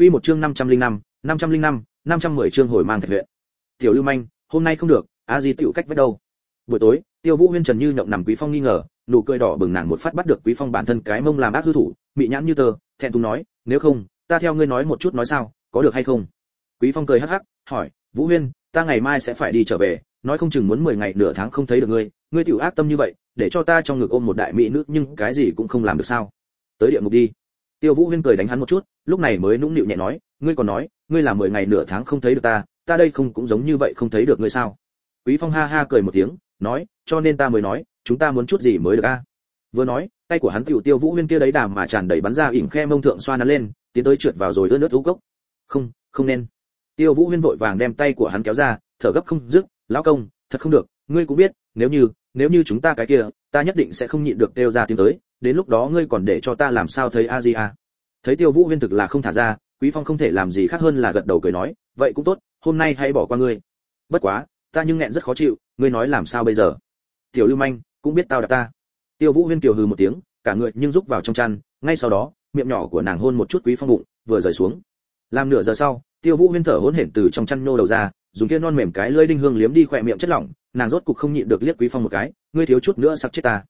Quy một chương 505, 505, 510 chương hồi mang thạch huyện. Tiểu Lưu Manh, hôm nay không được, a di tiểu cách với đâu? Buổi tối, Tiêu Vũ Huyên Trần Như nhộng nằm Quý Phong nghi ngờ, nụ cười đỏ bừng nàng một phát bắt được Quý Phong bản thân cái mông làm ác hư thủ, bị nhãn như tờ, thẹn thùng nói, nếu không, ta theo ngươi nói một chút nói sao, có được hay không? Quý Phong cười hắc hắc, hỏi, Vũ Huyên, ta ngày mai sẽ phải đi trở về, nói không chừng muốn 10 ngày nửa tháng không thấy được ngươi, ngươi tiểu ác tâm như vậy, để cho ta trong ngực ôm một đại mỹ nữ nhưng cái gì cũng không làm được sao? Tới địa ngục đi. Tiêu Vũ Huyên cười đánh hắn một chút, lúc này mới nũng nịu nhẹ nói, ngươi còn nói, ngươi là 10 ngày nửa tháng không thấy được ta, ta đây không cũng giống như vậy không thấy được ngươi sao? Quý Phong ha ha cười một tiếng, nói, cho nên ta mới nói, chúng ta muốn chút gì mới được a. Vừa nói, tay của hắn tiểu Tiêu Vũ Huyên kia đấy đàm mà tràn đầy bắn ra ỉn khe mông thượng xoa nó lên, tiến tới trượt vào rồi ướt nước thú cốc. Không, không nên. Tiêu Vũ Huyên vội vàng đem tay của hắn kéo ra, thở gấp không dứt, lão công, thật không được, ngươi cũng biết, nếu như, nếu như chúng ta cái kia, ta nhất định sẽ không nhịn được kêu ra tiếng tới, đến lúc đó ngươi còn để cho ta làm sao thấy a di a. Thấy Tiêu Vũ Huyên thực là không thả ra, Quý Phong không thể làm gì khác hơn là gật đầu cười nói, vậy cũng tốt, hôm nay hãy bỏ qua ngươi. Bất quá, ta nhưng nghẹn rất khó chịu, ngươi nói làm sao bây giờ? Tiểu Lưu Manh, cũng biết tao đã ta. Tiêu Vũ Huyên kiều hừ một tiếng, cả người nhưng rúc vào trong chăn, ngay sau đó, miệng nhỏ của nàng hôn một chút Quý Phong bụng, vừa rời xuống. Làm nửa giờ sau, Tiêu Vũ Huyên thở hổn hển từ trong chăn nô đầu ra, dùng kia non mềm cái lưỡi đinh hương liếm đi khỏe miệng chất lỏng, nàng rốt cục không nhịn được liếc Quý Phong một cái, ngươi thiếu chút nữa sặc chết ta.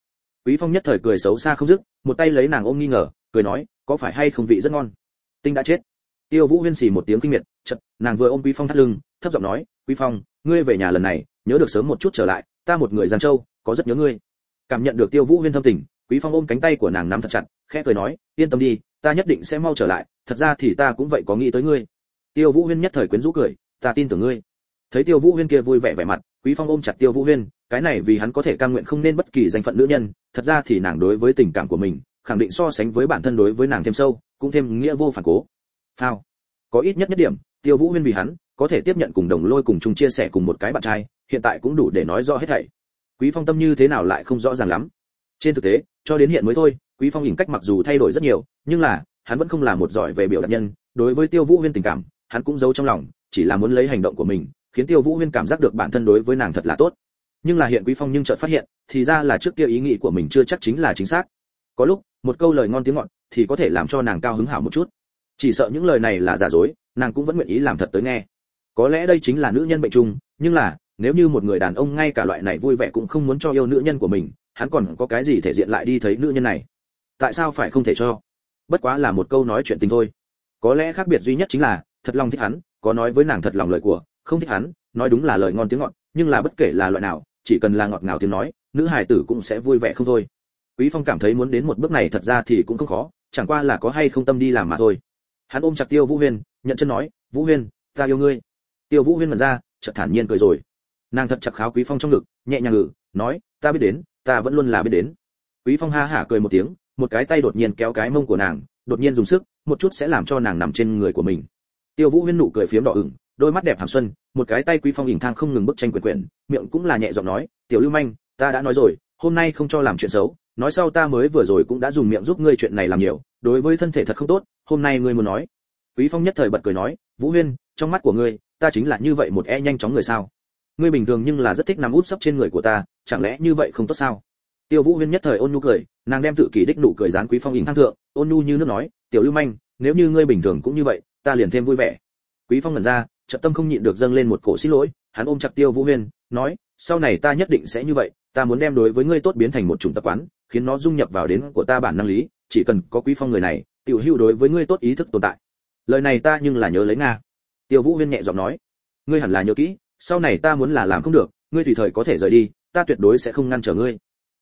Quý Phong nhất thời cười xấu xa không dứt, một tay lấy nàng ôm nghi ngờ, cười nói, có phải hay không vị rất ngon. Tinh đã chết. Tiêu Vũ Huyên xì một tiếng kinh miệt, chợt, nàng vừa ôm Quý Phong thắt lưng, thấp giọng nói, "Quý Phong, ngươi về nhà lần này, nhớ được sớm một chút trở lại, ta một người Giang Châu, có rất nhớ ngươi." Cảm nhận được Tiêu Vũ Huyên thâm tình, Quý Phong ôm cánh tay của nàng nắm thật chặt, khẽ cười nói, "Yên tâm đi, ta nhất định sẽ mau trở lại, thật ra thì ta cũng vậy có nghĩ tới ngươi." Tiêu Vũ Huyên nhất thời quyến rũ cười, "Ta tin tưởng ngươi." Thấy Tiêu Vũ Huyên kia vui vẻ vẻ mặt, Quý Phong ôm chặt Tiêu Vũ Huyên, cái này vì hắn có thể cam nguyện không nên bất kỳ danh phận nữ nhân, thật ra thì nàng đối với tình cảm của mình, khẳng định so sánh với bản thân đối với nàng thêm sâu, cũng thêm nghĩa vô phản cố. Phao. Có ít nhất nhất điểm, Tiêu Vũ Huyên vì hắn, có thể tiếp nhận cùng đồng lôi cùng chung chia sẻ cùng một cái bạn trai, hiện tại cũng đủ để nói rõ hết thảy. Quý Phong tâm như thế nào lại không rõ ràng lắm. Trên thực tế, cho đến hiện mới thôi, Quý Phong hình cách mặc dù thay đổi rất nhiều, nhưng là, hắn vẫn không là một giỏi về biểu đạt nhân, đối với Tiêu Vũ Huyên tình cảm, hắn cũng giấu trong lòng, chỉ là muốn lấy hành động của mình, khiến Tiêu Vũ Huyên cảm giác được bản thân đối với nàng thật là tốt. Nhưng là hiện Quý Phong nhưng chợt phát hiện, thì ra là trước kia ý nghĩ của mình chưa chắc chính là chính xác. Có lúc, một câu lời ngon tiếng ngọt thì có thể làm cho nàng cao hứng hảo một chút. Chỉ sợ những lời này là giả dối, nàng cũng vẫn nguyện ý làm thật tới nghe. Có lẽ đây chính là nữ nhân bệnh chung, nhưng là, nếu như một người đàn ông ngay cả loại này vui vẻ cũng không muốn cho yêu nữ nhân của mình, hắn còn có cái gì thể diện lại đi thấy nữ nhân này? Tại sao phải không thể cho? Bất quá là một câu nói chuyện tình thôi. Có lẽ khác biệt duy nhất chính là, thật lòng thích hắn, có nói với nàng thật lòng lời của, không thích hắn, nói đúng là lời ngon tiếng ngọt, nhưng là bất kể là loại nào, chỉ cần là ngọt ngào tiếng nói, nữ hài tử cũng sẽ vui vẻ không thôi. Quý Phong cảm thấy muốn đến một bước này thật ra thì cũng không khó, chẳng qua là có hay không tâm đi làm mà thôi. Hắn ôm chặt Tiêu Vũ Huyên, nhận chân nói, "Vũ Huyên, ta yêu ngươi." Tiêu Vũ Huyên mở ra, chợt thản nhiên cười rồi. Nàng thật chặt kháo Quý Phong trong ngực, nhẹ nhàng ngự, nói, "Ta biết đến, ta vẫn luôn là biết đến." Quý Phong ha hả cười một tiếng, một cái tay đột nhiên kéo cái mông của nàng, đột nhiên dùng sức, một chút sẽ làm cho nàng nằm trên người của mình. Tiêu Vũ Huyên nụ cười phiếm đỏ ửng, đôi mắt đẹp hàm xuân, một cái tay Quý Phong hình thang không ngừng bức tranh quyển quyển, miệng cũng là nhẹ giọng nói, "Tiểu Lưu Manh, ta đã nói rồi, hôm nay không cho làm chuyện xấu, nói sau ta mới vừa rồi cũng đã dùng miệng giúp ngươi chuyện này làm nhiều, đối với thân thể thật không tốt, hôm nay ngươi muốn nói." Quý Phong nhất thời bật cười nói, "Vũ Huyên, trong mắt của ngươi, ta chính là như vậy một e nhanh chóng người sao? Ngươi bình thường nhưng là rất thích nằm út sấp trên người của ta, chẳng lẽ như vậy không tốt sao?" Tiêu Vũ Huyên nhất thời ôn nhu cười, nàng đem tự kỷ đích nụ cười dán Quý Phong hình thang thượng, ôn nhu như nước nói, "Tiểu Lưu Manh, nếu như ngươi bình thường cũng như vậy, ta liền thêm vui vẻ." Quý Phong ngẩn ra, chợt tâm không nhịn được dâng lên một cổ xin lỗi, hắn ôm chặt Tiêu Vũ Huyên, nói, "Sau này ta nhất định sẽ như vậy, ta muốn đem đối với ngươi tốt biến thành một chủng tập quán, khiến nó dung nhập vào đến của ta bản năng lý, chỉ cần có Quý Phong người này, tiểu hữu đối với ngươi tốt ý thức tồn tại." Lời này ta nhưng là nhớ lấy nga. Tiêu Vũ Huyên nhẹ giọng nói, "Ngươi hẳn là nhớ kỹ, sau này ta muốn là làm không được, ngươi tùy thời có thể rời đi, ta tuyệt đối sẽ không ngăn trở ngươi."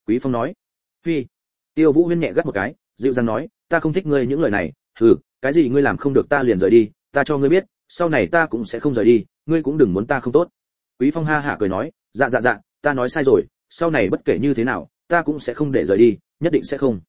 Quý Phong nói. "Phi." Tiêu Vũ Huyên nhẹ gắt một cái, dịu dàng nói, "Ta không thích ngươi những lời này, hừ, cái gì ngươi làm không được ta liền rời đi, ta cho ngươi biết, sau này ta cũng sẽ không rời đi, ngươi cũng đừng muốn ta không tốt." Quý Phong ha hả cười nói, "Dạ dạ dạ, ta nói sai rồi, sau này bất kể như thế nào, ta cũng sẽ không để rời đi, nhất định sẽ không."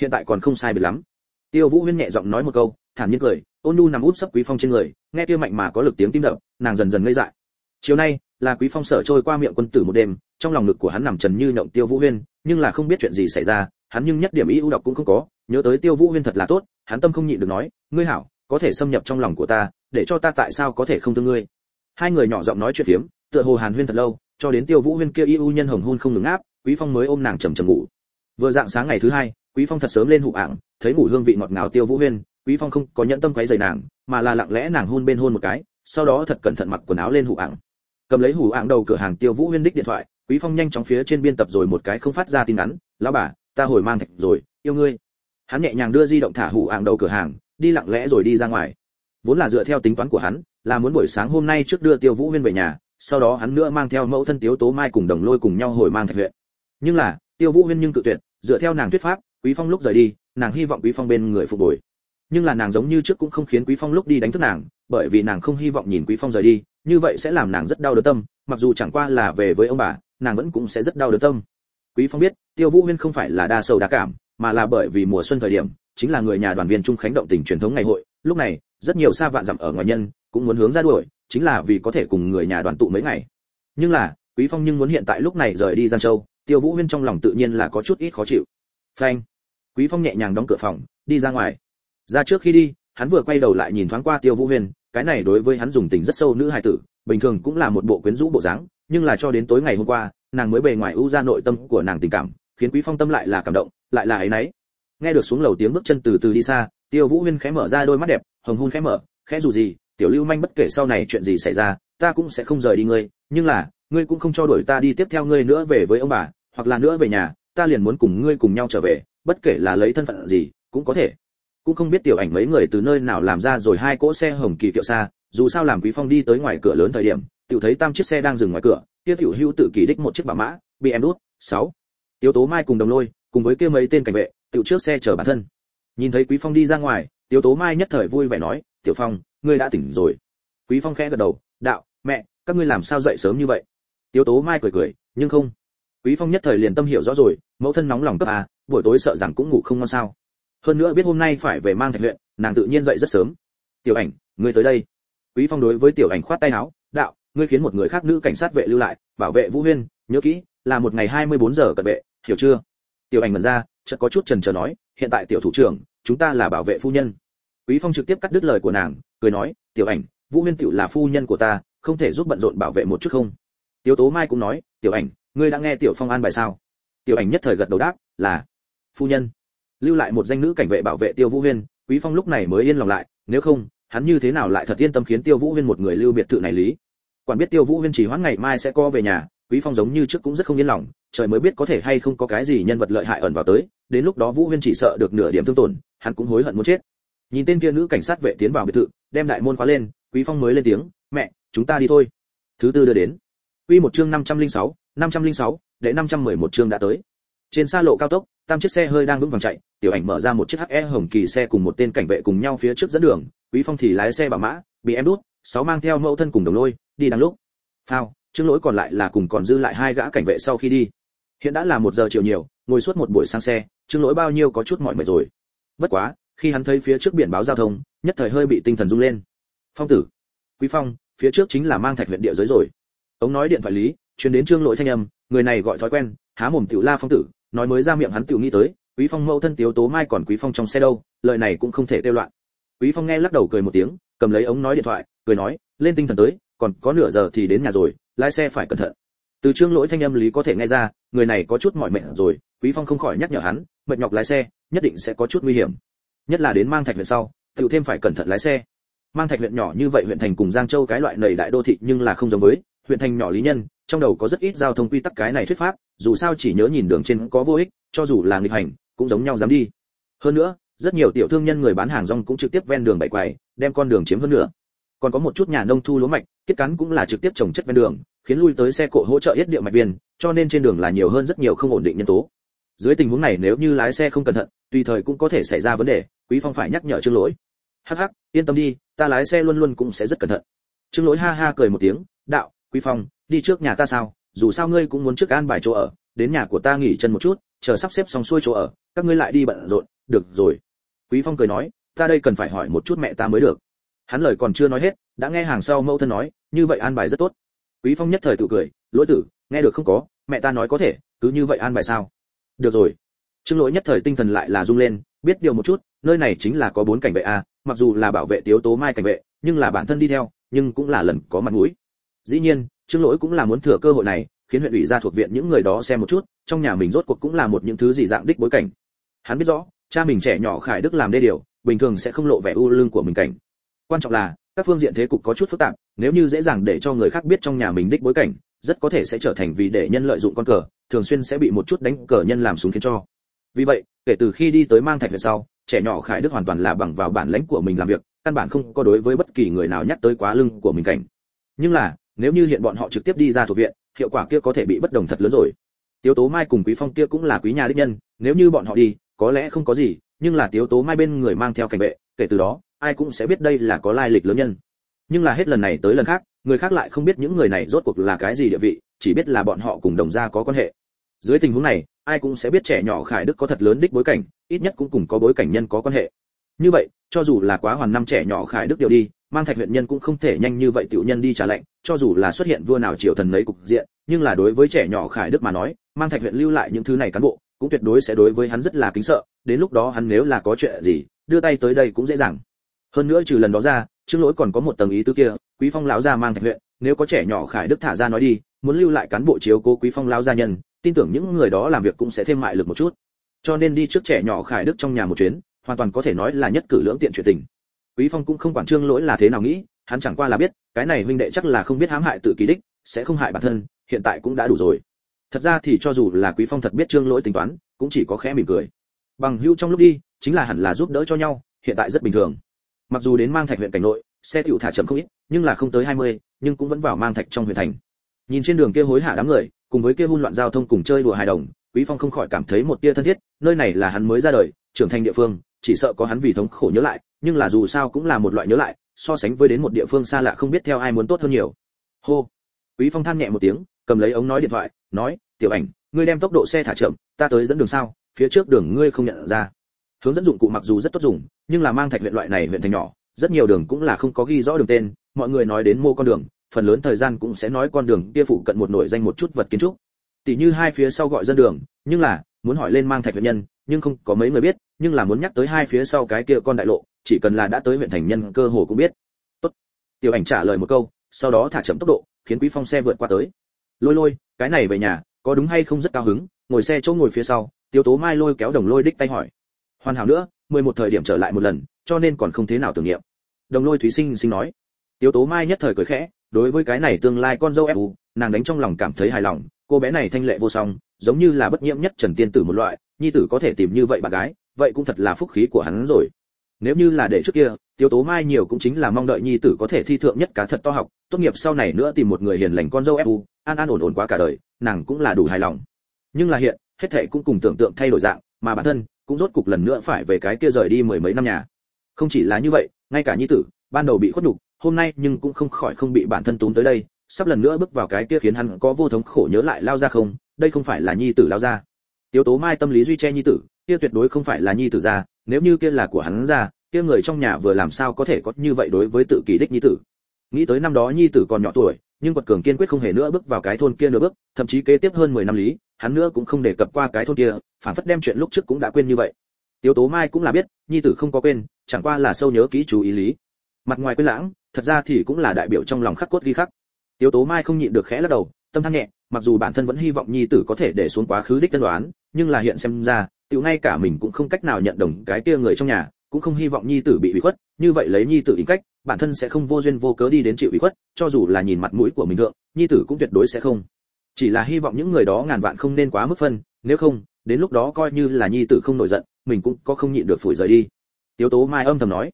Hiện tại còn không sai biệt lắm. Tiêu Vũ Huyên nhẹ giọng nói một câu, thản nhiên cười, ôn nhu nằm úp sấp Quý Phong trên người, nghe kia mạnh mà có lực tiếng tim đập, nàng dần dần ngây dại. Chiều nay, là Quý Phong sở trôi qua miệng quân tử một đêm, trong lòng ngực của hắn nằm trần như nhộng Tiêu Vũ Huyên, nhưng là không biết chuyện gì xảy ra, hắn nhưng nhất điểm ý ưu độc cũng không có, nhớ tới Tiêu Vũ Huyên thật là tốt, hắn tâm không nhịn được nói, ngươi hảo, có thể xâm nhập trong lòng của ta, để cho ta tại sao có thể không thương ngươi. Hai người nhỏ giọng nói chuyện phiếm, tựa hồ Hàn Huyên thật lâu, cho đến Tiêu Vũ Huyên kia yêu nhân hồng hôn không ngừng áp, Quý Phong mới ôm nàng trầm trầm ngủ. Vừa dạng sáng ngày thứ hai, Quý Phong thật sớm lên hụ ảng, thấy ngủ hương vị ngọt ngào Tiêu Vũ Huyên, quý phong không có nhẫn tâm quấy rầy nàng mà là lặng lẽ nàng hôn bên hôn một cái sau đó thật cẩn thận mặc quần áo lên hủ ảng cầm lấy hủ ảng đầu cửa hàng tiêu vũ huyên đích điện thoại quý phong nhanh chóng phía trên biên tập rồi một cái không phát ra tin nhắn lão bà ta hồi mang thạch rồi yêu ngươi hắn nhẹ nhàng đưa di động thả hủ ảng đầu cửa hàng đi lặng lẽ rồi đi ra ngoài. Vốn là dựa theo tính toán của hắn, là muốn buổi sáng hôm nay trước đưa tiêu vũ huyên về nhà, sau đó hắn nữa mang theo mẫu thân tiếu tố mai cùng đồng lôi cùng nhau hồi mang thạch huyện. Nhưng là, tiêu vũ huyên nhưng cự tuyệt, dựa theo nàng thuyết pháp, quý phong lúc rời đi, nàng hy vọng quý phong bên người phục hồi. Nhưng là nàng giống như trước cũng không khiến quý phong lúc đi đánh thức nàng, bởi vì nàng không hy vọng nhìn quý phong rời đi, như vậy sẽ làm nàng rất đau đớn tâm, mặc dù chẳng qua là về với ông bà, nàng vẫn cũng sẽ rất đau đớn tâm. Quý phong biết, tiêu vũ huyên không phải là đa sầu đa cảm mà là bởi vì mùa xuân thời điểm, chính là người nhà đoàn viên trung khánh động tình truyền thống ngày hội. Lúc này, rất nhiều xa vạn dặm ở ngoài nhân cũng muốn hướng ra đuổi, chính là vì có thể cùng người nhà đoàn tụ mấy ngày. Nhưng là, quý phong nhưng muốn hiện tại lúc này rời đi giang châu, tiêu vũ huyên trong lòng tự nhiên là có chút ít khó chịu. Phanh! Quý phong nhẹ nhàng đóng cửa phòng, đi ra ngoài. Ra trước khi đi, hắn vừa quay đầu lại nhìn thoáng qua tiêu vũ huyên, cái này đối với hắn dùng tình rất sâu nữ hài tử, bình thường cũng là một bộ quyến rũ bộ dáng, nhưng là cho đến tối ngày hôm qua, nàng mới bề ngoài ưu ra nội tâm của nàng tình cảm, khiến quý phong tâm lại là cảm động lại là ấy nấy. Nghe được xuống lầu tiếng bước chân từ từ đi xa, tiêu vũ huyên khẽ mở ra đôi mắt đẹp, hồng hun khẽ mở, khẽ dù gì, tiểu lưu manh bất kể sau này chuyện gì xảy ra, ta cũng sẽ không rời đi ngươi, nhưng là, ngươi cũng không cho đuổi ta đi tiếp theo ngươi nữa về với ông bà, hoặc là nữa về nhà, ta liền muốn cùng ngươi cùng nhau trở về, bất kể là lấy thân phận gì, cũng có thể. Cũng không biết tiểu ảnh mấy người từ nơi nào làm ra rồi hai cỗ xe hồng kỳ kiệu xa, dù sao làm quý phong đi tới ngoài cửa lớn thời điểm, tiểu thấy tam chiếc xe đang dừng ngoài cửa, kia tiểu hưu tự kỳ đích một chiếc bảo mã bị em đút sáu. Tiêu tố mai cùng đồng lôi cùng với kia mấy tên cảnh vệ, tiểu trước xe chở bản thân. Nhìn thấy quý phong đi ra ngoài tiểu tố mai nhất thời vui vẻ nói, tiểu phong, ngươi đã tỉnh rồi. Quý phong khẽ gật đầu, đạo, mẹ, các ngươi làm sao dậy sớm như vậy? Tiểu tố mai cười cười, nhưng không. Quý phong nhất thời liền tâm hiểu rõ rồi, mẫu thân nóng lòng cấp à buổi tối sợ rằng cũng ngủ không ngon sao. Hơn nữa biết hôm nay phải về mang thạch huyện, nàng tự nhiên dậy rất sớm. Tiểu ảnh, ngươi tới đây. Quý phong đối với tiểu ảnh khoát tay áo, đạo, ngươi khiến một người khác nữ cảnh sát vệ lưu lại, bảo vệ vũ huyên, nhớ kỹ, là một ngày 24 giờ cận vệ, hiểu chưa? Tiểu ảnh mần ra, chợt có chút chần chờ nói, hiện tại tiểu thủ trưởng, chúng ta là bảo vệ phu nhân. Quý phong trực tiếp cắt đứt lời của nàng, cười nói, tiểu ảnh, vũ huyên tiểu là phu nhân của ta, không thể giúp bận rộn bảo vệ một chút không? Tiểu tố mai cũng nói, tiểu ảnh, ngươi đã nghe tiểu phong an bài sao? Tiểu ảnh nhất thời gật đầu đáp, là, phu nhân. Lưu lại một danh nữ cảnh vệ bảo vệ tiêu vũ huyên, quý phong lúc này mới yên lòng lại, nếu không, hắn như thế nào lại thật yên tâm khiến tiêu vũ huyên một người lưu biệt thự này lý? Quản biết tiêu vũ huyên chỉ hoãn ngày mai sẽ co về nhà quý phong giống như trước cũng rất không yên lòng trời mới biết có thể hay không có cái gì nhân vật lợi hại ẩn vào tới đến lúc đó vũ huyên chỉ sợ được nửa điểm thương tổn hắn cũng hối hận muốn chết. Nhìn tên kia nữ cảnh sát vệ tiến vào biệt thự đem đại môn khóa lên quý phong mới lên tiếng mẹ chúng ta đi thôi. Thứ tư đưa đến. Quy một chương 506, 506, đệ 511 chương đã tới. Trên xa lộ cao tốc tam chiếc xe hơi đang vững vàng chạy tiểu ảnh mở ra một chiếc he hồng kỳ xe cùng một tên cảnh vệ cùng nhau phía trước dẫn đường quý phong thì lái xe bảo mã bị em đút sáu mang theo mẫu thân cùng đồng lôi đi đằng lúc. Phao. Trương lỗi còn lại là cùng còn dư lại hai gã cảnh vệ sau khi đi. Hiện đã là một giờ chiều nhiều, ngồi suốt một buổi sang xe, Trương lỗi bao nhiêu có chút mỏi mệt rồi. Bất quá, khi hắn thấy phía trước biển báo giao thông, nhất thời hơi bị tinh thần rung lên. Phong tử. Quý phong, phía trước chính là mang thạch huyện địa giới rồi. Ông nói điện thoại lý, truyền đến trương lỗi thanh âm, người này gọi thói quen, há mồm tiểu la phong tử, nói mới ra miệng hắn tiểu nghĩ tới, quý phong mẫu thân tiếu tố mai còn quý phong trong xe đâu, lời này cũng không thể tiêu loạn. Quý phong nghe lắc đầu cười một tiếng, cầm lấy ống nói điện thoại, cười nói, lên tinh thần tới, còn có nửa giờ thì đến nhà rồi lái xe phải cẩn thận. Từ trương lỗi thanh âm lý có thể nghe ra, người này có chút mỏi mệt rồi, quý phong không khỏi nhắc nhở hắn, mệt nhọc lái xe, nhất định sẽ có chút nguy hiểm. Nhất là đến mang thạch huyện sau, tự thêm phải cẩn thận lái xe. Mang thạch huyện nhỏ như vậy, huyện thành cùng giang châu cái loại nầy đại đô thị nhưng là không giống với, huyện thành nhỏ lý nhân, trong đầu có rất ít giao thông quy tắc cái này thuyết pháp, dù sao chỉ nhớ nhìn đường trên có vô ích, cho dù là nghịch hành, cũng giống nhau dám đi. Hơn nữa, rất nhiều tiểu thương nhân người bán hàng rong cũng trực tiếp ven đường bày quầy, đem con đường chiếm hơn nữa còn có một chút nhà nông thu lúa mạch, kết cắn cũng là trực tiếp trồng chất ven đường, khiến lui tới xe cộ hỗ trợ yết địa mạch viên, cho nên trên đường là nhiều hơn rất nhiều không ổn định nhân tố. Dưới tình huống này nếu như lái xe không cẩn thận, tùy thời cũng có thể xảy ra vấn đề, quý phong phải nhắc nhở trương lỗi. Hắc hắc, yên tâm đi, ta lái xe luôn luôn cũng sẽ rất cẩn thận. Trương lỗi ha ha cười một tiếng, đạo, quý phong, đi trước nhà ta sao? Dù sao ngươi cũng muốn trước an bài chỗ ở, đến nhà của ta nghỉ chân một chút, chờ sắp xếp xong xuôi chỗ ở, các ngươi lại đi bận rộn, được rồi. Quý phong cười nói, ta đây cần phải hỏi một chút mẹ ta mới được hắn lời còn chưa nói hết, đã nghe hàng sau mẫu thân nói, như vậy an bài rất tốt. Quý phong nhất thời tự cười, lỗi tử, nghe được không có, mẹ ta nói có thể, cứ như vậy an bài sao? Được rồi. Trương lỗi nhất thời tinh thần lại là rung lên, biết điều một chút, nơi này chính là có bốn cảnh vệ a, mặc dù là bảo vệ tiếu tố mai cảnh vệ, nhưng là bản thân đi theo, nhưng cũng là lần có mặt mũi. Dĩ nhiên, trương lỗi cũng là muốn thừa cơ hội này, khiến huyện ủy ra thuộc viện những người đó xem một chút, trong nhà mình rốt cuộc cũng là một những thứ gì dạng đích bối cảnh. Hắn biết rõ, cha mình trẻ nhỏ khải đức làm đê điều, bình thường sẽ không lộ vẻ ưu lương của mình cảnh quan trọng là, các phương diện thế cục có chút phức tạp, nếu như dễ dàng để cho người khác biết trong nhà mình đích bối cảnh, rất có thể sẽ trở thành vì để nhân lợi dụng con cờ, thường xuyên sẽ bị một chút đánh cờ nhân làm xuống khiến cho. Vì vậy, kể từ khi đi tới mang thạch về sau, trẻ nhỏ khải đức hoàn toàn là bằng vào bản lãnh của mình làm việc, căn bản không có đối với bất kỳ người nào nhắc tới quá lưng của mình cảnh. Nhưng là, nếu như hiện bọn họ trực tiếp đi ra thuộc viện, hiệu quả kia có thể bị bất đồng thật lớn rồi. Tiếu tố mai cùng quý phong kia cũng là quý nhà đích nhân, nếu như bọn họ đi, có lẽ không có gì, nhưng là tiếu tố mai bên người mang theo cảnh vệ kể từ đó, ai cũng sẽ biết đây là có lai lịch lớn nhân. Nhưng là hết lần này tới lần khác, người khác lại không biết những người này rốt cuộc là cái gì địa vị, chỉ biết là bọn họ cùng đồng gia có quan hệ. Dưới tình huống này, ai cũng sẽ biết trẻ nhỏ khải đức có thật lớn đích bối cảnh, ít nhất cũng cùng có bối cảnh nhân có quan hệ. Như vậy, cho dù là quá hoàn năm trẻ nhỏ khải đức điều đi, mang thạch huyện nhân cũng không thể nhanh như vậy tiểu nhân đi trả lệnh, cho dù là xuất hiện vua nào triều thần lấy cục diện, nhưng là đối với trẻ nhỏ khải đức mà nói, mang thạch huyện lưu lại những thứ này cán bộ, cũng tuyệt đối sẽ đối với hắn rất là kính sợ, đến lúc đó hắn nếu là có chuyện gì đưa tay tới đây cũng dễ dàng. Hơn nữa trừ lần đó ra trương lỗi còn có một tầng ý tứ kia, quý phong lão gia mang thạch huyện, nếu có trẻ nhỏ khải đức thả ra nói đi, muốn lưu lại cán bộ chiếu cố quý phong lão gia nhân, tin tưởng những người đó làm việc cũng sẽ thêm mại lực một chút. Cho nên đi trước trẻ nhỏ khải đức trong nhà một chuyến, hoàn toàn có thể nói là nhất cử lưỡng tiện chuyện tình. Quý phong cũng không quản trương lỗi là thế nào nghĩ, hắn chẳng qua là biết, cái này huynh đệ chắc là không biết hãm hại tự kỳ đích, sẽ không hại bản thân, hiện tại cũng đã đủ rồi. Thật ra thì cho dù là quý phong thật biết trương lỗi tính toán, cũng chỉ có khẽ mỉm cười. Bằng hữu trong lúc đi chính là hẳn là giúp đỡ cho nhau hiện tại rất bình thường. Mặc dù đến mang thạch huyện cảnh nội xe tiểu thả chậm không ít nhưng là không tới 20, nhưng cũng vẫn vào mang thạch trong huyện thành. Nhìn trên đường kia hối hả đám người cùng với kia hỗn loạn giao thông cùng chơi đùa hài đồng quý phong không khỏi cảm thấy một tia thân thiết nơi này là hắn mới ra đời trưởng thành địa phương chỉ sợ có hắn vì thống khổ nhớ lại nhưng là dù sao cũng là một loại nhớ lại so sánh với đến một địa phương xa lạ không biết theo ai muốn tốt hơn nhiều. Hô. Quý phong than nhẹ một tiếng cầm lấy ống nói điện thoại nói tiểu ảnh ngươi đem tốc độ xe thả chậm ta tới dẫn đường sao phía trước đường ngươi không nhận ra hướng dẫn dụng cụ mặc dù rất tốt dùng, nhưng là mang thạch huyện loại này huyện thành nhỏ, rất nhiều đường cũng là không có ghi rõ đường tên, mọi người nói đến mô con đường, phần lớn thời gian cũng sẽ nói con đường kia phụ cận một nổi danh một chút vật kiến trúc. Tỷ như hai phía sau gọi dân đường, nhưng là, muốn hỏi lên mang thạch huyện nhân, nhưng không có mấy người biết, nhưng là muốn nhắc tới hai phía sau cái kia con đại lộ, chỉ cần là đã tới huyện thành nhân cơ hồ cũng biết. Tốt. Tiểu ảnh trả lời một câu, sau đó thả chậm tốc độ, khiến quý phong xe vượt qua tới. Lôi lôi, cái này về nhà, có đúng hay không rất cao hứng, ngồi xe chỗ ngồi phía sau, tiêu tố mai lôi kéo đồng lôi đích tay hỏi hoàn hảo nữa, mười một thời điểm trở lại một lần, cho nên còn không thế nào tưởng niệm. Đồng lôi thúy sinh sinh nói. Tiếu tố mai nhất thời cười khẽ, đối với cái này tương lai con dâu fu nàng đánh trong lòng cảm thấy hài lòng, cô bé này thanh lệ vô song, giống như là bất nhiễm nhất trần tiên tử một loại, nhi tử có thể tìm như vậy bạn gái, vậy cũng thật là phúc khí của hắn rồi. Nếu như là để trước kia, tiếu tố mai nhiều cũng chính là mong đợi nhi tử có thể thi thượng nhất cá thật to học, tốt nghiệp sau này nữa tìm một người hiền lành con dâu fu an an ổn ổn quá cả đời, nàng cũng là đủ hài lòng. Nhưng là hiện, hết thệ cũng cùng tưởng tượng thay đổi dạng, mà bản thân cũng rốt cục lần nữa phải về cái kia rời đi mười mấy năm nhà. Không chỉ là như vậy, ngay cả nhi tử, ban đầu bị khuất nhục, hôm nay nhưng cũng không khỏi không bị bản thân túm tới đây, sắp lần nữa bước vào cái kia khiến hắn có vô thống khổ nhớ lại lao ra không, đây không phải là nhi tử lao ra. Tiếu tố mai tâm lý duy che nhi tử, kia tuyệt đối không phải là nhi tử ra, nếu như kia là của hắn ra, kia người trong nhà vừa làm sao có thể có như vậy đối với tự kỷ đích nhi tử. Nghĩ tới năm đó nhi tử còn nhỏ tuổi, nhưng quật cường kiên quyết không hề nữa bước vào cái thôn kia nửa bước, thậm chí kế tiếp hơn 10 năm lý hắn nữa cũng không đề cập qua cái thôn kia, phản phất đem chuyện lúc trước cũng đã quên như vậy. Tiếu tố mai cũng là biết, nhi tử không có quên, chẳng qua là sâu nhớ kỹ chú ý lý. Mặt ngoài quên lãng, thật ra thì cũng là đại biểu trong lòng khắc cốt ghi khắc. Tiếu tố mai không nhịn được khẽ lắc đầu, tâm than nhẹ, mặc dù bản thân vẫn hy vọng nhi tử có thể để xuống quá khứ đích tân đoán, nhưng là hiện xem ra, tiểu ngay cả mình cũng không cách nào nhận đồng cái kia người trong nhà, cũng không hy vọng nhi tử bị ủy khuất, như vậy lấy nhi tử ý cách, bản thân sẽ không vô duyên vô cớ đi đến chịu ủy khuất, cho dù là nhìn mặt mũi của mình thượng, nhi tử cũng tuyệt đối sẽ không chỉ là hy vọng những người đó ngàn vạn không nên quá mức phân, nếu không, đến lúc đó coi như là nhi tử không nổi giận, mình cũng có không nhịn được phủi rời đi. Tiếu tố mai âm thầm nói,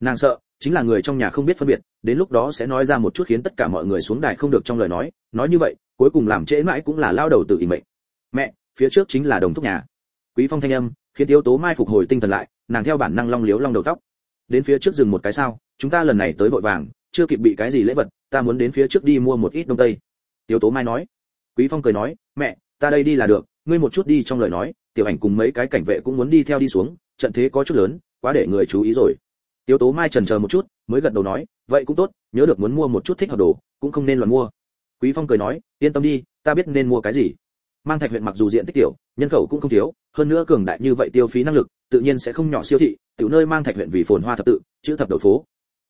nàng sợ, chính là người trong nhà không biết phân biệt, đến lúc đó sẽ nói ra một chút khiến tất cả mọi người xuống đài không được trong lời nói nói như vậy, cuối cùng làm trễ mãi cũng là lao đầu tự ý mệnh. Mẹ, phía trước chính là đồng thúc nhà. Quý phong thanh âm, khiến tiếu tố mai phục hồi tinh thần lại, nàng theo bản năng long liếu long đầu tóc. Đến phía trước dừng một cái sao, chúng ta lần này tới vội vàng, chưa kịp bị cái gì lễ vật, ta muốn đến phía trước đi mua một ít đông tây. Tiếu tố mai nói quý phong cười nói, mẹ, ta đây đi là được, ngươi một chút đi trong lời nói, tiểu ảnh cùng mấy cái cảnh vệ cũng muốn đi theo đi xuống, trận thế có chút lớn, quá để người chú ý rồi. Tiếu tố mai chần chờ một chút, mới gật đầu nói, vậy cũng tốt, nhớ được muốn mua một chút thích hợp đồ, cũng không nên loạn mua. Quý phong cười nói, yên tâm đi, ta biết nên mua cái gì. Mang thạch huyện mặc dù diện tích tiểu, nhân khẩu cũng không thiếu, hơn nữa cường đại như vậy tiêu phí năng lực, tự nhiên sẽ không nhỏ siêu thị, tiểu nơi mang thạch huyện vì phồn hoa thập tự, chữ thập đầu phố.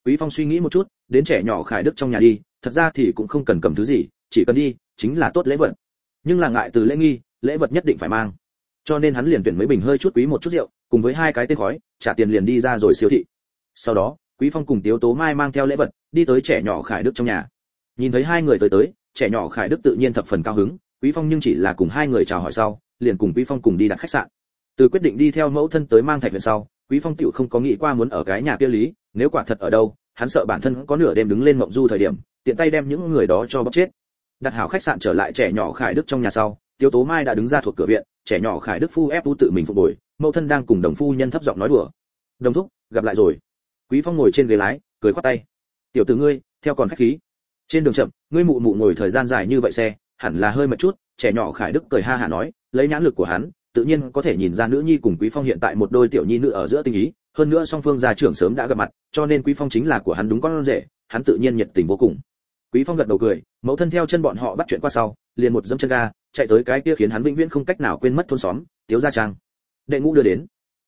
Quý phong suy nghĩ một chút, đến trẻ nhỏ khải đức trong nhà đi, thật ra thì cũng không cần cầm thứ gì chỉ cần đi, chính là tốt lễ vật. Nhưng là ngại từ lễ nghi, lễ vật nhất định phải mang. Cho nên hắn liền tuyển mấy bình hơi chút quý một chút rượu, cùng với hai cái tên khói, trả tiền liền đi ra rồi siêu thị. Sau đó, quý phong cùng tiếu tố mai mang theo lễ vật, đi tới trẻ nhỏ khải đức trong nhà. Nhìn thấy hai người tới tới, trẻ nhỏ khải đức tự nhiên thập phần cao hứng, quý phong nhưng chỉ là cùng hai người chào hỏi sau, liền cùng quý phong cùng đi đặt khách sạn. Từ quyết định đi theo mẫu thân tới mang thạch viện sau, quý phong tựu không có nghĩ qua muốn ở cái nhà kia lý, nếu quả thật ở đâu, hắn sợ bản thân có nửa đêm đứng lên mộng du thời điểm, tiện tay đem những người đó cho bóc chết đặt hảo khách sạn trở lại trẻ nhỏ khải đức trong nhà sau, tiếu tố mai đã đứng ra thuộc cửa viện, trẻ nhỏ khải đức phu ép tu tự mình phục bồi mẫu thân đang cùng đồng phu nhân thấp giọng nói đùa. Đồng thúc, gặp lại rồi. Quý phong ngồi trên ghế lái, cười khoát tay. Tiểu tử ngươi, theo còn khách khí. Trên đường chậm, ngươi mụ mụ ngồi thời gian dài như vậy xe, hẳn là hơi mệt chút, trẻ nhỏ khải đức cười ha hả nói, lấy nhãn lực của hắn, tự nhiên có thể nhìn ra nữ nhi cùng quý phong hiện tại một đôi tiểu nhi nữ ở giữa tình ý, hơn nữa song phương gia trưởng sớm đã gặp mặt, cho nên quý phong chính là của hắn đúng con rể, hắn tự nhiên nhiệt tình vô cùng quý phong gật đầu cười mẫu thân theo chân bọn họ bắt chuyện qua sau liền một dẫm chân ga chạy tới cái kia khiến hắn vĩnh viễn không cách nào quên mất thôn xóm tiếu gia trang. Đệ ngũ đưa đến.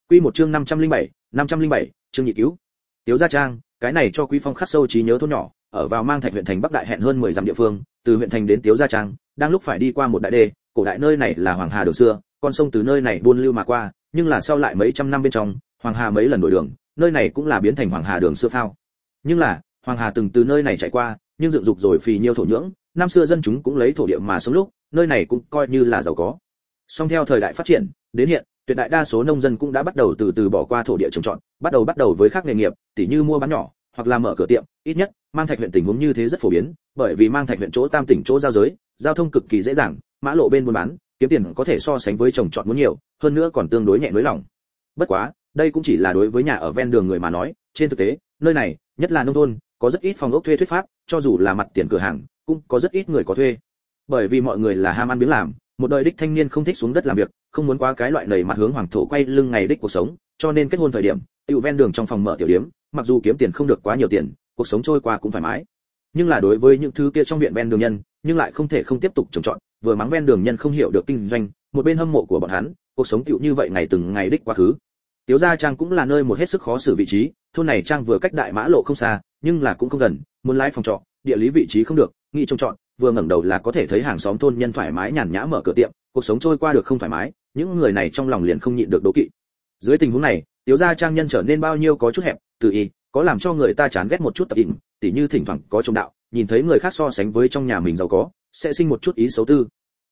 Quy một chương 507, 507, chương nhị cứu. Tiếu gia trang cái này cho quý phong khắc sâu trí nhớ thôn nhỏ ở vào mang thạch huyện thành bắc đại hẹn hơn 10 dặm địa phương từ huyện thành đến tiếu gia trang đang lúc phải đi qua một đại đê cổ đại nơi này là hoàng hà đường xưa con sông từ nơi này buôn lưu mà qua nhưng là sau lại mấy trăm năm bên trong hoàng hà mấy lần đổi đường nơi này cũng là biến thành hoàng hà đường xưa phao. Nhưng là hoàng hà từng từ nơi này chạy qua nhưng dựng dục rồi phì nhiêu thổ nhưỡng, năm xưa dân chúng cũng lấy thổ địa mà sống lúc, nơi này cũng coi như là giàu có. Song theo thời đại phát triển, đến hiện, tuyệt đại đa số nông dân cũng đã bắt đầu từ từ bỏ qua thổ địa trồng trọt, bắt đầu bắt đầu với khác nghề nghiệp, tỉ như mua bán nhỏ, hoặc là mở cửa tiệm, ít nhất, mang thạch huyện tình huống như thế rất phổ biến, bởi vì mang thạch huyện chỗ tam tỉnh chỗ giao giới, giao thông cực kỳ dễ dàng, mã lộ bên buôn bán, kiếm tiền có thể so sánh với trồng trọt muốn nhiều, hơn nữa còn tương đối nhẹ nới lỏng. Bất quá, đây cũng chỉ là đối với nhà ở ven đường người mà nói, trên thực tế, nơi này, nhất là nông thôn, có rất ít phòng ốc thuê thuyết pháp cho dù là mặt tiền cửa hàng, cũng có rất ít người có thuê. Bởi vì mọi người là ham ăn miếng làm, một đời đích thanh niên không thích xuống đất làm việc, không muốn qua cái loại lầy mặt hướng hoàng thổ quay lưng ngày đích cuộc sống, cho nên kết hôn thời điểm, tiểu ven đường trong phòng mở tiểu điếm, mặc dù kiếm tiền không được quá nhiều tiền, cuộc sống trôi qua cũng thoải mái. Nhưng là đối với những thứ kia trong viện ven đường nhân, nhưng lại không thể không tiếp tục trồng trọt, vừa mắng ven đường nhân không hiểu được kinh doanh, một bên hâm mộ của bọn hắn, cuộc sống tiểu như vậy ngày từng ngày đích quá khứ. Tiếu gia trang cũng là nơi một hết sức khó xử vị trí, thôn này trang vừa cách đại mã lộ không xa, nhưng là cũng không gần muốn lái phòng trọ, địa lý vị trí không được, nghĩ trông chọn vừa ngẩng đầu là có thể thấy hàng xóm thôn nhân thoải mái nhàn nhã mở cửa tiệm, cuộc sống trôi qua được không thoải mái, những người này trong lòng liền không nhịn được đố kỵ. Dưới tình huống này tiếu gia trang nhân trở nên bao nhiêu có chút hẹp tự ý có làm cho người ta chán ghét một chút tập ỉm tỉ như thỉnh thoảng có trông đạo, nhìn thấy người khác so sánh với trong nhà mình giàu có, sẽ sinh một chút ý xấu tư.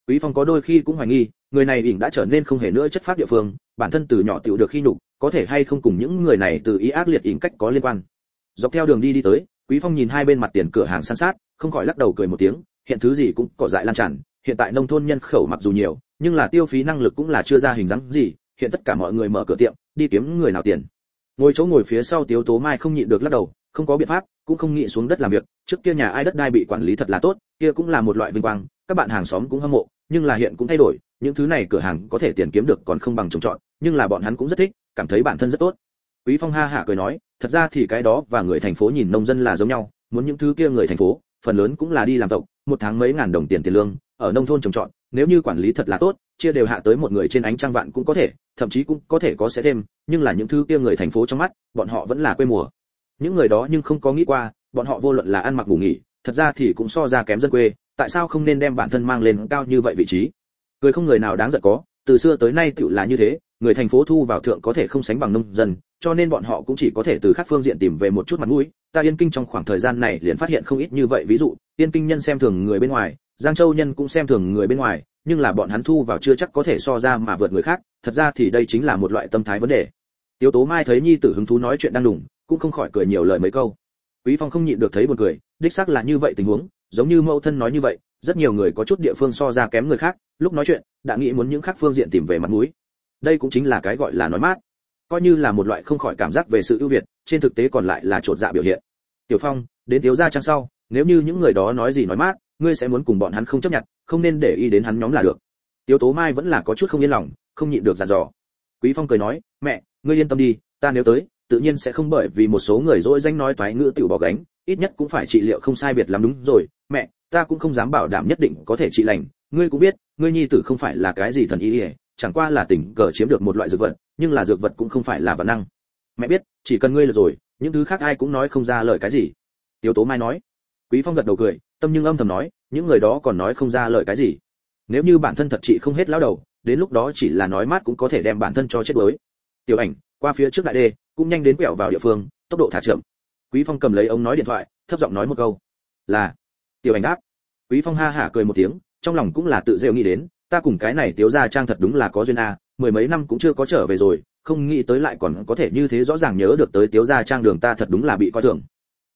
Quý phong có đôi khi cũng hoài nghi, người này ỉm đã trở nên không hề nữa chất phát địa phương, bản thân từ nhỏ tiểu được khi nhục, có thể hay không cùng những người này từ ý ác liệt ỉm cách có liên quan. Dọc theo đường đi đi tới quý phong nhìn hai bên mặt tiền cửa hàng san sát, không khỏi lắc đầu cười một tiếng, hiện thứ gì cũng cỏ dại lan tràn, hiện tại nông thôn nhân khẩu mặc dù nhiều, nhưng là tiêu phí năng lực cũng là chưa ra hình dáng gì, hiện tất cả mọi người mở cửa tiệm, đi kiếm người nào tiền. Ngồi chỗ ngồi phía sau tiếu tố mai không nhịn được lắc đầu, không có biện pháp, cũng không nghĩ xuống đất làm việc, trước kia nhà ai đất đai bị quản lý thật là tốt, kia cũng là một loại vinh quang, các bạn hàng xóm cũng hâm mộ, nhưng là hiện cũng thay đổi, những thứ này cửa hàng có thể tiền kiếm được còn không bằng trồng trọt, nhưng là bọn hắn cũng rất thích, cảm thấy bản thân rất tốt quý phong ha hạ cười nói, thật ra thì cái đó và người thành phố nhìn nông dân là giống nhau, muốn những thứ kia người thành phố, phần lớn cũng là đi làm tộc, một tháng mấy ngàn đồng tiền tiền lương, ở nông thôn trồng trọt, nếu như quản lý thật là tốt, chia đều hạ tới một người trên ánh trăng vạn cũng có thể, thậm chí cũng có thể có sẽ thêm, nhưng là những thứ kia người thành phố trong mắt, bọn họ vẫn là quê mùa. Những người đó nhưng không có nghĩ qua, bọn họ vô luận là ăn mặc ngủ nghỉ, thật ra thì cũng so ra kém dân quê, tại sao không nên đem bản thân mang lên cao như vậy vị trí? Người không người nào đáng giận có, từ xưa tới nay tựu là như thế người thành phố thu vào thượng có thể không sánh bằng nông dân cho nên bọn họ cũng chỉ có thể từ các phương diện tìm về một chút mặt mũi. Ta yên kinh trong khoảng thời gian này liền phát hiện không ít như vậy ví dụ yên kinh nhân xem thường người bên ngoài giang châu nhân cũng xem thường người bên ngoài nhưng là bọn hắn thu vào chưa chắc có thể so ra mà vượt người khác thật ra thì đây chính là một loại tâm thái vấn đề. Tiếu tố mai thấy nhi tử hứng thú nói chuyện đang đùng, cũng không khỏi cười nhiều lời mấy câu. Quý phong không nhịn được thấy buồn cười đích xác là như vậy tình huống giống như mẫu thân nói như vậy rất nhiều người có chút địa phương so ra kém người khác lúc nói chuyện đã nghĩ muốn những khác phương diện tìm về mặt mũi đây cũng chính là cái gọi là nói mát. Coi như là một loại không khỏi cảm giác về sự ưu việt, trên thực tế còn lại là trột dạ biểu hiện. Tiểu phong, đến thiếu gia trang sau, nếu như những người đó nói gì nói mát, ngươi sẽ muốn cùng bọn hắn không chấp nhận, không nên để ý đến hắn nhóm là được. Tiểu tố mai vẫn là có chút không yên lòng, không nhịn được dặn dò. Quý phong cười nói, mẹ, ngươi yên tâm đi, ta nếu tới, tự nhiên sẽ không bởi vì một số người dỗi danh nói toái ngữ tiểu bỏ gánh, ít nhất cũng phải trị liệu không sai biệt lắm đúng rồi. Mẹ, ta cũng không dám bảo đảm nhất định có thể trị lành, ngươi cũng biết, ngươi nhi tử không phải là cái gì thần y chẳng qua là tình cờ chiếm được một loại dược vật, nhưng là dược vật cũng không phải là vật năng. Mẹ biết, chỉ cần ngươi là rồi, những thứ khác ai cũng nói không ra lời cái gì. Tiếu tố mai nói. Quý phong gật đầu cười, tâm nhưng âm thầm nói, những người đó còn nói không ra lời cái gì. Nếu như bản thân thật trị không hết lão đầu, đến lúc đó chỉ là nói mát cũng có thể đem bản thân cho chết đuối. Tiểu ảnh, qua phía trước đại đê, cũng nhanh đến quẹo vào địa phương, tốc độ thả chậm. Quý phong cầm lấy ống nói điện thoại, thấp giọng nói một câu. Là. Tiểu ảnh đáp. Quý phong ha hả cười một tiếng, trong lòng cũng là tự rêu nghĩ đến ta cùng cái này tiếu gia trang thật đúng là có duyên a, mười mấy năm cũng chưa có trở về rồi, không nghĩ tới lại còn có thể như thế rõ ràng nhớ được tới tiếu gia trang đường ta thật đúng là bị coi thường.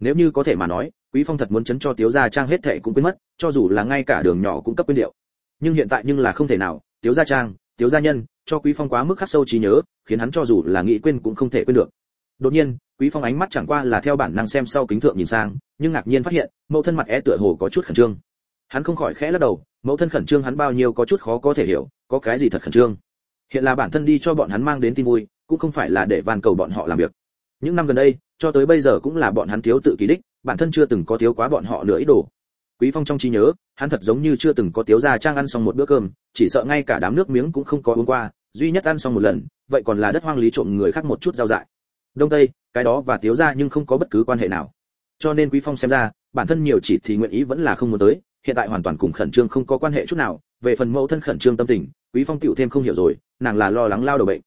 Nếu như có thể mà nói, quý phong thật muốn chấn cho tiếu gia trang hết thệ cũng quên mất, cho dù là ngay cả đường nhỏ cũng cấp quên điệu. Nhưng hiện tại nhưng là không thể nào, tiếu gia trang, tiếu gia nhân, cho quý phong quá mức khắc sâu trí nhớ, khiến hắn cho dù là nghĩ quên cũng không thể quên được. Đột nhiên, quý phong ánh mắt chẳng qua là theo bản năng xem sau kính thượng nhìn sang, nhưng ngạc nhiên phát hiện, mẫu thân mặt é tựa hồ có chút khẩn trương hắn không khỏi khẽ lắc đầu, mẫu thân khẩn trương hắn bao nhiêu có chút khó có thể hiểu, có cái gì thật khẩn trương? Hiện là bản thân đi cho bọn hắn mang đến tin vui, cũng không phải là để van cầu bọn họ làm việc. Những năm gần đây, cho tới bây giờ cũng là bọn hắn thiếu tự kỷ đích, bản thân chưa từng có thiếu quá bọn họ nửa ý đồ. Quý phong trong trí nhớ, hắn thật giống như chưa từng có thiếu gia trang ăn xong một bữa cơm, chỉ sợ ngay cả đám nước miếng cũng không có uống qua, duy nhất ăn xong một lần, vậy còn là đất hoang lý trộm người khác một chút rau dại. Đông tây, cái đó và thiếu gia nhưng không có bất cứ quan hệ nào. Cho nên quý phong xem ra, bản thân nhiều chỉ thì nguyện ý vẫn là không muốn tới hiện tại hoàn toàn cùng khẩn trương không có quan hệ chút nào, về phần mẫu thân khẩn trương tâm tình, quý phong tiểu thêm không hiểu rồi, nàng là lo lắng lao đầu bệnh.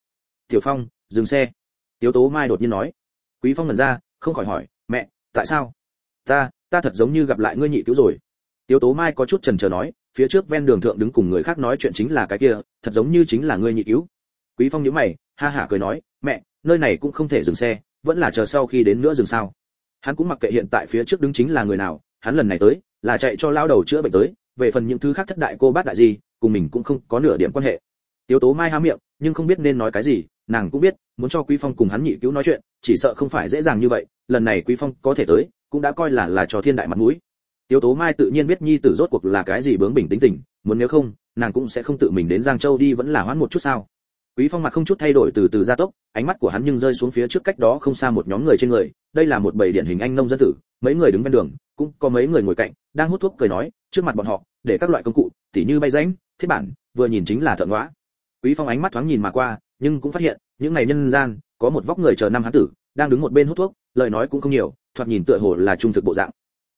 Tiểu phong, dừng xe. Tiếu tố mai đột nhiên nói. Quý phong ngẩn ra, không khỏi hỏi, mẹ, tại sao? Ta ta thật giống như gặp lại ngươi nhị cứu rồi. Tiếu tố mai có chút chần chờ nói, phía trước ven đường thượng đứng cùng người khác nói chuyện chính là cái kia, thật giống như chính là ngươi nhị cứu. Quý phong nhíu mày, ha hả cười nói, mẹ, nơi này cũng không thể dừng xe, vẫn là chờ sau khi đến nữa dừng sao. Hắn cũng mặc kệ hiện tại phía trước đứng chính là người nào, hắn lần này tới là chạy cho lao đầu chữa bệnh tới, về phần những thứ khác thất đại cô bác đại gì cùng mình cũng không có nửa điểm quan hệ. Tiếu tố mai há miệng, nhưng không biết nên nói cái gì, nàng cũng biết, muốn cho quý phong cùng hắn nhị cứu nói chuyện, chỉ sợ không phải dễ dàng như vậy, lần này quý phong có thể tới, cũng đã coi là là cho thiên đại mặt mũi. Tiếu tố mai tự nhiên biết nhi tử rốt cuộc là cái gì bướng bỉnh tính tình, muốn nếu không, nàng cũng sẽ không tự mình đến giang châu đi vẫn là hoãn một chút sao. Quý phong mặt không chút thay đổi từ từ gia tốc, ánh mắt của hắn nhưng rơi xuống phía trước cách đó không xa một nhóm người trên người, đây là một bầy điển hình anh nông dân tử, mấy người đứng ven đường cũng có mấy người ngồi cạnh, đang hút thuốc cười nói, trước mặt bọn họ, để các loại công cụ, tỉ như bay ránh thiết bản, vừa nhìn chính là thợ ngõa quý phong ánh mắt thoáng nhìn mà qua, nhưng cũng phát hiện, những ngày nhân gian, có một vóc người chờ năm hán tử, đang đứng một bên hút thuốc, lời nói cũng không nhiều, thoạt nhìn tựa hồ là trung thực bộ dạng.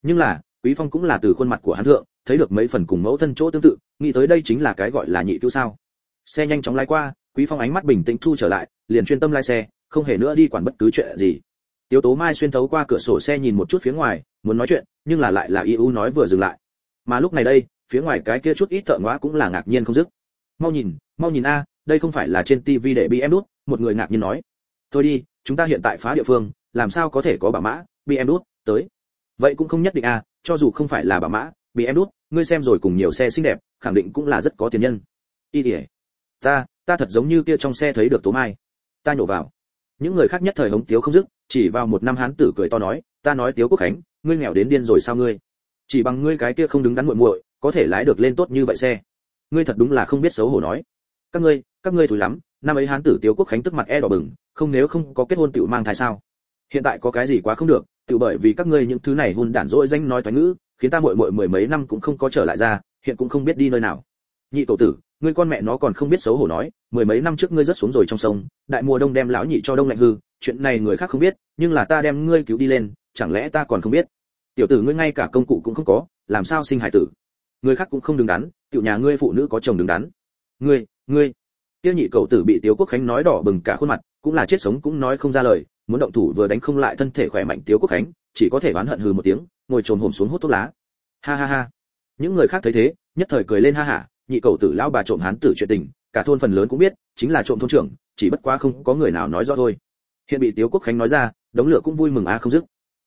Nhưng là, quý phong cũng là từ khuôn mặt của hắn thượng, thấy được mấy phần cùng mẫu thân chỗ tương tự, nghĩ tới đây chính là cái gọi là nhị cứu sao. Xe nhanh chóng lái qua, quý phong ánh mắt bình tĩnh thu trở lại, liền chuyên tâm lái xe, không hề nữa đi quản bất cứ chuyện gì tiếu Tố Mai xuyên thấu qua cửa sổ xe nhìn một chút phía ngoài, muốn nói chuyện, nhưng là lại là IU nói vừa dừng lại. Mà lúc này đây, phía ngoài cái kia chút ít thợ ngóa cũng là ngạc nhiên không dứt. Mau nhìn, mau nhìn a, đây không phải là trên TV để bị em đút, một người ngạc nhiên nói. Thôi đi, chúng ta hiện tại phá địa phương, làm sao có thể có bà mã, bị em đút, tới. Vậy cũng không nhất định a, cho dù không phải là bà mã, bị em đút, ngươi xem rồi cùng nhiều xe xinh đẹp, khẳng định cũng là rất có tiền nhân. Y đi. Ta, ta thật giống như kia trong xe thấy được Tố Mai. Ta nhổ vào. Những người khác nhất thời hống tiếu không dứt, chỉ vào một năm hán tử cười to nói, ta nói tiếu quốc khánh, ngươi nghèo đến điên rồi sao ngươi? Chỉ bằng ngươi cái kia không đứng đắn muội muội, có thể lái được lên tốt như vậy xe. Ngươi thật đúng là không biết xấu hổ nói. Các ngươi các ngươi thúi lắm, năm ấy hán tử tiếu quốc khánh tức mặt e đỏ bừng, không nếu không có kết hôn tiểu mang thai sao? Hiện tại có cái gì quá không được tự bởi vì các ngươi những thứ này hôn đản dỗi danh nói toán ngữ, khiến ta muội muội mười mấy năm cũng không có trở lại ra, hiện cũng không biết đi nơi nào. Nhị tổ tử ngươi con mẹ nó còn không biết xấu hổ nói, mười mấy năm trước ngươi rớt xuống rồi trong sông, đại mùa đông đem lão nhị cho đông lạnh hư, chuyện này người khác không biết, nhưng là ta đem ngươi cứu đi lên, chẳng lẽ ta còn không biết? Tiểu tử ngươi ngay cả công cụ cũng không có, làm sao sinh hải tử? Người khác cũng không đứng đắn, tiểu nhà ngươi phụ nữ có chồng đứng đắn. Ngươi ngươi. Tiêu nhị cầu tử bị tiếu quốc khánh nói đỏ bừng cả khuôn mặt, cũng là chết sống cũng nói không ra lời, muốn động thủ vừa đánh không lại thân thể khỏe mạnh tiếu quốc khánh, chỉ có thể oán hận hừ một tiếng, ngồi trồn hổm xuống hút thuốc lá. Ha ha ha. Những người khác thấy thế, nhất thời cười lên ha hả nhị cầu tử lão bà trộm hán tử chuyện tình, cả thôn phần lớn cũng biết, chính là trộm thôn trưởng, chỉ bất quá không có người nào nói rõ thôi. Hiện bị tiếu quốc khánh nói ra, đống lửa cũng vui mừng a, không dứt.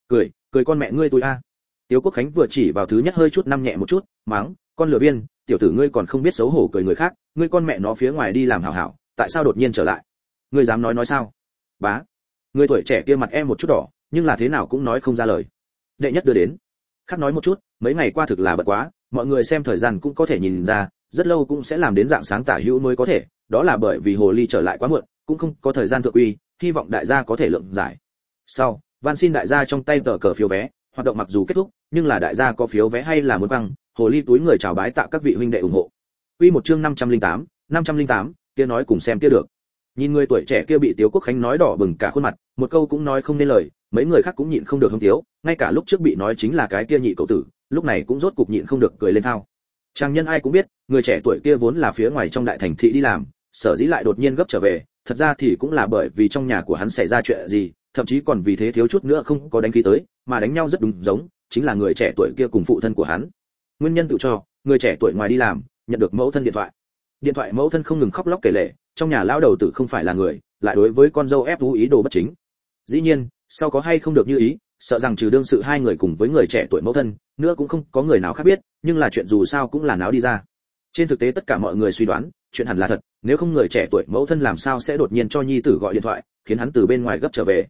Cười cười con mẹ ngươi tôi a. Tiếu quốc khánh vừa chỉ vào thứ nhất hơi chút năm nhẹ một chút, mắng, con lửa viên, tiểu tử ngươi còn không biết xấu hổ cười người khác, ngươi con mẹ nó phía ngoài đi làm hảo hảo, tại sao đột nhiên trở lại? Ngươi dám nói nói sao? Bá, người tuổi trẻ kia mặt em một chút đỏ, nhưng là thế nào cũng nói không ra lời. Đệ nhất đưa đến. Khác nói một chút, mấy ngày qua thực là bận quá, mọi người xem thời gian cũng có thể nhìn ra rất lâu cũng sẽ làm đến dạng sáng tả hữu mới có thể đó là bởi vì hồ ly trở lại quá muộn cũng không có thời gian thượng uy hy vọng đại gia có thể lượng giải. Sau van xin đại gia trong tay tờ cờ phiếu vé hoạt động mặc dù kết thúc nhưng là đại gia có phiếu vé hay là muốn băng hồ ly túi người chào bái tạ các vị huynh đệ ủng hộ. Quy một chương 508, 508, kia nói cùng xem kia được. Nhìn người tuổi trẻ kia bị tiếu quốc khánh nói đỏ bừng cả khuôn mặt một câu cũng nói không nên lời mấy người khác cũng nhịn không được hông tiếu ngay cả lúc trước bị nói chính là cái kia nhị cậu tử lúc này cũng rốt cục nhịn không được cười lên thao trang nhân ai cũng biết, người trẻ tuổi kia vốn là phía ngoài trong đại thành thị đi làm, sở dĩ lại đột nhiên gấp trở về, thật ra thì cũng là bởi vì trong nhà của hắn xảy ra chuyện gì, thậm chí còn vì thế thiếu chút nữa không có đánh khí tới, mà đánh nhau rất đúng giống, chính là người trẻ tuổi kia cùng phụ thân của hắn. Nguyên nhân tự cho, người trẻ tuổi ngoài đi làm, nhận được mẫu thân điện thoại. Điện thoại mẫu thân không ngừng khóc lóc kể lể, trong nhà lão đầu tử không phải là người, lại đối với con dâu ép thú ý đồ bất chính. Dĩ nhiên, sau có hay không được như ý, sợ rằng trừ đương sự hai người cùng với người trẻ tuổi mẫu thân, nữa cũng không có người nào khác biết nhưng là chuyện dù sao cũng là náo đi ra. Trên thực tế tất cả mọi người suy đoán, chuyện hẳn là thật, nếu không người trẻ tuổi mẫu thân làm sao sẽ đột nhiên cho nhi tử gọi điện thoại, khiến hắn từ bên ngoài gấp trở về.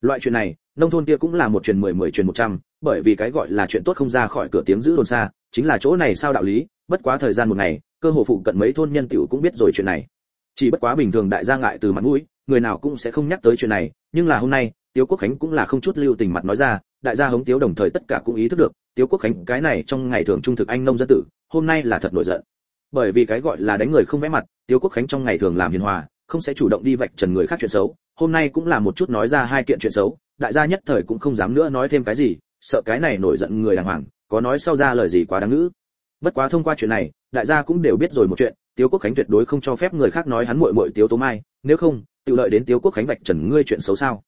Loại chuyện này, nông thôn kia cũng là một chuyện mười mười chuyện một trăm, bởi vì cái gọi là chuyện tốt không ra khỏi cửa tiếng giữ đồn xa, chính là chỗ này sao đạo lý, bất quá thời gian một ngày, cơ hồ phụ cận mấy thôn nhân tiểu cũng biết rồi chuyện này. Chỉ bất quá bình thường đại gia ngại từ mặt mũi, người nào cũng sẽ không nhắc tới chuyện này, nhưng là hôm nay, tiếu quốc khánh cũng là không chút lưu tình mặt nói ra, đại gia hống tiếu đồng thời tất cả cũng ý thức được tiếu quốc khánh, cái này trong ngày thường trung thực anh nông dân tử, hôm nay là thật nổi giận. Bởi vì cái gọi là đánh người không vẽ mặt, tiếu quốc khánh trong ngày thường làm hiền hòa, không sẽ chủ động đi vạch trần người khác chuyện xấu. Hôm nay cũng là một chút nói ra hai kiện chuyện xấu, đại gia nhất thời cũng không dám nữa nói thêm cái gì, sợ cái này nổi giận người đàng hoàng, có nói sau ra lời gì quá đáng ngữ. Bất quá thông qua chuyện này, đại gia cũng đều biết rồi một chuyện, tiếu quốc khánh tuyệt đối không cho phép người khác nói hắn muội muội tiếu tố mai, nếu không, tự lợi đến tiếu quốc khánh vạch trần ngươi chuyện xấu sao.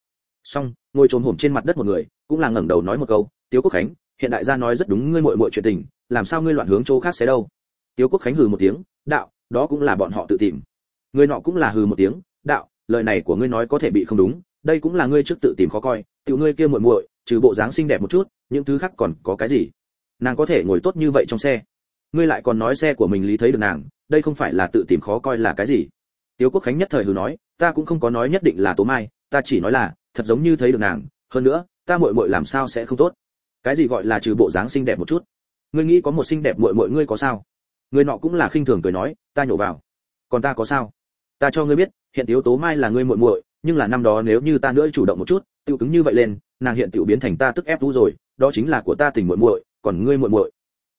Xong, ngồi trồm hổm trên mặt đất một người, cũng là ngẩng đầu nói một câu, tiếu quốc khánh hiện đại gia nói rất đúng ngươi muội muội chuyện tình, làm sao ngươi loạn hướng chỗ khác sẽ đâu? Tiếu quốc khánh hừ một tiếng, đạo, đó cũng là bọn họ tự tìm. Người nọ cũng là hừ một tiếng, đạo, lời này của ngươi nói có thể bị không đúng, đây cũng là ngươi trước tự tìm khó coi, tiểu ngươi kia muội muội, trừ bộ dáng xinh đẹp một chút, những thứ khác còn có cái gì? Nàng có thể ngồi tốt như vậy trong xe. Ngươi lại còn nói xe của mình lý thấy được nàng, đây không phải là tự tìm khó coi là cái gì? Tiếu quốc khánh nhất thời hừ nói, ta cũng không có nói nhất định là tố mai, ta chỉ nói là, thật giống như thấy được nàng, hơn nữa, ta muội muội làm sao sẽ không tốt? Cái gì gọi là trừ bộ dáng xinh đẹp một chút? Ngươi nghĩ có một xinh đẹp muội muội ngươi có sao? Người nọ cũng là khinh thường cười nói, ta nhổ vào. Còn ta có sao? Ta cho ngươi biết, hiện tiếu tố mai là ngươi muội muội, nhưng là năm đó nếu như ta nữa chủ động một chút tiêu cứng như vậy lên, nàng hiện tiểu biến thành ta tức ép vũ rồi, đó chính là của ta tình muội muội, còn ngươi muội muội.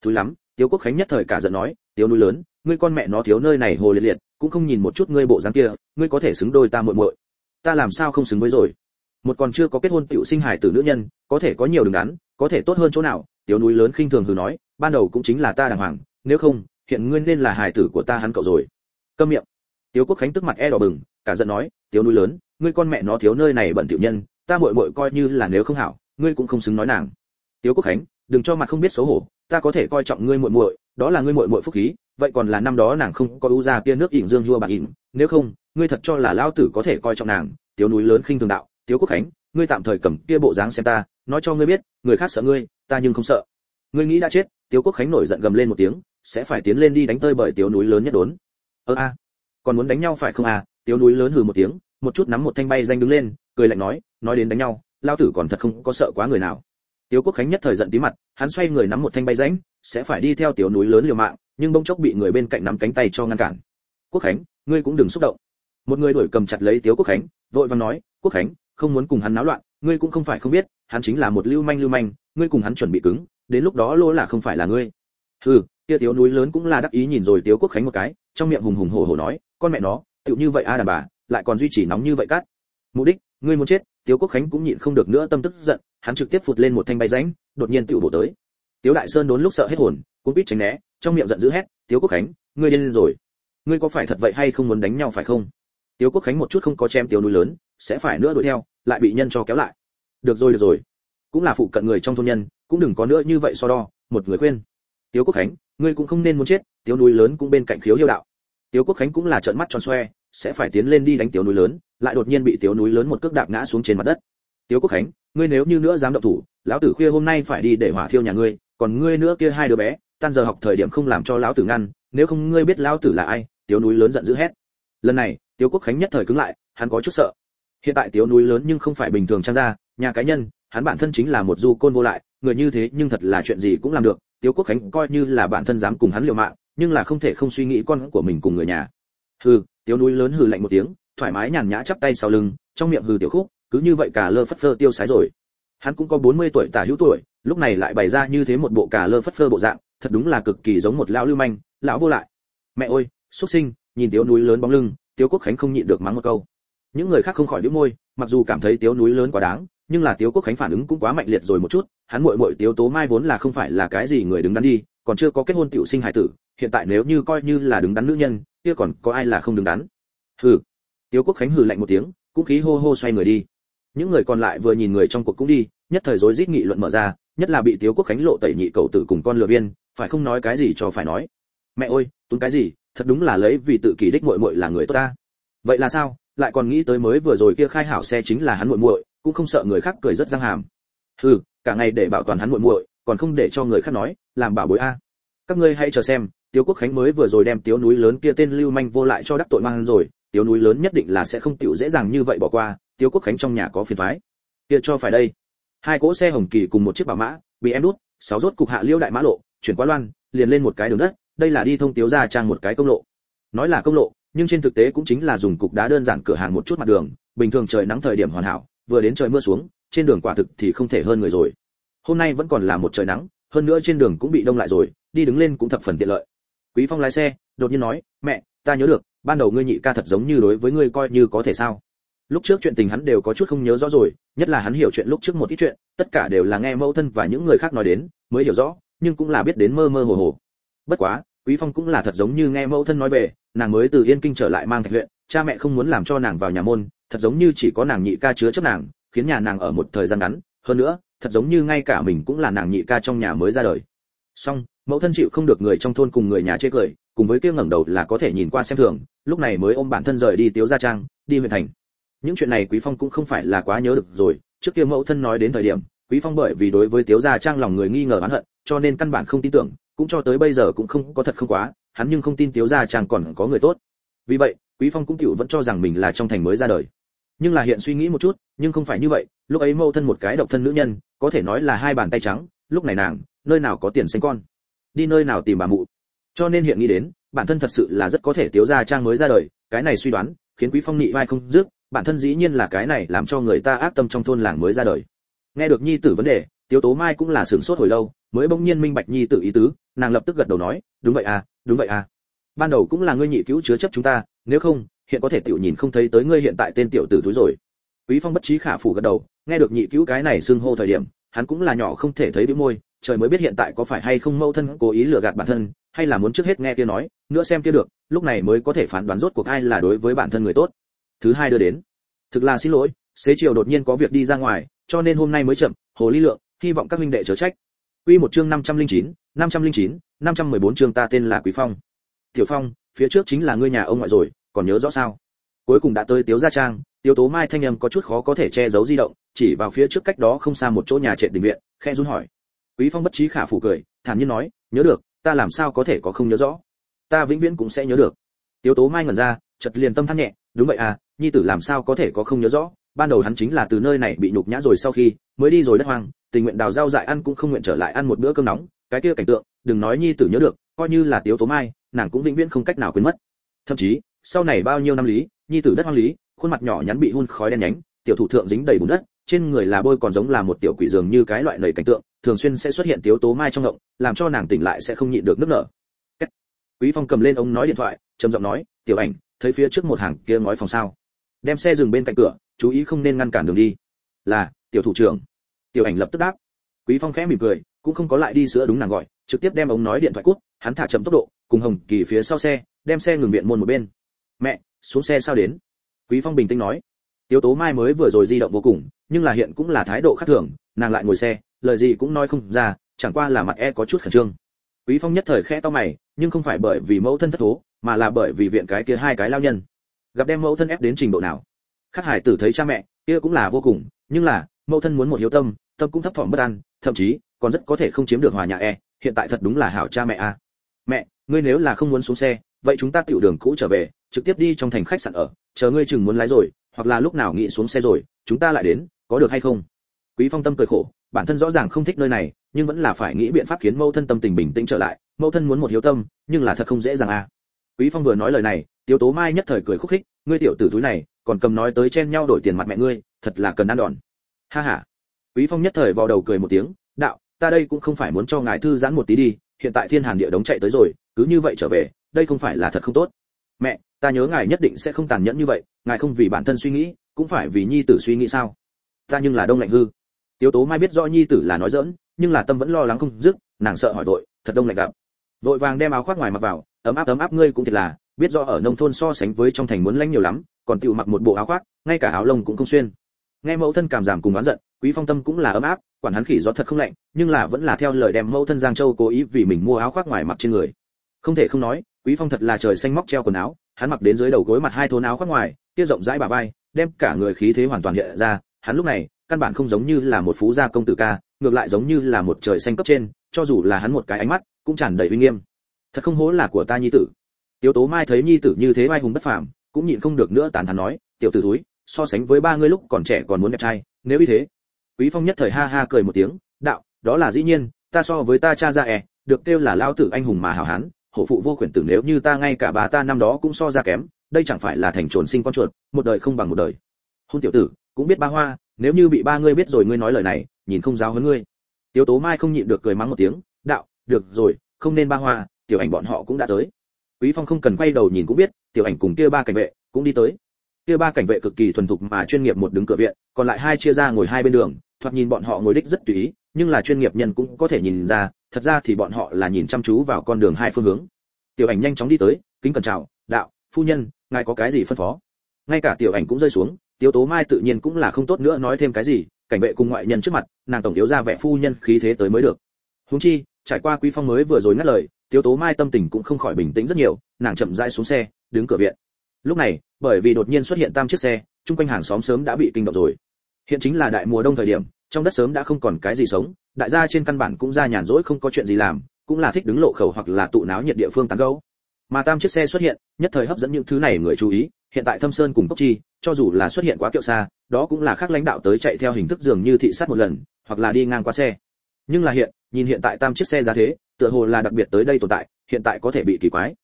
Thứ lắm, tiếu quốc khánh nhất thời cả giận nói, tiếu núi lớn, ngươi con mẹ nó thiếu nơi này hồ liệt liệt, cũng không nhìn một chút ngươi bộ dáng kia, ngươi có thể xứng đôi ta muội muội. Ta làm sao không xứng với rồi? Một còn chưa có kết hôn tiểu sinh hải tử nữ nhân, có thể có nhiều đường đắn, có thể tốt hơn chỗ nào, tiểu núi lớn khinh thường hừ nói, ban đầu cũng chính là ta đàng hoàng, nếu không, hiện ngươi nên là hải tử của ta hắn cậu rồi. Câm miệng. Tiểu quốc khánh tức mặt e đỏ bừng, cả giận nói, tiểu núi lớn, ngươi con mẹ nó thiếu nơi này bận tiểu nhân, ta muội muội coi như là nếu không hảo, ngươi cũng không xứng nói nàng. Tiểu quốc khánh, đừng cho mặt không biết xấu hổ, ta có thể coi trọng ngươi muội muội, đó là ngươi muội muội phúc khí, vậy còn là năm đó nàng không có ưu gia kia nước ỉn dương hua bạc ỉn, nếu không, ngươi thật cho là lão tử có thể coi trọng nàng, tiểu núi lớn khinh thường đạo tiếu quốc khánh, ngươi tạm thời cầm kia bộ dáng xem ta, nói cho ngươi biết, người khác sợ ngươi, ta nhưng không sợ. Ngươi nghĩ đã chết, tiếu quốc khánh nổi giận gầm lên một tiếng, sẽ phải tiến lên đi đánh tơi bởi tiếu núi lớn nhất đốn. Ơ a, còn muốn đánh nhau phải không à tiếu núi lớn hừ một tiếng, một chút nắm một thanh bay danh đứng lên, cười lạnh nói nói đến đánh nhau, lao tử còn thật không có sợ quá người nào. Tiếu quốc khánh nhất thời giận tí mặt, hắn xoay người nắm một thanh bay ránh sẽ phải đi theo tiểu núi lớn liều mạng, nhưng bỗng chốc bị người bên cạnh nắm cánh tay cho ngăn cản. Quốc khánh, ngươi cũng đừng xúc động. Một người đuổi cầm chặt lấy tiếu quốc khánh, vội vàng nói, quốc khánh không muốn cùng hắn náo loạn, ngươi cũng không phải không biết, hắn chính là một lưu manh lưu manh, ngươi cùng hắn chuẩn bị cứng, đến lúc đó lô là không phải là ngươi. Hừ, kia tiếu núi lớn cũng là đắc ý nhìn rồi tiếu quốc khánh một cái, trong miệng hùng hùng hổ hổ nói, con mẹ nó, tựu như vậy a đàn bà, lại còn duy trì nóng như vậy cát. Mục đích, ngươi muốn chết, tiếu quốc khánh cũng nhịn không được nữa tâm tức giận, hắn trực tiếp phụt lên một thanh bay ránh đột nhiên tựu bổ tới. Tiếu đại sơn đốn lúc sợ hết hồn, cũng biết tránh né, trong miệng giận dữ hét, tiếu quốc khánh, ngươi điên rồi. Ngươi có phải thật vậy hay không muốn đánh nhau phải không? Tiếu quốc khánh một chút không có chém tiếu núi lớn sẽ phải nữa đuổi theo, lại bị nhân cho kéo lại. Được rồi được rồi. Cũng là phụ cận người trong thôn nhân, cũng đừng có nữa như vậy so đo, một người khuyên. Tiếu quốc khánh, ngươi cũng không nên muốn chết, tiếu núi lớn cũng bên cạnh khiếu yêu đạo. Tiếu quốc khánh cũng là trợn mắt tròn xoe, sẽ phải tiến lên đi đánh tiếu núi lớn, lại đột nhiên bị tiếu núi lớn một cước đạp ngã xuống trên mặt đất. Tiếu quốc khánh, ngươi nếu như nữa dám động thủ, lão tử khuya hôm nay phải đi để hỏa thiêu nhà ngươi, còn ngươi nữa kia hai đứa bé, tan giờ học thời điểm không làm cho lão tử ngăn, nếu không ngươi biết lão tử là ai, tiếu núi lớn giận dữ hét. Lần này, tiếu quốc khánh nhất thời cứng lại, hắn có chút sợ hiện tại tiếu núi lớn nhưng không phải bình thường trang gia, nhà cá nhân, hắn bản thân chính là một du côn vô lại, người như thế nhưng thật là chuyện gì cũng làm được, tiếu quốc khánh coi như là bản thân dám cùng hắn liều mạng, nhưng là không thể không suy nghĩ con của mình cùng người nhà. Hừ, tiếu núi lớn hừ lạnh một tiếng, thoải mái nhàn nhã chắp tay sau lưng, trong miệng hừ tiểu khúc, cứ như vậy cả lơ phất phơ tiêu sái rồi. Hắn cũng có 40 tuổi tả hữu tuổi, lúc này lại bày ra như thế một bộ cả lơ phất phơ bộ dạng, thật đúng là cực kỳ giống một lão lưu manh, lão vô lại. Mẹ ơi, xuất sinh, nhìn tiếu núi lớn bóng lưng, tiếu quốc khánh không nhịn được mắng một câu những người khác không khỏi đĩu môi mặc dù cảm thấy tiếu núi lớn quá đáng nhưng là tiếu quốc khánh phản ứng cũng quá mạnh liệt rồi một chút hắn muội muội tiếu tố mai vốn là không phải là cái gì người đứng đắn đi còn chưa có kết hôn tiểu sinh Hải tử hiện tại nếu như coi như là đứng đắn nữ nhân kia còn có ai là không đứng đắn hừ Tiếu Quốc Khánh hừ lạnh một tiếng, cũng khí hô hô xoay người đi. Những người còn lại vừa nhìn người trong cuộc cũng đi, nhất thời rối rít nghị luận mở ra, nhất là bị Tiếu Quốc Khánh lộ tẩy nhị cậu tử cùng con lừa viên, phải không nói cái gì cho phải nói. Mẹ ơi, tốn cái gì, thật đúng là lấy vì tự kỷ đích muội muội là người tốt ta. Vậy là sao, lại còn nghĩ tới mới vừa rồi kia khai hảo xe chính là hắn muội muội, cũng không sợ người khác cười rất răng hàm. Hừ, cả ngày để bảo toàn hắn muội muội, còn không để cho người khác nói, làm bảo bối a. Các ngươi hãy chờ xem, Tiếu Quốc Khánh mới vừa rồi đem Tiếu núi lớn kia tên lưu manh vô lại cho đắc tội mang rồi, Tiếu núi lớn nhất định là sẽ không tiểu dễ dàng như vậy bỏ qua, Tiếu Quốc Khánh trong nhà có phiền toái. Kia cho phải đây. Hai cỗ xe hồng kỳ cùng một chiếc bảo mã, bị em đút, sáu rốt cục hạ liêu đại mã lộ, chuyển qua loan, liền lên một cái đường đất, đây là đi thông Tiếu gia trang một cái công lộ. Nói là công lộ, nhưng trên thực tế cũng chính là dùng cục đá đơn giản cửa hàng một chút mặt đường, bình thường trời nắng thời điểm hoàn hảo, vừa đến trời mưa xuống, trên đường quả thực thì không thể hơn người rồi. Hôm nay vẫn còn là một trời nắng, hơn nữa trên đường cũng bị đông lại rồi, đi đứng lên cũng thập phần tiện lợi. Quý Phong lái xe, đột nhiên nói, "Mẹ, ta nhớ được, ban đầu ngươi nhị ca thật giống như đối với ngươi coi như có thể sao?" Lúc trước chuyện tình hắn đều có chút không nhớ rõ rồi, nhất là hắn hiểu chuyện lúc trước một ít chuyện, tất cả đều là nghe mẫu thân và những người khác nói đến, mới hiểu rõ, nhưng cũng là biết đến mơ mơ hồ hồ. Bất quá, Quý Phong cũng là thật giống như nghe mẫu thân nói về, nàng mới từ Yên Kinh trở lại mang thạch huyện, cha mẹ không muốn làm cho nàng vào nhà môn, thật giống như chỉ có nàng nhị ca chứa chấp nàng, khiến nhà nàng ở một thời gian ngắn, hơn nữa, thật giống như ngay cả mình cũng là nàng nhị ca trong nhà mới ra đời. Song, mẫu thân chịu không được người trong thôn cùng người nhà chê cười, cùng với kia ngẩng đầu là có thể nhìn qua xem thường, lúc này mới ôm bản thân rời đi Tiếu gia trang, đi huyện thành. Những chuyện này Quý Phong cũng không phải là quá nhớ được rồi, trước kia mẫu thân nói đến thời điểm, Quý Phong bởi vì đối với Tiếu gia trang lòng người nghi ngờ oán hận, cho nên căn bản không tin tưởng, cũng cho tới bây giờ cũng không có thật không quá, hắn nhưng không tin Tiếu gia trang còn có người tốt. Vì vậy, Quý Phong cũng tiểu vẫn cho rằng mình là trong thành mới ra đời. Nhưng là hiện suy nghĩ một chút, nhưng không phải như vậy, lúc ấy mẫu thân một cái độc thân nữ nhân, có thể nói là hai bàn tay trắng, lúc này nàng, nơi nào có tiền sinh con, đi nơi nào tìm bà mụ. Cho nên hiện nghĩ đến, bản thân thật sự là rất có thể Tiếu gia trang mới ra đời, cái này suy đoán, khiến Quý Phong nị vai không dứt, bản thân dĩ nhiên là cái này làm cho người ta ác tâm trong thôn làng mới ra đời. Nghe được nhi tử vấn đề, Tiếu Tố Mai cũng là sửng sốt hồi lâu, mới bỗng nhiên minh bạch nhi tử ý tứ, nàng lập tức gật đầu nói, đúng vậy à, đúng vậy à. Ban đầu cũng là ngươi nhị cứu chứa chấp chúng ta, nếu không, hiện có thể tiểu nhìn không thấy tới ngươi hiện tại tên tiểu tử túi rồi. Quý Phong bất trí khả phủ gật đầu, nghe được nhị cứu cái này xưng hô thời điểm, hắn cũng là nhỏ không thể thấy bĩu môi, trời mới biết hiện tại có phải hay không mâu thân cố ý lừa gạt bản thân, hay là muốn trước hết nghe kia nói, nữa xem kia được, lúc này mới có thể phán đoán rốt cuộc ai là đối với bản thân người tốt. Thứ hai đưa đến, thực là xin lỗi, xế chiều đột nhiên có việc đi ra ngoài, cho nên hôm nay mới chậm, hồ ly lượng, hy vọng các huynh đệ chớ trách. Quy một chương 509, 509, 514 chương ta tên là Quý Phong. Tiểu Phong, phía trước chính là ngươi nhà ông ngoại rồi, còn nhớ rõ sao? Cuối cùng đã tới Tiếu gia trang, Tiếu Tố Mai thanh âm có chút khó có thể che giấu di động, chỉ vào phía trước cách đó không xa một chỗ nhà trệt đình viện, khẽ run hỏi. Quý Phong bất trí khả phủ cười, thản nhiên nói, nhớ được, ta làm sao có thể có không nhớ rõ? Ta vĩnh viễn cũng sẽ nhớ được. Tiếu Tố Mai ngẩn ra, chợt liền tâm than nhẹ, đúng vậy à, nhi tử làm sao có thể có không nhớ rõ? Ban đầu hắn chính là từ nơi này bị nhục nhã rồi sau khi mới đi rồi đất hoang, tình nguyện đào rau dại ăn cũng không nguyện trở lại ăn một bữa cơm nóng, cái kia cảnh tượng, đừng nói nhi tử nhớ được, coi như là Tiếu Tố Mai, nàng cũng vĩnh viễn không cách nào quên mất. Thậm chí, sau này bao nhiêu năm lý, nhi tử đất hoang lý, khuôn mặt nhỏ nhắn bị hun khói đen nhánh, tiểu thủ thượng dính đầy bùn đất, trên người là bôi còn giống là một tiểu quỷ dường như cái loại lầy cảnh tượng, thường xuyên sẽ xuất hiện tiếu tố mai trong ngộng, làm cho nàng tỉnh lại sẽ không nhịn được nước nở. Quý Phong cầm lên ống nói điện thoại, trầm giọng nói, "Tiểu ảnh, thấy phía trước một hàng kia ngói phòng sao? Đem xe dừng bên cạnh cửa, chú ý không nên ngăn cản đường đi." "Là, tiểu thủ trưởng." Tiểu ảnh lập tức đáp. Quý Phong khẽ mỉm cười, cũng không có lại đi sữa đúng nàng gọi, trực tiếp đem ống nói điện thoại cút, hắn thả chậm tốc độ, cùng Hồng Kỳ phía sau xe, đem xe ngừng viện môn một bên. "Mẹ, xuống xe sao đến?" Quý Phong bình tĩnh nói. Tiếu Tố Mai mới vừa rồi di động vô cùng, nhưng là hiện cũng là thái độ khác thường, nàng lại ngồi xe, lời gì cũng nói không ra, chẳng qua là mặt e có chút khẩn trương. Quý Phong nhất thời khẽ to mày, nhưng không phải bởi vì mẫu thân thất thố, mà là bởi vì viện cái kia hai cái lao nhân. Gặp đem mẫu thân ép đến trình độ nào? Khắc Hải tử thấy cha mẹ, kia cũng là vô cùng, nhưng là, mẫu thân muốn một hiếu tâm, tâm cũng thấp thỏm bất an, thậm chí còn rất có thể không chiếm được hòa nhà e, hiện tại thật đúng là hảo cha mẹ a. À. Mẹ, ngươi nếu là không muốn xuống xe, vậy chúng ta tiểu đường cũ trở về, trực tiếp đi trong thành khách sạn ở, chờ ngươi chừng muốn lái rồi, hoặc là lúc nào nghĩ xuống xe rồi, chúng ta lại đến, có được hay không? Quý Phong tâm cười khổ, bản thân rõ ràng không thích nơi này, nhưng vẫn là phải nghĩ biện pháp khiến mẫu thân tâm tình bình tĩnh trở lại, mẫu thân muốn một hiếu tâm, nhưng là thật không dễ dàng à. Quý Phong vừa nói lời này, Tiêu Tố Mai nhất thời cười khúc khích, ngươi tiểu tử túi này, còn cầm nói tới chen nhau đổi tiền mặt mẹ ngươi, thật là cần ăn đòn. Ha ha. Quý Phong nhất thời vò đầu cười một tiếng, đạo, ta đây cũng không phải muốn cho ngài thư giãn một tí đi, hiện tại Thiên Hàn địa đống chạy tới rồi, cứ như vậy trở về, đây không phải là thật không tốt. Mẹ, ta nhớ ngài nhất định sẽ không tàn nhẫn như vậy, ngài không vì bản thân suy nghĩ, cũng phải vì nhi tử suy nghĩ sao? Ta nhưng là đông lạnh hư. Tiếu Tố Mai biết rõ nhi tử là nói giỡn, nhưng là tâm vẫn lo lắng không dứt, nàng sợ hỏi vội, thật đông lạnh gặp. Vội vàng đem áo khoác ngoài mặc vào, ấm áp ấm áp ngươi cũng thiệt là, biết rõ ở nông thôn so sánh với trong thành muốn lãnh nhiều lắm, còn tiểu mặc một bộ áo khoác, ngay cả áo lông cũng không xuyên. Nghe mẫu thân cảm giảm cùng oán giận, quý phong tâm cũng là ấm áp, quản hắn khỉ gió thật không lạnh, nhưng là vẫn là theo lời đem mẫu thân giang châu cố ý vì mình mua áo khoác ngoài mặc trên người. Không thể không nói, quý phong thật là trời xanh móc treo quần áo, hắn mặc đến dưới đầu gối mặt hai thốn áo khoác ngoài, kia rộng rãi bà vai, đem cả người khí thế hoàn toàn hiện ra, hắn lúc này, căn bản không giống như là một phú gia công tử ca, ngược lại giống như là một trời xanh cấp trên, cho dù là hắn một cái ánh mắt, cũng tràn đầy uy nghiêm. Thật không hố là của ta nhi tử. Tiêu Tố Mai thấy nhi tử như thế oai hùng bất phàm, cũng nhịn không được nữa tàn thán nói, tiểu tử túi, so sánh với ba ngươi lúc còn trẻ còn muốn đẹp trai, nếu như thế. Quý Phong nhất thời ha ha cười một tiếng, đạo, đó là dĩ nhiên, ta so với ta cha ra e, được kêu là lão tử anh hùng mà hảo hán, hổ phụ vô khuyển tử nếu như ta ngay cả bà ta năm đó cũng so ra kém, đây chẳng phải là thành trồn sinh con chuột, một đời không bằng một đời. Hôn tiểu tử, cũng biết ba hoa, nếu như bị ba ngươi biết rồi ngươi nói lời này, nhìn không giáo huấn ngươi. Tiêu Tố Mai không nhịn được cười mắng một tiếng, đạo, được rồi, không nên ba hoa, tiểu ảnh bọn họ cũng đã tới quý phong không cần quay đầu nhìn cũng biết, tiểu ảnh cùng kia ba cảnh vệ cũng đi tới. Kia ba cảnh vệ cực kỳ thuần thục mà chuyên nghiệp một đứng cửa viện, còn lại hai chia ra ngồi hai bên đường, thoạt nhìn bọn họ ngồi đích rất tùy ý, nhưng là chuyên nghiệp nhân cũng có thể nhìn ra, thật ra thì bọn họ là nhìn chăm chú vào con đường hai phương hướng. Tiểu ảnh nhanh chóng đi tới, kính cẩn chào, đạo, phu nhân, ngài có cái gì phân phó? Ngay cả tiểu ảnh cũng rơi xuống tiêu tố mai tự nhiên cũng là không tốt nữa nói thêm cái gì, cảnh vệ cùng ngoại nhân trước mặt, nàng tổng yếu ra vẻ phu nhân khí thế tới mới được. Huống chi, trải qua quý phong mới vừa rồi ngắt lời Tiêu Tố Mai tâm tình cũng không khỏi bình tĩnh rất nhiều, nàng chậm rãi xuống xe, đứng cửa viện. Lúc này, bởi vì đột nhiên xuất hiện tam chiếc xe, chung quanh hàng xóm sớm đã bị kinh động rồi. Hiện chính là đại mùa đông thời điểm, trong đất sớm đã không còn cái gì sống, đại gia trên căn bản cũng ra nhàn rỗi không có chuyện gì làm, cũng là thích đứng lộ khẩu hoặc là tụ náo nhiệt địa phương tán gẫu. Mà tam chiếc xe xuất hiện, nhất thời hấp dẫn những thứ này người chú ý, hiện tại Thâm Sơn cùng Cốc Chi, cho dù là xuất hiện quá kiệu xa, đó cũng là khác lãnh đạo tới chạy theo hình thức dường như thị sát một lần, hoặc là đi ngang qua xe. Nhưng là hiện, nhìn hiện tại tam chiếc xe giá thế, tựa hồ là đặc biệt tới đây tồn tại, hiện tại có thể bị kỳ quái.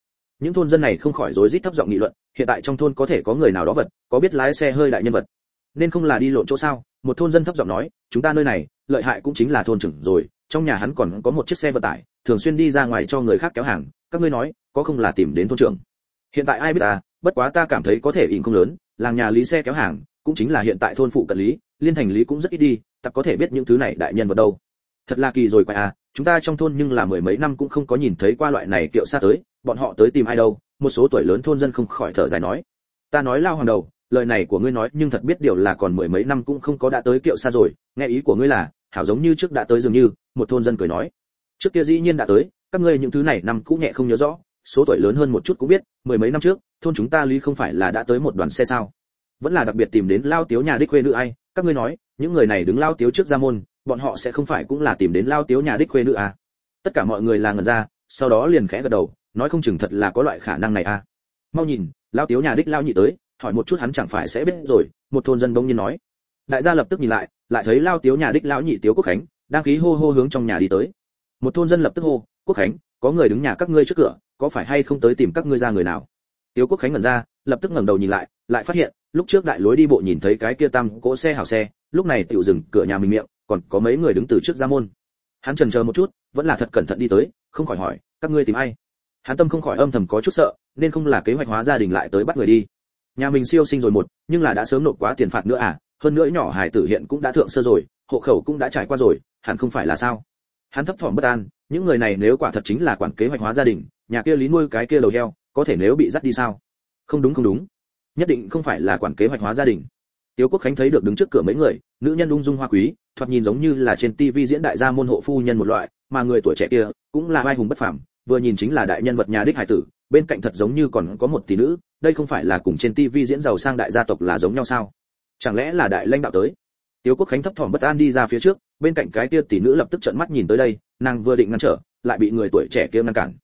Những thôn dân này không khỏi rối rít thấp giọng nghị luận, hiện tại trong thôn có thể có người nào đó vật, có biết lái xe hơi đại nhân vật. Nên không là đi lộn chỗ sao? Một thôn dân thấp giọng nói, chúng ta nơi này, lợi hại cũng chính là thôn trưởng rồi, trong nhà hắn còn có một chiếc xe vận tải, thường xuyên đi ra ngoài cho người khác kéo hàng, các ngươi nói, có không là tìm đến thôn trưởng? Hiện tại ai biết ta bất quá ta cảm thấy có thể ỉn không lớn, làng nhà lý xe kéo hàng, cũng chính là hiện tại thôn phụ cận lý, liên thành lý cũng rất ít đi, ta có thể biết những thứ này đại nhân vật đâu. Thật là kỳ rồi quay à chúng ta trong thôn nhưng là mười mấy năm cũng không có nhìn thấy qua loại này kiệu xa tới, bọn họ tới tìm ai đâu, một số tuổi lớn thôn dân không khỏi thở dài nói. Ta nói lao hoàng đầu, lời này của ngươi nói nhưng thật biết điều là còn mười mấy năm cũng không có đã tới kiệu xa rồi, nghe ý của ngươi là, hảo giống như trước đã tới dường như, một thôn dân cười nói. Trước kia dĩ nhiên đã tới, các ngươi những thứ này năm cũng nhẹ không nhớ rõ, số tuổi lớn hơn một chút cũng biết, mười mấy năm trước, thôn chúng ta lý không phải là đã tới một đoàn xe sao? Vẫn là đặc biệt tìm đến lao tiếu nhà đích quê nữ ai, các ngươi nói, những người này đứng lao tiếu trước ra môn bọn họ sẽ không phải cũng là tìm đến lao tiếu nhà đích khuê nữ à. tất cả mọi người là ngần ra, sau đó liền khẽ gật đầu, nói không chừng thật là có loại khả năng này à. mau nhìn, lao tiếu nhà đích lao nhị tới, hỏi một chút hắn chẳng phải sẽ biết rồi, một thôn dân bỗng nhiên nói đại gia lập tức nhìn lại lại thấy lao tiếu nhà đích lão nhị tiếu quốc khánh, đang khí hô hô hướng trong nhà đi tới một thôn dân lập tức hô, quốc khánh, có người đứng nhà các ngươi trước cửa, có phải hay không tới tìm các ngươi ra người nào tiếu quốc khánh ngẩn ra, lập tức ngẩng đầu nhìn lại lại phát hiện, lúc trước đại lối đi bộ nhìn thấy cái kia tam cỗ xe hảo xe, lúc này tiểu dừng cửa nhà mình miệng còn có mấy người đứng từ trước ra môn. Hắn chần chờ một chút, vẫn là thật cẩn thận đi tới, không khỏi hỏi, các ngươi tìm ai? Hắn tâm không khỏi âm thầm có chút sợ, nên không là kế hoạch hóa gia đình lại tới bắt người đi. Nhà mình siêu sinh rồi một, nhưng là đã sớm nộp quá tiền phạt nữa à hơn nữa nhỏ hải tử hiện cũng đã thượng sơ rồi, hộ khẩu cũng đã trải qua rồi, hẳn không phải là sao? Hắn thấp thỏm bất an, những người này nếu quả thật chính là quản kế hoạch hóa gia đình, nhà kia lý nuôi cái kia đầu heo, có thể nếu bị dắt đi sao? Không đúng không đúng. Nhất định không phải là quản kế hoạch hóa gia đình. Tiếu Quốc Khánh thấy được đứng trước cửa mấy người, nữ nhân ung dung hoa quý, thoạt nhìn giống như là trên TV diễn đại gia môn hộ phu nhân một loại, mà người tuổi trẻ kia cũng là vai hùng bất phàm, vừa nhìn chính là đại nhân vật nhà đích hải tử, bên cạnh thật giống như còn có một tỷ nữ, đây không phải là cùng trên TV diễn giàu sang đại gia tộc là giống nhau sao? Chẳng lẽ là đại lãnh đạo tới? Tiếu Quốc Khánh thấp thỏm bất an đi ra phía trước, bên cạnh cái kia tỷ nữ lập tức trợn mắt nhìn tới đây, nàng vừa định ngăn trở, lại bị người tuổi trẻ kia ngăn cản.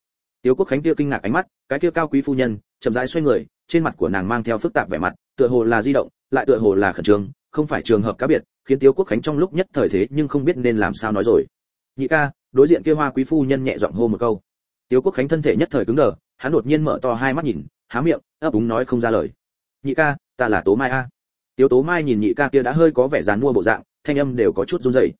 Tiếu Quốc Khánh kia kinh ngạc ánh mắt, cái kia cao quý phu nhân, chậm rãi xoay người, trên mặt của nàng mang theo phức tạp vẻ mặt, tựa hồ là di động, lại tựa hồ là khẩn trương, không phải trường hợp cá biệt, khiến Tiếu Quốc Khánh trong lúc nhất thời thế nhưng không biết nên làm sao nói rồi. Nhị ca, đối diện kia hoa quý phu nhân nhẹ giọng hô một câu. Tiếu Quốc Khánh thân thể nhất thời cứng đờ, hắn đột nhiên mở to hai mắt nhìn, há miệng, ấp úng nói không ra lời. Nhị ca, ta là Tố Mai a. Tiếu Tố Mai nhìn nhị ca kia đã hơi có vẻ dàn mua bộ dạng, thanh âm đều có chút run rẩy.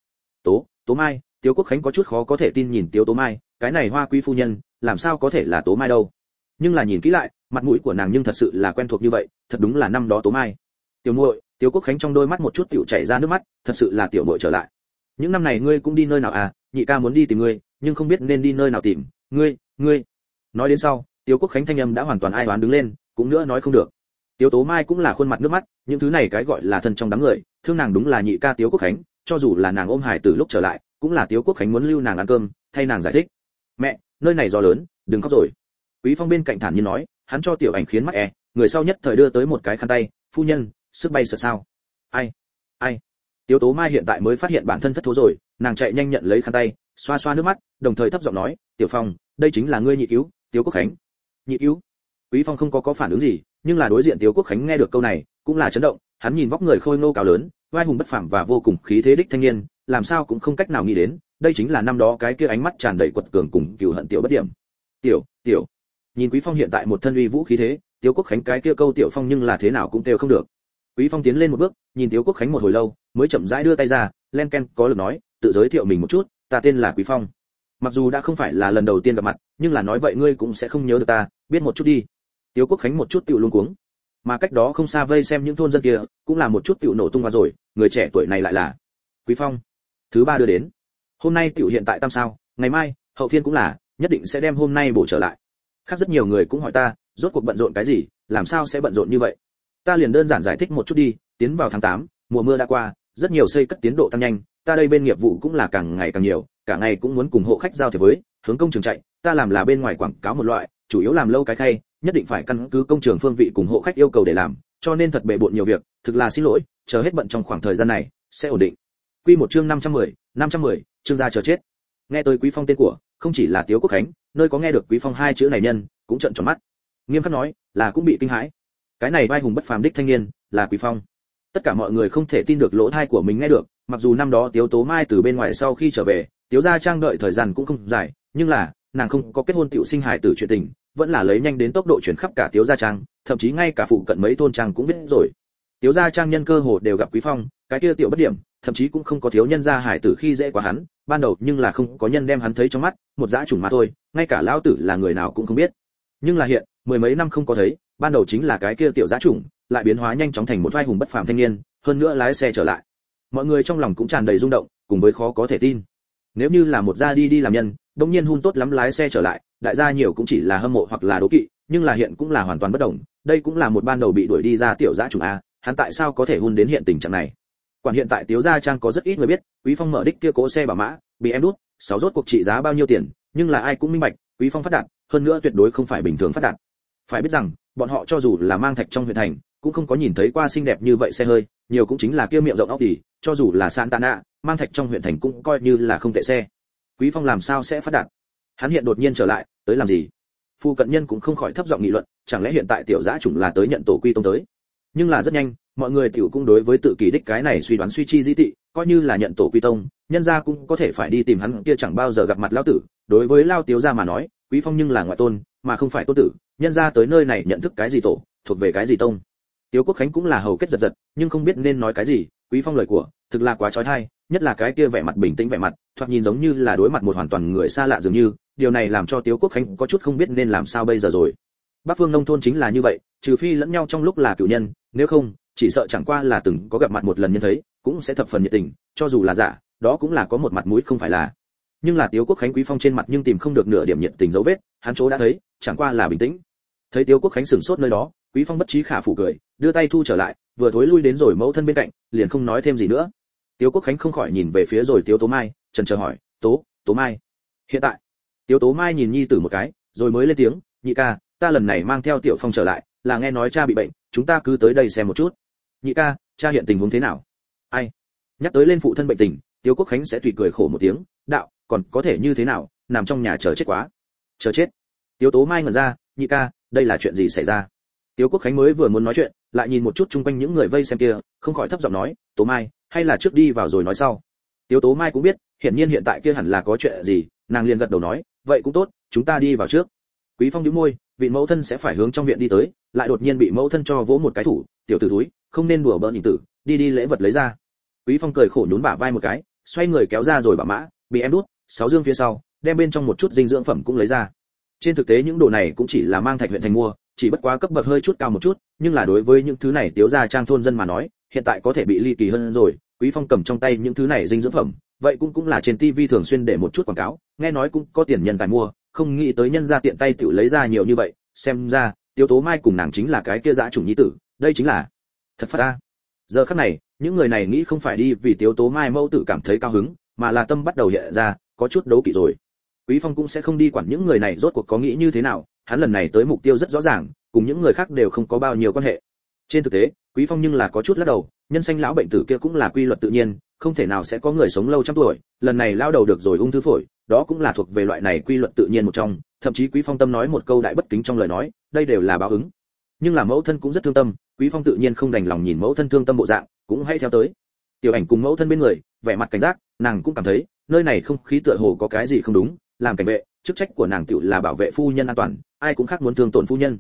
Tố, Tố Mai, Tiếu Quốc Khánh có chút khó có thể tin nhìn Tiếu Tố Mai, cái này hoa quý phu nhân, làm sao có thể là Tố Mai đâu? Nhưng là nhìn kỹ lại, mặt mũi của nàng nhưng thật sự là quen thuộc như vậy, thật đúng là năm đó Tố Mai. Tiểu muội, Tiểu Quốc Khánh trong đôi mắt một chút tiểu chảy ra nước mắt, thật sự là tiểu muội trở lại. Những năm này ngươi cũng đi nơi nào à? Nhị ca muốn đi tìm ngươi, nhưng không biết nên đi nơi nào tìm. Ngươi, ngươi. Nói đến sau, Tiểu Quốc Khánh thanh âm đã hoàn toàn ai đoán đứng lên, cũng nữa nói không được. Tiểu Tố Mai cũng là khuôn mặt nước mắt, những thứ này cái gọi là thân trong đám người, thương nàng đúng là nhị ca Tiểu Quốc Khánh, cho dù là nàng ôm hải từ lúc trở lại, cũng là Tiểu Quốc Khánh muốn lưu nàng ăn cơm, thay nàng giải thích. "Mẹ, nơi này gió lớn, đừng khóc rồi." Quý Phong bên cạnh thản nhiên nói, hắn cho Tiểu Ảnh khiến mắt e, người sau nhất thời đưa tới một cái khăn tay, "Phu nhân, sức bay sợ sao?" "Ai? Ai?" tiếu Tố Mai hiện tại mới phát hiện bản thân thất thố rồi, nàng chạy nhanh nhận lấy khăn tay, xoa xoa nước mắt, đồng thời thấp giọng nói, "Tiểu Phong, đây chính là ngươi nhị cứu, tiếu Quốc Khánh." "Nhị cứu?" Quý Phong không có có phản ứng gì, nhưng là đối diện tiếu Quốc Khánh nghe được câu này, cũng là chấn động, hắn nhìn vóc người khôi ngô cao lớn, vai hùng bất phàm và vô cùng khí thế đích thanh niên, làm sao cũng không cách nào nghĩ đến, đây chính là năm đó cái kia ánh mắt tràn đầy quật cường cùng cừu hận tiểu bất điểm. "Tiểu, tiểu." Nhìn Quý Phong hiện tại một thân uy vũ khí thế, tiếu Quốc Khánh cái kia câu tiểu phong nhưng là thế nào cũng đều không được. Quý Phong tiến lên một bước, nhìn Tiếu Quốc Khánh một hồi lâu, mới chậm rãi đưa tay ra, len ken có lực nói, tự giới thiệu mình một chút, ta tên là Quý Phong. Mặc dù đã không phải là lần đầu tiên gặp mặt, nhưng là nói vậy ngươi cũng sẽ không nhớ được ta, biết một chút đi. Tiếu Quốc Khánh một chút tiểu luống cuống. Mà cách đó không xa vây xem những thôn dân kia, cũng là một chút tiểu nổ tung qua rồi, người trẻ tuổi này lại là Quý Phong. Thứ ba đưa đến. Hôm nay tiểu hiện tại tam sao, ngày mai, hậu thiên cũng là, nhất định sẽ đem hôm nay bổ trở lại. Khác rất nhiều người cũng hỏi ta, rốt cuộc bận rộn cái gì, làm sao sẽ bận rộn như vậy? Ta liền đơn giản giải thích một chút đi, tiến vào tháng 8, mùa mưa đã qua, rất nhiều xây cất tiến độ tăng nhanh, ta đây bên nghiệp vụ cũng là càng ngày càng nhiều, cả ngày cũng muốn cùng hộ khách giao thiệp với, hướng công trường chạy, ta làm là bên ngoài quảng cáo một loại, chủ yếu làm lâu cái khay, nhất định phải căn cứ công trường phương vị cùng hộ khách yêu cầu để làm, cho nên thật bề bộn nhiều việc, thực là xin lỗi, chờ hết bận trong khoảng thời gian này, sẽ ổn định. Quy một chương 510, 510, chương gia chờ chết. Nghe tới Quý Phong tên của, không chỉ là Tiếu Quốc Khánh, nơi có nghe được Quý Phong hai chữ này nhân, cũng trợn tròn mắt. Nghiêm khắc nói, là cũng bị kinh hãi. Cái này vai hùng bất phàm đích thanh niên, là Quý Phong. Tất cả mọi người không thể tin được lỗ thai của mình nghe được, mặc dù năm đó Tiếu Tố Mai từ bên ngoài sau khi trở về, Tiếu gia trang đợi thời gian cũng không dài, nhưng là, nàng không có kết hôn tiểu sinh hài tử chuyện tình, vẫn là lấy nhanh đến tốc độ chuyển khắp cả Tiếu gia trang, thậm chí ngay cả phụ cận mấy thôn trang cũng biết rồi. Tiếu gia trang nhân cơ hồ đều gặp Quý Phong, cái kia tiểu bất điểm, thậm chí cũng không có thiếu nhân gia hải tử khi dễ quá hắn, ban đầu nhưng là không có nhân đem hắn thấy trong mắt, một dã chủng mà thôi, ngay cả lão tử là người nào cũng không biết. Nhưng là hiện, mười mấy năm không có thấy, ban đầu chính là cái kia tiểu giá chủng lại biến hóa nhanh chóng thành một vai hùng bất phàm thanh niên, hơn nữa lái xe trở lại. Mọi người trong lòng cũng tràn đầy rung động, cùng với khó có thể tin. Nếu như là một gia đi đi làm nhân, đương nhiên hun tốt lắm lái xe trở lại, đại gia nhiều cũng chỉ là hâm mộ hoặc là đố kỵ, nhưng là hiện cũng là hoàn toàn bất động, đây cũng là một ban đầu bị đuổi đi ra tiểu dã trùng a, hắn tại sao có thể hun đến hiện tình trạng này? Quản hiện tại Tiếu gia trang có rất ít người biết, Quý Phong mở đích kia cố xe bảo mã, bị em đút, sáu rốt cuộc trị giá bao nhiêu tiền, nhưng là ai cũng minh bạch, Quý Phong phát đạt, hơn nữa tuyệt đối không phải bình thường phát đạt. Phải biết rằng, bọn họ cho dù là mang thạch trong huyện thành, cũng không có nhìn thấy qua xinh đẹp như vậy xe hơi, nhiều cũng chính là kia miệng rộng óc đỉ cho dù là Santana, mang thạch trong huyện thành cũng coi như là không tệ xe. Quý Phong làm sao sẽ phát đạt? Hắn hiện đột nhiên trở lại, tới làm gì? Phu cận nhân cũng không khỏi thấp giọng nghị luận, chẳng lẽ hiện tại tiểu giã chủng là tới nhận tổ quy tông tới? Nhưng là rất nhanh, mọi người tiểu cũng đối với tự kỳ đích cái này suy đoán suy chi di tị, coi như là nhận tổ quy tông, nhân gia cũng có thể phải đi tìm hắn kia chẳng bao giờ gặp mặt lão tử, đối với lao tiểu gia mà nói, Quý Phong nhưng là ngoại tôn, mà không phải tôn tử, nhân ra tới nơi này nhận thức cái gì tổ, thuộc về cái gì tông. Tiếu Quốc Khánh cũng là hầu kết giật giật, nhưng không biết nên nói cái gì, Quý Phong lời của, thực là quá chói tai, nhất là cái kia vẻ mặt bình tĩnh vẻ mặt, thoạt nhìn giống như là đối mặt một hoàn toàn người xa lạ dường như, điều này làm cho Tiếu Quốc Khánh có chút không biết nên làm sao bây giờ rồi. Bắc phương nông thôn chính là như vậy, trừ phi lẫn nhau trong lúc là cựu nhân, nếu không, chỉ sợ chẳng qua là từng có gặp mặt một lần nhân thấy, cũng sẽ thập phần nhiệt tình, cho dù là giả, đó cũng là có một mặt mũi không phải là. Nhưng là Tiếu Quốc Khánh Quý Phong trên mặt nhưng tìm không được nửa điểm nhiệt tình dấu vết, hắn chỗ đã thấy, chẳng qua là bình tĩnh. Thấy Tiếu Quốc Khánh sửng sốt nơi đó, Quý Phong bất trí khả phủ cười, đưa tay thu trở lại, vừa thối lui đến rồi mẫu thân bên cạnh, liền không nói thêm gì nữa. Tiếu Quốc Khánh không khỏi nhìn về phía rồi Tiếu Tố Mai, trần chờ hỏi, "Tố, Tố Mai, hiện tại?" Tiếu Tố Mai nhìn nhi tử một cái, rồi mới lên tiếng, "Nhị ca, ta lần này mang theo Tiểu Phong trở lại, là nghe nói cha bị bệnh, chúng ta cứ tới đây xem một chút." "Nhị ca, cha hiện tình huống thế nào?" "Ai?" Nhắc tới lên phụ thân bệnh tình, Tiếu Quốc Khánh sẽ tùy cười khổ một tiếng, "Đạo, còn có thể như thế nào, nằm trong nhà chờ chết quá." "Chờ chết?" Tiếu Tố Mai ngẩn ra, "Nhị ca, đây là chuyện gì xảy ra?" Tiếu Quốc Khánh mới vừa muốn nói chuyện, lại nhìn một chút chung quanh những người vây xem kia, không khỏi thấp giọng nói, "Tố Mai, hay là trước đi vào rồi nói sau." Tiếu Tố Mai cũng biết, hiển nhiên hiện tại kia hẳn là có chuyện gì, nàng liền gật đầu nói, "Vậy cũng tốt, chúng ta đi vào trước." Quý Phong nhíu môi, vị mẫu thân sẽ phải hướng trong viện đi tới, lại đột nhiên bị mẫu thân cho vỗ một cái thủ, "Tiểu tử túi, không nên đùa bỡn nhìn tử, đi đi lễ vật lấy ra." Quý Phong cười khổ nhún bả vai một cái, xoay người kéo ra rồi bả mã, bị em đút, sáu dương phía sau, đem bên trong một chút dinh dưỡng phẩm cũng lấy ra. Trên thực tế những đồ này cũng chỉ là mang thạch huyện thành mua, chỉ bất quá cấp bậc hơi chút cao một chút, nhưng là đối với những thứ này tiếu gia trang thôn dân mà nói, hiện tại có thể bị ly kỳ hơn rồi, Quý Phong cầm trong tay những thứ này dinh dưỡng phẩm, vậy cũng cũng là trên tivi thường xuyên để một chút quảng cáo, nghe nói cũng có tiền nhân tài mua, không nghĩ tới nhân gia tiện tay tự lấy ra nhiều như vậy xem ra tiêu tố mai cùng nàng chính là cái kia dã chủng nhi tử đây chính là thật phát ta giờ khắc này những người này nghĩ không phải đi vì tiêu tố mai mẫu tử cảm thấy cao hứng mà là tâm bắt đầu hiện ra có chút đấu kỵ rồi quý phong cũng sẽ không đi quản những người này rốt cuộc có nghĩ như thế nào, hắn lần này tới mục tiêu rất rõ ràng, cùng những người khác đều không có bao nhiêu quan hệ. Trên thực tế, quý phong nhưng là có chút lắc đầu, nhân sanh lão bệnh tử kia cũng là quy luật tự nhiên, không thể nào sẽ có người sống lâu trăm tuổi, lần này lao đầu được rồi ung thư phổi, đó cũng là thuộc về loại này quy luật tự nhiên một trong, thậm chí quý phong tâm nói một câu đại bất kính trong lời nói, đây đều là báo ứng. Nhưng là mẫu thân cũng rất thương tâm, quý phong tự nhiên không đành lòng nhìn mẫu thân thương tâm bộ dạng, cũng hay theo tới. Tiểu ảnh cùng mẫu thân bên người, vẻ mặt cảnh giác, nàng cũng cảm thấy, nơi này không khí tựa hồ có cái gì không đúng làm cảnh vệ, chức trách của nàng tiểu là bảo vệ phu nhân an toàn, ai cũng khác muốn thương tổn phu nhân.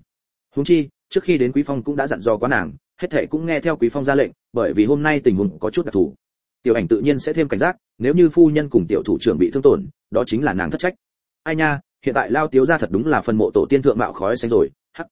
Huống chi, trước khi đến quý phong cũng đã dặn dò quá nàng, hết thệ cũng nghe theo quý phong ra lệnh, bởi vì hôm nay tình huống có chút đặc thù. Tiểu ảnh tự nhiên sẽ thêm cảnh giác, nếu như phu nhân cùng tiểu thủ trưởng bị thương tổn, đó chính là nàng thất trách. Ai nha, hiện tại lao tiếu ra thật đúng là phần mộ tổ tiên thượng mạo khói xanh rồi, hắc.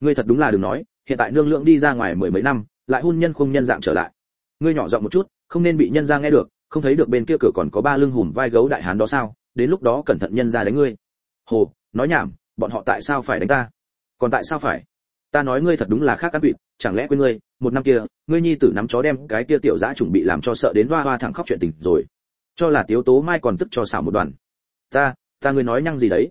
Ngươi thật đúng là đừng nói, hiện tại nương lượng đi ra ngoài mười mấy năm, lại hôn nhân không nhân dạng trở lại. Ngươi nhỏ giọng một chút, không nên bị nhân ra nghe được, không thấy được bên kia cửa còn có ba lưng hùm vai gấu đại hán đó sao? Đến lúc đó cẩn thận nhân ra đánh ngươi. Hồ, nói nhảm, bọn họ tại sao phải đánh ta? Còn tại sao phải? Ta nói ngươi thật đúng là khác ăn bịt chẳng lẽ quên ngươi, một năm kia, ngươi nhi tử nắm chó đem cái kia tiểu dã chuẩn bị làm cho sợ đến hoa hoa thẳng khóc chuyện tình rồi. Cho là tiếu tố mai còn tức cho xảo một đoàn. Ta ta ngươi nói nhăng gì đấy?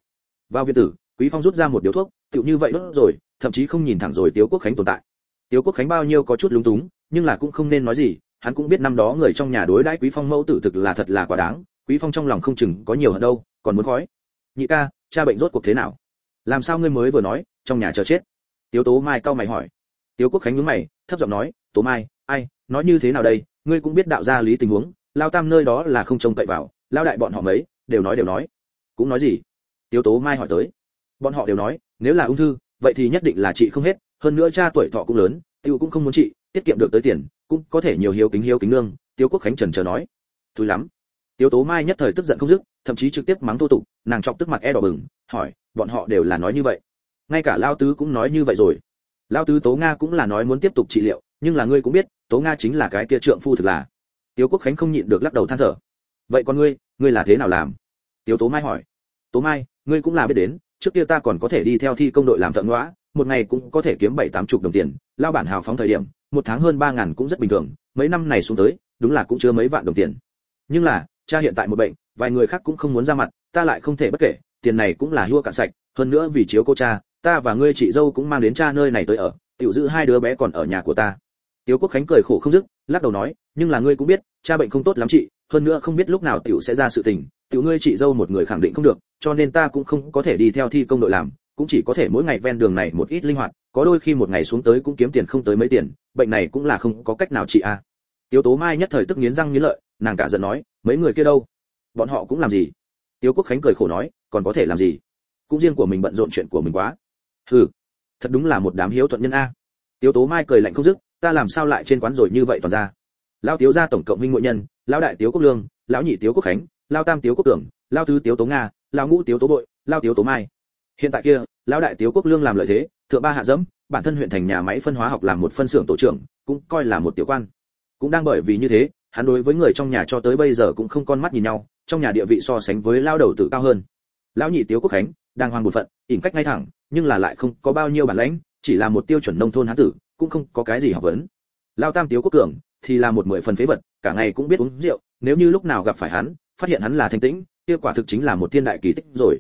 Vào viện tử, quý phong rút ra một điếu thuốc, tựu như vậy đốt rồi, thậm chí không nhìn thẳng rồi tiếu quốc khánh tồn tại. Tiếu quốc khánh bao nhiêu có chút lúng túng, nhưng là cũng không nên nói gì, hắn cũng biết năm đó người trong nhà đối đãi quý phong mẫu tử thực là thật là quá đáng quý phong trong lòng không chừng có nhiều hơn đâu, còn muốn khói. Nhị ca, cha bệnh rốt cuộc thế nào? Làm sao ngươi mới vừa nói, trong nhà chờ chết? Tiếu tố mai cau mày hỏi. Tiếu quốc khánh nhướng mày, thấp giọng nói, tố mai, ai, nói như thế nào đây? Ngươi cũng biết đạo gia lý tình huống, lao tam nơi đó là không trông cậy vào, lao đại bọn họ mấy, đều nói đều nói. Cũng nói gì? Tiếu tố mai hỏi tới. Bọn họ đều nói, nếu là ung thư, vậy thì nhất định là trị không hết, hơn nữa cha tuổi thọ cũng lớn, tiêu cũng không muốn trị, tiết kiệm được tới tiền, cũng có thể nhiều hiếu kính hiếu kính nương. Tiêu quốc khánh trần chờ nói. Thúi lắm tiêu tố mai nhất thời tức giận không dứt, thậm chí trực tiếp mắng thô tục, nàng chọc tức mặt e đỏ bừng, hỏi, bọn họ đều là nói như vậy? Ngay cả lao tứ cũng nói như vậy rồi. Lao tứ tố nga cũng là nói muốn tiếp tục trị liệu, nhưng là ngươi cũng biết, tố nga chính là cái kia trượng phu thực là. Tiêu quốc khánh không nhịn được lắc đầu than thở. Vậy con ngươi ngươi là thế nào làm? Tiêu tố mai hỏi. Tố mai, ngươi cũng là biết đến, trước kia ta còn có thể đi theo thi công đội làm thợ ngõa một ngày cũng có thể kiếm bảy tám chục đồng tiền, lao bản hào phóng thời điểm, một tháng hơn ba ngàn cũng rất bình thường, mấy năm này xuống tới, đúng là cũng chưa mấy vạn đồng tiền. Nhưng là cha hiện tại một bệnh vài người khác cũng không muốn ra mặt ta lại không thể bất kể tiền này cũng là hua cạn sạch hơn nữa vì chiếu cô cha ta và ngươi chị dâu cũng mang đến cha nơi này tới ở tiểu giữ hai đứa bé còn ở nhà của ta Tiếu Quốc Khánh cười khổ không dứt, lắc đầu nói, nhưng là ngươi cũng biết, cha bệnh không tốt lắm chị, hơn nữa không biết lúc nào tiểu sẽ ra sự tình, tiểu ngươi chị dâu một người khẳng định không được, cho nên ta cũng không có thể đi theo thi công đội làm, cũng chỉ có thể mỗi ngày ven đường này một ít linh hoạt, có đôi khi một ngày xuống tới cũng kiếm tiền không tới mấy tiền, bệnh này cũng là không có cách nào chị a. À. Tiếu Tố Mai nhất thời tức nghiến răng nghiến lợi, nàng cả giận nói, mấy người kia đâu? Bọn họ cũng làm gì? Tiếu Quốc Khánh cười khổ nói, còn có thể làm gì? Cũng riêng của mình bận rộn chuyện của mình quá. Hừ, thật đúng là một đám hiếu thuận nhân a. Tiếu Tố Mai cười lạnh không dứt, ta làm sao lại trên quán rồi như vậy toàn ra. Lão Tiếu gia tổng cộng minh ngụy nhân, lão đại Tiếu Quốc Lương, lão nhị Tiếu Quốc Khánh, lão tam Tiếu Quốc Tưởng, lão tứ Tiếu Tố Nga, lão ngũ Tiếu Tố Bội, lão Tiếu Tố Mai. Hiện tại kia, lão đại Tiếu Quốc Lương làm lợi thế, thượng ba hạ dẫm, bản thân huyện thành nhà máy phân hóa học làm một phân xưởng tổ trưởng, cũng coi là một tiểu quan. Cũng đang bởi vì như thế, hắn đối với người trong nhà cho tới bây giờ cũng không con mắt nhìn nhau, trong nhà địa vị so sánh với lao đầu tử cao hơn. Lão nhị Tiếu Quốc Khánh, đang hoang một phận, ỉn cách ngay thẳng, nhưng là lại không có bao nhiêu bản lãnh, chỉ là một tiêu chuẩn nông thôn hán tử, cũng không có cái gì học vấn. Lao Tam Tiếu Quốc Cường thì là một mười phần phế vật, cả ngày cũng biết uống rượu, nếu như lúc nào gặp phải hắn, phát hiện hắn là thanh tĩnh, kia quả thực chính là một thiên đại kỳ tích rồi.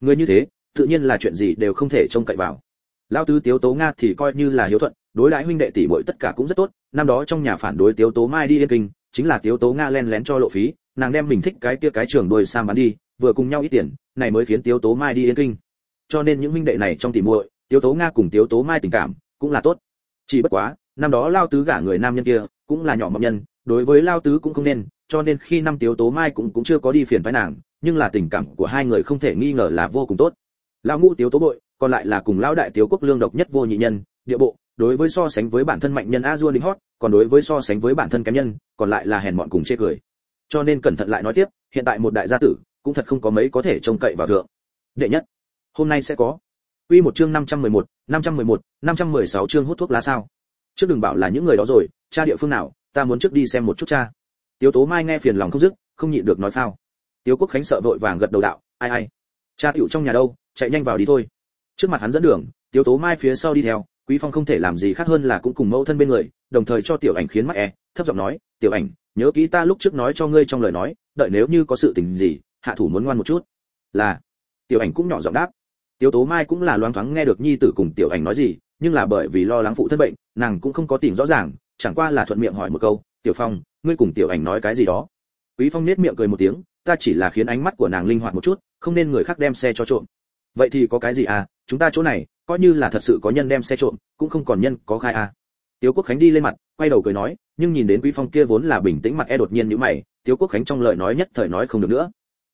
Người như thế, tự nhiên là chuyện gì đều không thể trông cậy vào. Lao tứ Tiếu Tố Nga thì coi như là hiếu thuận, đối đãi huynh đệ tỷ muội tất cả cũng rất tốt, năm đó trong nhà phản đối Tiếu Tố Mai đi yên kinh, chính là Tiếu Tố Nga len lén cho lộ phí, nàng đem mình thích cái kia cái trường đuôi sang bán đi, vừa cùng nhau ít tiền, này mới khiến Tiếu Tố Mai đi yên kinh. Cho nên những huynh đệ này trong tỷ muội, Tiếu Tố Nga cùng Tiếu Tố Mai tình cảm cũng là tốt. Chỉ bất quá, năm đó Lao tứ gả người nam nhân kia, cũng là nhỏ mập nhân, đối với Lao tứ cũng không nên, cho nên khi năm Tiếu Tố Mai cũng cũng chưa có đi phiền phái nàng, nhưng là tình cảm của hai người không thể nghi ngờ là vô cùng tốt. Lao ngũ Tiếu Tố bội, còn lại là cùng lão đại Tiếu Quốc lương độc nhất vô nhị nhân, địa bộ, đối với so sánh với bản thân mạnh nhân a dua lính hót còn đối với so sánh với bản thân kém nhân còn lại là hèn mọn cùng chê cười cho nên cẩn thận lại nói tiếp hiện tại một đại gia tử cũng thật không có mấy có thể trông cậy vào thượng đệ nhất hôm nay sẽ có Quy một chương 511, 511, 516 chương hút thuốc lá sao? Trước đừng bảo là những người đó rồi, cha địa phương nào, ta muốn trước đi xem một chút cha. Tiếu Tố Mai nghe phiền lòng không dứt, không nhịn được nói phao. Tiếu Quốc Khánh sợ vội vàng gật đầu đạo, ai ai, cha tiểu trong nhà đâu chạy nhanh vào đi thôi trước mặt hắn dẫn đường tiếu tố mai phía sau đi theo quý phong không thể làm gì khác hơn là cũng cùng mẫu thân bên người đồng thời cho tiểu ảnh khiến mắt e thấp giọng nói, tiểu ảnh, nhớ kỹ ta lúc trước nói cho ngươi trong lời nói, đợi nếu như có sự tình gì, hạ thủ muốn ngoan một chút. Là. Tiểu ảnh cũng nhỏ giọng đáp. Tiểu tố mai cũng là loáng thoáng nghe được nhi tử cùng tiểu ảnh nói gì, nhưng là bởi vì lo lắng phụ thân bệnh, nàng cũng không có tìm rõ ràng, chẳng qua là thuận miệng hỏi một câu, tiểu phong, ngươi cùng tiểu ảnh nói cái gì đó? Quý phong nết miệng cười một tiếng, ta chỉ là khiến ánh mắt của nàng linh hoạt một chút, không nên người khác đem xe cho trộm. Vậy thì có cái gì à? Chúng ta chỗ này, coi như là thật sự có nhân đem xe trộm, cũng không còn nhân có khai à tiếu quốc khánh đi lên mặt, quay đầu cười nói, nhưng nhìn đến quý phong kia vốn là bình tĩnh mặt e đột nhiên nhíu mày, tiếu quốc khánh trong lời nói nhất thời nói không được nữa.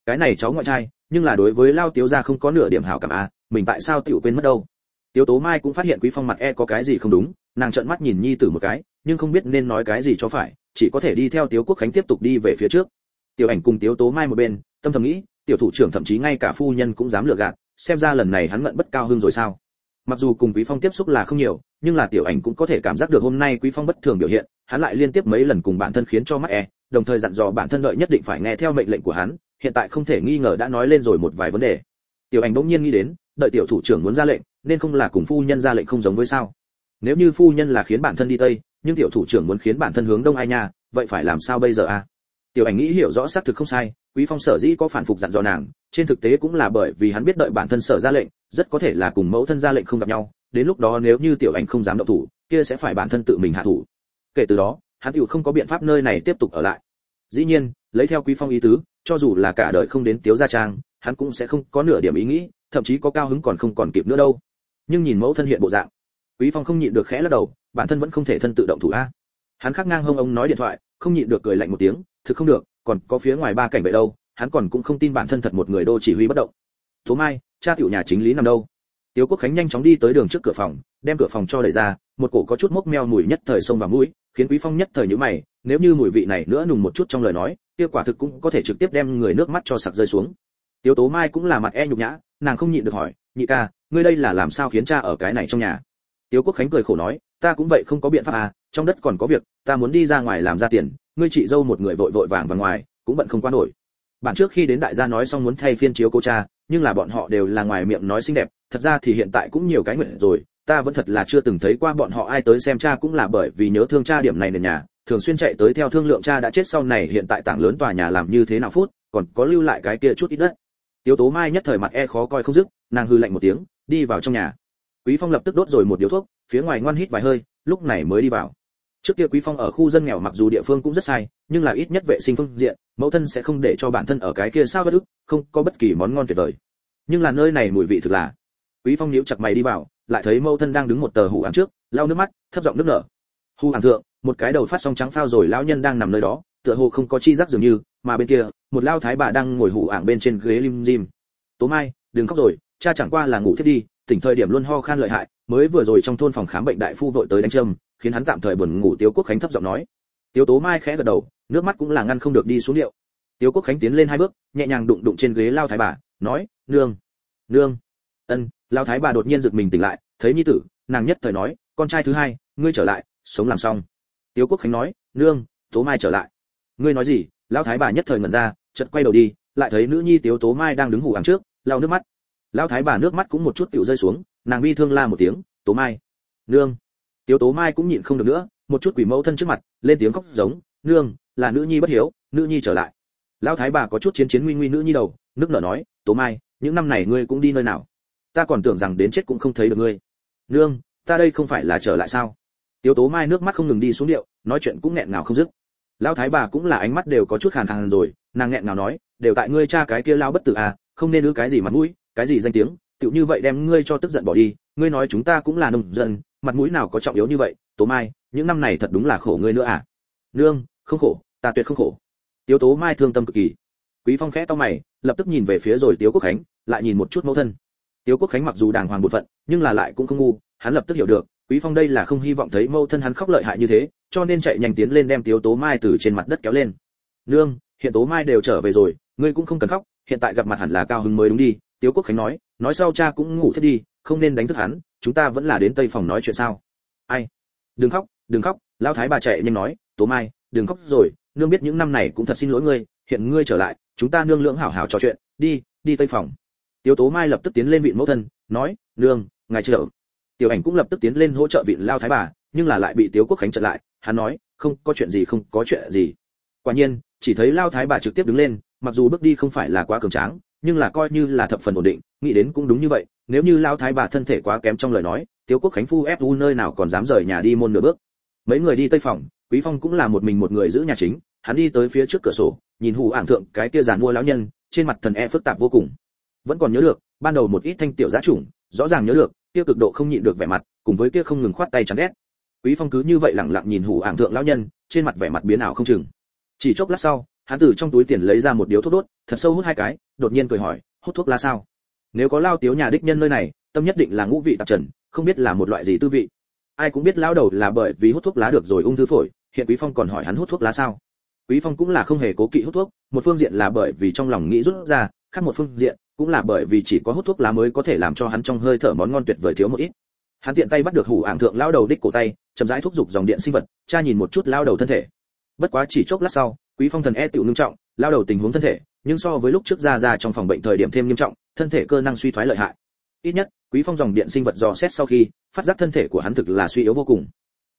Cái này cháu ngoại trai, nhưng là đối với lao tiếu gia không có nửa điểm hảo cảm à mình tại sao tiểu quên mất đâu? Tiếu tố mai cũng phát hiện quý phong mặt e có cái gì không đúng, nàng trợn mắt nhìn nhi tử một cái, nhưng không biết nên nói cái gì cho phải, chỉ có thể đi theo tiếu quốc khánh tiếp tục đi về phía trước. Tiểu ảnh cùng tiếu tố mai một bên, tâm thầm nghĩ, tiểu thủ trưởng thậm chí ngay cả phu nhân cũng dám lừa gạt, xem ra lần này hắn ngận bất cao hương rồi sao? Mặc dù cùng quý phong tiếp xúc là không nhiều, nhưng là tiểu ảnh cũng có thể cảm giác được hôm nay quý phong bất thường biểu hiện, hắn lại liên tiếp mấy lần cùng bản thân khiến cho mắt e đồng thời dặn dò bản thân đợi nhất định phải nghe theo mệnh lệnh của hắn, hiện tại không thể nghi ngờ đã nói lên rồi một vài vấn đề. Tiểu ảnh bỗng nhiên nghĩ đến, đợi tiểu thủ trưởng muốn ra lệnh, nên không là cùng phu nhân ra lệnh không giống với sao? Nếu như phu nhân là khiến bản thân đi tây, nhưng tiểu thủ trưởng muốn khiến bản thân hướng đông ai nha, vậy phải làm sao bây giờ a tiểu ảnh nghĩ hiểu rõ xác thực không sai, quý phong sở dĩ có phản phục dặn dò nàng, trên thực tế cũng là bởi vì hắn biết đợi bản thân sở ra lệnh rất có thể là cùng mẫu thân ra lệnh không gặp nhau, đến lúc đó nếu như tiểu ảnh không dám động thủ, kia sẽ phải bản thân tự mình hạ thủ. Kể từ đó, hắn tiểu không có biện pháp nơi này tiếp tục ở lại. Dĩ nhiên, lấy theo quý phong ý tứ, cho dù là cả đời không đến tiếu gia trang, hắn cũng sẽ không có nửa điểm ý nghĩ, thậm chí có cao hứng còn không còn kịp nữa đâu. Nhưng nhìn mẫu thân hiện bộ dạng, quý phong không nhịn được khẽ lắc đầu, bản thân vẫn không thể thân tự động thủ a. Hắn khắc ngang hông ông nói điện thoại, không nhịn được cười lạnh một tiếng, thực không được, còn có phía ngoài ba cảnh vệ đâu, hắn còn cũng không tin bản thân thật một người đô chỉ huy bất động. Tố mai cha tiểu nhà chính lý nằm đâu? Tiếu quốc khánh nhanh chóng đi tới đường trước cửa phòng, đem cửa phòng cho đẩy ra, một cổ có chút mốc meo mùi nhất thời sông vào mũi, khiến quý phong nhất thời nhíu mày, nếu như mùi vị này nữa nùng một chút trong lời nói, kia quả thực cũng có thể trực tiếp đem người nước mắt cho sặc rơi xuống. Tiếu tố mai cũng là mặt e nhục nhã, nàng không nhịn được hỏi, nhị ca, ngươi đây là làm sao khiến cha ở cái này trong nhà? Tiếu quốc khánh cười khổ nói, ta cũng vậy không có biện pháp à trong đất còn có việc, ta muốn đi ra ngoài làm ra tiền, ngươi chị dâu một người vội vội vàng và ngoài, cũng bận không qua nổi. Bạn trước khi đến đại gia nói xong muốn thay phiên chiếu cô cha nhưng là bọn họ đều là ngoài miệng nói xinh đẹp, thật ra thì hiện tại cũng nhiều cái nguyện rồi, ta vẫn thật là chưa từng thấy qua bọn họ ai tới xem cha cũng là bởi vì nhớ thương cha điểm này nền nhà, thường xuyên chạy tới theo thương lượng cha đã chết sau này hiện tại tảng lớn tòa nhà làm như thế nào phút, còn có lưu lại cái kia chút ít đất. Tiếu tố mai nhất thời mặt e khó coi không dứt, nàng hư lạnh một tiếng, đi vào trong nhà. Quý phong lập tức đốt rồi một điếu thuốc, phía ngoài ngoan hít vài hơi, lúc này mới đi vào trước kia quý phong ở khu dân nghèo mặc dù địa phương cũng rất sai, nhưng là ít nhất vệ sinh phương diện, mẫu thân sẽ không để cho bản thân ở cái kia sao bất ức, không có bất kỳ món ngon tuyệt vời. Nhưng là nơi này mùi vị thực là. Quý phong nhíu chặt mày đi vào, lại thấy mẫu thân đang đứng một tờ hủ án trước, lau nước mắt, thấp giọng nước nở. Hủ án thượng, một cái đầu phát song trắng phao rồi lão nhân đang nằm nơi đó, tựa hồ không có chi giác dường như, mà bên kia, một lao thái bà đang ngồi hủ ảng bên trên ghế lim dim. Tố mai, đừng khóc rồi, cha chẳng qua là ngủ thiết đi, tỉnh thời điểm luôn ho khan lợi hại mới vừa rồi trong thôn phòng khám bệnh đại phu vội tới đánh châm, khiến hắn tạm thời buồn ngủ. Tiếu quốc khánh thấp giọng nói. Tiếu tố mai khẽ gật đầu, nước mắt cũng là ngăn không được đi xuống điệu. Tiếu quốc khánh tiến lên hai bước, nhẹ nhàng đụng đụng trên ghế lao thái bà, nói, nương nương. Ân, lao thái bà đột nhiên giật mình tỉnh lại, thấy nhi tử, nàng nhất thời nói, con trai thứ hai, ngươi trở lại, sống làm xong. Tiếu quốc khánh nói, nương, tố mai trở lại. Ngươi nói gì? Lao thái bà nhất thời ngẩn ra, chợt quay đầu đi, lại thấy nữ nhi tiếu tố mai đang đứng hủ hàng trước, lau nước mắt. Lao thái bà nước mắt cũng một chút tiểu rơi xuống nàng bi thương la một tiếng, tố mai, nương. Tiếu tố mai cũng nhịn không được nữa, một chút quỷ mẫu thân trước mặt, lên tiếng khóc giống, nương, là nữ nhi bất hiếu, nữ nhi trở lại. Lao thái bà có chút chiến chiến nguy nguy nữ nhi đầu, nước nở nói, tố mai, những năm này ngươi cũng đi nơi nào? Ta còn tưởng rằng đến chết cũng không thấy được ngươi. Nương, ta đây không phải là trở lại sao? Tiếu tố mai nước mắt không ngừng đi xuống điệu, nói chuyện cũng nghẹn ngào không dứt. Lao thái bà cũng là ánh mắt đều có chút khàn khàn rồi, nàng nghẹn ngào nói, đều tại ngươi cha cái kia lao bất tử à không nên ư cái gì mặt mũi, cái gì danh tiếng tựu như vậy đem ngươi cho tức giận bỏ đi, ngươi nói chúng ta cũng là nông dân, mặt mũi nào có trọng yếu như vậy, tố mai, những năm này thật đúng là khổ ngươi nữa à? Nương, không khổ, ta tuyệt không khổ. Tiếu tố mai thương tâm cực kỳ. Quý phong khẽ to mày, lập tức nhìn về phía rồi tiếu quốc khánh, lại nhìn một chút mẫu thân. Tiếu quốc khánh mặc dù đàng hoàng bột phận, nhưng là lại cũng không ngu, hắn lập tức hiểu được, quý phong đây là không hy vọng thấy mẫu thân hắn khóc lợi hại như thế, cho nên chạy nhanh tiến lên đem tiếu tố mai từ trên mặt đất kéo lên. Nương, hiện tố mai đều trở về rồi, ngươi cũng không cần khóc, hiện tại gặp mặt hẳn là cao hứng mới đúng đi, tiếu quốc khánh nói nói sau cha cũng ngủ thiết đi không nên đánh thức hắn chúng ta vẫn là đến tây phòng nói chuyện sao ai đừng khóc đừng khóc lão thái bà chạy nhanh nói tố mai đừng khóc rồi nương biết những năm này cũng thật xin lỗi ngươi hiện ngươi trở lại chúng ta nương lưỡng hảo hảo trò chuyện đi đi tây phòng Tiểu Tố Mai lập tức tiến lên vị mẫu thân, nói, "Nương, ngài chờ." Tiểu Ảnh cũng lập tức tiến lên hỗ trợ vị lao thái bà, nhưng là lại bị Tiếu Quốc Khánh chặn lại, hắn nói, "Không, có chuyện gì không, có chuyện gì." Quả nhiên, chỉ thấy lao thái bà trực tiếp đứng lên, mặc dù bước đi không phải là quá cường tráng, nhưng là coi như là thập phần ổn định, nghĩ đến cũng đúng như vậy, nếu như lao thái bà thân thể quá kém trong lời nói, Tiếu Quốc Khánh phu ép u nơi nào còn dám rời nhà đi môn nửa bước. Mấy người đi tây phòng, Quý Phong cũng là một mình một người giữ nhà chính, hắn đi tới phía trước cửa sổ, nhìn hù ảng thượng cái kia giàn mua lão nhân, trên mặt thần e phức tạp vô cùng. Vẫn còn nhớ được, ban đầu một ít thanh tiểu giá chủng, rõ ràng nhớ được, kia cực độ không nhịn được vẻ mặt, cùng với kia không ngừng khoát tay chán ghét. Quý Phong cứ như vậy lặng lặng nhìn hù ảng thượng lão nhân, trên mặt vẻ mặt biến ảo không chừng. Chỉ chốc lát sau, hắn từ trong túi tiền lấy ra một điếu thuốc đốt, thật sâu hút hai cái, đột nhiên cười hỏi, hút thuốc lá sao? Nếu có lao tiếu nhà đích nhân nơi này, tâm nhất định là ngũ vị tạp trần, không biết là một loại gì tư vị. Ai cũng biết lão đầu là bởi vì hút thuốc lá được rồi ung thư phổi, hiện Quý Phong còn hỏi hắn hút thuốc lá sao? Quý Phong cũng là không hề cố kỵ hút thuốc, một phương diện là bởi vì trong lòng nghĩ rút ra, khác một phương diện cũng là bởi vì chỉ có hút thuốc lá mới có thể làm cho hắn trong hơi thở món ngon tuyệt vời thiếu một ít. Hắn tiện tay bắt được hủ ảng thượng lão đầu đích cổ tay, chậm rãi thúc giục dòng điện sinh vật, cha nhìn một chút lão đầu thân thể. Bất quá chỉ chốc lát sau, Quý Phong thần e tiểu ngưng trọng, lao đầu tình huống thân thể, nhưng so với lúc trước ra ra trong phòng bệnh thời điểm thêm nghiêm trọng, thân thể cơ năng suy thoái lợi hại. Ít nhất, Quý Phong dòng điện sinh vật dò xét sau khi, phát giác thân thể của hắn thực là suy yếu vô cùng.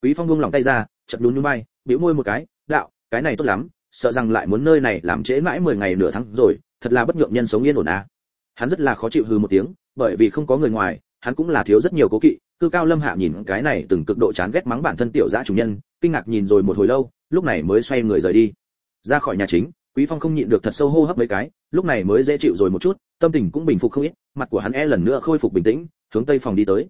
Quý Phong buông lòng tay ra, chợt nhún nhún vai, bĩu môi một cái, "Đạo, cái này tốt lắm, sợ rằng lại muốn nơi này làm trễ mãi 10 ngày nửa tháng rồi, thật là bất nhượng nhân sống yên ổn à." Hắn rất là khó chịu hừ một tiếng, bởi vì không có người ngoài, hắn cũng là thiếu rất nhiều cố kỵ, cư cao lâm hạ nhìn cái này từng cực độ chán ghét mắng bản thân tiểu dã chủ nhân, kinh ngạc nhìn rồi một hồi lâu, lúc này mới xoay người rời đi. Ra khỏi nhà chính, Quý Phong không nhịn được thật sâu hô hấp mấy cái, lúc này mới dễ chịu rồi một chút, tâm tình cũng bình phục không ít, mặt của hắn e lần nữa khôi phục bình tĩnh, hướng tây phòng đi tới.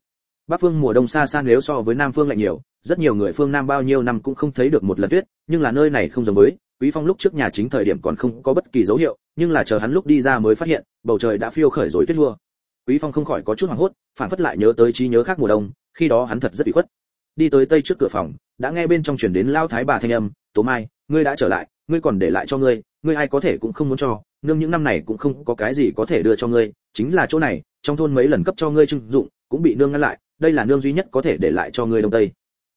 Bắc phương mùa đông xa xa nếu so với Nam phương lạnh nhiều, rất nhiều người phương Nam bao nhiêu năm cũng không thấy được một lần tuyết, nhưng là nơi này không giống với, Quý Phong lúc trước nhà chính thời điểm còn không có bất kỳ dấu hiệu, nhưng là chờ hắn lúc đi ra mới phát hiện, bầu trời đã phiêu khởi rồi tuyết lua. Quý Phong không khỏi có chút hoảng hốt, phản phất lại nhớ tới trí nhớ khác mùa đông, khi đó hắn thật rất bị khuất. Đi tới tây trước cửa phòng, đã nghe bên trong truyền đến lao thái bà thanh âm, "Tố Mai, ngươi đã trở lại, ngươi còn để lại cho ngươi, ngươi ai có thể cũng không muốn cho, nương những năm này cũng không có cái gì có thể đưa cho ngươi, chính là chỗ này, trong thôn mấy lần cấp cho ngươi trưng dụng, cũng bị nương ngăn lại, đây là nương duy nhất có thể để lại cho ngươi đông tây."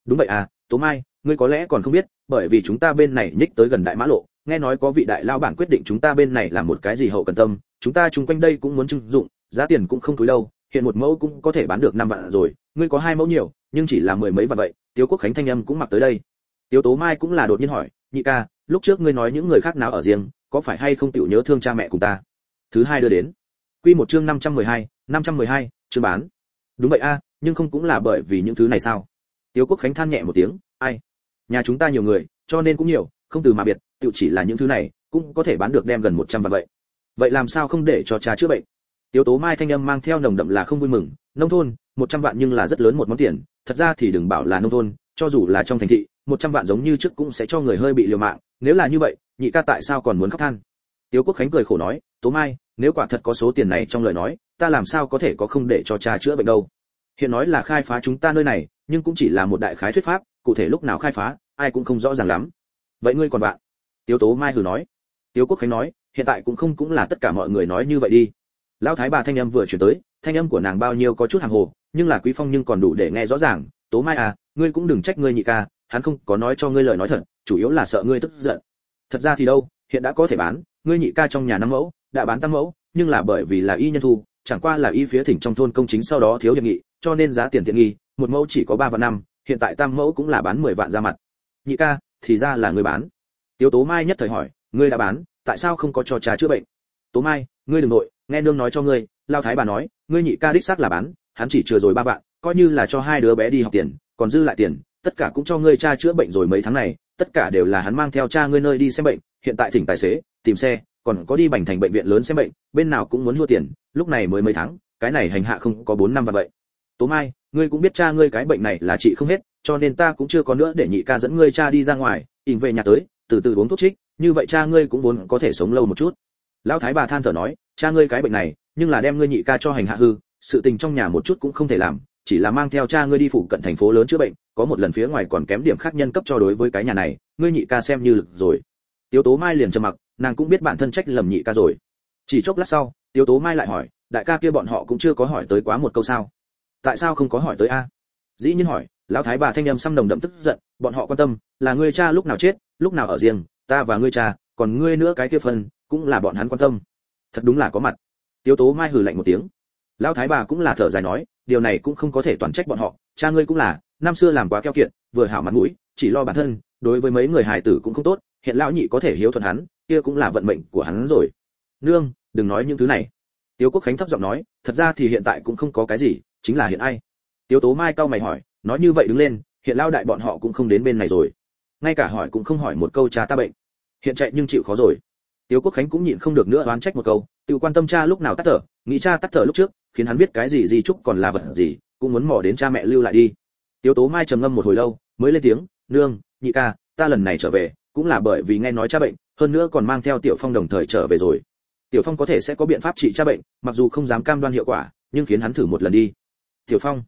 Đúng vậy à, Tố Mai, ngươi có lẽ còn không biết, bởi vì chúng ta bên này nhích tới gần đại mã lộ, nghe nói có vị đại lao bản quyết định chúng ta bên này làm một cái gì hậu cần tâm, chúng ta chung quanh đây cũng muốn trưng dụng, giá tiền cũng không túi đâu, hiện một mẫu cũng có thể bán được năm vạn rồi, ngươi có hai mẫu nhiều, nhưng chỉ là mười mấy vạn vậy. Tiếu Quốc Khánh thanh âm cũng mặc tới đây. Tiếu Tố Mai cũng là đột nhiên hỏi, nhị ca, lúc trước ngươi nói những người khác nào ở riêng, có phải hay không tiểu nhớ thương cha mẹ cùng ta? Thứ hai đưa đến. Quy một chương 512, 512, chương bán. Đúng vậy a, nhưng không cũng là bởi vì những thứ này sao? Tiếu Quốc Khánh than nhẹ một tiếng, ai? Nhà chúng ta nhiều người, cho nên cũng nhiều, không từ mà biệt, tiểu chỉ là những thứ này, cũng có thể bán được đem gần 100 vạn vậy. Vậy làm sao không để cho cha chữa bệnh? Tiếu Tố Mai thanh âm mang theo nồng đậm là không vui mừng, nông thôn, 100 vạn nhưng là rất lớn một món tiền, thật ra thì đừng bảo là nông thôn, cho dù là trong thành thị, 100 vạn giống như trước cũng sẽ cho người hơi bị liều mạng, nếu là như vậy, nhị ca tại sao còn muốn khóc than? Tiếu Quốc Khánh cười khổ nói, Tố Mai, nếu quả thật có số tiền này trong lời nói, ta làm sao có thể có không để cho cha chữa bệnh đâu? Hiện nói là khai phá chúng ta nơi này, nhưng cũng chỉ là một đại khái thuyết pháp, cụ thể lúc nào khai phá, ai cũng không rõ ràng lắm. Vậy ngươi còn bạn? Tiếu Tố Mai hừ nói. Tiếu Quốc Khánh nói, hiện tại cũng không cũng là tất cả mọi người nói như vậy đi lão thái bà thanh âm vừa chuyển tới thanh âm của nàng bao nhiêu có chút hàng hồ nhưng là quý phong nhưng còn đủ để nghe rõ ràng tố mai à ngươi cũng đừng trách ngươi nhị ca hắn không có nói cho ngươi lời nói thật chủ yếu là sợ ngươi tức giận. Thật ra thì đâu, hiện đã có thể bán, ngươi nhị ca trong nhà năm mẫu, đã bán tam mẫu, nhưng là bởi vì là y nhân thu, chẳng qua là y phía thỉnh trong thôn công chính sau đó thiếu hiệp nghị, cho nên giá tiền tiện nghi, một mẫu chỉ có ba vạn năm, hiện tại tam mẫu cũng là bán 10 vạn ra mặt. Nhị ca, thì ra là ngươi bán. Tiếu tố mai nhất thời hỏi, ngươi đã bán, tại sao không có cho trà chữa bệnh? Tố mai, ngươi đừng nội, nghe nương nói cho ngươi, lao thái bà nói, ngươi nhị ca đích xác là bán, hắn chỉ chừa rồi ba vạn, coi như là cho hai đứa bé đi học tiền, còn dư lại tiền, tất cả cũng cho ngươi cha chữa bệnh rồi mấy tháng này tất cả đều là hắn mang theo cha ngươi nơi đi xem bệnh, hiện tại thỉnh tài xế, tìm xe, còn có đi bành thành bệnh viện lớn xem bệnh, bên nào cũng muốn mua tiền, lúc này mới mấy tháng, cái này hành hạ không có bốn năm và vậy. Tố mai, ngươi cũng biết cha ngươi cái bệnh này là trị không hết, cho nên ta cũng chưa có nữa để nhị ca dẫn ngươi cha đi ra ngoài, ỉn về nhà tới, từ từ uống thuốc trích, như vậy cha ngươi cũng vốn có thể sống lâu một chút. Lão thái bà than thở nói, cha ngươi cái bệnh này, nhưng là đem ngươi nhị ca cho hành hạ hư, sự tình trong nhà một chút cũng không thể làm chỉ là mang theo cha ngươi đi phụ cận thành phố lớn chữa bệnh, có một lần phía ngoài còn kém điểm khác nhân cấp cho đối với cái nhà này, ngươi nhị ca xem như lực rồi. Tiếu tố mai liền trầm mặc, nàng cũng biết bản thân trách lầm nhị ca rồi. Chỉ chốc lát sau, tiếu tố mai lại hỏi, đại ca kia bọn họ cũng chưa có hỏi tới quá một câu sao? Tại sao không có hỏi tới a? Dĩ nhiên hỏi, lão thái bà thanh âm xăm đồng đậm tức giận, bọn họ quan tâm, là ngươi cha lúc nào chết, lúc nào ở riêng, ta và ngươi cha, còn ngươi nữa cái kia phần cũng là bọn hắn quan tâm. Thật đúng là có mặt. Tiếu tố mai hừ lạnh một tiếng lão thái bà cũng là thở dài nói, điều này cũng không có thể toàn trách bọn họ, cha ngươi cũng là, năm xưa làm quá keo kiệt, vừa hảo mặt mũi, chỉ lo bản thân, đối với mấy người hài tử cũng không tốt, hiện lão nhị có thể hiếu thuận hắn, kia cũng là vận mệnh của hắn rồi. Nương, đừng nói những thứ này. Tiếu quốc khánh thấp giọng nói, thật ra thì hiện tại cũng không có cái gì, chính là hiện ai. Tiếu tố mai cau mày hỏi, nói như vậy đứng lên, hiện lao đại bọn họ cũng không đến bên này rồi. Ngay cả hỏi cũng không hỏi một câu cha ta bệnh. Hiện chạy nhưng chịu khó rồi. Tiếu quốc khánh cũng nhịn không được nữa oán trách một câu, tự quan tâm cha lúc nào tắt thở, nghĩ cha tắt thở lúc trước khiến hắn biết cái gì gì chúc còn là vật gì, cũng muốn mò đến cha mẹ lưu lại đi. Tiếu tố mai trầm ngâm một hồi lâu, mới lên tiếng, nương, nhị ca, ta lần này trở về, cũng là bởi vì nghe nói cha bệnh, hơn nữa còn mang theo tiểu phong đồng thời trở về rồi. Tiểu phong có thể sẽ có biện pháp trị cha bệnh, mặc dù không dám cam đoan hiệu quả, nhưng khiến hắn thử một lần đi. Tiểu phong,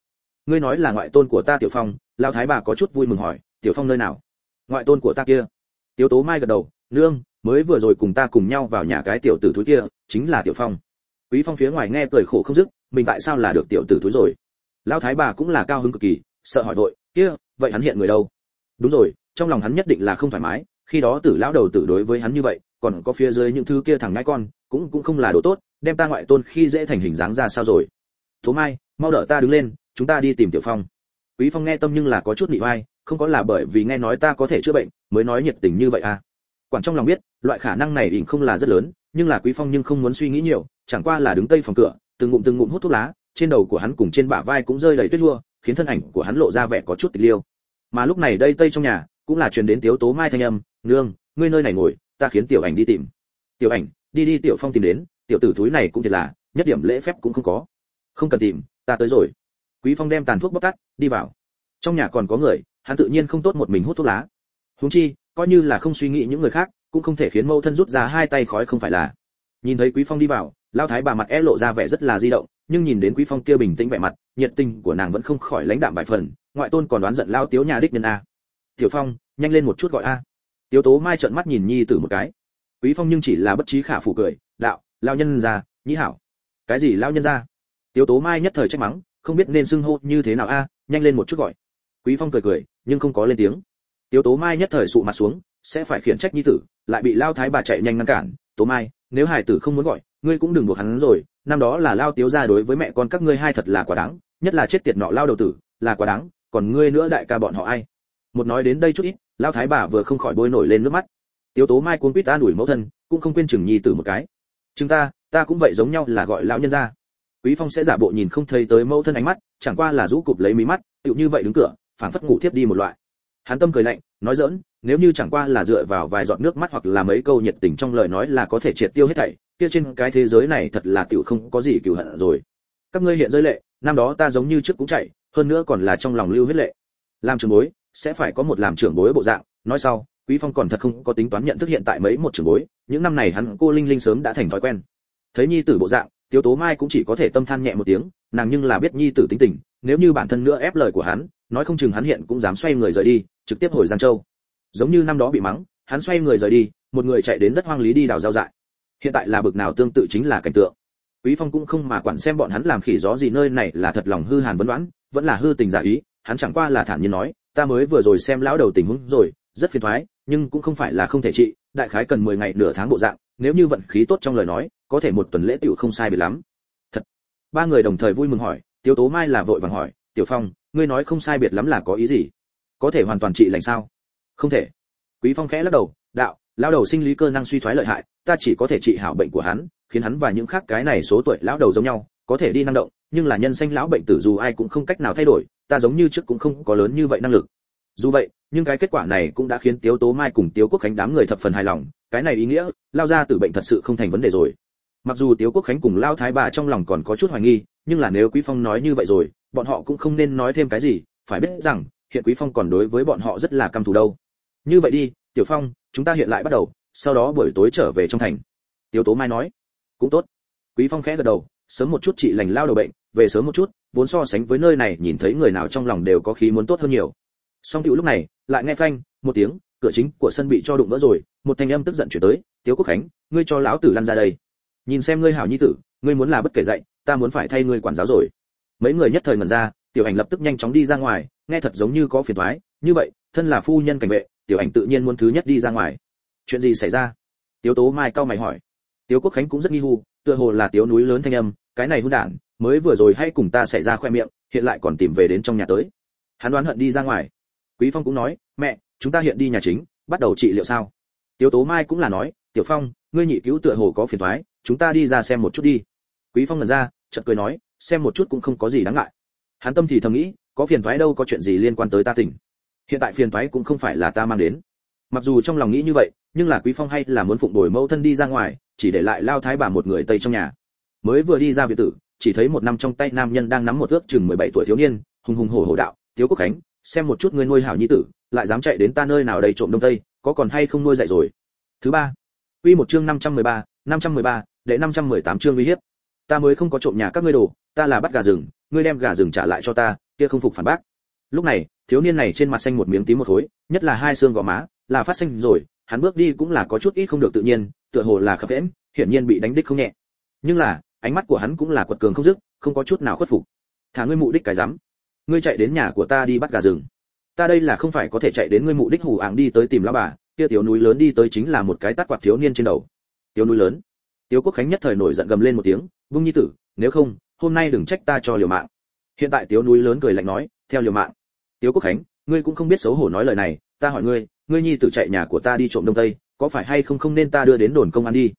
ngươi nói là ngoại tôn của ta, tiểu phong, lão thái bà có chút vui mừng hỏi, tiểu phong nơi nào? Ngoại tôn của ta kia. Tiếu tố mai gật đầu, nương, mới vừa rồi cùng ta cùng nhau vào nhà cái tiểu tử thúi kia, chính là tiểu phong. Quý phong phía ngoài nghe cười khổ không dứt mình tại sao là được tiểu tử thúi rồi? Lão thái bà cũng là cao hứng cực kỳ, sợ hỏi vội, kia, vậy hắn hiện người đâu? Đúng rồi, trong lòng hắn nhất định là không thoải mái, khi đó tử lão đầu tử đối với hắn như vậy, còn có phía dưới những thứ kia thằng ngãi con, cũng cũng không là đồ tốt, đem ta ngoại tôn khi dễ thành hình dáng ra sao rồi? Thố mai, mau đỡ ta đứng lên, chúng ta đi tìm tiểu phong. Quý phong nghe tâm nhưng là có chút bị oai, không có là bởi vì nghe nói ta có thể chữa bệnh, mới nói nhiệt tình như vậy à. Quản trong lòng biết, loại khả năng này ỉn không là rất lớn, nhưng là quý phong nhưng không muốn suy nghĩ nhiều, chẳng qua là đứng tây phòng cửa từng ngụm từng ngụm hút thuốc lá, trên đầu của hắn cùng trên bả vai cũng rơi đầy tuyết lua, khiến thân ảnh của hắn lộ ra vẻ có chút tịch liêu. Mà lúc này đây tây trong nhà, cũng là truyền đến tiếu tố mai thanh âm, nương, ngươi nơi này ngồi, ta khiến tiểu ảnh đi tìm. Tiểu ảnh, đi đi, tiểu phong tìm đến, tiểu tử thúi này cũng thiệt là, nhất điểm lễ phép cũng không có. Không cần tìm, ta tới rồi. Quý phong đem tàn thuốc bóc tắt, đi vào. Trong nhà còn có người, hắn tự nhiên không tốt một mình hút thuốc lá. Huống chi, coi như là không suy nghĩ những người khác, cũng không thể khiến mâu thân rút ra hai tay khói không phải là. Nhìn thấy quý phong đi vào lao thái bà mặt é lộ ra vẻ rất là di động, nhưng nhìn đến quý phong kia bình tĩnh vẻ mặt, nhiệt tình của nàng vẫn không khỏi lãnh đạm vài phần, ngoại tôn còn đoán giận lao tiếu nhà đích nhân a. Tiểu phong, nhanh lên một chút gọi a. Tiếu tố mai trợn mắt nhìn nhi tử một cái. Quý phong nhưng chỉ là bất trí khả phủ cười, đạo, lao nhân ra, nhĩ hảo. Cái gì lao nhân ra? Tiếu tố mai nhất thời trách mắng, không biết nên xưng hô như thế nào a, nhanh lên một chút gọi. Quý phong cười cười, nhưng không có lên tiếng. Tiếu tố mai nhất thời sụ mặt xuống, sẽ phải khiển trách nhi tử, lại bị lao thái bà chạy nhanh ngăn cản. Tố mai, nếu hải tử không muốn gọi ngươi cũng đừng buộc hắn rồi, năm đó là lao tiếu ra đối với mẹ con các ngươi hai thật là quá đáng, nhất là chết tiệt nọ lao đầu tử, là quá đáng, còn ngươi nữa đại ca bọn họ ai? Một nói đến đây chút ít, lao thái bà vừa không khỏi bôi nổi lên nước mắt. Tiếu tố mai cuốn quýt ta đuổi mẫu thân, cũng không quên chừng nhi tử một cái. Chúng ta ta cũng vậy giống nhau là gọi lão nhân ra quý phong sẽ giả bộ nhìn không thấy tới mẫu thân ánh mắt, chẳng qua là rũ cụp lấy mí mắt, tựu như vậy đứng cửa, phảng phất ngủ thiếp đi một loại hắn tâm cười lạnh, nói dỡn nếu như chẳng qua là dựa vào vài giọt nước mắt hoặc là mấy câu nhiệt tình trong lời nói là có thể triệt tiêu hết thảy, kia trên cái thế giới này thật là tiểu không có gì cừu hận rồi. Các ngươi hiện rơi lệ, năm đó ta giống như trước cũng chạy, hơn nữa còn là trong lòng lưu huyết lệ. Làm trưởng bối, sẽ phải có một làm trưởng bối bộ dạng, nói sau, quý phong còn thật không có tính toán nhận thức hiện tại mấy một trưởng bối, những năm này hắn cô linh linh sớm đã thành thói quen. Thấy nhi tử bộ dạng, tiếu tố mai cũng chỉ có thể tâm than nhẹ một tiếng, nàng nhưng là biết nhi tử tính tình, nếu như bản thân nữa ép lời của hắn nói không chừng hắn hiện cũng dám xoay người rời đi trực tiếp hồi giang châu. Giống như năm đó bị mắng hắn xoay người rời đi một người chạy đến đất hoang lý đi đào rau dại. Hiện tại là bực nào tương tự chính là cảnh tượng. Quý phong cũng không mà quản xem bọn hắn làm khỉ gió gì nơi này là thật lòng hư hàn vấn đoán vẫn là hư tình giả ý hắn chẳng qua là thản nhiên nói ta mới vừa rồi xem lão đầu tình huống rồi rất phiền thoái, nhưng cũng không phải là không thể trị đại khái cần 10 ngày nửa tháng bộ dạng nếu như vận khí tốt trong lời nói có thể một tuần lễ tiểu không sai biệt lắm. Thật. Ba người đồng thời vui mừng hỏi tiêu tố mai là vội vàng hỏi tiểu phong ngươi nói không sai biệt lắm là có ý gì? Có thể hoàn toàn trị lành sao? Không thể. Quý phong khẽ lắc đầu, đạo, lão đầu sinh lý cơ năng suy thoái lợi hại, ta chỉ có thể trị hảo bệnh của hắn, khiến hắn và những khác cái này số tuổi lão đầu giống nhau, có thể đi năng động, nhưng là nhân sanh lão bệnh tử dù ai cũng không cách nào thay đổi, ta giống như trước cũng không có lớn như vậy năng lực. Dù vậy, nhưng cái kết quả này cũng đã khiến tiếu tố mai cùng tiếu quốc khánh đám người thập phần hài lòng, cái này ý nghĩa, lao ra từ bệnh thật sự không thành vấn đề rồi. Mặc dù tiếu quốc khánh cùng lao thái bà trong lòng còn có chút hoài nghi, nhưng là nếu quý phong nói như vậy rồi bọn họ cũng không nên nói thêm cái gì, phải biết rằng, hiện quý phong còn đối với bọn họ rất là căm thù đâu. Như vậy đi, tiểu phong, chúng ta hiện lại bắt đầu, sau đó buổi tối trở về trong thành. Tiếu tố mai nói. Cũng tốt. Quý phong khẽ gật đầu, sớm một chút chị lành lao đầu bệnh, về sớm một chút, vốn so sánh với nơi này, nhìn thấy người nào trong lòng đều có khí muốn tốt hơn nhiều. Song tiểu lúc này, lại nghe phanh, một tiếng, cửa chính của sân bị cho đụng vỡ rồi, một thanh âm tức giận chuyển tới, tiếu quốc khánh, ngươi cho lão tử lăn ra đây. Nhìn xem ngươi hảo nhi tử, ngươi muốn là bất kể dạy, ta muốn phải thay ngươi quản giáo rồi mấy người nhất thời ngẩn ra, tiểu ảnh lập tức nhanh chóng đi ra ngoài, nghe thật giống như có phiền toái. Như vậy, thân là phu nhân cảnh vệ, tiểu ảnh tự nhiên muốn thứ nhất đi ra ngoài. Chuyện gì xảy ra? Tiếu tố mai cao mày hỏi. Tiếu quốc khánh cũng rất nghi hu tựa hồ là tiếu núi lớn thanh âm, cái này hôn đản, mới vừa rồi hay cùng ta xảy ra khoe miệng, hiện lại còn tìm về đến trong nhà tới. Hắn đoán hận đi ra ngoài. Quý phong cũng nói, mẹ, chúng ta hiện đi nhà chính, bắt đầu trị liệu sao? Tiếu tố mai cũng là nói, tiểu phong, ngươi nhị cứu tựa hồ có phiền toái, chúng ta đi ra xem một chút đi. Quý phong ngẩn ra chợt cười nói xem một chút cũng không có gì đáng ngại. Hắn tâm thì thầm nghĩ có phiền toái đâu có chuyện gì liên quan tới ta tỉnh. Hiện tại phiền toái cũng không phải là ta mang đến. Mặc dù trong lòng nghĩ như vậy nhưng là quý phong hay là muốn phụng đổi mẫu thân đi ra ngoài chỉ để lại lao thái bà một người tây trong nhà. Mới vừa đi ra viện tử chỉ thấy một năm trong tay nam nhân đang nắm một ước chừng 17 tuổi thiếu niên hùng hùng hổ hổ đạo tiếu quốc khánh xem một chút ngươi nuôi hảo nhi tử lại dám chạy đến ta nơi nào đầy trộm đông tây có còn hay không nuôi dạy rồi? Thứ ba Quy một chương 513, 513, đệ 518 chương uy hiếp. Ta mới không có trộm nhà các ngươi đồ, ta là bắt gà rừng, ngươi đem gà rừng trả lại cho ta, kia không phục phản bác. Lúc này, thiếu niên này trên mặt xanh một miếng tím một khối, nhất là hai xương gò má, là phát xanh rồi, hắn bước đi cũng là có chút ít không được tự nhiên, tựa hồ là khập khiễng, hiển nhiên bị đánh đích không nhẹ. Nhưng là, ánh mắt của hắn cũng là quật cường không dứt, không có chút nào khuất phục. Thả ngươi mụ đích cái rắm. Ngươi chạy đến nhà của ta đi bắt gà rừng. Ta đây là không phải có thể chạy đến ngươi mụ đích hù ảng đi tới tìm lão bà, kia tiểu núi lớn đi tới chính là một cái tát quạt thiếu niên trên đầu tiểu núi lớn tiểu quốc khánh nhất thời nổi giận gầm lên một tiếng vung nhi tử, nếu không, hôm nay đừng trách ta cho liều mạng. Hiện tại tiểu núi lớn cười lạnh nói, theo liều mạng. Tiếu quốc khánh, ngươi cũng không biết xấu hổ nói lời này, ta hỏi ngươi ngươi nhi tử chạy nhà của ta đi trộm đông tây, có phải hay không không nên ta đưa đến đồn công an đi?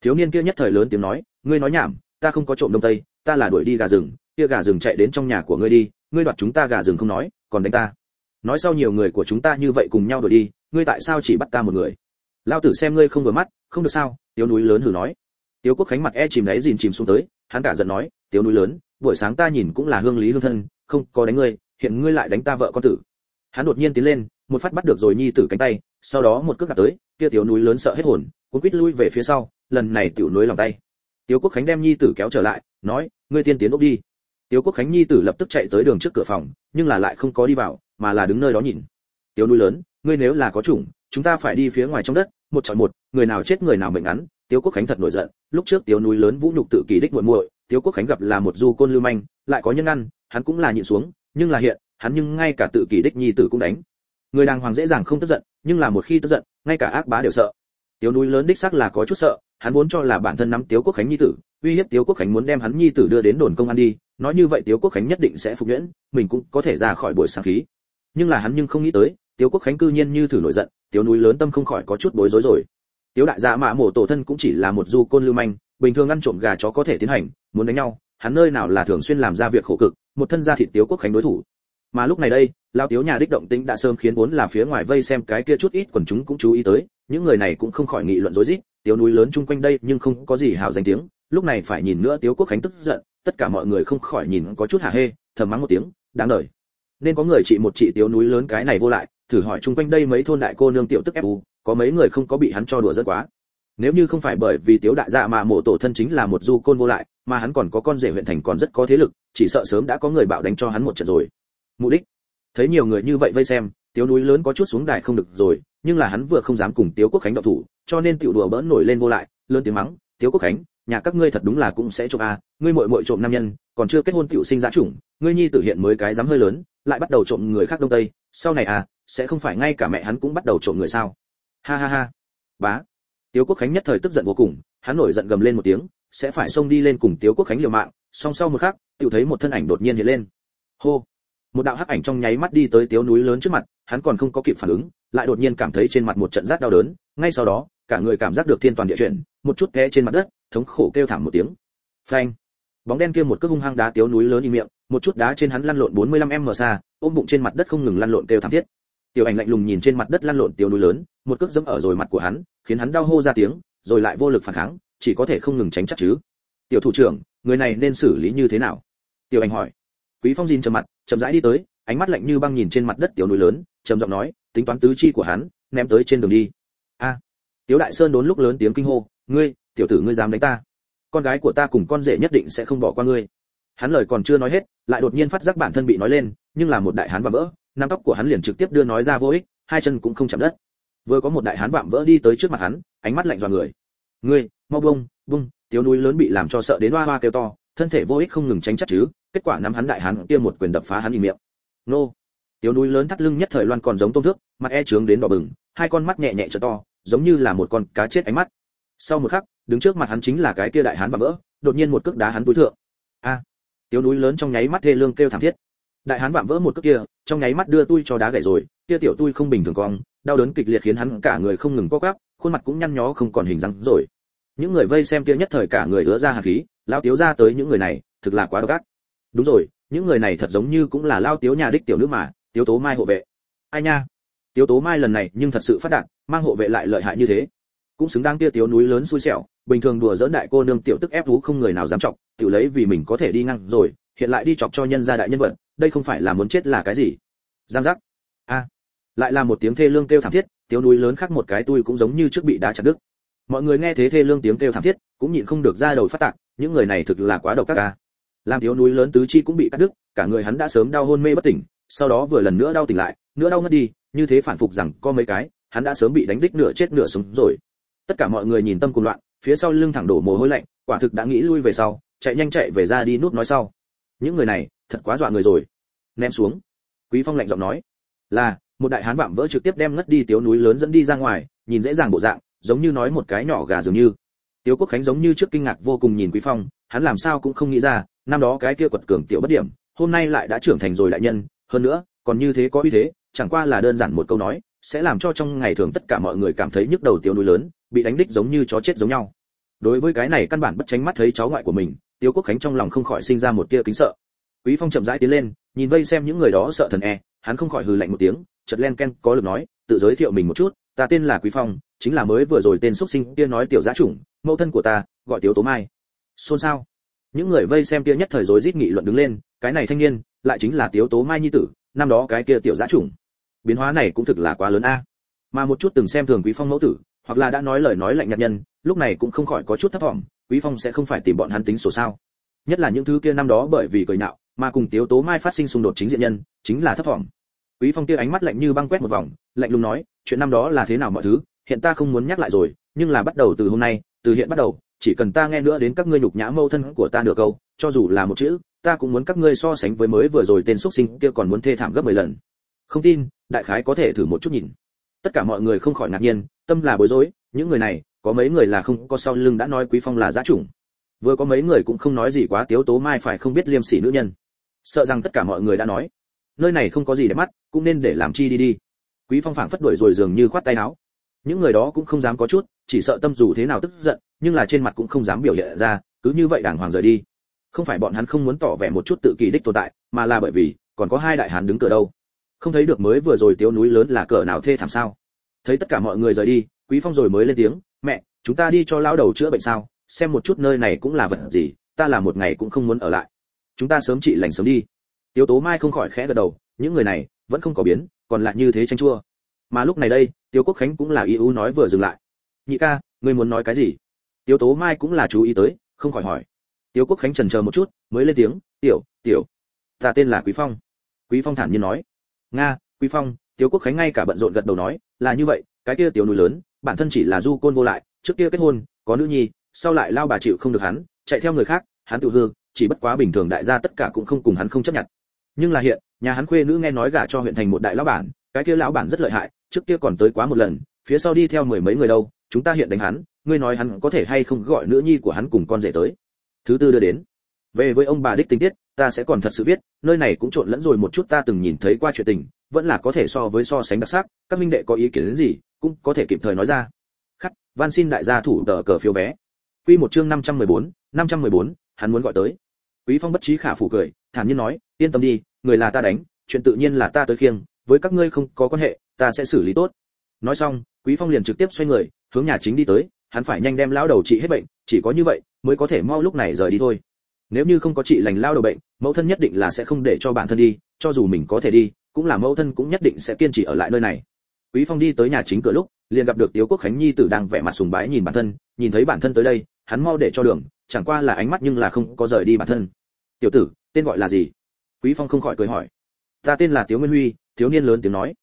Thiếu niên kia nhất thời lớn tiếng nói, ngươi nói nhảm, ta không có trộm đông tây, ta là đuổi đi gà rừng, kia gà rừng chạy đến trong nhà của ngươi đi, ngươi đoạt chúng ta gà rừng không nói, còn đánh ta. Nói sau nhiều người của chúng ta như vậy cùng nhau đuổi đi, ngươi tại sao chỉ bắt ta một người? Lao tử xem ngươi không vừa mắt, không được sao? Tiếu núi lớn hừ nói tiếu quốc khánh mặt e chìm đáy dìn chìm xuống tới, hắn cả giận nói, tiếu núi lớn, buổi sáng ta nhìn cũng là hương lý hương thân, không có đánh ngươi, hiện ngươi lại đánh ta vợ con tử. Hắn đột nhiên tiến lên, một phát bắt được rồi nhi tử cánh tay, sau đó một cước đặt tới, kia tiếu núi lớn sợ hết hồn, cuốn quít lui về phía sau, lần này tiểu núi lòng tay. Tiếu quốc khánh đem nhi tử kéo trở lại, nói, ngươi tiên tiến ốc đi. Tiếu quốc khánh nhi tử lập tức chạy tới đường trước cửa phòng, nhưng là lại không có đi vào, mà là đứng nơi đó nhìn. Tiếu núi lớn, ngươi nếu là có chủng, chúng ta phải đi phía ngoài trong đất, một chọi một, người nào chết người nào mệnh ngắn tiếu quốc khánh thật nổi giận, lúc trước tiếu núi lớn vũ nhục tự kỳ đích muội muội, tiếu quốc khánh gặp là một du côn lưu manh, lại có nhân ăn, hắn cũng là nhịn xuống, nhưng là hiện, hắn nhưng ngay cả tự kỳ đích nhi tử cũng đánh. Người đàng hoàng dễ dàng không tức giận, nhưng là một khi tức giận, ngay cả ác bá đều sợ. Tiếu núi lớn đích xác là có chút sợ, hắn vốn cho là bản thân nắm tiếu quốc khánh nhi tử, uy hiếp tiếu quốc khánh muốn đem hắn nhi tử đưa đến đồn công an đi, nói như vậy tiếu quốc khánh nhất định sẽ phục nhuyễn, mình cũng có thể ra khỏi buổi sáng khí. Nhưng là hắn nhưng không nghĩ tới, tiếu quốc khánh cư nhiên như thử nổi giận, tiếu núi lớn tâm không khỏi có chút bối rối rồi tiếu đại gia mạ mổ tổ thân cũng chỉ là một du côn lưu manh, bình thường ăn trộm gà chó có thể tiến hành, muốn đánh nhau, hắn nơi nào là thường xuyên làm ra việc khổ cực, một thân gia thịt tiếu quốc khánh đối thủ. Mà lúc này đây lao tiếu nhà đích động tĩnh đã sớm khiến vốn là phía ngoài vây xem cái kia chút ít quần chúng cũng chú ý tới, những người này cũng không khỏi nghị luận rối rít, tiếu núi lớn chung quanh đây nhưng không có gì hào danh tiếng, lúc này phải nhìn nữa tiếu quốc khánh tức giận, tất cả mọi người không khỏi nhìn có chút hả hê, thầm mắng một tiếng, đáng đời. Nên có người trị một trị tiếu núi lớn cái này vô lại thử hỏi chung quanh đây mấy thôn đại cô nương tiểu tức fu có mấy người không có bị hắn cho đùa rất quá. Nếu như không phải bởi vì tiếu đại gia mà mộ tổ thân chính là một du côn vô lại, mà hắn còn có con rể huyện thành còn rất có thế lực, chỉ sợ sớm đã có người bạo đánh cho hắn một trận rồi. Mục đích? Thấy nhiều người như vậy vây xem, tiếu núi lớn có chút xuống đài không được rồi, nhưng là hắn vừa không dám cùng tiếu quốc khánh động thủ, cho nên tiểu đùa bỡn nổi lên vô lại, lớn tiếng mắng, tiếu quốc khánh, nhà các ngươi thật đúng là cũng sẽ trộm a, ngươi muội muội trộm nam nhân, còn chưa kết hôn tiểu sinh giá chủng, ngươi nhi tử hiện mới cái dám hơi lớn lại bắt đầu trộm người khác đông tây, sau này à sẽ không phải ngay cả mẹ hắn cũng bắt đầu trộm người sao? Ha ha ha. Bá. Tiếu quốc khánh nhất thời tức giận vô cùng, hắn nổi giận gầm lên một tiếng, sẽ phải xông đi lên cùng tiếu quốc khánh liều mạng, song sau một khắc tự thấy một thân ảnh đột nhiên hiện lên. Hô. Một đạo hắc ảnh trong nháy mắt đi tới tiếu núi lớn trước mặt, hắn còn không có kịp phản ứng, lại đột nhiên cảm thấy trên mặt một trận rát đau đớn, ngay sau đó, cả người cảm giác được thiên toàn địa chuyển, một chút té trên mặt đất, thống khổ kêu thảm một tiếng. Phanh. Bóng đen kia một cước hung hăng đá tiếu núi lớn im miệng một chút đá trên hắn lăn lộn 45 m xa, ôm bụng trên mặt đất không ngừng lăn lộn kêu thảm thiết. Tiểu ảnh lạnh lùng nhìn trên mặt đất lăn lộn tiểu núi lớn, một cước dẫm ở rồi mặt của hắn, khiến hắn đau hô ra tiếng, rồi lại vô lực phản kháng, chỉ có thể không ngừng tránh chắc chứ. Tiểu thủ trưởng, người này nên xử lý như thế nào? Tiểu ảnh hỏi. Quý phong nhìn trầm mặt, chậm rãi đi tới, ánh mắt lạnh như băng nhìn trên mặt đất tiểu núi lớn, trầm giọng nói, tính toán tứ chi của hắn, ném tới trên đường đi. A. Tiểu đại sơn đốn lúc lớn tiếng kinh hô, ngươi, tiểu tử ngươi dám đánh ta. Con gái của ta cùng con rể nhất định sẽ không bỏ qua ngươi. Hắn lời còn chưa nói hết lại đột nhiên phát giác bản thân bị nói lên nhưng là một đại hán vạm vỡ nắm tóc của hắn liền trực tiếp đưa nói ra vô ích hai chân cũng không chạm đất. Vừa có một đại hán vạm vỡ đi tới trước mặt hắn ánh mắt lạnh dò người. Ngươi mau bông bông tiếu núi lớn bị làm cho sợ đến hoa hoa kêu to thân thể vô ích không ngừng tránh chắc chứ. Kết quả nắm hắn đại hán kia một quyền đập phá hắn im miệng. Nô. Tiếu núi lớn thắt lưng nhất thời loan còn giống tôm thước mặt e trướng đến đỏ bừng hai con mắt nhẹ nhẹ trợ to giống như là một con cá chết ánh mắt. Sau một khắc đứng trước mặt hắn chính là cái kia đại hán vạm vỡ đột nhiên một cước đá hắn túi thượng. A à, tiếu núi lớn trong nháy mắt thê lương kêu thảm thiết. Đại hán vạm vỡ một cước kia, trong nháy mắt đưa tui cho đá gãy rồi, kia tiểu tui không bình thường cong, đau đớn kịch liệt khiến hắn cả người không ngừng co quắp, khuôn mặt cũng nhăn nhó không còn hình dáng rồi. Những người vây xem kia nhất thời cả người ứa ra hàn khí, lao tiếu ra tới những người này, thực là quá độc ác. Đúng rồi, những người này thật giống như cũng là lao tiếu nhà đích tiểu nữ mà, tiếu tố mai hộ vệ. Ai nha? Tiếu tố mai lần này nhưng thật sự phát đạt, mang hộ vệ lại lợi hại như thế cũng xứng đáng kia tiếu núi lớn xui xẻo, bình thường đùa dỡn đại cô nương tiểu tức ép thú không người nào dám chọc, tiểu lấy vì mình có thể đi ngang rồi, hiện lại đi chọc cho nhân gia đại nhân vật, đây không phải là muốn chết là cái gì? Giang giác. A. Lại là một tiếng thê lương kêu thảm thiết, tiếu núi lớn khác một cái tôi cũng giống như trước bị đá chặt đứt. Mọi người nghe thế thê lương tiếng kêu thảm thiết, cũng nhịn không được ra đầu phát tạc, những người này thực là quá độc ác ca làm tiểu núi lớn tứ chi cũng bị cắt đứt, cả người hắn đã sớm đau hôn mê bất tỉnh, sau đó vừa lần nữa đau tỉnh lại, nữa đau ngất đi, như thế phản phục rằng có mấy cái, hắn đã sớm bị đánh đích nửa chết nửa sống rồi tất cả mọi người nhìn tâm cùng loạn, phía sau lưng thẳng đổ mồ hôi lạnh, quả thực đã nghĩ lui về sau, chạy nhanh chạy về ra đi nút nói sau. Những người này, thật quá dọa người rồi. Ném xuống. Quý phong lạnh giọng nói. Là, một đại hán vạm vỡ trực tiếp đem ngất đi tiếu núi lớn dẫn đi ra ngoài, nhìn dễ dàng bộ dạng, giống như nói một cái nhỏ gà dường như. Tiếu quốc khánh giống như trước kinh ngạc vô cùng nhìn quý phong, hắn làm sao cũng không nghĩ ra, năm đó cái kia quật cường tiểu bất điểm, hôm nay lại đã trưởng thành rồi đại nhân, hơn nữa, còn như thế có uy thế, chẳng qua là đơn giản một câu nói, sẽ làm cho trong ngày thường tất cả mọi người cảm thấy nhức đầu tiếu núi lớn bị đánh đích giống như chó chết giống nhau. Đối với cái này căn bản bất tránh mắt thấy cháu ngoại của mình tiêu quốc khánh trong lòng không khỏi sinh ra một tia kính sợ. Quý phong chậm rãi tiến lên, nhìn vây xem những người đó sợ thần e hắn không khỏi hừ lạnh một tiếng, chợt len ken có lực nói, tự giới thiệu mình một chút, ta tên là quý phong, chính là mới vừa rồi tên xuất sinh kia nói tiểu giá chủng, mẫu thân của ta, gọi tiểu tố mai. Xôn xao. Những người vây xem kia nhất thời rối rít nghị luận đứng lên, cái này thanh niên, lại chính là tiểu tố mai nhi tử, năm đó cái kia tiểu giá chủng. Biến hóa này cũng thực là quá lớn a. Mà một chút từng xem thường quý phong mẫu tử hoặc là đã nói lời nói lạnh nhạt nhân, lúc này cũng không khỏi có chút thất vọng, quý phong sẽ không phải tìm bọn hắn tính sổ sao? Nhất là những thứ kia năm đó bởi vì cười nạo, mà cùng tiếu tố mai phát sinh xung đột chính diện nhân, chính là thất vọng. Quý phong kia ánh mắt lạnh như băng quét một vòng, lạnh lùng nói, chuyện năm đó là thế nào mọi thứ, hiện ta không muốn nhắc lại rồi, nhưng là bắt đầu từ hôm nay, từ hiện bắt đầu, chỉ cần ta nghe nữa đến các ngươi nhục nhã mâu thân của ta nửa câu, cho dù là một chữ, ta cũng muốn các ngươi so sánh với mới vừa rồi tên xuất sinh kia còn muốn thê thảm gấp 10 lần. Không tin, đại khái có thể thử một chút nhìn. Tất cả mọi người không khỏi ngạc nhiên tâm là bối rối, những người này, có mấy người là không có sau lưng đã nói quý phong là giá chủng. Vừa có mấy người cũng không nói gì quá tiếu tố mai phải không biết liêm sỉ nữ nhân. Sợ rằng tất cả mọi người đã nói, nơi này không có gì để mắt, cũng nên để làm chi đi đi. Quý phong phảng phất đuổi rồi dường như khoát tay áo. Những người đó cũng không dám có chút, chỉ sợ tâm dù thế nào tức giận, nhưng là trên mặt cũng không dám biểu hiện ra, cứ như vậy đàng hoàng rời đi. Không phải bọn hắn không muốn tỏ vẻ một chút tự kỳ đích tồn tại, mà là bởi vì, còn có hai đại hán đứng cửa đâu. Không thấy được mới vừa rồi tiếu núi lớn là cỡ nào thê thảm sao thấy tất cả mọi người rời đi, quý phong rồi mới lên tiếng, mẹ, chúng ta đi cho lão đầu chữa bệnh sao? Xem một chút nơi này cũng là vật gì, ta là một ngày cũng không muốn ở lại. Chúng ta sớm trị lành sớm đi. Tiếu tố mai không khỏi khẽ gật đầu, những người này vẫn không có biến, còn lại như thế tranh chua. Mà lúc này đây tiêu quốc khánh cũng là ý ưu nói vừa dừng lại. Nhị ca, ngươi muốn nói cái gì? Tiêu tố mai cũng là chú ý tới, không khỏi hỏi. Tiêu quốc khánh trần chờ một chút, mới lên tiếng, tiểu tiểu, ta tên là quý phong. Quý phong thản nhiên nói. Nga, quý phong. Tiêu quốc khánh ngay cả bận rộn gật đầu nói là như vậy, cái kia tiểu núi lớn, bản thân chỉ là du côn vô lại, trước kia kết hôn, có nữ nhi, sau lại lao bà chịu không được hắn, chạy theo người khác, hắn tự hư, chỉ bất quá bình thường đại gia tất cả cũng không cùng hắn không chấp nhận. Nhưng là hiện, nhà hắn khuê nữ nghe nói gả cho huyện thành một đại lão bản, cái kia lão bản rất lợi hại, trước kia còn tới quá một lần, phía sau đi theo mười mấy người đâu, chúng ta hiện đánh hắn, ngươi nói hắn có thể hay không gọi nữ nhi của hắn cùng con rể tới. Thứ tư đưa đến về với ông bà đích tình tiết ta sẽ còn thật sự viết nơi này cũng trộn lẫn rồi một chút ta từng nhìn thấy qua chuyện tình vẫn là có thể so với so sánh đặc sắc các minh đệ có ý kiến đến gì cũng có thể kịp thời nói ra. Khắc van xin đại gia thủ tờ cờ phiếu vé. Quy một chương 514, 514, hắn muốn gọi tới. Quý phong bất trí khả phủ cười thản nhiên nói yên tâm đi người là ta đánh chuyện tự nhiên là ta tới khiêng với các ngươi không có quan hệ ta sẽ xử lý tốt. Nói xong quý phong liền trực tiếp xoay người hướng nhà chính đi tới hắn phải nhanh đem lão đầu trị hết bệnh chỉ có như vậy mới có thể mau lúc này rời đi thôi nếu như không có chị lành lao đầu bệnh, mẫu thân nhất định là sẽ không để cho bản thân đi, cho dù mình có thể đi, cũng là mẫu thân cũng nhất định sẽ kiên trì ở lại nơi này. Quý phong đi tới nhà chính cửa lúc, liền gặp được tiếu quốc khánh nhi tử đang vẻ mặt sùng bái nhìn bản thân, nhìn thấy bản thân tới đây, hắn mau để cho đường, chẳng qua là ánh mắt nhưng là không có rời đi bản thân. Tiểu tử, tên gọi là gì? Quý phong không khỏi cười hỏi. Ta tên là tiếu nguyên huy, thiếu niên lớn tiếng nói.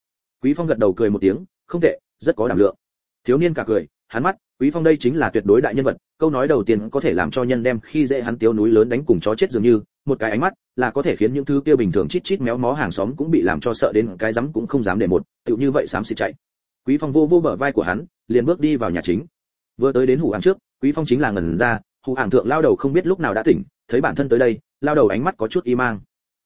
Quý phong gật đầu cười một tiếng, không tệ, rất có đảm lượng. Thiếu niên cả cười hắn mắt, quý phong đây chính là tuyệt đối đại nhân vật, câu nói đầu tiên có thể làm cho nhân đem khi dễ hắn tiếu núi lớn đánh cùng chó chết dường như, một cái ánh mắt là có thể khiến những thứ kia bình thường chít chít méo mó hàng xóm cũng bị làm cho sợ đến cái dám cũng không dám để một, tựu như vậy xám xịt chạy. Quý phong vô vô bờ vai của hắn, liền bước đi vào nhà chính. Vừa tới đến hủ ăn trước, quý phong chính là ngẩn ra, hủ hàng thượng lao đầu không biết lúc nào đã tỉnh, thấy bản thân tới đây, lao đầu ánh mắt có chút y mang.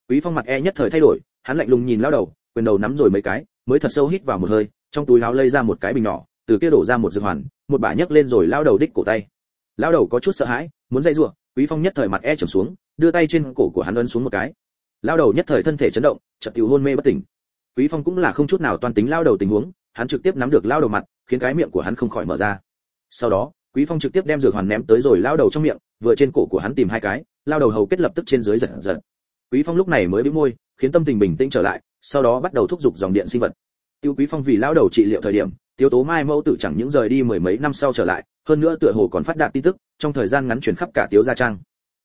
Quý phong mặt e nhất thời thay đổi, hắn lạnh lùng nhìn lao đầu, quyền đầu nắm rồi mấy cái, mới thật sâu hít vào một hơi, trong túi áo lây ra một cái bình nhỏ từ kia đổ ra một dược hoàn, một bả nhấc lên rồi lao đầu đích cổ tay. Lao đầu có chút sợ hãi, muốn dây rủa quý phong nhất thời mặt e trầm xuống, đưa tay trên cổ của hắn ấn xuống một cái. Lao đầu nhất thời thân thể chấn động, chợt tiêu hôn mê bất tỉnh. Quý phong cũng là không chút nào toan tính lao đầu tình huống, hắn trực tiếp nắm được lao đầu mặt, khiến cái miệng của hắn không khỏi mở ra. Sau đó, quý phong trực tiếp đem dược hoàn ném tới rồi lao đầu trong miệng, vừa trên cổ của hắn tìm hai cái, lao đầu hầu kết lập tức trên dưới giật giật. Quý phong lúc này mới bĩu môi, khiến tâm tình bình tĩnh trở lại, sau đó bắt đầu thúc giục dòng điện sinh vật. Tiêu quý phong vì lao đầu trị liệu thời điểm tiếu tố mai mẫu tử chẳng những rời đi mười mấy năm sau trở lại, hơn nữa tựa hồ còn phát đạt tin tức, trong thời gian ngắn chuyển khắp cả tiếu gia trang.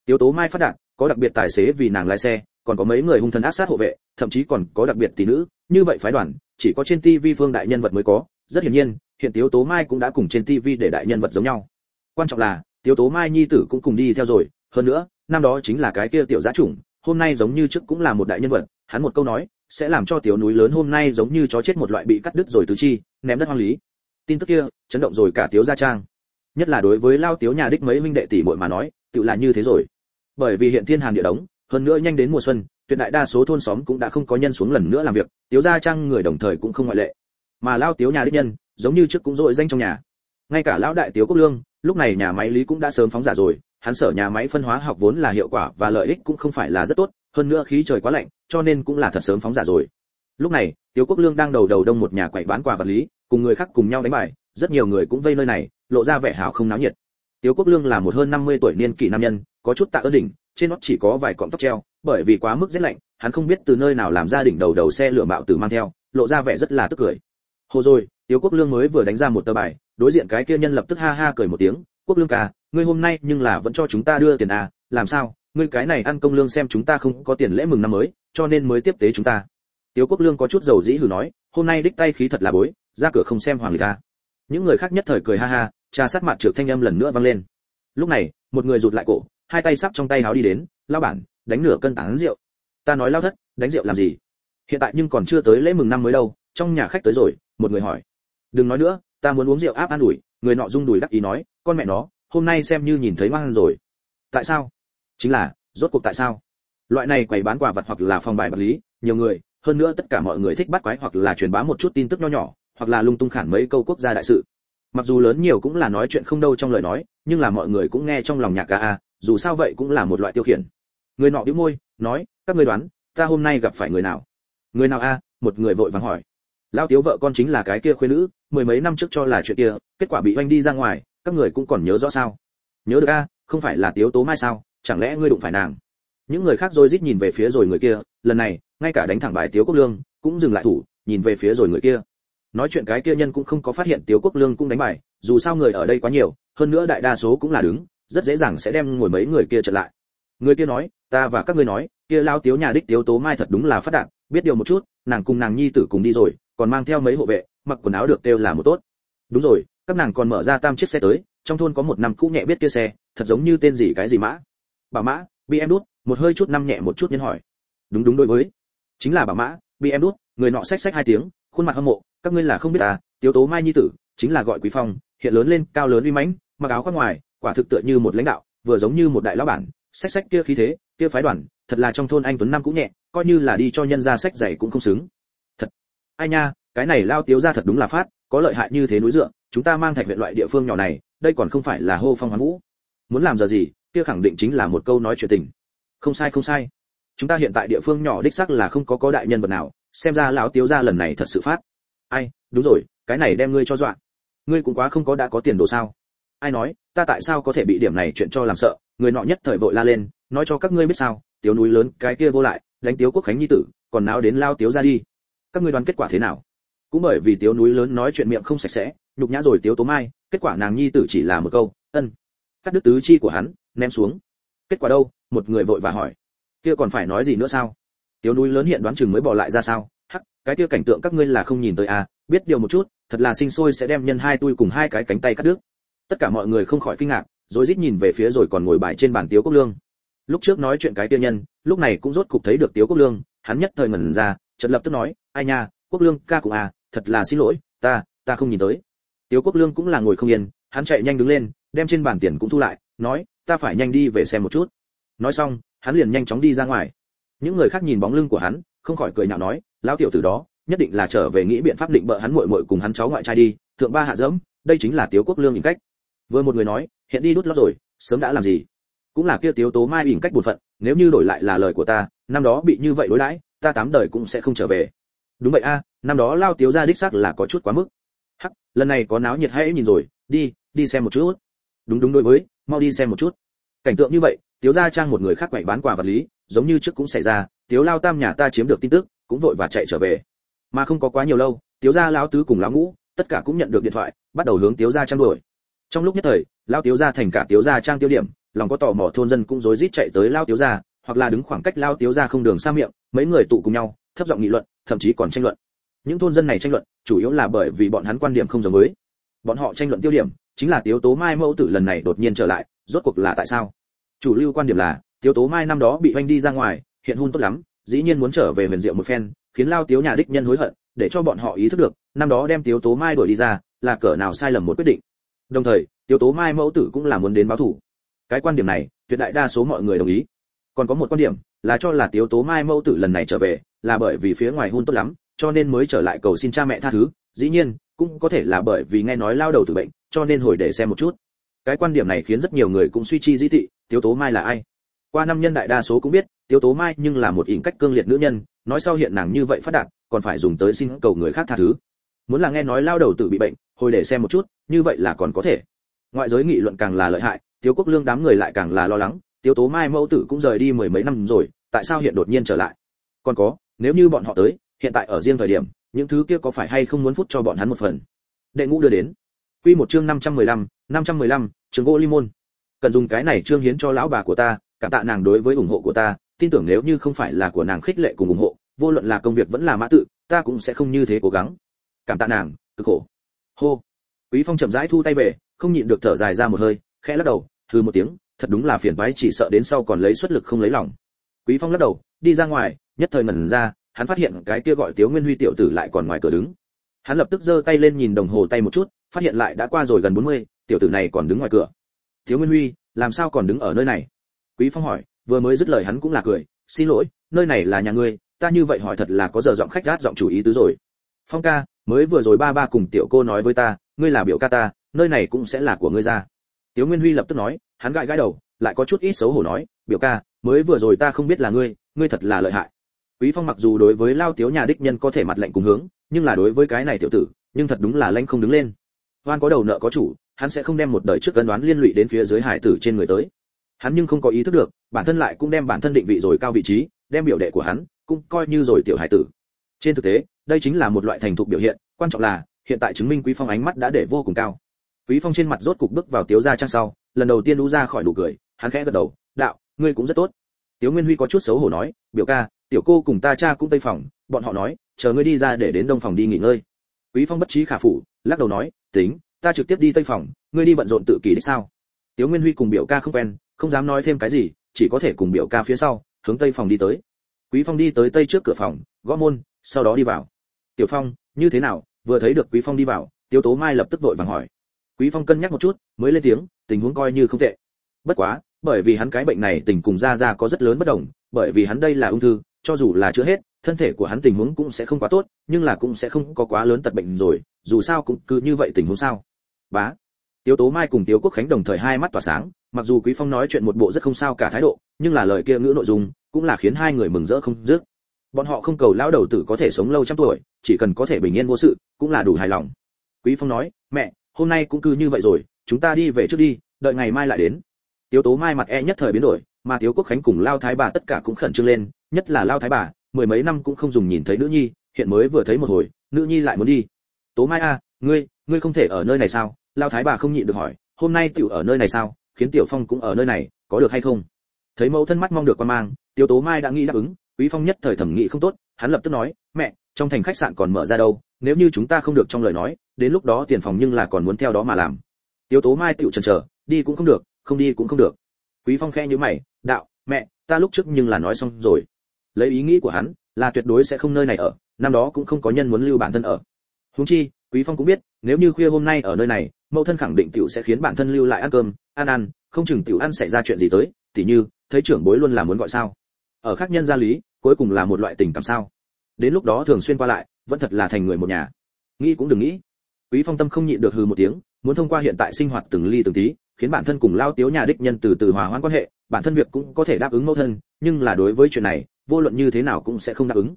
Tiếu tố mai phát đạt, có đặc biệt tài xế vì nàng lái xe, còn có mấy người hung thần ác sát hộ vệ, thậm chí còn có đặc biệt tỷ nữ, như vậy phái đoàn, chỉ có trên tivi phương đại nhân vật mới có. Rất hiển nhiên, hiện tiếu tố mai cũng đã cùng trên tivi để đại nhân vật giống nhau. Quan trọng là, tiếu tố mai nhi tử cũng cùng đi theo rồi. Hơn nữa, năm đó chính là cái kia tiểu giá chủng, hôm nay giống như trước cũng là một đại nhân vật. Hắn một câu nói, sẽ làm cho tiểu núi lớn hôm nay giống như chó chết một loại bị cắt đứt rồi tứ chi ném đất hoang lý. Tin tức kia chấn động rồi cả tiếu gia trang. Nhất là đối với lao tiếu nhà đích mấy minh đệ tỷ muội mà nói tự là như thế rồi. Bởi vì hiện thiên hàn địa đống, hơn nữa nhanh đến mùa xuân, tuyệt đại đa số thôn xóm cũng đã không có nhân xuống lần nữa làm việc tiếu gia trang người đồng thời cũng không ngoại lệ. Mà lao tiếu nhà đích nhân, giống như trước cũng dội danh trong nhà. Ngay cả lão đại tiếu quốc lương, lúc này nhà máy lý cũng đã sớm phóng giả rồi, hắn sở nhà máy phân hóa học vốn là hiệu quả và lợi ích cũng không phải là rất tốt, hơn nữa khí trời quá lạnh, cho nên cũng là thật sớm phóng giả rồi lúc này, tiếu quốc lương đang đầu đầu đông một nhà quậy bán quà vật lý, cùng người khác cùng nhau đánh bài, rất nhiều người cũng vây nơi này, lộ ra vẻ hào không náo nhiệt. Tiếu quốc lương là một hơn 50 tuổi niên kỷ nam nhân, có chút tạ ơn đỉnh, trên nó chỉ có vài cọng tóc treo, bởi vì quá mức rét lạnh, hắn không biết từ nơi nào làm ra đỉnh đầu đầu xe lửa mạo tử mang theo, lộ ra vẻ rất là tức cười. Hồ rồi, tiếu quốc lương mới vừa đánh ra một tờ bài, đối diện cái kia nhân lập tức ha ha cười một tiếng, quốc lương ca, ngươi hôm nay nhưng là vẫn cho chúng ta đưa tiền à làm sao? Ngươi cái này ăn công lương xem chúng ta không có tiền lễ mừng năm mới, cho nên mới tiếp tế chúng ta tiếu quốc lương có chút dầu dĩ hừ nói, hôm nay đích tay khí thật là bối, ra cửa không xem hoàng lịch ta. Những người khác nhất thời cười ha ha, trà sát mặt trượt thanh âm lần nữa vang lên. Lúc này, một người rụt lại cổ, hai tay sắp trong tay háo đi đến lao bản, đánh nửa cân tán rượu. Ta nói lao thất, đánh rượu làm gì? Hiện tại nhưng còn chưa tới lễ mừng năm mới đâu, trong nhà khách tới rồi, một người hỏi. Đừng nói nữa, ta muốn uống rượu áp an ủi, người nọ rung đùi đắc ý nói, con mẹ nó, hôm nay xem như nhìn thấy mang rồi. Tại sao? Chính là, rốt cuộc tại sao? Loại này quầy bán quà vật hoặc là phòng bài vật lý, nhiều người hơn nữa tất cả mọi người thích bắt quái hoặc là truyền bá một chút tin tức nho nhỏ, hoặc là lung tung khản mấy câu quốc gia đại sự. Mặc dù lớn nhiều cũng là nói chuyện không đâu trong lời nói, nhưng là mọi người cũng nghe trong lòng nhạc ca a, dù sao vậy cũng là một loại tiêu khiển. Người nọ bĩu môi, nói, các ngươi đoán, ta hôm nay gặp phải người nào? Người nào a? một người vội vàng hỏi. Lao tiếu vợ con chính là cái kia khuê nữ, mười mấy năm trước cho là chuyện kia, kết quả bị oanh đi ra ngoài, các người cũng còn nhớ rõ sao? Nhớ được a, không phải là tiếu tố mai sao, chẳng lẽ ngươi đụng phải nàng? Những người khác rồi rít nhìn về phía rồi người kia lần này, ngay cả đánh thẳng bài tiếu quốc lương, cũng dừng lại thủ, nhìn về phía rồi người kia. Nói chuyện cái kia nhân cũng không có phát hiện tiếu quốc lương cũng đánh bài, dù sao người ở đây quá nhiều, hơn nữa đại đa số cũng là đứng, rất dễ dàng sẽ đem ngồi mấy người kia trở lại. Người kia nói, ta và các ngươi nói, kia lao tiếu nhà đích tiếu tố mai thật đúng là phát đạt, biết điều một chút, nàng cùng nàng nhi tử cùng đi rồi, còn mang theo mấy hộ vệ, mặc quần áo được tiêu là một tốt. Đúng rồi, các nàng còn mở ra tam chiếc xe tới, trong thôn có một năm cũ nhẹ biết kia xe, thật giống như tên gì cái gì mã? Bà mã, bị em đút, một hơi chút năm nhẹ một chút nhân hỏi đúng đúng đối với. Chính là bảo mã, bị em đút, người nọ xách xách hai tiếng, khuôn mặt hâm mộ, các ngươi là không biết à tiếu tố mai nhi tử, chính là gọi quý phong, hiện lớn lên, cao lớn uy mãnh, mặc áo khoác ngoài, quả thực tựa như một lãnh đạo, vừa giống như một đại lão bản, xách xách kia khí thế, kia phái đoàn, thật là trong thôn anh tuấn năm cũng nhẹ, coi như là đi cho nhân ra sách giày cũng không xứng. Thật, ai nha, cái này lao tiếu ra thật đúng là phát, có lợi hại như thế núi dựa, chúng ta mang thạch huyện loại địa phương nhỏ này, đây còn không phải là hô phong hoán vũ. Muốn làm giờ gì, kia khẳng định chính là một câu nói chuyện tình. Không sai không sai chúng ta hiện tại địa phương nhỏ đích xác là không có có đại nhân vật nào, xem ra lão tiếu ra lần này thật sự phát. Ai, đúng rồi, cái này đem ngươi cho dọa. Ngươi cũng quá không có đã có tiền đồ sao? Ai nói, ta tại sao có thể bị điểm này chuyện cho làm sợ? Người nọ nhất thời vội la lên, nói cho các ngươi biết sao, tiếu núi lớn, cái kia vô lại, đánh tiếu quốc khánh nhi tử, còn nào đến lao tiếu ra đi. Các ngươi đoán kết quả thế nào? Cũng bởi vì tiếu núi lớn nói chuyện miệng không sạch sẽ, nhục nhã rồi tiếu tố mai, kết quả nàng nhi tử chỉ là một câu, ân. Cắt đứt tứ chi của hắn, ném xuống. Kết quả đâu? Một người vội và hỏi kia còn phải nói gì nữa sao? Tiếu núi lớn hiện đoán chừng mới bỏ lại ra sao? Hắc, cái kia cảnh tượng các ngươi là không nhìn tới à? Biết điều một chút, thật là sinh sôi sẽ đem nhân hai tui cùng hai cái cánh tay cắt đứt. Tất cả mọi người không khỏi kinh ngạc rồi rít nhìn về phía rồi còn ngồi bài trên bàn tiếu quốc lương. Lúc trước nói chuyện cái Tiêu nhân, lúc này cũng rốt cục thấy được tiếu quốc lương, hắn nhất thời ngẩn ra, chợt lập tức nói, ai nha, quốc lương, ca cụ à thật là xin lỗi, ta ta không nhìn tới. Tiếu quốc lương cũng là ngồi không yên, hắn chạy nhanh đứng lên, đem trên bàn tiền cũng thu lại, nói, ta phải nhanh đi về xem một chút. Nói xong hắn liền nhanh chóng đi ra ngoài. Những người khác nhìn bóng lưng của hắn, không khỏi cười nhạo nói, lão tiểu tử đó, nhất định là trở về nghĩ biện pháp định bợ hắn muội muội cùng hắn cháu ngoại trai đi, thượng ba hạ dẫm, đây chính là tiếu quốc lương nhìn cách. Vừa một người nói, hiện đi đút lót rồi, sớm đã làm gì? Cũng là kia tiếu tố mai ỉn cách buồn phận, nếu như đổi lại là lời của ta, năm đó bị như vậy đối đãi, ta tám đời cũng sẽ không trở về. Đúng vậy a, năm đó lao tiếu ra đích xác là có chút quá mức. Hắc, lần này có náo nhiệt hãy nhìn rồi, đi đi xem một chút. Đúng đúng, đối với, mau đi xem một chút. Cảnh tượng như vậy tiếu gia trang một người khác quậy bán quà vật lý, giống như trước cũng xảy ra, tiếu lao tam nhà ta chiếm được tin tức, cũng vội và chạy trở về. Mà không có quá nhiều lâu, tiếu gia lão tứ cùng lão ngũ, tất cả cũng nhận được điện thoại, bắt đầu hướng tiếu gia trang đuổi. Trong lúc nhất thời, lao tiếu gia thành cả tiếu gia trang tiêu điểm, lòng có tò mò thôn dân cũng rối rít chạy tới lao tiếu gia, hoặc là đứng khoảng cách lao tiếu gia không đường xa miệng, mấy người tụ cùng nhau, thấp giọng nghị luận, thậm chí còn tranh luận. Những thôn dân này tranh luận, chủ yếu là bởi vì bọn hắn quan điểm không giống với. Bọn họ tranh luận tiêu điểm, chính là tiếu tố mai mẫu tử lần này đột nhiên trở lại, rốt cuộc là tại sao? Chủ lưu quan điểm là, tiếu tố mai năm đó bị oanh đi ra ngoài, hiện hôn tốt lắm, dĩ nhiên muốn trở về huyền diệu một phen, khiến lao tiếu nhà đích nhân hối hận, để cho bọn họ ý thức được, năm đó đem tiếu tố mai đuổi đi ra, là cỡ nào sai lầm một quyết định. Đồng thời, tiếu tố mai mẫu tử cũng là muốn đến báo thủ. Cái quan điểm này, tuyệt đại đa số mọi người đồng ý. Còn có một quan điểm, là cho là tiếu tố mai mẫu tử lần này trở về, là bởi vì phía ngoài hôn tốt lắm, cho nên mới trở lại cầu xin cha mẹ tha thứ. Dĩ nhiên, cũng có thể là bởi vì nghe nói lao đầu từ bệnh, cho nên hồi để xem một chút cái quan điểm này khiến rất nhiều người cũng suy chi dĩ thị. tiếu tố mai là ai? Qua năm nhân đại đa số cũng biết, tiếu tố mai nhưng là một ỉn cách cương liệt nữ nhân, nói sau hiện nàng như vậy phát đạt, còn phải dùng tới xin cầu người khác tha thứ. Muốn là nghe nói lao đầu tự bị bệnh, hồi để xem một chút, như vậy là còn có thể. Ngoại giới nghị luận càng là lợi hại, tiếu quốc lương đám người lại càng là lo lắng, tiếu tố mai mẫu tử cũng rời đi mười mấy năm rồi, tại sao hiện đột nhiên trở lại? Còn có, nếu như bọn họ tới, hiện tại ở riêng thời điểm, những thứ kia có phải hay không muốn phút cho bọn hắn một phần? Đệ ngũ đưa đến quy một chương 515, 515, trường gỗ limon. Cần dùng cái này chương hiến cho lão bà của ta cảm tạ nàng đối với ủng hộ của ta tin tưởng nếu như không phải là của nàng khích lệ cùng ủng hộ vô luận là công việc vẫn là mã tự ta cũng sẽ không như thế cố gắng. Cảm tạ nàng cực khổ. Hô. Quý phong chậm rãi thu tay về không nhịn được thở dài ra một hơi khẽ lắc đầu hừ một tiếng thật đúng là phiền toái chỉ sợ đến sau còn lấy xuất lực không lấy lòng. Quý phong lắc đầu đi ra ngoài nhất thời ngẩn ra hắn phát hiện cái kia gọi tiếu nguyên huy tiểu tử lại còn ngoài cửa đứng. Hắn lập tức giơ tay lên nhìn đồng hồ tay một chút phát hiện lại đã qua rồi gần 40, tiểu tử này còn đứng ngoài cửa. Thiếu nguyên huy làm sao còn đứng ở nơi này? Quý phong hỏi vừa mới dứt lời hắn cũng là cười xin lỗi nơi này là nhà ngươi ta như vậy hỏi thật là có giờ giọng khách gát giọng chủ ý tứ rồi. Phong ca mới vừa rồi ba ba cùng tiểu cô nói với ta ngươi là biểu ca ta nơi này cũng sẽ là của ngươi ra. Tiếu nguyên huy lập tức nói hắn gãi gãi đầu lại có chút ít xấu hổ nói biểu ca mới vừa rồi ta không biết là ngươi ngươi thật là lợi hại. Quý phong mặc dù đối với lao tiếu nhà đích nhân có thể mặt lệnh cùng hướng nhưng là đối với cái này tiểu tử nhưng thật đúng là lãnh không đứng lên oan có đầu nợ có chủ, hắn sẽ không đem một đời trước cân đoán liên lụy đến phía dưới hải tử trên người tới. Hắn nhưng không có ý thức được, bản thân lại cũng đem bản thân định vị rồi cao vị trí, đem biểu đệ của hắn cũng coi như rồi tiểu hải tử. Trên thực tế, đây chính là một loại thành thục biểu hiện, quan trọng là, hiện tại chứng minh quý phong ánh mắt đã để vô cùng cao. Quý phong trên mặt rốt cục bước vào tiếu gia trang sau, lần đầu tiên đú ra khỏi nụ cười, hắn khẽ gật đầu, đạo, ngươi cũng rất tốt. Tiếu nguyên huy có chút xấu hổ nói, biểu ca, tiểu cô cùng ta cha cũng tây phòng, bọn họ nói, chờ ngươi đi ra để đến đông phòng đi nghỉ ngơi. Quý phong bất trí khả phủ lắc đầu nói, tính, ta trực tiếp đi tây phòng, ngươi đi bận rộn tự kỷ đích sao? Tiếu nguyên huy cùng biểu ca không quen, không dám nói thêm cái gì, chỉ có thể cùng biểu ca phía sau, hướng tây phòng đi tới. Quý phong đi tới tây trước cửa phòng, gõ môn, sau đó đi vào. Tiểu phong, như thế nào, vừa thấy được quý phong đi vào? Tiêu tố mai lập tức vội vàng hỏi. Quý phong cân nhắc một chút, mới lên tiếng, tình huống coi như không tệ. Bất quá, bởi vì hắn cái bệnh này tình cùng ra ra có rất lớn bất đồng, bởi vì hắn đây là ung thư, cho dù là chữa hết, thân thể của hắn tình huống cũng sẽ không quá tốt, nhưng là cũng sẽ không có quá lớn tật bệnh rồi dù sao cũng cứ như vậy tình huống sao bá tiếu Tố Mai cùng tiếu Quốc Khánh đồng thời hai mắt tỏa sáng, mặc dù Quý Phong nói chuyện một bộ rất không sao cả thái độ, nhưng là lời kia ngữ nội dung cũng là khiến hai người mừng rỡ không dứt. Bọn họ không cầu lão đầu tử có thể sống lâu trăm tuổi, chỉ cần có thể bình yên vô sự, cũng là đủ hài lòng. Quý Phong nói, "Mẹ, hôm nay cũng cứ như vậy rồi, chúng ta đi về trước đi, đợi ngày mai lại đến." tiếu Tố Mai mặt e nhất thời biến đổi, mà tiếu Quốc Khánh cùng Lao Thái bà tất cả cũng khẩn trương lên, nhất là Lao Thái bà, mười mấy năm cũng không dùng nhìn thấy nữ nhi, hiện mới vừa thấy một hồi, nữ nhi lại muốn đi. "Tố Mai a, ngươi, ngươi không thể ở nơi này sao?" lao thái bà không nhịn được hỏi hôm nay tiểu ở nơi này sao? Khiến tiểu phong cũng ở nơi này có được hay không? Thấy mẫu thân mắt mong được quan mang tiêu tố mai đã nghĩ đáp ứng quý phong nhất thời thẩm nghĩ không tốt hắn lập tức nói mẹ trong thành khách sạn còn mở ra đâu nếu như chúng ta không được trong lời nói đến lúc đó tiền phòng nhưng là còn muốn theo đó mà làm. Tiêu tố mai tiểu chần chờ đi cũng không được không đi cũng không được. Quý phong khe như mày đạo mẹ ta lúc trước nhưng là nói xong rồi. Lấy ý nghĩ của hắn là tuyệt đối sẽ không nơi này ở năm đó cũng không có nhân muốn lưu bản thân ở huống chi, quý phong cũng biết, nếu như khuya hôm nay ở nơi này, mẫu thân khẳng định tiểu sẽ khiến bản thân lưu lại ăn cơm, ăn ăn, không chừng tiểu ăn xảy ra chuyện gì tới, tỉ như, thấy trưởng bối luôn là muốn gọi sao. Ở khác nhân gia lý, cuối cùng là một loại tình cảm sao. Đến lúc đó thường xuyên qua lại, vẫn thật là thành người một nhà. Nghĩ cũng đừng nghĩ. Quý phong tâm không nhịn được hừ một tiếng, muốn thông qua hiện tại sinh hoạt từng ly từng tí, khiến bản thân cùng lao tiếu nhà đích nhân từ từ hòa hoãn quan hệ, bản thân việc cũng có thể đáp ứng mẫu thân, nhưng là đối với chuyện này, vô luận như thế nào cũng sẽ không đáp ứng.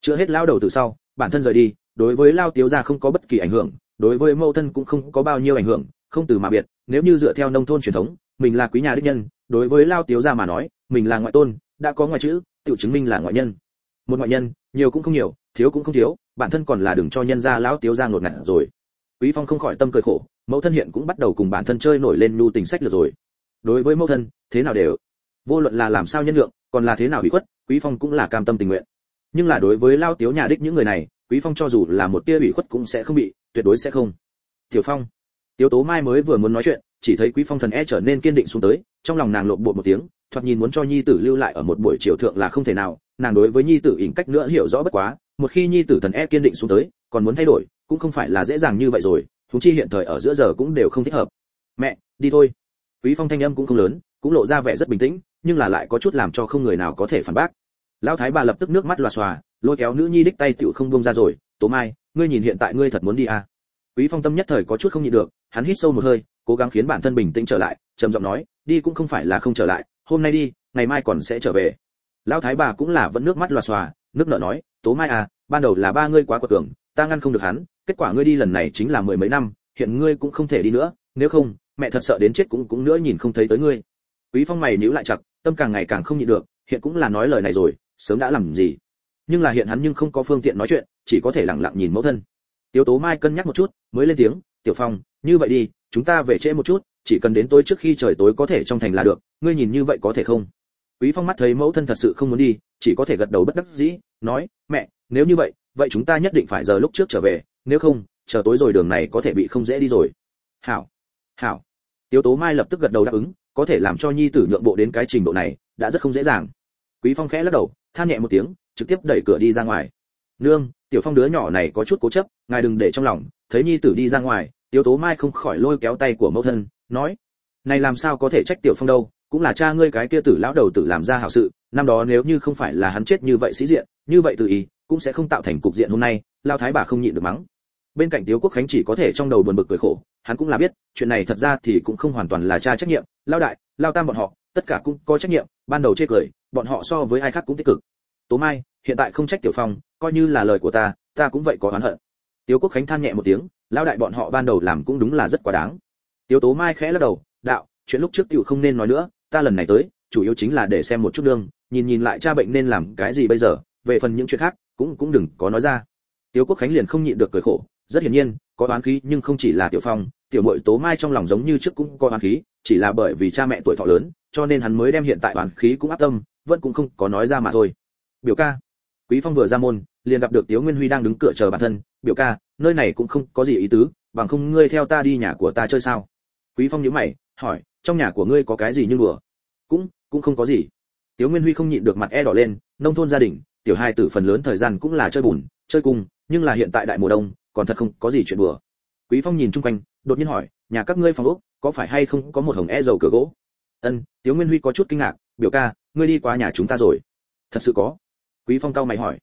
Chưa hết lao đầu từ sau, bản thân rời đi đối với lao tiếu gia không có bất kỳ ảnh hưởng, đối với mẫu thân cũng không có bao nhiêu ảnh hưởng, không từ mà biệt, nếu như dựa theo nông thôn truyền thống, mình là quý nhà đích nhân, đối với lao tiếu gia mà nói, mình là ngoại tôn, đã có ngoại chữ, tự chứng minh là ngoại nhân. Một ngoại nhân, nhiều cũng không nhiều, thiếu cũng không thiếu, bản thân còn là đừng cho nhân gia lão tiếu gia ngột ngạt rồi. Quý phong không khỏi tâm cười khổ, mẫu thân hiện cũng bắt đầu cùng bản thân chơi nổi lên nhu tình sách lược rồi. Đối với mẫu thân, thế nào đều. Vô luận là làm sao nhân lượng còn là thế nào bị khuất, quý phong cũng là cam tâm tình nguyện. Nhưng là đối với lao tiếu nhà đích những người này quý phong cho dù là một tia bị khuất cũng sẽ không bị, tuyệt đối sẽ không. Tiểu phong. Tiểu tố mai mới vừa muốn nói chuyện, chỉ thấy quý phong thần e trở nên kiên định xuống tới, trong lòng nàng lộn bộ một tiếng, thoạt nhìn muốn cho nhi tử lưu lại ở một buổi chiều thượng là không thể nào, nàng đối với nhi tử ỉn cách nữa hiểu rõ bất quá, một khi nhi tử thần e kiên định xuống tới, còn muốn thay đổi, cũng không phải là dễ dàng như vậy rồi chúng chi hiện thời ở giữa giờ cũng đều không thích hợp. Mẹ, đi thôi. Quý phong thanh âm cũng không lớn, cũng lộ ra vẻ rất bình tĩnh, nhưng là lại có chút làm cho không người nào có thể phản bác. Lão thái bà lập tức nước mắt loà xòa lôi kéo nữ nhi đích tay tựu không buông ra rồi, tố mai, ngươi nhìn hiện tại ngươi thật muốn đi à? Quý phong tâm nhất thời có chút không nhịn được, hắn hít sâu một hơi, cố gắng khiến bản thân bình tĩnh trở lại, trầm giọng nói, đi cũng không phải là không trở lại, hôm nay đi, ngày mai còn sẽ trở về. Lão thái bà cũng là vẫn nước mắt loà xòa, nước nợ nói, tố mai à ban đầu là ba ngươi quá quật cường, ta ngăn không được hắn, kết quả ngươi đi lần này chính là mười mấy năm, hiện ngươi cũng không thể đi nữa, nếu không, mẹ thật sợ đến chết cũng cũng nữa nhìn không thấy tới ngươi. Quý phong mày nhíu lại chặt, tâm càng ngày càng không nhịn được, hiện cũng là nói lời này rồi, sớm đã làm gì? Nhưng là hiện hắn nhưng không có phương tiện nói chuyện chỉ có thể lặng lặng nhìn mẫu thân tiếu Tố Mai cân nhắc một chút, mới lên tiếng, "Tiểu Phong, như vậy đi, chúng ta về trễ một chút, chỉ cần đến tối trước khi trời tối có thể trong thành là được, ngươi nhìn như vậy có thể không?" Quý Phong mắt thấy mẫu thân thật sự không muốn đi, chỉ có thể gật đầu bất đắc dĩ, nói, "Mẹ, nếu như vậy, vậy chúng ta nhất định phải giờ lúc trước trở về, nếu không, chờ tối rồi đường này có thể bị không dễ đi rồi." "Hảo." "Hảo." tiếu Tố Mai lập tức gật đầu đáp ứng, có thể làm cho nhi tử nhượng bộ đến cái trình độ này, đã rất không dễ dàng. Quý Phong khẽ lắc đầu, than nhẹ một tiếng, trực tiếp đẩy cửa đi ra ngoài. "Nương, tiểu phong đứa nhỏ này có chút cố chấp ngài đừng để trong lòng thấy nhi tử đi ra ngoài tiêu tố mai không khỏi lôi kéo tay của mẫu thân nói này làm sao có thể trách tiểu phong đâu cũng là cha ngươi cái kia tử lão đầu tử làm ra hảo sự năm đó nếu như không phải là hắn chết như vậy sĩ diện như vậy tự ý cũng sẽ không tạo thành cục diện hôm nay lao thái bà không nhịn được mắng bên cạnh tiếu quốc khánh chỉ có thể trong đầu buồn bực cười khổ hắn cũng là biết chuyện này thật ra thì cũng không hoàn toàn là cha trách nhiệm lao đại lao tam bọn họ tất cả cũng có trách nhiệm ban đầu chê cười bọn họ so với ai khác cũng tích cực tố mai hiện tại không trách tiểu phong coi như là lời của ta ta cũng vậy có oán hận. Tiếu quốc khánh than nhẹ một tiếng lao đại bọn họ ban đầu làm cũng đúng là rất quá đáng. Tiếu tố mai khẽ lắc đầu đạo chuyện lúc trước tiểu không nên nói nữa ta lần này tới chủ yếu chính là để xem một chút đường, nhìn nhìn lại cha bệnh nên làm cái gì bây giờ về phần những chuyện khác cũng cũng đừng có nói ra. Tiếu quốc khánh liền không nhịn được cười khổ rất hiển nhiên có oán khí nhưng không chỉ là tiểu phong tiểu muội tố mai trong lòng giống như trước cũng có oán khí chỉ là bởi vì cha mẹ tuổi thọ lớn cho nên hắn mới đem hiện tại oán khí cũng áp tâm vẫn cũng không có nói ra mà thôi biểu ca. Quý phong vừa ra môn, liền gặp được tiếu nguyên huy đang đứng cửa chờ bản thân. Biểu ca, nơi này cũng không có gì ý tứ, bằng không ngươi theo ta đi nhà của ta chơi sao? Quý phong nhíu mày, hỏi, trong nhà của ngươi có cái gì như đùa? Cũng cũng không có gì. Tiếu nguyên huy không nhịn được mặt e đỏ lên, nông thôn gia đình, tiểu hai tử phần lớn thời gian cũng là chơi bùn, chơi cung, nhưng là hiện tại đại mùa đông, còn thật không có gì chuyện đùa. Quý phong nhìn chung quanh, đột nhiên hỏi, nhà các ngươi phòng ốc, có phải hay không có một hồng e dầu cửa gỗ? Ân. Tiếu nguyên huy có chút kinh ngạc, biểu ca, ngươi đi qua nhà chúng ta rồi. Thật sự có quý phong cao mày hỏi.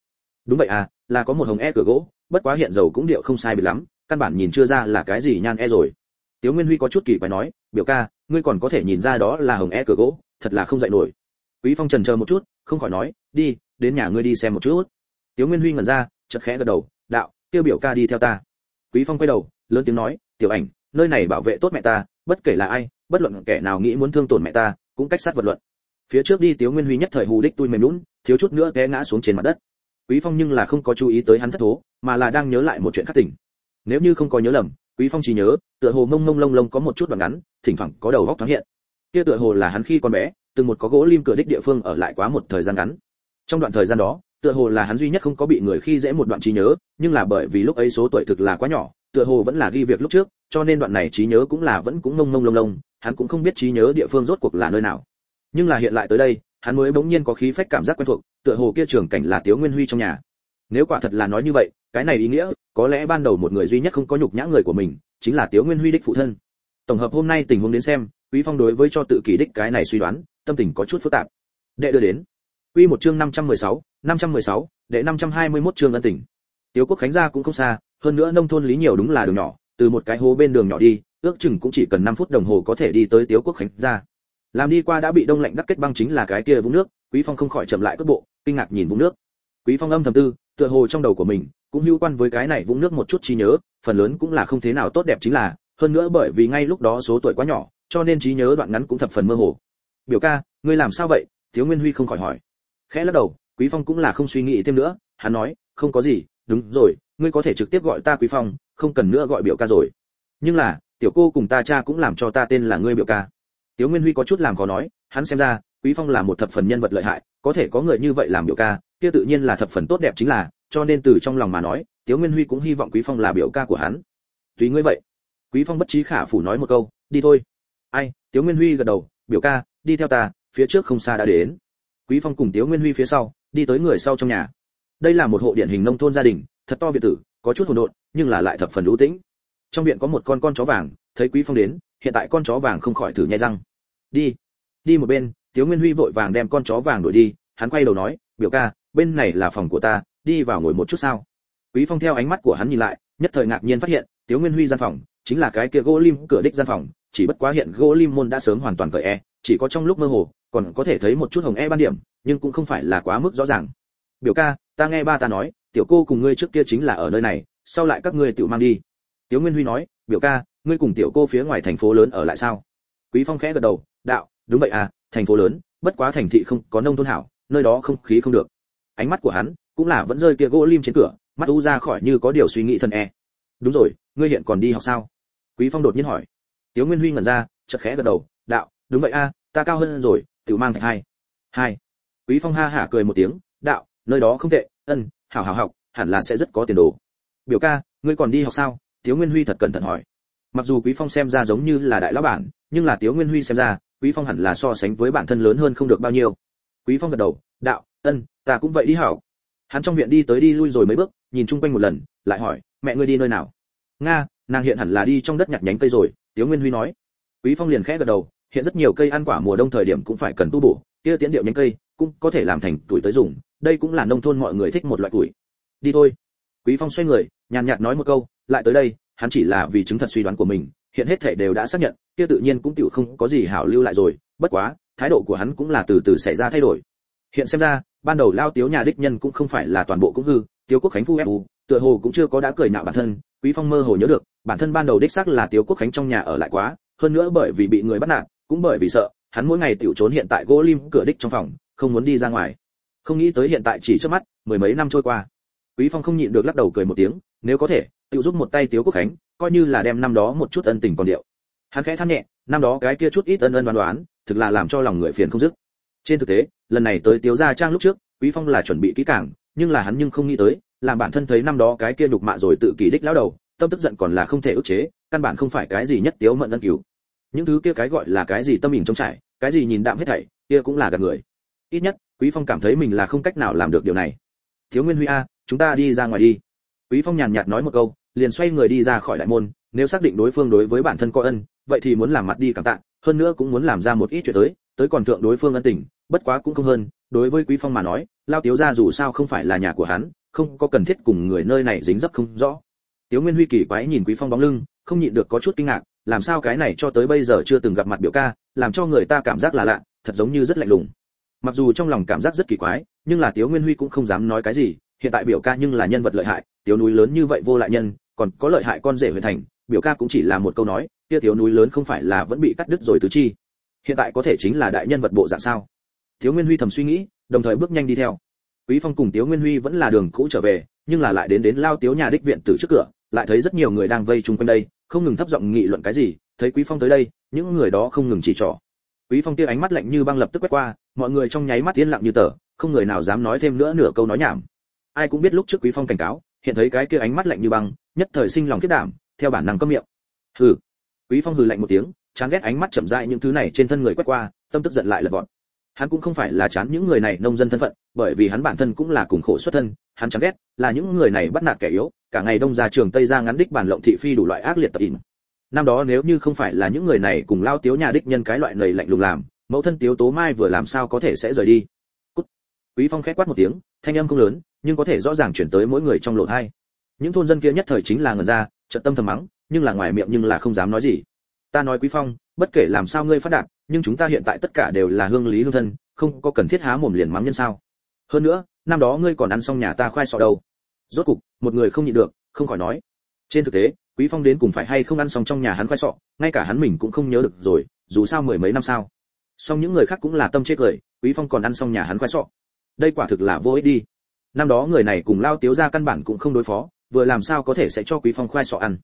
Đúng vậy à là có một hồng e cửa gỗ, bất quá hiện dầu cũng điệu không sai biệt lắm, căn bản nhìn chưa ra là cái gì nhan e rồi. Tiếu nguyên huy có chút kỳ quái nói, biểu ca, ngươi còn có thể nhìn ra đó là hồng e cửa gỗ, thật là không dạy nổi. Quý phong trần chờ một chút, không khỏi nói, đi, đến nhà ngươi đi xem một chút. Tiếu nguyên huy ngẩn ra, chợt khẽ gật đầu, đạo tiêu biểu ca đi theo ta. Quý phong quay đầu, lớn tiếng nói, tiểu ảnh, nơi này bảo vệ tốt mẹ ta, bất kể là ai, bất luận kẻ nào nghĩ muốn thương tổn mẹ ta, cũng cách sát vật luận. Phía trước đi, tiếu nguyên huy nhất thời hù đích tôi mềm lún thiếu chút nữa té ngã xuống trên mặt đất. Quý phong nhưng là không có chú ý tới hắn thất thố, mà là đang nhớ lại một chuyện khác tỉnh. Nếu như không có nhớ lầm, quý phong chỉ nhớ, tựa hồ mông mông lông lông có một chút đoạn ngắn, thỉnh thoảng có đầu góc thoáng hiện. Kia tựa hồ là hắn khi còn bé, từng một có gỗ lim cửa đích địa phương ở lại quá một thời gian ngắn. Trong đoạn thời gian đó, tựa hồ là hắn duy nhất không có bị người khi dễ một đoạn trí nhớ, nhưng là bởi vì lúc ấy số tuổi thực là quá nhỏ, tựa hồ vẫn là ghi việc lúc trước, cho nên đoạn này trí nhớ cũng là vẫn cũng mông mông lông lông, hắn cũng không biết trí nhớ địa phương rốt cuộc là nơi nào. Nhưng là hiện lại tới đây hắn mới bỗng nhiên có khí phách cảm giác quen thuộc tựa hồ kia trường cảnh là tiếu nguyên huy trong nhà. Nếu quả thật là nói như vậy cái này ý nghĩa có lẽ ban đầu một người duy nhất không có nhục nhã người của mình chính là tiếu nguyên huy đích phụ thân. Tổng hợp hôm nay tình huống đến xem quý phong đối với cho tự kỷ đích cái này suy đoán tâm tình có chút phức tạp. Đệ đưa đến. Quy một chương 516, 516, đệ 521 chương ân tình. Tiếu quốc khánh gia cũng không xa hơn nữa nông thôn lý nhiều đúng là đường nhỏ từ một cái hố bên đường nhỏ đi ước chừng cũng chỉ cần 5 phút đồng hồ có thể đi tới tiếu quốc khánh gia làm đi qua đã bị đông lạnh đắc kết băng chính là cái kia vũng nước, quý phong không khỏi chậm lại cước bộ, kinh ngạc nhìn vũng nước. Quý phong âm thầm tư, tựa hồ trong đầu của mình, cũng hữu quan với cái này vũng nước một chút trí nhớ, phần lớn cũng là không thế nào tốt đẹp chính là, hơn nữa bởi vì ngay lúc đó số tuổi quá nhỏ, cho nên trí nhớ đoạn ngắn cũng thập phần mơ hồ. Biểu ca, ngươi làm sao vậy? Thiếu nguyên huy không khỏi hỏi. Khẽ lắc đầu, quý phong cũng là không suy nghĩ thêm nữa, hắn nói, không có gì, đúng rồi, ngươi có thể trực tiếp gọi ta quý phong, không cần nữa gọi biểu ca rồi. Nhưng là, tiểu cô cùng ta cha cũng làm cho ta tên là ngươi biểu ca tiếu nguyên huy có chút làm khó nói, hắn xem ra, quý phong là một thập phần nhân vật lợi hại, có thể có người như vậy làm biểu ca, kia tự nhiên là thập phần tốt đẹp chính là, cho nên từ trong lòng mà nói, tiếu nguyên huy cũng hy vọng quý phong là biểu ca của hắn. Tùy ngươi vậy. Quý phong bất trí khả phủ nói một câu, đi thôi. Ai, tiếu nguyên huy gật đầu, biểu ca, đi theo ta, phía trước không xa đã đến. Quý phong cùng tiếu nguyên huy phía sau, đi tới người sau trong nhà. Đây là một hộ điển hình nông thôn gia đình, thật to viện tử, có chút hỗn độn, nhưng là lại thập phần lũ tĩnh. Trong viện có một con con chó vàng, thấy quý phong đến hiện tại con chó vàng không khỏi thử nhai răng. Đi đi một bên, tiếu nguyên huy vội vàng đem con chó vàng đuổi đi, hắn quay đầu nói, biểu ca, bên này là phòng của ta, đi vào ngồi một chút sao? Quý phong theo ánh mắt của hắn nhìn lại, nhất thời ngạc nhiên phát hiện, tiếu nguyên huy gian phòng chính là cái kia gỗ lim cửa đích gian phòng, chỉ bất quá hiện gỗ lim môn đã sớm hoàn toàn cởi e chỉ có trong lúc mơ hồ, còn có thể thấy một chút hồng e ban điểm, nhưng cũng không phải là quá mức rõ ràng. Biểu ca, ta nghe ba ta nói, tiểu cô cùng ngươi trước kia chính là ở nơi này, sau lại các ngươi tự mang đi. Tiếu nguyên huy nói, biểu ca ngươi cùng tiểu cô phía ngoài thành phố lớn ở lại sao? Quý phong khẽ gật đầu, đạo, đúng vậy à thành phố lớn, bất quá thành thị không có nông thôn hảo, nơi đó không khí không được. Ánh mắt của hắn cũng là vẫn rơi kia gỗ lim trên cửa, mắt u ra khỏi như có điều suy nghĩ thần e. Đúng rồi, ngươi hiện còn đi học sao? Quý phong đột nhiên hỏi. Tiếu nguyên huy ngẩn ra, chợt khẽ gật đầu, đạo, đúng vậy a ta cao hơn rồi tự mang thành hai. Hai? Quý phong ha hả cười một tiếng, đạo, nơi đó không tệ, ân, hảo hảo học, hẳn là sẽ rất có tiền đồ. Biểu ca, ngươi còn đi học sao? Tiếu nguyên huy thật cẩn thận hỏi mặc dù quý phong xem ra giống như là đại lão bản, nhưng là tiếu nguyên huy xem ra, quý phong hẳn là so sánh với bản thân lớn hơn không được bao nhiêu. Quý phong gật đầu, đạo, ân, ta cũng vậy đi hảo. Hắn trong viện đi tới đi lui rồi mấy bước, nhìn chung quanh một lần, lại hỏi, mẹ ngươi đi nơi nào? Nga, nàng hiện hẳn là đi trong đất nhặt nhánh cây rồi, tiếu nguyên huy nói. Quý phong liền khẽ gật đầu, hiện rất nhiều cây ăn quả mùa đông thời điểm cũng phải cần tu bổ, kia tiến điệu nhánh cây cũng có thể làm thành tuổi tới dùng, đây cũng là nông thôn mọi người thích một loại củi đi thôi. Quý phong xoay người, nhàn nhạt nói một câu, lại tới đây hắn chỉ là vì chứng thật suy đoán của mình, hiện hết thể đều đã xác nhận, kia tự nhiên cũng tiểu không có gì hảo lưu lại rồi, bất quá, thái độ của hắn cũng là từ từ xảy ra thay đổi. Hiện xem ra, ban đầu lao tiếu nhà đích nhân cũng không phải là toàn bộ cũng hư, tiếu quốc khánh phu ép tựa hồ cũng chưa có đã cười nạo bản thân, quý phong mơ hồ nhớ được, bản thân ban đầu đích xác là tiếu quốc khánh trong nhà ở lại quá, hơn nữa bởi vì bị người bắt nạt, cũng bởi vì sợ, hắn mỗi ngày tiểu trốn hiện tại gỗ lim cửa đích trong phòng, không muốn đi ra ngoài. Không nghĩ tới hiện tại chỉ trước mắt, mười mấy năm trôi qua. Quý phong không nhịn được lắc đầu cười một tiếng nếu có thể, tự giúp một tay tiếu quốc khánh, coi như là đem năm đó một chút ân tình còn điệu. Hắn khẽ than nhẹ, năm đó cái kia chút ít ân ân đoán đoán, thực là làm cho lòng người phiền không dứt. Trên thực tế, lần này tới tiếu gia trang lúc trước, quý phong là chuẩn bị kỹ càng, nhưng là hắn nhưng không nghĩ tới, làm bản thân thấy năm đó cái kia đục mạ rồi tự kỷ đích lão đầu, tâm tức giận còn là không thể ức chế, căn bản không phải cái gì nhất tiếu mận ân cứu. Những thứ kia cái gọi là cái gì tâm mình trong trải, cái gì nhìn đạm hết thảy, kia cũng là gạt người. Ít nhất, quý phong cảm thấy mình là không cách nào làm được điều này. Thiếu nguyên huy a, chúng ta đi ra ngoài đi quý phong nhàn nhạt nói một câu, liền xoay người đi ra khỏi đại môn, nếu xác định đối phương đối với bản thân có ân, vậy thì muốn làm mặt đi cảm tạ, hơn nữa cũng muốn làm ra một ít chuyện tới tới còn thượng đối phương ân tình, bất quá cũng không hơn, đối với quý phong mà nói, lao tiếu gia dù sao không phải là nhà của hắn, không có cần thiết cùng người nơi này dính dấp không rõ. Tiếu nguyên huy kỳ quái nhìn quý phong bóng lưng, không nhịn được có chút kinh ngạc, làm sao cái này cho tới bây giờ chưa từng gặp mặt biểu ca, làm cho người ta cảm giác là lạ, thật giống như rất lạnh lùng. Mặc dù trong lòng cảm giác rất kỳ quái, nhưng là tiếu nguyên huy cũng không dám nói cái gì, hiện tại biểu ca nhưng là nhân vật lợi hại tiếu núi lớn như vậy vô lại nhân, còn có lợi hại con rể huyện thành, biểu ca cũng chỉ là một câu nói, kia tiểu núi lớn không phải là vẫn bị cắt đứt rồi tứ chi. Hiện tại có thể chính là đại nhân vật bộ dạng sao? Tiếu nguyên huy thầm suy nghĩ, đồng thời bước nhanh đi theo. Quý phong cùng tiếu nguyên huy vẫn là đường cũ trở về, nhưng là lại đến đến lao tiếu nhà đích viện từ trước cửa, lại thấy rất nhiều người đang vây chung quanh đây, không ngừng thấp giọng nghị luận cái gì, thấy quý phong tới đây, những người đó không ngừng chỉ trỏ. Quý phong kia ánh mắt lạnh như băng lập tức quét qua, mọi người trong nháy mắt yên lặng như tờ, không người nào dám nói thêm nữa nửa câu nói nhảm. Ai cũng biết lúc trước quý phong cảnh cáo hiện thấy cái kia ánh mắt lạnh như băng, nhất thời sinh lòng kết đảm, theo bản năng câm miệng. Hừ. Quý phong hừ lạnh một tiếng, chán ghét ánh mắt chậm rãi những thứ này trên thân người quét qua, tâm tức giận lại lật vọt. Hắn cũng không phải là chán những người này nông dân thân phận, bởi vì hắn bản thân cũng là cùng khổ xuất thân, hắn chán ghét là những người này bắt nạt kẻ yếu, cả ngày đông ra trường tây ra ngắn đích bản lộng thị phi đủ loại ác liệt tập in năm đó nếu như không phải là những người này cùng lao tiếu nhà đích nhân cái loại nầy lạnh lùng làm, mẫu thân tiếu tố mai vừa làm sao có thể sẽ rời đi? Quý phong khẽ quát một tiếng, thanh âm không lớn, nhưng có thể rõ ràng chuyển tới mỗi người trong lộ hai những thôn dân kia nhất thời chính là ngẩn ra trận tâm thầm mắng, nhưng là ngoài miệng nhưng là không dám nói gì. Ta nói quý phong, bất kể làm sao ngươi phát đạt, nhưng chúng ta hiện tại tất cả đều là hương lý hương thân, không có cần thiết há mồm liền mắng nhân sao. Hơn nữa, năm đó ngươi còn ăn xong nhà ta khoai sọ đâu. Rốt cục, một người không nhịn được, không khỏi nói. Trên thực tế, quý phong đến cùng phải hay không ăn xong trong nhà hắn khoai sọ, ngay cả hắn mình cũng không nhớ được rồi, dù sao mười mấy năm sao. Song những người khác cũng là tâm chết cười quý phong còn ăn xong nhà hắn khoai sọ đây quả thực là vô ích đi. Năm đó người này cùng lao tiếu ra căn bản cũng không đối phó, vừa làm sao có thể sẽ cho quý phong khoai sọ ăn.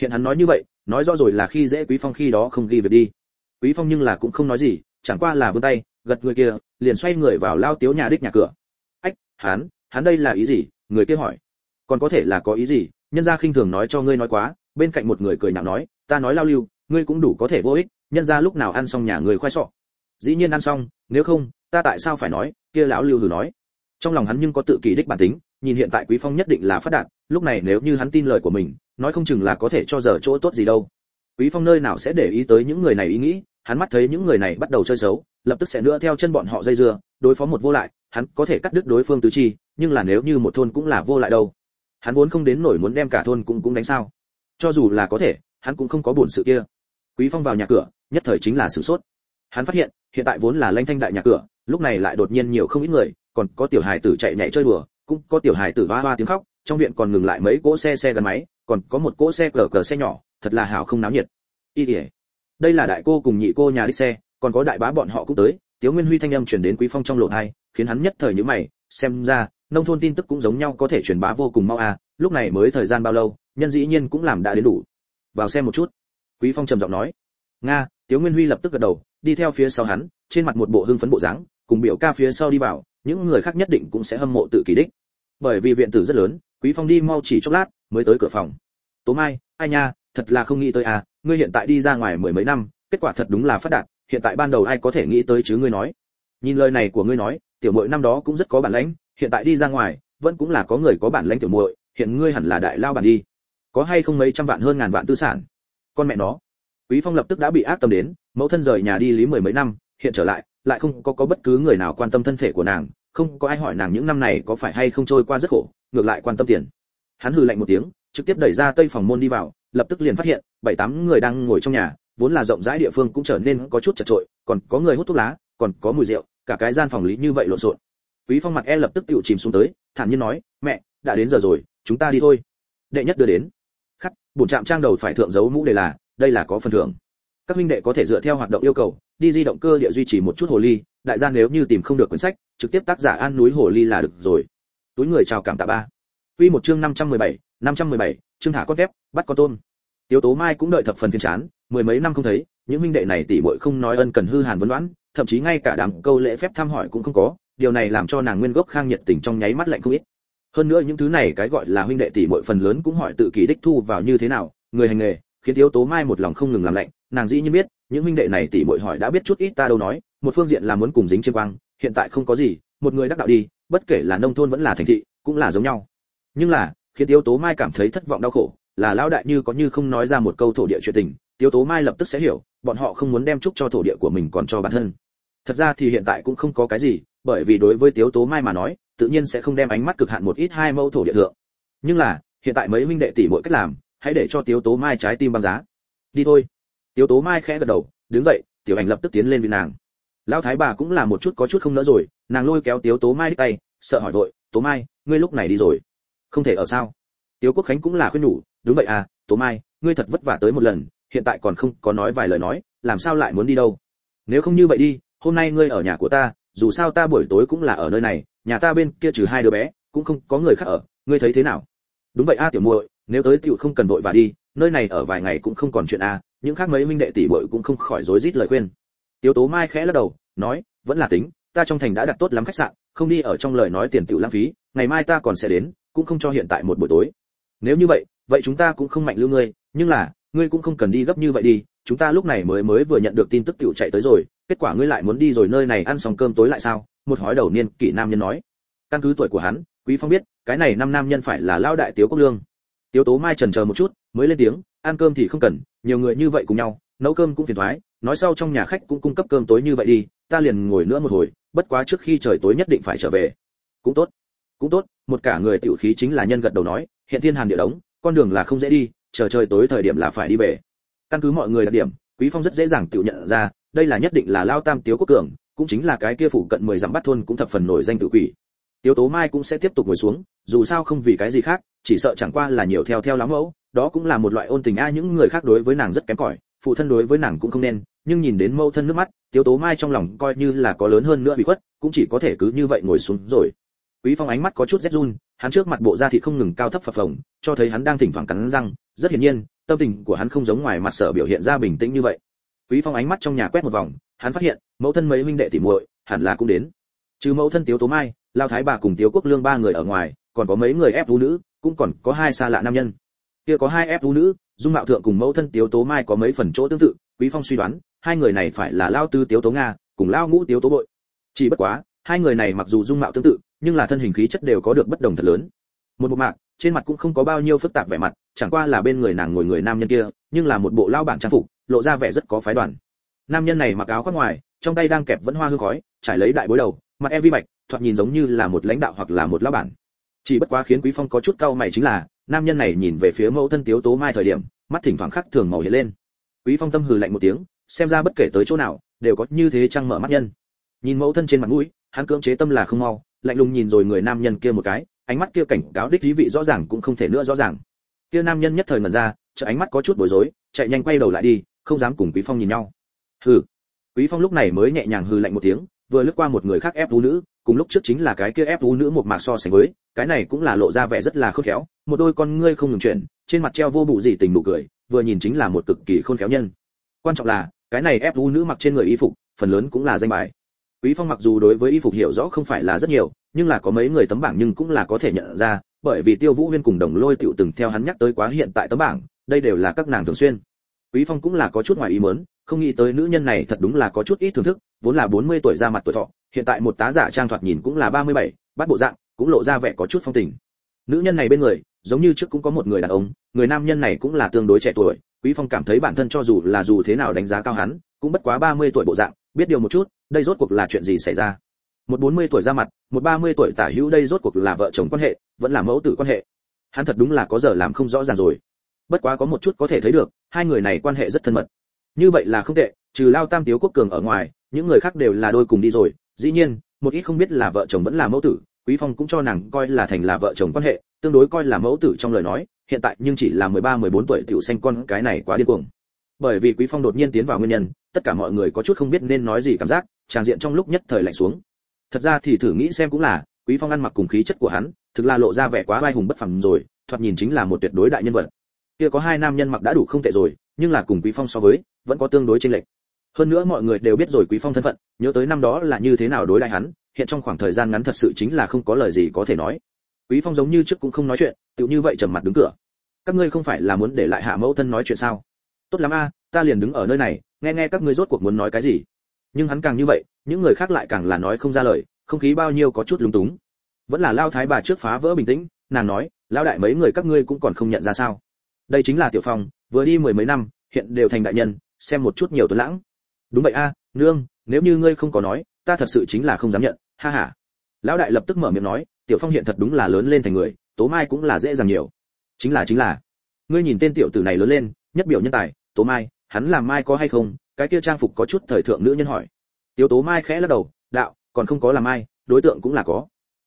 Hiện hắn nói như vậy, nói rõ rồi là khi dễ quý phong khi đó không ghi việc đi. Quý phong nhưng là cũng không nói gì, chẳng qua là vươn tay, gật người kia, liền xoay người vào lao tiếu nhà đích nhà cửa. Ách, hắn hắn đây là ý gì? người kia hỏi. Còn có thể là có ý gì? Nhân gia khinh thường nói cho ngươi nói quá. Bên cạnh một người cười nhạo nói, ta nói lao lưu, ngươi cũng đủ có thể vô ích, nhân gia lúc nào ăn xong nhà người khoai sọ. Dĩ nhiên ăn xong, nếu không ta tại sao phải nói, kia lão lưu hừ nói. Trong lòng hắn nhưng có tự kỳ đích bản tính, nhìn hiện tại quý phong nhất định là phát đạt, lúc này nếu như hắn tin lời của mình, nói không chừng là có thể cho giờ chỗ tốt gì đâu. Quý phong nơi nào sẽ để ý tới những người này ý nghĩ, hắn mắt thấy những người này bắt đầu chơi xấu, lập tức sẽ nữa theo chân bọn họ dây dưa, đối phó một vô lại, hắn có thể cắt đứt đối phương tứ chi, nhưng là nếu như một thôn cũng là vô lại đâu, hắn vốn không đến nổi muốn đem cả thôn cũng cũng đánh sao. Cho dù là có thể, hắn cũng không có buồn sự kia. Quý phong vào nhà cửa, nhất thời chính là sử sốt. Hắn phát hiện hiện tại vốn là lanh thanh đại nhà cửa lúc này lại đột nhiên nhiều không ít người, còn có tiểu hài tử chạy nhảy chơi đùa, cũng có tiểu hài tử va va tiếng khóc, trong viện còn ngừng lại mấy cỗ xe xe gắn máy, còn có một cỗ xe cờ cờ xe nhỏ, thật là hảo không náo nhiệt. Y tỉa đây là đại cô cùng nhị cô nhà đi xe, còn có đại bá bọn họ cũng tới, tiếu nguyên huy thanh âm truyền đến quý phong trong lộ hai khiến hắn nhất thời nhíu mày, xem ra, nông thôn tin tức cũng giống nhau có thể truyền bá vô cùng mau à lúc này mới thời gian bao lâu, nhân dĩ nhiên cũng làm đã đến đủ. Vào xem một chút. Quý phong trầm giọng nói. Nga, tiếu nguyên huy lập tức gật đầu đi theo phía sau hắn, trên mặt một bộ hưng phấn bộ dáng, cùng biểu ca phía sau đi vào, những người khác nhất định cũng sẽ hâm mộ tự kỳ đích. Bởi vì viện tử rất lớn, quý phong đi mau chỉ chốc lát mới tới cửa phòng. Tố mai, ai nha, thật là không nghĩ tới à ngươi hiện tại đi ra ngoài mười mấy năm, kết quả thật đúng là phát đạt, hiện tại ban đầu ai có thể nghĩ tới chứ ngươi nói? Nhìn lời này của ngươi nói, tiểu muội năm đó cũng rất có bản lãnh hiện tại đi ra ngoài, vẫn cũng là có người có bản lãnh tiểu muội, hiện ngươi hẳn là đại lao bản đi. Có hay không mấy trăm vạn hơn ngàn vạn tư sản? Con mẹ nó quý phong lập tức đã bị ác tâm đến, mẫu thân rời nhà đi lý mười mấy năm, hiện trở lại lại không có có bất cứ người nào quan tâm thân thể của nàng, không có ai hỏi nàng những năm này có phải hay không trôi qua rất khổ, ngược lại quan tâm tiền. Hắn hừ lạnh một tiếng, trực tiếp đẩy ra tây phòng môn đi vào, lập tức liền phát hiện, bảy tám người đang ngồi trong nhà, vốn là rộng rãi địa phương cũng trở nên có chút chật trội, còn có người hút thuốc lá, còn có mùi rượu, cả cái gian phòng lý như vậy lộn xộn. Quý phong mặt e lập tức tựu chìm xuống tới, thản nhiên nói, mẹ, đã đến giờ rồi, chúng ta đi thôi. Đệ nhất đưa đến. Khắc, bổn trạm trang đầu phải thượng dấu mũ đề là đây là có phần thưởng. Các huynh đệ có thể dựa theo hoạt động yêu cầu đi di động cơ địa duy trì một chút hồ ly đại gia nếu như tìm không được quyển sách trực tiếp tác giả an núi hồ ly là được rồi. Túi người chào cảm tạ ba. Quy một chương 517, 517, chương thả con kép bắt con tôm. Tiếu tố mai cũng đợi thập phần phiền chán mười mấy năm không thấy những huynh đệ này tỷ muội không nói ân cần hư hàn vấn đoán thậm chí ngay cả đám câu lễ phép thăm hỏi cũng không có điều này làm cho nàng nguyên gốc khang nhiệt tình trong nháy mắt lạnh không ít. Hơn nữa những thứ này cái gọi là huynh đệ tỷ muội phần lớn cũng hỏi tự kỳ đích thu vào như thế nào người hành nghề khiến thiếu tố mai một lòng không ngừng làm lạnh, nàng dĩ nhiên biết, những huynh đệ này tỷ muội hỏi đã biết chút ít ta đâu nói, một phương diện là muốn cùng dính chiêm quang, hiện tại không có gì, một người đắc đạo đi, bất kể là nông thôn vẫn là thành thị, cũng là giống nhau. Nhưng là, khiến thiếu tố mai cảm thấy thất vọng đau khổ, là lão đại như có như không nói ra một câu thổ địa chuyện tình thiếu tố mai lập tức sẽ hiểu, bọn họ không muốn đem chúc cho thổ địa của mình còn cho bản thân. Thật ra thì hiện tại cũng không có cái gì, bởi vì đối với thiếu tố mai mà nói, tự nhiên sẽ không đem ánh mắt cực hạn một ít hai mẫu thổ địa thượng. Nhưng là, hiện tại mấy minh đệ tỷ mỗi cách làm hãy để cho tiếu tố mai trái tim băng giá. Đi thôi. Tiếu tố mai khẽ gật đầu, đứng dậy, tiểu ảnh lập tức tiến lên vì nàng. Lão thái bà cũng là một chút có chút không nỡ rồi, nàng lôi kéo tiếu tố mai đi tay, sợ hỏi vội, tố mai, ngươi lúc này đi rồi? Không thể ở sao? Tiếu quốc khánh cũng là khuyên nhủ, đúng vậy à tố mai, ngươi thật vất vả tới một lần, hiện tại còn không có nói vài lời nói, làm sao lại muốn đi đâu? Nếu không như vậy đi, hôm nay ngươi ở nhà của ta, dù sao ta buổi tối cũng là ở nơi này, nhà ta bên kia trừ hai đứa bé, cũng không có người khác ở, ngươi thấy thế nào? Đúng vậy a, tiểu muội nếu tới tiểu không cần vội và đi, nơi này ở vài ngày cũng không còn chuyện a, những khác mấy minh đệ tỷ muội cũng không khỏi rối rít lời khuyên. Tiếu tố mai khẽ lắc đầu, nói, vẫn là tính, ta trong thành đã đặt tốt lắm khách sạn, không đi ở trong lời nói tiền tiểu lãng phí, ngày mai ta còn sẽ đến, cũng không cho hiện tại một buổi tối. Nếu như vậy vậy chúng ta cũng không mạnh lưu ngươi, nhưng là, ngươi cũng không cần đi gấp như vậy đi, chúng ta lúc này mới mới vừa nhận được tin tức tiểu chạy tới rồi, kết quả ngươi lại muốn đi rồi nơi này ăn xong cơm tối lại sao? Một hói đầu niên kỷ nam nhân nói. Căn cứ tuổi của hắn, quý phong biết, cái này năm nam nhân phải là lao đại tiếu quốc lương tiếu tố mai trần chờ một chút, mới lên tiếng, ăn cơm thì không cần, nhiều người như vậy cùng nhau, nấu cơm cũng phiền thoái, nói sau trong nhà khách cũng cung cấp cơm tối như vậy đi, ta liền ngồi nữa một hồi, bất quá trước khi trời tối nhất định phải trở về. Cũng tốt cũng tốt, một cả người tiểu khí chính là nhân gật đầu nói, hiện thiên hàn địa đống, con đường là không dễ đi, chờ trời tối thời điểm là phải đi về. Căn cứ mọi người đặc điểm, quý phong rất dễ dàng tự nhận ra, đây là nhất định là lao tam tiếu quốc cường, cũng chính là cái kia phủ cận mười dặm bắt thôn cũng thập phần nổi danh tự quỷ tiếu tố mai cũng sẽ tiếp tục ngồi xuống, dù sao không vì cái gì khác, chỉ sợ chẳng qua là nhiều theo theo lắm mẫu, đó cũng là một loại ôn tình a, những người khác đối với nàng rất kém cỏi, phụ thân đối với nàng cũng không nên, nhưng nhìn đến mâu thân nước mắt, tiếu tố mai trong lòng coi như là có lớn hơn nữa bị khuất, cũng chỉ có thể cứ như vậy ngồi xuống rồi. Quý phong ánh mắt có chút rét run, hắn trước mặt bộ da thịt không ngừng cao thấp phập phồng, cho thấy hắn đang thỉnh thoảng cắn răng, rất hiển nhiên, tâm tình của hắn không giống ngoài mặt sở biểu hiện ra bình tĩnh như vậy. Quý phong ánh mắt trong nhà quét một vòng, hắn phát hiện, mẫu thân mấy huynh đệ tỉ muội hẳn là cũng đến. Trừ mẫu thân tiếu tố mai lao thái bà cùng tiếu quốc lương ba người ở ngoài, còn có mấy người ép vũ nữ, cũng còn có hai xa lạ nam nhân. Kia có hai ép vũ nữ, dung mạo thượng cùng mẫu thân tiếu tố mai có mấy phần chỗ tương tự, quý phong suy đoán, hai người này phải là lao tư tiếu tố nga, cùng lao ngũ tiếu tố bội. Chỉ bất quá, hai người này mặc dù dung mạo tương tự, nhưng là thân hình khí chất đều có được bất đồng thật lớn. Một bộ mạc, trên mặt cũng không có bao nhiêu phức tạp vẻ mặt, chẳng qua là bên người nàng ngồi người nam nhân kia, nhưng là một bộ lao bản trang phục, lộ ra vẻ rất có phái đoàn. Nam nhân này mặc áo khoác ngoài, trong tay đang kẹp vẫn hoa hương khói, trải lấy đại bối đầu, mặt e vi bạch thoạt nhìn giống như là một lãnh đạo hoặc là một lão bản. Chỉ bất quá khiến quý phong có chút cau mày chính là, nam nhân này nhìn về phía mẫu thân tiếu tố mai thời điểm, mắt thỉnh thoảng khắc thường màu hiện lên. Quý phong tâm hừ lạnh một tiếng, xem ra bất kể tới chỗ nào, đều có như thế trăng mở mắt nhân. Nhìn mẫu thân trên mặt mũi, hắn cưỡng chế tâm là không mau, lạnh lùng nhìn rồi người nam nhân kia một cái, ánh mắt kia cảnh cáo đích lý vị rõ ràng cũng không thể nữa rõ ràng. Kia nam nhân nhất thời ngẩn ra chợ ánh mắt có chút bối rối, chạy nhanh quay đầu lại đi, không dám cùng quý phong nhìn nhau. Hừ. Quý phong lúc này mới nhẹ nhàng hừ lạnh một tiếng, vừa lướt qua một người khác ép vũ nữ cùng lúc trước chính là cái kia ép vũ nữ một mạc so sánh với, cái này cũng là lộ ra vẻ rất là khôn khéo, một đôi con ngươi không ngừng chuyển, trên mặt treo vô bụ gì tình nụ cười, vừa nhìn chính là một cực kỳ khôn khéo nhân. Quan trọng là, cái này ép vũ nữ mặc trên người y phục, phần lớn cũng là danh bài. Quý phong mặc dù đối với y phục hiểu rõ không phải là rất nhiều, nhưng là có mấy người tấm bảng nhưng cũng là có thể nhận ra, bởi vì tiêu vũ huyên cùng đồng lôi tiểu từng theo hắn nhắc tới quá hiện tại tấm bảng, đây đều là các nàng thường xuyên. Quý phong cũng là có chút ngoài ý muốn, không nghĩ tới nữ nhân này thật đúng là có chút ít thưởng thức, vốn là 40 tuổi ra mặt tuổi thọ hiện tại một tá giả trang thoạt nhìn cũng là 37, bắt bộ dạng cũng lộ ra vẻ có chút phong tình. Nữ nhân này bên người giống như trước cũng có một người đàn ông người nam nhân này cũng là tương đối trẻ tuổi quý phong cảm thấy bản thân cho dù là dù thế nào đánh giá cao hắn cũng bất quá 30 tuổi bộ dạng biết điều một chút đây rốt cuộc là chuyện gì xảy ra? Một 40 tuổi ra mặt một 30 tuổi tả hữu đây rốt cuộc là vợ chồng quan hệ vẫn là mẫu tử quan hệ. Hắn thật đúng là có giờ làm không rõ ràng rồi. Bất quá có một chút có thể thấy được hai người này quan hệ rất thân mật. Như vậy là không tệ trừ lao tam tiếu quốc cường ở ngoài những người khác đều là đôi cùng đi rồi dĩ nhiên, một ít không biết là vợ chồng vẫn là mẫu tử, quý phong cũng cho nàng coi là thành là vợ chồng quan hệ, tương đối coi là mẫu tử trong lời nói, hiện tại nhưng chỉ là 13 14 tuổi tiểu xanh con cái này quá điên cuồng. Bởi vì quý phong đột nhiên tiến vào nguyên nhân, tất cả mọi người có chút không biết nên nói gì cảm giác, tràng diện trong lúc nhất thời lạnh xuống. Thật ra thì thử nghĩ xem cũng là, quý phong ăn mặc cùng khí chất của hắn, thực là lộ ra vẻ quá vai hùng bất phàm rồi, thoạt nhìn chính là một tuyệt đối đại nhân vật. Kia có hai nam nhân mặc đã đủ không tệ rồi, nhưng là cùng quý phong so với, vẫn có tương đối chênh lệch hơn nữa mọi người đều biết rồi quý phong thân phận, nhớ tới năm đó là như thế nào đối đại hắn, hiện trong khoảng thời gian ngắn thật sự chính là không có lời gì có thể nói. Quý phong giống như trước cũng không nói chuyện, tự như vậy trầm mặt đứng cửa. Các ngươi không phải là muốn để lại hạ mẫu thân nói chuyện sao? Tốt lắm a, ta liền đứng ở nơi này, nghe nghe các ngươi rốt cuộc muốn nói cái gì. Nhưng hắn càng như vậy, những người khác lại càng là nói không ra lời, không khí bao nhiêu có chút lúng túng. Vẫn là lao thái bà trước phá vỡ bình tĩnh, nàng nói lao đại mấy người các ngươi cũng còn không nhận ra sao? Đây chính là tiểu phong, vừa đi mười mấy năm, hiện đều thành đại nhân, xem một chút nhiều tuấn lãng đúng vậy a, nương, nếu như ngươi không có nói, ta thật sự chính là không dám nhận, ha ha. Lão đại lập tức mở miệng nói, tiểu phong hiện thật đúng là lớn lên thành người, tố mai cũng là dễ dàng nhiều. Chính là chính là. Ngươi nhìn tên tiểu tử này lớn lên, nhất biểu nhân tài, tố mai, hắn làm mai có hay không? Cái kia trang phục có chút thời thượng nữ nhân hỏi. Tiểu tố mai khẽ lắc đầu, đạo, còn không có làm mai đối tượng cũng là có.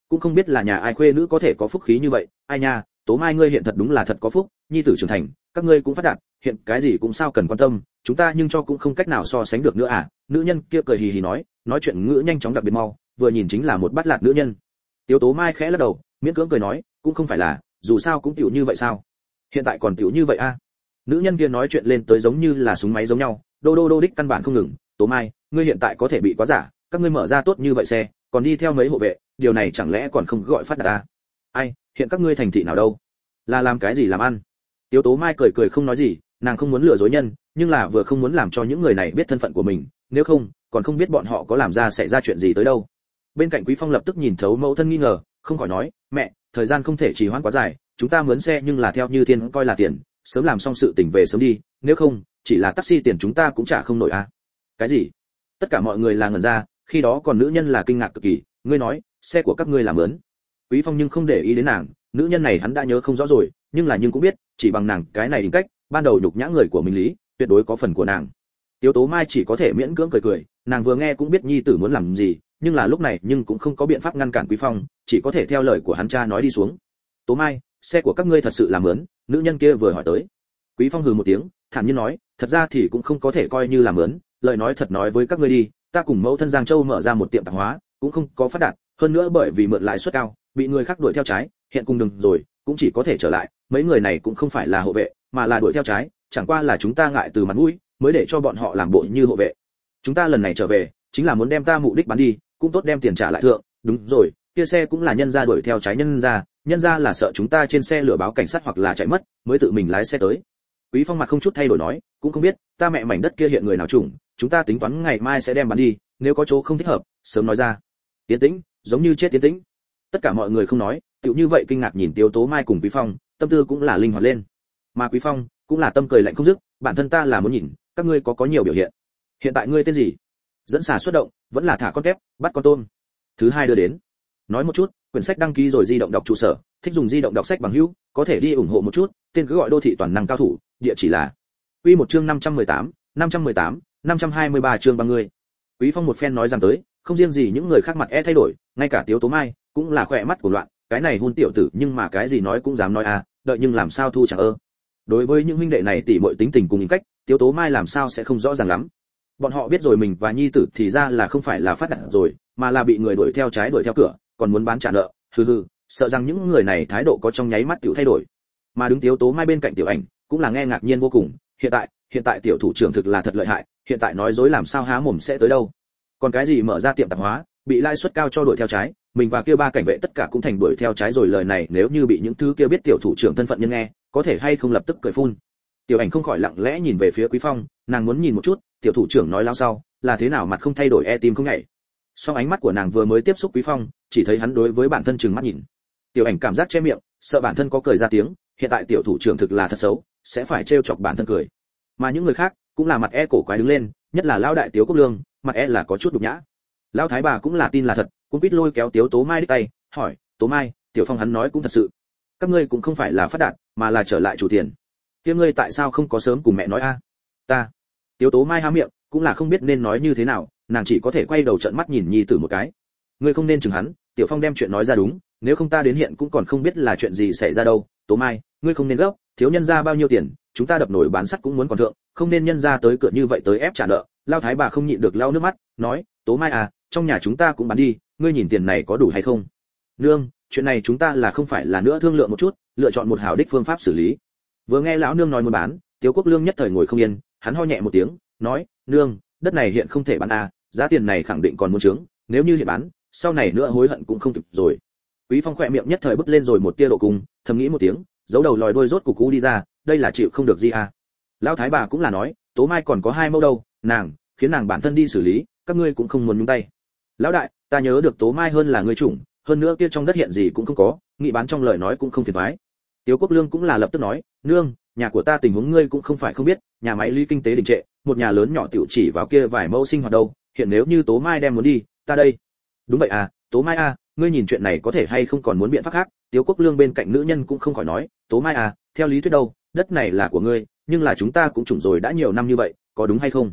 Cũng không biết là nhà ai khuê nữ có thể có phúc khí như vậy, ai nha, tố mai ngươi hiện thật đúng là thật có phúc, nhi tử trưởng thành, các ngươi cũng phát đạt, hiện cái gì cũng sao cần quan tâm chúng ta nhưng cho cũng không cách nào so sánh được nữa à? Nữ nhân kia cười hì hì nói nói chuyện ngữ nhanh chóng đặc biệt mau, vừa nhìn chính là một bát lạt nữ nhân. Tiếu tố mai khẽ lắc đầu, miễn cưỡng cười nói, cũng không phải là, dù sao cũng tiểu như vậy sao? Hiện tại còn tiểu như vậy a à? nữ nhân kia nói chuyện lên tới giống như là súng máy giống nhau, đô đô đô đích căn bản không ngừng, tố mai, ngươi hiện tại có thể bị quá giả, các ngươi mở ra tốt như vậy xe, còn đi theo mấy hộ vệ, điều này chẳng lẽ còn không gọi phát đạt à? ai, hiện các ngươi thành thị nào đâu? Là làm cái gì làm ăn? Tiếu tố mai cười cười không nói gì nàng không muốn lừa dối nhân, nhưng là vừa không muốn làm cho những người này biết thân phận của mình, nếu không, còn không biết bọn họ có làm ra xảy ra chuyện gì tới đâu. Bên cạnh quý phong lập tức nhìn thấu mẫu thân nghi ngờ, không khỏi nói, mẹ, thời gian không thể trì hoãn quá dài, chúng ta mướn xe nhưng là theo như thiên coi là tiền, sớm làm xong sự tình về sớm đi, nếu không, chỉ là taxi tiền chúng ta cũng trả không nổi à. Cái gì? Tất cả mọi người là ngẩn ra, khi đó còn nữ nhân là kinh ngạc cực kỳ, ngươi nói, xe của các ngươi làm mướn. Quý phong nhưng không để ý đến nàng, nữ nhân này hắn đã nhớ không rõ rồi, nhưng là nhưng cũng biết, chỉ bằng nàng cái này định cách ban đầu nhục nhã người của mình lý tuyệt đối có phần của nàng Tiếu Tố Mai chỉ có thể miễn cưỡng cười cười, nàng vừa nghe cũng biết nhi tử muốn làm gì, nhưng là lúc này nhưng cũng không có biện pháp ngăn cản Quý Phong, chỉ có thể theo lời của hắn cha nói đi xuống. Tố Mai, xe của các ngươi thật sự làm lớn nữ nhân kia vừa hỏi tới. Quý Phong hừ một tiếng, thản nhiên nói, thật ra thì cũng không có thể coi như làm lớn lời nói thật nói với các ngươi đi, ta cùng mẫu thân Giang Châu mở ra một tiệm tạp hóa, cũng không có phát đạt, hơn nữa bởi vì mượn lãi suất cao, bị người khác đuổi theo trái, hiện cùng đừng rồi, cũng chỉ có thể trở lại, mấy người này cũng không phải là hộ vệ, mà là đuổi theo trái, chẳng qua là chúng ta ngại từ mặt mũi, mới để cho bọn họ làm bộ như hộ vệ. Chúng ta lần này trở về chính là muốn đem ta mục đích bán đi cũng tốt đem tiền trả lại thượng. Đúng rồi kia xe cũng là nhân gia đuổi theo trái nhân gia nhân gia là sợ chúng ta trên xe lửa báo cảnh sát hoặc là chạy mất mới tự mình lái xe tới. Quý phong mặt không chút thay đổi nói cũng không biết ta mẹ mảnh đất kia hiện người nào trùng chúng ta tính toán ngày mai sẽ đem bán đi nếu có chỗ không thích hợp sớm nói ra. Tiến tĩnh giống như chết tiến tĩnh. Tất cả mọi người không nói tựu như vậy kinh ngạc nhìn tiêu tố mai cùng quý phong tâm tư cũng là linh hoạt lên mà quý phong cũng là tâm cười lạnh không dứt bản thân ta là muốn nhìn các ngươi có có nhiều biểu hiện. Hiện tại ngươi tên gì? Dẫn xà xuất động vẫn là thả con tép bắt con tôm. Thứ hai đưa đến. Nói một chút quyển sách đăng ký rồi di động đọc trụ sở thích dùng di động đọc sách bằng hữu có thể đi ủng hộ một chút tên cứ gọi đô thị toàn năng cao thủ địa chỉ là quy một chương 518, 518, 523 chương bằng người quý phong một phen nói rằng tới không riêng gì những người khác mặt e thay đổi ngay cả tiếu tố mai cũng là khỏe mắt của loạn cái này hôn tiểu tử nhưng mà cái gì nói cũng dám nói à đợi nhưng làm sao thu chẳng ơ đối với những huynh đệ này tỷ muội tính tình cùng cách, tiếu tố mai làm sao sẽ không rõ ràng lắm. Bọn họ biết rồi mình và nhi tử thì ra là không phải là phát đạt rồi, mà là bị người đuổi theo trái đuổi theo cửa, còn muốn bán trả nợ, hừ hừ, sợ rằng những người này thái độ có trong nháy mắt tiểu thay đổi. Mà đứng tiếu tố mai bên cạnh tiểu ảnh, cũng là nghe ngạc nhiên vô cùng, hiện tại hiện tại tiểu thủ trưởng thực là thật lợi hại, hiện tại nói dối làm sao há mồm sẽ tới đâu. Còn cái gì mở ra tiệm tạp hóa, bị lãi suất cao cho đuổi theo trái mình và kia ba cảnh vệ tất cả cũng thành đuổi theo trái rồi lời này, nếu như bị những thứ kia biết tiểu thủ trưởng thân phận nhân nghe, có thể hay không lập tức cười phun. Tiểu ảnh không khỏi lặng lẽ nhìn về phía quý phong, nàng muốn nhìn một chút, tiểu thủ trưởng nói lao sau, là thế nào mặt không thay đổi e tim không nhảy. Song ánh mắt của nàng vừa mới tiếp xúc quý phong, chỉ thấy hắn đối với bản thân chừng mắt nhìn. Tiểu ảnh cảm giác che miệng, sợ bản thân có cười ra tiếng, hiện tại tiểu thủ trưởng thực là thật xấu, sẽ phải trêu chọc bản thân cười. Mà những người khác, cũng là mặt e cổ quái đứng lên, nhất là lao đại tiếu quốc lương, mặt e là có chút đục nhã. Lao thái bà cũng là tin là thật cũng quýt lôi kéo tiếu tố mai đích tay, hỏi, tố mai, tiểu phong hắn nói cũng thật sự. Các ngươi cũng không phải là phát đạt, mà là trở lại chủ tiền. Kia ngươi tại sao không có sớm cùng mẹ nói a? Ta. Tiếu tố mai há miệng, cũng là không biết nên nói như thế nào, nàng chỉ có thể quay đầu trợn mắt nhìn nhi tử một cái. Ngươi không nên chừng hắn, tiểu phong đem chuyện nói ra đúng, nếu không ta đến hiện cũng còn không biết là chuyện gì xảy ra đâu. Tố mai, ngươi không nên gấp, thiếu nhân ra bao nhiêu tiền, chúng ta đập nổi bán sắt cũng muốn còn thượng, không nên nhân ra tới cửa như vậy tới ép trả nợ. Lao thái bà không nhịn được lao nước mắt, nói, tố mai à trong nhà chúng ta cũng bán đi ngươi nhìn tiền này có đủ hay không? Nương chuyện này chúng ta là không phải là nữa thương lượng một chút lựa chọn một hảo đích phương pháp xử lý. Vừa nghe lão nương nói muốn bán tiếu quốc lương nhất thời ngồi không yên hắn ho nhẹ một tiếng nói nương đất này hiện không thể bán à giá tiền này khẳng định còn muốn trướng nếu như hiện bán sau này nữa hối hận cũng không kịp rồi. Quý phong khỏe miệng nhất thời bứt lên rồi một tia độ cùng, thầm nghĩ một tiếng giấu đầu lòi đuôi rốt cục cú đi ra đây là chịu không được gì à? Lão thái bà cũng là nói tố mai còn có hai mẫu đâu nàng khiến nàng bản thân đi xử lý các ngươi cũng không muốn nhúng tay. Lão đại ta nhớ được tố mai hơn là người chủng hơn nữa kia trong đất hiện gì cũng không có nghị bán trong lời nói cũng không phiền thoái Tiếu Quốc Lương cũng là lập tức nói, "Nương, nhà của ta tình huống ngươi cũng không phải không biết, nhà máy ly kinh tế đình trệ, một nhà lớn nhỏ tiểu chỉ vào kia vài mẫu sinh hoạt đâu, hiện nếu như Tố Mai đem muốn đi, ta đây." "Đúng vậy à, Tố Mai à, ngươi nhìn chuyện này có thể hay không còn muốn biện pháp khác?" Tiếu Quốc Lương bên cạnh nữ nhân cũng không khỏi nói, "Tố Mai à, theo lý thuyết đâu, đất này là của ngươi, nhưng là chúng ta cũng trùng rồi đã nhiều năm như vậy, có đúng hay không?"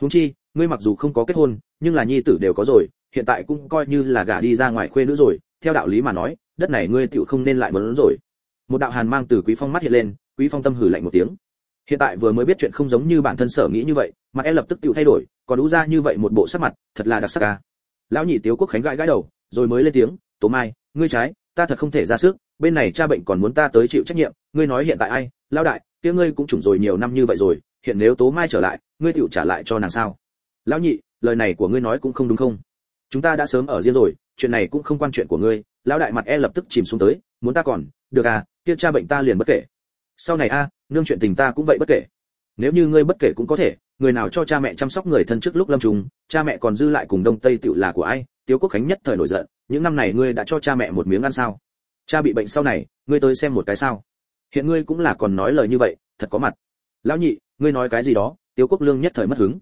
Huống chi, ngươi mặc dù không có kết hôn, nhưng là nhi tử đều có rồi, hiện tại cũng coi như là gả đi ra ngoài khuê nữ rồi, theo đạo lý mà nói, đất này ngươi tiểu không nên lại muốn rồi. Một đạo hàn mang từ quý phong mắt hiện lên quý phong tâm hử lạnh một tiếng. Hiện tại vừa mới biết chuyện không giống như bản thân sở nghĩ như vậy mặt em lập tức tự thay đổi còn đú ra như vậy một bộ sắc mặt thật là đặc sắc ca lão nhị tiếu quốc khánh gãi gãi đầu rồi mới lên tiếng tố mai ngươi trái ta thật không thể ra sức bên này cha bệnh còn muốn ta tới chịu trách nhiệm ngươi nói hiện tại ai lão đại kia ngươi cũng chủng rồi nhiều năm như vậy rồi hiện nếu tố mai trở lại ngươi tự trả lại cho nàng sao? Lão nhị lời này của ngươi nói cũng không đúng không? Chúng ta đã sớm ở riêng rồi, chuyện này cũng không quan chuyện của ngươi, lão đại mặt e lập tức chìm xuống tới, muốn ta còn, được à kia cha bệnh ta liền bất kể. Sau này a, nương chuyện tình ta cũng vậy bất kể. Nếu như ngươi bất kể cũng có thể, người nào cho cha mẹ chăm sóc người thân trước lúc lâm trùng, cha mẹ còn dư lại cùng đông tây tựu là của ai, tiếu quốc khánh nhất thời nổi giận, những năm này ngươi đã cho cha mẹ một miếng ăn sao? Cha bị bệnh sau này, ngươi tới xem một cái sao? Hiện ngươi cũng là còn nói lời như vậy, thật có mặt. Lão nhị, ngươi nói cái gì đó, tiếu quốc lương nhất thời mất hứng.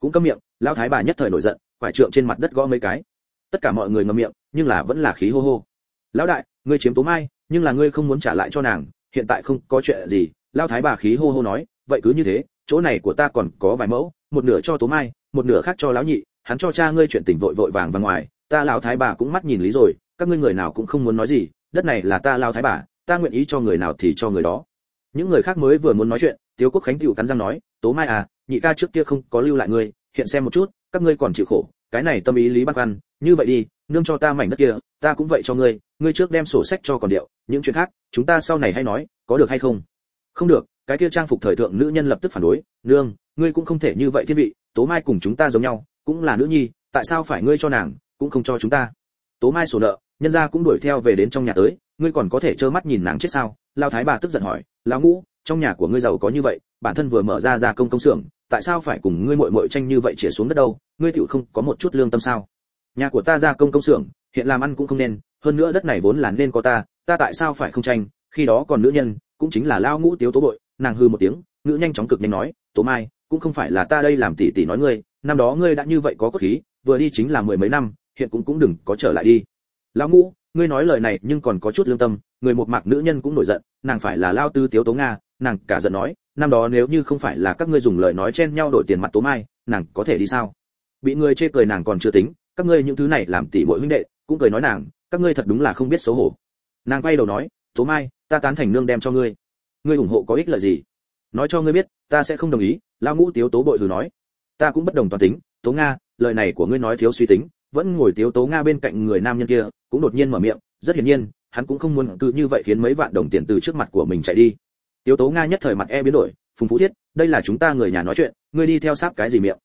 Cũng câm miệng, lão thái bà nhất thời nổi giận quải trượng trên mặt đất gõ mấy cái. Tất cả mọi người ngậm miệng, nhưng là vẫn là khí hô hô. Lão đại, ngươi chiếm tố mai, nhưng là ngươi không muốn trả lại cho nàng, hiện tại không có chuyện gì. Lão thái bà khí hô hô nói, vậy cứ như thế, chỗ này của ta còn có vài mẫu, một nửa cho tố mai, một nửa khác cho lão nhị, hắn cho cha ngươi chuyện tình vội vội vàng và ngoài. Ta lão thái bà cũng mắt nhìn lý rồi, các ngươi người nào cũng không muốn nói gì, đất này là ta lão thái bà, ta nguyện ý cho người nào thì cho người đó. Những người khác mới vừa muốn nói chuyện, tiếu quốc khánh tiểu cắn răng nói, tố mai à nhị ca trước kia không có lưu lại ngươi, hiện xem một chút các ngươi còn chịu khổ, cái này tâm ý lý băn khoăn, như vậy đi, nương cho ta mảnh đất kia, ta cũng vậy cho ngươi ngươi trước đem sổ sách cho còn điệu, những chuyện khác, chúng ta sau này hay nói, có được hay không? Không được, cái kia trang phục thời thượng nữ nhân lập tức phản đối, nương, ngươi cũng không thể như vậy thiên vị, tố mai cùng chúng ta giống nhau, cũng là nữ nhi, tại sao phải ngươi cho nàng, cũng không cho chúng ta? Tố mai sổ nợ, nhân gia cũng đuổi theo về đến trong nhà tới, ngươi còn có thể trơ mắt nhìn nàng chết sao? Lao thái bà tức giận hỏi, lão ngũ, trong nhà của ngươi giàu có như vậy, bản thân vừa mở ra gia công công xưởng tại sao phải cùng ngươi muội muội tranh như vậy chĩa xuống đất đâu? Ngươi tiểu không có một chút lương tâm sao? Nhà của ta gia công công xưởng, hiện làm ăn cũng không nên, hơn nữa đất này vốn là nên có ta ta tại sao phải không tranh? Khi đó còn nữ nhân, cũng chính là lao ngũ tiếu tố bội, nàng hư một tiếng, ngữ nhanh chóng cực nhanh nói, tố mai, cũng không phải là ta đây làm tỷ tỷ nói ngươi, năm đó ngươi đã như vậy có cốt khí, vừa đi chính là mười mấy năm, hiện cũng cũng đừng có trở lại đi. Lão ngũ, ngươi nói lời này nhưng còn có chút lương tâm, người một mạc nữ nhân cũng nổi giận, nàng phải là lao tư tiếu tố nga, nàng cả giận nói năm đó nếu như không phải là các ngươi dùng lời nói chen nhau đổi tiền mặt tố mai, nàng có thể đi sao? Bị người chê cười nàng còn chưa tính, các ngươi những thứ này làm tỷ muội huynh đệ, cũng cười nói nàng, các ngươi thật đúng là không biết xấu hổ. Nàng quay đầu nói, tố mai, ta tán thành nương đem cho ngươi. Ngươi ủng hộ có ích lợi gì? Nói cho ngươi biết, ta sẽ không đồng ý. Lao ngũ tiếu tố bội hừ nói, ta cũng bất đồng toàn tính, tố nga, lời này của ngươi nói thiếu suy tính, vẫn ngồi tiếu tố nga bên cạnh người nam nhân kia, cũng đột nhiên mở miệng, rất hiển nhiên, hắn cũng không muốn cứ như vậy khiến mấy vạn đồng tiền từ trước mặt của mình chạy đi tiếu tố nga nhất thời mặt e biến đổi, phùng phú thiết, đây là chúng ta người nhà nói chuyện, ngươi đi theo sáp cái gì miệng?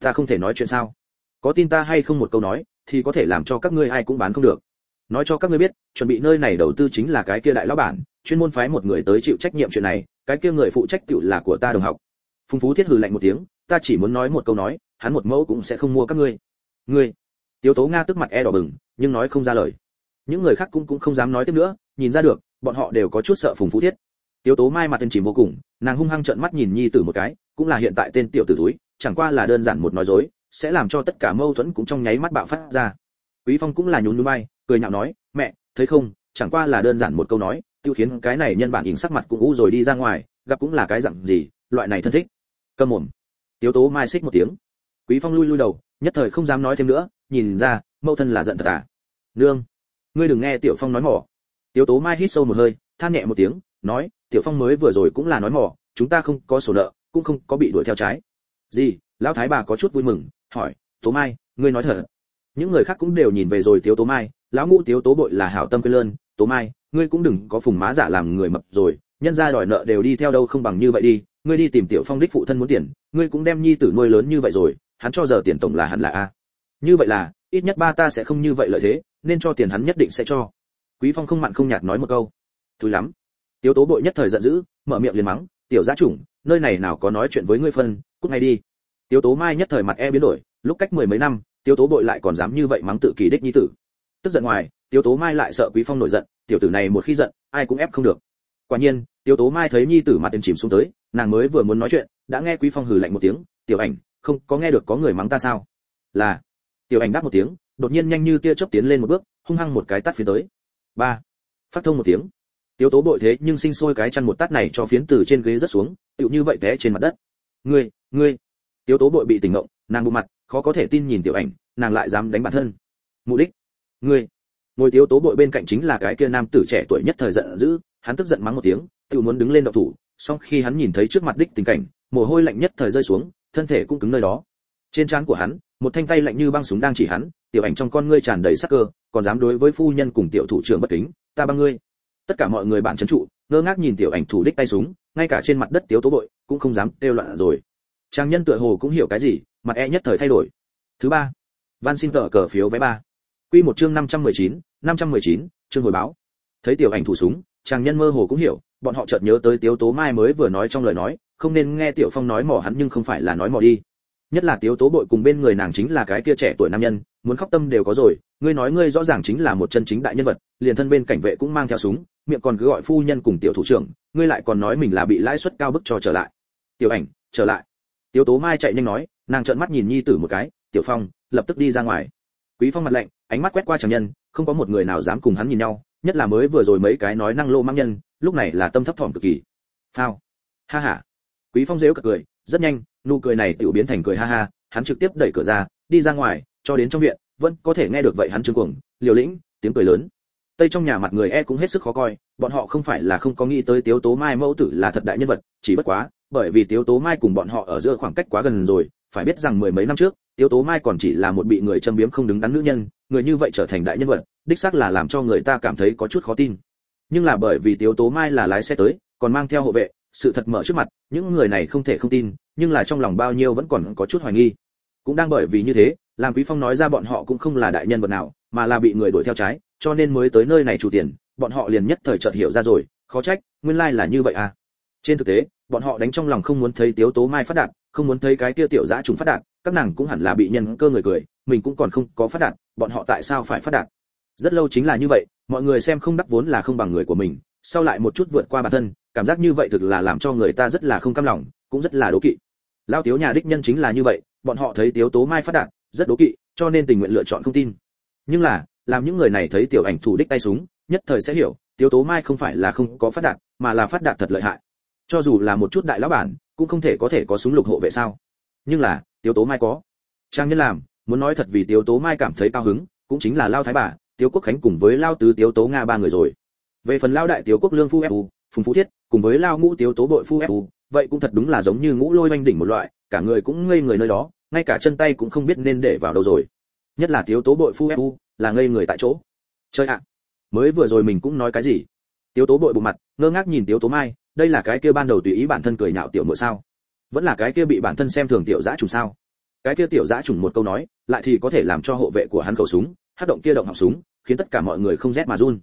Ta không thể nói chuyện sao? Có tin ta hay không một câu nói, thì có thể làm cho các ngươi ai cũng bán không được. Nói cho các ngươi biết, chuẩn bị nơi này đầu tư chính là cái kia đại lão bản, chuyên môn phái một người tới chịu trách nhiệm chuyện này, cái kia người phụ trách tự là của ta đồng học. Phùng phú thiết hừ lạnh một tiếng, ta chỉ muốn nói một câu nói, hắn một mẫu cũng sẽ không mua các ngươi. Ngươi? Tiếu tố nga tức mặt e đỏ bừng, nhưng nói không ra lời. Những người khác cũng cũng không dám nói tiếp nữa, nhìn ra được, bọn họ đều có chút sợ phùng phú thiết tiếu tố mai mặt tên chìm vô cùng, nàng hung hăng trợn mắt nhìn nhi tử một cái, cũng là hiện tại tên tiểu tử túi, chẳng qua là đơn giản một nói dối, sẽ làm cho tất cả mâu thuẫn cũng trong nháy mắt bạo phát ra. Quý phong cũng là nhún nhún vai, cười nhạo nói, mẹ, thấy không, chẳng qua là đơn giản một câu nói, tiêu khiến cái này nhân bản nhìn sắc mặt cũng u rồi đi ra ngoài, gặp cũng là cái dạng gì, loại này thân thích. Câm mồm. Tiếu tố mai xích một tiếng. Quý phong lui lui đầu, nhất thời không dám nói thêm nữa, nhìn ra mâu thân là giận thật à? Nương, ngươi đừng nghe tiểu phong nói mỏ. Tiếu tố mai hít sâu một hơi, than nhẹ một tiếng, nói tiểu phong mới vừa rồi cũng là nói mỏ chúng ta không có sổ nợ, cũng không có bị đuổi theo trái. Gì? Lão thái bà có chút vui mừng, hỏi, tố mai, ngươi nói thật? Những người khác cũng đều nhìn về rồi tiếu tố mai, lão ngũ tiếu tố bội là hảo tâm quê lơn, tố mai, ngươi cũng đừng có phùng má giả làm người mập rồi, nhân gia đòi nợ đều đi theo đâu không bằng như vậy đi, ngươi đi tìm tiểu phong đích phụ thân muốn tiền, ngươi cũng đem nhi tử nuôi lớn như vậy rồi, hắn cho giờ tiền tổng là hẳn là a. Như vậy là, ít nhất ba ta sẽ không như vậy lợi thế, nên cho tiền hắn nhất định sẽ cho. Quý phong không mặn không nhạt nói một câu. Thứ lắm tiếu tố bội nhất thời giận dữ, mở miệng liền mắng, tiểu gia chủng, nơi này nào có nói chuyện với ngươi phân, cút ngay đi. Tiếu tố mai nhất thời mặt e biến đổi, lúc cách mười mấy năm, tiếu tố bội lại còn dám như vậy mắng tự kỳ đích nhi tử. Tức giận ngoài, tiếu tố mai lại sợ quý phong nổi giận, tiểu tử này một khi giận, ai cũng ép không được. Quả nhiên, tiếu tố mai thấy nhi tử mặt đêm chìm xuống tới, nàng mới vừa muốn nói chuyện, đã nghe quý phong hừ lạnh một tiếng, tiểu ảnh, không, có nghe được có người mắng ta sao? Là, tiểu ảnh đáp một tiếng, đột nhiên nhanh như tia chớp tiến lên một bước, hung hăng một cái tát phía tới. Ba, phát thông một tiếng tiếu tố bội thế nhưng sinh sôi cái chăn một tát này cho phiến từ trên ghế rất xuống, tựu như vậy té trên mặt đất. Ngươi ngươi. Tiếu tố bội bị tỉnh ngộng, nàng bụng mặt, khó có thể tin nhìn tiểu ảnh, nàng lại dám đánh bản thân. Mục đích, ngươi. Ngồi tiếu tố bội bên cạnh chính là cái kia nam tử trẻ tuổi nhất thời giận dữ, hắn tức giận mắng một tiếng tự muốn đứng lên độc thủ, song khi hắn nhìn thấy trước mặt đích tình cảnh, mồ hôi lạnh nhất thời rơi xuống, thân thể cũng cứng nơi đó. Trên trán của hắn, một thanh tay lạnh như băng súng đang chỉ hắn, tiểu ảnh trong con ngươi tràn đầy sắc cơ, còn dám đối với phu nhân cùng tiểu thủ trưởng bất kính, ta băng ngươi tất cả mọi người bạn trấn trụ ngơ ngác nhìn tiểu ảnh thủ đích tay súng ngay cả trên mặt đất tiếu tố bội cũng không dám kêu loạn rồi. Trang nhân tựa hồ cũng hiểu cái gì mặt e nhất thời thay đổi. Thứ ba van xin cờ cờ phiếu vé ba. Quy một chương 519, 519, chương hồi báo. Thấy tiểu ảnh thủ súng trang nhân mơ hồ cũng hiểu bọn họ chợt nhớ tới tiếu tố mai mới vừa nói trong lời nói không nên nghe tiểu phong nói mỏ hắn nhưng không phải là nói mỏ đi. Nhất là tiếu tố bội cùng bên người nàng chính là cái kia trẻ tuổi nam nhân muốn khóc tâm đều có rồi ngươi nói ngươi rõ ràng chính là một chân chính đại nhân vật liền thân bên cảnh vệ cũng mang theo súng miệng còn cứ gọi phu nhân cùng tiểu thủ trưởng, ngươi lại còn nói mình là bị lãi suất cao bức cho trở lại. Tiểu ảnh, trở lại. Tiểu tố mai chạy nhanh nói, nàng trợn mắt nhìn nhi tử một cái, tiểu phong, lập tức đi ra ngoài. Quý phong mặt lạnh, ánh mắt quét qua trầm nhân, không có một người nào dám cùng hắn nhìn nhau, nhất là mới vừa rồi mấy cái nói năng lô mang nhân, lúc này là tâm thấp thỏm cực kỳ. Phao. Ha ha. Quý phong dễu cợt cười, rất nhanh, nụ cười này tiểu biến thành cười ha ha, hắn trực tiếp đẩy cửa ra, đi ra ngoài, cho đến trong viện, vẫn có thể nghe được vậy hắn trương cuồng, liều lĩnh, tiếng cười lớn tây trong nhà mặt người e cũng hết sức khó coi, bọn họ không phải là không có nghĩ tới tiếu tố mai mẫu tử là thật đại nhân vật, chỉ bất quá, bởi vì tiếu tố mai cùng bọn họ ở giữa khoảng cách quá gần rồi, phải biết rằng mười mấy năm trước, tiếu tố mai còn chỉ là một bị người châm biếm không đứng đắn nữ nhân, người như vậy trở thành đại nhân vật, đích xác là làm cho người ta cảm thấy có chút khó tin. Nhưng là bởi vì tiếu tố mai là lái xe tới, còn mang theo hộ vệ, sự thật mở trước mặt, những người này không thể không tin, nhưng là trong lòng bao nhiêu vẫn còn có chút hoài nghi. Cũng đang bởi vì như thế làm quý phong nói ra bọn họ cũng không là đại nhân vật nào, mà là bị người đuổi theo trái cho nên mới tới nơi này chủ tiền, bọn họ liền nhất thời chợt hiểu ra rồi, khó trách, nguyên lai là như vậy à. Trên thực tế, bọn họ đánh trong lòng không muốn thấy tiếu tố mai phát đạt, không muốn thấy cái kia tiểu Giã trùng phát đạt, các nàng cũng hẳn là bị nhân cơ người cười, mình cũng còn không có phát đạt, bọn họ tại sao phải phát đạt? Rất lâu chính là như vậy, mọi người xem không đắc vốn là không bằng người của mình, sau lại một chút vượt qua bản thân, cảm giác như vậy thực là làm cho người ta rất là không cam lòng, cũng rất là đố kỵ. Lao tiếu nhà đích nhân chính là như vậy, bọn họ thấy tiếu tố mai phát đạt, rất đố kỵ, cho nên tình nguyện lựa chọn không tin. Nhưng là làm những người này thấy tiểu ảnh thủ đích tay súng, nhất thời sẽ hiểu, tiếu tố mai không phải là không có phát đạt, mà là phát đạt thật lợi hại. Cho dù là một chút đại lão bản, cũng không thể có thể có súng lục hộ vệ sao? Nhưng là, tiếu tố mai có. Trang nhân làm, muốn nói thật vì tiếu tố mai cảm thấy cao hứng, cũng chính là lao thái bà, tiếu quốc khánh cùng với lao tứ tiếu tố nga ba người rồi. Về phần lao đại tiếu quốc lương phu fu phùng phú thiết, cùng với lao ngũ tiếu tố bội phu fu vậy cũng thật đúng là giống như ngũ lôi oanh đỉnh một loại, cả người cũng ngây người nơi đó, ngay cả chân tay cũng không biết nên để vào đâu rồi nhất là tiếu tố bội phu fu là ngây người tại chỗ. Chơi ạ. Mới vừa rồi mình cũng nói cái gì? Tiếu tố bội bộ mặt, ngơ ngác nhìn tiếu tố mai, đây là cái kia ban đầu tùy ý bản thân cười nhạo tiểu mượn sao? Vẫn là cái kia bị bản thân xem thường tiểu dã trùng sao? Cái kia tiểu dã trùng một câu nói, lại thì có thể làm cho hộ vệ của hắn khẩu súng, hát động kia động học súng, khiến tất cả mọi người không rét mà run.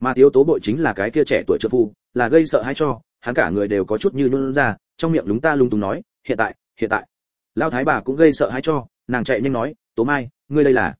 Mà tiếu tố bội chính là cái kia trẻ tuổi trợ phu, là gây sợ hãi cho, hắn cả người đều có chút như nhún ra, trong miệng lúng ta lung tung nói, hiện tại hiện tại. Lao thái bà cũng gây sợ hãi cho, nàng chạy nhanh nói, tố mai ngươi đây là.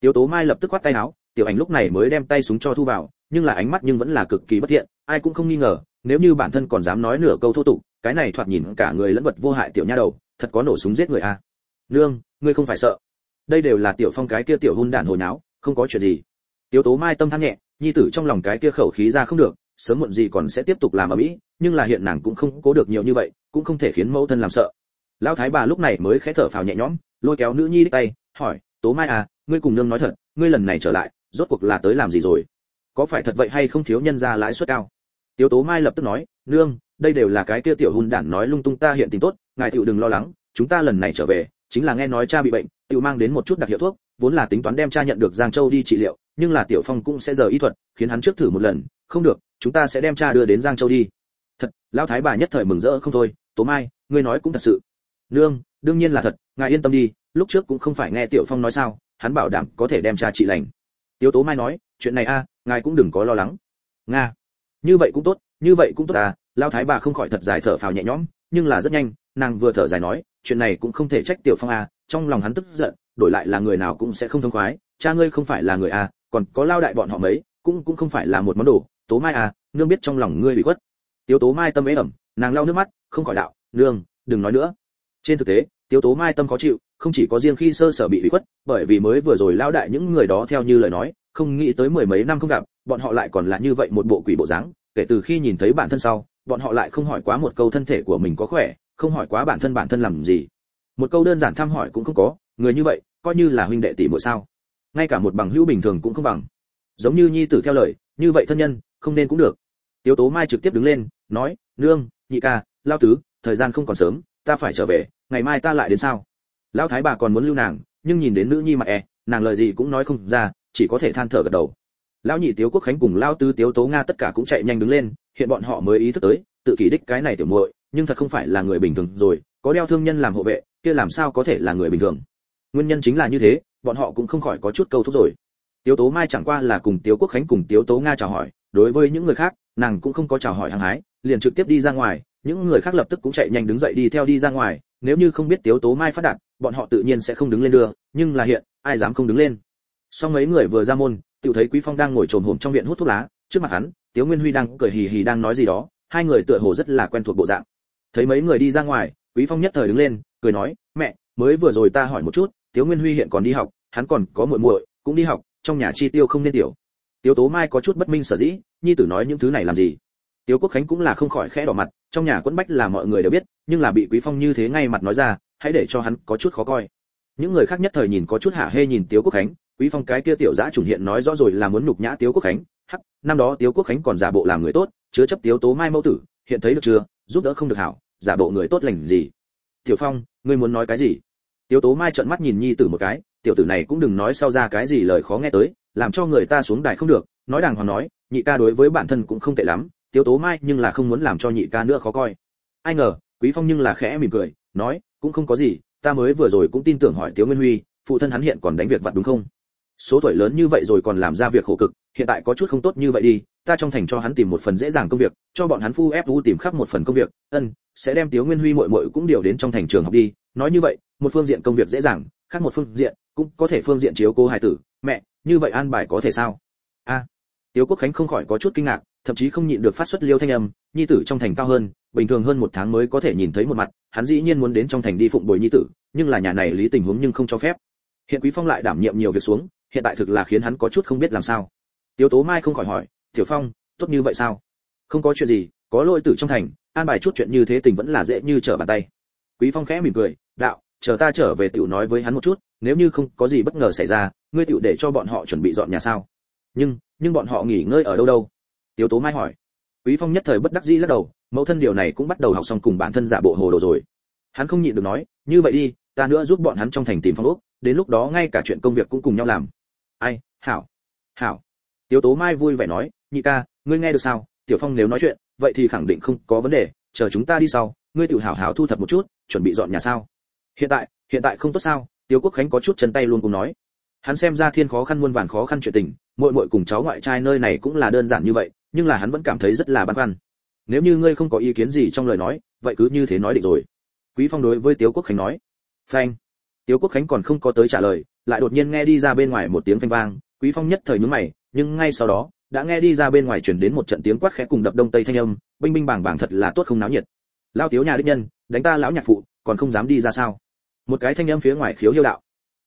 Tiếu tố mai lập tức quát tay áo, tiểu ảnh lúc này mới đem tay súng cho thu vào, nhưng là ánh mắt nhưng vẫn là cực kỳ bất thiện, ai cũng không nghi ngờ, nếu như bản thân còn dám nói nửa câu thô tục, cái này thoạt nhìn cả người lẫn vật vô hại tiểu nha đầu, thật có nổ súng giết người à nương, ngươi không phải sợ. Đây đều là tiểu phong cái kia tiểu hôn đản hồi náo, không có chuyện gì. Tiếu tố mai tâm than nhẹ, nhi tử trong lòng cái kia khẩu khí ra không được, sớm muộn gì còn sẽ tiếp tục làm ở mỹ, nhưng là hiện nàng cũng không cố được nhiều như vậy, cũng không thể khiến mẫu thân làm sợ. Lão thái bà lúc này mới khẽ thở phào nhẹ nhõm, lôi kéo nữ nhi đích tay, hỏi tố mai à ngươi cùng nương nói thật, ngươi lần này trở lại, rốt cuộc là tới làm gì rồi? Có phải thật vậy hay không thiếu nhân ra lãi suất cao? Tiếu tố mai lập tức nói, nương, đây đều là cái kia tiểu hôn đản nói lung tung ta hiện tình tốt, ngài tiểu đừng lo lắng, chúng ta lần này trở về, chính là nghe nói cha bị bệnh, tiểu mang đến một chút đặc hiệu thuốc, vốn là tính toán đem cha nhận được giang châu đi trị liệu, nhưng là tiểu phong cũng sẽ giờ y thuật, khiến hắn trước thử một lần, không được, chúng ta sẽ đem cha đưa đến giang châu đi. Thật, lão thái bà nhất thời mừng rỡ không thôi, tố mai, ngươi nói cũng thật sự. Nương đương nhiên là thật, ngài yên tâm đi, lúc trước cũng không phải nghe tiểu phong nói sao, hắn bảo đảm có thể đem cha trị lành. Tiếu tố mai nói, chuyện này a, ngài cũng đừng có lo lắng. Nga, như vậy cũng tốt, như vậy cũng tốt à lao thái bà không khỏi thật dài thở phào nhẹ nhõm, nhưng là rất nhanh, nàng vừa thở dài nói, chuyện này cũng không thể trách tiểu phong a trong lòng hắn tức giận, đổi lại là người nào cũng sẽ không thông khoái, cha ngươi không phải là người a còn có lao đại bọn họ mấy, cũng cũng không phải là một món đồ, tố mai à nương biết trong lòng ngươi bị khuất. Tiếu tố mai tâm ế ẩm, nàng lau nước mắt, không khỏi đạo, nương, đừng nói nữa trên thực tế, tiếu tố mai tâm khó chịu, không chỉ có riêng khi sơ sở bị bị khuất, bởi vì mới vừa rồi lao đại những người đó theo như lời nói, không nghĩ tới mười mấy năm không gặp, bọn họ lại còn là như vậy một bộ quỷ bộ dáng, kể từ khi nhìn thấy bản thân sau, bọn họ lại không hỏi quá một câu thân thể của mình có khỏe, không hỏi quá bản thân bản thân làm gì. Một câu đơn giản thăm hỏi cũng không có, người như vậy, coi như là huynh đệ tỷ muội sao? Ngay cả một bằng hữu bình thường cũng không bằng. Giống như nhi tử theo lời, như vậy thân nhân, không nên cũng được. Tiếu tố mai trực tiếp đứng lên, nói, nương, nhị ca, lao tứ, thời gian không còn sớm ta phải trở về, ngày mai ta lại đến sao? Lão thái bà còn muốn lưu nàng, nhưng nhìn đến nữ nhi mà e nàng lời gì cũng nói không ra, chỉ có thể than thở gật đầu. Lão nhị tiếu quốc khánh cùng Lão tứ tiếu tố nga tất cả cũng chạy nhanh đứng lên, hiện bọn họ mới ý thức tới, tự kỷ đích cái này tiểu muội, nhưng thật không phải là người bình thường rồi, có đeo thương nhân làm hộ vệ, kia làm sao có thể là người bình thường? Nguyên nhân chính là như thế, bọn họ cũng không khỏi có chút câu thúc rồi. Tiếu tố mai chẳng qua là cùng tiếu quốc khánh cùng tiếu tố nga chào hỏi, đối với những người khác, nàng cũng không có chào hỏi hăng hái, liền trực tiếp đi ra ngoài những người khác lập tức cũng chạy nhanh đứng dậy đi theo đi ra ngoài, nếu như không biết tiếu tố mai phát đạt, bọn họ tự nhiên sẽ không đứng lên đưa, nhưng là hiện, ai dám không đứng lên? Sau mấy người vừa ra môn tự thấy quý phong đang ngồi trồm hổm trong viện hút thuốc lá, trước mặt hắn, tiếu nguyên huy đang cười hì hì đang nói gì đó, hai người tựa hồ rất là quen thuộc bộ dạng. Thấy mấy người đi ra ngoài, quý phong nhất thời đứng lên, cười nói, mẹ, mới vừa rồi ta hỏi một chút, tiếu nguyên huy hiện còn đi học, hắn còn có muội muội, cũng đi học, trong nhà chi tiêu không nên tiểu. Tiếu tố mai có chút bất minh sở dĩ, nhi tử nói những thứ này làm gì? Tiếu quốc khánh cũng là không khỏi khẽ đỏ mặt trong nhà quẫn bách là mọi người đều biết, nhưng là bị quý phong như thế ngay mặt nói ra, hãy để cho hắn có chút khó coi. Những người khác nhất thời nhìn có chút hạ hê nhìn tiếu quốc khánh, quý phong cái kia tiểu giã trùng hiện nói rõ rồi là muốn nhục nhã tiếu quốc khánh, hắc, năm đó tiếu quốc khánh còn giả bộ làm người tốt, chứa chấp tiếu tố mai mẫu tử, hiện thấy được chưa, giúp đỡ không được hảo, giả bộ người tốt lành gì. Tiểu phong, ngươi muốn nói cái gì? Tiếu tố mai trợn mắt nhìn nhi tử một cái, tiểu tử này cũng đừng nói sau ra cái gì lời khó nghe tới, làm cho người ta xuống đài không được, nói đàng hoàng nói, nhị ca đối với bản thân cũng không tệ lắm tiếu tố mai nhưng là không muốn làm cho nhị ca nữa khó coi. Ai ngờ quý phong nhưng là khẽ mỉm cười nói cũng không có gì ta mới vừa rồi cũng tin tưởng hỏi tiếu nguyên huy phụ thân hắn hiện còn đánh việc vặt đúng không? Số tuổi lớn như vậy rồi còn làm ra việc khổ cực hiện tại có chút không tốt như vậy đi ta trong thành cho hắn tìm một phần dễ dàng công việc cho bọn hắn phu ép vũ tìm khắp một phần công việc ân sẽ đem tiếu nguyên huy muội muội cũng điều đến trong thành trường học đi. Nói như vậy một phương diện công việc dễ dàng khác một phương diện cũng có thể phương diện chiếu cố hài tử mẹ như vậy an bài có thể sao? A. À, tiếu quốc khánh không khỏi có chút kinh ngạc thậm chí không nhịn được phát xuất liêu thanh âm, nhi tử trong thành cao hơn, bình thường hơn một tháng mới có thể nhìn thấy một mặt, hắn dĩ nhiên muốn đến trong thành đi phụng bồi nhi tử, nhưng là nhà này lý tình huống nhưng không cho phép. Hiện quý phong lại đảm nhiệm nhiều việc xuống, hiện tại thực là khiến hắn có chút không biết làm sao. Tiếu tố mai không khỏi hỏi, tiểu phong, tốt như vậy sao? Không có chuyện gì, có lỗi tử trong thành, an bài chút chuyện như thế tình vẫn là dễ như trở bàn tay. Quý phong khẽ mỉm cười, đạo, chờ ta trở về tiểu nói với hắn một chút, nếu như không có gì bất ngờ xảy ra, ngươi tiểu để cho bọn họ chuẩn bị dọn nhà sao? Nhưng nhưng bọn họ nghỉ ngơi ở đâu đâu? Tiếu tố mai hỏi. Quý phong nhất thời bất đắc dĩ lắc đầu, mẫu thân điều này cũng bắt đầu học xong cùng bản thân giả bộ hồ đồ rồi. Hắn không nhịn được nói, như vậy đi, ta nữa giúp bọn hắn trong thành tìm phong ốc, đến lúc đó ngay cả chuyện công việc cũng cùng nhau làm. Ai, hảo hảo. Tiếu tố mai vui vẻ nói, nhị ca, ngươi nghe được sao? Tiểu phong nếu nói chuyện, vậy thì khẳng định không có vấn đề, chờ chúng ta đi sau, ngươi tự hảo hảo thu thập một chút, chuẩn bị dọn nhà sao? Hiện tại hiện tại không tốt sao? Tiếu quốc khánh có chút chân tay luôn cùng nói. Hắn xem ra thiên khó khăn muôn vàn khó khăn chuyện tình, muội muội cùng cháu ngoại trai nơi này cũng là đơn giản như vậy nhưng là hắn vẫn cảm thấy rất là băn khoăn. Nếu như ngươi không có ý kiến gì trong lời nói, vậy cứ như thế nói định rồi. Quý phong đối với tiếu quốc khánh nói. Phanh. Tiếu quốc khánh còn không có tới trả lời, lại đột nhiên nghe đi ra bên ngoài một tiếng phanh vang. Quý phong nhất thời nhướng mày, nhưng ngay sau đó, đã nghe đi ra bên ngoài truyền đến một trận tiếng quát khẽ cùng đập đông tây thanh âm, binh binh bảng bảng thật là tốt không náo nhiệt. Lao tiếu nhà đích nhân, đánh ta lão nhạc phụ, còn không dám đi ra sao? Một cái thanh âm phía ngoài khiếu hiêu đạo.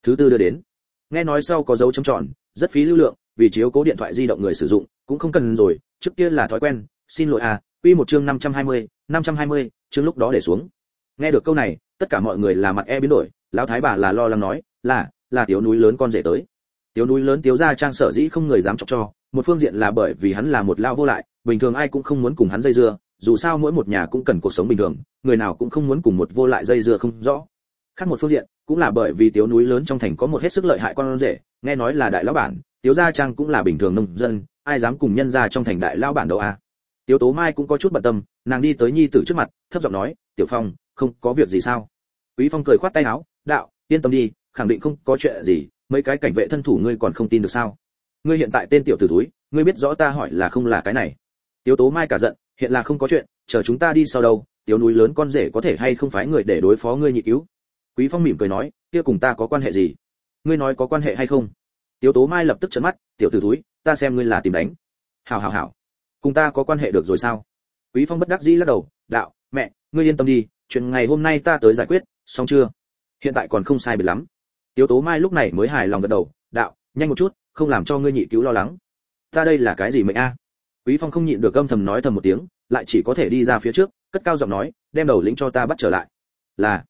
Thứ tư đưa đến. Nghe nói sau có dấu chấm tròn, rất phí lưu lượng, vì chiếu cố điện thoại di động người sử dụng, cũng không cần rồi trước kia là thói quen xin lỗi à quy một chương 520, 520, chương lúc đó để xuống. Nghe được câu này tất cả mọi người là mặt e biến đổi lão thái bà là lo lắng nói là là tiểu núi lớn con rể tới. Tiểu núi lớn tiếu gia trang sở dĩ không người dám chọc cho một phương diện là bởi vì hắn là một lao vô lại bình thường ai cũng không muốn cùng hắn dây dưa dù sao mỗi một nhà cũng cần cuộc sống bình thường người nào cũng không muốn cùng một vô lại dây dưa không rõ. Khác một phương diện cũng là bởi vì tiểu núi lớn trong thành có một hết sức lợi hại con rể nghe nói là đại lão bản tiếu gia trang cũng là bình thường nông dân ai dám cùng nhân gia trong thành đại lao bản đầu à? Tiếu tố mai cũng có chút bận tâm, nàng đi tới nhi tử trước mặt, thấp giọng nói, tiểu phong, không có việc gì sao? Quý phong cười khoát tay áo, đạo, yên tâm đi, khẳng định không có chuyện gì, mấy cái cảnh vệ thân thủ ngươi còn không tin được sao? Ngươi hiện tại tên tiểu tử túi ngươi biết rõ ta hỏi là không là cái này. Tiếu tố mai cả giận, hiện là không có chuyện, chờ chúng ta đi sau đâu tiếu núi lớn con rể có thể hay không phải người để đối phó ngươi nhị cứu? Quý phong mỉm cười nói, kia cùng ta có quan hệ gì? Ngươi nói có quan hệ hay không? Tiếu tố mai lập tức trợn mắt, tiểu tử túi ta xem ngươi là tìm đánh. Hảo hảo hảo. Cùng ta có quan hệ được rồi sao? Quý phong bất đắc dĩ lắc đầu, đạo, mẹ, ngươi yên tâm đi, chuyện ngày hôm nay ta tới giải quyết, xong chưa? Hiện tại còn không sai biệt lắm. Tiếu tố mai lúc này mới hài lòng gật đầu, đạo, nhanh một chút, không làm cho ngươi nhị cứu lo lắng. Ta đây là cái gì mệnh a? Quý phong không nhịn được âm thầm nói thầm một tiếng, lại chỉ có thể đi ra phía trước, cất cao giọng nói, đem đầu lĩnh cho ta bắt trở lại. Là.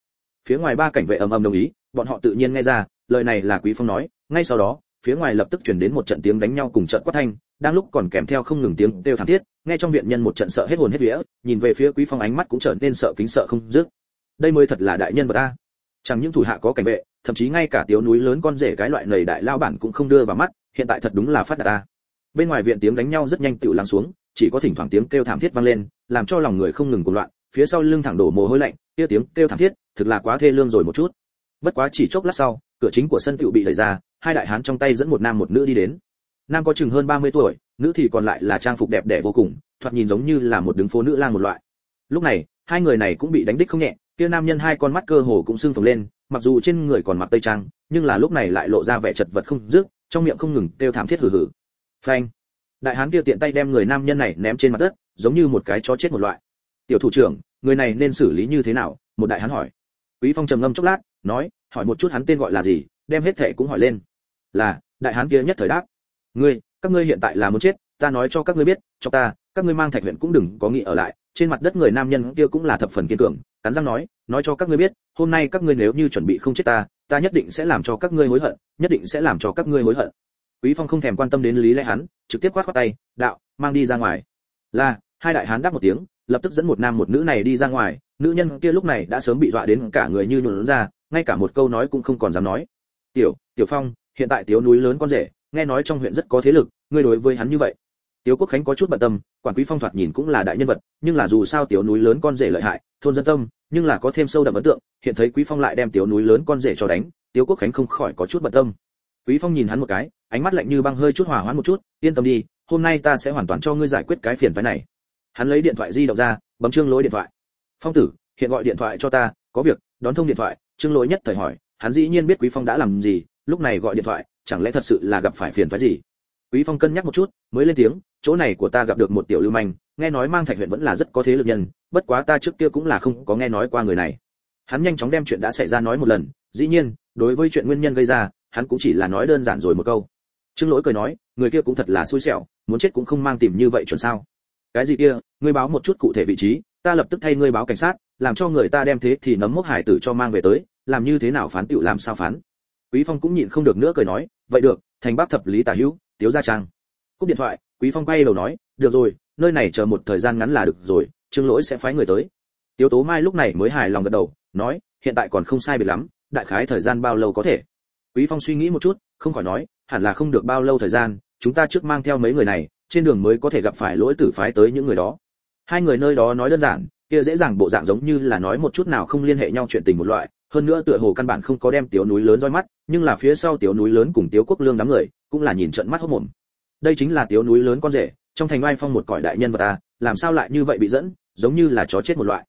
Phía ngoài ba cảnh vệ ầm ầm đồng ý, bọn họ tự nhiên nghe ra, lời này là quý phong nói, ngay sau đó phía ngoài lập tức chuyển đến một trận tiếng đánh nhau cùng trận quát thanh, đang lúc còn kèm theo không ngừng tiếng kêu thảm thiết, nghe trong viện nhân một trận sợ hết hồn hết vía, nhìn về phía quý phong ánh mắt cũng trở nên sợ kính sợ không dứt. Đây mới thật là đại nhân vật ta. Chẳng những thủ hạ có cảnh vệ, thậm chí ngay cả tiếu núi lớn con rể cái loại nầy đại lao bản cũng không đưa vào mắt, hiện tại thật đúng là phát đạt ta. Bên ngoài viện tiếng đánh nhau rất nhanh tựu lắng xuống, chỉ có thỉnh thoảng tiếng kêu thảm thiết vang lên, làm cho lòng người không ngừng cuồng loạn, phía sau lưng thẳng đổ mồ hôi lạnh, kia tiếng kêu thảm thiết, thực là quá thê lương rồi một chút. Bất quá chỉ chốc lát sau, cửa chính của sân tựu bị đẩy ra hai đại hán trong tay dẫn một nam một nữ đi đến. Nam có chừng hơn 30 tuổi, nữ thì còn lại là trang phục đẹp đẽ vô cùng, thoạt nhìn giống như là một đứng phố nữ lang một loại. Lúc này, hai người này cũng bị đánh đích không nhẹ, kia nam nhân hai con mắt cơ hồ cũng sưng phồng lên, mặc dù trên người còn mặc tây trang, nhưng là lúc này lại lộ ra vẻ chật vật không dứt, trong miệng không ngừng kêu thảm thiết hừ hừ. Phanh. Đại hán kia tiện tay đem người nam nhân này ném trên mặt đất, giống như một cái chó chết một loại. Tiểu thủ trưởng, người này nên xử lý như thế nào? một đại hán hỏi. Quý phong trầm ngâm chốc lát, nói, hỏi một chút hắn tên gọi là gì, đem hết thể cũng hỏi lên là, đại hán kia nhất thời đáp. Ngươi, các ngươi hiện tại là muốn chết, ta nói cho các ngươi biết, cho ta, các ngươi mang thạch huyện cũng đừng có nghĩ ở lại, trên mặt đất người nam nhân kia cũng là thập phần kiên cường, cắn răng nói nói cho các ngươi biết, hôm nay các ngươi nếu như chuẩn bị không chết ta ta nhất định sẽ làm cho các ngươi hối hận, nhất định sẽ làm cho các ngươi hối hận. Quý phong không thèm quan tâm đến lý lẽ hắn, trực tiếp quát qua tay, đạo, mang đi ra ngoài. Là, hai đại hán đáp một tiếng, lập tức dẫn một nam một nữ này đi ra ngoài, nữ nhân kia lúc này đã sớm bị dọa đến cả người như nhuộn ra, ngay cả một câu nói cũng không còn dám nói. Tiểu tiểu phong hiện tại tiếu núi lớn con rể nghe nói trong huyện rất có thế lực ngươi đối với hắn như vậy Tiếu Quốc Khánh có chút bận tâm, quản quý phong thoạt nhìn cũng là đại nhân vật, nhưng là dù sao tiếu núi lớn con rể lợi hại, thôn dân tâm, nhưng là có thêm sâu đậm ấn tượng, hiện thấy quý phong lại đem tiếu núi lớn con rể cho đánh, Tiếu Quốc Khánh không khỏi có chút bận tâm. Quý phong nhìn hắn một cái, ánh mắt lạnh như băng hơi chút hòa hoãn một chút, yên tâm đi, hôm nay ta sẽ hoàn toàn cho ngươi giải quyết cái phiền phức này. Hắn lấy điện thoại di động ra, bấm trương lối điện thoại. Phong tử, hiện gọi điện thoại cho ta, có việc, đón thông điện thoại, trương lối nhất thời hỏi, hắn dĩ nhiên biết quý phong đã làm gì, lúc này gọi điện thoại, chẳng lẽ thật sự là gặp phải phiền phức gì? Quý Phong cân nhắc một chút, mới lên tiếng, chỗ này của ta gặp được một tiểu lưu manh, nghe nói mang thạch huyện vẫn là rất có thế lực nhân, bất quá ta trước kia cũng là không có nghe nói qua người này. Hắn nhanh chóng đem chuyện đã xảy ra nói một lần, dĩ nhiên, đối với chuyện nguyên nhân gây ra, hắn cũng chỉ là nói đơn giản rồi một câu. Trương Lỗi cười nói, người kia cũng thật là xui xẻo, muốn chết cũng không mang tìm như vậy chuẩn sao? Cái gì kia, ngươi báo một chút cụ thể vị trí, ta lập tức thay ngươi báo cảnh sát, làm cho người ta đem thế thì nấm mốc hải tử cho mang về tới, làm như thế nào phán tựu làm sao phán. Quý Phong cũng nhịn không được nữa cười nói, vậy được, thành bác thập lý tả hữu, tiếu gia trang. Cúp điện thoại quý phong quay đầu nói được rồi nơi này chờ một thời gian ngắn là được rồi trương lỗi sẽ phái người tới. Tiếu tố mai lúc này mới hài lòng gật đầu nói hiện tại còn không sai biệt lắm đại khái thời gian bao lâu có thể? Quý phong suy nghĩ một chút không khỏi nói hẳn là không được bao lâu thời gian chúng ta trước mang theo mấy người này trên đường mới có thể gặp phải lỗi tử phái tới những người đó. Hai người nơi đó nói đơn giản kia dễ dàng bộ dạng giống như là nói một chút nào không liên hệ nhau chuyện tình một loại hơn nữa tựa hồ căn bản không có đem tiểu núi lớn roi mắt, nhưng là phía sau tiểu núi lớn cùng tiểu quốc lương đám người, cũng là nhìn trận mắt hốt mồm. Đây chính là tiểu núi lớn con rể, trong thành oai phong một cõi đại nhân vật ta làm sao lại như vậy bị dẫn, giống như là chó chết một loại.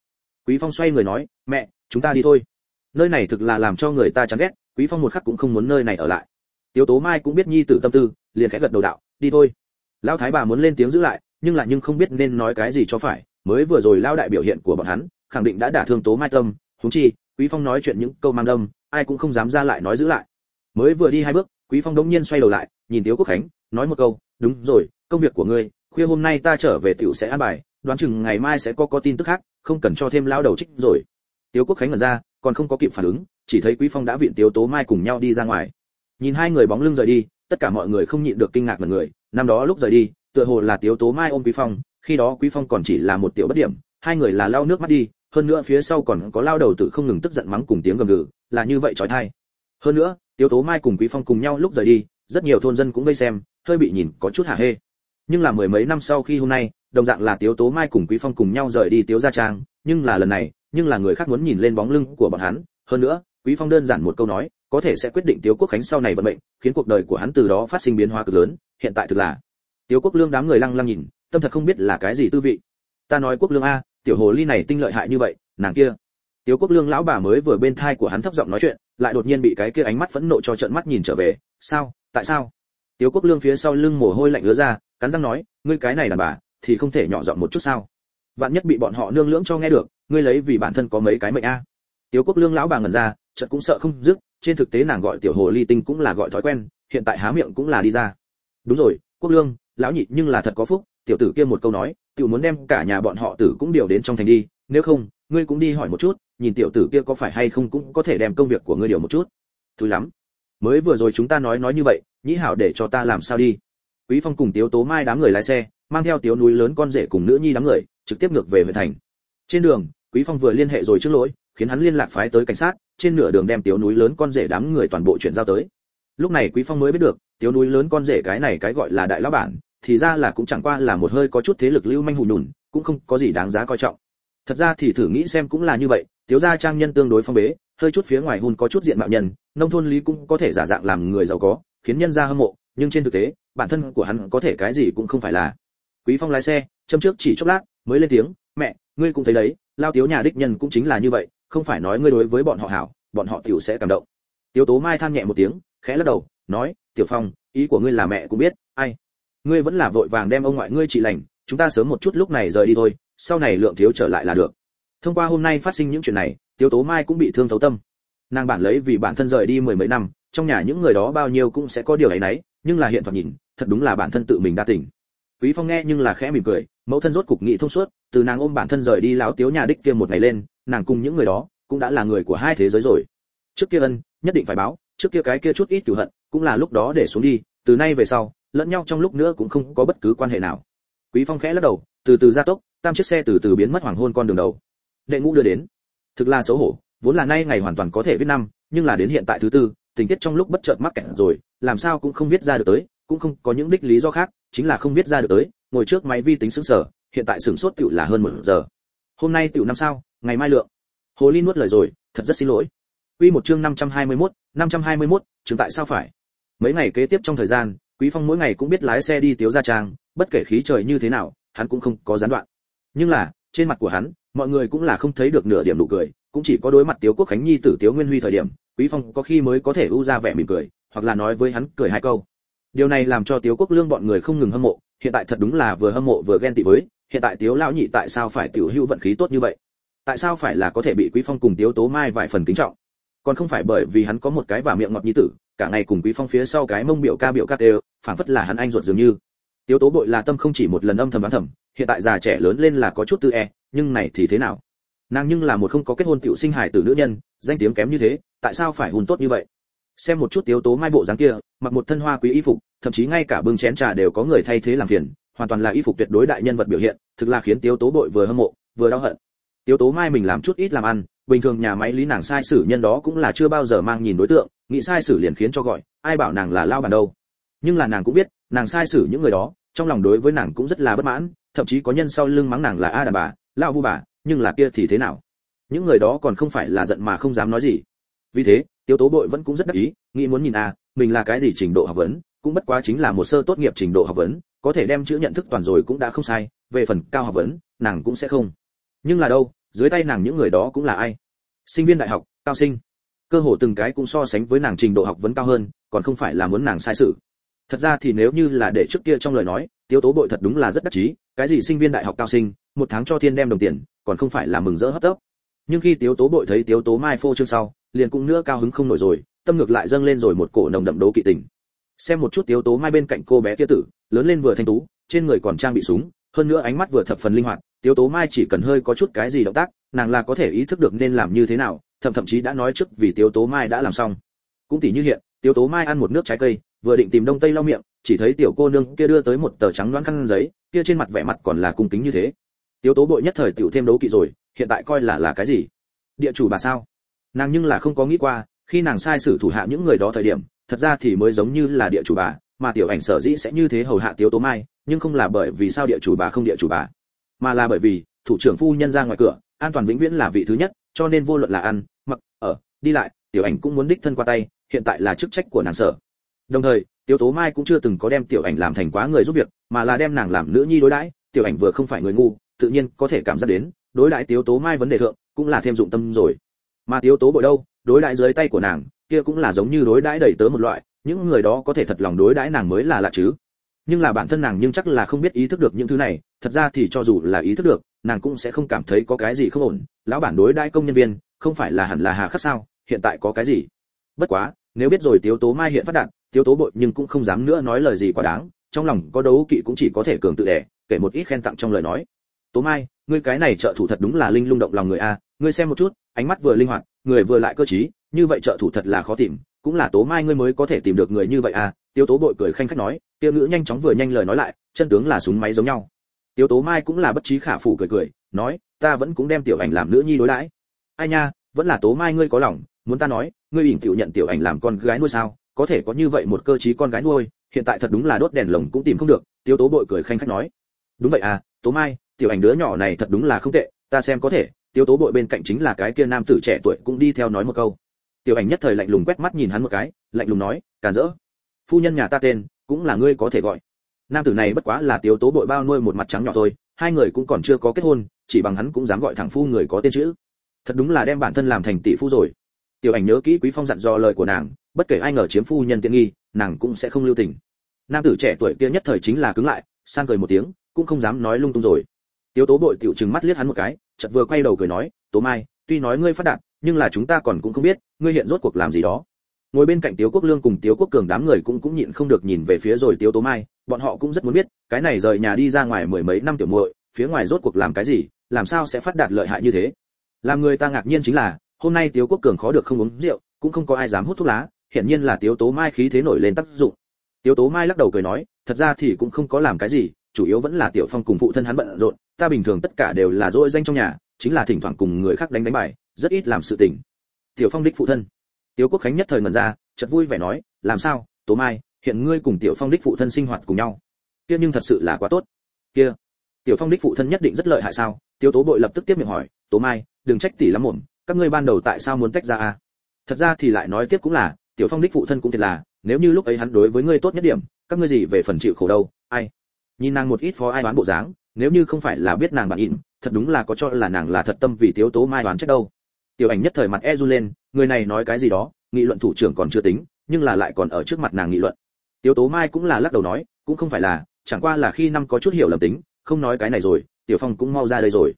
Quý phong xoay người nói, mẹ, chúng ta đi thôi. Nơi này thực là làm cho người ta chán ghét, quý phong một khắc cũng không muốn nơi này ở lại. Tiểu tố mai cũng biết nhi tử tâm tư, liền khẽ gật đầu đạo, đi thôi. Lão thái bà muốn lên tiếng giữ lại, nhưng là nhưng không biết nên nói cái gì cho phải, mới vừa rồi lao đại biểu hiện của bọn hắn, khẳng định đã đả thương tố mai tâm, huống chi quý phong nói chuyện những câu mang đâm, ai cũng không dám ra lại nói giữ lại. Mới vừa đi hai bước, quý phong đống nhiên xoay đầu lại, nhìn tiếu quốc khánh, nói một câu, đúng rồi, công việc của ngươi, khuya hôm nay ta trở về tiểu sẽ an bài, đoán chừng ngày mai sẽ có có tin tức khác, không cần cho thêm lao đầu trích rồi. Tiếu quốc khánh ngẩn ra, còn không có kịp phản ứng, chỉ thấy quý phong đã viện tiếu tố mai cùng nhau đi ra ngoài. Nhìn hai người bóng lưng rời đi, tất cả mọi người không nhịn được kinh ngạc mà người, năm đó lúc rời đi, tựa hồ là tiếu tố mai ôm quý phong, khi đó quý phong còn chỉ là một tiểu bất điểm, hai người là lao nước mắt đi hơn nữa phía sau còn có lao đầu tự không ngừng tức giận mắng cùng tiếng gầm gừ, là như vậy trói thai. Hơn nữa, tiếu tố mai cùng quý phong cùng nhau lúc rời đi, rất nhiều thôn dân cũng vây xem, hơi bị nhìn có chút hả hê. Nhưng là mười mấy năm sau khi hôm nay, đồng dạng là tiếu tố mai cùng quý phong cùng nhau rời đi tiếu gia trang, nhưng là lần này, nhưng là người khác muốn nhìn lên bóng lưng của bọn hắn. Hơn nữa, quý phong đơn giản một câu nói, có thể sẽ quyết định tiếu quốc khánh sau này vận mệnh, khiến cuộc đời của hắn từ đó phát sinh biến hóa cực lớn, hiện tại thực là. Tiếu quốc lương đám người lăng lăng nhìn, tâm thật không biết là cái gì tư vị. Ta nói quốc lương a tiểu hồ ly này tinh lợi hại như vậy, nàng kia. Tiếu quốc lương lão bà mới vừa bên thai của hắn thấp giọng nói chuyện, lại đột nhiên bị cái kia ánh mắt phẫn nộ cho trận mắt nhìn trở về. Sao? Tại sao? Tiếu quốc lương phía sau lưng mồ hôi lạnh ứa ra, cắn răng nói, ngươi cái này đàn bà, thì không thể nhỏ giọng một chút sao? Vạn nhất bị bọn họ nương lưỡng cho nghe được, ngươi lấy vì bản thân có mấy cái mệnh a? À. tiếu quốc lương lão bà ngẩn ra, chợt cũng sợ không dứt, trên thực tế nàng gọi tiểu hồ ly tinh cũng là gọi thói quen, hiện tại há miệng cũng là đi ra. Đúng rồi, quốc lương, lão nhị nhưng là thật có phúc, tiểu tử kia một câu nói tiểu muốn đem cả nhà bọn họ tử cũng điều đến trong thành đi, nếu không, ngươi cũng đi hỏi một chút, nhìn tiểu tử kia có phải hay không cũng có thể đem công việc của ngươi điều một chút. Thôi lắm. Mới vừa rồi chúng ta nói nói như vậy, nhĩ hảo để cho ta làm sao đi? Quý phong cùng tiếu tố mai đám người lái xe, mang theo tiếu núi lớn con rể cùng nữ nhi đám người, trực tiếp ngược về huyện thành. Trên đường, quý phong vừa liên hệ rồi trước lỗi, khiến hắn liên lạc phái tới cảnh sát, trên nửa đường đem tiếu núi lớn con rể đám người toàn bộ chuyển giao tới. Lúc này quý phong mới biết được, tiếu núi lớn con rể cái này cái gọi là đại lão bản thì ra là cũng chẳng qua là một hơi có chút thế lực lưu manh hù nhùn, cũng không có gì đáng giá coi trọng. Thật ra thì thử nghĩ xem cũng là như vậy tiếu gia trang nhân tương đối phong bế, hơi chút phía ngoài hùn có chút diện mạo nhân, nông thôn lý cũng có thể giả dạng làm người giàu có, khiến nhân gia hâm mộ, nhưng trên thực tế, bản thân của hắn có thể cái gì cũng không phải là. Quý phong lái xe, châm trước chỉ chốc lát, mới lên tiếng, mẹ, ngươi cũng thấy đấy, lao tiếu nhà đích nhân cũng chính là như vậy, không phải nói ngươi đối với bọn họ hảo, bọn họ tiểu sẽ cảm động. Tiếu tố mai than nhẹ một tiếng, khẽ lắc đầu, nói, tiểu phong, ý của ngươi là mẹ cũng biết, ai ngươi vẫn là vội vàng đem ông ngoại ngươi trị lành, chúng ta sớm một chút lúc này rời đi thôi, sau này lượng thiếu trở lại là được. Thông qua hôm nay phát sinh những chuyện này, tiếu tố mai cũng bị thương thấu tâm. Nàng bản lấy vì bản thân rời đi mười mấy năm, trong nhà những người đó bao nhiêu cũng sẽ có điều ấy nấy, nhưng là hiện thoạt nhìn, thật đúng là bản thân tự mình đa tình. Quý phong nghe nhưng là khẽ mỉm cười, mẫu thân rốt cục nghị thông suốt, từ nàng ôm bản thân rời đi láo tiếu nhà đích kia một ngày lên, nàng cùng những người đó cũng đã là người của hai thế giới rồi. Trước kia ân, nhất định phải báo, trước kia cái kia chút ít cửu hận, cũng là lúc đó để xuống đi, từ nay về sau lẫn nhau trong lúc nữa cũng không có bất cứ quan hệ nào. Quý phong khẽ lắc đầu từ từ gia tốc tam chiếc xe từ từ biến mất hoàng hôn con đường đầu. Đệ ngũ đưa đến. Thực là xấu hổ vốn là nay ngày hoàn toàn có thể viết năm nhưng là đến hiện tại thứ tư tình tiết trong lúc bất chợt mắc kẹt rồi làm sao cũng không viết ra được tới cũng không có những đích lý do khác chính là không viết ra được tới ngồi trước máy vi tính sững sờ hiện tại sửng sốt tiểu là hơn một giờ. Hôm nay tiểu năm sao ngày mai lượng. Hồ ly nuốt lời rồi thật rất xin lỗi. Quy một chương 521, 521, chương tại sao phải? Mấy ngày kế tiếp trong thời gian quý phong mỗi ngày cũng biết lái xe đi tiếu gia trang, bất kể khí trời như thế nào, hắn cũng không có gián đoạn. Nhưng là, trên mặt của hắn, mọi người cũng là không thấy được nửa điểm nụ cười, cũng chỉ có đối mặt tiếu quốc khánh nhi tử tiếu nguyên huy thời điểm, quý phong có khi mới có thể u ra vẻ mỉm cười, hoặc là nói với hắn cười hai câu. Điều này làm cho tiếu quốc lương bọn người không ngừng hâm mộ, hiện tại thật đúng là vừa hâm mộ vừa ghen tị với, hiện tại tiếu lão nhị tại sao phải tiểu hữu vận khí tốt như vậy? Tại sao phải là có thể bị quý phong cùng tiếu tố mai vài phần kính trọng? Còn không phải bởi vì hắn có một cái và miệng ngọt nhi tử cả ngày cùng quý phong phía sau cái mông biểu ca biểu ca đều phảng phất là hắn anh ruột dường như. Tiếu tố bội là tâm không chỉ một lần âm thầm đoán thầm, hiện tại già trẻ lớn lên là có chút tư e nhưng này thì thế nào? Nàng nhưng là một không có kết hôn tiểu sinh hài tử nữ nhân, danh tiếng kém như thế, tại sao phải hùn tốt như vậy? Xem một chút tiếu tố mai bộ dáng kia, mặc một thân hoa quý y phục, thậm chí ngay cả bưng chén trà đều có người thay thế làm phiền, hoàn toàn là y phục tuyệt đối đại nhân vật biểu hiện, thực là khiến tiếu tố bội vừa hâm mộ, vừa đau hận. Tiếu tố mai mình làm chút ít làm ăn bình thường nhà máy lý nàng sai sử nhân đó cũng là chưa bao giờ mang nhìn đối tượng, nghĩ sai sử liền khiến cho gọi, ai bảo nàng là lao bản đâu. Nhưng là nàng cũng biết, nàng sai sử những người đó, trong lòng đối với nàng cũng rất là bất mãn, thậm chí có nhân sau lưng mắng nàng là a đàn bà, lao vu bà, nhưng là kia thì thế nào? Những người đó còn không phải là giận mà không dám nói gì. Vì thế tiêu tố bội vẫn cũng rất đắc ý, nghĩ muốn nhìn a, mình là cái gì trình độ học vấn, cũng bất quá chính là một sơ tốt nghiệp trình độ học vấn, có thể đem chữ nhận thức toàn rồi cũng đã không sai, về phần cao học vấn, nàng cũng sẽ không. Nhưng là đâu dưới tay nàng những người đó cũng là ai? Sinh viên đại học, cao sinh. Cơ hồ từng cái cũng so sánh với nàng trình độ học vấn cao hơn, còn không phải là muốn nàng sai sự. Thật ra thì nếu như là để trước kia trong lời nói tiêu tố bội thật đúng là rất đắc chí, cái gì sinh viên đại học cao sinh, một tháng cho thiên đem đồng tiền, còn không phải là mừng rỡ hấp tấp. Nhưng khi tiếu tố bội thấy tiếu tố mai phô chương sau, liền cũng nữa cao hứng không nổi rồi, tâm ngược lại dâng lên rồi một cổ nồng đậm đố kỵ tình. Xem một chút tiếu tố mai bên cạnh cô bé kia tử, lớn lên vừa thanh tú, trên người còn trang bị súng, hơn nữa ánh mắt vừa thập phần linh hoạt tiếu tố mai chỉ cần hơi có chút cái gì động tác, nàng là có thể ý thức được nên làm như thế nào, thậm thậm chí đã nói trước vì tiếu tố mai đã làm xong. Cũng tỉ như hiện, tiếu tố mai ăn một nước trái cây, vừa định tìm đông tây lau miệng, chỉ thấy tiểu cô nương kia đưa tới một tờ trắng loáng khăn giấy, kia trên mặt vẻ mặt còn là cung kính như thế. Tiếu tố bội nhất thời tiểu thêm đấu kỵ rồi, hiện tại coi là là cái gì? Địa chủ bà sao? Nàng nhưng là không có nghĩ qua, khi nàng sai sử thủ hạ những người đó thời điểm, thật ra thì mới giống như là địa chủ bà, mà tiểu ảnh sở dĩ sẽ như thế hầu hạ tiếu tố mai, nhưng không là bởi vì sao địa chủ bà không địa chủ bà mà là bởi vì, thủ trưởng phu nhân ra ngoài cửa, an toàn vĩnh viễn là vị thứ nhất, cho nên vô luận là ăn, mặc, ở, đi lại, tiểu ảnh cũng muốn đích thân qua tay, hiện tại là chức trách của nàng sở. Đồng thời Tiểu tố mai cũng chưa từng có đem tiểu ảnh làm thành quá người giúp việc, mà là đem nàng làm nữ nhi đối đãi, tiểu ảnh vừa không phải người ngu, tự nhiên có thể cảm giác đến, đối đãi Tiểu tố mai vấn đề thượng, cũng là thêm dụng tâm rồi. Mà Tiểu tố bội đâu, đối đãi dưới tay của nàng, kia cũng là giống như đối đãi đẩy tớ một loại, những người đó có thể thật lòng đối đãi nàng mới là lạ chứ. Nhưng là bản thân nàng nhưng chắc là không biết ý thức được những thứ này thật ra thì cho dù là ý thức được, nàng cũng sẽ không cảm thấy có cái gì không ổn. Lão bản đối đãi công nhân viên, không phải là hẳn là hà khắc sao, hiện tại có cái gì? Bất quá, nếu biết rồi tiếu tố mai hiện phát đạt, tiếu tố bội nhưng cũng không dám nữa nói lời gì quá đáng, trong lòng có đấu kỵ cũng chỉ có thể cường tự đẻ kể một ít khen tặng trong lời nói. Tố mai, ngươi cái này trợ thủ thật đúng là linh lung động lòng người a, ngươi xem một chút, ánh mắt vừa linh hoạt, người vừa lại cơ trí, như vậy trợ thủ thật là khó tìm, cũng là tố mai ngươi mới có thể tìm được người như vậy à tiêu tố bội cười khanh khách nói tiêu ngữ nhanh chóng vừa nhanh lời nói lại, chân tướng là súng máy giống nhau tiêu tố mai cũng là bất trí khả phủ cười cười, nói, ta vẫn cũng đem tiểu ảnh làm nữ nhi đối đãi. Ai nha, vẫn là tố mai ngươi có lòng, muốn ta nói, ngươi ỉn tiểu nhận tiểu ảnh làm con gái nuôi sao? Có thể có như vậy một cơ trí con gái nuôi, hiện tại thật đúng là đốt đèn lồng cũng tìm không được. Tiêu tố bội cười khanh khách nói. Đúng vậy à tố mai, tiểu ảnh đứa nhỏ này thật đúng là không tệ, ta xem có thể. Tiêu tố bội bên cạnh chính là cái kia nam tử trẻ tuổi cũng đi theo nói một câu. Tiểu ảnh nhất thời lạnh lùng quét mắt nhìn hắn một cái, lạnh lùng nói, càn rỡ, phu nhân nhà ta tên cũng là ngươi có thể gọi nam tử này bất quá là tiếu tố bội bao nuôi một mặt trắng nhỏ thôi, hai người cũng còn chưa có kết hôn, chỉ bằng hắn cũng dám gọi thẳng phu người có tên chữ. Thật đúng là đem bản thân làm thành tỷ phu rồi. Tiểu ảnh nhớ kỹ quý phong dặn dò lời của nàng, bất kể ai ngờ chiếm phu nhân tiện nghi, nàng cũng sẽ không lưu tình. Nam tử trẻ tuổi kia nhất thời chính là cứng lại, sang cười một tiếng, cũng không dám nói lung tung rồi. Tiếu tố bội tiểu trừng mắt liếc hắn một cái, chợt vừa quay đầu cười nói, tố mai, tuy nói ngươi phát đạt, nhưng là chúng ta còn cũng không biết, ngươi hiện rốt cuộc làm gì đó ngồi bên cạnh tiếu quốc lương cùng tiếu quốc cường đám người cũng cũng nhịn không được nhìn về phía rồi tiếu tố mai, bọn họ cũng rất muốn biết, cái này rời nhà đi ra ngoài mười mấy năm tiểu muội, phía ngoài rốt cuộc làm cái gì, làm sao sẽ phát đạt lợi hại như thế? Làm người ta ngạc nhiên chính là, hôm nay tiếu quốc cường khó được không uống rượu, cũng không có ai dám hút thuốc lá, hiển nhiên là tiếu tố mai khí thế nổi lên tác dụng. Tiếu tố mai lắc đầu cười nói, thật ra thì cũng không có làm cái gì, chủ yếu vẫn là tiểu phong cùng phụ thân hắn bận rộn, ta bình thường tất cả đều là dỗi danh trong nhà, chính là thỉnh thoảng cùng người khác đánh đánh bài, rất ít làm sự tình. Tiểu phong đích phụ thân tiếu quốc khánh nhất thời ngẩn ra, chợt vui vẻ nói, làm sao? Tố mai, hiện ngươi cùng tiểu phong đích phụ thân sinh hoạt cùng nhau. Kia nhưng thật sự là quá tốt. Kia, tiểu phong đích phụ thân nhất định rất lợi hại sao? Tiếu tố bội lập tức tiếp miệng hỏi, tố mai, đừng trách tỷ lắm muộn, các ngươi ban đầu tại sao muốn tách ra à? Thật ra thì lại nói tiếp cũng là, tiểu phong đích phụ thân cũng thật là, nếu như lúc ấy hắn đối với ngươi tốt nhất điểm, các ngươi gì về phần chịu khổ đâu, ai? Nhìn nàng một ít phó ai đoán bộ dáng, nếu như không phải là biết nàng bản in thật đúng là có cho là nàng là thật tâm vì tiếu tố mai đoán trách đâu. Tiểu ảnh nhất thời mặt e run lên người này nói cái gì đó, nghị luận thủ trưởng còn chưa tính, nhưng là lại còn ở trước mặt nàng nghị luận. Tiếu tố mai cũng là lắc đầu nói, cũng không phải là, chẳng qua là khi năm có chút hiểu lầm tính, không nói cái này rồi, tiểu phong cũng mau ra đây rồi.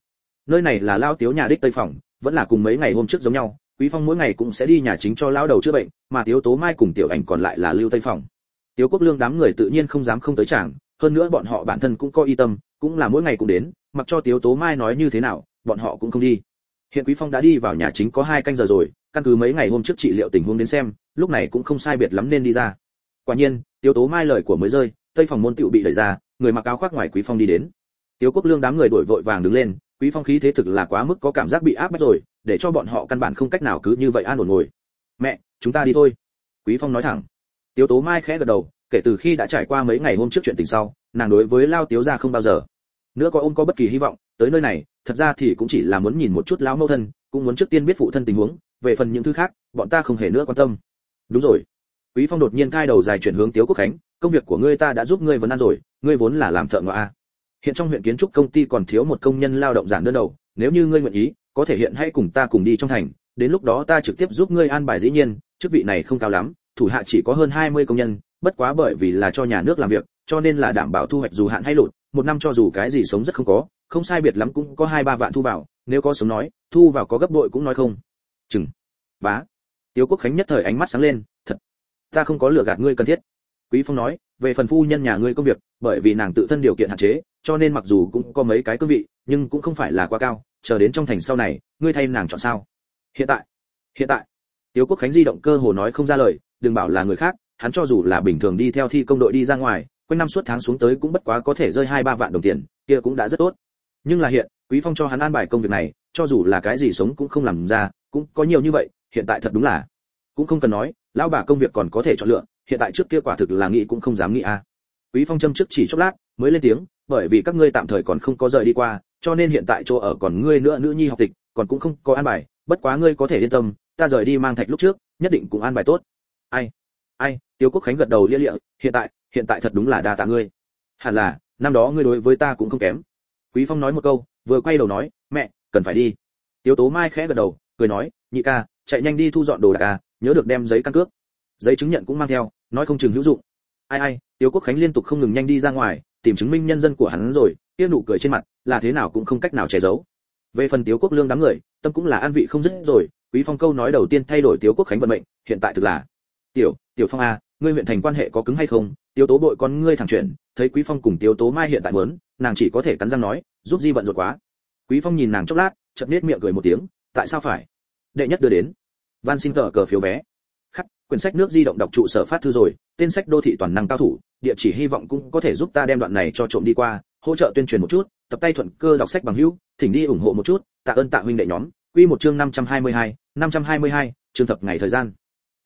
Nơi này là lao tiếu nhà đích tây phòng, vẫn là cùng mấy ngày hôm trước giống nhau, quý phong mỗi ngày cũng sẽ đi nhà chính cho lao đầu chữa bệnh, mà tiếu tố mai cùng tiểu ảnh còn lại là lưu tây phòng. Tiếu quốc lương đám người tự nhiên không dám không tới chàng hơn nữa bọn họ bản thân cũng có y tâm, cũng là mỗi ngày cũng đến, mặc cho tiếu tố mai nói như thế nào, bọn họ cũng không đi hiện quý phong đã đi vào nhà chính có hai canh giờ rồi, căn cứ mấy ngày hôm trước trị liệu tình huống đến xem, lúc này cũng không sai biệt lắm nên đi ra. Quả nhiên, tiếu tố mai lời của mới rơi, tây phòng môn tựu bị đẩy ra, người mặc áo khoác ngoài quý phong đi đến. Tiếu quốc lương đám người đổi vội vàng đứng lên, quý phong khí thế thực là quá mức có cảm giác bị áp bách rồi, để cho bọn họ căn bản không cách nào cứ như vậy an ổn ngồi. Mẹ, chúng ta đi thôi. Quý phong nói thẳng. Tiếu tố mai khẽ gật đầu, kể từ khi đã trải qua mấy ngày hôm trước chuyện tình sau, nàng đối với lao tiếu gia không bao giờ nữa có ôm có bất kỳ hy vọng, tới nơi này, thật ra thì cũng chỉ là muốn nhìn một chút lão mẫu thân, cũng muốn trước tiên biết phụ thân tình huống, về phần những thứ khác, bọn ta không hề nữa quan tâm. Đúng rồi. Quý phong đột nhiên cai đầu dài chuyển hướng tiếu quốc khánh, công việc của ngươi ta đã giúp ngươi vấn an rồi, ngươi vốn là làm thợ ngọa hiện trong huyện kiến trúc công ty còn thiếu một công nhân lao động giản đơn đầu, nếu như ngươi nguyện ý, có thể hiện hãy cùng ta cùng đi trong thành, đến lúc đó ta trực tiếp giúp ngươi an bài dĩ nhiên, chức vị này không cao lắm, thủ hạ chỉ có hơn 20 công nhân bất quá bởi vì là cho nhà nước làm việc, cho nên là đảm bảo thu hoạch dù hạn hay lụt, một năm cho dù cái gì sống rất không có, không sai biệt lắm cũng có hai ba vạn thu vào, nếu có sống nói, thu vào có gấp bội cũng nói không. Chừng. Bá. Tiếu quốc khánh nhất thời ánh mắt sáng lên, thật, ta không có lừa gạt ngươi cần thiết. Quý phong nói, về phần phu nhân nhà ngươi công việc, bởi vì nàng tự thân điều kiện hạn chế, cho nên mặc dù cũng có mấy cái cương vị, nhưng cũng không phải là quá cao, chờ đến trong thành sau này, ngươi thay nàng chọn sao? Hiện tại. Hiện tại. Tiếu quốc khánh di động cơ hồ nói không ra lời, đừng bảo là người khác hắn cho dù là bình thường đi theo thi công đội đi ra ngoài, quanh năm suốt tháng xuống tới cũng bất quá có thể rơi hai ba vạn đồng tiền, kia cũng đã rất tốt. Nhưng là hiện, quý phong cho hắn an bài công việc này, cho dù là cái gì sống cũng không làm ra, cũng có nhiều như vậy, hiện tại thật đúng là cũng không cần nói, lão bà công việc còn có thể chọn lựa, hiện tại trước kia quả thực là nghĩ cũng không dám nghĩ a à. quý phong châm trước chỉ chốc lát, mới lên tiếng, bởi vì các ngươi tạm thời còn không có rời đi qua, cho nên hiện tại chỗ ở còn ngươi nữa, nữ nhi học tịch, còn cũng không có an bài, bất quá ngươi có thể yên tâm, ta rời đi mang thạch lúc trước, nhất định cũng an bài tốt. Ai? Ai tiêu quốc khánh gật đầu lia lịa, hiện tại hiện tại thật đúng là đa tạ ngươi. Hẳn là, năm đó ngươi đối với ta cũng không kém. Quý phong nói một câu, vừa quay đầu nói, mẹ, cần phải đi. Tiêu tố mai khẽ gật đầu, cười nói, nhị ca, chạy nhanh đi thu dọn đồ đạc à nhớ được đem giấy căn cước. Giấy chứng nhận cũng mang theo, nói không chừng hữu dụng. Ai ai tiêu quốc khánh liên tục không ngừng nhanh đi ra ngoài, tìm chứng minh nhân dân của hắn rồi, kia nụ cười trên mặt, là thế nào cũng không cách nào che giấu. Về phần tiếu quốc lương đám người, tâm cũng là an vị không dứt rồi, quý phong câu nói đầu tiên thay đổi tiếu quốc khánh vận mệnh, hiện tại thực là, tiểu tiểu phong a ngươi huyện thành quan hệ có cứng hay không? Tiêu tố bội con ngươi thẳng chuyển thấy quý phong cùng tiêu tố mai hiện tại muốn nàng chỉ có thể cắn răng nói giúp di vận ruột quá. Quý phong nhìn nàng chốc lát chậm nết miệng cười một tiếng tại sao phải? Đệ nhất đưa đến. Van xin cờ cờ phiếu vé. Khắc quyển sách nước di động đọc trụ sở phát thư rồi tên sách đô thị toàn năng cao thủ địa chỉ hy vọng cũng có thể giúp ta đem đoạn này cho trộm đi qua hỗ trợ tuyên truyền một chút tập tay thuận cơ đọc sách bằng hữu thỉnh đi ủng hộ một chút tạ ơn tạ huynh đệ nhóm. Quy một chương 522, 522, chương thập ngày thời gian.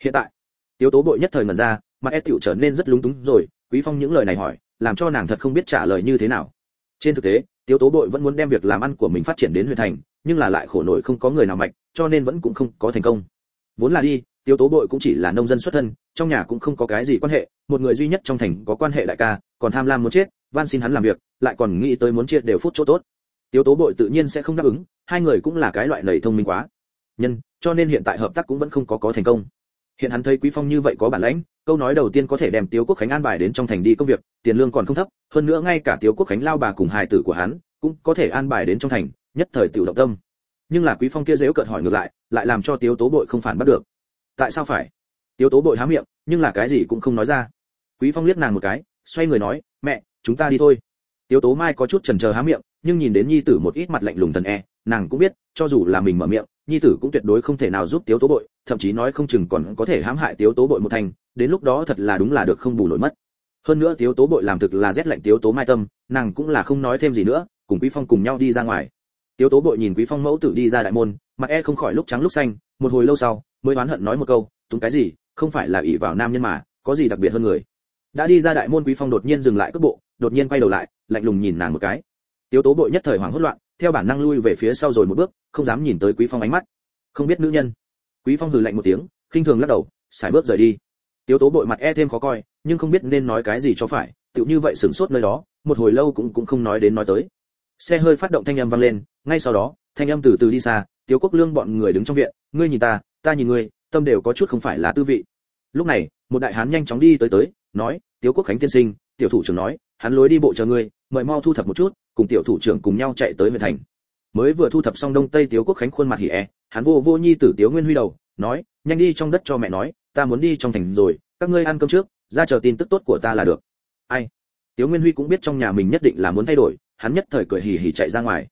Hiện tại tiếu tố bội nhất thời ngẩn ra, mặt e tiểu trở nên rất lúng túng rồi, quý phong những lời này hỏi, làm cho nàng thật không biết trả lời như thế nào. Trên thực tế, tiếu tố bội vẫn muốn đem việc làm ăn của mình phát triển đến huyện thành, nhưng là lại khổ nổi không có người nào mạnh cho nên vẫn cũng không có thành công. Vốn là đi, tiếu tố bội cũng chỉ là nông dân xuất thân, trong nhà cũng không có cái gì quan hệ, một người duy nhất trong thành có quan hệ đại ca, còn tham lam muốn chết, van xin hắn làm việc, lại còn nghĩ tới muốn chia đều phút chỗ tốt. Tiếu tố bội tự nhiên sẽ không đáp ứng, hai người cũng là cái loại lầy thông minh quá. Nhân, cho nên hiện tại hợp tác cũng vẫn không có có thành công hiện hắn thấy quý phong như vậy có bản lãnh, câu nói đầu tiên có thể đem tiếu quốc khánh an bài đến trong thành đi công việc, tiền lương còn không thấp, hơn nữa ngay cả tiếu quốc khánh lao bà cùng hài tử của hắn cũng có thể an bài đến trong thành, nhất thời tiểu động tâm. Nhưng là quý phong kia dễu cợt hỏi ngược lại lại làm cho tiếu tố bội không phản bắt được. Tại sao phải? Tiếu tố bội há miệng, nhưng là cái gì cũng không nói ra. Quý phong liếc nàng một cái, xoay người nói, mẹ, chúng ta đi thôi. Tiếu tố mai có chút chần chờ há miệng, nhưng nhìn đến nhi tử một ít mặt lạnh lùng thần e nàng cũng biết, cho dù là mình mở miệng, nhi tử cũng tuyệt đối không thể nào giúp tiếu tố bội, thậm chí nói không chừng còn có thể hãm hại tiếu tố bội một thành, đến lúc đó thật là đúng là được không bù nổi mất. Hơn nữa tiếu tố bội làm thực là rét lạnh tiếu tố mai tâm, nàng cũng là không nói thêm gì nữa, cùng quý phong cùng nhau đi ra ngoài. Tiếu tố bội nhìn quý phong mẫu tử đi ra đại môn, mặt e không khỏi lúc trắng lúc xanh, một hồi lâu sau, mới oán hận nói một câu, túng cái gì, không phải là ỷ vào nam nhân mà, có gì đặc biệt hơn người? Đã đi ra đại môn, quý phong đột nhiên dừng lại cước bộ, đột nhiên quay đầu lại, lạnh lùng nhìn nàng một cái. Tiếu tố bội nhất thời hoảng hốt loạn theo bản năng lui về phía sau rồi một bước, không dám nhìn tới quý phong ánh mắt. Không biết nữ nhân. Quý phong hừ lạnh một tiếng, khinh thường lắc đầu xài bước rời đi. Tiếu tố bội mặt e thêm khó coi, nhưng không biết nên nói cái gì cho phải, tựu như vậy sửng sốt nơi đó, một hồi lâu cũng cũng không nói đến nói tới. Xe hơi phát động thanh âm vang lên, ngay sau đó, thanh âm từ từ đi xa, tiếu quốc lương bọn người đứng trong viện, ngươi nhìn ta ta nhìn ngươi, tâm đều có chút không phải là tư vị. Lúc này, một đại hán nhanh chóng đi tới tới, nói, tiếu quốc khánh tiên sinh, tiểu thủ trưởng nói, hắn lối đi bộ chờ ngươi, mời mau thu thập một chút cùng tiểu thủ trưởng cùng nhau chạy tới huyện thành. Mới vừa thu thập xong đông tây tiếu quốc khánh khuôn mặt hỉ e hắn vô vô nhi tử tiếu nguyên huy đầu, nói, nhanh đi trong đất cho mẹ nói, ta muốn đi trong thành rồi, các ngươi ăn cơm trước, ra chờ tin tức tốt của ta là được. Ai? Tiếu nguyên huy cũng biết trong nhà mình nhất định là muốn thay đổi, hắn nhất thời cười hì hì chạy ra ngoài.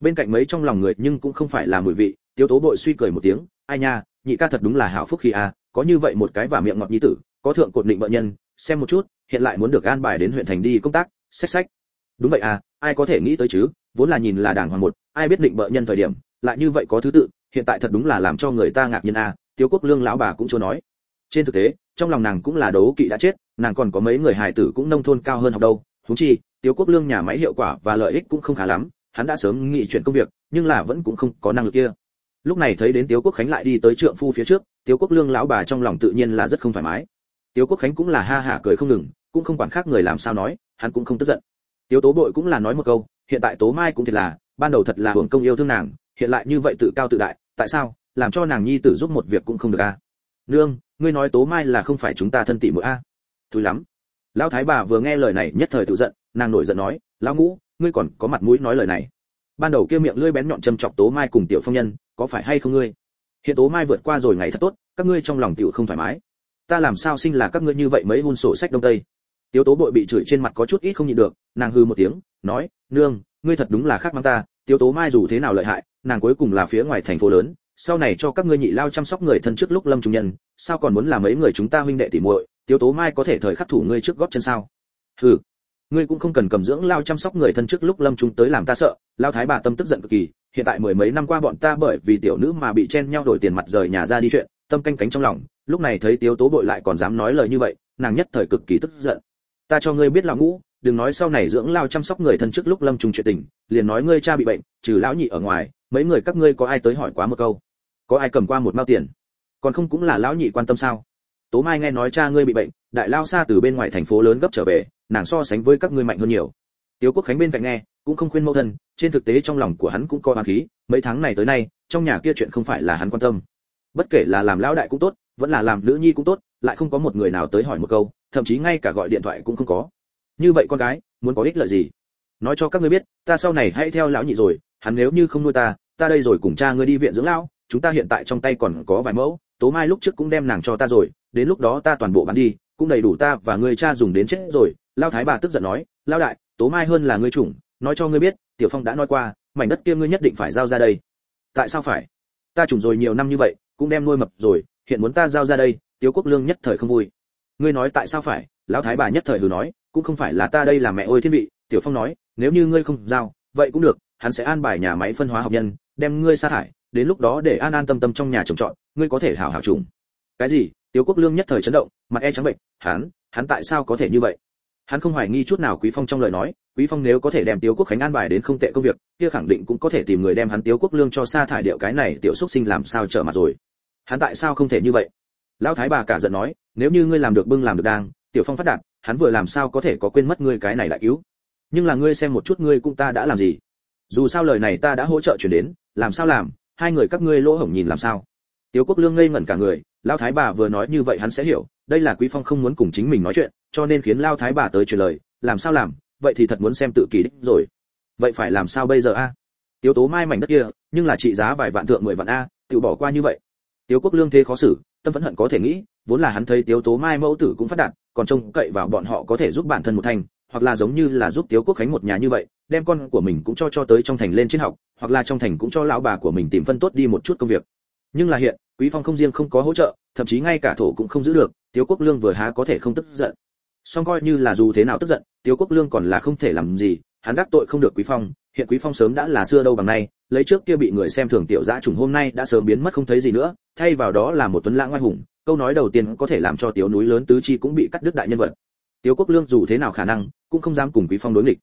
Bên cạnh mấy trong lòng người nhưng cũng không phải là mùi vị, tiếu tố bội suy cười một tiếng, ai nha, nhị ca thật đúng là hảo phúc khi a có như vậy một cái và miệng ngọt nhi tử, có thượng cột định vợ nhân, xem một chút, hiện lại muốn được an bài đến huyện thành đi công tác xét sách đúng vậy à ai có thể nghĩ tới chứ, vốn là nhìn là đàng hoàng một, ai biết định bợ nhân thời điểm, lại như vậy có thứ tự, hiện tại thật đúng là làm cho người ta ngạc nhiên à tiêu quốc lương lão bà cũng chưa nói. Trên thực tế, trong lòng nàng cũng là đấu kỵ đã chết, nàng còn có mấy người hài tử cũng nông thôn cao hơn học đâu, huống chi tiêu quốc lương nhà máy hiệu quả và lợi ích cũng không khá lắm, hắn đã sớm nghị chuyện công việc, nhưng là vẫn cũng không có năng lực kia. Lúc này thấy đến tiếu quốc khánh lại đi tới trượng phu phía trước, tiếu quốc lương lão bà trong lòng tự nhiên là rất không thoải mái. Tiếu quốc khánh cũng là ha hả cười không ngừng, cũng không quản khác người làm sao nói, hắn cũng không tức giận tiếu tố bội cũng là nói một câu, hiện tại tố mai cũng thiệt là, ban đầu thật là hưởng công yêu thương nàng, hiện lại như vậy tự cao tự đại, tại sao, làm cho nàng nhi tử giúp một việc cũng không được a à? nương, ngươi nói tố mai là không phải chúng ta thân tỷ muội a à? thúi lắm. Lão thái bà vừa nghe lời này nhất thời tự giận, nàng nổi giận nói, lão ngũ, ngươi còn có mặt mũi nói lời này. Ban đầu kia miệng lưỡi bén nhọn châm chọc tố mai cùng tiểu phong nhân, có phải hay không ngươi? Hiện tố mai vượt qua rồi ngày thật tốt, các ngươi trong lòng tiểu không thoải mái. Ta làm sao sinh là các ngươi như vậy mấy hôn sổ sách đông tây? Tiếu tố bội bị chửi trên mặt có chút ít không nhịn được, nàng hư một tiếng, nói, nương, ngươi thật đúng là khác mang ta, tiếu tố mai dù thế nào lợi hại, nàng cuối cùng là phía ngoài thành phố lớn, sau này cho các ngươi nhị lao chăm sóc người thân trước lúc lâm trung nhân, sao còn muốn làm mấy người chúng ta huynh đệ tỉ muội, tiếu tố mai có thể thời khắc thủ ngươi trước góp chân sao? Hừ, ngươi cũng không cần cầm dưỡng lao chăm sóc người thân trước lúc lâm trung tới làm ta sợ, lao thái bà tâm tức giận cực kỳ, hiện tại mười mấy năm qua bọn ta bởi vì tiểu nữ mà bị chen nhau đổi tiền mặt rời nhà ra đi chuyện, tâm canh cánh trong lòng, lúc này thấy tiếu tố bội lại còn dám nói lời như vậy, nàng nhất thời cực kỳ tức giận ta cho ngươi biết lão ngũ, đừng nói sau này dưỡng lao chăm sóc người thân trước lúc lâm trùng chuyện tình, liền nói ngươi cha bị bệnh, trừ lão nhị ở ngoài, mấy người các ngươi có ai tới hỏi quá một câu? Có ai cầm qua một mao tiền? Còn không cũng là lão nhị quan tâm sao? Tố mai nghe nói cha ngươi bị bệnh, đại lao xa từ bên ngoài thành phố lớn gấp trở về, nàng so sánh với các ngươi mạnh hơn nhiều. Tiếu quốc khánh bên cạnh nghe, cũng không khuyên mẫu thân, trên thực tế trong lòng của hắn cũng có hoàng khí, mấy tháng này tới nay, trong nhà kia chuyện không phải là hắn quan tâm. Bất kể là làm lão đại cũng tốt, vẫn là làm nữ nhi cũng tốt lại không có một người nào tới hỏi một câu, thậm chí ngay cả gọi điện thoại cũng không có. Như vậy con gái, muốn có ích lợi gì? Nói cho các ngươi biết, ta sau này hãy theo lão nhị rồi, hắn nếu như không nuôi ta ta đây rồi cùng cha ngươi đi viện dưỡng lão, chúng ta hiện tại trong tay còn có vài mẫu, tố mai lúc trước cũng đem nàng cho ta rồi, đến lúc đó ta toàn bộ bán đi, cũng đầy đủ ta và ngươi cha dùng đến chết rồi. Lao thái bà tức giận nói lao đại, tố mai hơn là ngươi chủng, nói cho ngươi biết, tiểu phong đã nói qua, mảnh đất kia ngươi nhất định phải giao ra đây. Tại sao phải? Ta chủng rồi nhiều năm như vậy, cũng đem nuôi mập rồi hiện muốn ta giao ra đây, tiếu quốc lương nhất thời không vui. Ngươi nói tại sao phải? Lão thái bà nhất thời hừ nói, cũng không phải là ta đây là mẹ ôi thiên vị, tiểu phong nói, nếu như ngươi không giao, vậy cũng được, hắn sẽ an bài nhà máy phân hóa học nhân, đem ngươi sa thải, đến lúc đó để an an tâm tâm trong nhà trồng trọt, ngươi có thể hảo hảo trùng. Cái gì? Tiếu quốc lương nhất thời chấn động, mặt e trắng bệnh, hắn hắn tại sao có thể như vậy? Hắn không hoài nghi chút nào quý phong trong lời nói, quý phong nếu có thể đem tiếu quốc khánh an bài đến không tệ công việc, kia khẳng định cũng có thể tìm người đem hắn tiếu quốc lương cho sa thải điệu cái này tiểu xúc sinh làm sao trở mặt rồi hắn tại sao không thể như vậy? Lão thái bà cả giận nói, nếu như ngươi làm được bưng làm được đang, tiểu phong phát đạt, hắn vừa làm sao có thể có quên mất ngươi cái này lại cứu? Nhưng là ngươi xem một chút ngươi cũng ta đã làm gì? Dù sao lời này ta đã hỗ trợ chuyển đến, làm sao làm? Hai người các ngươi lỗ hổng nhìn làm sao? Tiếu quốc lương ngây ngẩn cả người, Lão thái bà vừa nói như vậy hắn sẽ hiểu, đây là quý phong không muốn cùng chính mình nói chuyện, cho nên khiến Lão thái bà tới truyền lời, làm sao làm? Vậy thì thật muốn xem tự kỷ đích rồi. Vậy phải làm sao bây giờ a? Tiếu tố mai mảnh đất kia, nhưng là trị giá vài vạn thượng mười vạn a, tự bỏ qua như vậy tiếu quốc lương thế khó xử, tâm vẫn hận có thể nghĩ, vốn là hắn thấy tiếu tố mai mẫu tử cũng phát đạt, còn trông cậy vào bọn họ có thể giúp bản thân một thành, hoặc là giống như là giúp tiếu quốc khánh một nhà như vậy, đem con của mình cũng cho cho tới trong thành lên trên học, hoặc là trong thành cũng cho lão bà của mình tìm phân tốt đi một chút công việc. Nhưng là hiện, quý phong không riêng không có hỗ trợ, thậm chí ngay cả thổ cũng không giữ được, tiếu quốc lương vừa há có thể không tức giận. Song coi như là dù thế nào tức giận, tiếu quốc lương còn là không thể làm gì, hắn đắc tội không được quý phong, hiện quý phong sớm đã là xưa đâu bằng nay lấy trước kia bị người xem thường tiểu dã trùng hôm nay đã sớm biến mất không thấy gì nữa, thay vào đó là một tuấn lãng oai hùng, câu nói đầu tiên có thể làm cho tiểu núi lớn tứ chi cũng bị cắt đứt đại nhân vật. Tiểu quốc lương dù thế nào khả năng, cũng không dám cùng quý phong đối nghịch.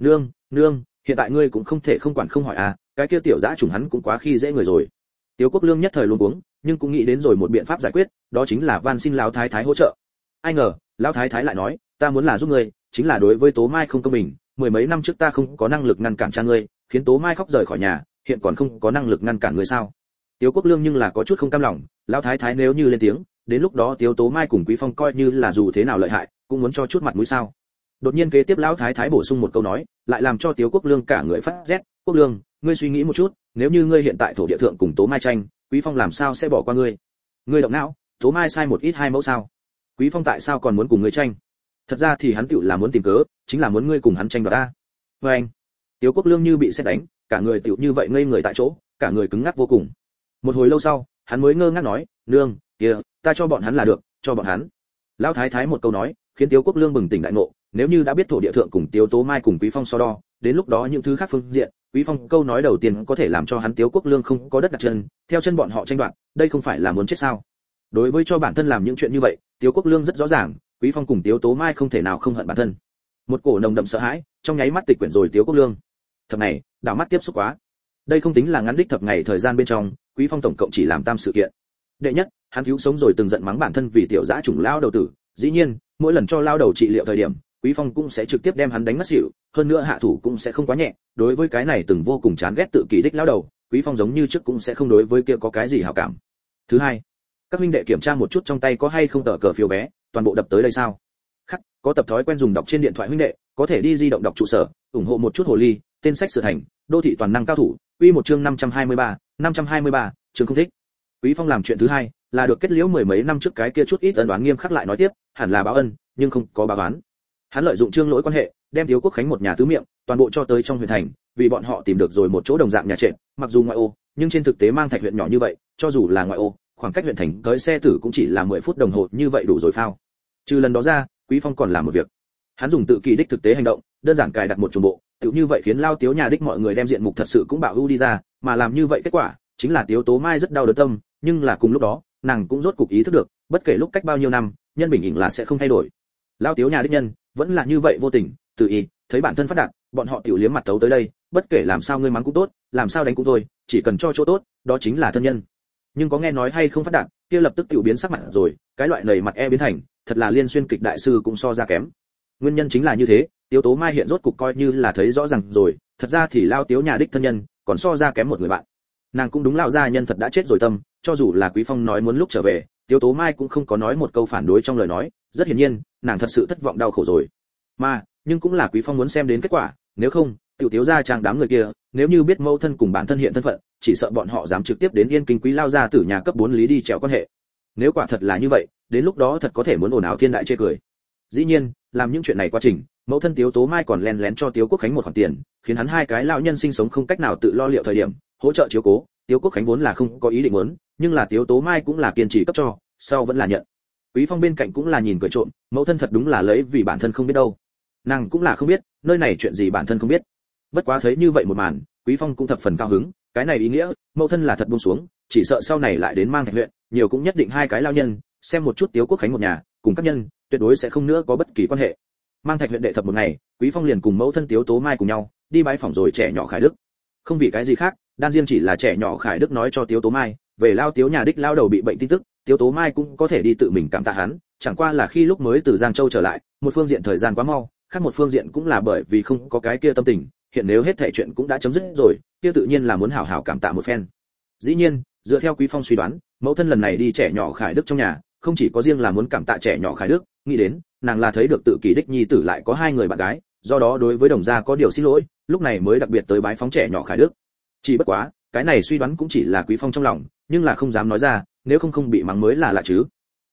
Nương nương, hiện tại ngươi cũng không thể không quản không hỏi à cái kia tiểu dã trùng hắn cũng quá khi dễ người rồi. Tiểu quốc lương nhất thời luôn uống nhưng cũng nghĩ đến rồi một biện pháp giải quyết, đó chính là van xin lão thái thái hỗ trợ. Ai ngờ, lão thái thái lại nói, ta muốn là giúp ngươi, chính là đối với tố mai không công bình, mười mấy năm trước ta không có năng lực ngăn cản cha ngươi, khiến tố mai khóc rời khỏi nhà hiện còn không có năng lực ngăn cản người sao? Tiếu quốc lương nhưng là có chút không cam lòng, lão thái thái nếu như lên tiếng, đến lúc đó tiếu tố mai cùng quý phong coi như là dù thế nào lợi hại, cũng muốn cho chút mặt mũi sao? Đột nhiên kế tiếp lão thái thái bổ sung một câu nói, lại làm cho tiếu quốc lương cả người phát rét. Quốc lương, ngươi suy nghĩ một chút, nếu như ngươi hiện tại thổ địa thượng cùng tố mai tranh, quý phong làm sao sẽ bỏ qua ngươi? Ngươi động não, tố mai sai một ít hai mẫu sao? Quý phong tại sao còn muốn cùng ngươi tranh? Thật ra thì hắn tựu là muốn tìm cớ, chính là muốn ngươi cùng hắn tranh đoạt ta với vâng. anh tiếu quốc lương như bị xét đánh cả người tiểu như vậy ngây người tại chỗ, cả người cứng ngắc vô cùng. Một hồi lâu sau, hắn mới ngơ ngác nói, nương, kia, ta cho bọn hắn là được, cho bọn hắn. Lão thái thái một câu nói, khiến tiếu quốc lương bừng tỉnh đại ngộ, nếu như đã biết thổ địa thượng cùng tiếu tố mai cùng quý phong so đo, đến lúc đó những thứ khác phương diện, quý phong câu nói đầu tiên có thể làm cho hắn tiếu quốc lương không có đất đặt chân, theo chân bọn họ tranh đoạt, đây không phải là muốn chết sao? Đối với cho bản thân làm những chuyện như vậy, tiếu quốc lương rất rõ ràng, quý phong cùng tiếu tố mai không thể nào không hận bản thân. Một cổ nồng đậm sợ hãi, trong nháy mắt tịch quyển rồi tiếu quốc lương thập này, đảo mắt tiếp xúc quá. Đây không tính là ngắn đích thập ngày thời gian bên trong, quý phong tổng cộng chỉ làm tam sự kiện. Đệ nhất, hắn cứu sống rồi từng giận mắng bản thân vì tiểu dã chủng lao đầu tử. Dĩ nhiên, mỗi lần cho lao đầu trị liệu thời điểm, quý phong cũng sẽ trực tiếp đem hắn đánh mất xỉu, hơn nữa hạ thủ cũng sẽ không quá nhẹ. Đối với cái này từng vô cùng chán ghét tự kỷ đích lao đầu, quý phong giống như trước cũng sẽ không đối với kia có cái gì hảo cảm. Thứ hai, các huynh đệ kiểm tra một chút trong tay có hay không tờ cờ phiếu vé, toàn bộ đập tới đây sao? Khắc, có tập thói quen dùng đọc trên điện thoại huynh đệ, có thể đi di động đọc trụ sở, ủng hộ một chút hồ ly tên sách sửa thành đô thị toàn năng cao thủ quy một chương 523, 523, chương không thích. Quý phong làm chuyện thứ hai là được kết liễu mười mấy năm trước cái kia chút ít ân đoán nghiêm khắc lại nói tiếp hẳn là báo ân nhưng không có báo oán. Hắn lợi dụng trương lỗi quan hệ đem thiếu quốc khánh một nhà tứ miệng toàn bộ cho tới trong huyện thành vì bọn họ tìm được rồi một chỗ đồng dạng nhà trệt mặc dù ngoại ô nhưng trên thực tế mang thạch huyện nhỏ như vậy cho dù là ngoại ô khoảng cách huyện thành tới xe tử cũng chỉ là 10 phút đồng hồ như vậy đủ rồi phao. Trừ lần đó ra quý phong còn làm một việc. Hắn dùng tự kỳ đích thực tế hành động đơn giản cài đặt một chuồng bộ tự như vậy khiến lao tiếu nhà đích mọi người đem diện mục thật sự cũng bảo ưu đi ra, mà làm như vậy kết quả, chính là tiếu tố mai rất đau đớn tâm, nhưng là cùng lúc đó, nàng cũng rốt cục ý thức được, bất kể lúc cách bao nhiêu năm, nhân bình ỉn là sẽ không thay đổi. Lao tiếu nhà đích nhân, vẫn là như vậy vô tình, tự ý, thấy bản thân phát đạt, bọn họ tiểu liếm mặt tấu tới đây, bất kể làm sao ngươi mắng cũng tốt, làm sao đánh cũng thôi, chỉ cần cho chỗ tốt, đó chính là thân nhân. Nhưng có nghe nói hay không phát đạt, kia lập tức tiểu biến sắc mặt rồi, cái loại nầy mặt e biến thành, thật là liên xuyên kịch đại sư cũng so ra kém. Nguyên nhân chính là như thế tiếu tố mai hiện rốt cục coi như là thấy rõ ràng rồi, thật ra thì lao tiếu nhà đích thân nhân, còn so ra kém một người bạn. Nàng cũng đúng lao gia nhân thật đã chết rồi tâm, cho dù là quý phong nói muốn lúc trở về, tiếu tố mai cũng không có nói một câu phản đối trong lời nói, rất hiển nhiên, nàng thật sự thất vọng đau khổ rồi. Mà, nhưng cũng là quý phong muốn xem đến kết quả, nếu không, tiểu tiếu gia trang đám người kia, nếu như biết mâu thân cùng bản thân hiện thân phận, chỉ sợ bọn họ dám trực tiếp đến yên kinh quý lao gia tử nhà cấp 4 lý đi trèo quan hệ. Nếu quả thật là như vậy, đến lúc đó thật có thể muốn ồn ào thiên đại chê cười. Dĩ nhiên, làm những chuyện này quá trình mẫu thân tiếu tố mai còn len lén cho tiếu quốc khánh một khoản tiền, khiến hắn hai cái lão nhân sinh sống không cách nào tự lo liệu thời điểm, hỗ trợ chiếu cố. Tiếu quốc khánh vốn là không có ý định muốn, nhưng là tiếu tố mai cũng là kiên trì cấp cho, sau vẫn là nhận. Quý phong bên cạnh cũng là nhìn cười trộm, mẫu thân thật đúng là lấy vì bản thân không biết đâu. Nàng cũng là không biết, nơi này chuyện gì bản thân không biết. Bất quá thấy như vậy một màn, quý phong cũng thập phần cao hứng, cái này ý nghĩa, mẫu thân là thật buông xuống, chỉ sợ sau này lại đến mang thạch huyện, nhiều cũng nhất định hai cái lao nhân, xem một chút tiếu quốc khánh một nhà, cùng các nhân, tuyệt đối sẽ không nữa có bất kỳ quan hệ mang thạch huyện đệ thập một ngày, quý phong liền cùng mẫu thân tiếu tố mai cùng nhau, đi bái phỏng rồi trẻ nhỏ khải đức. Không vì cái gì khác, đan riêng chỉ là trẻ nhỏ khải đức nói cho tiếu tố mai, về lao tiếu nhà đích lao đầu bị bệnh tin tức, tiếu tố mai cũng có thể đi tự mình cảm tạ hắn, chẳng qua là khi lúc mới từ giang châu trở lại, một phương diện thời gian quá mau, khác một phương diện cũng là bởi vì không có cái kia tâm tình, hiện nếu hết thể chuyện cũng đã chấm dứt rồi, kia tự nhiên là muốn hảo hảo cảm tạ một phen. Dĩ nhiên, dựa theo quý phong suy đoán, mẫu thân lần này đi trẻ nhỏ khải đức trong nhà, không chỉ có riêng là muốn cảm tạ trẻ nhỏ khải đức, nghĩ đến nàng là thấy được tự kỷ đích nhi tử lại có hai người bạn gái, do đó đối với đồng gia có điều xin lỗi, lúc này mới đặc biệt tới bái phóng trẻ nhỏ khải đức. Chỉ bất quá, cái này suy đoán cũng chỉ là quý phong trong lòng, nhưng là không dám nói ra, nếu không không bị mắng mới là lạ chứ.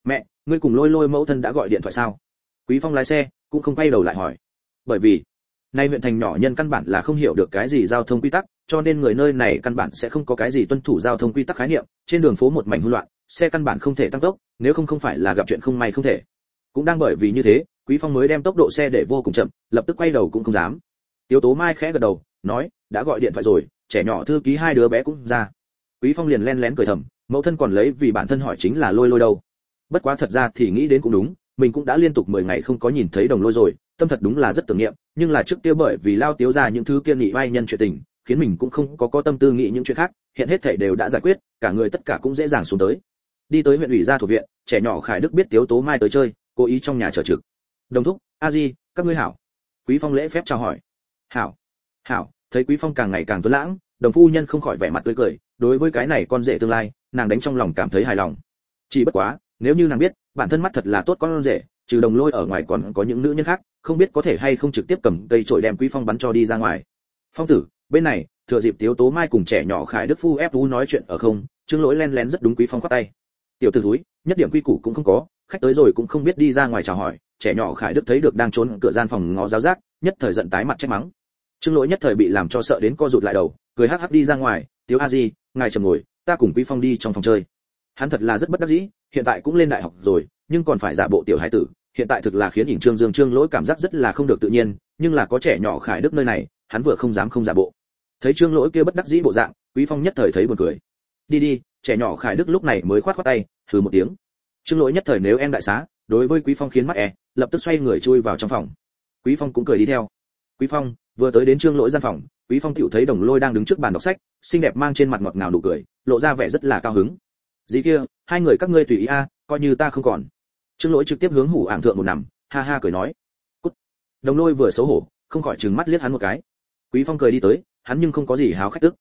Mẹ, ngươi cùng lôi lôi mẫu thân đã gọi điện thoại sao? Quý phong lái xe, cũng không quay đầu lại hỏi. Bởi vì, nay huyện thành nhỏ nhân căn bản là không hiểu được cái gì giao thông quy tắc, cho nên người nơi này căn bản sẽ không có cái gì tuân thủ giao thông quy tắc khái niệm, trên đường phố một mảnh hỗn loạn, xe căn bản không thể tăng tốc, nếu không không phải là gặp chuyện không may không thể cũng đang bởi vì như thế, quý phong mới đem tốc độ xe để vô cùng chậm, lập tức quay đầu cũng không dám. Tiếu tố mai khẽ gật đầu, nói, đã gọi điện thoại rồi, trẻ nhỏ thư ký hai đứa bé cũng ra. Quý phong liền len lén cười thầm, mẫu thân còn lấy vì bản thân hỏi chính là lôi lôi đâu. Bất quá thật ra thì nghĩ đến cũng đúng, mình cũng đã liên tục 10 ngày không có nhìn thấy đồng lôi rồi, tâm thật đúng là rất tưởng niệm, nhưng là trước kia bởi vì lao tiếu ra những thứ kia nghị vai nhân chuyện tình, khiến mình cũng không có có tâm tư nghĩ những chuyện khác, hiện hết thảy đều đã giải quyết, cả người tất cả cũng dễ dàng xuống tới. Đi tới huyện ủy gia thuộc viện, trẻ nhỏ khải đức biết tiếu tố mai tới chơi cố ý trong nhà chờ trực. Đồng thúc, a di, các ngươi hảo. Quý phong lễ phép chào hỏi. Hảo hảo, thấy quý phong càng ngày càng tuấn lãng, đồng phu nhân không khỏi vẻ mặt tươi cười, đối với cái này con rể tương lai, nàng đánh trong lòng cảm thấy hài lòng. Chỉ bất quá, nếu như nàng biết, bản thân mắt thật là tốt con rể, trừ đồng lôi ở ngoài còn có những nữ nhân khác, không biết có thể hay không trực tiếp cầm cây trổi đem quý phong bắn cho đi ra ngoài. Phong tử, bên này, thừa dịp tiếu tố mai cùng trẻ nhỏ khải đức phu ép nói chuyện ở không, trương lỗi len lén rất đúng quý phong khoát tay. Tiểu tử thúi, nhất điểm quy củ cũng không có khách tới rồi cũng không biết đi ra ngoài chào hỏi, trẻ nhỏ khải đức thấy được đang trốn cửa gian phòng ngó giáo giác, nhất thời giận tái mặt trách mắng. Trương lỗi nhất thời bị làm cho sợ đến co rụt lại đầu, cười hắc hắc đi ra ngoài, tiếu a di, ngài trầm ngồi, ta cùng quý phong đi trong phòng chơi. Hắn thật là rất bất đắc dĩ, hiện tại cũng lên đại học rồi, nhưng còn phải giả bộ tiểu hải tử, hiện tại thực là khiến ỉn trương dương trương lỗi cảm giác rất là không được tự nhiên, nhưng là có trẻ nhỏ khải đức nơi này, hắn vừa không dám không giả bộ. Thấy trương lỗi kia bất đắc dĩ bộ dạng, quý phong nhất thời thấy buồn cười. Đi đi, trẻ nhỏ khải đức lúc này mới khoát khoát tay thử một tiếng trương lỗi nhất thời nếu em đại xá, đối với quý phong khiến mắt e lập tức xoay người chui vào trong phòng. Quý phong cũng cười đi theo. Quý phong, vừa tới đến trương lỗi gian phòng, quý phong tiểu thấy đồng lôi đang đứng trước bàn đọc sách, xinh đẹp mang trên mặt ngọt ngào nụ cười, lộ ra vẻ rất là cao hứng. Dĩ kia, hai người các ngươi tùy ý a, coi như ta không còn. Trương lỗi trực tiếp hướng hủ ảng thượng một nằm, ha ha cười nói. Cút. đồng lôi vừa xấu hổ, không khỏi trừng mắt liếc hắn một cái. Quý phong cười đi tới, hắn nhưng không có gì háo khách tức.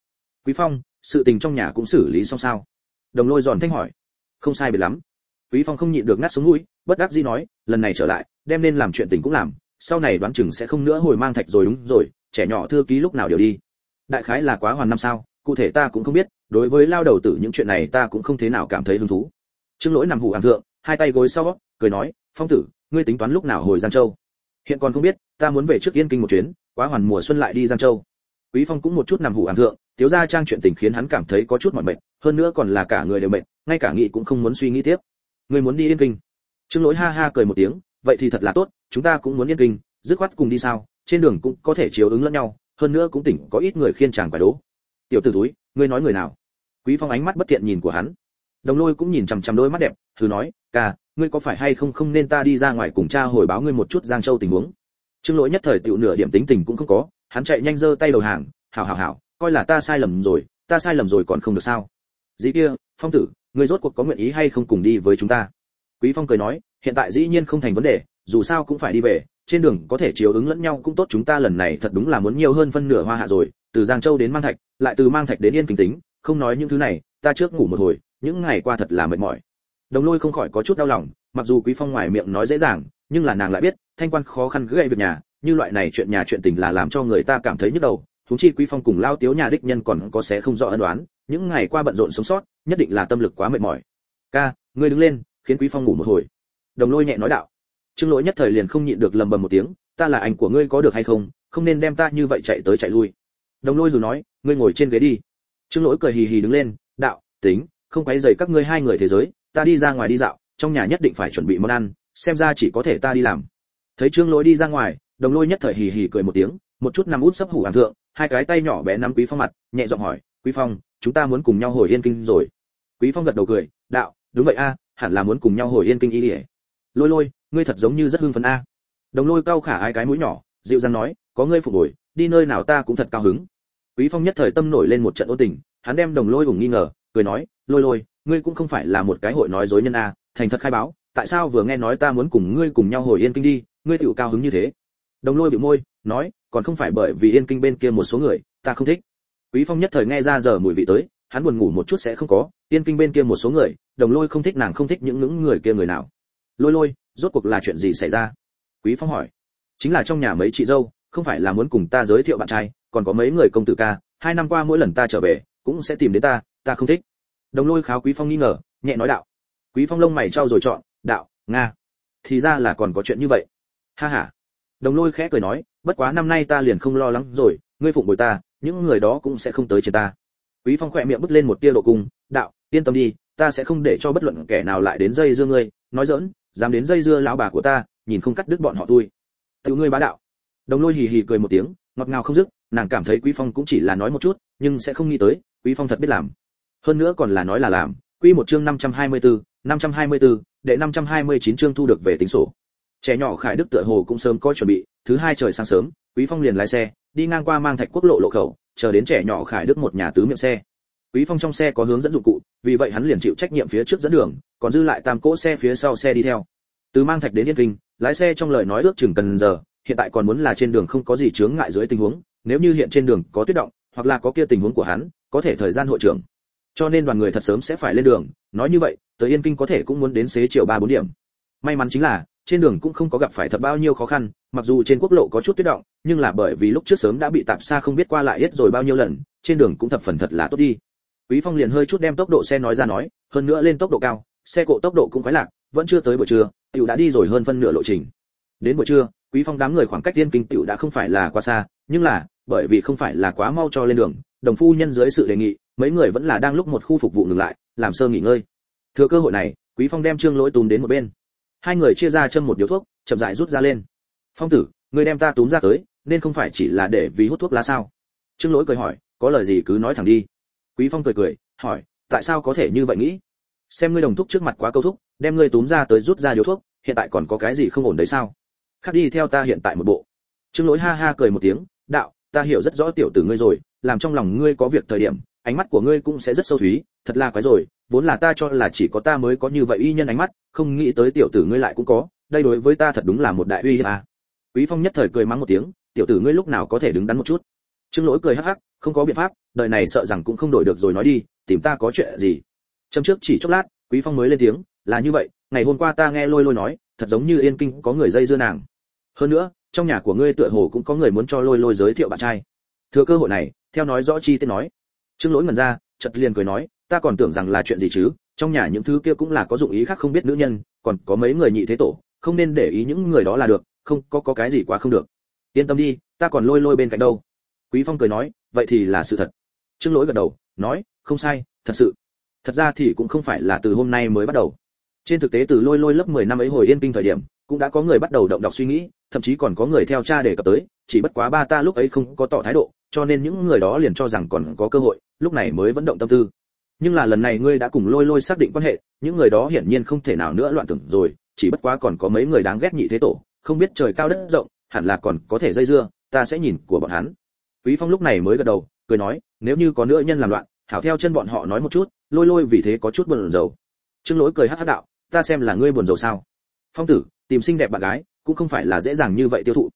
Quý phong, sự tình trong nhà cũng xử lý xong sao? Đồng lôi giòn thanh hỏi. Không sai biệt lắm quý phong không nhịn được ngắt xuống mũi, bất đắc dĩ nói, lần này trở lại, đem nên làm chuyện tình cũng làm, sau này đoán chừng sẽ không nữa hồi mang thạch rồi đúng rồi, trẻ nhỏ thư ký lúc nào đều đi. Đại khái là quá hoàn năm sao, cụ thể ta cũng không biết, đối với lao đầu tử những chuyện này ta cũng không thế nào cảm thấy hứng thú. Trương lỗi nằm hủ hàng thượng, hai tay gối sau, cười nói, phong tử, ngươi tính toán lúc nào hồi giang châu? Hiện còn không biết, ta muốn về trước yên kinh một chuyến, quá hoàn mùa xuân lại đi giang châu. Quý phong cũng một chút nằm hủ hàng thượng, thiếu gia trang chuyện tình khiến hắn cảm thấy có chút mỏi mệt, hơn nữa còn là cả người đều mệt, ngay cả nghĩ cũng không muốn suy nghĩ tiếp ngươi muốn đi yên kinh. Trương lỗi ha ha cười một tiếng, vậy thì thật là tốt, chúng ta cũng muốn yên kinh, dứt khoát cùng đi sao, trên đường cũng có thể chiếu ứng lẫn nhau, hơn nữa cũng tỉnh có ít người khiên chàng phải đố. Tiểu tử túi, ngươi nói người nào? Quý phong ánh mắt bất thiện nhìn của hắn. Đồng lôi cũng nhìn chằm chằm đôi mắt đẹp, thử nói ca ngươi có phải hay không không nên ta đi ra ngoài cùng cha hồi báo ngươi một chút giang châu tình huống? Trương lỗi nhất thời tiểu nửa điểm tính tình cũng không có, hắn chạy nhanh giơ tay đầu hàng, hảo hảo hảo, coi là ta sai lầm rồi, ta sai lầm rồi còn không được sao? Dĩ kia, phong tử ngươi rốt cuộc có nguyện ý hay không cùng đi với chúng ta? Quý phong cười nói, hiện tại dĩ nhiên không thành vấn đề, dù sao cũng phải đi về, trên đường có thể chiếu ứng lẫn nhau cũng tốt, chúng ta lần này thật đúng là muốn nhiều hơn phân nửa hoa hạ rồi, từ giang châu đến mang thạch, lại từ mang thạch đến yên kinh tính, không nói những thứ này, ta trước ngủ một hồi, những ngày qua thật là mệt mỏi. Đồng lôi không khỏi có chút đau lòng, mặc dù quý phong ngoài miệng nói dễ dàng, nhưng là nàng lại biết, thanh quan khó khăn gây việc nhà, như loại này chuyện nhà chuyện tình là làm cho người ta cảm thấy nhức đầu. Chúng chi quý phong cùng lao tiếu nhà đích nhân còn có sẽ không rõ ân đoán những ngày qua bận rộn sống sót nhất định là tâm lực quá mệt mỏi. Ca, ngươi đứng lên, khiến quý phong ngủ một hồi. Đồng lôi nhẹ nói đạo. Trương lỗi nhất thời liền không nhịn được lầm bầm một tiếng, ta là anh của ngươi có được hay không không nên đem ta như vậy chạy tới chạy lui. Đồng lôi lù nói, ngươi ngồi trên ghế đi. Trương lỗi cười hì hì đứng lên, đạo, tính, không quấy rầy các ngươi hai người thế giới, ta đi ra ngoài đi dạo, trong nhà nhất định phải chuẩn bị món ăn, xem ra chỉ có thể ta đi làm. Thấy trương lỗi đi ra ngoài, đồng lôi nhất thời hì hì cười một tiếng, một chút nằm út sấp hủ hàng thượng, hai cái tay nhỏ bé nắm quý phong mặt, nhẹ giọng hỏi, quý phong, chúng ta muốn cùng nhau hồi yên kinh rồi quý phong gật đầu cười, đạo, đúng vậy a, hẳn là muốn cùng nhau hồi yên kinh y ỉa lôi lôi, ngươi thật giống như rất hưng phấn a. Đồng lôi cao khả ai cái mũi nhỏ, dịu dàng nói, có ngươi phục hồi, đi nơi nào ta cũng thật cao hứng. Quý phong nhất thời tâm nổi lên một trận ôn tình, hắn đem đồng lôi ủng nghi ngờ, cười nói, lôi lôi, ngươi cũng không phải là một cái hội nói dối nhân a, thành thật khai báo, tại sao vừa nghe nói ta muốn cùng ngươi cùng nhau hồi yên kinh đi, ngươi tựu cao hứng như thế? Đồng lôi bị môi, nói, còn không phải bởi vì yên kinh bên kia một số người, ta không thích. Quý phong nhất thời nghe ra giờ mùi vị tới hắn buồn ngủ một chút sẽ không có tiên kinh bên kia một số người, đồng lôi không thích nàng không thích những những người kia người nào. Lôi lôi, rốt cuộc là chuyện gì xảy ra? Quý phong hỏi. Chính là trong nhà mấy chị dâu, không phải là muốn cùng ta giới thiệu bạn trai, còn có mấy người công tử ca, hai năm qua mỗi lần ta trở về, cũng sẽ tìm đến ta ta không thích. Đồng lôi kháo quý phong nghi ngờ, nhẹ nói đạo. Quý phong lông mày trao rồi chọn, đạo, nga. Thì ra là còn có chuyện như vậy. Ha ha. Đồng lôi khẽ cười nói, bất quá năm nay ta liền không lo lắng rồi, ngươi phụng bồi ta, những người đó cũng sẽ không tới trên ta quý phong khỏe miệng bứt lên một tia độ cung đạo yên tâm đi ta sẽ không để cho bất luận kẻ nào lại đến dây dưa ngươi. Nói dỡn dám đến dây dưa lão bà của ta nhìn không cắt đứt bọn họ tôi Tiểu ngươi bá đạo. Đồng lôi hì hì cười một tiếng ngọt ngào không dứt nàng cảm thấy quý phong cũng chỉ là nói một chút nhưng sẽ không nghĩ tới quý phong thật biết làm. Hơn nữa còn là nói là làm. Quy một chương 524, 524, đệ 529 chương thu được về tính sổ. Trẻ nhỏ khải đức tựa hồ cũng sớm có chuẩn bị thứ hai trời sáng sớm quý phong liền lái xe đi ngang qua mang thạch quốc lộ lộ khẩu chờ đến trẻ nhỏ khải đức một nhà tứ miệng xe. Quý phong trong xe có hướng dẫn dụng cụ, vì vậy hắn liền chịu trách nhiệm phía trước dẫn đường, còn dư lại tam cỗ xe phía sau xe đi theo. Từ mang thạch đến yên kinh, lái xe trong lời nói ước chừng cần giờ, hiện tại còn muốn là trên đường không có gì chướng ngại dưới tình huống, nếu như hiện trên đường có tuyết động, hoặc là có kia tình huống của hắn, có thể thời gian hội trưởng. Cho nên đoàn người thật sớm sẽ phải lên đường, nói như vậy, tới yên kinh có thể cũng muốn đến xế chiều ba bốn điểm. May mắn chính là trên đường cũng không có gặp phải thật bao nhiêu khó khăn, mặc dù trên quốc lộ có chút tuyết động, nhưng là bởi vì lúc trước sớm đã bị tạp xa không biết qua lại hết rồi bao nhiêu lần, trên đường cũng thập phần thật là tốt đi. Quý phong liền hơi chút đem tốc độ xe nói ra nói, hơn nữa lên tốc độ cao, xe cộ tốc độ cũng quái lạc vẫn chưa tới buổi trưa, tiểu đã đi rồi hơn phân nửa lộ trình. Đến buổi trưa, quý phong đám người khoảng cách liên kinh tiểu đã không phải là quá xa, nhưng là, bởi vì không phải là quá mau cho lên đường, đồng phu nhân dưới sự đề nghị, mấy người vẫn là đang lúc một khu phục vụ ngừng lại, làm sơ nghỉ ngơi. Thừa cơ hội này, quý phong đem trương lỗi tùm đến một bên hai người chia ra châm một điếu thuốc, chậm rãi rút ra lên. Phong tử, người đem ta túm ra tới, nên không phải chỉ là để vì hút thuốc lá sao? Trương lỗi cười hỏi, có lời gì cứ nói thẳng đi. Quý phong cười cười, hỏi, tại sao có thể như vậy nghĩ? Xem ngươi đồng thúc trước mặt quá câu thúc, đem ngươi túm ra tới rút ra điếu thuốc, hiện tại còn có cái gì không ổn đấy sao? Khác đi theo ta hiện tại một bộ. Trương lỗi ha ha cười một tiếng, đạo, ta hiểu rất rõ tiểu tử ngươi rồi, làm trong lòng ngươi có việc thời điểm, ánh mắt của ngươi cũng sẽ rất sâu thúy, thật là quái rồi vốn là ta cho là chỉ có ta mới có như vậy uy nhân ánh mắt, không nghĩ tới tiểu tử ngươi lại cũng có, đây đối với ta thật đúng là một đại uy hiếp à. quý phong nhất thời cười mắng một tiếng, tiểu tử ngươi lúc nào có thể đứng đắn một chút. Trương lỗi cười hắc hắc, không có biện pháp, đời này sợ rằng cũng không đổi được rồi nói đi, tìm ta có chuyện gì. Châm trước chỉ chốc lát, quý phong mới lên tiếng, là như vậy, ngày hôm qua ta nghe lôi lôi nói, thật giống như yên kinh có người dây dưa nàng. Hơn nữa, trong nhà của ngươi tựa hồ cũng có người muốn cho lôi lôi giới thiệu bạn trai. Thừa cơ hội này, theo nói rõ chi tiết nói. Trương lỗi ngẩn ra, chợt liền cười nói ta còn tưởng rằng là chuyện gì chứ, trong nhà những thứ kia cũng là có dụng ý khác không biết nữ nhân, còn có mấy người nhị thế tổ, không nên để ý những người đó là được, không, có có cái gì quá không được. Yên tâm đi, ta còn lôi lôi bên cạnh đâu. Quý phong cười nói, vậy thì là sự thật. Trương lỗi gật đầu, nói, không sai, thật sự. Thật ra thì cũng không phải là từ hôm nay mới bắt đầu. Trên thực tế từ lôi lôi lớp 10 năm ấy hồi yên kinh thời điểm, cũng đã có người bắt đầu động đọc suy nghĩ, thậm chí còn có người theo cha đề cập tới, chỉ bất quá ba ta lúc ấy không có tỏ thái độ, cho nên những người đó liền cho rằng còn có cơ hội, lúc này mới vẫn động tâm tư nhưng là lần này ngươi đã cùng lôi lôi xác định quan hệ, những người đó hiển nhiên không thể nào nữa loạn tưởng rồi, chỉ bất quá còn có mấy người đáng ghét nhị thế tổ, không biết trời cao đất rộng, hẳn là còn có thể dây dưa, ta sẽ nhìn của bọn hắn. Quý phong lúc này mới gật đầu, cười nói, nếu như có nữa nhân làm loạn, hảo theo chân bọn họ nói một chút, lôi lôi vì thế có chút buồn rầu. Trương lỗi cười hắc hắc đạo, ta xem là ngươi buồn rầu sao. Phong tử, tìm xinh đẹp bạn gái, cũng không phải là dễ dàng như vậy tiêu thụ.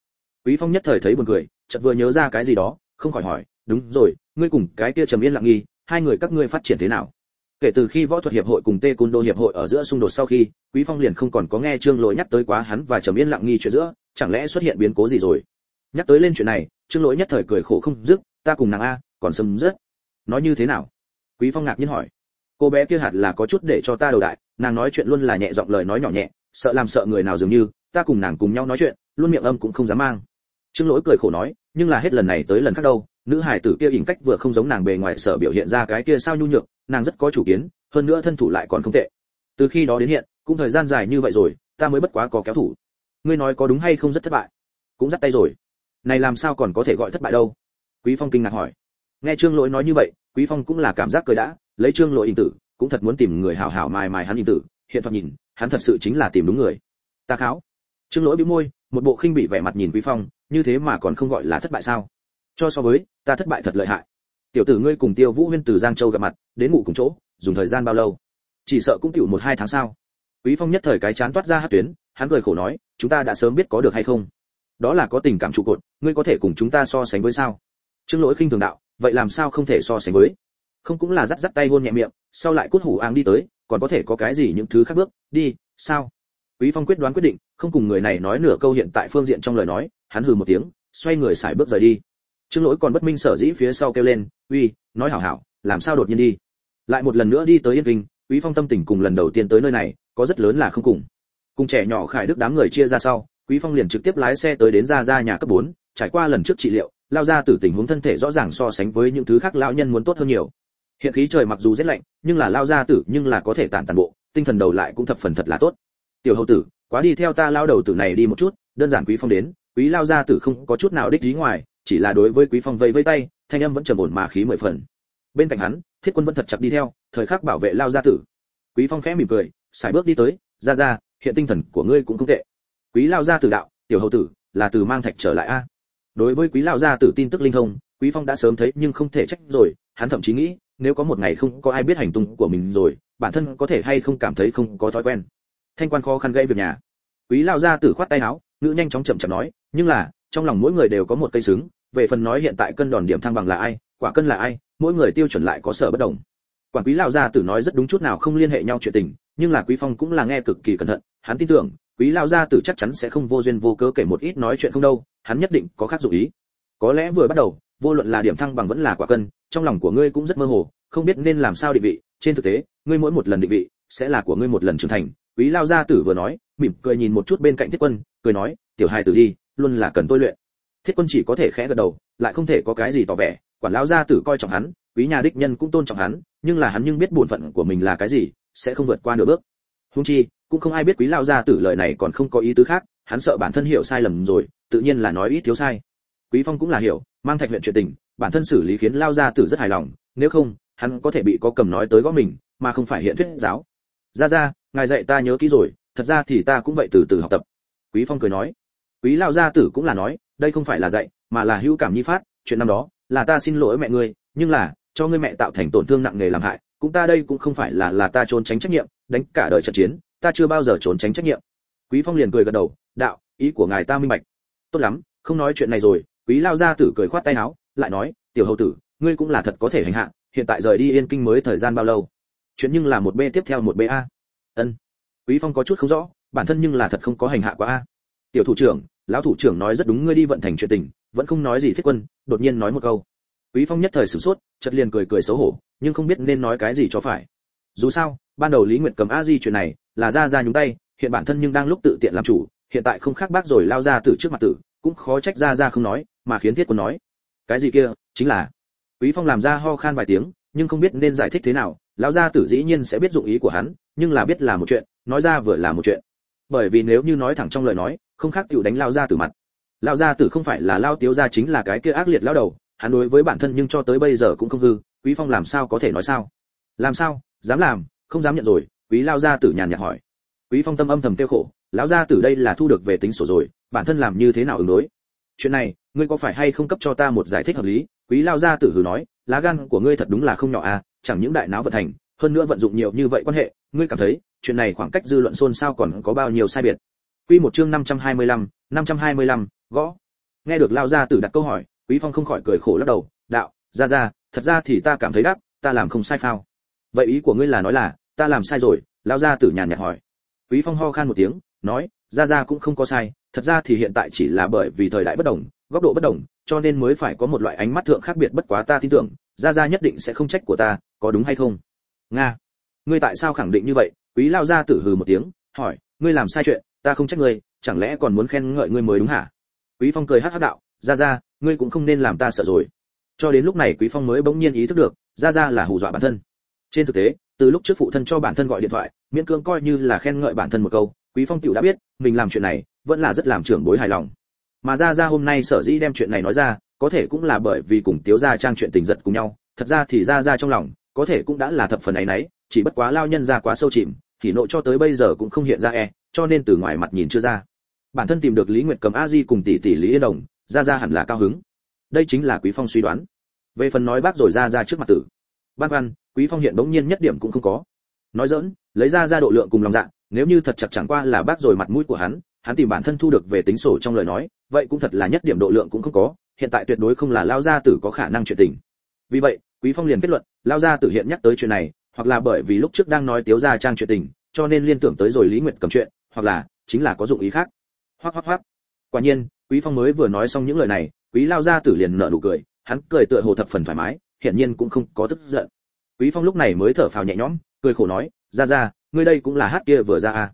Quý phong nhất thời thấy buồn cười, chợt vừa nhớ ra cái gì đó, không khỏi hỏi, đúng rồi, ngươi cùng cái kia trầm yên lặng nghi hai người các ngươi phát triển thế nào? Kể từ khi võ thuật hiệp hội cùng tê côn đô hiệp hội ở giữa xung đột sau khi, quý phong liền không còn có nghe trương lỗi nhắc tới quá hắn và trầm yên lặng nghi chuyện giữa, chẳng lẽ xuất hiện biến cố gì rồi? Nhắc tới lên chuyện này, trương lỗi nhất thời cười khổ không dứt, ta cùng nàng a, còn sâm rất nói như thế nào? Quý phong ngạc nhiên hỏi. Cô bé kia hạt là có chút để cho ta đầu đại, nàng nói chuyện luôn là nhẹ giọng lời nói nhỏ nhẹ, sợ làm sợ người nào dường như, ta cùng nàng cùng nhau nói chuyện, luôn miệng âm cũng không dám mang. Trương lỗi cười khổ nói, nhưng là hết lần này tới lần khác đâu nữ hải tử kia ỉn cách vừa không giống nàng bề ngoài sợ biểu hiện ra cái kia sao nhu nhược, nàng rất có chủ kiến, hơn nữa thân thủ lại còn không tệ. Từ khi đó đến hiện, cũng thời gian dài như vậy rồi, ta mới bất quá có kéo thủ. Ngươi nói có đúng hay không rất thất bại? Cũng dắt tay rồi. Này làm sao còn có thể gọi thất bại đâu? Quý phong kinh ngạc hỏi. Nghe trương lỗi nói như vậy, quý phong cũng là cảm giác cười đã, lấy trương lỗi hình tử, cũng thật muốn tìm người hảo hảo mài mài hắn hình tử, hiện thoạt nhìn, hắn thật sự chính là tìm đúng người. Ta kháo. Trương lỗi bĩu môi, một bộ khinh bị vẻ mặt nhìn quý phong, như thế mà còn không gọi là thất bại sao? Cho so với, ta thất bại thật lợi hại. Tiểu tử ngươi cùng tiêu vũ huyên từ giang châu gặp mặt, đến ngủ cùng chỗ, dùng thời gian bao lâu? Chỉ sợ cũng tiểu một hai tháng sau quý phong nhất thời cái chán toát ra hát tuyến, hắn cười khổ nói, chúng ta đã sớm biết có được hay không? Đó là có tình cảm trụ cột, ngươi có thể cùng chúng ta so sánh với sao? Trương lỗi khinh thường đạo, vậy làm sao không thể so sánh với? Không cũng là dắt dắt tay hôn nhẹ miệng, sau lại cút hủ áng đi tới, còn có thể có cái gì những thứ khác bước, đi, sao? Quý phong quyết đoán quyết định, không cùng người này nói nửa câu hiện tại phương diện trong lời nói, hắn hừ một tiếng, xoay người xài bước rời đi trương lỗi còn bất minh sở dĩ phía sau kêu lên uy nói hảo hảo làm sao đột nhiên đi? Lại một lần nữa đi tới yên kinh quý phong tâm tình cùng lần đầu tiên tới nơi này có rất lớn là không cùng. Cùng trẻ nhỏ khải đức đám người chia ra sau quý phong liền trực tiếp lái xe tới đến ra ra nhà cấp 4, trải qua lần trước trị liệu lao ra từ tình huống thân thể rõ ràng so sánh với những thứ khác lão nhân muốn tốt hơn nhiều. Hiện khí trời mặc dù rất lạnh nhưng là lao ra tử nhưng là có thể tản tàn bộ tinh thần đầu lại cũng thập phần thật là tốt. Tiểu hậu tử quá đi theo ta lao đầu tử này đi một chút đơn giản quý phong đến quý lao gia tử không có chút nào đích ý ngoài chỉ là đối với quý phong vây vây tay, thanh âm vẫn trầm ổn mà khí mười phần. Bên cạnh hắn, thiết quân vẫn thật chặt đi theo, thời khắc bảo vệ lao gia tử. Quý phong khẽ mỉm cười, sải bước đi tới ra ra hiện tinh thần của ngươi cũng không tệ. Quý lao gia tử đạo, tiểu hậu tử, là từ mang thạch trở lại a. Đối với quý lao gia tử tin tức linh thông, quý phong đã sớm thấy nhưng không thể trách rồi, hắn thậm chí nghĩ, nếu có một ngày không có ai biết hành tung của mình rồi, bản thân có thể hay không cảm thấy không có thói quen. Thanh quan khó khăn gây việc nhà. Quý lao gia tử khoát tay áo, ngữ nhanh chóng chậm chậm nói, nhưng là trong lòng mỗi người đều có một cây xứng, về phần nói hiện tại cân đòn điểm thăng bằng là ai, quả cân là ai, mỗi người tiêu chuẩn lại có sở bất đồng. Quản quý lao gia tử nói rất đúng chút nào không liên hệ nhau chuyện tình, nhưng là quý phong cũng là nghe cực kỳ cẩn thận, hắn tin tưởng, quý lao gia tử chắc chắn sẽ không vô duyên vô cớ kể một ít nói chuyện không đâu, hắn nhất định có khác dụng ý. Có lẽ vừa bắt đầu, vô luận là điểm thăng bằng vẫn là quả cân, trong lòng của ngươi cũng rất mơ hồ, không biết nên làm sao định vị, trên thực tế, ngươi mỗi một lần định vị, sẽ là của ngươi một lần trưởng thành. Quý lao gia tử vừa nói, mỉm cười nhìn một chút bên cạnh thiết quân, cười nói, tiểu hài tử đi luôn là cần tôi luyện. Thiết quân chỉ có thể khẽ gật đầu, lại không thể có cái gì tỏ vẻ. Quản lão gia tử coi trọng hắn, quý nhà đích nhân cũng tôn trọng hắn, nhưng là hắn nhưng biết bổn phận của mình là cái gì, sẽ không vượt qua nửa bước. Huống chi, cũng không ai biết quý lão gia tử lời này còn không có ý tứ khác, hắn sợ bản thân hiểu sai lầm rồi, tự nhiên là nói ít thiếu sai. Quý phong cũng là hiểu, mang thạch huyện chuyện tình, bản thân xử lý khiến lao gia tử rất hài lòng, nếu không, hắn có thể bị có cầm nói tới gõ mình, mà không phải hiện thuyết giáo. Ra ra ngài dạy ta nhớ kỹ rồi, thật ra thì ta cũng vậy từ từ học tập. Quý phong cười nói quý lao gia tử cũng là nói, đây không phải là dạy, mà là hữu cảm nhi phát, chuyện năm đó, là ta xin lỗi mẹ ngươi, nhưng là, cho ngươi mẹ tạo thành tổn thương nặng nề làm hại, cũng ta đây cũng không phải là là ta trốn tránh trách nhiệm, đánh cả đời trận chiến, ta chưa bao giờ trốn tránh trách nhiệm. Quý phong liền cười gật đầu, đạo, ý của ngài ta minh bạch. Tốt lắm, không nói chuyện này rồi, quý lao gia tử cười khoát tay áo, lại nói, tiểu hầu tử, ngươi cũng là thật có thể hành hạ, hiện tại rời đi yên kinh mới thời gian bao lâu? Chuyện nhưng là một b tiếp theo một b a. Ân. Quý phong có chút không rõ, bản thân nhưng là thật không có hành hạ quá a tiểu thủ trưởng, lão thủ trưởng nói rất đúng, ngươi đi vận thành chuyện tình, vẫn không nói gì thiết quân, đột nhiên nói một câu. Quý phong nhất thời sửng sốt, chợt liền cười cười xấu hổ, nhưng không biết nên nói cái gì cho phải. Dù sao, ban đầu lý nguyệt cầm a di chuyện này là ra ra nhúng tay, hiện bản thân nhưng đang lúc tự tiện làm chủ, hiện tại không khác bác rồi lao ra từ trước mặt tử, cũng khó trách ra ra không nói, mà khiến thiết quân nói. Cái gì kia, chính là quý phong làm ra ho khan vài tiếng, nhưng không biết nên giải thích thế nào, lão gia tử dĩ nhiên sẽ biết dụng ý của hắn, nhưng là biết là một chuyện, nói ra vừa là một chuyện. Bởi vì nếu như nói thẳng trong lời nói không khác tiểu đánh lao gia tử mặt. Lao gia tử không phải là lao tiếu gia chính là cái kia ác liệt lao đầu, hắn đối với bản thân nhưng cho tới bây giờ cũng không hư, quý phong làm sao có thể nói sao? Làm sao? Dám làm? Không dám nhận rồi, quý lao gia tử nhàn nhạt hỏi. Quý phong tâm âm thầm tiêu khổ, lão gia tử đây là thu được về tính sổ rồi, bản thân làm như thế nào ứng đối? Chuyện này, ngươi có phải hay không cấp cho ta một giải thích hợp lý? Quý lao gia tử hừ nói, lá gan của ngươi thật đúng là không nhỏ à chẳng những đại não vận thành hơn nữa vận dụng nhiều như vậy quan hệ, ngươi cảm thấy, chuyện này khoảng cách dư luận xôn xao còn có bao nhiêu sai biệt? Quy một chương 525, 525, gõ. Nghe được lao gia tử đặt câu hỏi quý phong không khỏi cười khổ lắc đầu đạo ra ra thật ra thì ta cảm thấy đắc ta làm không sai phao. Vậy ý của ngươi là nói là ta làm sai rồi? Lao gia tử nhàn nhạt hỏi. Quý phong ho khan một tiếng nói ra ra cũng không có sai thật ra thì hiện tại chỉ là bởi vì thời đại bất đồng góc độ bất đồng cho nên mới phải có một loại ánh mắt thượng khác biệt bất quá ta tin tưởng gia gia nhất định sẽ không trách của ta có đúng hay không? Nga ngươi tại sao khẳng định như vậy? Quý lao gia tử hừ một tiếng hỏi ngươi làm sai chuyện ta không trách ngươi chẳng lẽ còn muốn khen ngợi ngươi mới đúng hả? Quý phong cười hắc hắc đạo Ra Ra, ngươi cũng không nên làm ta sợ rồi. Cho đến lúc này quý phong mới bỗng nhiên ý thức được Ra Ra là hù dọa bản thân. Trên thực tế từ lúc trước phụ thân cho bản thân gọi điện thoại miễn cưỡng coi như là khen ngợi bản thân một câu quý phong tiểu đã biết mình làm chuyện này vẫn là rất làm trưởng bối hài lòng. Mà ra ra hôm nay sở dĩ đem chuyện này nói ra có thể cũng là bởi vì cùng tiếu gia trang chuyện tình giật cùng nhau thật ra thì ra ra trong lòng có thể cũng đã là thập phần ấy nấy chỉ bất quá lao nhân ra quá sâu chìm thì nộ cho tới bây giờ cũng không hiện ra e cho nên từ ngoài mặt nhìn chưa ra. Bản thân tìm được lý nguyệt cầm a di cùng tỷ tỷ lý yên đồng, ra ra hẳn là cao hứng. Đây chính là quý phong suy đoán. Về phần nói bác rồi ra ra trước mặt tử. Bác văn, quý phong hiện bỗng nhiên nhất điểm cũng không có. Nói dỡn lấy ra ra độ lượng cùng lòng dạ nếu như thật chặt chẳng qua là bác rồi mặt mũi của hắn hắn tìm bản thân thu được về tính sổ trong lời nói, vậy cũng thật là nhất điểm độ lượng cũng không có, hiện tại tuyệt đối không là lao gia tử có khả năng chuyện tình. Vì vậy, quý phong liền kết luận, lao gia tử hiện nhắc tới chuyện này, hoặc là bởi vì lúc trước đang nói tiếu gia trang chuyện tình, cho nên liên tưởng tới rồi lý nguyệt cầm chuyện hoặc là chính là có dụng ý khác. Hoắc hoắc hoắc. Quả nhiên, quý phong mới vừa nói xong những lời này, quý lao gia tử liền nở nụ cười, hắn cười tựa hồ thập phần thoải mái, hiển nhiên cũng không có tức giận. Quý phong lúc này mới thở phào nhẹ nhõm, cười khổ nói ra ra ngươi đây cũng là hát kia vừa ra à?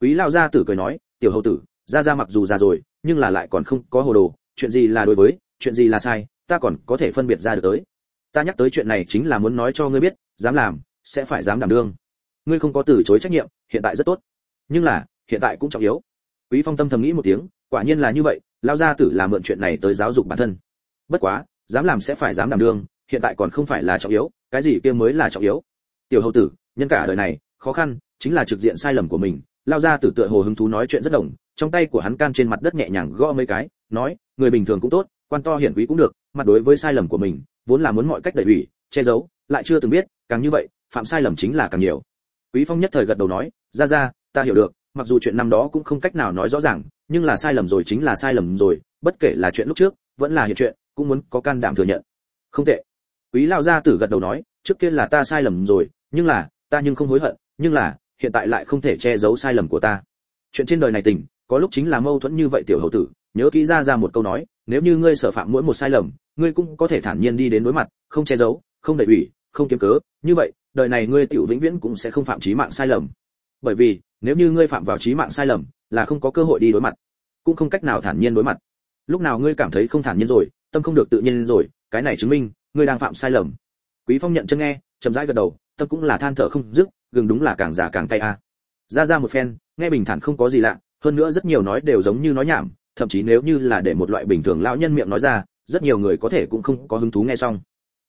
Quý lao gia tử cười nói, tiểu hầu tử ra ra mặc dù già rồi, nhưng là lại còn không có hồ đồ, chuyện gì là đối với, chuyện gì là sai, ta còn có thể phân biệt ra được tới. Ta nhắc tới chuyện này chính là muốn nói cho ngươi biết, dám làm, sẽ phải dám đảm đương. Ngươi không có từ chối trách nhiệm, hiện tại rất tốt. Nhưng là hiện tại cũng trọng yếu. Quý phong tâm thầm nghĩ một tiếng, quả nhiên là như vậy, lao gia tử là mượn chuyện này tới giáo dục bản thân. Bất quá, dám làm sẽ phải dám đảm đương, hiện tại còn không phải là trọng yếu, cái gì kia mới là trọng yếu. Tiểu hầu tử, nhân cả đời này, khó khăn, chính là trực diện sai lầm của mình. Lao gia tử tựa hồ hứng thú nói chuyện rất đồng, trong tay của hắn can trên mặt đất nhẹ nhàng gõ mấy cái, nói, người bình thường cũng tốt, quan to hiển quý cũng được, mặt đối với sai lầm của mình, vốn là muốn mọi cách đẩy ủy che giấu, lại chưa từng biết, càng như vậy, phạm sai lầm chính là càng nhiều. Quý phong nhất thời gật đầu nói ra ra ta hiểu được mặc dù chuyện năm đó cũng không cách nào nói rõ ràng, nhưng là sai lầm rồi chính là sai lầm rồi, bất kể là chuyện lúc trước, vẫn là hiện chuyện, cũng muốn có can đảm thừa nhận. Không tệ. Quý lao gia tử gật đầu nói, trước kia là ta sai lầm rồi, nhưng là, ta nhưng không hối hận, nhưng là, hiện tại lại không thể che giấu sai lầm của ta. Chuyện trên đời này tình, có lúc chính là mâu thuẫn như vậy tiểu hậu tử, nhớ kỹ ra ra một câu nói, nếu như ngươi sở phạm mỗi một sai lầm, ngươi cũng có thể thản nhiên đi đến đối mặt, không che giấu, không đẩy ủy không kiếm cớ, như vậy, đời này ngươi tiểu vĩnh viễn cũng sẽ không phạm chí mạng sai lầm. Bởi vì nếu như ngươi phạm vào trí mạng sai lầm, là không có cơ hội đi đối mặt, cũng không cách nào thản nhiên đối mặt. Lúc nào ngươi cảm thấy không thản nhiên rồi, tâm không được tự nhiên rồi, cái này chứng minh, ngươi đang phạm sai lầm. Quý phong nhận chân nghe, chậm rãi gật đầu, tâm cũng là than thở không dứt, gừng đúng là càng già càng tay a. Ra ra một phen, nghe bình thản không có gì lạ, hơn nữa rất nhiều nói đều giống như nói nhảm, thậm chí nếu như là để một loại bình thường lão nhân miệng nói ra, rất nhiều người có thể cũng không có hứng thú nghe xong.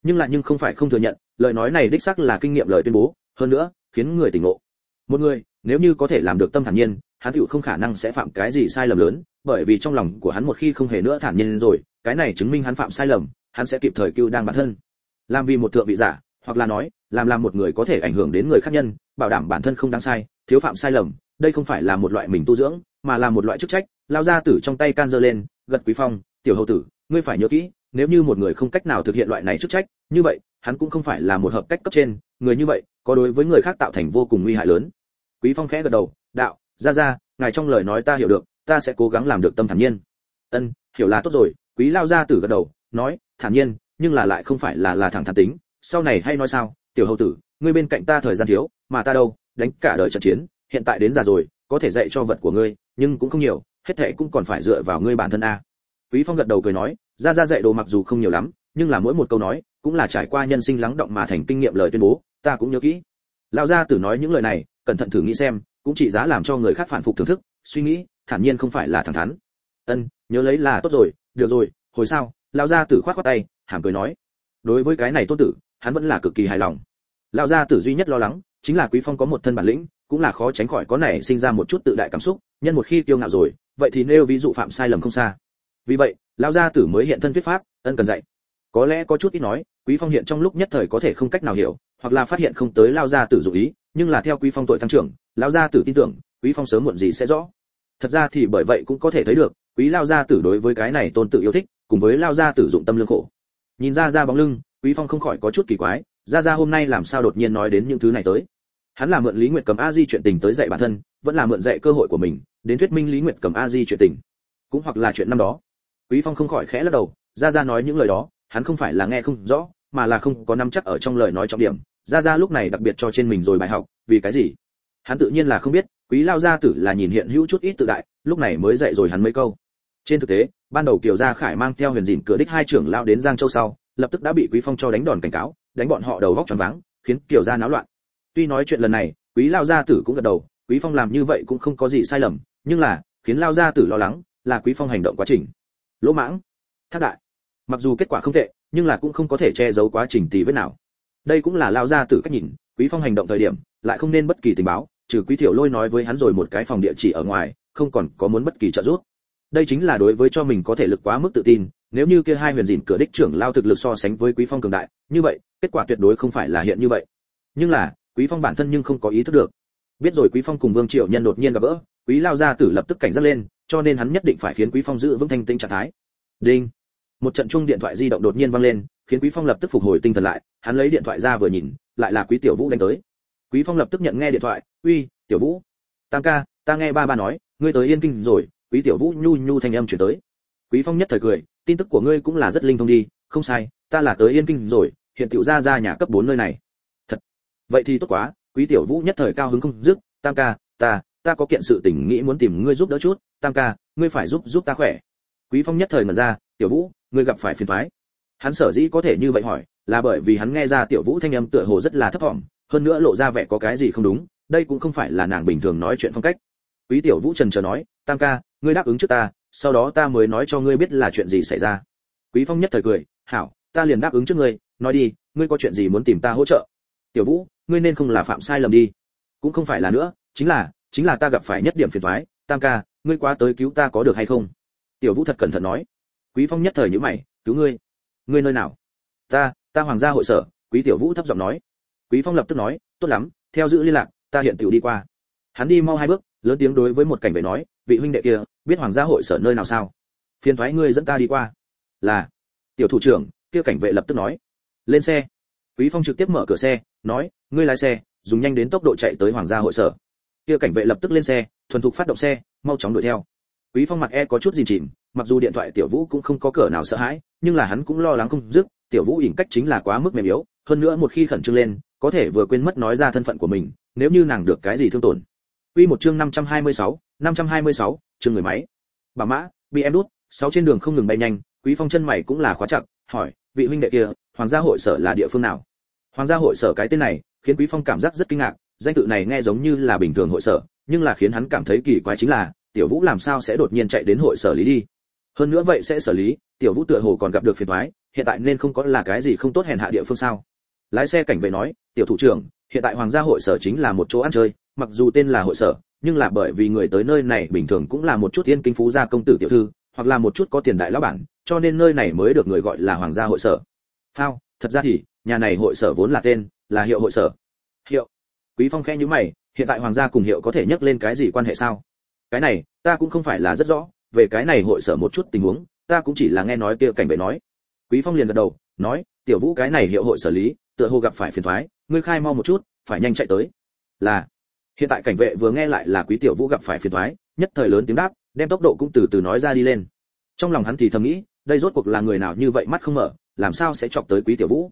Nhưng lại nhưng không phải không thừa nhận, lời nói này đích xác là kinh nghiệm lời tuyên bố, hơn nữa, khiến người tỉnh ngộ. Một người nếu như có thể làm được tâm thản nhiên, hắn tựu không khả năng sẽ phạm cái gì sai lầm lớn, bởi vì trong lòng của hắn một khi không hề nữa thản nhiên rồi, cái này chứng minh hắn phạm sai lầm, hắn sẽ kịp thời cứu đang bản thân. Làm vì một thượng vị giả, hoặc là nói, làm làm một người có thể ảnh hưởng đến người khác nhân, bảo đảm bản thân không đáng sai, thiếu phạm sai lầm, đây không phải là một loại mình tu dưỡng, mà là một loại chức trách. Lao ra tử trong tay can giơ lên, gật quý phong, tiểu hầu tử, ngươi phải nhớ kỹ, nếu như một người không cách nào thực hiện loại này chức trách, như vậy, hắn cũng không phải là một hợp cách cấp trên, người như vậy, có đối với người khác tạo thành vô cùng nguy hại lớn quý phong khẽ gật đầu, đạo, ra ra, ngài trong lời nói ta hiểu được, ta sẽ cố gắng làm được tâm thản nhiên. Ân, hiểu là tốt rồi. Quý lao ra tử gật đầu, nói, thản nhiên, nhưng là lại không phải là là thẳng thắn tính, sau này hay nói sao, tiểu hầu tử, ngươi bên cạnh ta thời gian thiếu, mà ta đâu, đánh cả đời trận chiến, hiện tại đến già rồi, có thể dạy cho vật của ngươi, nhưng cũng không nhiều, hết thệ cũng còn phải dựa vào ngươi bản thân a. Quý phong gật đầu cười nói, ra ra dạy đồ mặc dù không nhiều lắm, nhưng là mỗi một câu nói, cũng là trải qua nhân sinh lắng động mà thành kinh nghiệm lời tuyên bố, ta cũng nhớ kỹ lão gia tử nói những lời này, cẩn thận thử nghĩ xem, cũng chỉ giá làm cho người khác phản phục thưởng thức, suy nghĩ, thản nhiên không phải là thẳng thắn. Ân, nhớ lấy là tốt rồi, được rồi, hồi sao lão gia tử khoát khoát tay, hàm cười nói. Đối với cái này tôn tử, hắn vẫn là cực kỳ hài lòng. Lão gia tử duy nhất lo lắng, chính là quý phong có một thân bản lĩnh, cũng là khó tránh khỏi có nảy sinh ra một chút tự đại cảm xúc, nhân một khi kiêu ngạo rồi, vậy thì nêu ví dụ phạm sai lầm không xa. Vì vậy, lão gia tử mới hiện thân thuyết pháp, ân cần dạy. Có lẽ có chút ít nói, quý phong hiện trong lúc nhất thời có thể không cách nào hiểu hoặc là phát hiện không tới lao gia tử dụ ý, nhưng là theo quý phong tội tăng trưởng lão gia tử tin tưởng, quý phong sớm muộn gì sẽ rõ. Thật ra thì bởi vậy cũng có thể thấy được, quý lao gia tử đối với cái này tôn tự yêu thích, cùng với lao gia tử dụng tâm lương khổ. Nhìn ra ra bóng lưng, quý phong không khỏi có chút kỳ quái, ra ra hôm nay làm sao đột nhiên nói đến những thứ này tới. Hắn là mượn lý nguyệt cầm a di chuyện tình tới dạy bản thân, vẫn là mượn dạy cơ hội của mình, đến thuyết minh lý nguyệt cầm a di chuyện tình. Cũng hoặc là chuyện năm đó. Quý phong không khỏi khẽ lắc đầu, ra ra nói những lời đó, hắn không phải là nghe không rõ, mà là không có nắm chắc ở trong lời nói trọng điểm. Gia Gia lúc này đặc biệt cho trên mình rồi bài học, vì cái gì? Hắn tự nhiên là không biết, quý lao gia tử là nhìn hiện hữu chút ít tự đại, lúc này mới dạy rồi hắn mấy câu. Trên thực tế, ban đầu kiều gia khải mang theo huyền dìn cửa đích hai trưởng lao đến giang châu sau, lập tức đã bị quý phong cho đánh đòn cảnh cáo, đánh bọn họ đầu góc tròn váng, khiến kiều gia náo loạn. Tuy nói chuyện lần này, quý lao gia tử cũng gật đầu, quý phong làm như vậy cũng không có gì sai lầm, nhưng là, khiến lao gia tử lo lắng, là quý phong hành động quá trình. Lỗ mãng, thác đại, mặc dù kết quả không tệ, nhưng là cũng không có thể che giấu quá trình tỷ vết nào đây cũng là lao gia tử cách nhìn, quý phong hành động thời điểm, lại không nên bất kỳ tình báo, trừ quý tiểu lôi nói với hắn rồi một cái phòng địa chỉ ở ngoài, không còn có muốn bất kỳ trợ giúp. Đây chính là đối với cho mình có thể lực quá mức tự tin, nếu như kia hai huyền dìn cửa đích trưởng lao thực lực so sánh với quý phong cường đại, như vậy, kết quả tuyệt đối không phải là hiện như vậy. Nhưng là, quý phong bản thân nhưng không có ý thức được. Biết rồi quý phong cùng vương triệu nhân đột nhiên gặp gỡ, quý lao gia tử lập tức cảnh giác lên, cho nên hắn nhất định phải khiến quý phong giữ vững thanh tĩnh trạng thái. Đinh! Một trận chung điện thoại di động đột nhiên vang lên khiến quý phong lập tức phục hồi tinh thần lại, hắn lấy điện thoại ra vừa nhìn, lại là quý tiểu vũ đánh tới. Quý phong lập tức nhận nghe điện thoại, uy, tiểu vũ, tam ca, ta nghe ba ba nói, ngươi tới yên kinh rồi. Quý tiểu vũ nhu nhu thanh âm chuyển tới. Quý phong nhất thời cười, tin tức của ngươi cũng là rất linh thông đi, không sai, ta là tới yên kinh rồi, hiện tiểu ra ra nhà cấp 4 nơi này. Thật. Vậy thì tốt quá, quý tiểu vũ nhất thời cao hứng không dứt, tam ca, ta ta có kiện sự tình nghĩ muốn tìm ngươi giúp đỡ chút, tam ca, ngươi phải giúp giúp ta khỏe. Quý phong nhất thời mở ra, tiểu vũ, ngươi gặp phải phiền toái hắn sở dĩ có thể như vậy hỏi, là bởi vì hắn nghe ra tiểu vũ thanh âm tựa hồ rất là thấp thỏm, hơn nữa lộ ra vẻ có cái gì không đúng, đây cũng không phải là nàng bình thường nói chuyện phong cách. Quý tiểu vũ trần chờ nói, tam ca, ngươi đáp ứng trước ta, sau đó ta mới nói cho ngươi biết là chuyện gì xảy ra. Quý phong nhất thời cười, hảo, ta liền đáp ứng trước ngươi, nói đi, ngươi có chuyện gì muốn tìm ta hỗ trợ? Tiểu vũ, ngươi nên không là phạm sai lầm đi. Cũng không phải là nữa, chính là chính là ta gặp phải nhất điểm phiền toái, tam ca, ngươi quá tới cứu ta có được hay không? Tiểu vũ thật cẩn thận nói. Quý phong nhất thời nhíu mày, cứu ngươi? Ngươi nơi nào? Ta ta hoàng gia hội sở, quý tiểu vũ thấp giọng nói. Quý phong lập tức nói, tốt lắm, theo giữ liên lạc, ta hiện tiểu đi qua. Hắn đi mau hai bước, lớn tiếng đối với một cảnh vệ nói, vị huynh đệ kia, biết hoàng gia hội sở nơi nào sao? Phiền thoái ngươi dẫn ta đi qua. Là. Tiểu thủ trưởng, kia cảnh vệ lập tức nói. Lên xe. Quý phong trực tiếp mở cửa xe, nói, ngươi lái xe, dùng nhanh đến tốc độ chạy tới hoàng gia hội sở. Kia cảnh vệ lập tức lên xe, thuần thục phát động xe, mau chóng đuổi theo. Quý phong mặt e có chút gì chìm mặc dù điện thoại tiểu vũ cũng không có cửa nào sợ hãi nhưng là hắn cũng lo lắng không dứt tiểu vũ ỉn cách chính là quá mức mềm yếu hơn nữa một khi khẩn trương lên có thể vừa quên mất nói ra thân phận của mình nếu như nàng được cái gì thương tổn Quy một chương 526, 526, chương người máy. Bà mã, bị em đút, sáu trên đường không ngừng bay nhanh, Quý Phong chân mày cũng là khóa chặt, hỏi, vị huynh đệ kia, Hoàng gia hội sở là địa phương nào? Hoàng gia hội sở cái tên này, khiến Quý Phong cảm giác rất kinh ngạc, danh tự này nghe giống như là bình thường hội sở, nhưng là khiến hắn cảm thấy kỳ quái chính là, Tiểu Vũ làm sao sẽ đột nhiên chạy đến hội sở lý đi? Hơn nữa vậy sẽ xử lý, Tiểu Vũ tựa hồ còn gặp được phiền toái, hiện tại nên không có là cái gì không tốt hèn hạ địa phương sao? Lái xe cảnh vệ nói, "Tiểu thủ trưởng, hiện tại Hoàng gia hội sở chính là một chỗ ăn chơi, mặc dù tên là hội sở, nhưng là bởi vì người tới nơi này bình thường cũng là một chút yên kinh phú gia công tử tiểu thư, hoặc là một chút có tiền đại lão bản, cho nên nơi này mới được người gọi là Hoàng gia hội sở." Phao, thật ra thì, nhà này hội sở vốn là tên, là hiệu hội sở. Hiệu. Quý Phong khẽ nhíu mày, hiện tại hoàng gia cùng hiệu có thể nhắc lên cái gì quan hệ sao? Cái này, ta cũng không phải là rất rõ, về cái này hội sở một chút tình huống, ta cũng chỉ là nghe nói kia cảnh vệ nói. Quý Phong liền gật đầu, nói, tiểu vũ cái này hiệu hội xử lý, tựa hồ gặp phải phiền toái, ngươi khai mau một chút, phải nhanh chạy tới. Là. Hiện tại cảnh vệ vừa nghe lại là quý tiểu vũ gặp phải phiền toái, nhất thời lớn tiếng đáp, đem tốc độ cũng từ từ nói ra đi lên. Trong lòng hắn thì thầm nghĩ, đây rốt cuộc là người nào như vậy mắt không mở, làm sao sẽ chọc tới quý tiểu vũ?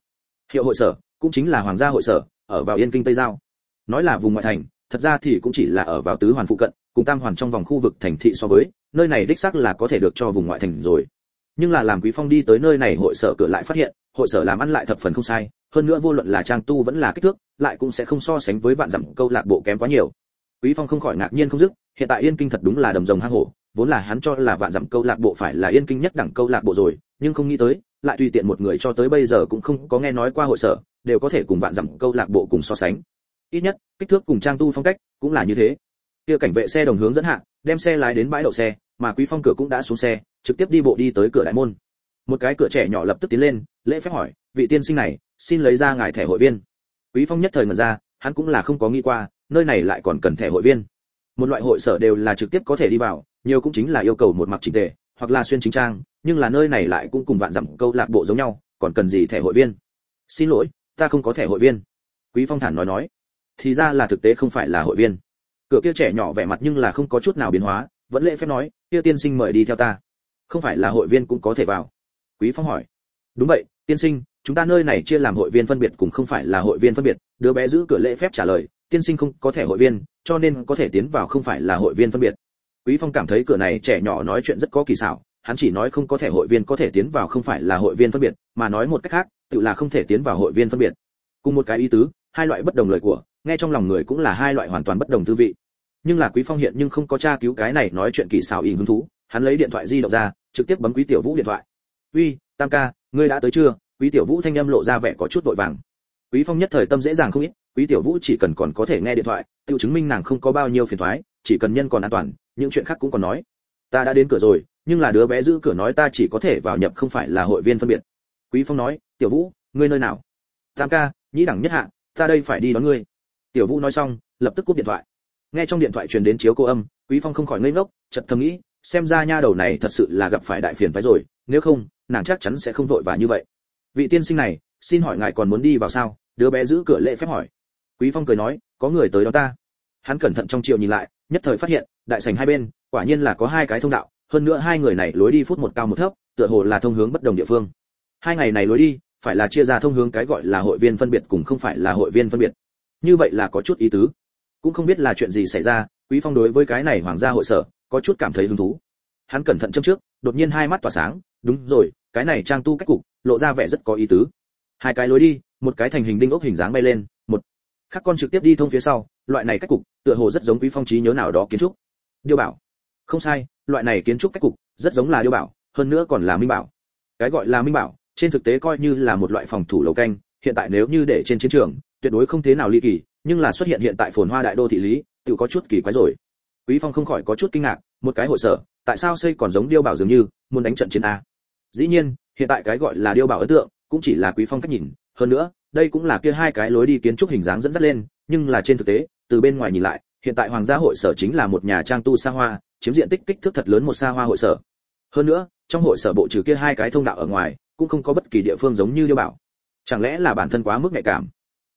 Hiệu hội sở, cũng chính là hoàng gia hội sở, ở vào Yên Kinh Tây Giao. Nói là vùng ngoại thành, thật ra thì cũng chỉ là ở vào tứ hoàn phụ cận, cùng tam hoàn trong vòng khu vực thành thị so với, nơi này đích xác là có thể được cho vùng ngoại thành rồi. Nhưng là làm Quý Phong đi tới nơi này hội sở cửa lại phát hiện, hội sở làm ăn lại thập phần không sai, hơn nữa vô luận là trang tu vẫn là kích thước, lại cũng sẽ không so sánh với vạn dặm câu lạc bộ kém quá nhiều. Quý Phong không khỏi ngạc nhiên không dứt, hiện tại Yên Kinh thật đúng là đầm rồng hang hổ, vốn là hắn cho là vạn dặm câu lạc bộ phải là Yên Kinh nhất đẳng câu lạc bộ rồi, nhưng không nghĩ tới, lại tùy tiện một người cho tới bây giờ cũng không có nghe nói qua hội sở, đều có thể cùng vạn dặm câu lạc bộ cùng so sánh ít nhất kích thước cùng trang tu phong cách cũng là như thế kia cảnh vệ xe đồng hướng dẫn hạ, đem xe lái đến bãi đậu xe, mà quý phong cửa cũng đã xuống xe, trực tiếp đi bộ đi tới cửa đại môn. Một cái cửa trẻ nhỏ lập tức tiến lên, lễ phép hỏi, vị tiên sinh này, xin lấy ra ngài thẻ hội viên. Quý phong nhất thời ngẩn ra, hắn cũng là không có nghĩ qua, nơi này lại còn cần thẻ hội viên. Một loại hội sở đều là trực tiếp có thể đi vào, nhiều cũng chính là yêu cầu một mặc chỉnh tề, hoặc là xuyên chính trang, nhưng là nơi này lại cũng cùng vạn dặm câu lạc bộ giống nhau, còn cần gì thẻ hội viên? Xin lỗi, ta không có thẻ hội viên. Quý phong thản nói nói, thì ra là thực tế không phải là hội viên cửa kia trẻ nhỏ vẻ mặt nhưng là không có chút nào biến hóa, vẫn lễ phép nói, kia tiên sinh mời đi theo ta. Không phải là hội viên cũng có thể vào. Quý phong hỏi. Đúng vậy, tiên sinh, chúng ta nơi này chia làm hội viên phân biệt cũng không phải là hội viên phân biệt. Đứa bé giữ cửa lễ phép trả lời, tiên sinh không có thể hội viên, cho nên có thể tiến vào không phải là hội viên phân biệt. Quý phong cảm thấy cửa này trẻ nhỏ nói chuyện rất có kỳ xảo, hắn chỉ nói không có thể hội viên có thể tiến vào không phải là hội viên phân biệt, mà nói một cách khác, tự là không thể tiến vào hội viên phân biệt. Cùng một cái ý tứ, hai loại bất đồng lời của nghe trong lòng người cũng là hai loại hoàn toàn bất đồng tư vị. Nhưng là quý phong hiện nhưng không có tra cứu cái này nói chuyện kỳ xảo ỉn hứng thú, hắn lấy điện thoại di động ra, trực tiếp bấm quý tiểu vũ điện thoại. Uy, tam ca, ngươi đã tới chưa? Quý tiểu vũ thanh âm lộ ra vẻ có chút vội vàng. Quý phong nhất thời tâm dễ dàng không ít, quý tiểu vũ chỉ cần còn có thể nghe điện thoại tự chứng minh nàng không có bao nhiêu phiền toái, chỉ cần nhân còn an toàn, những chuyện khác cũng còn nói. Ta đã đến cửa rồi, nhưng là đứa bé giữ cửa nói ta chỉ có thể vào nhập không phải là hội viên phân biệt. Quý phong nói, tiểu vũ, ngươi nơi nào? Tam ca, nhĩ đẳng nhất hạ, ta đây phải đi đón ngươi tiểu vũ nói xong, lập tức cúp điện thoại. Nghe trong điện thoại truyền đến chiếu cô âm, quý phong không khỏi ngây ngốc, chợt thầm nghĩ, xem ra nha đầu này thật sự là gặp phải đại phiền phái rồi, nếu không, nàng chắc chắn sẽ không vội vã như vậy. Vị tiên sinh này, xin hỏi ngài còn muốn đi vào sao? Đứa bé giữ cửa lễ phép hỏi. Quý phong cười nói, có người tới đó ta. Hắn cẩn thận trong chiều nhìn lại, nhất thời phát hiện, đại sảnh hai bên, quả nhiên là có hai cái thông đạo, hơn nữa hai người này lối đi phút một cao một thấp, tựa hồ là thông hướng bất đồng địa phương. Hai ngày này lối đi, phải là chia ra thông hướng cái gọi là hội viên phân biệt cùng không phải là hội viên phân biệt như vậy là có chút ý tứ. Cũng không biết là chuyện gì xảy ra, quý phong đối với cái này hoàng gia hội sở, có chút cảm thấy hứng thú. Hắn cẩn thận châm trước, đột nhiên hai mắt tỏa sáng, đúng rồi, cái này trang tu cách cục, lộ ra vẻ rất có ý tứ. Hai cái lối đi, một cái thành hình đinh ốc hình dáng bay lên, một khác con trực tiếp đi thông phía sau, loại này cách cục, tựa hồ rất giống quý phong trí nhớ nào đó kiến trúc. Điêu bảo. Không sai, loại này kiến trúc cách cục, rất giống là điêu bảo, hơn nữa còn là minh bảo. Cái gọi là minh bảo, trên thực tế coi như là một loại phòng thủ lầu canh, hiện tại nếu như để trên chiến trường tuyệt đối không thế nào ly kỳ, nhưng là xuất hiện hiện tại phồn hoa đại đô thị lý, tự có chút kỳ quái rồi. Quý phong không khỏi có chút kinh ngạc, một cái hội sở, tại sao xây còn giống điêu bảo dường như, muốn đánh trận chiến a? Dĩ nhiên, hiện tại cái gọi là điêu bảo ấn tượng, cũng chỉ là quý phong cách nhìn, hơn nữa, đây cũng là kia hai cái lối đi kiến trúc hình dáng dẫn dắt lên, nhưng là trên thực tế, từ bên ngoài nhìn lại, hiện tại hoàng gia hội sở chính là một nhà trang tu xa hoa, chiếm diện tích kích thước thật lớn một xa hoa hội sở. Hơn nữa, trong hội sở bộ trừ kia hai cái thông đạo ở ngoài, cũng không có bất kỳ địa phương giống như điêu bảo. Chẳng lẽ là bản thân quá mức nhạy cảm?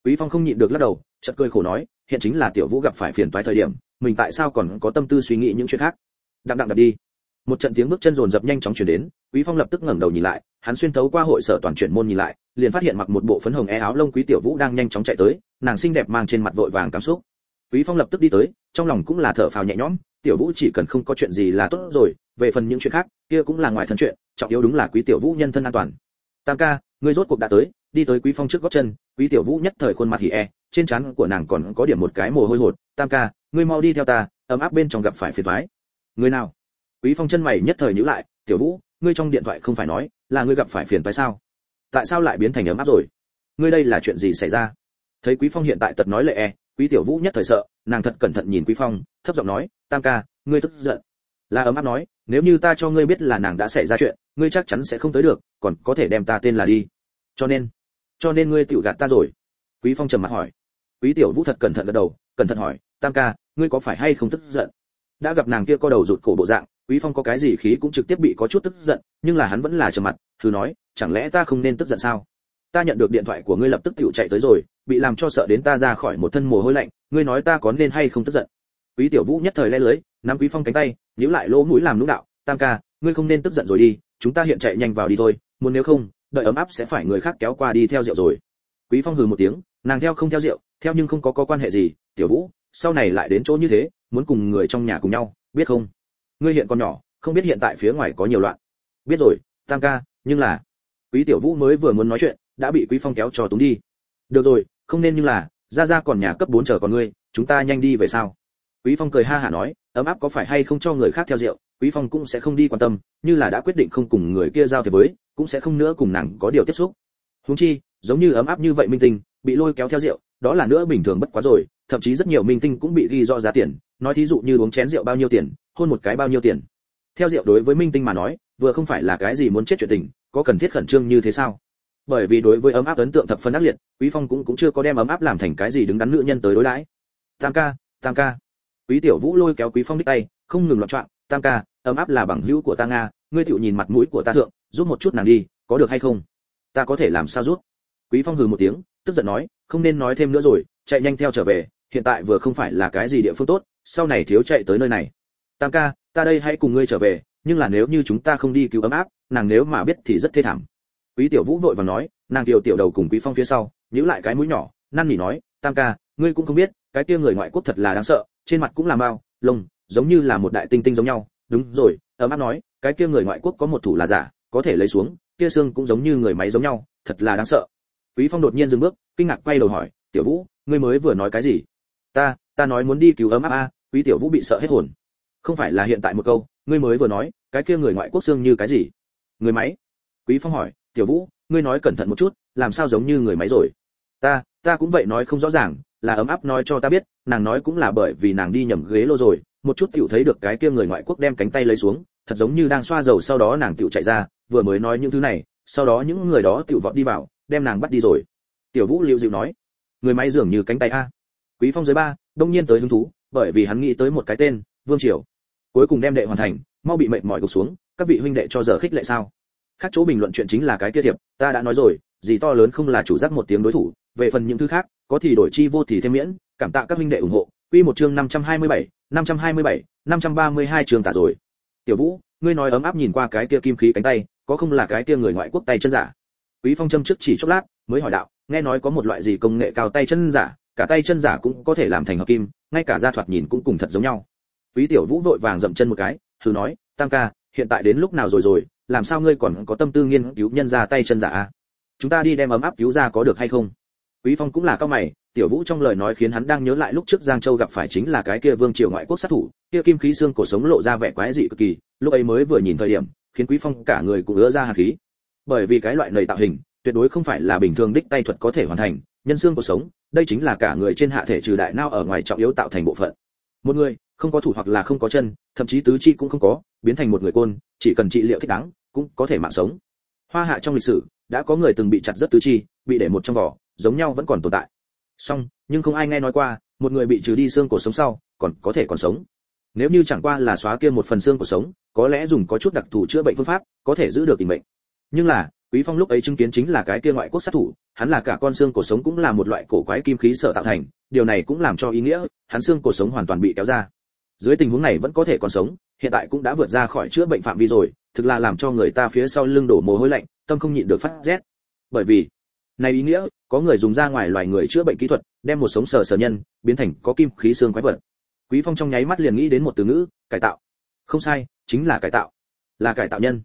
Quý phong không nhịn được lắc đầu, chợt cười khổ nói, hiện chính là tiểu vũ gặp phải phiền toái thời điểm, mình tại sao còn có tâm tư suy nghĩ những chuyện khác? Đặng đặng đập đi. Một trận tiếng bước chân rồn rập nhanh chóng chuyển đến, quý phong lập tức ngẩng đầu nhìn lại, hắn xuyên thấu qua hội sở toàn chuyển môn nhìn lại, liền phát hiện mặc một bộ phấn hồng e áo lông quý tiểu vũ đang nhanh chóng chạy tới, nàng xinh đẹp mang trên mặt vội vàng cảm xúc. Quý phong lập tức đi tới, trong lòng cũng là thở phào nhẹ nhõm, tiểu vũ chỉ cần không có chuyện gì là tốt rồi, về phần những chuyện khác, kia cũng là ngoài thân chuyện, trọng yếu đúng là quý tiểu vũ nhân thân an toàn. Tam ca ngươi rốt cuộc đã tới, đi tới quý phong trước gót chân, quý tiểu vũ nhất thời khuôn mặt hỉ e trên trán của nàng còn có điểm một cái mồ hôi hột, tam ca, ngươi mau đi theo ta, ấm áp bên trong gặp phải phiền toái. Người nào? Quý phong chân mày nhất thời nhíu lại, tiểu vũ, ngươi trong điện thoại không phải nói là ngươi gặp phải phiền toái sao? Tại sao lại biến thành ấm áp rồi? Ngươi đây là chuyện gì xảy ra? Thấy quý phong hiện tại tật nói lệ e quý tiểu vũ nhất thời sợ, nàng thật cẩn thận nhìn quý phong, thấp giọng nói, tam ca, ngươi tức giận la ấm áp nói, nếu như ta cho ngươi biết là nàng đã xảy ra chuyện, ngươi chắc chắn sẽ không tới được, còn có thể đem ta tên là đi. Cho nên cho nên ngươi tiểu gạt ta rồi. Quý phong trầm mặt hỏi. Quý tiểu vũ thật cẩn thận gật đầu, cẩn thận hỏi, tam ca, ngươi có phải hay không tức giận? Đã gặp nàng kia co đầu rụt cổ bộ dạng, quý phong có cái gì khí cũng trực tiếp bị có chút tức giận, nhưng là hắn vẫn là trầm mặt, thử nói, chẳng lẽ ta không nên tức giận sao? Ta nhận được điện thoại của ngươi lập tức tiểu chạy tới rồi, bị làm cho sợ đến ta ra khỏi một thân mồ hôi lạnh, ngươi nói ta có nên hay không tức giận? Quý tiểu vũ nhất thời lẽ lưới nắm quý phong cánh tay, nhíu lại lỗ mũi làm lúc đạo, tam ca, ngươi không nên tức giận rồi đi, chúng ta hiện chạy nhanh vào đi thôi, muốn nếu không, đợi ấm áp sẽ phải người khác kéo qua đi theo rượu rồi. Quý phong hừ một tiếng, nàng theo không theo rượu, theo nhưng không có có quan hệ gì, tiểu vũ, sau này lại đến chỗ như thế, muốn cùng người trong nhà cùng nhau, biết không? Ngươi hiện còn nhỏ, không biết hiện tại phía ngoài có nhiều loạn. Biết rồi, tam ca, nhưng là quý tiểu vũ mới vừa muốn nói chuyện, đã bị quý phong kéo cho túng đi. Được rồi, không nên nhưng là ra ra còn nhà cấp 4 chờ còn ngươi, chúng ta nhanh đi về sao? Quý phong cười ha hả nói, ấm áp có phải hay không cho người khác theo rượu, quý phong cũng sẽ không đi quan tâm, như là đã quyết định không cùng người kia giao thiệp với, cũng sẽ không nữa cùng nàng có điều tiếp xúc. Huống chi, giống như ấm áp như vậy minh tinh, bị lôi kéo theo rượu, đó là nữa bình thường bất quá rồi, thậm chí rất nhiều minh tinh cũng bị ghi rõ giá tiền, nói thí dụ như uống chén rượu bao nhiêu tiền, hôn một cái bao nhiêu tiền. Theo rượu đối với minh tinh mà nói, vừa không phải là cái gì muốn chết chuyện tình, có cần thiết khẩn trương như thế sao? Bởi vì đối với ấm áp ấn tượng thập phân ác liệt, quý phong cũng cũng chưa có đem ấm áp làm thành cái gì đứng đắn nữ nhân tới đối đãi. Tam ca tam ca quý tiểu vũ lôi kéo quý phong đích tay, không ngừng loạn trọng tam ca, ấm áp là bằng hữu của ta nga, ngươi tựu nhìn mặt mũi của ta thượng, giúp một chút nàng đi, có được hay không? Ta có thể làm sao giúp? Quý phong hừ một tiếng, tức giận nói, không nên nói thêm nữa rồi, chạy nhanh theo trở về, hiện tại vừa không phải là cái gì địa phương tốt, sau này thiếu chạy tới nơi này. Tam ca, ta đây hãy cùng ngươi trở về, nhưng là nếu như chúng ta không đi cứu ấm áp, nàng nếu mà biết thì rất thê thảm. Quý tiểu vũ vội vàng nói, nàng tiểu tiểu đầu cùng quý phong phía sau, nhíu lại cái mũi nhỏ, năn nỉ nói, tam ca, ngươi cũng không biết, cái kia người ngoại quốc thật là đáng sợ trên mặt cũng là mao, lông giống như là một đại tinh tinh giống nhau. Đúng rồi ấm áp nói cái kia người ngoại quốc có một thủ là giả có thể lấy xuống kia xương cũng giống như người máy giống nhau thật là đáng sợ. Quý phong đột nhiên dừng bước kinh ngạc quay đầu hỏi tiểu vũ ngươi mới vừa nói cái gì? Ta ta nói muốn đi cứu ấm áp a quý tiểu vũ bị sợ hết hồn. Không phải là hiện tại một câu ngươi mới vừa nói cái kia người ngoại quốc xương như cái gì? Người máy. Quý phong hỏi tiểu vũ ngươi nói cẩn thận một chút làm sao giống như người máy rồi? Ta ta cũng vậy nói không rõ ràng, là ấm áp nói cho ta biết, nàng nói cũng là bởi vì nàng đi nhầm ghế lô rồi, một chút tiểu thấy được cái kia người ngoại quốc đem cánh tay lấy xuống, thật giống như đang xoa dầu sau đó nàng tiểu chạy ra, vừa mới nói những thứ này, sau đó những người đó tiểu vọt đi vào, đem nàng bắt đi rồi. Tiểu vũ liễu dịu nói, người máy dường như cánh tay a. Quý phong dưới ba, đông nhiên tới hứng thú, bởi vì hắn nghĩ tới một cái tên, vương triều. Cuối cùng đem đệ hoàn thành, mau bị mệt mỏi gục xuống, các vị huynh đệ cho giờ khích lệ sao? Khác chỗ bình luận chuyện chính là cái kia thiệp, ta đã nói rồi gì to lớn không là chủ giác một tiếng đối thủ về phần những thứ khác có thì đổi chi vô thì thêm miễn cảm tạ các huynh đệ ủng hộ. Quy một chương 527, 527, 532 chương tả rồi. Tiểu vũ ngươi nói ấm áp nhìn qua cái kia kim khí cánh tay có không là cái kia người ngoại quốc tay chân giả? Quý phong châm trước chỉ chốc lát mới hỏi đạo nghe nói có một loại gì công nghệ cao tay chân giả cả tay chân giả cũng có thể làm thành hợp kim ngay cả da thoạt nhìn cũng cùng thật giống nhau. Quý tiểu vũ vội vàng dậm chân một cái thử nói tam ca hiện tại đến lúc nào rồi rồi làm sao ngươi còn có tâm tư nghiên cứu nhân ra tay chân giả a? Chúng ta đi đem ấm áp cứu ra có được hay không? Quý phong cũng là cao mày, tiểu vũ trong lời nói khiến hắn đang nhớ lại lúc trước giang châu gặp phải chính là cái kia vương triều ngoại quốc sát thủ, kia kim khí xương cổ sống lộ ra vẻ quái dị cực kỳ, lúc ấy mới vừa nhìn thời điểm, khiến quý phong cả người cũng ứa ra hàn khí. Bởi vì cái loại này tạo hình, tuyệt đối không phải là bình thường đích tay thuật có thể hoàn thành, nhân xương cổ sống, đây chính là cả người trên hạ thể trừ đại nao ở ngoài trọng yếu tạo thành bộ phận. Một người, không có thủ hoặc là không có chân, thậm chí tứ chi cũng không có, biến thành một người côn, chỉ cần trị liệu thích đáng, cũng có thể mạng sống. Hoa hạ trong lịch sử đã có người từng bị chặt rất tứ chi, bị để một trong vỏ, giống nhau vẫn còn tồn tại. Song nhưng không ai nghe nói qua, một người bị trừ đi xương cổ sống sau, còn có thể còn sống. Nếu như chẳng qua là xóa kia một phần xương cổ sống, có lẽ dùng có chút đặc thù chữa bệnh phương pháp, có thể giữ được tình mệnh. Nhưng là, quý phong lúc ấy chứng kiến chính là cái kia ngoại quốc sát thủ, hắn là cả con xương cổ sống cũng là một loại cổ quái kim khí sở tạo thành, điều này cũng làm cho ý nghĩa, hắn xương cổ sống hoàn toàn bị kéo ra. Dưới tình huống này vẫn có thể còn sống, hiện tại cũng đã vượt ra khỏi chữa bệnh phạm vi rồi thực là làm cho người ta phía sau lưng đổ mồ hôi lạnh, tâm không nhịn được phát rét. Bởi vì, này ý nghĩa, có người dùng ra ngoài loài người chữa bệnh kỹ thuật, đem một sống sờ sờ nhân, biến thành có kim khí xương quái vật. Quý phong trong nháy mắt liền nghĩ đến một từ ngữ, cải tạo. Không sai, chính là cải tạo. Là cải tạo nhân.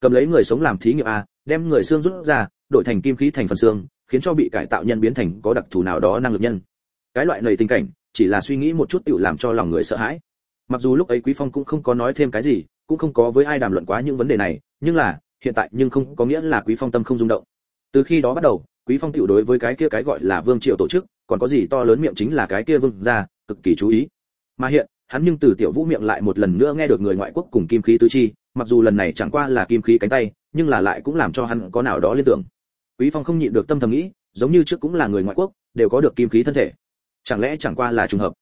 Cầm lấy người sống làm thí nghiệm a, đem người xương rút ra, đổi thành kim khí thành phần xương, khiến cho bị cải tạo nhân biến thành có đặc thù nào đó năng lực nhân. Cái loại này tình cảnh, chỉ là suy nghĩ một chút tiểu làm cho lòng người sợ hãi. Mặc dù lúc ấy quý phong cũng không có nói thêm cái gì cũng không có với ai đàm luận quá những vấn đề này, nhưng là, hiện tại nhưng không có nghĩa là quý phong tâm không rung động. Từ khi đó bắt đầu, quý phong tiểu đối với cái kia cái gọi là vương triều tổ chức, còn có gì to lớn miệng chính là cái kia vương gia, cực kỳ chú ý. Mà hiện, hắn nhưng từ tiểu vũ miệng lại một lần nữa nghe được người ngoại quốc cùng kim khí tứ chi, mặc dù lần này chẳng qua là kim khí cánh tay, nhưng là lại cũng làm cho hắn có nào đó liên tưởng. Quý phong không nhịn được tâm thầm nghĩ, giống như trước cũng là người ngoại quốc, đều có được kim khí thân thể. Chẳng lẽ chẳng qua là trùng hợp?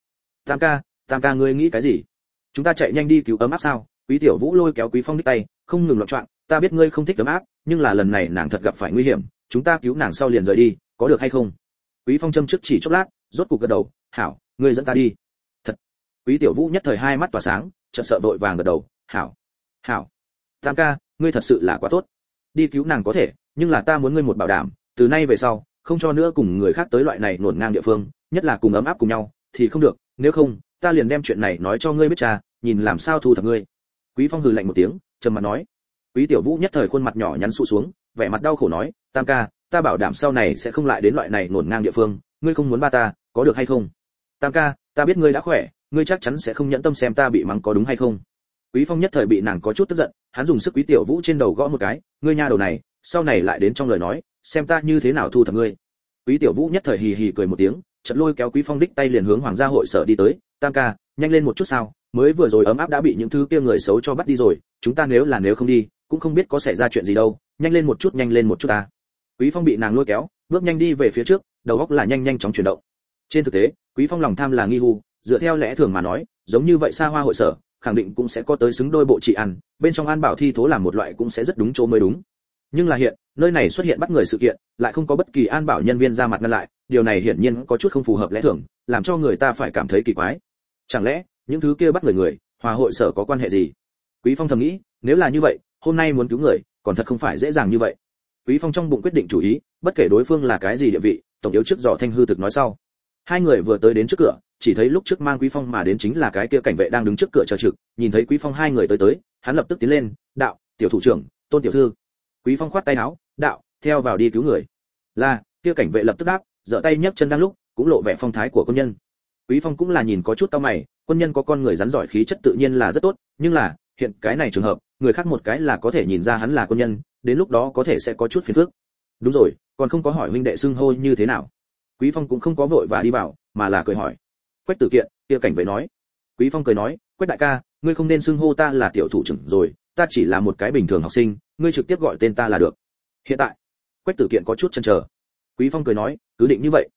Tam ca tam ca ngươi nghĩ cái gì? Chúng ta chạy nhanh đi cứu ấm áp sao? Quý tiểu vũ lôi kéo quý phong đích tay, không ngừng loạn trọng ta biết ngươi không thích ấm áp, nhưng là lần này nàng thật gặp phải nguy hiểm, chúng ta cứu nàng sau liền rời đi, có được hay không? Quý phong châm trước chỉ chốc lát, rốt cục gật đầu, hảo, ngươi dẫn ta đi. Thật. Quý tiểu vũ nhất thời hai mắt tỏa sáng, chợt sợ vội vàng gật đầu, hảo hảo. Tam ca, ngươi thật sự là quá tốt. Đi cứu nàng có thể, nhưng là ta muốn ngươi một bảo đảm, từ nay về sau, không cho nữa cùng người khác tới loại này nổn ngang địa phương, nhất là cùng ấm áp cùng nhau, thì không được, nếu không, ta liền đem chuyện này nói cho ngươi biết cha, nhìn làm sao thu thập ngươi quý phong hừ lạnh một tiếng, trầm mặt nói, quý tiểu vũ nhất thời khuôn mặt nhỏ nhắn sụ xuống, vẻ mặt đau khổ nói, tam ca, ta bảo đảm sau này sẽ không lại đến loại này nổn ngang địa phương, ngươi không muốn ba ta, có được hay không? Tam ca, ta biết ngươi đã khỏe, ngươi chắc chắn sẽ không nhẫn tâm xem ta bị mắng có đúng hay không. Quý phong nhất thời bị nàng có chút tức giận, hắn dùng sức quý tiểu vũ trên đầu gõ một cái, ngươi nha đầu này, sau này lại đến trong lời nói, xem ta như thế nào thu thập ngươi. Quý tiểu vũ nhất thời hì hì cười một tiếng, chợt lôi kéo quý phong đích tay liền hướng hoàng gia hội sở đi tới tam ca, nhanh lên một chút sao, mới vừa rồi ấm áp đã bị những thứ kia người xấu cho bắt đi rồi, chúng ta nếu là nếu không đi, cũng không biết có xảy ra chuyện gì đâu, nhanh lên một chút, nhanh lên một chút ta. Quý phong bị nàng lôi kéo, bước nhanh đi về phía trước, đầu óc là nhanh nhanh chóng chuyển động. Trên thực tế, quý phong lòng tham là nghi hu dựa theo lẽ thường mà nói, giống như vậy xa hoa hội sở, khẳng định cũng sẽ có tới xứng đôi bộ trị ăn, bên trong an bảo thi thố làm một loại cũng sẽ rất đúng chỗ mới đúng. Nhưng là hiện, nơi này xuất hiện bắt người sự kiện, lại không có bất kỳ an bảo nhân viên ra mặt ngăn lại, điều này hiển nhiên có chút không phù hợp lẽ thường, làm cho người ta phải cảm thấy kỳ quái chẳng lẽ, những thứ kia bắt người người, hòa hội sở có quan hệ gì? Quý phong thầm nghĩ, nếu là như vậy, hôm nay muốn cứu người, còn thật không phải dễ dàng như vậy. Quý phong trong bụng quyết định chủ ý, bất kể đối phương là cái gì địa vị, tổng yếu trước dò thanh hư thực nói sau. Hai người vừa tới đến trước cửa, chỉ thấy lúc trước mang quý phong mà đến chính là cái kia cảnh vệ đang đứng trước cửa chờ trực, nhìn thấy quý phong hai người tới tới, hắn lập tức tiến lên, đạo, tiểu thủ trưởng, tôn tiểu thư. Quý phong khoát tay áo, đạo, theo vào đi cứu người. Là, kia cảnh vệ lập tức đáp giở tay nhấc chân đang lúc, cũng lộ vẻ phong thái của công nhân quý phong cũng là nhìn có chút cau mày, quân nhân có con người rắn giỏi khí chất tự nhiên là rất tốt, nhưng là, hiện cái này trường hợp, người khác một cái là có thể nhìn ra hắn là quân nhân, đến lúc đó có thể sẽ có chút phiền phức. Đúng rồi, còn không có hỏi huynh đệ xưng hô như thế nào. Quý phong cũng không có vội và đi vào, mà là cười hỏi. Quách tử kiện, kia cảnh vệ nói. Quý phong cười nói, quách đại ca, ngươi không nên xưng hô ta là tiểu thủ trưởng rồi, ta chỉ là một cái bình thường học sinh, ngươi trực tiếp gọi tên ta là được. Hiện tại, quách tử kiện có chút chần chờ. Quý phong cười nói, cứ định như vậy.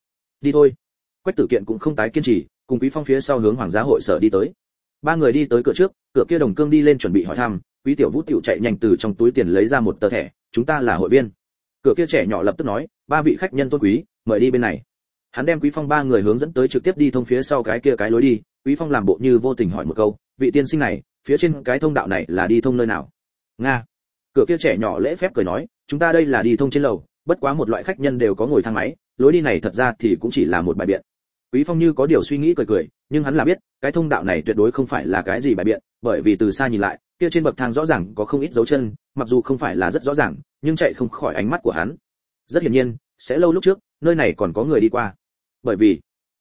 Đi thôi quách tử kiện cũng không tái kiên trì, cùng quý phong phía sau hướng hoàng gia hội sở đi tới. Ba người đi tới cửa trước, cửa kia đồng cương đi lên chuẩn bị hỏi thăm, quý tiểu vũ tiểu chạy nhanh từ trong túi tiền lấy ra một tờ thẻ, chúng ta là hội viên. Cửa kia trẻ nhỏ lập tức nói, ba vị khách nhân tôn quý, mời đi bên này. Hắn đem quý phong ba người hướng dẫn tới trực tiếp đi thông phía sau cái kia cái lối đi, quý phong làm bộ như vô tình hỏi một câu, vị tiên sinh này, phía trên cái thông đạo này là đi thông nơi nào? Nga. Cửa kia trẻ nhỏ lễ phép cười nói, chúng ta đây là đi thông trên lầu bất quá một loại khách nhân đều có ngồi thang máy, lối đi này thật ra thì cũng chỉ là một bài biện. Quý phong như có điều suy nghĩ cười cười, nhưng hắn là biết, cái thông đạo này tuyệt đối không phải là cái gì bài biện, bởi vì từ xa nhìn lại, kia trên bậc thang rõ ràng có không ít dấu chân, mặc dù không phải là rất rõ ràng, nhưng chạy không khỏi ánh mắt của hắn. Rất hiển nhiên, sẽ lâu lúc trước, nơi này còn có người đi qua. Bởi vì,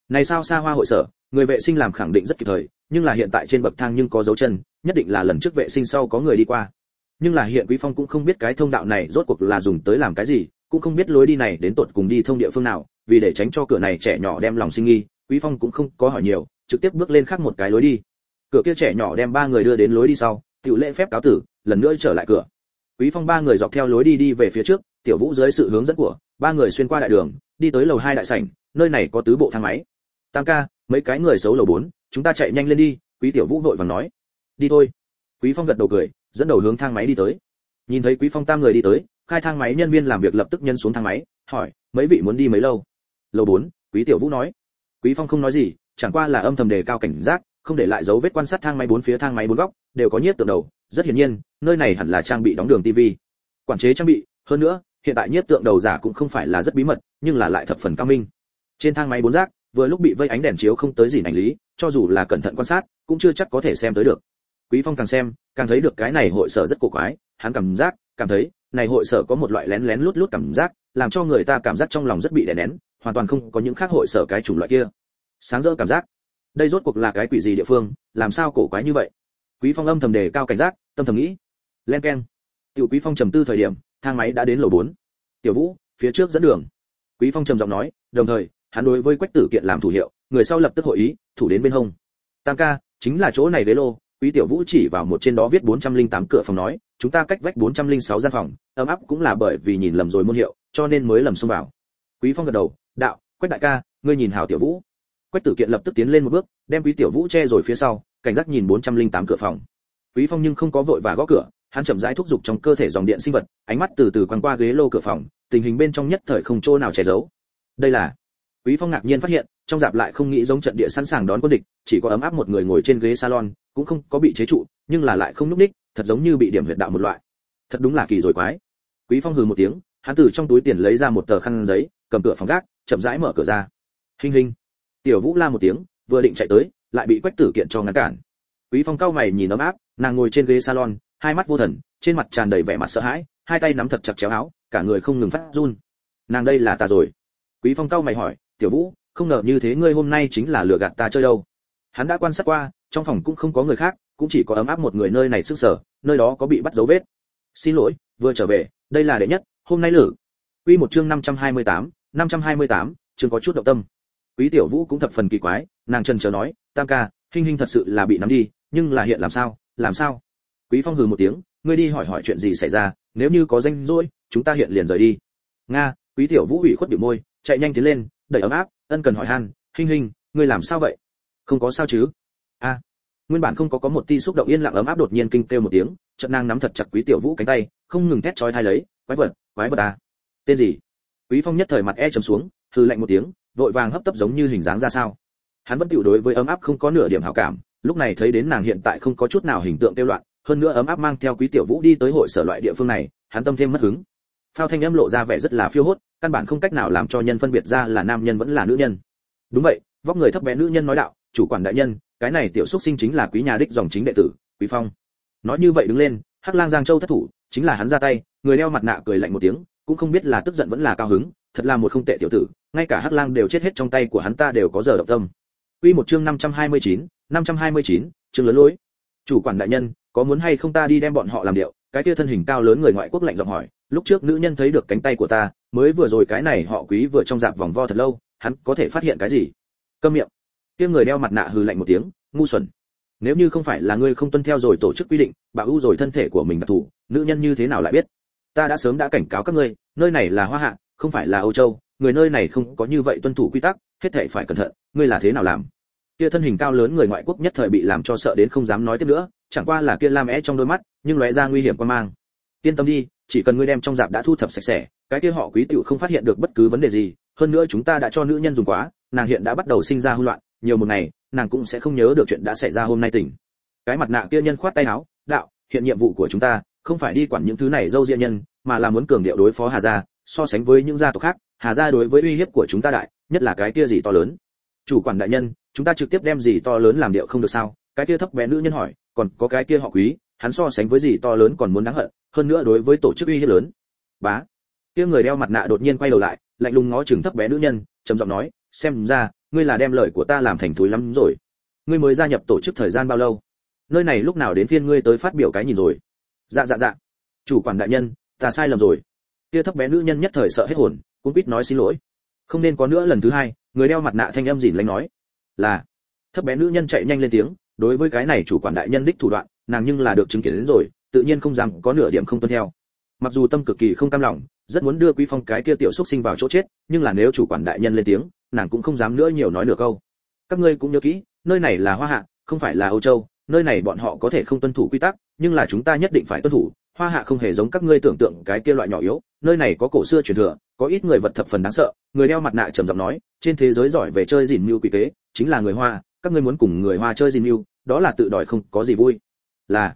này sao xa hoa hội sở, người vệ sinh làm khẳng định rất kịp thời, nhưng là hiện tại trên bậc thang nhưng có dấu chân, nhất định là lần trước vệ sinh sau có người đi qua. Nhưng là hiện quý phong cũng không biết cái thông đạo này rốt cuộc là dùng tới làm cái gì cũng không biết lối đi này đến tột cùng đi thông địa phương nào, vì để tránh cho cửa này trẻ nhỏ đem lòng sinh nghi, quý phong cũng không có hỏi nhiều, trực tiếp bước lên khác một cái lối đi. Cửa kia trẻ nhỏ đem ba người đưa đến lối đi sau, tiểu lễ phép cáo tử, lần nữa trở lại cửa. Quý phong ba người dọc theo lối đi đi về phía trước, tiểu vũ dưới sự hướng dẫn của, ba người xuyên qua đại đường, đi tới lầu hai đại sảnh, nơi này có tứ bộ thang máy. Tam ca, mấy cái người xấu lầu bốn, chúng ta chạy nhanh lên đi, quý tiểu vũ vội vàng nói. Đi thôi. Quý phong gật đầu cười, dẫn đầu hướng thang máy đi tới. Nhìn thấy quý phong tam người đi tới khai thang máy nhân viên làm việc lập tức nhân xuống thang máy, hỏi, mấy vị muốn đi mấy lâu? Lầu bốn, quý tiểu vũ nói. Quý phong không nói gì, chẳng qua là âm thầm đề cao cảnh giác, không để lại dấu vết quan sát thang máy bốn phía thang máy bốn góc, đều có nhiếp tượng đầu. Rất hiển nhiên, nơi này hẳn là trang bị đóng đường tivi quản chế trang bị, hơn nữa, hiện tại nhiếp tượng đầu giả cũng không phải là rất bí mật, nhưng là lại thập phần cao minh. Trên thang máy bốn rác, vừa lúc bị vây ánh đèn chiếu không tới gì ảnh lý, cho dù là cẩn thận quan sát, cũng chưa chắc có thể xem tới được. Quý phong càng xem, càng thấy được cái này hội sở rất cổ quái, hắn cảm giác cảm thấy, này hội sở có một loại lén lén lút lút cảm giác, làm cho người ta cảm giác trong lòng rất bị đè nén, hoàn toàn không có những khác hội sở cái chủng loại kia. Sáng rỡ cảm giác. Đây rốt cuộc là cái quỷ gì địa phương, làm sao cổ quái như vậy? Quý phong âm thầm đề cao cảnh giác, tâm thầm nghĩ. Len keng tiểu quý phong trầm tư thời điểm, thang máy đã đến lầu 4. tiểu vũ, phía trước dẫn đường. Quý phong trầm giọng nói, đồng thời, hắn đối với quách tử kiện làm thủ hiệu, người sau lập tức hội ý, thủ đến bên hông. Tam ca, chính là chỗ này đế lô. Quý tiểu vũ chỉ vào một trên đó viết 408 cửa phòng nói chúng ta cách vách 406 gian phòng, ấm áp cũng là bởi vì nhìn lầm rồi môn hiệu, cho nên mới lầm xông vào. Quý phong gật đầu, đạo, quách đại ca, ngươi nhìn hảo tiểu vũ. Quách tử kiện lập tức tiến lên một bước, đem quý tiểu vũ che rồi phía sau, cảnh giác nhìn 408 cửa phòng. Quý phong nhưng không có vội và gõ cửa, hắn chậm rãi thúc dục trong cơ thể dòng điện sinh vật, ánh mắt từ từ quan qua ghế lô cửa phòng, tình hình bên trong nhất thời không chỗ nào che giấu. Đây là, quý phong ngạc nhiên phát hiện, trong dạp lại không nghĩ giống trận địa sẵn sàng đón quân địch, chỉ có ấm áp một người ngồi trên ghế salon, cũng không có bị chế trụ, nhưng là lại không lúc đích thật giống như bị điểm huyệt đạo một loại. Thật đúng là kỳ rồi quái. Quý phong hừ một tiếng, hắn từ trong túi tiền lấy ra một tờ khăn giấy, cầm cửa phòng gác, chậm rãi mở cửa ra. Hình hình tiểu vũ la một tiếng, vừa định chạy tới, lại bị quách tử kiện cho ngăn cản. Quý phong cao mày nhìn ấm áp, nàng ngồi trên ghế salon, hai mắt vô thần, trên mặt tràn đầy vẻ mặt sợ hãi, hai tay nắm thật chặt chéo áo, cả người không ngừng phát run. Nàng đây là ta rồi. Quý phong cao mày hỏi, tiểu vũ, không ngờ như thế ngươi hôm nay chính là lừa gạt ta chơi đâu? Hắn đã quan sát qua, trong phòng cũng không có người khác cũng chỉ có ấm áp một người nơi này sức sở nơi đó có bị bắt dấu vết. Xin lỗi vừa trở về đây là đệ nhất hôm nay lử. Quy một chương 528, 528, chương có chút động tâm. Quý tiểu vũ cũng thập phần kỳ quái nàng trần chờ nói tam ca hình hình thật sự là bị nắm đi nhưng là hiện làm sao làm sao? Quý phong hừ một tiếng ngươi đi hỏi hỏi chuyện gì xảy ra nếu như có danh rỗi chúng ta hiện liền rời đi. Nga quý tiểu vũ ủy khuất biểu môi chạy nhanh tiến lên đẩy ấm áp ân cần hỏi han hình hình ngươi làm sao vậy? Không có sao chứ nguyên bản không có có một tia xúc động yên lặng ấm áp đột nhiên kinh kêu một tiếng trận nàng nắm thật chặt quý tiểu vũ cánh tay, không ngừng thét chói thai lấy, quái vật quái vật à? Tên gì? Quý phong nhất thời mặt e trầm xuống, hừ lạnh một tiếng, vội vàng hấp tấp giống như hình dáng ra sao. Hắn vẫn tiểu đối với ấm áp không có nửa điểm hảo cảm, lúc này thấy đến nàng hiện tại không có chút nào hình tượng tiêu loạn, hơn nữa ấm áp mang theo quý tiểu vũ đi tới hội sở loại địa phương này, hắn tâm thêm mất hứng. Phao thanh âm lộ ra vẻ rất là phiêu hốt, căn bản không cách nào làm cho nhân phân biệt ra là nam nhân vẫn là nữ nhân. Đúng vậy, vóc người thấp bé nữ nhân nói đạo, chủ quản đại nhân cái này tiểu xuất sinh chính là quý nhà đích dòng chính đệ tử quý phong. Nói như vậy đứng lên hắc lang giang châu thất thủ chính là hắn ra tay người đeo mặt nạ cười lạnh một tiếng cũng không biết là tức giận vẫn là cao hứng thật là một không tệ tiểu tử ngay cả hắc lang đều chết hết trong tay của hắn ta đều có giờ động tâm. Quy một chương 529, 529, chương lớn lối. Chủ quản đại nhân có muốn hay không ta đi đem bọn họ làm điệu? Cái kia thân hình cao lớn người ngoại quốc lạnh giọng hỏi lúc trước nữ nhân thấy được cánh tay của ta mới vừa rồi cái này họ quý vừa trong dạp vòng vo thật lâu hắn có thể phát hiện cái gì? Câm miệng kia người đeo mặt nạ hừ lạnh một tiếng, ngu xuẩn. Nếu như không phải là ngươi không tuân theo rồi tổ chức quy định bạo ưu rồi thân thể của mình đặc thù, nữ nhân như thế nào lại biết? Ta đã sớm đã cảnh cáo các ngươi, nơi này là hoa hạ, không phải là âu châu, người nơi này không có như vậy tuân thủ quy tắc, hết thảy phải cẩn thận, ngươi là thế nào làm? Kia thân hình cao lớn người ngoại quốc nhất thời bị làm cho sợ đến không dám nói tiếp nữa, chẳng qua là kia lam é trong đôi mắt, nhưng lóe ra nguy hiểm quan mang. Yên tâm đi, chỉ cần ngươi đem trong dạp đã thu thập sạch sẽ, cái kia họ quý tiểu không phát hiện được bất cứ vấn đề gì, hơn nữa chúng ta đã cho nữ nhân dùng quá, nàng hiện đã bắt đầu sinh ra hỗn loạn nhiều một ngày, nàng cũng sẽ không nhớ được chuyện đã xảy ra hôm nay tỉnh. Cái mặt nạ kia nhân khoát tay áo, đạo, hiện nhiệm vụ của chúng ta không phải đi quản những thứ này dâu diện nhân, mà là muốn cường điệu đối phó hà gia, so sánh với những gia tộc khác, hà gia đối với uy hiếp của chúng ta đại, nhất là cái kia gì to lớn. Chủ quản đại nhân, chúng ta trực tiếp đem gì to lớn làm điệu không được sao? Cái kia thấp bé nữ nhân hỏi, còn có cái kia họ quý, hắn so sánh với gì to lớn còn muốn đáng hận, hơn nữa đối với tổ chức uy hiếp lớn. Bá. Kia người đeo mặt nạ đột nhiên quay đầu lại, lạnh lùng ngó chừng thấp bé nữ nhân, trầm giọng nói, xem ra ngươi là đem lời của ta làm thành thúi lắm rồi. Ngươi mới gia nhập tổ chức thời gian bao lâu? Nơi này lúc nào đến phiên ngươi tới phát biểu cái nhìn rồi? Dạ dạ dạ. Chủ quản đại nhân, ta sai lầm rồi. Kia thấp bé nữ nhân nhất thời sợ hết hồn cũng biết nói xin lỗi. Không nên có nữa lần thứ hai, người đeo mặt nạ thanh âm dỉn lánh nói. Là. Thấp bé nữ nhân chạy nhanh lên tiếng, đối với cái này chủ quản đại nhân đích thủ đoạn, nàng nhưng là được chứng kiến đến rồi, tự nhiên không dám có nửa điểm không tuân theo. Mặc dù tâm cực kỳ không cam lòng, rất muốn đưa quý phong cái kia tiểu xúc sinh vào chỗ chết, nhưng là nếu chủ quản đại nhân lên tiếng nàng cũng không dám nữa nhiều nói nửa câu. Các ngươi cũng nhớ kỹ, nơi này là hoa hạ, không phải là âu châu, nơi này bọn họ có thể không tuân thủ quy tắc, nhưng là chúng ta nhất định phải tuân thủ. Hoa hạ không hề giống các ngươi tưởng tượng cái kia loại nhỏ yếu, nơi này có cổ xưa truyền thừa, có ít người vật thập phần đáng sợ, người đeo mặt nạ trầm giọng nói, trên thế giới giỏi về chơi gìn mưu quỷ kế, chính là người hoa, các ngươi muốn cùng người hoa chơi gìn mưu, đó là tự đòi không có gì vui. Là,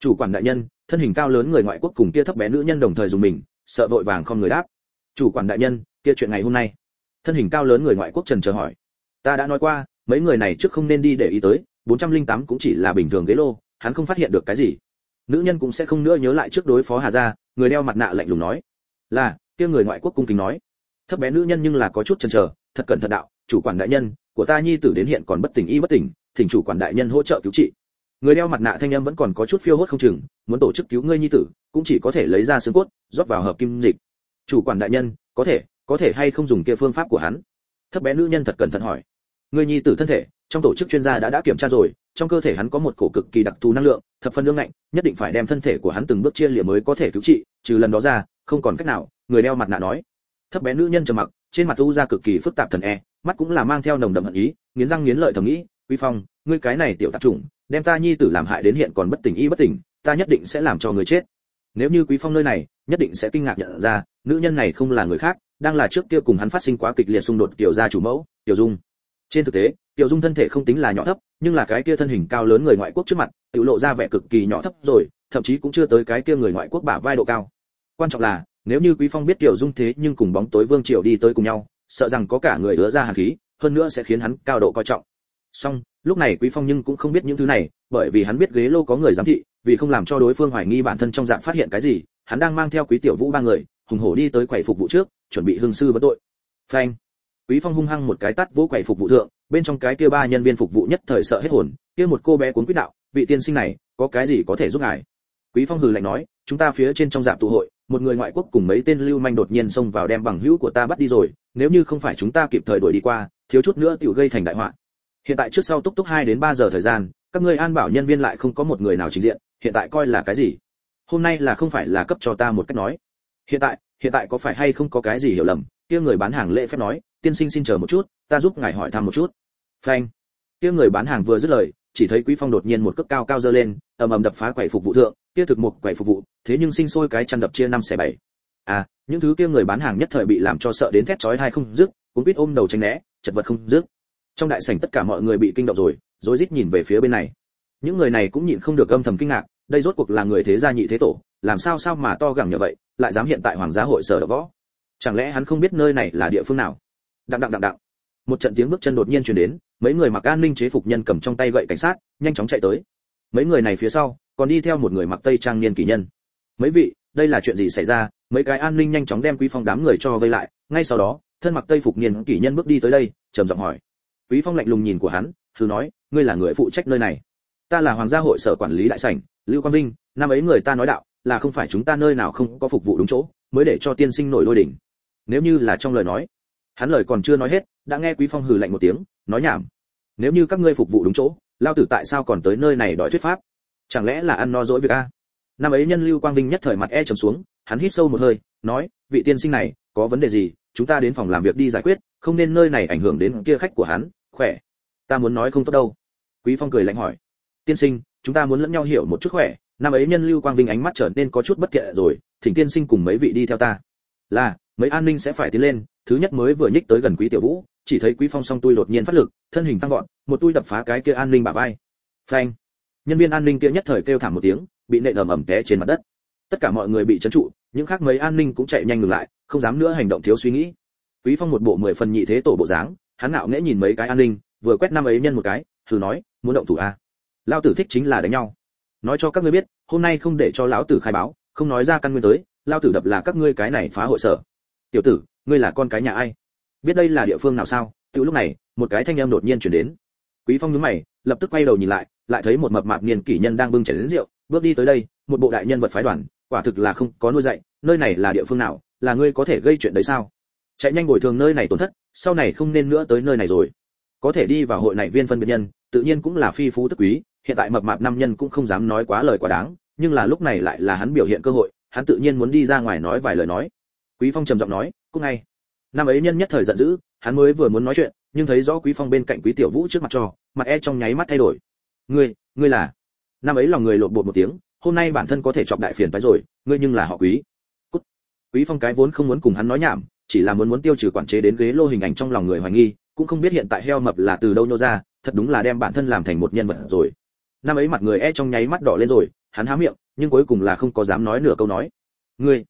chủ quản đại nhân, thân hình cao lớn người ngoại quốc cùng kia thấp bé nữ nhân đồng thời dùng mình, sợ vội vàng không người đáp. Chủ quản đại nhân, kia chuyện ngày hôm nay thân hình cao lớn người ngoại quốc trần chờ hỏi. Ta đã nói qua, mấy người này trước không nên đi để ý tới 408 cũng chỉ là bình thường ghế lô, hắn không phát hiện được cái gì. Nữ nhân cũng sẽ không nữa nhớ lại trước đối phó hà gia, người đeo mặt nạ lạnh lùng nói. Là, kia người ngoại quốc cung kính nói. Thấp bé nữ nhân nhưng là có chút chần chờ, thật cẩn thận đạo, chủ quản đại nhân, của ta nhi tử đến hiện còn bất tỉnh y bất tỉnh, thỉnh chủ quản đại nhân hỗ trợ cứu trị. Người đeo mặt nạ thanh âm vẫn còn có chút phiêu hốt không chừng, muốn tổ chức cứu ngươi nhi tử, cũng chỉ có thể lấy ra xương cốt, rót vào hợp kim dịch. Chủ quản đại nhân, có thể có thể hay không dùng kia phương pháp của hắn? Thấp bé nữ nhân thật cẩn thận hỏi. Người nhi tử thân thể, trong tổ chức chuyên gia đã đã kiểm tra rồi, trong cơ thể hắn có một cổ cực kỳ đặc thù năng lượng, thập phần lương ngạnh, nhất định phải đem thân thể của hắn từng bước chia lìa mới có thể cứu trị, trừ lần đó ra, không còn cách nào, người đeo mặt nạ nói. Thấp bé nữ nhân trầm mặc, trên mặt u ra cực kỳ phức tạp thần e mắt cũng là mang theo nồng đậm hận ý, nghiến răng nghiến lợi thầm nghĩ uy phong, ngươi cái này tiểu tạp chủng, đem ta nhi tử làm hại đến hiện còn bất tỉnh y bất tỉnh, ta nhất định sẽ làm cho người chết. Nếu như quý phong nơi này, nhất định sẽ kinh ngạc nhận ra, nữ nhân này không là người khác đang là trước kia cùng hắn phát sinh quá kịch liệt xung đột tiểu gia chủ mẫu tiểu dung. Trên thực tế tiểu dung thân thể không tính là nhỏ thấp, nhưng là cái kia thân hình cao lớn người ngoại quốc trước mặt tiểu lộ ra vẻ cực kỳ nhỏ thấp rồi, thậm chí cũng chưa tới cái kia người ngoại quốc bả vai độ cao. Quan trọng là, nếu như quý phong biết tiểu dung thế nhưng cùng bóng tối vương triều đi tới cùng nhau, sợ rằng có cả người đứa ra hàn khí, hơn nữa sẽ khiến hắn cao độ coi trọng. Song lúc này quý phong nhưng cũng không biết những thứ này, bởi vì hắn biết ghế lô có người giám thị, vì không làm cho đối phương hoài nghi bản thân trong dạng phát hiện cái gì, hắn đang mang theo quý tiểu vũ ba người hùng hổ đi tới quầy phục vụ trước, chuẩn bị hương sư vấn tội. Phanh. Quý phong hung hăng một cái tát vỗ quầy phục vụ thượng, bên trong cái kia ba nhân viên phục vụ nhất thời sợ hết hồn, kia một cô bé cuốn quýt đạo, vị tiên sinh này, có cái gì có thể giúp ngài? Quý phong hừ lạnh nói, chúng ta phía trên trong dạp tụ hội, một người ngoại quốc cùng mấy tên lưu manh đột nhiên xông vào đem bằng hữu của ta bắt đi rồi, nếu như không phải chúng ta kịp thời đuổi đi qua, thiếu chút nữa tiểu gây thành đại họa. Hiện tại trước sau túc túc 2 đến 3 giờ thời gian, các ngươi an bảo nhân viên lại không có một người nào trình diện, hiện tại coi là cái gì? Hôm nay là không phải là cấp cho ta một cách nói hiện tại hiện tại có phải hay không có cái gì hiểu lầm? Kia người bán hàng lễ phép nói, tiên sinh xin chờ một chút, ta giúp ngài hỏi thăm một chút. Phanh. Kia người bán hàng vừa dứt lời, chỉ thấy quý phong đột nhiên một cước cao cao dơ lên, ầm ầm đập phá quầy phục vụ thượng, kia thực một quầy phục vụ, thế nhưng sinh sôi cái chăn đập chia năm xẻ bảy. À những thứ kia người bán hàng nhất thời bị làm cho sợ đến thét chói tai không dứt cũng biết ôm đầu tránh né, chật vật không dứt. Trong đại sảnh tất cả mọi người bị kinh động rồi, rối rít nhìn về phía bên này. Những người này cũng nhịn không được âm thầm kinh ngạc, đây rốt cuộc là người thế gia nhị thế tổ, làm sao sao mà to gẳng như vậy? Lại dám hiện tại hoàng gia hội sở đ võ. Chẳng lẽ hắn không biết nơi này là địa phương nào? Đặng đặng đặng đặng. Một trận tiếng bước chân đột nhiên truyền đến, mấy người mặc an ninh chế phục nhân cầm trong tay gậy cảnh sát, nhanh chóng chạy tới. Mấy người này phía sau, còn đi theo một người mặc tây trang niên kỷ nhân. Mấy vị, đây là chuyện gì xảy ra? Mấy cái an ninh nhanh chóng đem quý phong đám người cho vây lại. Ngay sau đó, thân mặc tây phục niên kỷ nhân bước đi tới đây, trầm giọng hỏi. Quý phong lạnh lùng nhìn của hắn, thử nói, ngươi là người phụ trách nơi này. Ta là hoàng gia hội sở quản lý đại sảnh, lưu quang vinh, năm ấy người ta nói đạo là không phải chúng ta nơi nào không có phục vụ đúng chỗ, mới để cho tiên sinh nổi lôi đỉnh nếu như là trong lời nói, hắn lời còn chưa nói hết, đã nghe quý phong hừ lạnh một tiếng, nói nhảm. Nếu như các ngươi phục vụ đúng chỗ, lao tử tại sao còn tới nơi này đòi thuyết pháp? Chẳng lẽ là ăn no dỗi việc a? Năm ấy nhân lưu quang vinh nhất thời mặt e trầm xuống, hắn hít sâu một hơi, nói, vị tiên sinh này, có vấn đề gì, chúng ta đến phòng làm việc đi giải quyết, không nên nơi này ảnh hưởng đến kia khách của hắn, khỏe. Ta muốn nói không tốt đâu. Quý phong cười lạnh hỏi, tiên sinh, chúng ta muốn lẫn nhau hiểu một chút khỏe năm ấy nhân lưu quang vinh ánh mắt trở nên có chút bất thiện rồi, thỉnh tiên sinh cùng mấy vị đi theo ta. Là, mấy an ninh sẽ phải tiến lên, thứ nhất mới vừa nhích tới gần quý tiểu vũ, chỉ thấy quý phong song tôi đột nhiên phát lực, thân hình tăng vọt, một tôi đập phá cái kia an ninh bả vai. Phanh! Nhân viên an ninh kia nhất thời kêu thảm một tiếng, bị nện ầm ầm té trên mặt đất. Tất cả mọi người bị chấn trụ, những khác mấy an ninh cũng chạy nhanh ngừng lại, không dám nữa hành động thiếu suy nghĩ. Quý phong một bộ mười phần nhị thế tổ bộ dáng, hắn ngạo nghễ nhìn mấy cái an ninh, vừa quét năm ấy nhân một cái, thử nói, muốn động thủ a à? lao tử thích chính là đánh nhau nói cho các ngươi biết, hôm nay không để cho lão tử khai báo, không nói ra căn nguyên tới lao tử đập là các ngươi cái này phá hội sở. Tiểu tử, ngươi là con cái nhà ai? Biết đây là địa phương nào sao? Tự lúc này, một cái thanh âm đột nhiên chuyển đến. Quý phong nhướng mày, lập tức quay đầu nhìn lại lại thấy một mập mạp niên kỷ nhân đang bưng chén đến rượu, bước đi tới đây, một bộ đại nhân vật phái đoàn, quả thực là không có nuôi dạy, nơi này là địa phương nào, là ngươi có thể gây chuyện đấy sao? Chạy nhanh bồi thường nơi này tổn thất, sau này không nên nữa tới nơi này rồi. Có thể đi vào hội này viên phân biệt nhân, tự nhiên cũng là phi phú tức quý hiện tại mập mạp năm nhân cũng không dám nói quá lời quá đáng, nhưng là lúc này lại là hắn biểu hiện cơ hội, hắn tự nhiên muốn đi ra ngoài nói vài lời nói. Quý phong trầm giọng nói cũng ngay. Năm ấy nhân nhất thời giận dữ, hắn mới vừa muốn nói chuyện, nhưng thấy rõ quý phong bên cạnh quý tiểu vũ trước mặt trò mặt e trong nháy mắt thay đổi. Ngươi ngươi là? Năm ấy lòng người lộn bột một tiếng, hôm nay bản thân có thể chọc đại phiền phải rồi, ngươi nhưng là họ quý. Cút. quý phong cái vốn không muốn cùng hắn nói nhảm, chỉ là muốn muốn tiêu trừ quản chế đến ghế lô hình ảnh trong lòng người hoài nghi, cũng không biết hiện tại heo mập là từ đâu nhô ra, thật đúng là đem bản thân làm thành một nhân vật rồi năm ấy mặt người e trong nháy mắt đỏ lên rồi, hắn há miệng, nhưng cuối cùng là không có dám nói nửa câu nói. Ngươi,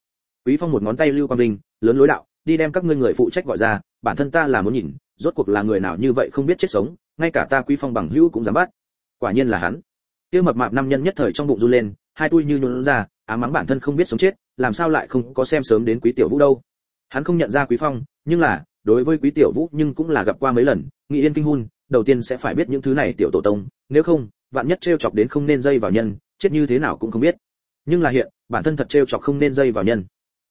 quý phong một ngón tay lưu quang vinh, lớn lối đạo, đi đem các ngươi người phụ trách gọi ra, bản thân ta là muốn nhìn, rốt cuộc là người nào như vậy không biết chết sống, ngay cả ta quý phong bằng hữu cũng dám bắt. Quả nhiên là hắn. Tiêu mập mạp năm nhân nhất thời trong bụng run lên, hai tui như nhún ra ám mắng bản thân không biết sống chết, làm sao lại không có xem sớm đến quý tiểu vũ đâu. Hắn không nhận ra quý phong, nhưng là, đối với quý tiểu vũ nhưng cũng là gặp qua mấy lần, nghị yên kinh hun đầu tiên sẽ phải biết những thứ này tiểu tổ tông, nếu không vạn nhất trêu chọc đến không nên dây vào nhân, chết như thế nào cũng không biết. Nhưng là hiện, bản thân thật trêu chọc không nên dây vào nhân.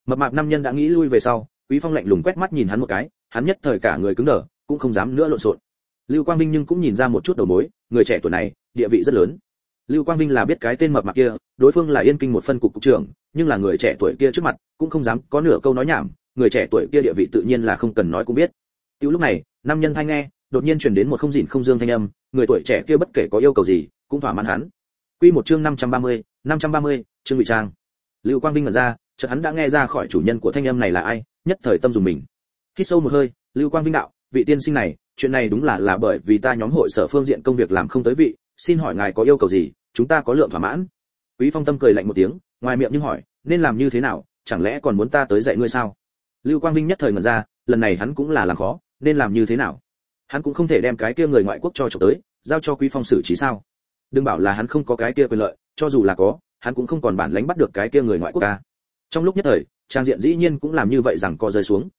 Mập mạp năm nhân đã nghĩ lui về sau, quý phong lạnh lùng quét mắt nhìn hắn một cái, hắn nhất thời cả người cứng đờ, cũng không dám nữa lộn xộn. Lưu quang vinh nhưng cũng nhìn ra một chút đầu mối, người trẻ tuổi này, địa vị rất lớn. Lưu quang vinh là biết cái tên mập mạp kia, đối phương là yên kinh một phân cục cục trưởng, nhưng là người trẻ tuổi kia trước mặt, cũng không dám có nửa câu nói nhảm, người trẻ tuổi kia địa vị tự nhiên là không cần nói cũng biết. Tiêu lúc này năm nhân thanh nghe, đột nhiên truyền đến một không dịn không dương thanh âm người tuổi trẻ kia bất kể có yêu cầu gì cũng thỏa mãn hắn. Quy một chương 530, 530, chương ngụy trang. Lưu quang vinh ngẩn ra chợt hắn đã nghe ra khỏi chủ nhân của thanh âm này là ai nhất thời tâm dùng mình. Hít sâu một hơi lưu quang vinh đạo vị tiên sinh này chuyện này đúng là là bởi vì ta nhóm hội sở phương diện công việc làm không tới vị xin hỏi ngài có yêu cầu gì chúng ta có lượng thỏa mãn. Quý phong tâm cười lạnh một tiếng ngoài miệng nhưng hỏi nên làm như thế nào chẳng lẽ còn muốn ta tới dạy ngươi sao? Lưu quang vinh nhất thời ngẩn ra lần này hắn cũng là làm khó nên làm như thế nào? Hắn cũng không thể đem cái kia người ngoại quốc cho chụp tới giao cho quý phong xử trí sao? Đừng bảo là hắn không có cái kia quyền lợi, cho dù là có, hắn cũng không còn bản lãnh bắt được cái kia người ngoại quốc ca. Trong lúc nhất thời, trang diện dĩ nhiên cũng làm như vậy rằng co rơi xuống.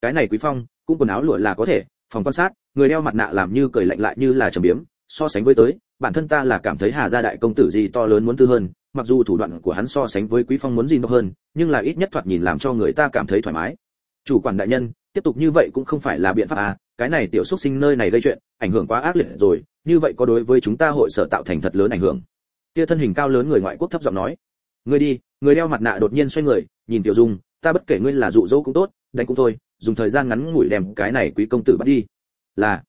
Cái này quý phong, cũng quần áo lụa là có thể, phòng quan sát, người đeo mặt nạ làm như cười lạnh lại như là trầm biếm, so sánh với tới, bản thân ta là cảm thấy hà gia đại công tử gì to lớn muốn tư hơn, mặc dù thủ đoạn của hắn so sánh với quý phong muốn gì nó hơn, nhưng là ít nhất thoạt nhìn làm cho người ta cảm thấy thoải mái. Chủ quản đại nhân, tiếp tục như vậy cũng không phải là biện pháp à cái này tiểu xúc sinh nơi này gây chuyện, ảnh hưởng quá ác liệt rồi như vậy có đối với chúng ta hội sở tạo thành thật lớn ảnh hưởng. Kia thân hình cao lớn người ngoại quốc thấp giọng nói. Người đi, người đeo mặt nạ đột nhiên xoay người, nhìn tiểu dung, ta bất kể ngươi là dụ dỗ cũng tốt, đánh cũng thôi, dùng thời gian ngắn ngủi đem cái này quý công tử bắt đi. Là,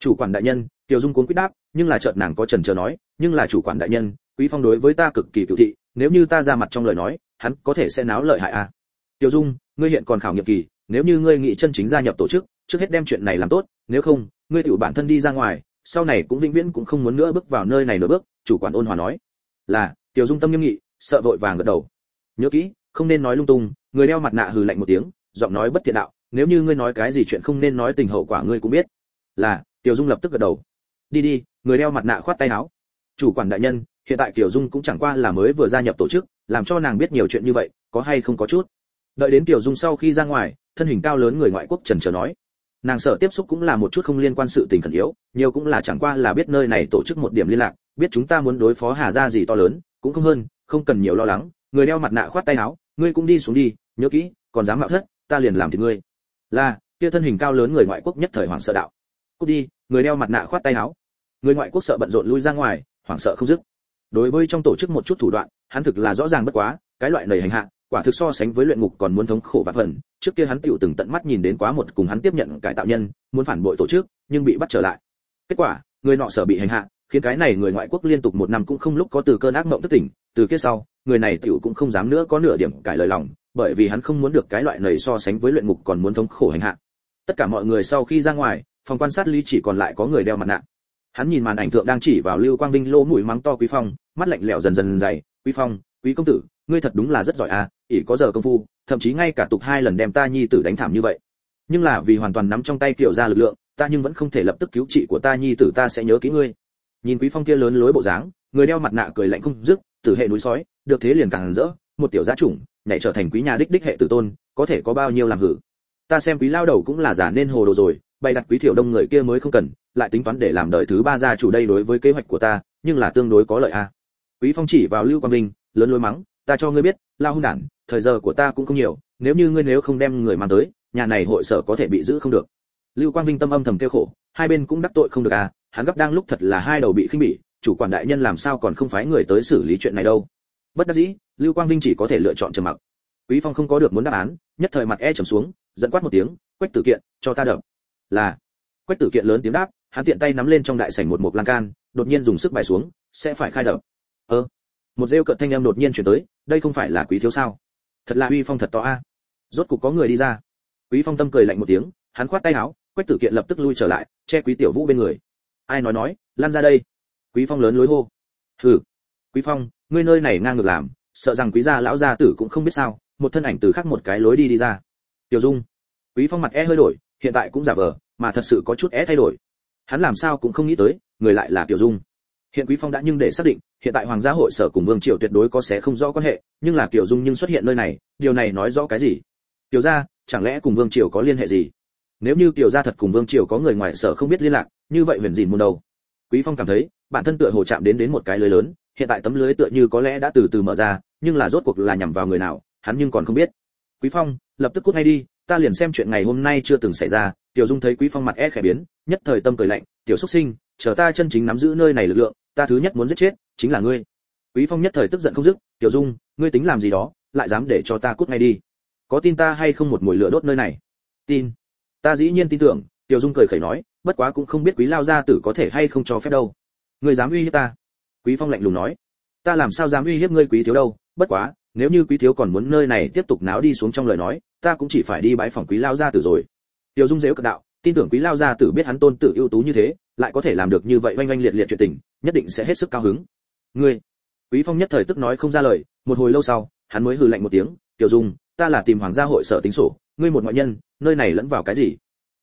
chủ quản đại nhân, tiểu dung cuốn quyết đáp, nhưng là chợt nàng có trần chờ nói, nhưng là chủ quản đại nhân, quý phong đối với ta cực kỳ cựu thị, nếu như ta ra mặt trong lời nói, hắn có thể sẽ náo lợi hại à? Tiểu dung, ngươi hiện còn khảo nghiệm kỳ, nếu như ngươi nghĩ chân chính gia nhập tổ chức, trước hết đem chuyện này làm tốt, nếu không, ngươi tự bản thân đi ra ngoài sau này cũng vĩnh viễn cũng không muốn nữa bước vào nơi này nữa bước, chủ quản ôn hòa nói. Là, tiểu dung tâm nghiêm nghị, sợ vội vàng gật đầu. Nhớ kỹ, không nên nói lung tung, người đeo mặt nạ hừ lạnh một tiếng, giọng nói bất thiện đạo, nếu như ngươi nói cái gì chuyện không nên nói tình hậu quả ngươi cũng biết. Là, tiểu dung lập tức gật đầu. Đi đi, người đeo mặt nạ khoát tay áo. Chủ quản đại nhân, hiện tại tiểu dung cũng chẳng qua là mới vừa gia nhập tổ chức, làm cho nàng biết nhiều chuyện như vậy, có hay không có chút. Đợi đến tiểu dung sau khi ra ngoài, thân hình cao lớn người ngoại quốc trần chờ nói nàng sợ tiếp xúc cũng là một chút không liên quan sự tình khẩn yếu, nhiều cũng là chẳng qua là biết nơi này tổ chức một điểm liên lạc, biết chúng ta muốn đối phó hà ra gì to lớn, cũng không hơn, không cần nhiều lo lắng, người đeo mặt nạ khoát tay áo, ngươi cũng đi xuống đi, nhớ kỹ, còn dám mạo thất, ta liền làm thì ngươi. Là, kia thân hình cao lớn người ngoại quốc nhất thời hoảng sợ đạo. Cút đi, người đeo mặt nạ khoát tay áo. Người ngoại quốc sợ bận rộn lui ra ngoài, hoảng sợ không dứt. Đối với trong tổ chức một chút thủ đoạn, hắn thực là rõ ràng bất quá, cái loại nầy hành hạ quả thực so sánh với luyện ngục còn muốn thống khổ và phần. Trước kia hắn tiểu từng tận mắt nhìn đến quá một cùng hắn tiếp nhận cải tạo nhân, muốn phản bội tổ chức, nhưng bị bắt trở lại. Kết quả, người nọ sở bị hành hạ, khiến cái này người ngoại quốc liên tục một năm cũng không lúc có từ cơn ác mộng thức tỉnh. Từ kia sau, người này tiểu cũng không dám nữa có nửa điểm cải lời lòng, bởi vì hắn không muốn được cái loại này so sánh với luyện ngục còn muốn thống khổ hành hạ. Tất cả mọi người sau khi ra ngoài, phòng quan sát lý chỉ còn lại có người đeo mặt nạ. Hắn nhìn màn ảnh thượng đang chỉ vào lưu quang vinh lô mũi mắng to quý phong, mắt lạnh lẽo dần dần dày. Quý phong, quý công tử ngươi thật đúng là rất giỏi à ỷ có giờ công phu, thậm chí ngay cả tục hai lần đem ta nhi tử đánh thảm như vậy. Nhưng là vì hoàn toàn nắm trong tay kiểu ra lực lượng, ta nhưng vẫn không thể lập tức cứu trị của ta nhi tử, ta sẽ nhớ kỹ ngươi. Nhìn quý phong kia lớn lối bộ dáng, người đeo mặt nạ cười lạnh không dứt tử hệ núi sói, được thế liền càng rỡ, một tiểu gia chủng, nhảy trở thành quý nhà đích đích hệ tử tôn, có thể có bao nhiêu làm hử. Ta xem quý lao đầu cũng là giả nên hồ đồ rồi, bày đặt quý thiểu đông người kia mới không cần, lại tính toán để làm đời thứ ba gia chủ đây đối với kế hoạch của ta, nhưng là tương đối có lợi a à. quý phong chỉ vào lưu quang vinh, lớn lối mắng ta cho ngươi biết lao hung đản, thời giờ của ta cũng không nhiều, nếu như ngươi nếu không đem người mang tới, nhà này hội sở có thể bị giữ không được. Lưu quang vinh tâm âm thầm kêu khổ, hai bên cũng đắc tội không được à hắn gấp đang lúc thật là hai đầu bị khinh bỉ, chủ quản đại nhân làm sao còn không phái người tới xử lý chuyện này đâu. Bất đắc dĩ, lưu quang vinh chỉ có thể lựa chọn trầm mặc. Quý phong không có được muốn đáp án, nhất thời mặt e trầm xuống dẫn quát một tiếng, quách tử kiện, cho ta đập. Là, quách tử kiện lớn tiếng đáp, hắn tiện tay nắm lên trong đại sảnh một mục lan can, đột nhiên dùng sức bài xuống, sẽ phải khai đập. Ơ một rêu cận thanh em đột nhiên chuyển tới, đây không phải là quý thiếu sao? Thật là uy phong thật to a. Rốt cục có người đi ra. Quý phong tâm cười lạnh một tiếng, hắn khoát tay áo, quách tử kiện lập tức lui trở lại, che quý tiểu vũ bên người. Ai nói nói lan ra đây. Quý phong lớn lối hô. Hừ. Quý phong, ngươi nơi này ngang ngược làm, sợ rằng quý gia lão gia tử cũng không biết sao, một thân ảnh từ khác một cái lối đi đi ra. Tiểu dung. Quý phong mặt e hơi đổi, hiện tại cũng giả vờ, mà thật sự có chút é thay đổi. Hắn làm sao cũng không nghĩ tới, người lại là tiểu dung hiện quý phong đã nhưng để xác định, hiện tại hoàng gia hội sở cùng vương triều tuyệt đối có sẽ không rõ quan hệ, nhưng là tiểu dung nhưng xuất hiện nơi này, điều này nói rõ cái gì? Tiểu gia, chẳng lẽ cùng vương triều có liên hệ gì? Nếu như tiểu gia thật cùng vương triều có người ngoài sở không biết liên lạc, như vậy huyền dìn muôn đầu quý phong cảm thấy, bản thân tựa hồ chạm đến đến một cái lưới lớn, hiện tại tấm lưới tựa như có lẽ đã từ từ mở ra, nhưng là rốt cuộc là nhằm vào người nào, hắn nhưng còn không biết. Quý phong, lập tức cút ngay đi, ta liền xem chuyện ngày hôm nay chưa từng xảy ra. Tiểu dung thấy quý phong mặt é khẽ biến, nhất thời tâm cười lạnh, tiểu xuất sinh, chờ ta chân chính nắm giữ nơi này lực lượng ta thứ nhất muốn giết chết chính là ngươi. Quý phong nhất thời tức giận không dứt, tiểu dung, ngươi tính làm gì đó, lại dám để cho ta cút ngay đi. Có tin ta hay không một mùi lửa đốt nơi này? Tin. Ta dĩ nhiên tin tưởng, tiểu dung cười khẩy nói, bất quá cũng không biết quý lao gia tử có thể hay không cho phép đâu. Ngươi dám uy hiếp ta? Quý phong lạnh lùng nói, ta làm sao dám uy hiếp ngươi quý thiếu đâu, bất quá, nếu như quý thiếu còn muốn nơi này tiếp tục náo đi xuống trong lời nói, ta cũng chỉ phải đi bãi phòng quý lao gia tử rồi. Tiểu dung dếu cận đạo tin tưởng quý lao gia tử biết hắn tôn tử ưu tú như thế, lại có thể làm được như vậy oanh oanh liệt liệt chuyện tình, nhất định sẽ hết sức cao hứng. Ngươi, quý phong nhất thời tức nói không ra lời, một hồi lâu sau, hắn mới hừ lạnh một tiếng, tiểu dung, ta là tìm hoàng gia hội sở tính sổ, ngươi một ngoại nhân, nơi này lẫn vào cái gì?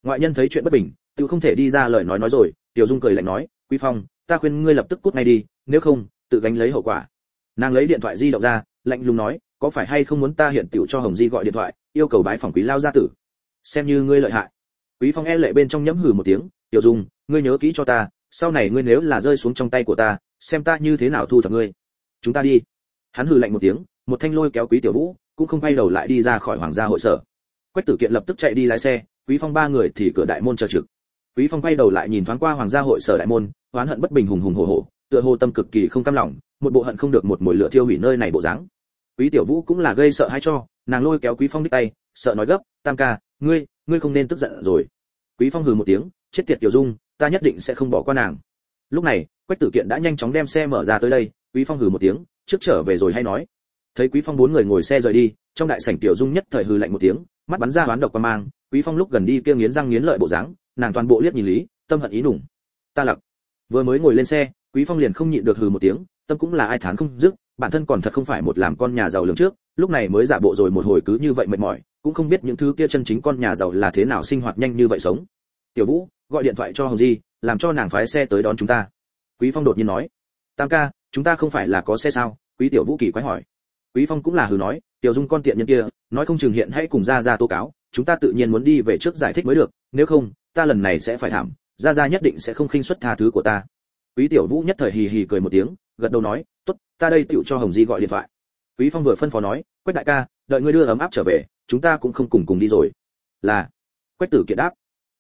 Ngoại nhân thấy chuyện bất bình, tự không thể đi ra lời nói nói rồi, tiểu dung cười lạnh nói, quý phong, ta khuyên ngươi lập tức cút ngay đi, nếu không, tự gánh lấy hậu quả. Nàng lấy điện thoại di động ra, lạnh lùng nói, có phải hay không muốn ta hiện tiểu cho hồng di gọi điện thoại, yêu cầu bái phòng quý lao gia tử? Xem như ngươi lợi hại quý phong e lệ bên trong nhẫm hừ một tiếng, tiểu dung, ngươi nhớ kỹ cho ta, sau này ngươi nếu là rơi xuống trong tay của ta, xem ta như thế nào thu thập ngươi. Chúng ta đi. Hắn hừ lạnh một tiếng, một thanh lôi kéo quý tiểu vũ, cũng không quay đầu lại đi ra khỏi hoàng gia hội sở. Quách tử kiện lập tức chạy đi lái xe, quý phong ba người thì cửa đại môn chờ trực. Quý phong quay đầu lại nhìn thoáng qua hoàng gia hội sở đại môn, oán hận bất bình hùng hùng hổ hổ, tựa hồ tâm cực kỳ không cam lòng, một bộ hận không được một mùi lửa thiêu hủy nơi này bộ dáng. Quý tiểu vũ cũng là gây sợ hãi cho, nàng lôi kéo quý phong đích tay, sợ nói gấp, tam ca ngươi ngươi không nên tức giận rồi. Quý phong hừ một tiếng, chết tiệt tiểu dung, ta nhất định sẽ không bỏ qua nàng. Lúc này, quách tử kiện đã nhanh chóng đem xe mở ra tới đây, quý phong hừ một tiếng, trước trở về rồi hay nói. Thấy quý phong bốn người ngồi xe rời đi, trong đại sảnh tiểu dung nhất thời hừ lạnh một tiếng, mắt bắn ra hoán độc qua mang, quý phong lúc gần đi kia nghiến răng nghiến lợi bộ dáng, nàng toàn bộ liếc nhìn lý, tâm hận ý nủng ta lặc. Vừa mới ngồi lên xe, quý phong liền không nhịn được hừ một tiếng, tâm cũng là ai thán không dứt bản thân còn thật không phải một làm con nhà giàu lường trước, lúc này mới giả bộ rồi một hồi cứ như vậy mệt mỏi, cũng không biết những thứ kia chân chính con nhà giàu là thế nào sinh hoạt nhanh như vậy sống. Tiểu vũ, gọi điện thoại cho hồng di, làm cho nàng phái xe tới đón chúng ta. Quý phong đột nhiên nói. Tam ca, chúng ta không phải là có xe sao? Quý tiểu vũ kỳ quái hỏi. Quý phong cũng là hừ nói, tiểu dung con tiện nhân kia, nói không chừng hiện hãy cùng ra ra tố cáo, chúng ta tự nhiên muốn đi về trước giải thích mới được, nếu không, ta lần này sẽ phải thảm ra ra nhất định sẽ không khinh suất tha thứ của ta. Quý tiểu vũ nhất thời hì hì cười một tiếng, gật đầu nói ta đây tựu cho hồng di gọi điện thoại. Quý phong vừa phân phó nói, quách đại ca, đợi ngươi đưa ấm áp trở về, chúng ta cũng không cùng cùng đi rồi. Là, quách tử kiệt đáp.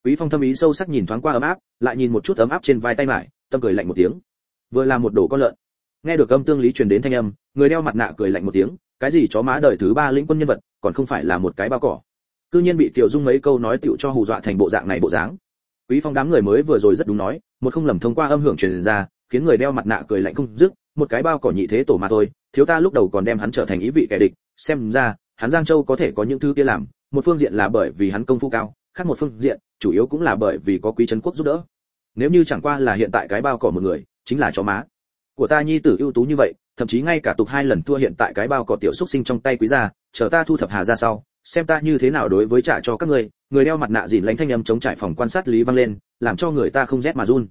Quý phong thâm ý sâu sắc nhìn thoáng qua ấm áp, lại nhìn một chút ấm áp trên vai tay mải, tâm cười lạnh một tiếng. Vừa làm một đồ con lợn. Nghe được âm tương lý truyền đến thanh âm, người đeo mặt nạ cười lạnh một tiếng, cái gì chó má đời thứ ba lĩnh quân nhân vật, còn không phải là một cái bao cỏ? Cư nhiên bị tiểu dung mấy câu nói tiểu cho hù dọa thành bộ dạng này bộ dáng. Quý phong đám người mới vừa rồi rất đúng nói, một không lầm thông qua âm hưởng truyền ra, khiến người đeo mặt nạ cười lạnh không dứt một cái bao cỏ nhị thế tổ mà thôi, thiếu ta lúc đầu còn đem hắn trở thành ý vị kẻ địch, xem ra, hắn giang châu có thể có những thứ kia làm, một phương diện là bởi vì hắn công phu cao, khác một phương diện, chủ yếu cũng là bởi vì có quý trấn quốc giúp đỡ. Nếu như chẳng qua là hiện tại cái bao cỏ một người, chính là chó má. Của ta nhi tử ưu tú như vậy, thậm chí ngay cả tục hai lần thua hiện tại cái bao cỏ tiểu xúc sinh trong tay quý gia, chờ ta thu thập hà ra sau, xem ta như thế nào đối với trả cho các ngươi. Người đeo mặt nạ dỉn lánh thanh âm chống trải phòng quan sát lý vang lên, làm cho người ta không rét mà run.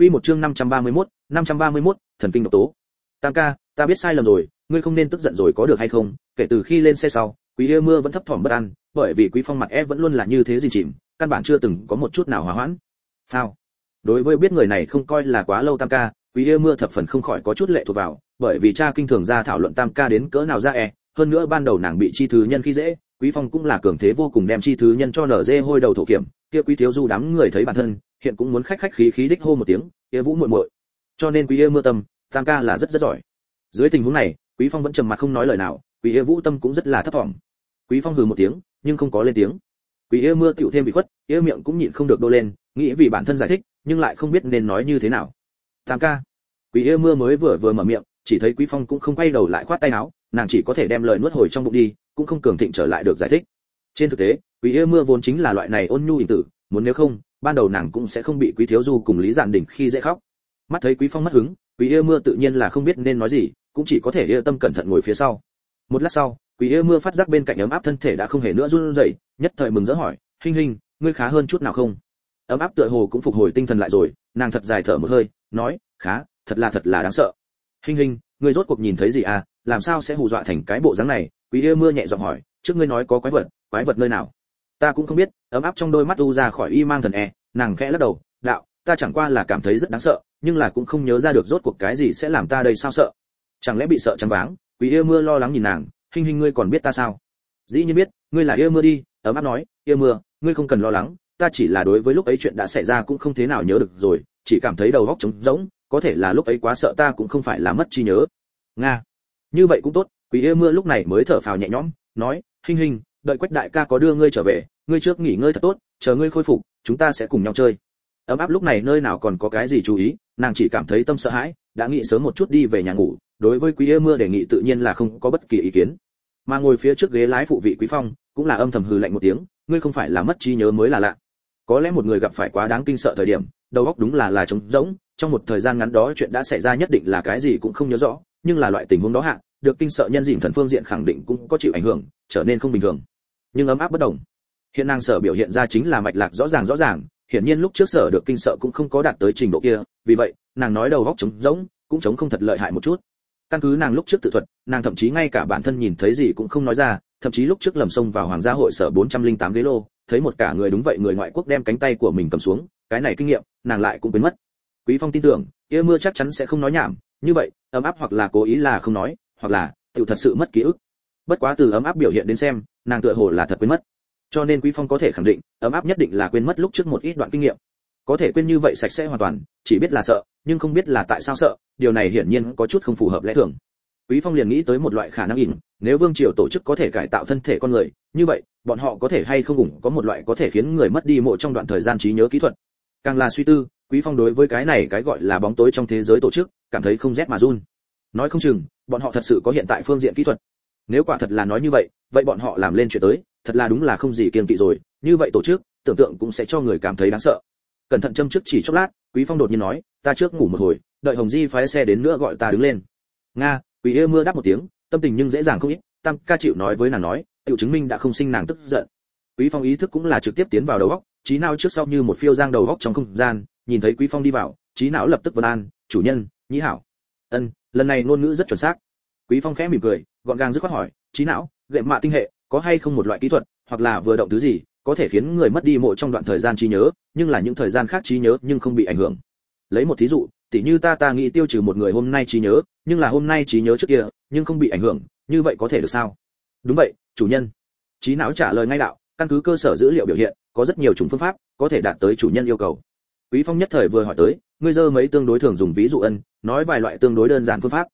Quy một chương 531, 531, thần kinh độc tố. Tam ca, ta biết sai lầm rồi, ngươi không nên tức giận rồi có được hay không? Kể từ khi lên xe sau, Quý Yêu Mưa vẫn thấp thỏm bất an, bởi vì Quý Phong mặt ép vẫn luôn là như thế gì chìm, căn bản chưa từng có một chút nào hòa hoãn. Sao? Đối với biết người này không coi là quá lâu Tam ca, Quý Yêu Mưa thập phần không khỏi có chút lệ thuộc vào, bởi vì cha kinh thường ra thảo luận Tam ca đến cỡ nào ra e, hơn nữa ban đầu nàng bị chi thứ nhân khi dễ, Quý Phong cũng là cường thế vô cùng đem chi thứ nhân cho nở dê hôi đầu thổ kiểm, kia Quý thiếu du đám người thấy bản thân, hiện cũng muốn khách khách khí khí đích hô một tiếng, kia Vũ muội muội." Cho nên Quý Yêu mưa tâm, Tam ca là rất rất giỏi. Dưới tình huống này, Quý Phong vẫn trầm mặt không nói lời nào, Quý Yêu Vũ tâm cũng rất là thấp vọng. Quý Phong hừ một tiếng, nhưng không có lên tiếng. Quý Yêu mưa tiểu thêm bị khuất, yêu miệng cũng nhịn không được đô lên, nghĩ vì bản thân giải thích, nhưng lại không biết nên nói như thế nào. Tam ca. Quý Yêu mưa mới vừa vừa mở miệng, chỉ thấy Quý Phong cũng không quay đầu lại khoát tay áo, nàng chỉ có thể đem lời nuốt hồi trong bụng đi, cũng không cường thịnh trở lại được giải thích. Trên thực tế quý yêu mưa vốn chính là loại này ôn nhu hình tử muốn nếu không ban đầu nàng cũng sẽ không bị quý thiếu du cùng lý giản đỉnh khi dễ khóc. Mắt thấy quý phong mất hứng quý yêu mưa tự nhiên là không biết nên nói gì cũng chỉ có thể yêu tâm cẩn thận ngồi phía sau. Một lát sau quý yêu mưa phát giác bên cạnh ấm áp thân thể đã không hề nữa run rẩy nhất thời mừng rỡ hỏi Hinh Hinh, ngươi khá hơn chút nào không? Ấm áp tựa hồ cũng phục hồi tinh thần lại rồi nàng thật dài thở một hơi nói khá thật là thật là đáng sợ. Hinh Hinh, ngươi rốt cuộc nhìn thấy gì à? Làm sao sẽ hù dọa thành cái bộ dáng này? Quý yêu mưa nhẹ giọng hỏi, trước ngươi nói có quái vật quái vật nơi nào? Ta cũng không biết. Ấm áp trong đôi mắt u ra khỏi y mang thần e nàng khẽ lắc đầu, đạo, ta chẳng qua là cảm thấy rất đáng sợ, nhưng là cũng không nhớ ra được rốt cuộc cái gì sẽ làm ta đây sao sợ. Chẳng lẽ bị sợ trắng váng? Quý yêu mưa lo lắng nhìn nàng, hình hình ngươi còn biết ta sao? Dĩ nhiên biết, ngươi là yêu mưa đi. Ấm áp nói, yêu mưa, ngươi không cần lo lắng, ta chỉ là đối với lúc ấy chuyện đã xảy ra cũng không thế nào nhớ được rồi, chỉ cảm thấy đầu óc trống rỗng, có thể là lúc ấy quá sợ ta cũng không phải là mất trí nhớ. Nga. Như vậy cũng tốt quý yêu mưa lúc này mới thở phào nhẹ nhõm nói Hinh Hinh, đợi quách đại ca có đưa ngươi trở về ngươi trước nghỉ ngơi thật tốt chờ ngươi khôi phục chúng ta sẽ cùng nhau chơi. Ấm áp lúc này nơi nào còn có cái gì chú ý nàng chỉ cảm thấy tâm sợ hãi đã nghĩ sớm một chút đi về nhà ngủ đối với quý yêu mưa đề nghị tự nhiên là không có bất kỳ ý kiến. Mà ngồi phía trước ghế lái phụ vị quý phong cũng là âm thầm hừ lạnh một tiếng ngươi không phải là mất trí nhớ mới là lạ. Có lẽ một người gặp phải quá đáng kinh sợ thời điểm đầu óc đúng là là trống rỗng trong một thời gian ngắn đó chuyện đã xảy ra nhất định là cái gì cũng không nhớ rõ nhưng là loại tình huống đó hạ được kinh sợ nhân dịm thần phương diện khẳng định cũng có chịu ảnh hưởng, trở nên không bình thường. Nhưng ấm áp bất động. hiện nàng sở biểu hiện ra chính là mạch lạc rõ ràng rõ ràng, hiển nhiên lúc trước sở được kinh sợ cũng không có đạt tới trình độ kia, vì vậy, nàng nói đầu góc trống rỗng, cũng trống không thật lợi hại một chút. Căn cứ nàng lúc trước tự thuật, nàng thậm chí ngay cả bản thân nhìn thấy gì cũng không nói ra, thậm chí lúc trước lầm sông vào hoàng gia hội sở 408 ghế lô, thấy một cả người đúng vậy người ngoại quốc đem cánh tay của mình cầm xuống, cái này kinh nghiệm, nàng lại cũng quên mất. Quý phong tin tưởng yêu mưa chắc chắn sẽ không nói nhảm, như vậy, ấm áp hoặc là cố ý là không nói hoặc là tự thật sự mất ký ức. Bất quá từ ấm áp biểu hiện đến xem, nàng tựa hồ là thật quên mất. Cho nên quý phong có thể khẳng định, ấm áp nhất định là quên mất lúc trước một ít đoạn kinh nghiệm. Có thể quên như vậy sạch sẽ hoàn toàn, chỉ biết là sợ, nhưng không biết là tại sao sợ, điều này hiển nhiên có chút không phù hợp lẽ thường. Quý phong liền nghĩ tới một loại khả năng ỉn, nếu vương triều tổ chức có thể cải tạo thân thể con người, như vậy, bọn họ có thể hay không ủng có một loại có thể khiến người mất đi mộ trong đoạn thời gian trí nhớ kỹ thuật. Càng là suy tư, quý phong đối với cái này cái gọi là bóng tối trong thế giới tổ chức, cảm thấy không rét mà run nói không chừng bọn họ thật sự có hiện tại phương diện kỹ thuật. Nếu quả thật là nói như vậy vậy bọn họ làm lên chuyện tới thật là đúng là không gì kiêng kỵ rồi. Như vậy tổ chức tưởng tượng cũng sẽ cho người cảm thấy đáng sợ. Cẩn thận châm trước chỉ chốc lát quý phong đột nhiên nói ta trước ngủ một hồi đợi hồng di phái xe đến nữa gọi ta đứng lên. Nga quý yêu mưa đáp một tiếng tâm tình nhưng dễ dàng không ít. Tam ca chịu nói với nàng nói tiểu chứng minh đã không sinh nàng tức giận. Quý phong ý thức cũng là trực tiếp tiến vào đầu góc, trí não trước sau như một phiêu giang đầu góc trong không gian nhìn thấy quý phong đi vào trí não lập tức vân an chủ nhân nhĩ hảo ân, lần này ngôn ngữ rất chuẩn xác. Quý phong khẽ mỉm cười, gọn gàng dứt khoát hỏi trí não gệm mạ tinh hệ, có hay không một loại kỹ thuật, hoặc là vừa động thứ gì, có thể khiến người mất đi mộ trong đoạn thời gian trí nhớ, nhưng là những thời gian khác trí nhớ nhưng không bị ảnh hưởng? Lấy một thí dụ tỉ như ta ta nghĩ tiêu trừ một người hôm nay trí nhớ, nhưng là hôm nay trí nhớ trước kia, nhưng không bị ảnh hưởng, như vậy có thể được sao? Đúng vậy, chủ nhân. Trí não trả lời ngay đạo, căn cứ cơ sở dữ liệu biểu hiện, có rất nhiều chủng phương pháp, có thể đạt tới chủ nhân yêu cầu. Quý phong nhất thời vừa hỏi tới ngươi dơ mấy tương đối thường dùng ví dụ ân, nói vài loại tương đối đơn giản phương pháp.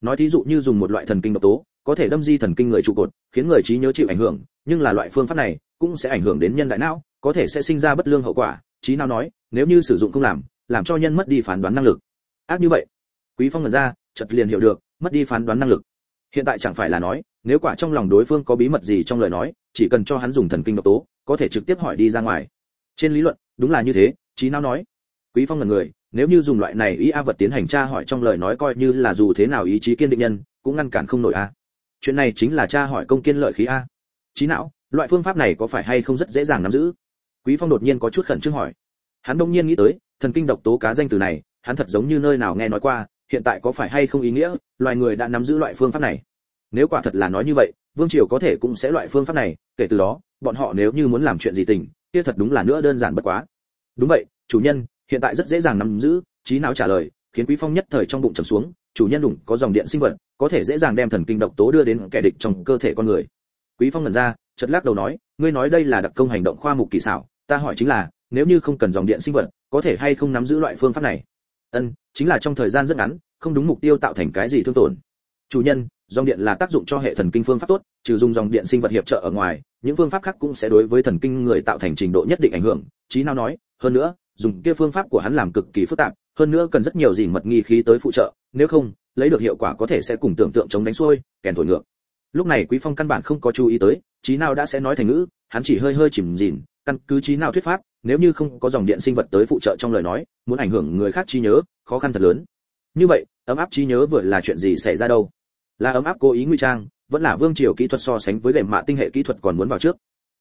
Nói thí dụ như dùng một loại thần kinh độc tố, có thể đâm di thần kinh người trụ cột, khiến người trí nhớ chịu ảnh hưởng, nhưng là loại phương pháp này cũng sẽ ảnh hưởng đến nhân đại não, có thể sẽ sinh ra bất lương hậu quả. Trí não nói, nếu như sử dụng không làm làm cho nhân mất đi phán đoán năng lực. Ác như vậy. Quý phong ngẩn ra, chợt liền hiểu được, mất đi phán đoán năng lực. Hiện tại chẳng phải là nói, nếu quả trong lòng đối phương có bí mật gì trong lời nói, chỉ cần cho hắn dùng thần kinh độc tố, có thể trực tiếp hỏi đi ra ngoài. Trên lý luận, đúng là như thế trí não nói. Quý phong ngẩn người nếu như dùng loại này ý a vật tiến hành tra hỏi trong lời nói coi như là dù thế nào ý chí kiên định nhân, cũng ngăn cản không nổi a. Chuyện này chính là tra hỏi công kiên lợi khí a. Trí não, loại phương pháp này có phải hay không rất dễ dàng nắm giữ? Quý phong đột nhiên có chút khẩn trương hỏi. Hắn đông nhiên nghĩ tới, thần kinh độc tố cá danh từ này, hắn thật giống như nơi nào nghe nói qua, hiện tại có phải hay không ý nghĩa, loài người đã nắm giữ loại phương pháp này? Nếu quả thật là nói như vậy, vương triều có thể cũng sẽ loại phương pháp này, kể từ đó, bọn họ nếu như muốn làm chuyện gì tình, kia thật đúng là nữa đơn giản bất quá. Đúng vậy, chủ nhân hiện tại rất dễ dàng nắm giữ, trí não trả lời, khiến quý phong nhất thời trong bụng trầm xuống, chủ nhân đủng có dòng điện sinh vật, có thể dễ dàng đem thần kinh độc tố đưa đến kẻ địch trong cơ thể con người. Quý phong lần ra, chợt lắc đầu nói, ngươi nói đây là đặc công hành động khoa mục kỳ xảo, ta hỏi chính là, nếu như không cần dòng điện sinh vật, có thể hay không nắm giữ loại phương pháp này? Ân chính là trong thời gian rất ngắn, không đúng mục tiêu tạo thành cái gì thương tổn. Chủ nhân, dòng điện là tác dụng cho hệ thần kinh phương pháp tốt, trừ dùng dòng điện sinh vật hiệp trợ ở ngoài, những phương pháp khác cũng sẽ đối với thần kinh người tạo thành trình độ nhất định ảnh hưởng trí nào nói. Hơn nữa dùng kia phương pháp của hắn làm cực kỳ phức tạp, hơn nữa cần rất nhiều gì mật nghi khí tới phụ trợ, nếu không, lấy được hiệu quả có thể sẽ cùng tưởng tượng chống đánh xuôi, kèn thổi ngược. Lúc này quý phong căn bản không có chú ý tới trí nào đã sẽ nói thành ngữ, hắn chỉ hơi hơi chìm dìn căn cứ trí nào thuyết pháp, nếu như không có dòng điện sinh vật tới phụ trợ trong lời nói, muốn ảnh hưởng người khác trí nhớ, khó khăn thật lớn. Như vậy, ấm áp trí nhớ vừa là chuyện gì xảy ra đâu? Là ấm áp cố ý nguy trang, vẫn là vương triều kỹ thuật so sánh với đệm mạ tinh hệ kỹ thuật còn muốn vào trước?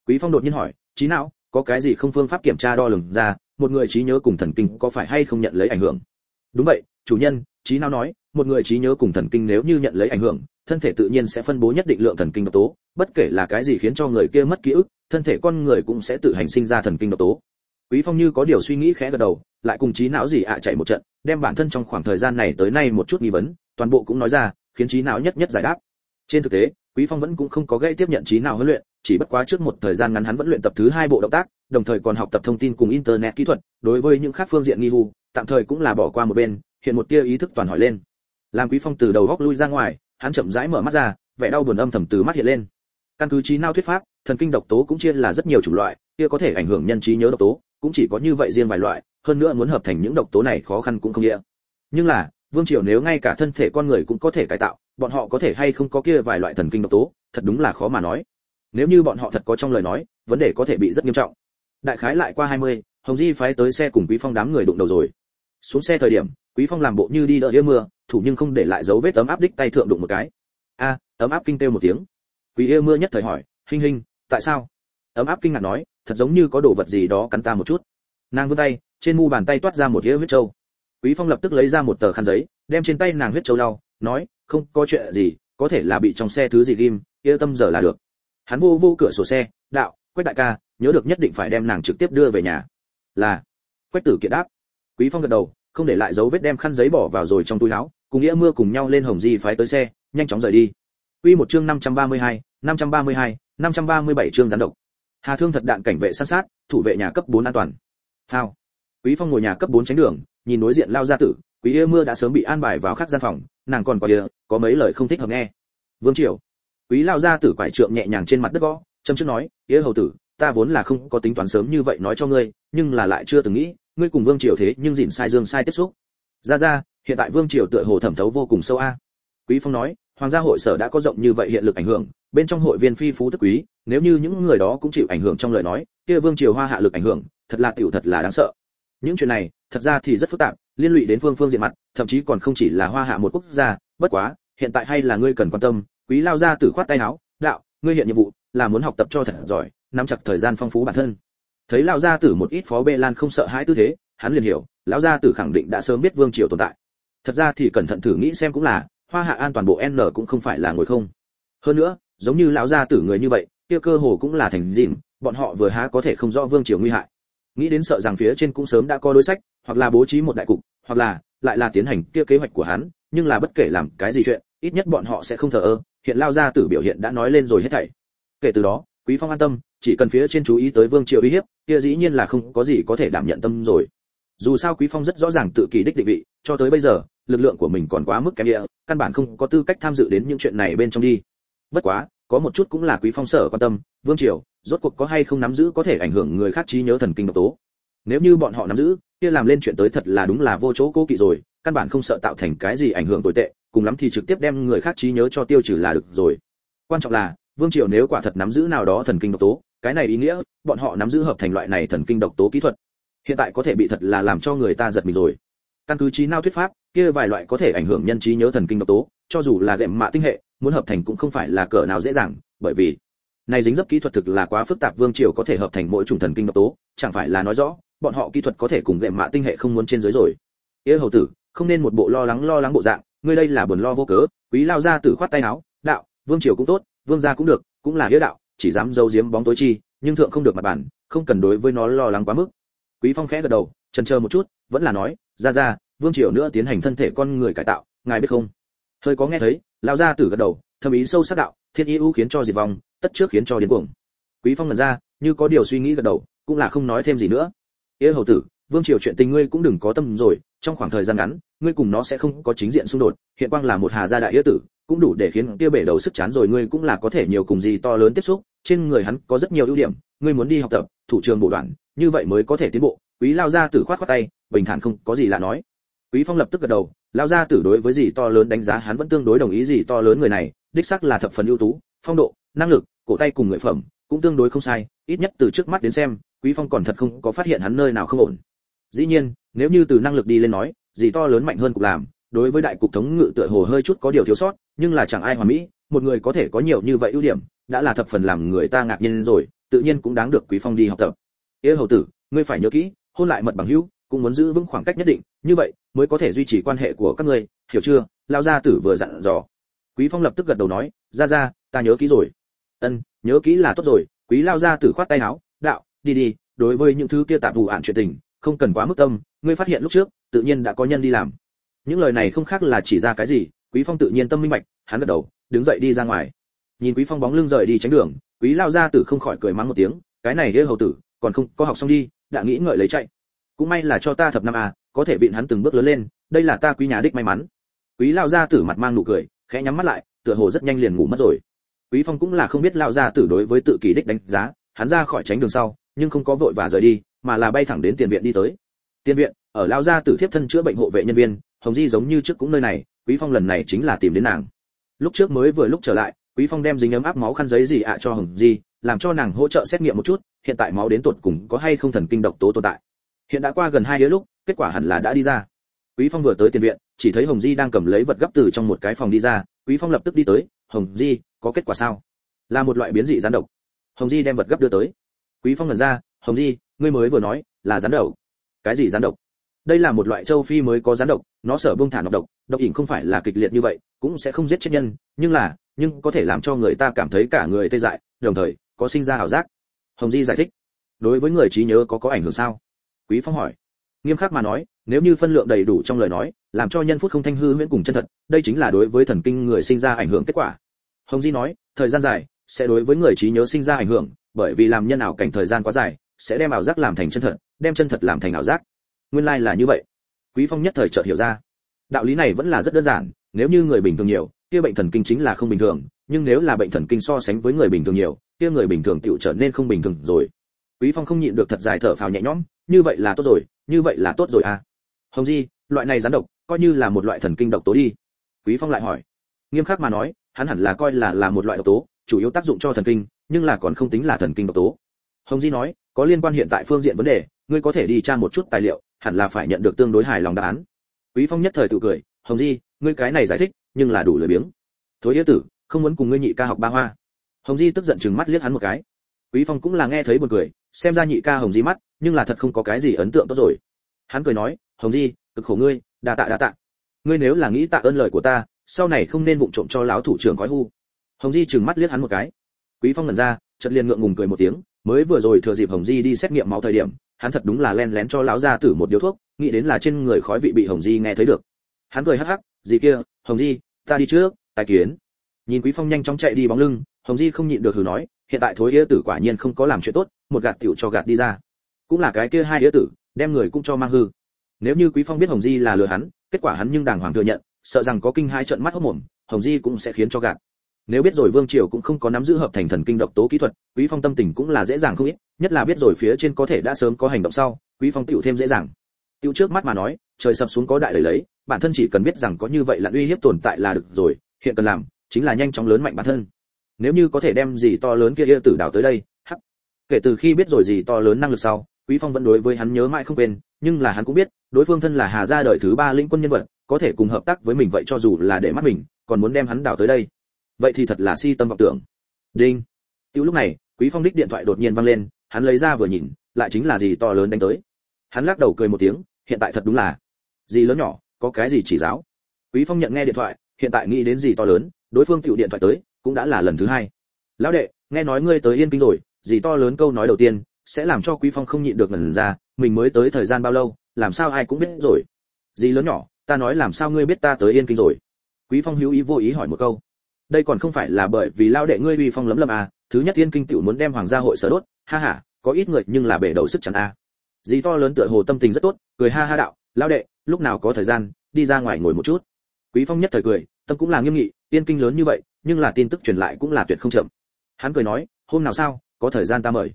Quý phong đột nhiên hỏi trí não có cái gì không phương pháp kiểm tra đo lường ra một người trí nhớ cùng thần kinh có phải hay không nhận lấy ảnh hưởng? Đúng vậy, chủ nhân, trí não nói, một người trí nhớ cùng thần kinh nếu như nhận lấy ảnh hưởng, thân thể tự nhiên sẽ phân bố nhất định lượng thần kinh độc tố, bất kể là cái gì khiến cho người kia mất ký ức, thân thể con người cũng sẽ tự hành sinh ra thần kinh độc tố. Quý phong như có điều suy nghĩ khẽ gật đầu, lại cùng trí não gì ạ chạy một trận, đem bản thân trong khoảng thời gian này tới nay một chút nghi vấn, toàn bộ cũng nói ra, khiến trí não nhất nhất giải đáp. Trên thực tế quý phong vẫn cũng không có gây tiếp nhận trí nào huấn luyện chỉ bất quá trước một thời gian ngắn hắn vẫn luyện tập thứ hai bộ động tác đồng thời còn học tập thông tin cùng internet kỹ thuật đối với những khác phương diện nghi hù, tạm thời cũng là bỏ qua một bên hiện một tia ý thức toàn hỏi lên. Làm quý phong từ đầu góc lui ra ngoài hắn chậm rãi mở mắt ra vẻ đau buồn âm thầm từ mắt hiện lên. Căn cứ trí não thuyết pháp thần kinh độc tố cũng chia là rất nhiều chủng loại kia có thể ảnh hưởng nhân trí nhớ độc tố cũng chỉ có như vậy riêng vài loại hơn nữa muốn hợp thành những độc tố này khó khăn cũng không nghĩa. Nhưng là vương triều nếu ngay cả thân thể con người cũng có thể cải tạo bọn họ có thể hay không có kia vài loại thần kinh độc tố thật đúng là khó mà nói. Nếu như bọn họ thật có trong lời nói vấn đề có thể bị rất nghiêm trọng. Đại khái lại qua 20, hồng di phái tới xe cùng quý phong đám người đụng đầu rồi. Xuống xe thời điểm quý phong làm bộ như đi đợi mưa thủ nhưng không để lại dấu vết ấm áp đích tay thượng đụng một cái. A ấm áp kinh kêu một tiếng. Quý yêu mưa nhất thời hỏi hình hình tại sao? Ấm áp kinh ngạc nói thật giống như có đồ vật gì đó cắn ta một chút. Nàng vươn tay trên mu bàn tay toát ra một đĩa huyết trâu. Quý phong lập tức lấy ra một tờ khăn giấy đem trên tay nàng huyết trâu lau nói không có chuyện gì có thể là bị trong xe thứ gì ghim yên tâm giờ là được. Hắn vô vô cửa sổ xe đạo quách đại ca nhớ được nhất định phải đem nàng trực tiếp đưa về nhà. Là. Quách tử kiện đáp. Quý phong gật đầu không để lại dấu vết đem khăn giấy bỏ vào rồi trong túi áo cùng nghĩa mưa cùng nhau lên hồng di phái tới xe nhanh chóng rời đi. Quy một chương 532, 532, 537 chương gián độc. Hà thương thật đạn cảnh vệ sát sát thủ vệ nhà cấp 4 an toàn. Thao. quý phong ngồi nhà cấp 4 tránh đường nhìn đối diện lao ra tử quý yêu mưa đã sớm bị an bài vào khác gian phòng nàng còn có địa có mấy lời không thích hợp nghe. Vương triều, quý lao ra tử quải trượng nhẹ nhàng trên mặt đất gõ châm trước nói yế hầu tử, ta vốn là không có tính toán sớm như vậy nói cho ngươi, nhưng là lại chưa từng nghĩ, ngươi cùng vương triều thế nhưng dịn sai dương sai tiếp xúc. Ra ra, hiện tại vương triều tựa hồ thẩm thấu vô cùng sâu a. Quý phong nói, hoàng gia hội sở đã có rộng như vậy hiện lực ảnh hưởng, bên trong hội viên phi phú tức quý, nếu như những người đó cũng chịu ảnh hưởng trong lời nói, kia vương triều hoa hạ lực ảnh hưởng, thật là tiểu thật là đáng sợ. Những chuyện này, thật ra thì rất phức tạp liên lụy đến phương phương diện mặt, thậm chí còn không chỉ là hoa hạ một quốc gia, bất quá, hiện tại hay là ngươi cần quan tâm, quý lao ra tử khoát tay áo, đạo, ngươi hiện nhiệm vụ là muốn học tập cho thật giỏi, nắm chặt thời gian phong phú bản thân. Thấy lao gia tử một ít phó bê lan không sợ hãi tư thế, hắn liền hiểu, lão gia tử khẳng định đã sớm biết vương triều tồn tại. Thật ra thì cẩn thận thử nghĩ xem cũng là, hoa hạ an toàn bộ n cũng không phải là ngồi không. Hơn nữa, giống như lão gia tử người như vậy, kia cơ hồ cũng là thành dìm bọn họ vừa há có thể không rõ vương triều nguy hại nghĩ đến sợ rằng phía trên cũng sớm đã có đối sách, hoặc là bố trí một đại cục, hoặc là lại là tiến hành kia kế hoạch của hắn, nhưng là bất kể làm cái gì chuyện, ít nhất bọn họ sẽ không thờ ơ. Hiện lao ra tử biểu hiện đã nói lên rồi hết thảy. Kể từ đó, quý phong an tâm, chỉ cần phía trên chú ý tới vương triều uy hiếp, kia dĩ nhiên là không có gì có thể đảm nhận tâm rồi. Dù sao quý phong rất rõ ràng tự kỳ đích định vị, cho tới bây giờ, lực lượng của mình còn quá mức kém địa, căn bản không có tư cách tham dự đến những chuyện này bên trong đi. Bất quá có một chút cũng là quý phong sở quan tâm, vương triều, rốt cuộc có hay không nắm giữ có thể ảnh hưởng người khác trí nhớ thần kinh độc tố? Nếu như bọn họ nắm giữ, kia làm lên chuyện tới thật là đúng là vô chỗ cố kỵ rồi, căn bản không sợ tạo thành cái gì ảnh hưởng tồi tệ, cùng lắm thì trực tiếp đem người khác trí nhớ cho tiêu trừ là được rồi. Quan trọng là, vương triều nếu quả thật nắm giữ nào đó thần kinh độc tố, cái này ý nghĩa, bọn họ nắm giữ hợp thành loại này thần kinh độc tố kỹ thuật, hiện tại có thể bị thật là làm cho người ta giật mình rồi. Căn cứ trí não thuyết pháp, kia vài loại có thể ảnh hưởng nhân trí nhớ thần kinh độc tố, cho dù là gệm mạ tinh hệ muốn hợp thành cũng không phải là cỡ nào dễ dàng, bởi vì này dính dấp kỹ thuật thực là quá phức tạp, vương triều có thể hợp thành mỗi chủng thần kinh độc tố, chẳng phải là nói rõ, bọn họ kỹ thuật có thể cùng lệ mạ tinh hệ không muốn trên dưới rồi. Yêu hầu tử, không nên một bộ lo lắng lo lắng bộ dạng, ngươi đây là buồn lo vô cớ, quý lao ra tử khoát tay áo, đạo, vương triều cũng tốt, vương gia cũng được, cũng là nghĩa đạo, chỉ dám giấu giếm bóng tối chi, nhưng thượng không được mặt bản, không cần đối với nó lo lắng quá mức. Quý phong khẽ gật đầu chần chờ một chút, vẫn là nói ra ra vương triều nữa tiến hành thân thể con người cải tạo, ngài biết không? Hơi có nghe thấy lão gia tử gật đầu thâm ý sâu sắc đạo, thiên ý ưu khiến cho diệt vong, tất trước khiến cho điên cuồng. Quý phong ngẩn ra, như có điều suy nghĩ gật đầu, cũng là không nói thêm gì nữa. Yêu hầu tử, vương triều chuyện tình ngươi cũng đừng có tâm rồi, trong khoảng thời gian ngắn, ngươi cùng nó sẽ không có chính diện xung đột, hiện quang là một hà gia đại yêu tử, cũng đủ để khiến kia bể đầu sức chán rồi ngươi cũng là có thể nhiều cùng gì to lớn tiếp xúc, trên người hắn có rất nhiều ưu điểm, ngươi muốn đi học tập, thủ trường bộ đoạn như vậy mới có thể tiến bộ. Quý lao gia tử khoát khoát tay, bình thản không có gì lạ nói. Quý phong lập tức gật đầu lão gia tử đối với gì to lớn đánh giá hắn vẫn tương đối đồng ý gì to lớn người này, đích xác là thập phần ưu tú, phong độ, năng lực, cổ tay cùng người phẩm cũng tương đối không sai, ít nhất từ trước mắt đến xem, quý phong còn thật không có phát hiện hắn nơi nào không ổn. Dĩ nhiên, nếu như từ năng lực đi lên nói, gì to lớn mạnh hơn cục làm, đối với đại cục thống ngự tựa hồ hơi chút có điều thiếu sót, nhưng là chẳng ai hoàn mỹ, một người có thể có nhiều như vậy ưu điểm, đã là thập phần làm người ta ngạc nhiên rồi, tự nhiên cũng đáng được quý phong đi học tập. Yêu hầu tử, ngươi phải nhớ kỹ, hôn lại mật bằng hữu, cũng muốn giữ vững khoảng cách nhất định như vậy, mới có thể duy trì quan hệ của các ngươi, hiểu chưa? Lao gia tử vừa dặn dò. Quý phong lập tức gật đầu nói ra ra ta nhớ kỹ rồi. Ân, nhớ kỹ là tốt rồi. Quý lao gia tử khoát tay áo, đạo, đi đi, đối với những thứ kia tạp vụ ạn chuyện tình, không cần quá mức tâm, ngươi phát hiện lúc trước, tự nhiên đã có nhân đi làm. Những lời này không khác là chỉ ra cái gì, quý phong tự nhiên tâm minh bạch hắn gật đầu, đứng dậy đi ra ngoài. Nhìn quý phong bóng lưng rời đi tránh đường, quý lao gia tử không khỏi cười mắng một tiếng, cái này đế hầu tử, còn không, có học xong đi, đã nghĩ ngợi lấy chạy. Cũng may là cho ta thập năm à có thể vịn hắn từng bước lớn lên, đây là ta quý nhà đích may mắn. Quý lao gia tử mặt mang nụ cười, khẽ nhắm mắt lại, tựa hồ rất nhanh liền ngủ mất rồi. Quý phong cũng là không biết lao gia tử đối với tự kỷ đích đánh giá, hắn ra khỏi tránh đường sau, nhưng không có vội và rời đi, mà là bay thẳng đến tiền viện đi tới. Tiền viện, ở lao gia tử thiếp thân chữa bệnh hộ vệ nhân viên, hồng di giống như trước cũng nơi này, quý phong lần này chính là tìm đến nàng. Lúc trước mới vừa lúc trở lại, quý phong đem dính ấm áp máu khăn giấy gì ạ cho hồng di, làm cho nàng hỗ trợ xét nghiệm một chút, hiện tại máu đến tuột cùng có hay không thần kinh độc tố tồn tại. Hiện đã qua gần hai lúc kết quả hẳn là đã đi ra. Quý phong vừa tới tiền viện, chỉ thấy hồng di đang cầm lấy vật gấp từ trong một cái phòng đi ra. Quý phong lập tức đi tới, hồng di, có kết quả sao? Là một loại biến dị rắn độc. Hồng di đem vật gấp đưa tới. Quý phong lần ra, hồng di, ngươi mới vừa nói là rắn độc. Cái gì rắn độc? Đây là một loại châu phi mới có rắn độc, nó sở bông thả độc độc độc ỉn không phải là kịch liệt như vậy, cũng sẽ không giết chết nhân, nhưng là, nhưng có thể làm cho người ta cảm thấy cả người tê dại, đồng thời, có sinh ra ảo giác. Hồng di giải thích. Đối với người trí nhớ có có ảnh hưởng sao? Quý phong hỏi nghiêm khắc mà nói, nếu như phân lượng đầy đủ trong lời nói, làm cho nhân phút không thanh hư huyễn cùng chân thật, đây chính là đối với thần kinh người sinh ra ảnh hưởng kết quả. Hồng di nói, thời gian dài sẽ đối với người trí nhớ sinh ra ảnh hưởng, bởi vì làm nhân ảo cảnh thời gian quá dài, sẽ đem ảo giác làm thành chân thật, đem chân thật làm thành ảo giác. Nguyên lai like là như vậy. Quý phong nhất thời chợt hiểu ra. Đạo lý này vẫn là rất đơn giản, nếu như người bình thường nhiều, kia bệnh thần kinh chính là không bình thường, nhưng nếu là bệnh thần kinh so sánh với người bình thường nhiều, kia người bình thường tựu trở nên không bình thường rồi. Quý phong không nhịn được thật dài thở phào nhẹ nhõm, như vậy là tốt rồi như vậy là tốt rồi à? Hồng di, loại này rắn độc, coi như là một loại thần kinh độc tố đi. Quý phong lại hỏi. Nghiêm khắc mà nói, hắn hẳn là coi là là một loại độc tố, chủ yếu tác dụng cho thần kinh, nhưng là còn không tính là thần kinh độc tố. Hồng di nói, có liên quan hiện tại phương diện vấn đề, ngươi có thể đi tra một chút tài liệu, hẳn là phải nhận được tương đối hài lòng đáp án. Quý phong nhất thời tự cười, hồng di, ngươi cái này giải thích, nhưng là đủ lười biếng. Thối yếu tử, không muốn cùng ngươi nhị ca học ba hoa. Hồng di tức giận chừng mắt liếc hắn một cái. Quý phong cũng là nghe thấy buồn cười xem ra nhị ca hồng di mắt, nhưng là thật không có cái gì ấn tượng tốt rồi. Hắn cười nói, hồng di, cực khổ ngươi, đa tạ đa tạ. Ngươi nếu là nghĩ tạ ơn lời của ta, sau này không nên vụng trộm cho lão thủ trưởng gói hu. Hồng di trừng mắt liếc hắn một cái. Quý phong lần ra, chợt liền ngượng ngùng cười một tiếng, mới vừa rồi thừa dịp hồng di đi xét nghiệm máu thời điểm, hắn thật đúng là len lén cho lão gia tử một điếu thuốc, nghĩ đến là trên người khói vị bị hồng di nghe thấy được. Hắn cười hắc hắc, gì kia, hồng di, ta đi trước, tài kiến. Nhìn quý phong nhanh chóng chạy đi bóng lưng, hồng di không nhịn được hừ nói hiện tại thối yế tử quả nhiên không có làm chuyện tốt, một gạt tiểu cho gạt đi ra. Cũng là cái kia hai yế tử, đem người cũng cho mang hư. Nếu như quý phong biết hồng di là lừa hắn, kết quả hắn nhưng đàng hoàng thừa nhận, sợ rằng có kinh hai trận mắt hốc mồm, hồng di cũng sẽ khiến cho gạt. Nếu biết rồi vương triều cũng không có nắm giữ hợp thành thần kinh độc tố kỹ thuật, quý phong tâm tình cũng là dễ dàng không ít, nhất là biết rồi phía trên có thể đã sớm có hành động sau, quý phong tiểu thêm dễ dàng. Tiểu trước mắt mà nói, trời sập xuống có đại lời lấy, bản thân chỉ cần biết rằng có như vậy là uy hiếp tồn tại là được rồi, hiện cần làm chính là nhanh chóng lớn mạnh bản thân nếu như có thể đem gì to lớn kia tử đảo tới đây hắc kể từ khi biết rồi gì to lớn năng lực sau quý phong vẫn đối với hắn nhớ mãi không quên nhưng là hắn cũng biết đối phương thân là hà gia đời thứ ba lĩnh quân nhân vật có thể cùng hợp tác với mình vậy cho dù là để mắt mình còn muốn đem hắn đảo tới đây vậy thì thật là si tâm vọng tưởng đinh Tiểu lúc này, Quý Phong đích điện thoại đột nhiên vang lên, hắn lấy ra vừa nhìn, lại chính là gì to lớn đánh tới. Hắn lắc đầu cười một tiếng, hiện tại thật đúng là gì lớn nhỏ, có cái gì chỉ giáo. Quý Phong nhận nghe điện thoại, hiện tại nghĩ đến gì to lớn, đối phương tiểu điện thoại tới, cũng đã là lần thứ hai. Lão đệ, nghe nói ngươi tới Yên Kinh rồi, gì to lớn câu nói đầu tiên, sẽ làm cho Quý Phong không nhịn được ngẩn ra, mình mới tới thời gian bao lâu, làm sao ai cũng biết rồi. Gì lớn nhỏ, ta nói làm sao ngươi biết ta tới Yên Kinh rồi? Quý Phong hữu ý vô ý hỏi một câu. Đây còn không phải là bởi vì lão đệ ngươi uy phong lấm lấm à, thứ nhất yên kinh tiểu muốn đem hoàng gia hội sở đốt ha ha có ít người nhưng là bể đầu sức chẳng à. a dì to lớn tựa hồ tâm tình rất tốt cười ha ha đạo lao đệ lúc nào có thời gian đi ra ngoài ngồi một chút quý phong nhất thời cười tâm cũng là nghiêm nghị tiên kinh lớn như vậy nhưng là tin tức truyền lại cũng là tuyệt không chậm. Hắn cười nói hôm nào sao có thời gian ta mời.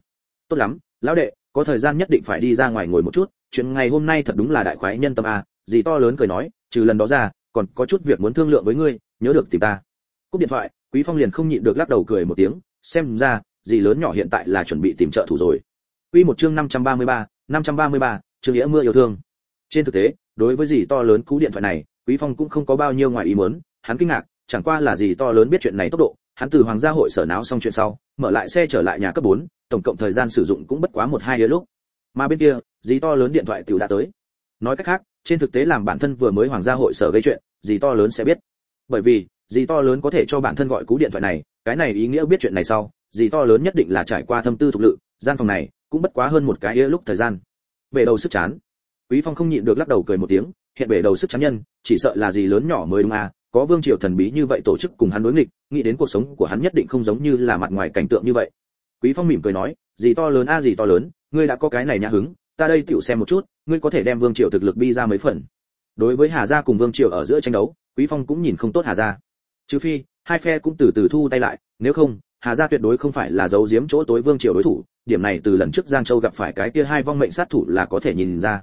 Tốt lắm lão đệ có thời gian nhất định phải đi ra ngoài ngồi một chút chuyện ngày hôm nay thật đúng là đại khoái nhân tâm a. Gì to lớn cười nói trừ lần đó ra còn có chút việc muốn thương lượng với ngươi nhớ được tìm ta. Cúp điện thoại quý phong liền không nhịn được lắc đầu cười một tiếng xem ra gì lớn nhỏ hiện tại là chuẩn bị tìm trợ thủ rồi. Quy một chương 533, 533, chương nghĩa mưa yêu thương. Trên thực tế đối với gì to lớn cú điện thoại này quý phong cũng không có bao nhiêu ngoài ý muốn hắn kinh ngạc chẳng qua là gì to lớn biết chuyện này tốc độ hắn từ hoàng gia hội sở náo xong chuyện sau mở lại xe trở lại nhà cấp 4, tổng cộng thời gian sử dụng cũng bất quá một hai giờ lúc. Mà bên kia gì to lớn điện thoại tiểu đã tới. Nói cách khác trên thực tế làm bản thân vừa mới hoàng gia hội sở gây chuyện gì to lớn sẽ biết. Bởi vì gì to lớn có thể cho bản thân gọi cú điện thoại này cái này ý nghĩa biết chuyện này sau gì to lớn nhất định là trải qua thâm tư thuộc lự gian phòng này cũng bất quá hơn một cái lúc thời gian. Bể đầu sức chán. Quý phong không nhịn được lắc đầu cười một tiếng hiện bể đầu sức chán nhân chỉ sợ là gì lớn nhỏ mới đúng à có vương triều thần bí như vậy tổ chức cùng hắn đối nghịch, nghĩ đến cuộc sống của hắn nhất định không giống như là mặt ngoài cảnh tượng như vậy. Quý phong mỉm cười nói, gì to lớn a, gì to lớn, ngươi đã có cái này nhã hứng, ta đây tiểu xem một chút, ngươi có thể đem vương triều thực lực bi ra mấy phần. Đối với hà gia cùng vương triều ở giữa tranh đấu, quý phong cũng nhìn không tốt hà gia. Trừ phi, hai phe cũng từ từ thu tay lại, nếu không, hà gia tuyệt đối không phải là giấu giếm chỗ tối vương triều đối thủ, điểm này từ lần trước giang châu gặp phải cái kia hai vong mệnh sát thủ là có thể nhìn ra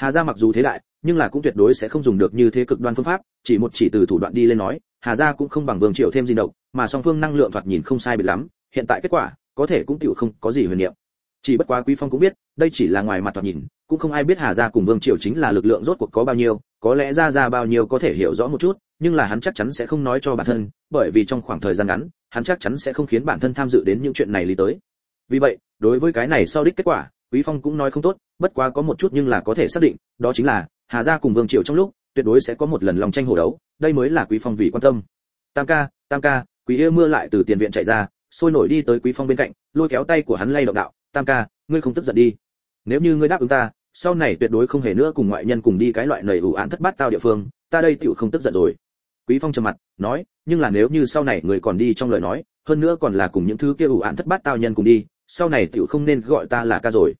hà gia mặc dù thế đại nhưng là cũng tuyệt đối sẽ không dùng được như thế cực đoan phương pháp chỉ một chỉ từ thủ đoạn đi lên nói hà gia cũng không bằng vương triều thêm gì động, mà song phương năng lượng thoạt nhìn không sai biệt lắm hiện tại kết quả có thể cũng tiểu không có gì huyền niệm. Chỉ bất quá quý phong cũng biết đây chỉ là ngoài mặt thoạt nhìn cũng không ai biết hà gia cùng vương triều chính là lực lượng rốt cuộc có bao nhiêu có lẽ ra ra bao nhiêu có thể hiểu rõ một chút nhưng là hắn chắc chắn sẽ không nói cho bản thân bởi vì trong khoảng thời gian ngắn hắn chắc chắn sẽ không khiến bản thân tham dự đến những chuyện này lý tới. Vì vậy đối với cái này sau đích kết quả quý phong cũng nói không tốt, bất quá có một chút nhưng là có thể xác định, đó chính là, hà gia cùng vương triều trong lúc, tuyệt đối sẽ có một lần lòng tranh hổ đấu, đây mới là quý phong vì quan tâm. Tam ca tam ca, quý yêu mưa lại từ tiền viện chạy ra, sôi nổi đi tới quý phong bên cạnh, lôi kéo tay của hắn lay động đạo, tam ca, ngươi không tức giận đi. Nếu như ngươi đáp ứng ta, sau này tuyệt đối không hề nữa cùng ngoại nhân cùng đi cái loại nầy ủ án thất bát tao địa phương, ta đây tiểu không tức giận rồi. Quý phong trầm mặt, nói, nhưng là nếu như sau này người còn đi trong lời nói, hơn nữa còn là cùng những thứ kia ủ án thất bát tao nhân cùng đi, sau này tiểu không nên gọi ta là ca rồi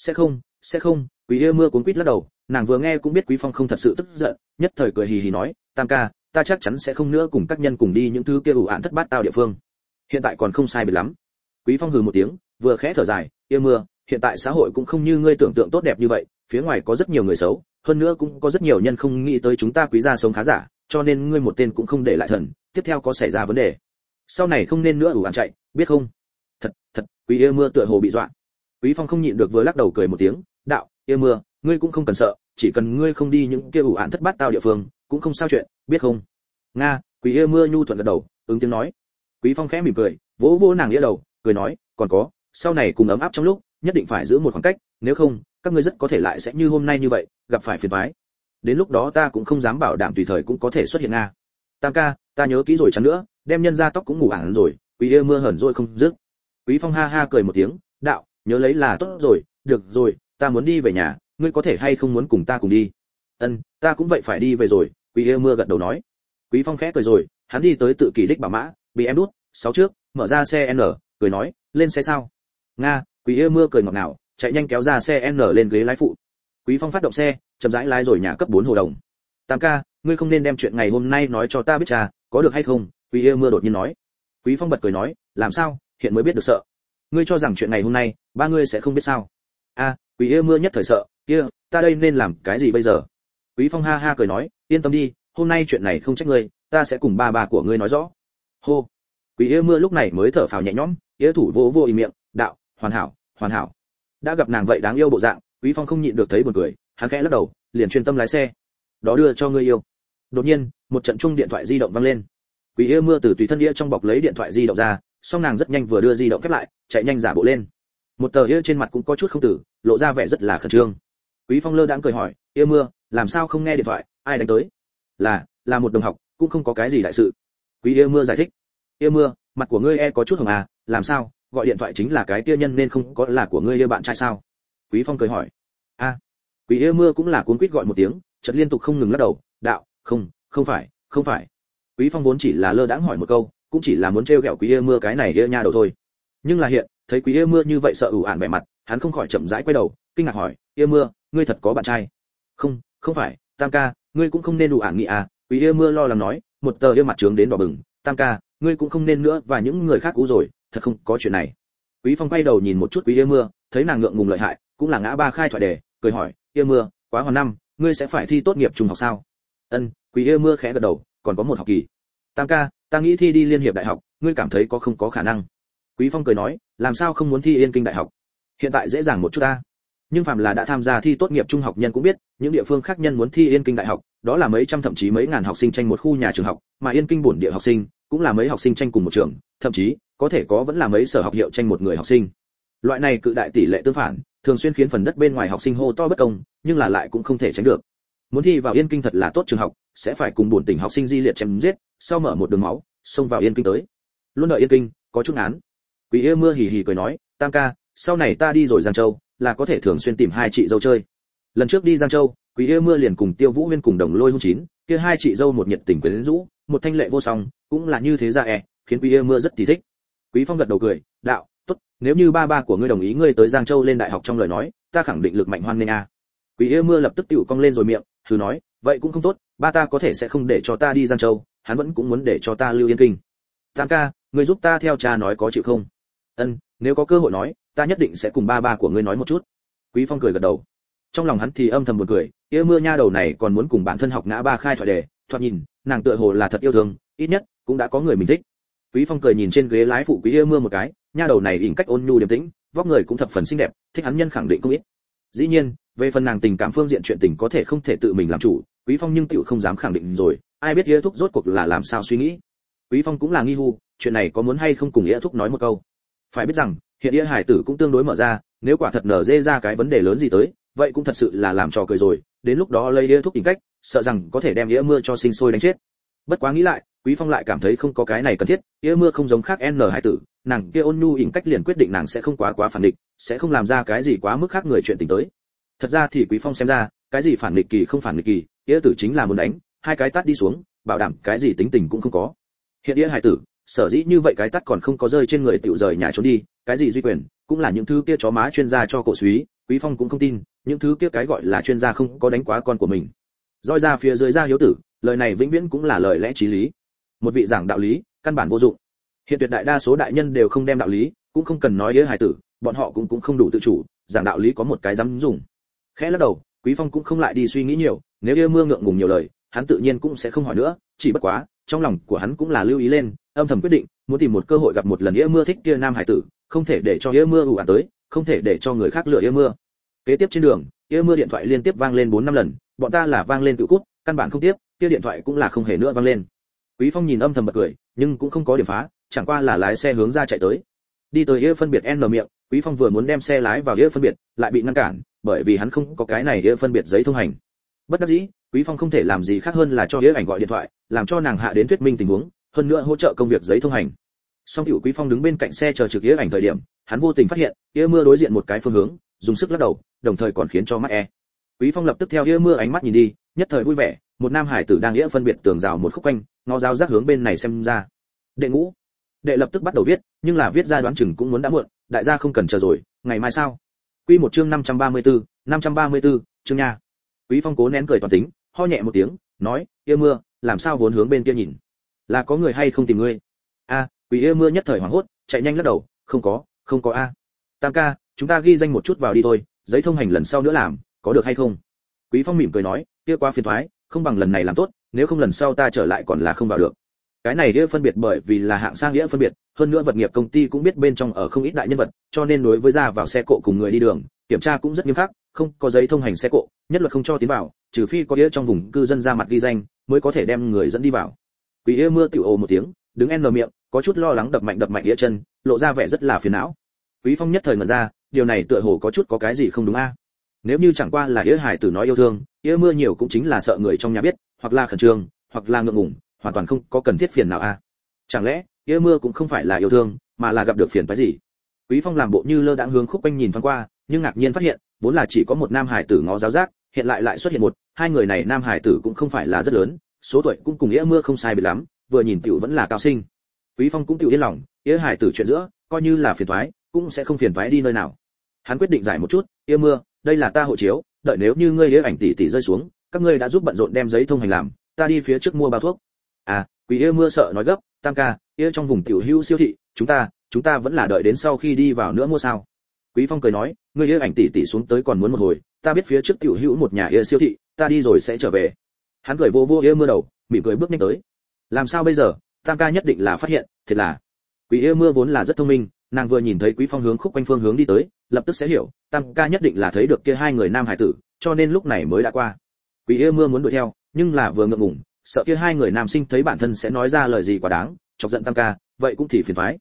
sẽ không sẽ không, quý yêu mưa cuốn quýt lắc đầu, nàng vừa nghe cũng biết quý phong không thật sự tức giận, nhất thời cười hì hì nói, tam ca, ta chắc chắn sẽ không nữa cùng các nhân cùng đi những thứ kia ủ án thất bát tao địa phương. Hiện tại còn không sai biệt lắm. Quý phong hừ một tiếng, vừa khẽ thở dài, yêu mưa, hiện tại xã hội cũng không như ngươi tưởng tượng tốt đẹp như vậy, phía ngoài có rất nhiều người xấu, hơn nữa cũng có rất nhiều nhân không nghĩ tới chúng ta quý gia sống khá giả, cho nên ngươi một tên cũng không để lại thần, tiếp theo có xảy ra vấn đề. Sau này không nên nữa ủ ăn chạy, biết không? Thật thật, quý yêu mưa tựa hồ bị dọa quý phong không nhịn được vừa lắc đầu cười một tiếng, đạo, yêu mưa, ngươi cũng không cần sợ, chỉ cần ngươi không đi những kia ủ án thất bát tao địa phương, cũng không sao chuyện, biết không? Nga, quý yêu mưa nhu thuận gật đầu, ứng tiếng nói. Quý phong khẽ mỉm cười, vỗ vỗ nàng nghĩa đầu, cười nói, còn có, sau này cùng ấm áp trong lúc, nhất định phải giữ một khoảng cách, nếu không, các ngươi rất có thể lại sẽ như hôm nay như vậy, gặp phải phiền toái. Đến lúc đó ta cũng không dám bảo đảm tùy thời cũng có thể xuất hiện nga. Tam ca, ta nhớ kỹ rồi chắn nữa, đem nhân ra tóc cũng ngủ ảng rồi, quý yêu mưa hờn rồi không dứt. Quý phong ha ha cười một tiếng, đạo nhớ lấy là tốt rồi, được rồi, ta muốn đi về nhà, ngươi có thể hay không muốn cùng ta cùng đi? Ân, ta cũng vậy phải đi về rồi, quý yêu mưa gật đầu nói. Quý phong khẽ cười rồi, hắn đi tới tự kỷ đích bảo mã, bị em đút, sáu trước, mở ra xe n, cười nói, lên xe sao? Nga, quý yêu mưa cười ngọt ngào, chạy nhanh kéo ra xe n lên ghế lái phụ. Quý phong phát động xe, chậm rãi lái rồi nhà cấp 4 hồ đồng. Tam ca, ngươi không nên đem chuyện ngày hôm nay nói cho ta biết cha, có được hay không? Quý yêu mưa đột nhiên nói. Quý phong bật cười nói, làm sao? Hiện mới biết được sợ ngươi cho rằng chuyện ngày hôm nay, ba ngươi sẽ không biết sao? A quý yêu mưa nhất thời sợ, kia, ta đây nên làm cái gì bây giờ? Quý phong ha ha cười nói, yên tâm đi, hôm nay chuyện này không trách ngươi, ta sẽ cùng ba bà của ngươi nói rõ. Hô. Quý yêu mưa lúc này mới thở phào nhẹ nhõm, yêu thủ vô vô ý miệng, đạo, hoàn hảo hoàn hảo. Đã gặp nàng vậy đáng yêu bộ dạng, quý phong không nhịn được thấy buồn cười, hắn khẽ lắc đầu, liền chuyên tâm lái xe. Đó đưa cho ngươi yêu. Đột nhiên, một trận chung điện thoại di động vang lên. Quý yêu mưa từ tùy thân đĩa trong bọc lấy điện thoại di động ra song nàng rất nhanh vừa đưa di động khép lại, chạy nhanh giả bộ lên. Một tờ yêu trên mặt cũng có chút không tử, lộ ra vẻ rất là khẩn trương. Quý phong lơ đãng cười hỏi yêu mưa, làm sao không nghe điện thoại? Ai đánh tới? Là là một đồng học, cũng không có cái gì đại sự. Quý yêu mưa giải thích yêu mưa, mặt của ngươi e có chút hồng à làm sao? Gọi điện thoại chính là cái kia nhân nên không có là của ngươi yêu bạn trai sao? Quý phong cười hỏi, a. Quý yêu mưa cũng là cuốn quýt gọi một tiếng, chợt liên tục không ngừng lắc đầu, đạo, không không phải không phải. Quý phong vốn chỉ là lơ đãng hỏi một câu cũng chỉ là muốn trêu ghẹo quý yêu mưa cái này yêu nha đầu thôi. Nhưng là hiện, thấy quý yêu mưa như vậy sợ ủ ản vẻ mặt, hắn không khỏi chậm rãi quay đầu, kinh ngạc hỏi yêu mưa, ngươi thật có bạn trai? Không không phải, tam ca, ngươi cũng không nên đủ ản nghị à. Quý yêu mưa lo lắng nói, một tờ yêu mặt trướng đến đỏ bừng, tam ca, ngươi cũng không nên nữa và những người khác cũ rồi, thật không có chuyện này. Quý phong quay đầu nhìn một chút quý yêu mưa, thấy nàng ngượng ngùng lợi hại, cũng là ngã ba khai thoại đề, cười hỏi yêu mưa, quá hoàn năm, ngươi sẽ phải thi tốt nghiệp trung học sao? Ân. Quý yêu mưa khẽ gật đầu, còn có một học kỳ. Tam ca ta nghĩ thi đi liên hiệp đại học, ngươi cảm thấy có không có khả năng? Quý phong cười nói, làm sao không muốn thi yên kinh đại học? Hiện tại dễ dàng một chút ta. Nhưng phạm là đã tham gia thi tốt nghiệp trung học nhân cũng biết, những địa phương khác nhân muốn thi yên kinh đại học, đó là mấy trăm thậm chí mấy ngàn học sinh tranh một khu nhà trường học, mà yên kinh bổn địa học sinh cũng là mấy học sinh tranh cùng một trường, thậm chí, có thể có vẫn là mấy sở học hiệu tranh một người học sinh. Loại này cự đại tỷ lệ tương phản, thường xuyên khiến phần đất bên ngoài học sinh hô to bất công, nhưng là lại cũng không thể tránh được. Muốn thi vào yên kinh thật là tốt trường học, sẽ phải cùng buồn tỉnh học sinh di liệt chém giết sau mở một đường máu, xông vào yên kinh tới. Luôn đợi yên kinh, có chút án quý yêu mưa hì hì cười nói, tam ca, sau này ta đi rồi giang châu, là có thể thường xuyên tìm hai chị dâu chơi. Lần trước đi giang châu quý yêu mưa liền cùng tiêu vũ huyên cùng đồng lôi hôn chín, kia hai chị dâu một nhiệt tình quyến rũ, một thanh lệ vô song, cũng là như thế ra e khiến quý yêu mưa rất thì thích. Quý phong gật đầu cười, đạo, tốt, nếu như ba ba của ngươi đồng ý ngươi tới giang châu lên đại học trong lời nói, ta khẳng định lực mạnh hoan nghênh a. Quý yêu mưa lập tức tiểu cong lên rồi miệng, thử nói, vậy cũng không tốt ba ta có thể sẽ không để cho ta đi giang châu, hắn vẫn cũng muốn để cho ta lưu yên kinh. Tam ca ngươi giúp ta theo cha nói có chịu không? Ân, nếu có cơ hội nói, ta nhất định sẽ cùng ba ba của ngươi nói một chút. Quý phong cười gật đầu. Trong lòng hắn thì âm thầm buồn cười, yêu mưa nha đầu này còn muốn cùng bản thân học ngã ba khai thoại đề, thoạt nhìn, nàng tựa hồ là thật yêu thương, ít nhất cũng đã có người mình thích. Quý phong cười nhìn trên ghế lái phụ quý yêu mưa một cái, nha đầu này ỉn cách ôn nhu điềm tĩnh, vóc người cũng thập phần xinh đẹp, thích hắn nhân khẳng định không ít. Dĩ nhiên, về phần nàng tình cảm phương diện chuyện tình có thể không thể tự mình làm chủ quý phong nhưng tiểu không dám khẳng định rồi, ai biết nghĩa thúc rốt cuộc là làm sao suy nghĩ. Quý phong cũng là nghi hu, chuyện này có muốn hay không cùng nghĩa thúc nói một câu. Phải biết rằng, hiện nghĩa hải tử cũng tương đối mở ra, nếu quả thật nở dê ra cái vấn đề lớn gì tới, vậy cũng thật sự là làm trò cười rồi, đến lúc đó lấy nghĩa thúc tìm cách, sợ rằng có thể đem nghĩa mưa cho sinh sôi đánh chết. Bất quá nghĩ lại, quý phong lại cảm thấy không có cái này cần thiết, nghĩa mưa không giống khác n hải tử, nàng kia ôn nhu ỉn cách liền quyết định nàng sẽ không quá quá phản định sẽ không làm ra cái gì quá mức khác người chuyện tình tới. Thật ra thì quý phong xem ra, cái gì phản nghịch kỳ không phản nghịch kỳ nghĩa tử chính là muốn đánh, hai cái tát đi xuống, bảo đảm cái gì tính tình cũng không có. Hiện nghĩa hải tử, sở dĩ như vậy cái tát còn không có rơi trên người tiểu rời nhà trốn đi, cái gì duy quyền, cũng là những thứ kia chó má chuyên gia cho cổ suý, quý phong cũng không tin, những thứ kia cái gọi là chuyên gia không có đánh quá con của mình. Roi ra phía dưới ra hiếu tử, lời này vĩnh viễn cũng là lời lẽ trí lý. Một vị giảng đạo lý, căn bản vô dụng. Hiện tuyệt đại đa số đại nhân đều không đem đạo lý, cũng không cần nói với hải tử, bọn họ cũng cũng không đủ tự chủ, giảng đạo lý có một cái dám dùng. Khẽ lắc đầu, quý phong cũng không lại đi suy nghĩ nhiều nếu yêu mưa ngượng ngùng nhiều lời, hắn tự nhiên cũng sẽ không hỏi nữa, chỉ bất quá, trong lòng của hắn cũng là lưu ý lên, âm thầm quyết định, muốn tìm một cơ hội gặp một lần Yêu mưa thích kia nam hải tử, không thể để cho Yêu mưa ủ ả tới, không thể để cho người khác lựa Yêu mưa. Kế tiếp trên đường, Yêu mưa điện thoại liên tiếp vang lên bốn năm lần, bọn ta là vang lên tự cút, căn bản không tiếp, kia điện thoại cũng là không hề nữa vang lên. Quý phong nhìn âm thầm bật cười, nhưng cũng không có điểm phá, chẳng qua là lái xe hướng ra chạy tới. Đi tới Yêu phân biệt n miệng, quý phong vừa muốn đem xe lái vào Yêu phân biệt, lại bị ngăn cản, bởi vì hắn không có cái này Yêu phân biệt giấy thông hành bất đắc dĩ quý phong không thể làm gì khác hơn là cho yến ảnh gọi điện thoại làm cho nàng hạ đến thuyết minh tình huống hơn nữa hỗ trợ công việc giấy thông hành. Song tiểu quý phong đứng bên cạnh xe chờ trực yến ảnh thời điểm hắn vô tình phát hiện yến mưa đối diện một cái phương hướng dùng sức lắc đầu đồng thời còn khiến cho mắt e. Quý phong lập tức theo yến mưa ánh mắt nhìn đi nhất thời vui vẻ một nam hải tử đang nghĩa phân biệt tường rào một khúc quanh ngó giáo giác hướng bên này xem ra. Đệ ngũ. Đệ lập tức bắt đầu viết nhưng là viết ra đoán chừng cũng muốn đã muộn đại gia không cần chờ rồi ngày mai sao? Quy một chương 534, 534, chương nha quý phong cố nén cười toàn tính ho nhẹ một tiếng nói yêu mưa làm sao vốn hướng bên kia nhìn? Là có người hay không tìm ngươi? A quý yêu mưa nhất thời hoảng hốt chạy nhanh lắc đầu không có không có a. Tam ca chúng ta ghi danh một chút vào đi thôi giấy thông hành lần sau nữa làm có được hay không? Quý phong mỉm cười nói kia quá phiền thoái, không bằng lần này làm tốt nếu không lần sau ta trở lại còn là không vào được. Cái này đĩa phân biệt bởi vì là hạng sang đĩa phân biệt hơn nữa vật nghiệp công ty cũng biết bên trong ở không ít đại nhân vật cho nên đối với ra vào xe cộ cùng người đi đường kiểm tra cũng rất nghiêm khắc không có giấy thông hành xe cộ, nhất luật không cho tiến vào, trừ phi có đĩa trong vùng cư dân ra mặt ghi danh, mới có thể đem người dẫn đi vào. Quý đĩa mưa tiểu ồ một tiếng, đứng en miệng, có chút lo lắng đập mạnh đập mạnh đĩa chân, lộ ra vẻ rất là phiền não. Quý phong nhất thời ngẩn ra, điều này tựa hồ có chút có cái gì không đúng a. Nếu như chẳng qua là đĩa hải tử nói yêu thương đĩa mưa nhiều cũng chính là sợ người trong nhà biết, hoặc là khẩn trương, hoặc là ngượng ngùng, hoàn toàn không có cần thiết phiền nào a. Chẳng lẽ đĩa mưa cũng không phải là yêu thương, mà là gặp được phiền phái gì? Quý phong làm bộ như lơ đãng hướng khúc quanh nhìn thoáng qua, nhưng ngạc nhiên phát hiện vốn là chỉ có một nam hải tử ngó giáo giác, hiện lại lại xuất hiện một, hai người này nam hải tử cũng không phải là rất lớn, số tuổi cũng cùng nghĩa mưa không sai biệt lắm, vừa nhìn tiểu vẫn là cao sinh. Quý phong cũng tiểu yên lòng, nghĩa hải tử chuyện giữa, coi như là phiền toái, cũng sẽ không phiền toái đi nơi nào. Hắn quyết định giải một chút, nghĩa mưa, đây là ta hộ chiếu, đợi nếu như ngươi nghĩa ảnh tỷ tỷ rơi xuống, các ngươi đã giúp bận rộn đem giấy thông hành làm, ta đi phía trước mua bao thuốc. À quý nghĩa mưa sợ nói gấp, tam ca, nghĩa trong vùng tiểu hữu siêu thị, chúng ta chúng ta vẫn là đợi đến sau khi đi vào nữa mua sao? Quý phong cười nói ngươi yêu ảnh tỷ tỷ xuống tới còn muốn một hồi, ta biết phía trước tiểu hữu một nhà yêu siêu thị, ta đi rồi sẽ trở về. Hắn cười vô vô yêu mưa đầu, mỉm cười bước nhanh tới. Làm sao bây giờ? Tam ca nhất định là phát hiện, thiệt là. Quý yêu mưa vốn là rất thông minh, nàng vừa nhìn thấy quý phong hướng khúc quanh phương hướng đi tới, lập tức sẽ hiểu, tam ca nhất định là thấy được kia hai người nam hải tử, cho nên lúc này mới đã qua. Quý yêu mưa muốn đuổi theo, nhưng là vừa ngượng ngùng, sợ kia hai người nam sinh thấy bản thân sẽ nói ra lời gì quá đáng, chọc giận tam ca, vậy cũng thì phiền phái.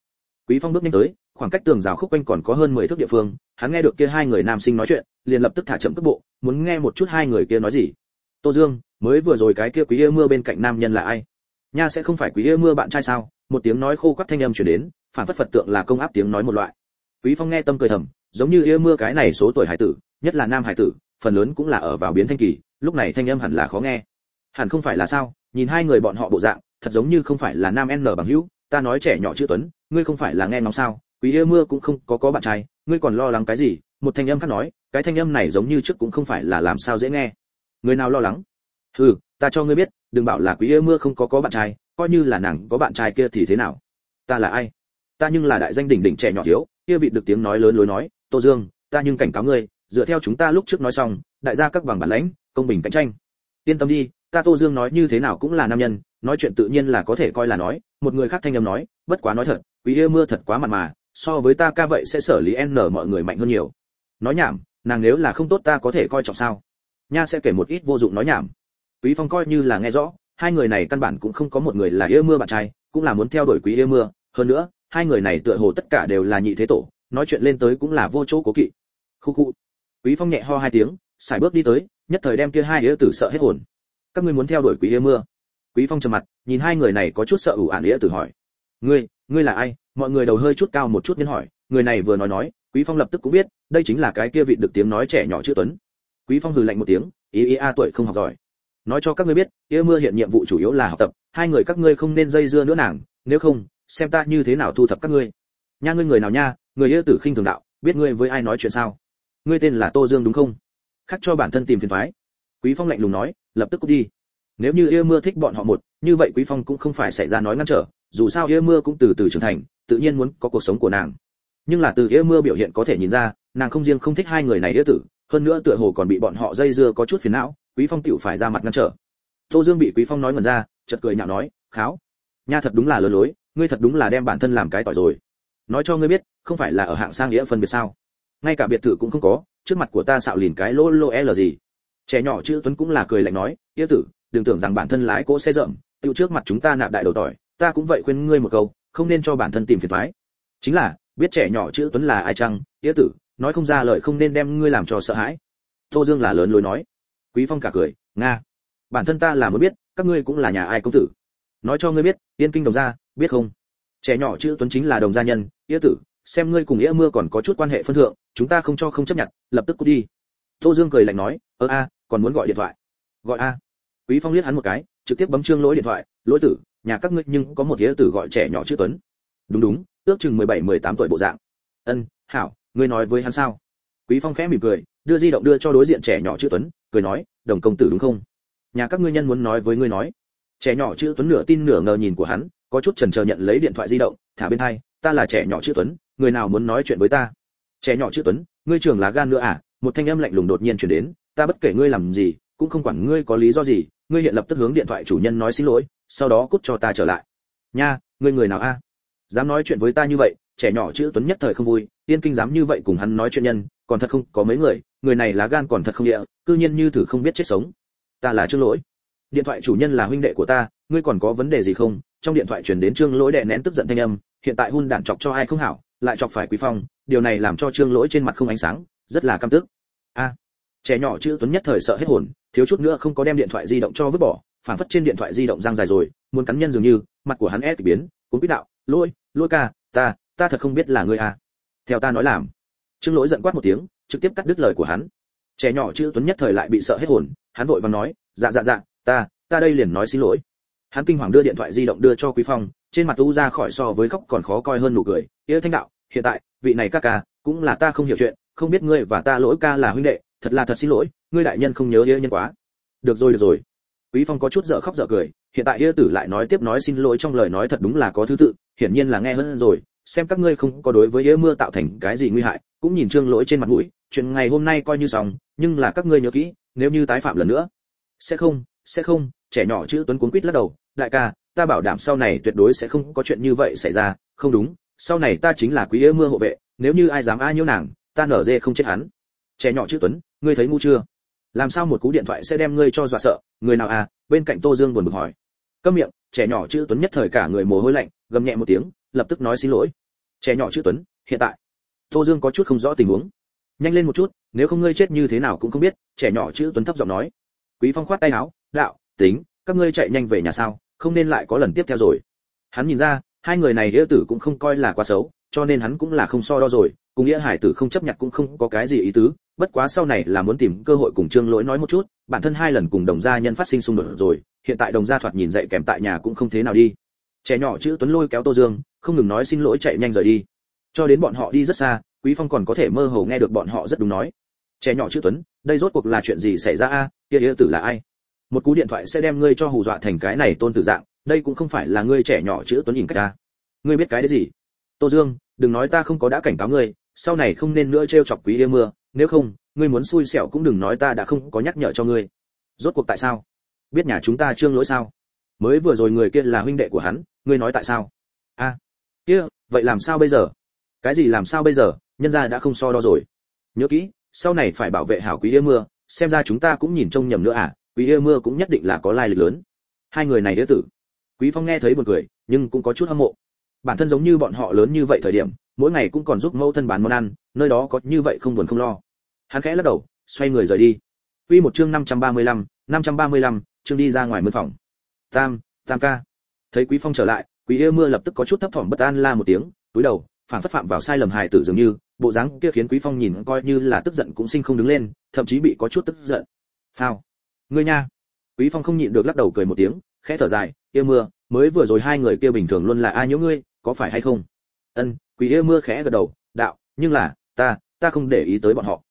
quý phong bước nhanh tới khoảng cách tường rào khúc quanh còn có hơn 10 thước địa phương, hắn nghe được kia hai người nam sinh nói chuyện, liền lập tức thả chậm cước bộ, muốn nghe một chút hai người kia nói gì. Tô dương, mới vừa rồi cái kia quý yêu mưa bên cạnh nam nhân là ai? Nha sẽ không phải quý yêu mưa bạn trai sao? Một tiếng nói khô quắt thanh âm truyền đến, phản phất phật tượng là công áp tiếng nói một loại. Quý phong nghe tâm cười thầm, giống như yêu mưa cái này số tuổi hải tử, nhất là nam hải tử, phần lớn cũng là ở vào biến thanh kỳ, lúc này thanh âm hẳn là khó nghe. Hẳn không phải là sao? Nhìn hai người bọn họ bộ dạng, thật giống như không phải là nam n bằng hữu, ta nói trẻ nhỏ chữ tuấn, ngươi không phải là nghe ngóng sao? Quý yêu mưa cũng không có có bạn trai, ngươi còn lo lắng cái gì? Một thanh âm khác nói, cái thanh âm này giống như trước cũng không phải là làm sao dễ nghe. Người nào lo lắng? Ừ ta cho ngươi biết, đừng bảo là quý yêu mưa không có có bạn trai, coi như là nàng có bạn trai kia thì thế nào? Ta là ai? Ta nhưng là đại danh đỉnh đỉnh trẻ nhỏ thiếu, kia vị được tiếng nói lớn lối nói, tô dương, ta nhưng cảnh cáo ngươi, dựa theo chúng ta lúc trước nói xong, đại gia các bằng bản lãnh, công bình cạnh tranh. Yên tâm đi, ta tô dương nói như thế nào cũng là nam nhân, nói chuyện tự nhiên là có thể coi là nói. Một người khác thanh âm nói, bất quá nói thật, quý yêu mưa thật quá mặt mà so với ta ca vậy sẽ xử lý n mọi người mạnh hơn nhiều. Nói nhảm, nàng nếu là không tốt ta có thể coi trọng sao? Nha sẽ kể một ít vô dụng nói nhảm. Quý phong coi như là nghe rõ, hai người này căn bản cũng không có một người là yêu mưa bạn trai, cũng là muốn theo đuổi quý yêu mưa. Hơn nữa, hai người này tựa hồ tất cả đều là nhị thế tổ, nói chuyện lên tới cũng là vô chỗ cố kỵ. Khu khu. Quý phong nhẹ ho hai tiếng xài bước đi tới, nhất thời đem kia hai yêu tử sợ hết hồn. Các ngươi muốn theo đuổi quý yêu mưa? Quý phong trầm mặt, nhìn hai người này có chút sợ ủ ản yêu tử hỏi. Ngươi ngươi là ai? Mọi người đầu hơi chút cao một chút nên hỏi, người này vừa nói nói, quý phong lập tức cũng biết, đây chính là cái kia vị được tiếng nói trẻ nhỏ chữ tuấn. Quý phong hừ lạnh một tiếng, ý ý a, tuổi không học giỏi. Nói cho các ngươi biết yêu mưa hiện nhiệm vụ chủ yếu là học tập, hai người các ngươi không nên dây dưa nữa nàng, nếu không, xem ta như thế nào thu thập các ngươi. Nha ngươi người nào nha, người yêu tử khinh thường đạo, biết ngươi với ai nói chuyện sao? Ngươi tên là tô dương đúng không? Khắc cho bản thân tìm phiền thoái. Quý phong lạnh lùng nói, lập tức cút đi. Nếu như yêu mưa thích bọn họ một, như vậy quý phong cũng không phải xảy ra nói ngăn trở, dù sao yêu mưa cũng từ từ trưởng thành tự nhiên muốn có cuộc sống của nàng. Nhưng là từ yêu mưa biểu hiện có thể nhìn ra, nàng không riêng không thích hai người này yêu tử, hơn nữa tựa hồ còn bị bọn họ dây dưa có chút phiền não, quý phong tiểu phải ra mặt ngăn trở. Tô dương bị quý phong nói ngẩn ra, chợt cười nhạo nói, kháo, nha thật đúng là lừa lối, ngươi thật đúng là đem bản thân làm cái tỏi rồi. Nói cho ngươi biết, không phải là ở hạng sang nghĩa phân biệt sao? Ngay cả biệt thự cũng không có, trước mặt của ta xạo lìn cái lỗ lô l e gì. Trẻ nhỏ chữ tuấn cũng là cười lạnh nói yêu tử, đừng tưởng rằng bản thân lái cỗ xe rậm tiêu trước mặt chúng ta nạp đại đầu tỏi, ta cũng vậy khuyên ngươi một câu không nên cho bản thân tìm phiền toái chính là, biết trẻ nhỏ chữ tuấn là ai chăng? Yêu tử, nói không ra lời không nên đem ngươi làm cho sợ hãi. Tô dương là lớn lối nói. Quý phong cả cười, nga. Bản thân ta là muốn biết, các ngươi cũng là nhà ai công tử? Nói cho ngươi biết, yên kinh đồng gia, biết không? Trẻ nhỏ chữ tuấn chính là đồng gia nhân yêu tử, xem ngươi cùng nghĩa mưa còn có chút quan hệ phân thượng, chúng ta không cho không chấp nhận, lập tức cút đi. Tô dương cười lạnh nói ơ a, còn muốn gọi điện thoại. Gọi a? Quý phong liếc hắn một cái, trực tiếp bấm chương lỗi điện thoại, lỗi tử nhà các ngươi nhưng có một nghĩa tử gọi trẻ nhỏ chữ tuấn. Đúng đúng, ước chừng 17 18 tuổi bộ dạng. Ân, hảo, ngươi nói với hắn sao? Quý phong khẽ mỉm cười, đưa di động đưa cho đối diện trẻ nhỏ chữ tuấn, cười nói, đồng công tử đúng không? Nhà các ngươi nhân muốn nói với ngươi nói. Trẻ nhỏ chữ tuấn nửa tin nửa ngờ nhìn của hắn, có chút chần chờ nhận lấy điện thoại di động, thả bên hai, ta là trẻ nhỏ chữ tuấn, người nào muốn nói chuyện với ta? Trẻ nhỏ chữ tuấn, ngươi trưởng là gan nữa à? Một thanh âm lạnh lùng đột nhiên truyền đến, ta bất kể ngươi làm gì, cũng không quản ngươi có lý do gì, ngươi hiện lập tức hướng điện thoại chủ nhân nói xin lỗi sau đó cút cho ta trở lại. Nha, ngươi người nào a? Dám nói chuyện với ta như vậy, trẻ nhỏ chữ tuấn nhất thời không vui, tiên kinh dám như vậy cùng hắn nói chuyện nhân, còn thật không, có mấy người người này lá gan còn thật không địa, cư nhiên như thử không biết chết sống. Ta là trương lỗi. Điện thoại chủ nhân là huynh đệ của ta, ngươi còn có vấn đề gì không? Trong điện thoại truyền đến trương lỗi đệ nén tức giận thanh âm, hiện tại hun đạn chọc cho ai không hảo, lại chọc phải quý phong, điều này làm cho trương lỗi trên mặt không ánh sáng, rất là căm tức. A. Trẻ nhỏ chữ tuấn nhất thời sợ hết hồn, thiếu chút nữa không có đem điện thoại di động cho vứt bỏ phản phất trên điện thoại di động giang dài rồi, muốn cắn nhân dường như, mặt của hắn e ép biến cũng biết đạo, lỗi lỗi ca, ta ta thật không biết là ngươi à. Theo ta nói làm. Trương lỗi giận quát một tiếng, trực tiếp cắt đứt lời của hắn. Trẻ nhỏ chữ tuấn nhất thời lại bị sợ hết hồn, hắn vội vàng nói dạ dạ dạ ta ta đây liền nói xin lỗi. Hắn kinh hoàng đưa điện thoại di động đưa cho quý phong, trên mặt u ra khỏi so với khóc còn khó coi hơn nụ cười, yêu thanh đạo, hiện tại, vị này ca ca, cũng là ta không hiểu chuyện, không biết ngươi và ta lỗi ca là huynh đệ, thật là thật xin lỗi, ngươi đại nhân không nhớ yêu nhân quá. Được rồi được rồi quý phong có chút dở khóc dở cười, hiện tại yết tử lại nói tiếp nói xin lỗi trong lời nói thật đúng là có thứ tự, hiển nhiên là nghe hơn rồi, xem các ngươi không có đối với yết mưa tạo thành cái gì nguy hại, cũng nhìn trương lỗi trên mặt mũi, chuyện ngày hôm nay coi như xong, nhưng là các ngươi nhớ kỹ, nếu như tái phạm lần nữa, sẽ không sẽ không, trẻ nhỏ chữ tuấn cuốn quýt lắc đầu, đại ca, ta bảo đảm sau này tuyệt đối sẽ không có chuyện như vậy xảy ra, không đúng, sau này ta chính là quý yết mưa hộ vệ, nếu như ai dám a nhiễu nàng, ta nở dê không chết hắn. Trẻ nhỏ chữ tuấn, ngươi thấy ngu chưa? Làm sao một cú điện thoại sẽ đem ngươi cho dọa sợ? Người nào à? Bên cạnh tô dương buồn bực hỏi. Câm miệng, trẻ nhỏ chữ tuấn nhất thời cả người mồ hôi lạnh, gầm nhẹ một tiếng, lập tức nói xin lỗi. Trẻ nhỏ chữ tuấn, hiện tại. Tô dương có chút không rõ tình huống. Nhanh lên một chút, nếu không ngươi chết như thế nào cũng không biết, trẻ nhỏ chữ tuấn thấp giọng nói. Quý phong khoát tay áo, đạo, tính, các ngươi chạy nhanh về nhà sao? Không nên lại có lần tiếp theo rồi. Hắn nhìn ra, hai người này đĩa tử cũng không coi là quá xấu, cho nên hắn cũng là không so đo rồi cùng nghĩa hải tử không chấp nhận cũng không có cái gì ý tứ, bất quá sau này là muốn tìm cơ hội cùng trương lỗi nói một chút, bản thân hai lần cùng đồng gia nhân phát sinh xung đột rồi, hiện tại đồng gia thoạt nhìn dậy kèm tại nhà cũng không thế nào đi. Trẻ nhỏ chữ tuấn lôi kéo tô dương, không ngừng nói xin lỗi chạy nhanh rời đi. Cho đến bọn họ đi rất xa, quý phong còn có thể mơ hồ nghe được bọn họ rất đúng nói. Trẻ nhỏ chữ tuấn, đây rốt cuộc là chuyện gì xảy ra a? Kia địa tử là ai? Một cú điện thoại sẽ đem ngươi cho hù dọa thành cái này tôn tử dạng, đây cũng không phải là ngươi trẻ nhỏ chữ tuấn nhìn cách ta. Ngươi biết cái đấy gì? Tô dương, đừng nói ta không có đã cảnh cáo ngươi sau này không nên nữa trêu chọc quý yêu mưa, nếu không, ngươi muốn xui xẻo cũng đừng nói ta đã không có nhắc nhở cho ngươi. Rốt cuộc tại sao? Biết nhà chúng ta trương lỗi sao? Mới vừa rồi người kia là huynh đệ của hắn, ngươi nói tại sao? A, kia, vậy làm sao bây giờ? Cái gì làm sao bây giờ? Nhân gia đã không so đo rồi. Nhớ kỹ, sau này phải bảo vệ hảo quý yêu mưa, xem ra chúng ta cũng nhìn trông nhầm nữa à? Quý yêu mưa cũng nhất định là có lai lịch lớn. Hai người này đứa tử. Quý phong nghe thấy buồn cười, nhưng cũng có chút hâm mộ. Bản thân giống như bọn họ lớn như vậy thời điểm mỗi ngày cũng còn giúp mẫu thân bán món ăn nơi đó có như vậy không buồn không lo. Hắn khẽ lắc đầu xoay người rời đi. Quy một chương 535, 535, chương đi ra ngoài mưa phòng. Tam tam ca. Thấy quý phong trở lại quý yêu mưa lập tức có chút thấp thỏm bất an la một tiếng túi đầu phản phất phạm vào sai lầm hài tử dường như bộ dáng kia khiến quý phong nhìn coi như là tức giận cũng sinh không đứng lên thậm chí bị có chút tức giận. Phao. Ngươi nha. Quý phong không nhịn được lắc đầu cười một tiếng khẽ thở dài yêu mưa mới vừa rồi hai người kia bình thường luôn là ai nhiễu ngươi có phải hay không? Ân quý yêu mưa khẽ gật đầu, đạo, nhưng là, ta ta không để ý tới bọn họ.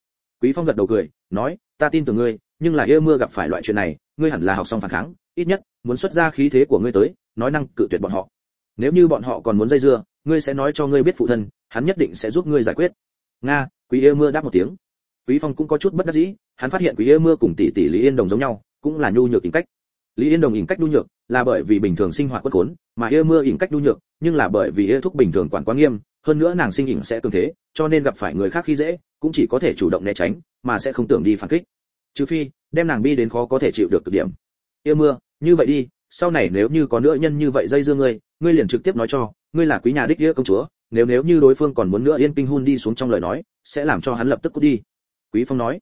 Quý phong gật đầu cười, nói, ta tin tưởng ngươi, nhưng là yêu mưa gặp phải loại chuyện này, ngươi hẳn là học xong phản kháng, ít nhất, muốn xuất ra khí thế của ngươi tới, nói năng cự tuyệt bọn họ. Nếu như bọn họ còn muốn dây dưa, ngươi sẽ nói cho ngươi biết phụ thân, hắn nhất định sẽ giúp ngươi giải quyết. Nga quý yêu mưa đáp một tiếng. Quý phong cũng có chút bất đắc dĩ, hắn phát hiện quý yêu mưa cùng tỷ tỷ lý yên đồng giống nhau, cũng là nhu nhược tính cách. Lý yên đồng ỉn cách nhu nhược là bởi vì bình thường sinh hoạt quất khốn, mà yêu mưa ỉn cách nhu nhược, nhưng là bởi vì yêu thúc bình thường quản quá nghiêm hơn nữa nàng sinh ỉn sẽ cường thế, cho nên gặp phải người khác khi dễ, cũng chỉ có thể chủ động né tránh, mà sẽ không tưởng đi phản kích. Trừ phi, đem nàng bi đến khó có thể chịu được cực điểm. Yêu mưa, như vậy đi, sau này nếu như có nữa nhân như vậy dây dưa ngươi ngươi liền trực tiếp nói cho, ngươi là quý nhà đích nghĩa công chúa, nếu nếu như đối phương còn muốn nữa yên kinh hun đi xuống trong lời nói, sẽ làm cho hắn lập tức cút đi. Quý phong nói.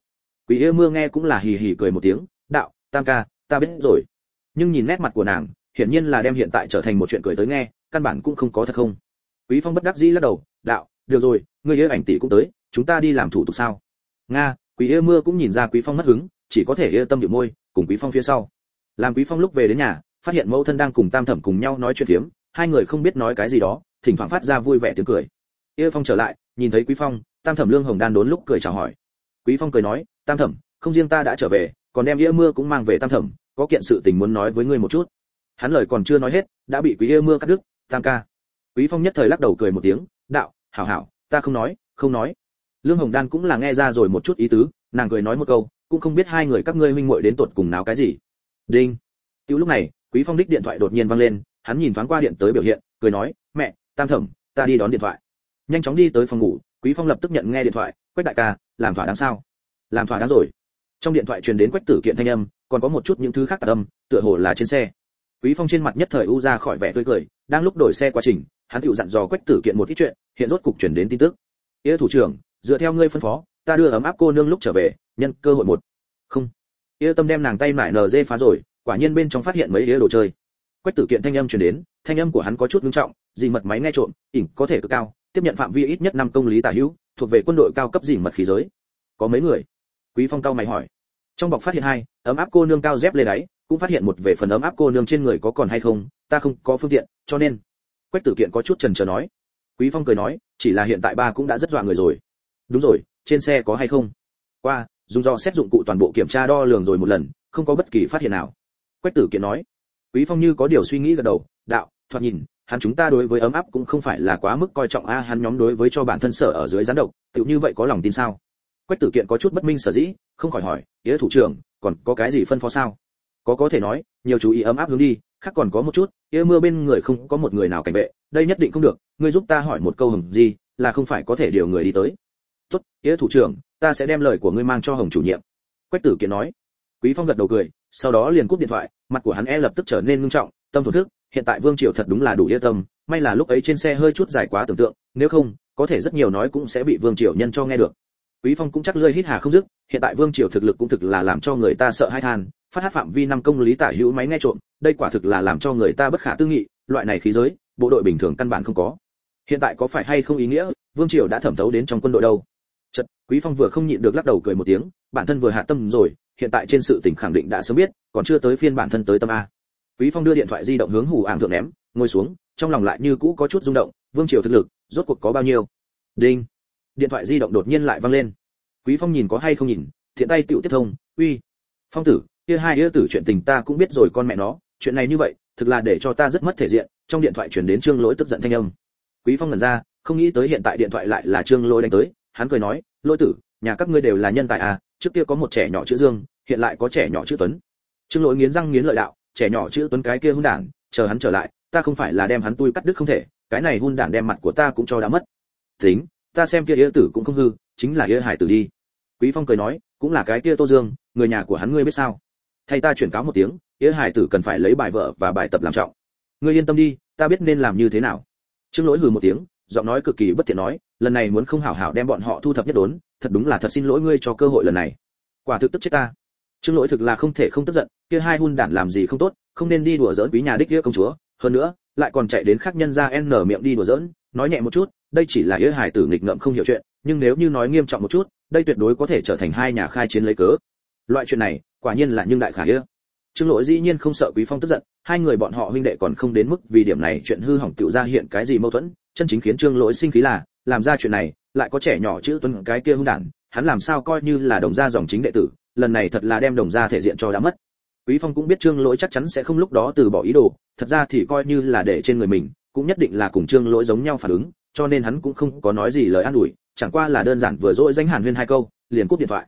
Quý yêu mưa nghe cũng là hì hì cười một tiếng, đạo, tam ca, ta biết rồi. Nhưng nhìn nét mặt của nàng, hiển nhiên là đem hiện tại trở thành một chuyện cười tới nghe, căn bản cũng không có thật không quý phong bất đắc dĩ lắc đầu, đạo, được rồi người yêu ảnh tỷ cũng tới, chúng ta đi làm thủ tục sao? Nga, quý yêu mưa cũng nhìn ra quý phong mất hứng, chỉ có thể yêu tâm điệu môi, cùng quý phong phía sau. Làm quý phong lúc về đến nhà, phát hiện mẫu thân đang cùng tam thẩm cùng nhau nói chuyện phiếm, hai người không biết nói cái gì đó, thỉnh thoảng phát ra vui vẻ tiếng cười. Yêu phong trở lại, nhìn thấy quý phong, tam thẩm lương hồng đan đốn lúc cười chào hỏi. Quý phong cười nói, tam thẩm, không riêng ta đã trở về, còn đem yêu mưa cũng mang về tam thẩm, có kiện sự tình muốn nói với ngươi một chút. Hắn lời còn chưa nói hết, đã bị quý yêu mưa cắt đứt, tam ca quý phong nhất thời lắc đầu cười một tiếng đạo hảo hảo ta không nói không nói lương hồng đan cũng là nghe ra rồi một chút ý tứ nàng cười nói một câu cũng không biết hai người các ngươi huynh muội đến tột cùng náo cái gì đinh Tiểu lúc này, Quý Phong đích điện thoại đột nhiên vang lên, hắn nhìn thoáng qua điện tới biểu hiện, cười nói, "Mẹ, Tam thẩm, ta đi đón điện thoại." Nhanh chóng đi tới phòng ngủ, Quý Phong lập tức nhận nghe điện thoại, "Quách đại ca, làm thỏa đáng sao?" "Làm thỏa đáng rồi." Trong điện thoại truyền đến Quách Tử Kiện thanh âm, còn có một chút những thứ khác tạp âm, tựa hồ là trên xe. Quý Phong trên mặt nhất thời u ra khỏi vẻ tươi cười, đang lúc đổi xe quá trình, hắn tự dặn dò Quách Tử Kiện một ít chuyện, hiện rốt cục truyền đến tin tức. "Yế thủ trưởng, dựa theo ngươi phân phó, ta đưa ấm áp cô nương lúc trở về, nhân cơ hội một." "Không." Yế Tâm đem nàng tay mải nở dê phá rồi, quả nhiên bên trong phát hiện mấy đĩa đồ chơi quách tử kiện thanh âm truyền đến thanh âm của hắn có chút nghiêm trọng dì mật máy nghe trộm ỉn có thể cực cao tiếp nhận phạm vi ít nhất năm công lý tả hữu thuộc về quân đội cao cấp dì mật khí giới có mấy người quý phong cao mày hỏi trong bọc phát hiện hai ấm áp cô nương cao dép lê đáy cũng phát hiện một về phần ấm áp cô nương trên người có còn hay không ta không có phương tiện cho nên quách tử kiện có chút chần chờ nói. Quý phong cười nói, chỉ là hiện tại ba cũng đã rất dọa người rồi. Đúng rồi, trên xe có hay không? Qua, dùng do xét dụng cụ toàn bộ kiểm tra đo lường rồi một lần, không có bất kỳ phát hiện nào. Quách tử kiện nói. Quý phong như có điều suy nghĩ gật đầu, đạo, thoạt nhìn, hắn chúng ta đối với ấm áp cũng không phải là quá mức coi trọng a, hắn nhóm đối với cho bản thân sở ở dưới gián độc tự như vậy có lòng tin sao? Quách tử kiện có chút bất minh sở dĩ, không khỏi hỏi nghĩa thủ trưởng, còn có cái gì phân phó sao? Có có thể nói, nhiều chú ý ấm áp hướng đi, khác còn có một chút nghĩa mưa bên người không có một người nào cảnh vệ, đây nhất định không được, ngươi giúp ta hỏi một câu hồng gì, là không phải có thể điều người đi tới. Tốt nghĩa thủ trưởng, ta sẽ đem lời của ngươi mang cho hồng chủ nhiệm. Quách tử kiện nói. Quý phong gật đầu cười, sau đó liền cúp điện thoại, mặt của hắn e lập tức trở nên ngưng trọng, tâm thổ thức, hiện tại vương triều thật đúng là đủ yên tâm, may là lúc ấy trên xe hơi chút dài quá tưởng tượng, nếu không, có thể rất nhiều nói cũng sẽ bị vương triều nhân cho nghe được. Quý phong cũng chắc lơi hít hà không dứt, hiện tại vương triều thực lực cũng thực là làm cho người ta sợ hai than phát hát phạm vi năm công lý tả hữu máy nghe trộm, đây quả thực là làm cho người ta bất khả tư nghị, loại này khí giới, bộ đội bình thường căn bản không có. Hiện tại có phải hay không ý nghĩa, vương triều đã thẩm thấu đến trong quân đội đâu? Chật quý phong vừa không nhịn được lắc đầu cười một tiếng, bản thân vừa hạ tâm rồi, hiện tại trên sự tình khẳng định đã sớm biết, còn chưa tới phiên bản thân tới tâm a. Quý phong đưa điện thoại di động hướng hù ảng thượng ném, ngồi xuống, trong lòng lại như cũ có chút rung động, vương triều thực lực, rốt cuộc có bao nhiêu? Đinh! Điện thoại di động đột nhiên lại vang lên. Quý phong nhìn có hay không nhìn, thiện tay tiểu tiếp thông, uy, phong tử kia hai yêu tử chuyện tình ta cũng biết rồi con mẹ nó, chuyện này như vậy, thực là để cho ta rất mất thể diện, trong điện thoại truyền đến trương lỗi tức giận thanh âm. Quý phong lần ra, không nghĩ tới hiện tại điện thoại lại là trương lỗi đánh tới, hắn cười nói, lỗi tử, nhà các ngươi đều là nhân tài à trước kia có một trẻ nhỏ chữ dương, hiện lại có trẻ nhỏ chữ tuấn. Trương lỗi nghiến răng nghiến lợi đạo, trẻ nhỏ chữ tuấn cái kia hung đản, chờ hắn trở lại, ta không phải là đem hắn tui cắt đứt không thể, cái này hung đản đem mặt của ta cũng cho đã mất. Tính, ta xem kia yêu tử cũng không hư, chính là yêu hải tử đi. Quý phong cười nói, cũng là cái kia tô dương, người nhà của hắn ngươi biết sao? Thay ta chuyển cáo một tiếng yến hải tử cần phải lấy bài vợ và bài tập làm trọng. Ngươi yên tâm đi, ta biết nên làm như thế nào. Trương lỗi hừ một tiếng, giọng nói cực kỳ bất thiện nói, lần này muốn không hảo hảo đem bọn họ thu thập nhất đốn, thật đúng là thật xin lỗi ngươi cho cơ hội lần này. Quả thực tức chết ta. Trương lỗi thực là không thể không tức giận, kia hai hun đản làm gì không tốt, không nên đi đùa giỡn quý nhà đích nghĩa công chúa, hơn nữa, lại còn chạy đến khác nhân ra n miệng đi đùa giỡn, nói nhẹ một chút, đây chỉ là yến hải tử nghịch ngợm không hiểu chuyện, nhưng nếu như nói nghiêm trọng một chút, đây tuyệt đối có thể trở thành hai nhà khai chiến lấy cớ. Loại chuyện này quả nhiên là nhưng đại khả yế trương lỗi dĩ nhiên không sợ quý phong tức giận, hai người bọn họ huynh đệ còn không đến mức vì điểm này chuyện hư hỏng tiểu ra hiện cái gì mâu thuẫn, chân chính khiến trương lỗi sinh khí là, làm ra chuyện này, lại có trẻ nhỏ chữ tuấn cái kia hung đản, hắn làm sao coi như là đồng gia dòng chính đệ tử, lần này thật là đem đồng gia thể diện cho đã mất. Quý phong cũng biết trương lỗi chắc chắn sẽ không lúc đó từ bỏ ý đồ, thật ra thì coi như là để trên người mình, cũng nhất định là cùng trương lỗi giống nhau phản ứng, cho nên hắn cũng không có nói gì lời an ủi, chẳng qua là đơn giản vừa dỗi danh hàn huyên hai câu, liền cúp điện thoại.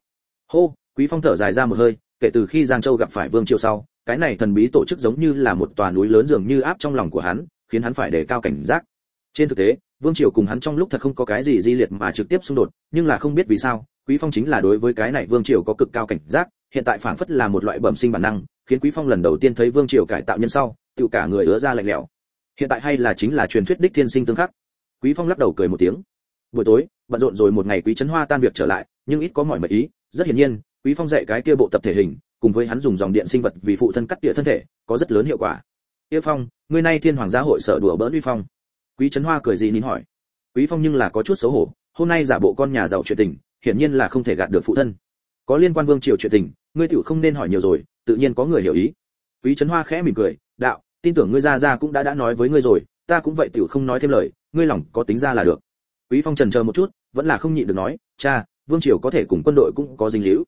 Hô, quý phong thở dài ra một hơi kể từ khi giang châu gặp phải vương triều sau, cái này thần bí tổ chức giống như là một tòa núi lớn dường như áp trong lòng của hắn, khiến hắn phải đề cao cảnh giác. Trên thực tế, vương triều cùng hắn trong lúc thật không có cái gì di liệt mà trực tiếp xung đột, nhưng là không biết vì sao, quý phong chính là đối với cái này vương triều có cực cao cảnh giác, hiện tại phảng phất là một loại bẩm sinh bản năng, khiến quý phong lần đầu tiên thấy vương triều cải tạo nhân sau, tự cả người ứa ra lạnh lẽo. Hiện tại hay là chính là truyền thuyết đích thiên sinh tương khắc. Quý phong lắc đầu cười một tiếng. Buổi tối, bận rộn rồi một ngày quý trấn hoa tan việc trở lại, nhưng ít có mọi mệt ý, rất hiển nhiên quý phong dạy cái kia bộ tập thể hình cùng với hắn dùng dòng điện sinh vật vì phụ thân cắt tỉa thân thể có rất lớn hiệu quả yêu Phong, ngươi nay Thiên Hoàng gia hội sợ đùa bỡn uy phong. Quý Trấn Hoa cười gì nín hỏi. Quý Phong nhưng là có chút xấu hổ, hôm nay giả bộ con nhà giàu chuyện tình, hiển nhiên là không thể gạt được phụ thân. Có liên quan Vương Triều chuyện tình, ngươi tiểu không nên hỏi nhiều rồi, tự nhiên có người hiểu ý. Quý Trấn Hoa khẽ mỉm cười, đạo, tin tưởng ngươi gia gia cũng đã đã nói với ngươi rồi, ta cũng vậy tiểu không nói thêm lời, ngươi lòng có tính ra là được. Quý Phong trần chờ một chút, vẫn là không nhịn được nói, cha, Vương Triều có thể cùng quân đội cũng có dính líu.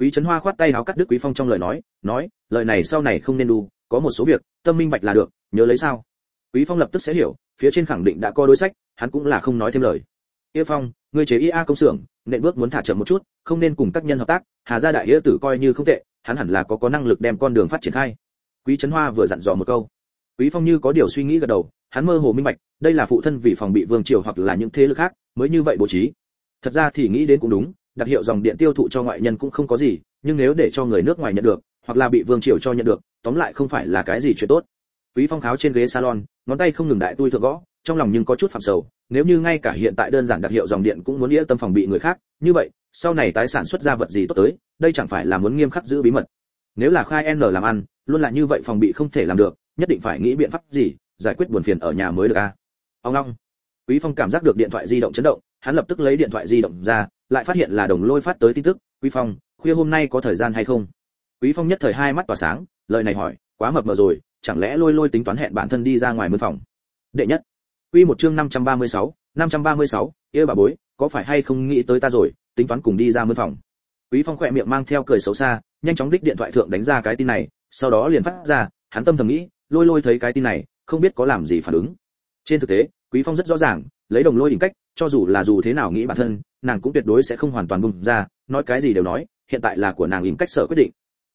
Quý Trấn Hoa khoát tay áo cắt đứt Quý Phong trong lời nói, nói, lời này sau này không nên đu, có một số việc, tâm minh bạch là được, nhớ lấy sao? Quý Phong lập tức sẽ hiểu, phía trên khẳng định đã có đối sách, hắn cũng là không nói thêm lời. Yêu Phong, ngươi chế IA công xưởng, nện bước muốn thả chậm một chút, không nên cùng các nhân hợp tác hà gia đại nghĩa tử coi như không tệ hắn hẳn là có có năng lực đem con đường phát triển khai quý trấn hoa vừa dặn dò một câu quý phong như có điều suy nghĩ gật đầu hắn mơ hồ minh bạch đây là phụ thân vì phòng bị vương triều hoặc là những thế lực khác mới như vậy bố trí thật ra thì nghĩ đến cũng đúng đặc hiệu dòng điện tiêu thụ cho ngoại nhân cũng không có gì, nhưng nếu để cho người nước ngoài nhận được, hoặc là bị vương triều cho nhận được, tóm lại không phải là cái gì chuyện tốt. Quý phong kháo trên ghế salon, ngón tay không ngừng đại tui thượng gõ, trong lòng nhưng có chút phạm sầu, nếu như ngay cả hiện tại đơn giản đặc hiệu dòng điện cũng muốn nghĩa tâm phòng bị người khác, như vậy, sau này tái sản xuất ra vật gì tốt tới, đây chẳng phải là muốn nghiêm khắc giữ bí mật. Nếu là khai n làm ăn, luôn là như vậy phòng bị không thể làm được, nhất định phải nghĩ biện pháp gì, giải quyết buồn phiền ở nhà mới được a à? ông long. Quý phong cảm giác được điện thoại di động chấn động, hắn lập tức lấy điện thoại di động ra lại phát hiện là đồng lôi phát tới tin tức quý phong khuya hôm nay có thời gian hay không? Quý phong nhất thời hai mắt tỏa sáng lời này hỏi quá mập mờ rồi chẳng lẽ lôi lôi tính toán hẹn bản thân đi ra ngoài mân phòng? Đệ nhất quy một chương 536, 536, yêu bà bối có phải hay không nghĩ tới ta rồi tính toán cùng đi ra mân phòng? Quý phong khỏe miệng mang theo cười xấu xa nhanh chóng đích điện thoại thượng đánh ra cái tin này sau đó liền phát ra hắn tâm thầm nghĩ lôi lôi thấy cái tin này không biết có làm gì phản ứng. Trên thực tế quý phong rất rõ ràng, lấy đồng lôi hình cách, cho dù là dù thế nào nghĩ bản thân, nàng cũng tuyệt đối sẽ không hoàn toàn bung ra, nói cái gì đều nói, hiện tại là của nàng hình cách sở quyết định.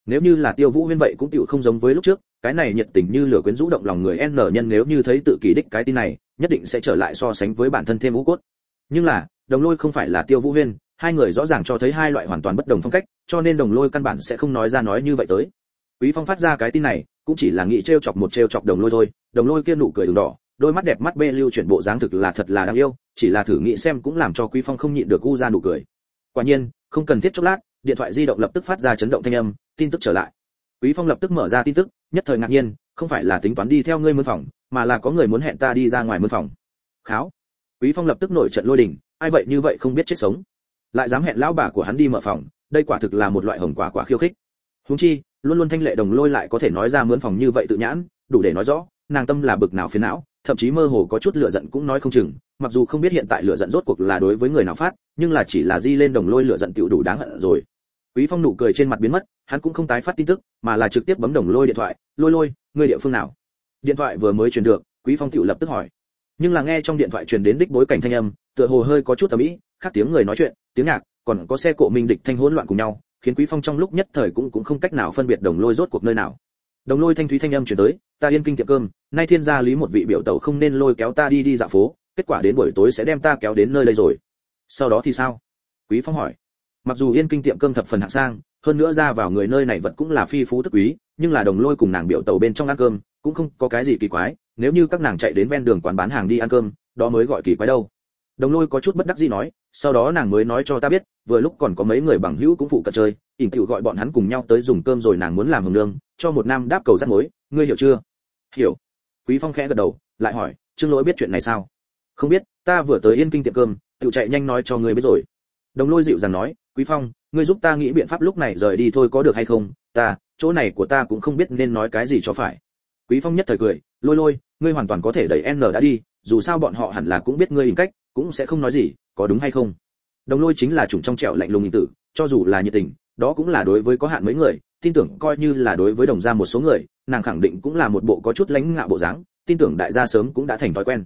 Nếu như là tiêu vũ huyên vậy cũng tựu không giống với lúc trước, cái này nhiệt tình như lửa quyến rũ động lòng người n nhân nếu như thấy tự kỷ đích cái tin này, nhất định sẽ trở lại so sánh với bản thân thêm ngũ cốt. Nhưng là, đồng lôi không phải là tiêu vũ huyên, hai người rõ ràng cho thấy hai loại hoàn toàn bất đồng phong cách, cho nên đồng lôi căn bản sẽ không nói ra nói như vậy tới. Quý phong phát ra cái tin này, cũng chỉ là nghĩ trêu chọc một trêu chọc đồng lôi thôi, đồng lôi kia nụ cười đường đỏ đôi mắt đẹp mắt bê lưu chuyển bộ dáng thực là thật là đáng yêu, chỉ là thử nghĩ xem cũng làm cho quý phong không nhịn được u ra nụ cười. Quả nhiên, không cần thiết chốc lát, điện thoại di động lập tức phát ra chấn động thanh âm, tin tức trở lại. Quý phong lập tức mở ra tin tức, nhất thời ngạc nhiên, không phải là tính toán đi theo ngươi mân phòng, mà là có người muốn hẹn ta đi ra ngoài mân phòng. Kháo. Quý phong lập tức nổi trận lôi đình, ai vậy như vậy không biết chết sống. Lại dám hẹn lão bà của hắn đi mở phòng, đây quả thực là một loại hồng quả quả khiêu khích. Huống chi, luôn luôn thanh lệ đồng lôi lại có thể nói ra mướn phòng như vậy tự nhãn, đủ để nói rõ, nàng tâm là bực nào phiền não thậm chí mơ hồ có chút lửa giận cũng nói không chừng mặc dù không biết hiện tại lửa giận rốt cuộc là đối với người nào phát nhưng là chỉ là di lên đồng lôi lửa giận tiểu đủ đáng hận rồi. Quý phong nụ cười trên mặt biến mất hắn cũng không tái phát tin tức mà là trực tiếp bấm đồng lôi điện thoại lôi lôi người địa phương nào? Điện thoại vừa mới truyền được quý phong tiểu lập tức hỏi. Nhưng là nghe trong điện thoại truyền đến đích bối cảnh thanh âm tựa hồ hơi có chút ầm ĩ, khác tiếng người nói chuyện tiếng nhạc còn có xe cộ minh địch thanh hỗn loạn cùng nhau khiến quý phong trong lúc nhất thời cũng cũng không cách nào phân biệt đồng lôi rốt cuộc nơi nào. Đồng lôi thanh thúy thanh âm truyền tới ta yên kinh tiệm cơm, nay thiên gia lý một vị biểu tẩu không nên lôi kéo ta đi đi dạo phố, kết quả đến buổi tối sẽ đem ta kéo đến nơi đây rồi. Sau đó thì sao? Quý phong hỏi. Mặc dù yên kinh tiệm cơm thập phần hạng sang, hơn nữa ra vào người nơi này vật cũng là phi phú tức quý, nhưng là đồng lôi cùng nàng biểu tẩu bên trong ăn cơm, cũng không có cái gì kỳ quái, nếu như các nàng chạy đến ven đường quán bán hàng đi ăn cơm, đó mới gọi kỳ quái đâu. Đồng lôi có chút bất đắc dĩ nói, sau đó nàng mới nói cho ta biết, vừa lúc còn có mấy người bằng hữu cũng phụ cận chơi ỉn tiểu gọi bọn hắn cùng nhau tới dùng cơm rồi nàng muốn làm hồng nương, cho một nam đáp cầu rắt mối, ngươi hiểu chưa? Hiểu. Quý phong khẽ gật đầu, lại hỏi, trương lỗi biết chuyện này sao? Không biết, ta vừa tới yên kinh tiệm cơm tự chạy nhanh nói cho ngươi biết rồi. Đồng lôi dịu dàng nói, quý phong, ngươi giúp ta nghĩ biện pháp lúc này rời đi thôi có được hay không? Ta, chỗ này của ta cũng không biết nên nói cái gì cho phải. Quý phong nhất thời cười, lôi lôi, ngươi hoàn toàn có thể đẩy n đã đi, dù sao bọn họ hẳn là cũng biết ngươi hình cách, cũng sẽ không nói gì, có đúng hay không? Đồng lôi chính là chủng trong trẹo lạnh lùng hình tử, cho dù là nhiệt tình đó cũng là đối với có hạn mấy người, tin tưởng coi như là đối với đồng gia một số người, nàng khẳng định cũng là một bộ có chút lãnh ngạo bộ dáng, tin tưởng đại gia sớm cũng đã thành thói quen.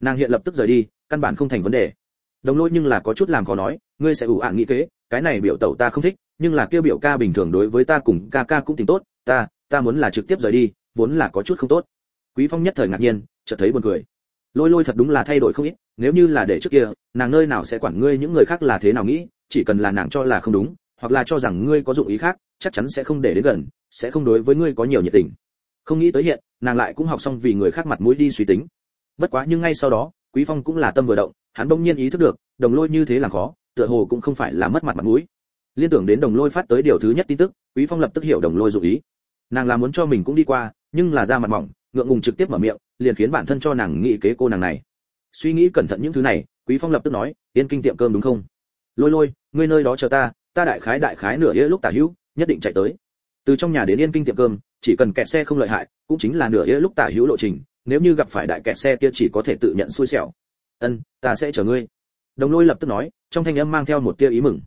Nàng hiện lập tức rời đi, căn bản không thành vấn đề. Đồng lôi nhưng là có chút làm khó nói, ngươi sẽ ủ ạn nghĩ kế, cái này biểu tẩu ta không thích, nhưng là kêu biểu ca bình thường đối với ta cùng ca ca cũng tính tốt, ta ta muốn là trực tiếp rời đi, vốn là có chút không tốt. Quý phong nhất thời ngạc nhiên, chợt thấy buồn cười. Lôi lôi thật đúng là thay đổi không ít, nếu như là để trước kia, nàng nơi nào sẽ quản ngươi những người khác là thế nào nghĩ, chỉ cần là nàng cho là không đúng hoặc là cho rằng ngươi có dụng ý khác, chắc chắn sẽ không để đến gần, sẽ không đối với ngươi có nhiều nhiệt tình. Không nghĩ tới hiện, nàng lại cũng học xong vì người khác mặt mũi đi suy tính. Bất quá nhưng ngay sau đó, quý phong cũng là tâm vừa động, hắn bỗng nhiên ý thức được, đồng lôi như thế là khó, tựa hồ cũng không phải là mất mặt mặt mũi. Liên tưởng đến đồng lôi phát tới điều thứ nhất tin tức, quý phong lập tức hiểu đồng lôi dụng ý. Nàng là muốn cho mình cũng đi qua, nhưng là ra mặt mỏng, ngượng ngùng trực tiếp mở miệng, liền khiến bản thân cho nàng nghĩ kế cô nàng này. Suy nghĩ cẩn thận những thứ này, quý phong lập tức nói, yên kinh tiệm cơm đúng không? Lôi lôi, ngươi nơi đó chờ ta ta đại khái đại khái nửa yế lúc tả hữu, nhất định chạy tới. Từ trong nhà đến yên kinh tiệm cơm, chỉ cần kẹt xe không lợi hại, cũng chính là nửa yế lúc tả hữu lộ trình, nếu như gặp phải đại kẹt xe kia chỉ có thể tự nhận xui xẻo. Ân, ta sẽ chờ ngươi. Đồng lôi lập tức nói, trong thanh âm mang theo một tia ý mừng.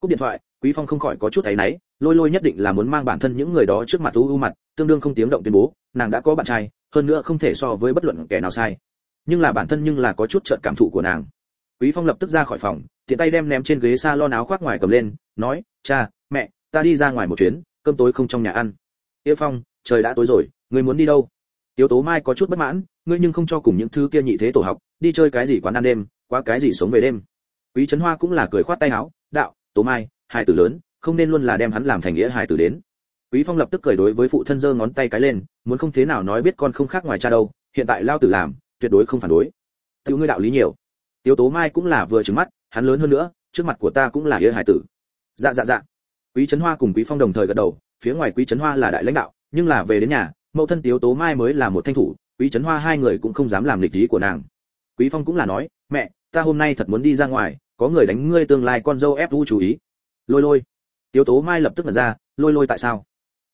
Cúp điện thoại, quý phong không khỏi có chút áy náy, lôi lôi nhất định là muốn mang bản thân những người đó trước mặt u u mặt, tương đương không tiếng động tuyên bố, nàng đã có bạn trai, hơn nữa không thể so với bất luận kẻ nào sai. Nhưng là bản thân nhưng là có chút trợn cảm thụ của nàng quý phong lập tức ra khỏi phòng tiện tay đem ném trên ghế salon áo khoác ngoài cầm lên nói cha mẹ ta đi ra ngoài một chuyến cơm tối không trong nhà ăn "Tiêu Phong, trời đã tối rồi, ngươi muốn đi đâu? Tiêu Tố Mai có chút bất mãn, ngươi nhưng không cho cùng những thứ kia nhị thế tổ học, đi chơi cái gì quán ăn đêm, quá cái gì sống về đêm. Quý Trấn Hoa cũng là cười khoát tay áo, đạo, Tố Mai, hai tử lớn, không nên luôn là đem hắn làm thành nghĩa hài tử đến. Quý Phong lập tức cười đối với phụ thân giơ ngón tay cái lên, muốn không thế nào nói biết con không khác ngoài cha đâu, hiện tại lao tử làm, tuyệt đối không phản đối. Tiểu ngươi đạo lý nhiều. Tiếu Tố Mai cũng là vừa trừng mắt, hắn lớn hơn nữa, trước mặt của ta cũng là yêu hài tử. Dạ dạ dạ. Quý Trấn Hoa cùng Quý Phong đồng thời gật đầu, phía ngoài quý trấn hoa là đại lãnh đạo nhưng là về đến nhà mẫu thân tiếu tố mai mới là một thanh thủ quý trấn hoa hai người cũng không dám làm lịch ý của nàng. Quý phong cũng là nói mẹ ta hôm nay thật muốn đi ra ngoài có người đánh ngươi tương lai con dâu ép vũ chú ý. Lôi lôi. Tiếu tố mai lập tức nhận ra lôi lôi tại sao?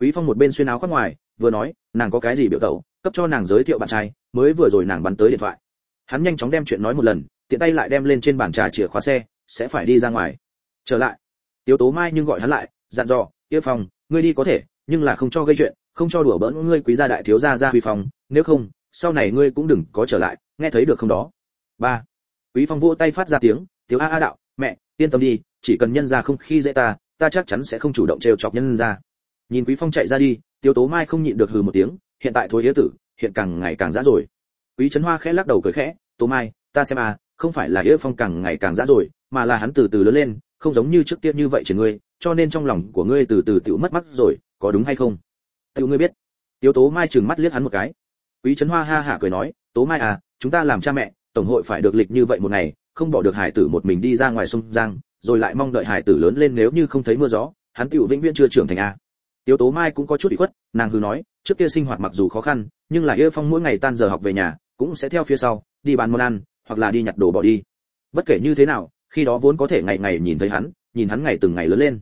Quý phong một bên xuyên áo khoác ngoài vừa nói nàng có cái gì biểu tẩu cấp cho nàng giới thiệu bạn trai mới vừa rồi nàng bắn tới điện thoại. Hắn nhanh chóng đem chuyện nói một lần tiện tay lại đem lên trên bàn trà chìa khóa xe, sẽ phải đi ra ngoài. Trở lại. Tiếu tố mai nhưng gọi hắn lại, dặn dò, yêu phong, ngươi đi có thể, nhưng là không cho gây chuyện, không cho đùa bỡn ngươi quý gia đại thiếu gia ra huy phong, nếu không, sau này ngươi cũng đừng có trở lại, nghe thấy được không đó? Ba. Quý phong vỗ tay phát ra tiếng tiểu a a đạo, mẹ, yên tâm đi, chỉ cần nhân ra không khi dễ ta ta chắc chắn sẽ không chủ động trêu chọc nhân ra nhìn quý phong chạy ra đi, tiếu tố mai không nhịn được hừ một tiếng, hiện tại thôi yế tử, hiện càng ngày càng dã rồi. Quý trấn hoa khẽ lắc đầu cười khẽ, tố mai, ta xem à không phải là yế phong càng ngày càng dã rồi, mà là hắn từ từ lớn lên, không giống như trước kia như vậy chỉ ngươi, cho nên trong lòng của ngươi từ từ tiểu mất mắt rồi, có đúng hay không? Tiểu ngươi biết. Tiếu tố mai trừng mắt liếc hắn một cái. Quý trấn hoa ha hả cười nói, tố mai à chúng ta làm cha mẹ, tổng hội phải được lịch như vậy một ngày, không bỏ được hải tử một mình đi ra ngoài sông giang, rồi lại mong đợi hải tử lớn lên nếu như không thấy mưa gió, hắn tiểu vĩnh viễn chưa trưởng thành a tiếu tố mai cũng có chút ủy khuất, nàng hư nói, trước kia sinh hoạt mặc dù khó khăn, nhưng là yêu phong mỗi ngày tan giờ học về nhà, cũng sẽ theo phía sau, đi bán món ăn hoặc là đi nhặt đồ bỏ đi. Bất kể như thế nào, khi đó vốn có thể ngày ngày nhìn thấy hắn, nhìn hắn ngày từng ngày lớn lên.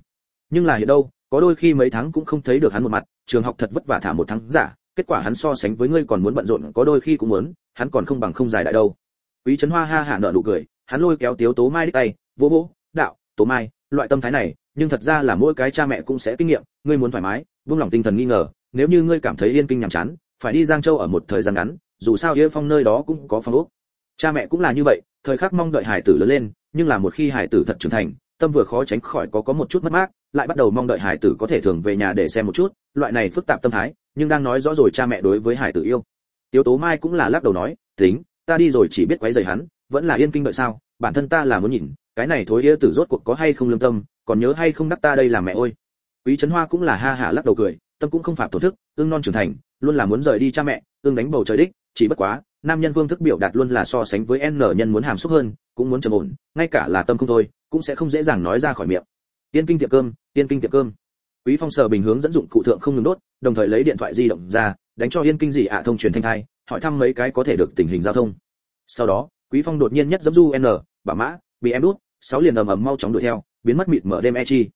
Nhưng là hiện đâu, có đôi khi mấy tháng cũng không thấy được hắn một mặt, trường học thật vất vả thả một tháng giả, kết quả hắn so sánh với ngươi còn muốn bận rộn, có đôi khi cũng muốn, hắn còn không bằng không dài đại đâu. Quý trấn hoa ha hả nở nụ cười, hắn lôi kéo tiếu tố mai đích tay, vô vô, đạo, tố mai, loại tâm thái này, nhưng thật ra là mỗi cái cha mẹ cũng sẽ kinh nghiệm, ngươi muốn thoải mái buông lòng tinh thần nghi ngờ, nếu như ngươi cảm thấy yên kinh nhàm chán, phải đi giang châu ở một thời gian ngắn, dù sao yên phong nơi đó cũng có phong ốc cha mẹ cũng là như vậy, thời khắc mong đợi hải tử lớn lên, nhưng là một khi hải tử thật trưởng thành, tâm vừa khó tránh khỏi có có một chút mất mát, lại bắt đầu mong đợi hải tử có thể thường về nhà để xem một chút, loại này phức tạp tâm thái, nhưng đang nói rõ rồi cha mẹ đối với hải tử yêu. Tiếu tố mai cũng là lắc đầu nói, tính, ta đi rồi chỉ biết quấy rầy hắn, vẫn là yên kinh đợi sao, bản thân ta là muốn nhìn, cái này thối yêu tử rốt cuộc có hay không lương tâm, còn nhớ hay không đắc ta đây là mẹ ôi. Quý trấn hoa cũng là ha hả lắc đầu cười, tâm cũng không phạm tổ thức ương non trưởng thành, luôn là muốn rời đi cha mẹ ương đánh bầu trời đích, chỉ bất quá nam nhân vương thức biểu đạt luôn là so sánh với n nhân muốn hàm xúc hơn, cũng muốn trầm ổn, ngay cả là tâm không thôi, cũng sẽ không dễ dàng nói ra khỏi miệng. Tiên kinh tiệm cơm, tiên kinh tiệm cơm. Quý phong sở bình hướng dẫn dụng cụ thượng không ngừng đốt, đồng thời lấy điện thoại di động ra, đánh cho yên kinh dị ạ thông truyền thanh thai, hỏi thăm mấy cái có thể được tình hình giao thông. Sau đó, quý phong đột nhiên nhất dẫm du n bà mã, bị em đút, sáu liền ầm ầm mau chóng đuổi theo, biến mất mịt mở đêm e chi.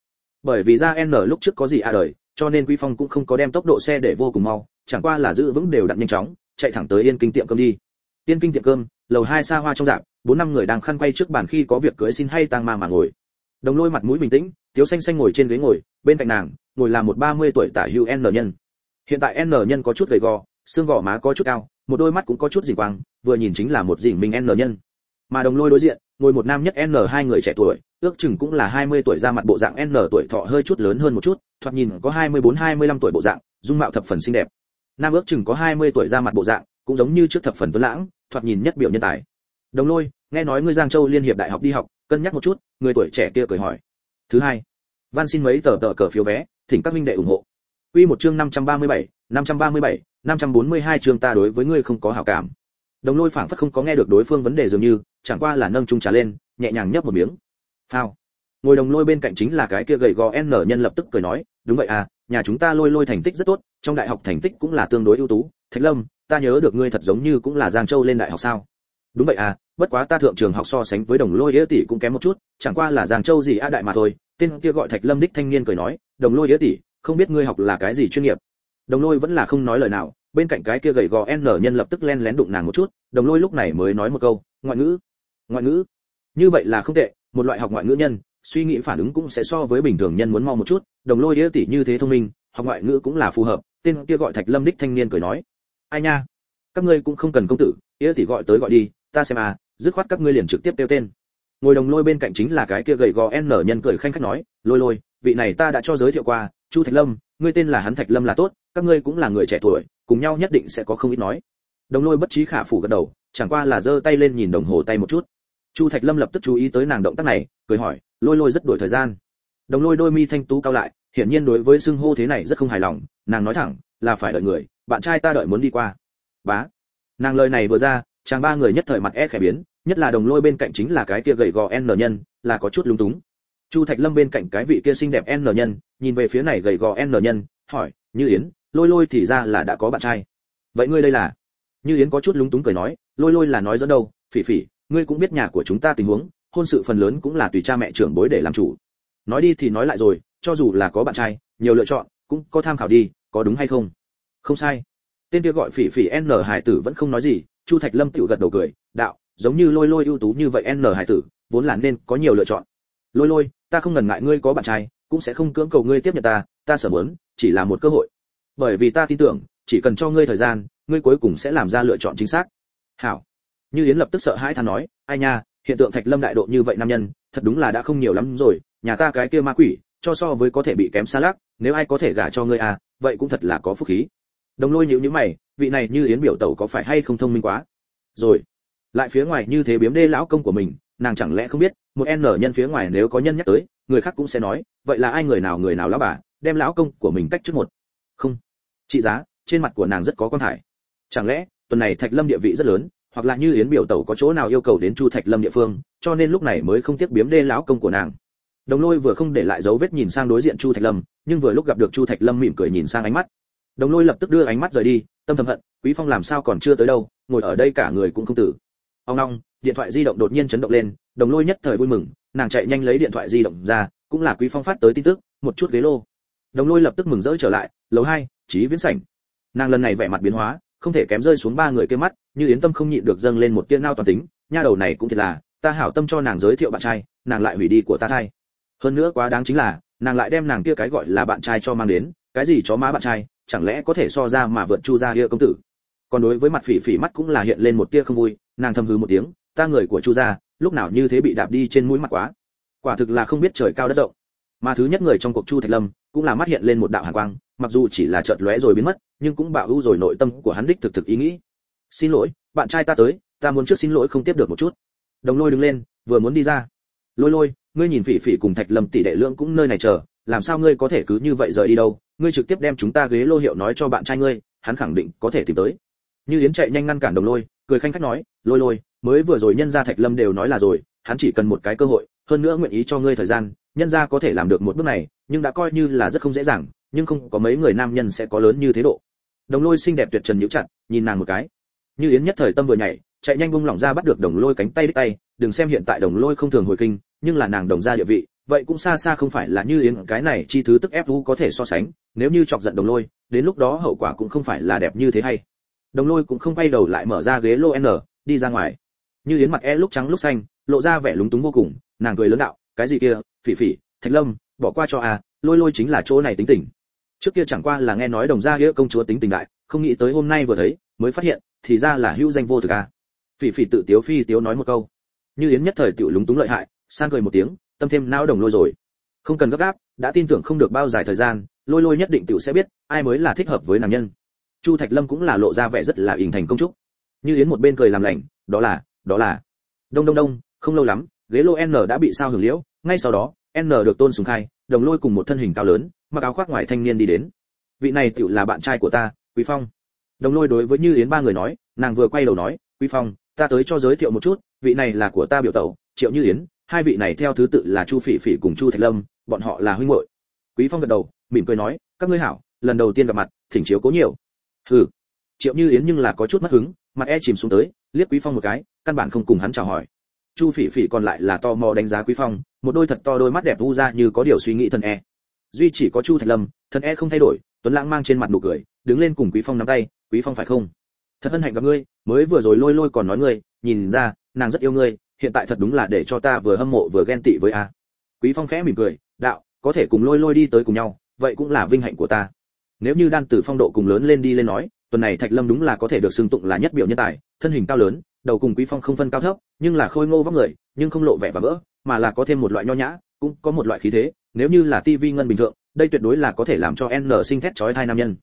Bởi vì ra n lúc trước có gì a đời, cho nên quý phong cũng không có đem tốc độ xe để vô cùng mau, chẳng qua là giữ vững đều đặn nhanh chóng chạy thẳng tới yên kinh tiệm cơm đi. Yên kinh tiệm cơm, lầu hai xa hoa trong dạp, bốn năm người đang khăn quay trước bàn khi có việc cưới xin hay tang ma mà ngồi. Đồng lôi mặt mũi bình tĩnh, tiếu xanh xanh ngồi trên ghế ngồi, bên cạnh nàng, ngồi là một ba mươi tuổi tả hữu n nhân. Hiện tại n nhân có chút gầy gò, xương gò má có chút cao, một đôi mắt cũng có chút dình quang, vừa nhìn chính là một dình mình n nhân. Mà đồng lôi đối diện, ngồi một nam nhất n hai người trẻ tuổi, ước chừng cũng là hai mươi tuổi ra mặt bộ dạng n tuổi thọ hơi chút lớn hơn một chút, thoạt nhìn có hai mươi bốn hai mươi lăm tuổi bộ dạng, dung mạo thập phần xinh đẹp nam ước chừng có hai mươi tuổi ra mặt bộ dạng cũng giống như trước thập phần tuấn lãng thoạt nhìn nhất biểu nhân tài. Đồng lôi nghe nói ngươi giang châu liên hiệp đại học đi học cân nhắc một chút người tuổi trẻ kia cười hỏi. Thứ hai van xin mấy tờ tờ cờ phiếu vé thỉnh các minh đệ ủng hộ. Quy một chương 537, 537, 542 chương ta đối với ngươi không có hảo cảm. Đồng lôi phảng phất không có nghe được đối phương vấn đề dường như chẳng qua là nâng chung trà lên nhẹ nhàng nhấp một miếng. Phao. Ngồi đồng lôi bên cạnh chính là cái kia gầy gò n nhân lập tức cười nói đúng vậy à nhà chúng ta lôi lôi thành tích rất tốt trong đại học thành tích cũng là tương đối ưu tú. Thạch lâm, ta nhớ được ngươi thật giống như cũng là giang châu lên đại học sao? Đúng vậy à bất quá ta thượng trường học so sánh với đồng lôi yế tỷ cũng kém một chút, chẳng qua là giang châu gì a đại mà thôi. Tên kia gọi thạch lâm đích thanh niên cười nói, đồng lôi yế tỷ, không biết ngươi học là cái gì chuyên nghiệp? Đồng lôi vẫn là không nói lời nào, bên cạnh cái kia gầy gò n nhân lập tức len lén đụng nàng một chút, đồng lôi lúc này mới nói một câu, ngoại ngữ ngoại ngữ. Như vậy là không tệ, một loại học ngoại ngữ nhân, suy nghĩ phản ứng cũng sẽ so với bình thường nhân muốn mau một chút, đồng lôi yế tỷ như thế thông minh, học ngoại ngữ cũng là phù hợp tên kia gọi thạch lâm đích thanh niên cười nói, ai nha, các ngươi cũng không cần công tử ý thì gọi tới gọi đi, ta xem à dứt khoát các ngươi liền trực tiếp tiêu tên. Ngồi đồng lôi bên cạnh chính là cái kia gầy gò n nhân cười khanh khách nói, lôi lôi, vị này ta đã cho giới thiệu qua, chu thạch lâm, ngươi tên là hắn thạch lâm là tốt, các ngươi cũng là người trẻ tuổi, cùng nhau nhất định sẽ có không ít nói. Đồng lôi bất trí khả phủ gật đầu, chẳng qua là giơ tay lên nhìn đồng hồ tay một chút. Chu thạch lâm lập tức chú ý tới nàng động tác này, cười hỏi, lôi lôi rất đổi thời gian. Đồng lôi đôi mi thanh tú cao lại hiển nhiên đối với xưng hô thế này rất không hài lòng, nàng nói thẳng, là phải đợi người, bạn trai ta đợi muốn đi qua. Bá. Nàng lời này vừa ra, chàng ba người nhất thời mặt e khẽ biến, nhất là đồng lôi bên cạnh chính là cái kia gầy gò n nhân, là có chút lúng túng. Chu thạch lâm bên cạnh cái vị kia xinh đẹp n nhân, nhìn về phía này gầy gò n nhân, hỏi, như yến, lôi lôi thì ra là đã có bạn trai? Vậy ngươi đây là? Như yến có chút lúng túng cười nói, lôi lôi là nói dẫn đâu, phỉ phỉ, ngươi cũng biết nhà của chúng ta tình huống, hôn sự phần lớn cũng là tùy cha mẹ trưởng bối để làm chủ. Nói đi thì nói lại rồi cho dù là có bạn trai, nhiều lựa chọn, cũng có tham khảo đi, có đúng hay không? Không sai. Tên kia gọi phỉ phỉ n hải tử vẫn không nói gì, chu thạch lâm tựu gật đầu cười, đạo, giống như lôi lôi ưu tú như vậy n hải tử, vốn là nên có nhiều lựa chọn. Lôi lôi, ta không ngần ngại ngươi có bạn trai, cũng sẽ không cưỡng cầu ngươi tiếp nhận ta ta sở muốn, chỉ là một cơ hội. Bởi vì ta tin tưởng, chỉ cần cho ngươi thời gian, ngươi cuối cùng sẽ làm ra lựa chọn chính xác. Hảo. Như yến lập tức sợ hãi than nói, ai nha, hiện tượng thạch lâm đại độ như vậy nam nhân, thật đúng là đã không nhiều lắm rồi, nhà ta cái kia ma quỷ cho so với có thể bị kém xa lắc, nếu ai có thể gả cho ngươi à vậy cũng thật là có phúc khí. Đồng lôi nhíu nhíu mày, vị này như yến biểu tẩu có phải hay không thông minh quá? Rồi, lại phía ngoài như thế biếm đê lão công của mình, nàng chẳng lẽ không biết, một n nhân phía ngoài nếu có nhân nhắc tới, người khác cũng sẽ nói, vậy là ai người nào người nào lão bà, đem lão công của mình cách trước một. Không. Trị giá, trên mặt của nàng rất có quan thải chẳng lẽ, tuần này thạch lâm địa vị rất lớn, hoặc là như yến biểu tẩu có chỗ nào yêu cầu đến chu thạch lâm địa phương, cho nên lúc này mới không tiếc biếm đê lão công của nàng đồng lôi vừa không để lại dấu vết nhìn sang đối diện chu thạch lâm, nhưng vừa lúc gặp được chu thạch lâm mỉm cười nhìn sang ánh mắt. Đồng lôi lập tức đưa ánh mắt rời đi, tâm thầm hận, quý phong làm sao còn chưa tới đâu, ngồi ở đây cả người cũng không tử. Ông long, điện thoại di động đột nhiên chấn động lên, đồng lôi nhất thời vui mừng, nàng chạy nhanh lấy điện thoại di động ra, cũng là quý phong phát tới tin tức, một chút ghế lô. Đồng lôi lập tức mừng rỡ trở lại, lầu hai trí viễn sảnh. Nàng lần này vẻ mặt biến hóa, không thể kém rơi xuống ba người kia mắt, như yến tâm không nhịn được dâng lên một tia nao toàn tính, nha đầu này cũng thiệt là, ta hảo tâm cho nàng giới thiệu bạn trai, nàng lại hủy đi của ta thay hơn nữa quá đáng chính là, nàng lại đem nàng kia cái gọi là bạn trai cho mang đến, cái gì chó má bạn trai, chẳng lẽ có thể so ra mà vượt chu gia hiệu công tử? Còn đối với mặt phỉ phỉ mắt cũng là hiện lên một tia không vui, nàng thầm hừ một tiếng, ta người của chu gia, lúc nào như thế bị đạp đi trên mũi mặt quá. Quả thực là không biết trời cao đất rộng. Mà thứ nhất người trong cuộc chu thạch lâm, cũng là mắt hiện lên một đạo hàn quang, mặc dù chỉ là chợt lóe rồi biến mất, nhưng cũng bảo ưu rồi nội tâm của hắn đích thực thực ý nghĩ. Xin lỗi, bạn trai ta tới, ta muốn trước xin lỗi không tiếp được một chút. Đồng lôi đứng lên, vừa muốn đi ra lôi lôi, ngươi nhìn phỉ phỉ cùng thạch lâm tỷ đệ lượng cũng nơi này chờ, làm sao ngươi có thể cứ như vậy rời đi đâu? Ngươi trực tiếp đem chúng ta ghế lô hiệu nói cho bạn trai ngươi, hắn khẳng định có thể tìm tới. Như yến chạy nhanh ngăn cản đồng lôi, cười khanh khách nói, lôi lôi, mới vừa rồi nhân gia thạch lâm đều nói là rồi, hắn chỉ cần một cái cơ hội, hơn nữa nguyện ý cho ngươi thời gian, nhân gia có thể làm được một bước này, nhưng đã coi như là rất không dễ dàng, nhưng không có mấy người nam nhân sẽ có lớn như thế độ. Đồng lôi xinh đẹp tuyệt trần nhíu chặt, nhìn nàng một cái. Như yến nhất thời tâm vừa nhảy chạy nhanh bung lỏng ra bắt được đồng lôi cánh tay đích tay, đừng xem hiện tại đồng lôi không thường hồi kinh, nhưng là nàng đồng gia địa vị, vậy cũng xa xa không phải là như yến, cái này chi thứ tức ép vũ có thể so sánh, nếu như chọc giận đồng lôi, đến lúc đó hậu quả cũng không phải là đẹp như thế hay. Đồng lôi cũng không quay đầu lại mở ra ghế lô n, đi ra ngoài. Như yến mặt e lúc trắng lúc xanh, lộ ra vẻ lúng túng vô cùng, nàng cười lớn đạo, cái gì kia, phỉ phỉ, thạch lâm, bỏ qua cho a lôi lôi chính là chỗ này tính tình. Trước kia chẳng qua là nghe nói đồng gia nghĩa công chúa tính tình đại, không nghĩ tới hôm nay vừa thấy, mới phát hiện, thì ra là hữu danh vô thực a phỉ phỉ tự tiếu phi tiếu nói một câu. Như yến nhất thời tiểu lúng túng lợi hại sang cười một tiếng, tâm thêm não đồng lôi rồi. Không cần gấp gáp, đã tin tưởng không được bao dài thời gian, lôi lôi nhất định tiểu sẽ biết, ai mới là thích hợp với nam nhân. Chu thạch lâm cũng là lộ ra vẻ rất là ỉn thành công trúc như yến một bên cười làm lành, đó là đó là. Đông đông đông, không lâu lắm, ghế lô n đã bị sao hưởng liễu, ngay sau đó, n được tôn sùng khai, đồng lôi cùng một thân hình cao lớn, mặc áo khoác ngoài thanh niên đi đến. Vị này tiểu là bạn trai của ta, quý phong. Đồng lôi đối với như yến ba người nói, nàng vừa quay đầu nói, quý phong ta tới cho giới thiệu một chút, vị này là của ta biểu tẩu, triệu như yến, hai vị này theo thứ tự là chu phỉ phỉ cùng chu thạch lâm, bọn họ là huynh muội. Quý phong gật đầu, mỉm cười nói, các ngươi hảo, lần đầu tiên gặp mặt, thỉnh chiếu cố nhiều. Hừ. Triệu như yến nhưng là có chút mất hứng, mặt e chìm xuống tới, liếc quý phong một cái, căn bản không cùng hắn chào hỏi. Chu phỉ phỉ còn lại là to mò đánh giá quý phong, một đôi thật to đôi mắt đẹp vu ra như có điều suy nghĩ thần e. Duy chỉ có chu thạch lâm, thần e không thay đổi, tuấn lãng mang trên mặt nụ cười, đứng lên cùng quý phong nắm tay, quý phong phải không? Thật hân hạnh gặp ngươi, mới vừa rồi lôi lôi còn nói ngươi, nhìn ra, nàng rất yêu ngươi, hiện tại thật đúng là để cho ta vừa hâm mộ vừa ghen tị với a. Quý phong khẽ mỉm cười, đạo, có thể cùng lôi lôi đi tới cùng nhau, vậy cũng là vinh hạnh của ta. Nếu như đan tử phong độ cùng lớn lên đi lên nói, tuần này thạch lâm đúng là có thể được xưng tụng là nhất biểu nhân tài, thân hình cao lớn, đầu cùng quý phong không phân cao thấp, nhưng là khôi ngô vóc người, nhưng không lộ vẻ và vỡ, mà là có thêm một loại nho nhã, cũng có một loại khí thế, nếu như là tivi ngân bình thường đây tuyệt đối là có thể làm cho n sinh thét chói thai nam nhân.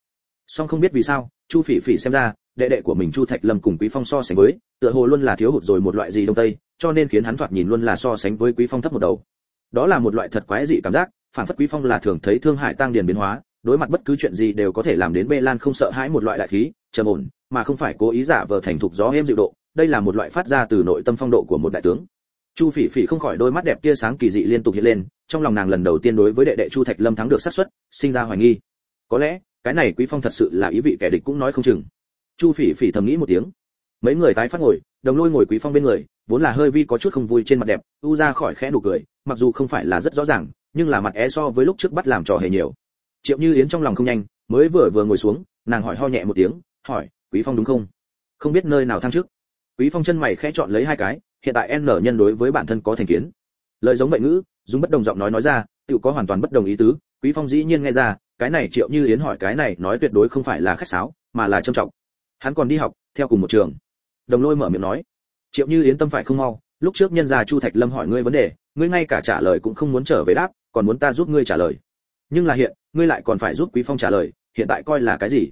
Song không biết vì sao, chu phỉ phỉ xem ra đệ đệ của mình chu thạch lâm cùng quý phong so sánh với, tựa hồ luôn là thiếu hụt rồi một loại gì đông tây, cho nên khiến hắn thoạt nhìn luôn là so sánh với quý phong thấp một đầu. Đó là một loại thật quái dị cảm giác, phản phất quý phong là thường thấy thương hại tăng điền biến hóa, đối mặt bất cứ chuyện gì đều có thể làm đến bê lan không sợ hãi một loại đại khí, trầm ổn, mà không phải cố ý giả vờ thành thục gió êm dịu độ, đây là một loại phát ra từ nội tâm phong độ của một đại tướng. Chu phỉ phỉ không khỏi đôi mắt đẹp tia sáng kỳ dị liên tục hiện lên, trong lòng nàng lần đầu tiên đối với đệ đệ chu thạch lâm thắng được xác suất, sinh ra hoài nghi. Có lẽ, cái này quý phong thật sự là ý vị kẻ địch cũng nói không chừng chu phỉ phỉ thầm nghĩ một tiếng. Mấy người tái phát ngồi, đồng lôi ngồi quý phong bên người, vốn là hơi vi có chút không vui trên mặt đẹp, u ra khỏi khẽ nụ cười, mặc dù không phải là rất rõ ràng, nhưng là mặt é so với lúc trước bắt làm trò hề nhiều. Triệu như yến trong lòng không nhanh, mới vừa vừa ngồi xuống, nàng hỏi ho nhẹ một tiếng, hỏi, quý phong đúng không? Không biết nơi nào thăng trước quý phong chân mày khẽ chọn lấy hai cái, hiện tại n nhân đối với bản thân có thành kiến. Lời giống vậy ngữ, dùng bất đồng giọng nói nói ra tự có hoàn toàn bất đồng ý tứ, quý phong dĩ nhiên nghe ra, cái này triệu như yến hỏi cái này nói tuyệt đối không phải là khách sáo, mà là trâm trọng hắn còn đi học, theo cùng một trường. Đồng lôi mở miệng nói, triệu như yến tâm phải không mau, lúc trước nhân gia chu thạch lâm hỏi ngươi vấn đề, ngươi ngay cả trả lời cũng không muốn trở về đáp, còn muốn ta giúp ngươi trả lời. Nhưng là hiện, ngươi lại còn phải giúp quý phong trả lời, hiện tại coi là cái gì?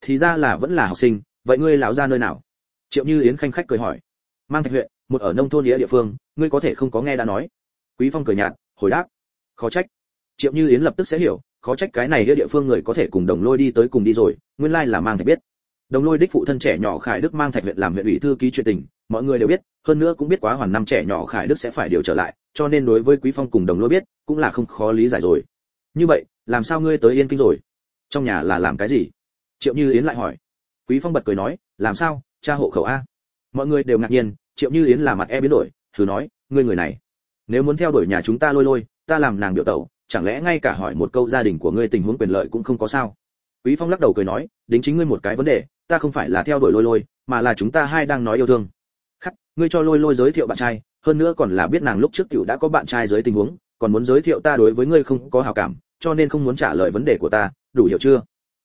Thì ra là vẫn là học sinh, vậy ngươi lão ra nơi nào? Triệu như yến khanh khách cười hỏi, mang thạch huyện, một ở nông thôn địa địa phương, ngươi có thể không có nghe đã nói. Quý phong cười nhạt, hồi đáp, khó trách. Triệu như yến lập tức sẽ hiểu, khó trách cái này địa địa phương người có thể cùng đồng lôi đi tới cùng đi rồi, nguyên lai là mang thạch biết đồng lôi đích phụ thân trẻ nhỏ khải đức mang thạch huyện làm huyện ủy thư ký chuyện tình, mọi người đều biết, hơn nữa cũng biết quá hoàn năm trẻ nhỏ khải đức sẽ phải điều trở lại, cho nên đối với quý phong cùng đồng lôi biết, cũng là không khó lý giải rồi. Như vậy, làm sao ngươi tới yên kinh rồi? Trong nhà là làm cái gì? Triệu như yến lại hỏi. Quý phong bật cười nói, làm sao, cha hộ khẩu a. Mọi người đều ngạc nhiên, triệu như yến là mặt e biến đổi, thử nói, ngươi người này, nếu muốn theo đuổi nhà chúng ta lôi lôi, ta làm nàng biểu tẩu, chẳng lẽ ngay cả hỏi một câu gia đình của ngươi tình huống quyền lợi cũng không có sao? Quý phong lắc đầu cười nói, đính chính ngươi một cái vấn đề ta không phải là theo đuổi lôi lôi mà là chúng ta hai đang nói yêu thương khắc ngươi cho lôi lôi giới thiệu bạn trai hơn nữa còn là biết nàng lúc trước tiểu đã có bạn trai dưới tình huống còn muốn giới thiệu ta đối với ngươi không có hảo cảm cho nên không muốn trả lời vấn đề của ta đủ hiểu chưa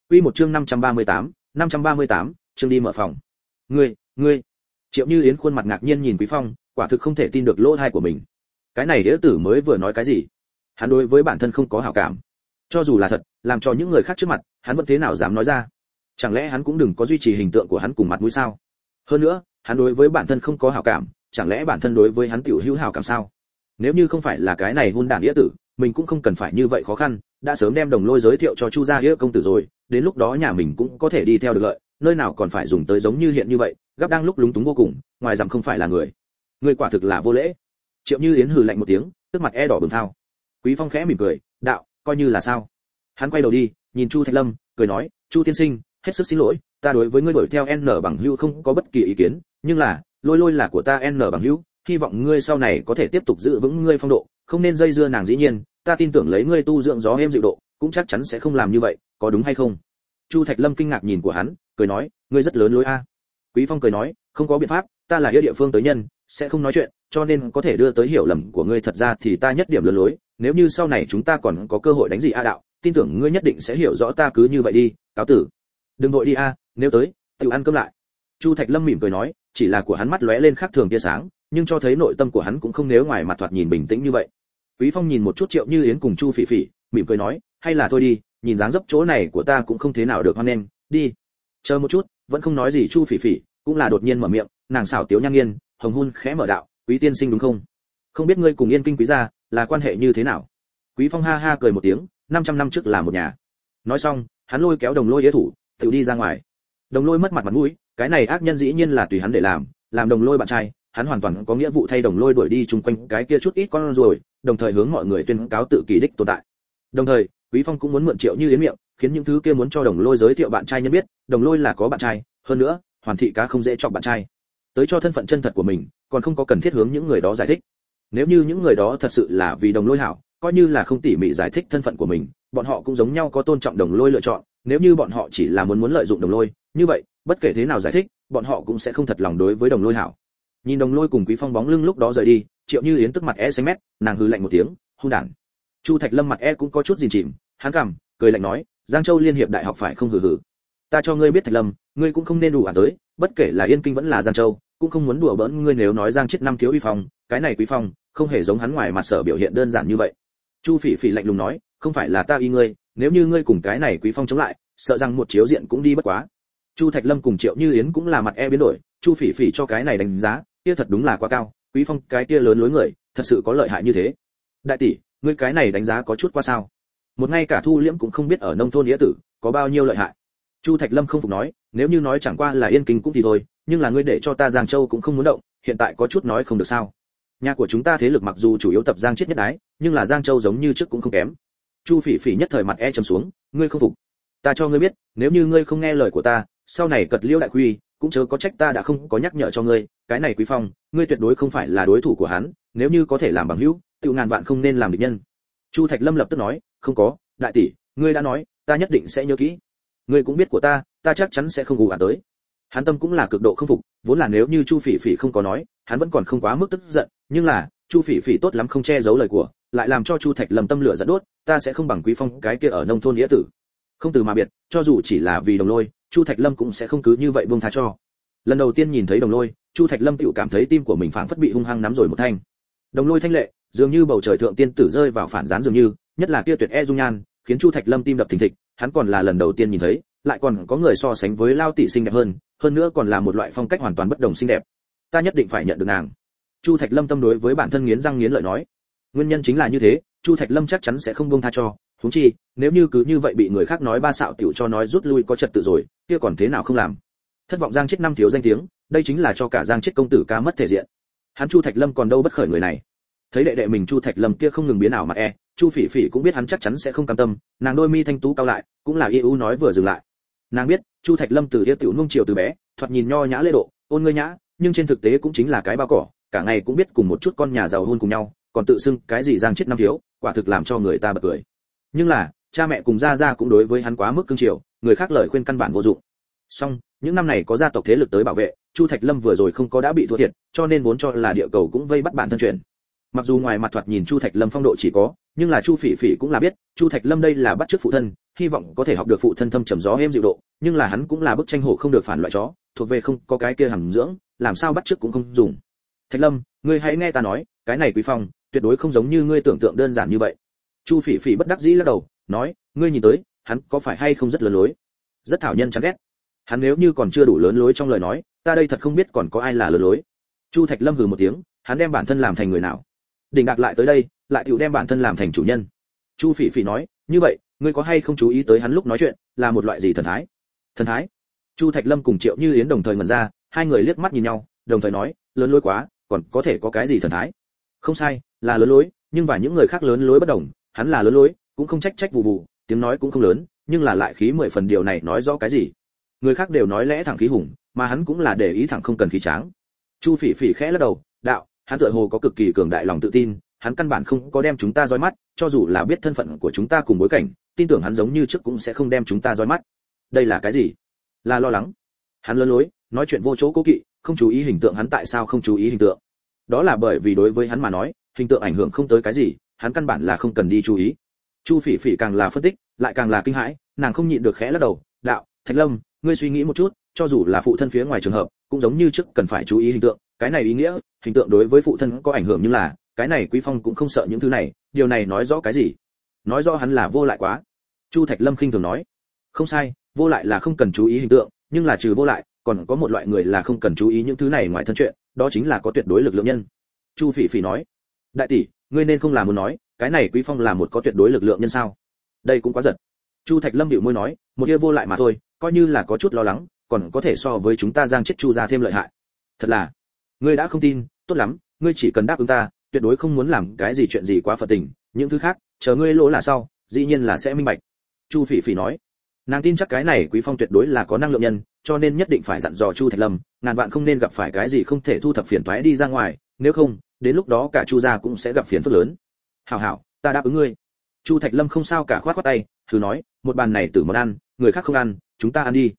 Quy một chương 538, 538, chương đi mở phòng. Ngươi, ngươi. Triệu Như Yến khuôn mặt ngạc nhiên nhìn Quý Phong, quả thực không thể tin được lỗ tai của mình. Cái này đĩa tử mới vừa nói cái gì? Hắn đối với bản thân không có hảo cảm. Cho dù là thật, làm cho những người khác trước mặt, hắn vẫn thế nào dám nói ra? Chẳng lẽ hắn cũng đừng có duy trì hình tượng của hắn cùng mặt mũi sao? Hơn nữa, hắn đối với bản thân không có hảo cảm, chẳng lẽ bản thân đối với hắn tiểu hữu hảo cảm sao? Nếu như không phải là cái này hôn đản nghĩa tử, mình cũng không cần phải như vậy khó khăn, đã sớm đem đồng lôi giới thiệu cho chu gia nghĩa công tử rồi đến lúc đó nhà mình cũng có thể đi theo được lợi nơi nào còn phải dùng tới giống như hiện như vậy gấp đang lúc lúng túng vô cùng ngoài rằng không phải là người người quả thực là vô lễ triệu như yến hừ lạnh một tiếng tức mặt e đỏ bừng thao quý phong khẽ mỉm cười đạo coi như là sao hắn quay đầu đi nhìn chu thạch lâm cười nói chu tiên sinh hết sức xin lỗi, ta đối với ngươi đuổi theo n bằng hữu không có bất kỳ ý kiến, nhưng là, lôi lôi là của ta n bằng hữu, hy vọng ngươi sau này có thể tiếp tục giữ vững ngươi phong độ, không nên dây dưa nàng dĩ nhiên, ta tin tưởng lấy ngươi tu dưỡng gió êm dịu độ, cũng chắc chắn sẽ không làm như vậy, có đúng hay không? Chu thạch lâm kinh ngạc nhìn của hắn, cười nói, ngươi rất lớn lối a. Quý phong cười nói, không có biện pháp, ta là yêu địa phương tới nhân, sẽ không nói chuyện, cho nên có thể đưa tới hiểu lầm của ngươi thật ra thì ta nhất điểm lớn lối nếu như sau này chúng ta còn có cơ hội đánh gì a đạo, tin tưởng ngươi nhất định sẽ hiểu rõ ta cứ như vậy đi, cáo tử đừng vội đi a, nếu tới tự ăn cơm lại. Chu thạch lâm mỉm cười nói, chỉ là của hắn mắt lóe lên khác thường tia sáng, nhưng cho thấy nội tâm của hắn cũng không nếu ngoài mặt thoạt nhìn bình tĩnh như vậy. Quý phong nhìn một chút triệu như yến cùng chu phỉ phỉ, mỉm cười nói, hay là thôi đi, nhìn dáng dấp chỗ này của ta cũng không thế nào được hoan nghênh, đi. Chờ một chút, vẫn không nói gì chu phỉ phỉ, cũng là đột nhiên mở miệng, nàng xảo tiếu nhang nghiên hồng hun khẽ mở đạo, quý tiên sinh đúng không? Không biết ngươi cùng yên kinh quý gia là quan hệ như thế nào? Quý phong ha ha cười một tiếng 500 năm trước là một nhà. Nói xong, hắn lôi kéo đồng lôi yế thủ tự đi ra ngoài. Đồng lôi mất mặt mặt mũi, cái này ác nhân dĩ nhiên là tùy hắn để làm làm đồng lôi bạn trai, hắn hoàn toàn có nghĩa vụ thay đồng lôi đuổi đi chung quanh cái kia chút ít con rồi, đồng thời hướng mọi người tuyên cáo tự kỳ đích tồn tại. Đồng thời, quý phong cũng muốn mượn triệu như yến miệng, khiến những thứ kia muốn cho đồng lôi giới thiệu bạn trai nhân biết, đồng lôi là có bạn trai, hơn nữa, hoàn thị cá không dễ chọc bạn trai. Tới cho thân phận chân thật của mình, còn không có cần thiết hướng những người đó giải thích. Nếu như những người đó thật sự là vì đồng lôi hảo, coi như là không tỉ mỉ giải thích thân phận của mình, bọn họ cũng giống nhau có tôn trọng đồng lôi lựa chọn nếu như bọn họ chỉ là muốn muốn lợi dụng đồng lôi, như vậy, bất kể thế nào giải thích, bọn họ cũng sẽ không thật lòng đối với đồng lôi hảo. Nhìn đồng lôi cùng quý phong bóng lưng lúc đó rời đi, triệu như yến tức mặt e xanh mét, nàng hừ lạnh một tiếng, hung đản. Chu thạch lâm mặt e cũng có chút gì chìm, hắn cảm cười lạnh nói, giang châu liên hiệp đại học phải không hừ hừ? Ta cho ngươi biết thạch lâm, ngươi cũng không nên đủ ả tới, bất kể là yên kinh vẫn là giang châu, cũng không muốn đùa bỡn ngươi nếu nói giang chết năm thiếu uy phong, cái này quý phong, không hề giống hắn ngoài mặt sở biểu hiện đơn giản như vậy. Chu phỉ phỉ lạnh lùng nói, không phải là ta y ngươi nếu như ngươi cùng cái này quý phong chống lại, sợ rằng một chiếu diện cũng đi bất quá. Chu thạch lâm cùng triệu như yến cũng là mặt e biến đổi, chu phỉ phỉ cho cái này đánh giá, kia thật đúng là quá cao, quý phong cái kia lớn lối người, thật sự có lợi hại như thế. Đại tỷ, ngươi cái này đánh giá có chút quá sao? Một ngay cả thu liễm cũng không biết ở nông thôn nghĩa tử, có bao nhiêu lợi hại. Chu thạch lâm không phục nói, nếu như nói chẳng qua là yên kinh cũng thì thôi, nhưng là ngươi để cho ta giang châu cũng không muốn động, hiện tại có chút nói không được sao. Nhà của chúng ta thế lực mặc dù chủ yếu tập giang chết nhất đái, nhưng là giang châu giống như trước cũng không kém chu phỉ phỉ nhất thời mặt e trầm xuống, ngươi không phục. Ta cho ngươi biết, nếu như ngươi không nghe lời của ta, sau này cật liêu đại quy cũng chớ có trách ta đã không có nhắc nhở cho ngươi. Cái này quý phong, ngươi tuyệt đối không phải là đối thủ của hắn, nếu như có thể làm bằng hữu tự ngàn vạn không nên làm địch nhân. Chu thạch lâm lập tức nói, không có, đại tỷ, ngươi đã nói, ta nhất định sẽ nhớ kỹ. Ngươi cũng biết của ta ta chắc chắn sẽ không gù ả tới. Hắn tâm cũng là cực độ không phục, vốn là nếu như chu phỉ phỉ không có nói, hắn vẫn còn không quá mức tức giận, nhưng là, chu phỉ phỉ tốt lắm không che giấu lời của lại làm cho chu thạch lâm tâm lửa dẫn đốt, ta sẽ không bằng quý phong cái kia ở nông thôn nghĩa tử. Không từ mà biệt, cho dù chỉ là vì đồng lôi, chu thạch lâm cũng sẽ không cứ như vậy buông tha cho. Lần đầu tiên nhìn thấy đồng lôi, chu thạch lâm tự cảm thấy tim của mình phảng phất bị hung hăng nắm rồi một thanh. Đồng lôi thanh lệ, dường như bầu trời thượng tiên tử rơi vào phản gián dường như, nhất là kia tuyệt e dung nhan, khiến chu thạch lâm tim đập thình thịch, hắn còn là lần đầu tiên nhìn thấy, lại còn có người so sánh với lao tỷ xinh đẹp hơn hơn nữa còn là một loại phong cách hoàn toàn bất đồng xinh đẹp. Ta nhất định phải nhận được nàng. Chu thạch lâm tâm đối với bản thân nghiến răng nghiến lợi nói nguyên nhân chính là như thế, chu thạch lâm chắc chắn sẽ không buông tha cho. Huống chi, nếu như cứ như vậy bị người khác nói ba xạo tiểu cho nói rút lui có trật tự rồi, kia còn thế nào không làm? Thất vọng giang chết năm thiếu danh tiếng, đây chính là cho cả giang chết công tử ca mất thể diện. Hắn chu thạch lâm còn đâu bất khởi người này. Thấy đệ đệ mình chu thạch lâm kia không ngừng biến ảo mặt e chu phỉ phỉ cũng biết hắn chắc chắn sẽ không cam tâm, nàng đôi mi thanh tú cao lại, cũng là yêu nói vừa dừng lại. Nàng biết, chu thạch lâm từ yêu tiểu nung chiều từ bé, thoạt nhìn nho nhã lễ độ, ôn ngươi nhã, nhưng trên thực tế cũng chính là cái bao cỏ, cả ngày cũng biết cùng một chút con nhà giàu hôn cùng nhau còn tự xưng cái gì giang chết năm thiếu, quả thực làm cho người ta bật cười. Nhưng là, cha mẹ cùng gia gia cũng đối với hắn quá mức cương triều, người khác lời khuyên căn bản vô dụng. Song những năm này có gia tộc thế lực tới bảo vệ, chu thạch lâm vừa rồi không có đã bị thua thiệt, cho nên vốn cho là địa cầu cũng vây bắt bản thân chuyện. Mặc dù ngoài mặt thoạt nhìn chu thạch lâm phong độ chỉ có, nhưng là chu phỉ phỉ cũng là biết, chu thạch lâm đây là bắt chước phụ thân, hy vọng có thể học được phụ thân thâm trầm gió êm dịu độ, nhưng là hắn cũng là bức tranh hổ không được phản loại chó, thuộc về không có cái kia hàm dưỡng, làm sao bắt chước cũng không dùng. Thạch lâm, ngươi hãy nghe ta nói, cái này quý phong tuyệt đối không giống như ngươi tưởng tượng đơn giản như vậy. Chu phỉ phỉ bất đắc dĩ lắc đầu, nói, ngươi nhìn tới, hắn có phải hay không rất lớn lối? Rất thảo nhân chán ghét. Hắn nếu như còn chưa đủ lớn lối trong lời nói, ta đây thật không biết còn có ai là lớn lối. Chu thạch lâm hừ một tiếng, hắn đem bản thân làm thành người nào? Đỉnh đạt lại tới đây, lại tự đem bản thân làm thành chủ nhân. Chu phỉ phỉ nói, như vậy, ngươi có hay không chú ý tới hắn lúc nói chuyện, là một loại gì thần thái? Thần thái? Chu thạch lâm cùng triệu như yến đồng thời ngẩn ra, hai người liếc mắt nhìn nhau, đồng thời nói, lớn lối quá, còn có thể có cái gì thần thái? Không sai, là lớn lối, nhưng và những người khác lớn lối bất đồng, hắn là lớn lối, cũng không trách trách vụ vụ tiếng nói cũng không lớn, nhưng là lại khí mười phần điều này nói rõ cái gì. Người khác đều nói lẽ thẳng khí hùng, mà hắn cũng là để ý thẳng không cần khí tráng. Chu phỉ phỉ khẽ lắc đầu, đạo, hắn tựa hồ có cực kỳ cường đại lòng tự tin, hắn căn bản không có đem chúng ta dõi mắt, cho dù là biết thân phận của chúng ta cùng bối cảnh, tin tưởng hắn giống như trước cũng sẽ không đem chúng ta dõi mắt. Đây là cái gì? Là lo lắng. Hắn lớn lối, nói chuyện vô chỗ cố kỵ, không chú ý hình tượng hắn tại sao không chú ý hình tượng? Đó là bởi vì đối với hắn mà nói, hình tượng ảnh hưởng không tới cái gì, hắn căn bản là không cần đi chú ý. Chu phỉ phỉ càng là phân tích, lại càng là kinh hãi, nàng không nhịn được khẽ lắc đầu, đạo, thạch lâm, ngươi suy nghĩ một chút, cho dù là phụ thân phía ngoài trường hợp, cũng giống như trước cần phải chú ý hình tượng, cái này ý nghĩa, hình tượng đối với phụ thân có ảnh hưởng nhưng là, cái này quý phong cũng không sợ những thứ này, điều này nói rõ cái gì? Nói rõ hắn là vô lại quá. Chu thạch lâm khinh thường nói, không sai, vô lại là không cần chú ý hình tượng, nhưng là trừ vô lại còn có một loại người là không cần chú ý những thứ này ngoài thân chuyện, đó chính là có tuyệt đối lực lượng nhân. Chu phỉ phỉ nói, đại tỷ, ngươi nên không làm muốn nói, cái này quý phong là một có tuyệt đối lực lượng nhân sao? Đây cũng quá giật. Chu thạch lâm điệu môi nói, một kia vô lại mà thôi, coi như là có chút lo lắng, còn có thể so với chúng ta giang chết chu ra thêm lợi hại. Thật là, ngươi đã không tin, tốt lắm, ngươi chỉ cần đáp ứng ta, tuyệt đối không muốn làm cái gì chuyện gì quá phật tình, những thứ khác, chờ ngươi lỗ là sau, dĩ nhiên là sẽ minh bạch. Chu phỉ phỉ nói nàng tin chắc cái này quý phong tuyệt đối là có năng lượng nhân, cho nên nhất định phải dặn dò chu thạch lâm, ngàn vạn không nên gặp phải cái gì không thể thu thập phiền toái đi ra ngoài, nếu không, đến lúc đó cả chu gia cũng sẽ gặp phiền phức lớn. Hảo hảo, ta đáp ứng ngươi. Chu thạch lâm không sao cả khoát khoát tay, thử nói, một bàn này tử món ăn, người khác không ăn, chúng ta ăn đi.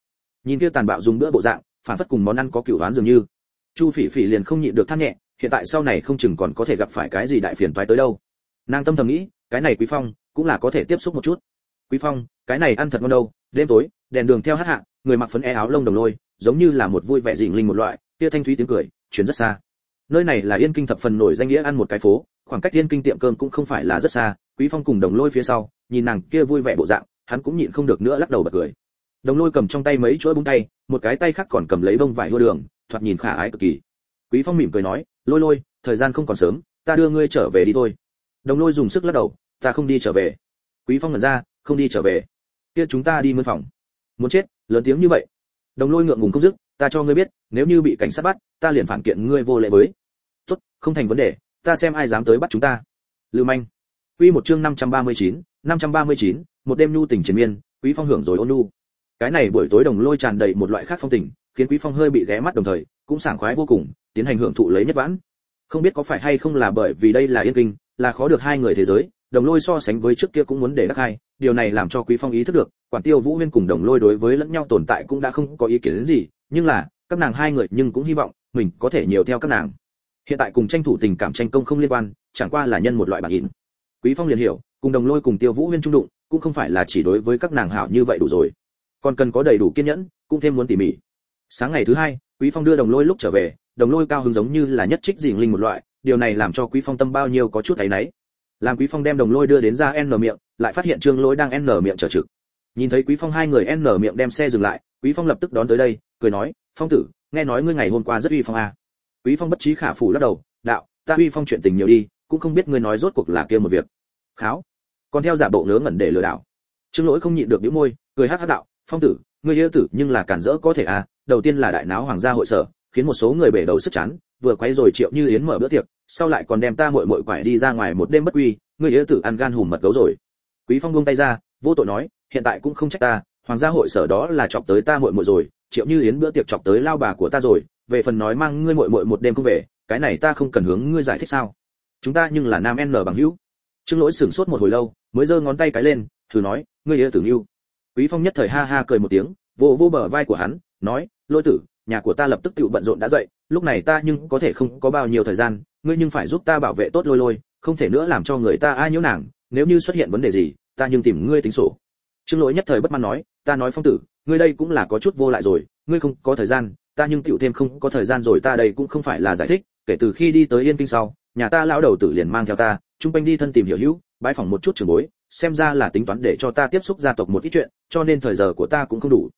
Nhìn kia tàn bạo dùng bữa bộ dạng, phản phất cùng món ăn có cựu đoán dường như. Chu phỉ phỉ liền không nhịn được than nhẹ, hiện tại sau này không chừng còn có thể gặp phải cái gì đại phiền toái tới đâu. Nàng tâm thầm nghĩ, cái này quý phong cũng là có thể tiếp xúc một chút. Quý phong cái này ăn thật ngon đâu, đêm tối, đèn đường theo hát hạ, người mặc phấn e áo lông đồng lôi, giống như là một vui vẻ dịnh linh một loại, tia thanh thúy tiếng cười, chuyển rất xa. Nơi này là yên kinh thập phần nổi danh nghĩa ăn một cái phố, khoảng cách yên kinh tiệm cơm cũng không phải là rất xa, quý phong cùng đồng lôi phía sau, nhìn nàng kia vui vẻ bộ dạng, hắn cũng nhịn không được nữa lắc đầu bật cười. Đồng lôi cầm trong tay mấy chuỗi búng tay một cái tay khác còn cầm lấy bông vải hua đường, thoạt nhìn khả ái cực kỳ. Quý phong mỉm cười nói, lôi lôi, thời gian không còn sớm, ta đưa ngươi trở về đi thôi. Đồng lôi dùng sức lắc đầu, ta không đi trở về. Quý phong ngẩn ra, không đi trở về kia chúng ta đi mượn phòng. Muốn chết lớn tiếng như vậy. Đồng lôi ngượng ngùng không dứt ta cho ngươi biết nếu như bị cảnh sát bắt ta liền phản kiện ngươi vô lệ với. Tốt không thành vấn đề ta xem ai dám tới bắt chúng ta. Lưu manh. Quy một chương 539, 539, một đêm nhu tình triền miên quý phong hưởng rồi ôn nhu. Cái này buổi tối đồng lôi tràn đầy một loại khác phong tình khiến quý phong hơi bị ghé mắt đồng thời cũng sảng khoái vô cùng tiến hành hưởng thụ lấy nhất vãn. Không biết có phải hay không là bởi vì đây là yên kinh là khó được hai người thế giới đồng lôi so sánh với trước kia cũng muốn để đắc hai, điều này làm cho quý phong ý thức được, quản tiêu vũ huyên cùng đồng lôi đối với lẫn nhau tồn tại cũng đã không có ý kiến gì, nhưng là, các nàng hai người nhưng cũng hy vọng, mình có thể nhiều theo các nàng. Hiện tại cùng tranh thủ tình cảm tranh công không liên quan, chẳng qua là nhân một loại bản in quý phong liền hiểu, cùng đồng lôi cùng tiêu vũ huyên trung đụng, cũng không phải là chỉ đối với các nàng hảo như vậy đủ rồi. Còn cần có đầy đủ kiên nhẫn, cũng thêm muốn tỉ mỉ. Sáng ngày thứ hai, quý phong đưa đồng lôi lúc trở về, đồng lôi cao hứng giống như là nhất trích dình linh một loại, điều này làm cho quý phong tâm bao nhiêu có chút thấy nấy làm quý phong đem đồng lôi đưa đến ra n miệng, lại phát hiện trương lỗi đang n miệng chờ trực. Nhìn thấy quý phong hai người n miệng đem xe dừng lại, quý phong lập tức đón tới đây, cười nói, phong tử, nghe nói ngươi ngày hôm qua rất uy phong à. quý phong bất trí khả phủ lắc đầu, đạo, ta uy phong chuyện tình nhiều đi, cũng không biết ngươi nói rốt cuộc là kia một việc. Kháo. Còn theo giả bộ ngớ ngẩn để lừa đảo. Trương lỗi không nhịn được nhíu môi, cười hát hát đạo, phong tử, ngươi yêu tử nhưng là cản rỡ có thể à đầu tiên là đại náo hoàng gia hội sở, khiến một số người bể đầu sức chán vừa quay rồi triệu như yến mở bữa tiệc, sau lại còn đem ta muội muội quải đi ra ngoài một đêm bất quy, ngươi yêu tử ăn gan hùm mật gấu rồi. Quý phong buông tay ra, vô tội nói, hiện tại cũng không trách ta, hoàng gia hội sở đó là chọc tới ta muội muội rồi, triệu như yến bữa tiệc chọc tới lao bà của ta rồi, về phần nói mang ngươi muội muội một đêm không về, cái này ta không cần hướng ngươi giải thích sao. Chúng ta nhưng là nam n bằng hữu. Trương lỗi sửng sốt một hồi lâu, mới giơ ngón tay cái lên, thử nói, ngươi yêu tử yêu quý phong nhất thời ha ha cười một tiếng, vô vô bờ vai của hắn, nói lôi tử, nhà của ta lập tức tự bận rộn đã dậy lúc này ta nhưng có thể không có bao nhiêu thời gian, ngươi nhưng phải giúp ta bảo vệ tốt lôi lôi, không thể nữa làm cho người ta ai nhiễu nàng, nếu như xuất hiện vấn đề gì, ta nhưng tìm ngươi tính sổ. Trương lỗi nhất thời bất mãn nói, ta nói phong tử, ngươi đây cũng là có chút vô lại rồi, ngươi không có thời gian, ta nhưng tiểu thêm không có thời gian rồi, ta đây cũng không phải là giải thích, kể từ khi đi tới yên kinh sau, nhà ta lão đầu tử liền mang theo ta trung quanh đi thân tìm hiểu hữu, bái phỏng một chút trường bối, xem ra là tính toán để cho ta tiếp xúc gia tộc một ít chuyện, cho nên thời giờ của ta cũng không đủ.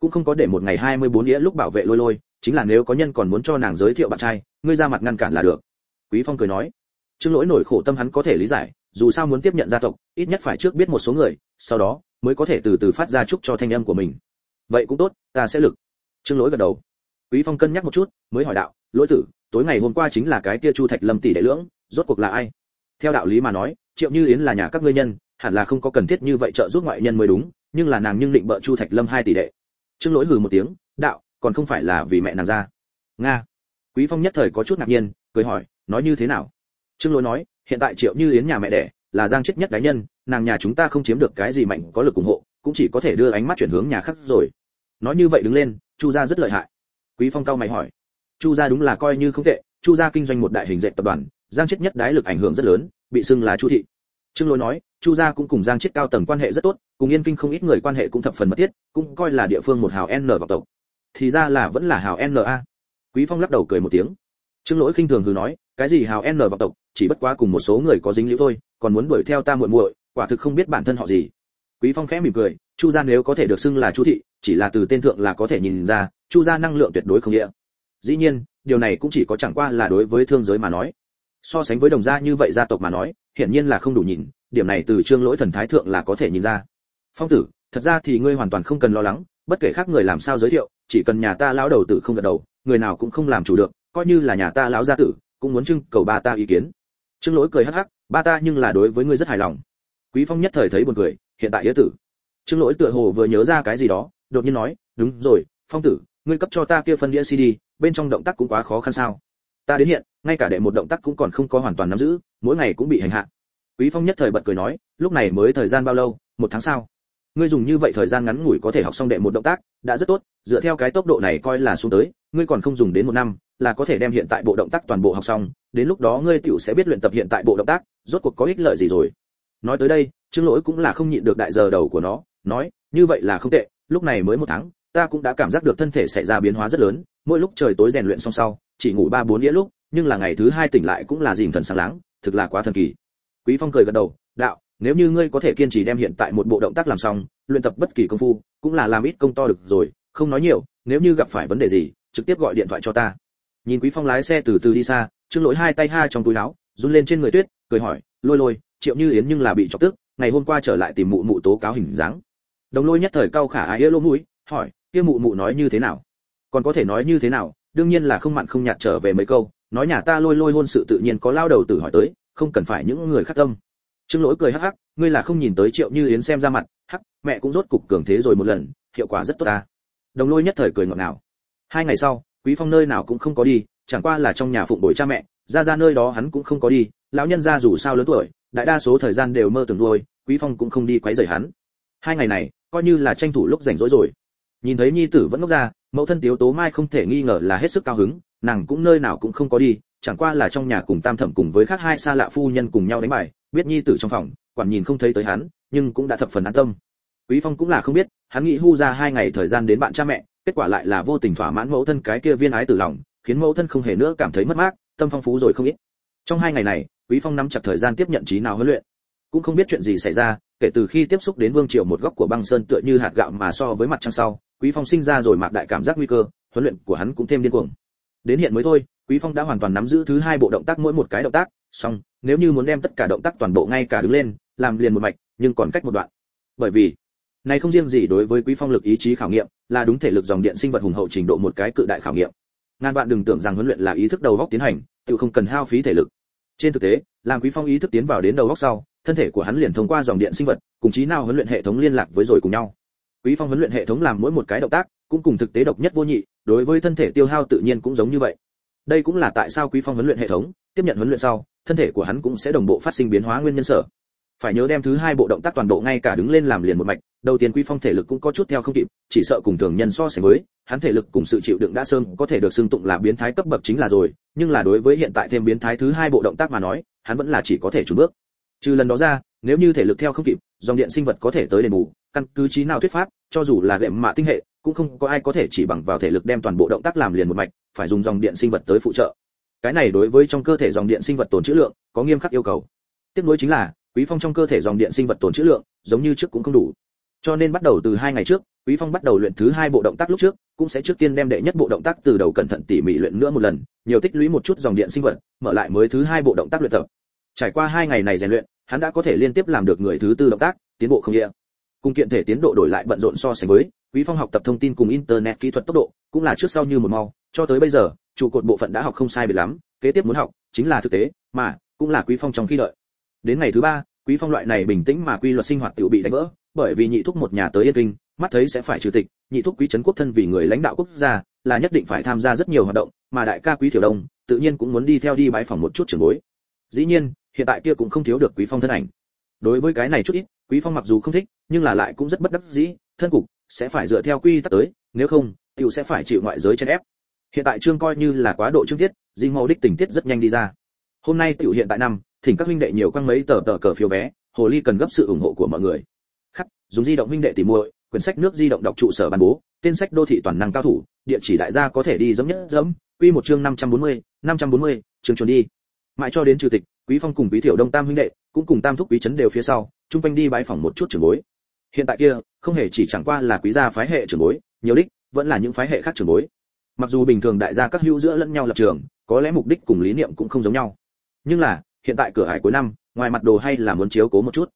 Cũng không có để một ngày 24 đĩa lúc bảo vệ lôi lôi chính là nếu có nhân còn muốn cho nàng giới thiệu bạn trai, ngươi ra mặt ngăn cản là được. Quý phong cười nói, trương lỗi nổi khổ tâm hắn có thể lý giải, dù sao muốn tiếp nhận gia tộc, ít nhất phải trước biết một số người, sau đó mới có thể từ từ phát ra chúc cho thanh âm của mình. Vậy cũng tốt, ta sẽ lực. Trương lỗi gật đầu. Quý phong cân nhắc một chút, mới hỏi đạo, lỗi tử, tối ngày hôm qua chính là cái kia chu thạch lâm tỷ đệ lưỡng, rốt cuộc là ai? Theo đạo lý mà nói, triệu như yến là nhà các ngươi nhân, hẳn là không có cần thiết như vậy trợ giúp ngoại nhân mới đúng, nhưng là nàng nhưng định bợ chu thạch lâm hai tỷ đệ. Trương lỗi hừ một tiếng, đạo còn không phải là vì mẹ nàng ra. Nga. Quý phong nhất thời có chút ngạc nhiên, cười hỏi, nói như thế nào? Trương lỗi nói, hiện tại triệu như yến nhà mẹ đẻ, là giang chết nhất cá nhân, nàng nhà chúng ta không chiếm được cái gì mạnh có lực ủng hộ, cũng chỉ có thể đưa ánh mắt chuyển hướng nhà khác rồi. Nói như vậy đứng lên, chu gia rất lợi hại. Quý phong cao mày hỏi, chu gia đúng là coi như không tệ, chu gia kinh doanh một đại hình dạy tập đoàn, giang chết nhất đái lực ảnh hưởng rất lớn, bị xưng là chu thị. Trương lỗi nói, chu gia cũng cùng giang chết cao tầng quan hệ rất tốt, cùng yên kinh không ít người quan hệ cũng thập phần mật thiết, cũng coi là địa phương một hào n vào tộc thì ra là vẫn là hào n a. Quý phong lắc đầu cười một tiếng. Trương lỗi khinh thường hừ nói, cái gì hào n vào tộc, chỉ bất quá cùng một số người có dính liễu thôi, còn muốn đuổi theo ta muội muội, quả thực không biết bản thân họ gì. Quý phong khẽ mỉm cười, chu gia nếu có thể được xưng là chu thị, chỉ là từ tên thượng là có thể nhìn ra, chu gia năng lượng tuyệt đối không địa dĩ nhiên, điều này cũng chỉ có chẳng qua là đối với thương giới mà nói. So sánh với đồng gia như vậy gia tộc mà nói, hiển nhiên là không đủ nhìn, điểm này từ trương lỗi thần thái thượng là có thể nhìn ra. Phong tử, thật ra thì ngươi hoàn toàn không cần lo lắng, bất kể khác người làm sao giới thiệu chỉ cần nhà ta lão đầu tử không gật đầu, người nào cũng không làm chủ được, coi như là nhà ta lão gia tử, cũng muốn trưng cầu ba ta ý kiến. Trương lỗi cười hắc hắc, ba ta nhưng là đối với ngươi rất hài lòng. Quý phong nhất thời thấy buồn cười, hiện tại yết tử. Trương lỗi tựa hồ vừa nhớ ra cái gì đó, đột nhiên nói, đúng rồi, phong tử, ngươi cấp cho ta kia phân đĩa cd, bên trong động tác cũng quá khó khăn sao? Ta đến hiện, ngay cả đệ một động tác cũng còn không có hoàn toàn nắm giữ, mỗi ngày cũng bị hành hạ. Quý phong nhất thời bật cười nói, lúc này mới thời gian bao lâu? Một tháng sau ngươi dùng như vậy thời gian ngắn ngủi có thể học xong đệ một động tác, đã rất tốt, dựa theo cái tốc độ này coi là xuống tới, ngươi còn không dùng đến một năm, là có thể đem hiện tại bộ động tác toàn bộ học xong, đến lúc đó ngươi tiểu sẽ biết luyện tập hiện tại bộ động tác, rốt cuộc có ích lợi gì rồi. Nói tới đây, trương lỗi cũng là không nhịn được đại giờ đầu của nó, nói, như vậy là không tệ, lúc này mới một tháng, ta cũng đã cảm giác được thân thể xảy ra biến hóa rất lớn, mỗi lúc trời tối rèn luyện xong sau, chỉ ngủ ba bốn đĩa lúc, nhưng là ngày thứ hai tỉnh lại cũng là dìm thần sáng láng, thực là quá thần kỳ. Quý phong cười gật đầu, đạo nếu như ngươi có thể kiên trì đem hiện tại một bộ động tác làm xong, luyện tập bất kỳ công phu, cũng là làm ít công to được rồi, không nói nhiều, nếu như gặp phải vấn đề gì, trực tiếp gọi điện thoại cho ta. Nhìn quý phong lái xe từ từ đi xa, trương lỗi hai tay ha trong túi áo, run lên trên người tuyết, cười hỏi, lôi lôi, triệu như yến nhưng là bị chọc tức, ngày hôm qua trở lại tìm mụ mụ tố cáo hình dáng. Đồng lôi nhất thời cao khả ái lỗ mũi, hỏi, kia mụ mụ nói như thế nào? Còn có thể nói như thế nào, đương nhiên là không mặn không nhạt trở về mấy câu, nói nhà ta lôi lôi hôn sự tự nhiên có lao đầu tử hỏi tới, không cần phải những người khác tâm trương lỗi cười hắc hắc, ngươi là không nhìn tới triệu như yến xem ra mặt, hắc, mẹ cũng rốt cục cường thế rồi một lần, hiệu quả rất tốt ta. Đồng lôi nhất thời cười ngọt ngào. Hai ngày sau, quý phong nơi nào cũng không có đi, chẳng qua là trong nhà phụng bồi cha mẹ, ra ra nơi đó hắn cũng không có đi, lão nhân gia dù sao lớn tuổi, đại đa số thời gian đều mơ tưởng nuôi, quý phong cũng không đi quấy rầy hắn. Hai ngày này, coi như là tranh thủ lúc rảnh rỗi rồi. Nhìn thấy nhi tử vẫn ngốc ra, mẫu thân tiếu tố mai không thể nghi ngờ là hết sức cao hứng, nàng cũng nơi nào cũng không có đi, chẳng qua là trong nhà cùng tam thẩm cùng với khác hai xa lạ phu nhân cùng nhau đánh bài biết nhi tử trong phòng, quản nhìn không thấy tới hắn, nhưng cũng đã thập phần an tâm. Quý phong cũng là không biết, hắn nghĩ hu ra hai ngày thời gian đến bạn cha mẹ, kết quả lại là vô tình thỏa mãn mẫu thân cái kia viên ái tử lòng, khiến mẫu thân không hề nữa cảm thấy mất mát, tâm phong phú rồi không ít. Trong hai ngày này, quý phong nắm chặt thời gian tiếp nhận trí nào huấn luyện. Cũng không biết chuyện gì xảy ra, kể từ khi tiếp xúc đến vương triều một góc của băng sơn tựa như hạt gạo mà so với mặt trăng sau, quý phong sinh ra rồi mạc đại cảm giác nguy cơ, huấn luyện của hắn cũng thêm điên cuồng. Đến hiện mới thôi, quý phong đã hoàn toàn nắm giữ thứ hai bộ động tác mỗi một cái động tác, xong nếu như muốn đem tất cả động tác toàn bộ ngay cả đứng lên, làm liền một mạch, nhưng còn cách một đoạn. Bởi vì, này không riêng gì đối với quý phong lực ý chí khảo nghiệm, là đúng thể lực dòng điện sinh vật hùng hậu trình độ một cái cự đại khảo nghiệm. Ngàn bạn đừng tưởng rằng huấn luyện là ý thức đầu góc tiến hành, tự không cần hao phí thể lực. Trên thực tế, làm quý phong ý thức tiến vào đến đầu góc sau, thân thể của hắn liền thông qua dòng điện sinh vật, cùng trí nào huấn luyện hệ thống liên lạc với rồi cùng nhau. Quý phong huấn luyện hệ thống làm mỗi một cái động tác, cũng cùng thực tế độc nhất vô nhị, đối với thân thể tiêu hao tự nhiên cũng giống như vậy đây cũng là tại sao quý phong huấn luyện hệ thống, tiếp nhận huấn luyện sau, thân thể của hắn cũng sẽ đồng bộ phát sinh biến hóa nguyên nhân sở. Phải nhớ đem thứ hai bộ động tác toàn bộ ngay cả đứng lên làm liền một mạch, đầu tiên quý phong thể lực cũng có chút theo không kịp, chỉ sợ cùng thường nhân so sánh với, hắn thể lực cùng sự chịu đựng đã sơn có thể được xưng tụng là biến thái cấp bậc chính là rồi, nhưng là đối với hiện tại thêm biến thái thứ hai bộ động tác mà nói, hắn vẫn là chỉ có thể chủ bước. Trừ lần đó ra, nếu như thể lực theo không kịp, dòng điện sinh vật có thể tới đền bù, căn cứ trí nào thuyết pháp, cho dù là gệm mạ tinh hệ, cũng không có ai có thể chỉ bằng vào thể lực đem toàn bộ động tác làm liền một mạch phải dùng dòng điện sinh vật tới phụ trợ. Cái này đối với trong cơ thể dòng điện sinh vật tồn trữ lượng có nghiêm khắc yêu cầu. Tiếp nối chính là, quý phong trong cơ thể dòng điện sinh vật tồn trữ lượng giống như trước cũng không đủ. Cho nên bắt đầu từ hai ngày trước, quý phong bắt đầu luyện thứ hai bộ động tác lúc trước, cũng sẽ trước tiên đem đệ nhất bộ động tác từ đầu cẩn thận tỉ mỉ luyện nữa một lần, nhiều tích lũy một chút dòng điện sinh vật, mở lại mới thứ hai bộ động tác luyện tập. Trải qua hai ngày này rèn luyện, hắn đã có thể liên tiếp làm được người thứ tư động tác, tiến bộ không nhẹ. Cùng kiện thể tiến độ đổi lại bận rộn so sánh với, quý phong học tập thông tin cùng internet kỹ thuật tốc độ cũng là trước sau như một mau, cho tới bây giờ, trụ cột bộ phận đã học không sai biệt lắm, kế tiếp muốn học chính là thực tế, mà cũng là quý phong trong khi đợi. Đến ngày thứ ba, quý phong loại này bình tĩnh mà quy luật sinh hoạt tiểu bị đánh vỡ, bởi vì nhị thúc một nhà tới yên kinh, mắt thấy sẽ phải trừ tịch, nhị thúc quý trấn quốc thân vì người lãnh đạo quốc gia, là nhất định phải tham gia rất nhiều hoạt động, mà đại ca quý tiểu đông, tự nhiên cũng muốn đi theo đi bãi phòng một chút trường bối. Dĩ nhiên, hiện tại kia cũng không thiếu được quý phong thân ảnh. Đối với cái này chút ít, quý phong mặc dù không thích, nhưng là lại cũng rất bất đắc dĩ, thân cục sẽ phải dựa theo quy tắc tới, nếu không tiểu sẽ phải chịu ngoại giới chen ép. Hiện tại trương coi như là quá độ trương tiết di màu đích tình tiết rất nhanh đi ra. Hôm nay tiểu hiện tại năm thỉnh các huynh đệ nhiều quăng mấy tờ tờ cờ phiếu vé hồ ly cần gấp sự ủng hộ của mọi người. Khắc dùng di động huynh đệ tìm muội quyển sách nước di động đọc trụ sở ban bố tên sách đô thị toàn năng cao thủ địa chỉ đại gia có thể đi giống nhất dẫm quy một chương 540, 540, chương chuẩn đi. Mãi cho đến chủ tịch quý phong cùng quý tiểu đông tam huynh đệ cũng cùng tam thúc quý chấn đều phía sau chung quanh đi bãi phòng một chút trưởng bối. Hiện tại kia không hề chỉ chẳng qua là quý gia phái hệ trưởng bối nhiều đích vẫn là những phái hệ khác trưởng bối. Mặc dù bình thường đại gia các hữu giữa lẫn nhau lập trường, có lẽ mục đích cùng lý niệm cũng không giống nhau. Nhưng là, hiện tại cửa hải cuối năm, ngoài mặt đồ hay là muốn chiếu cố một chút.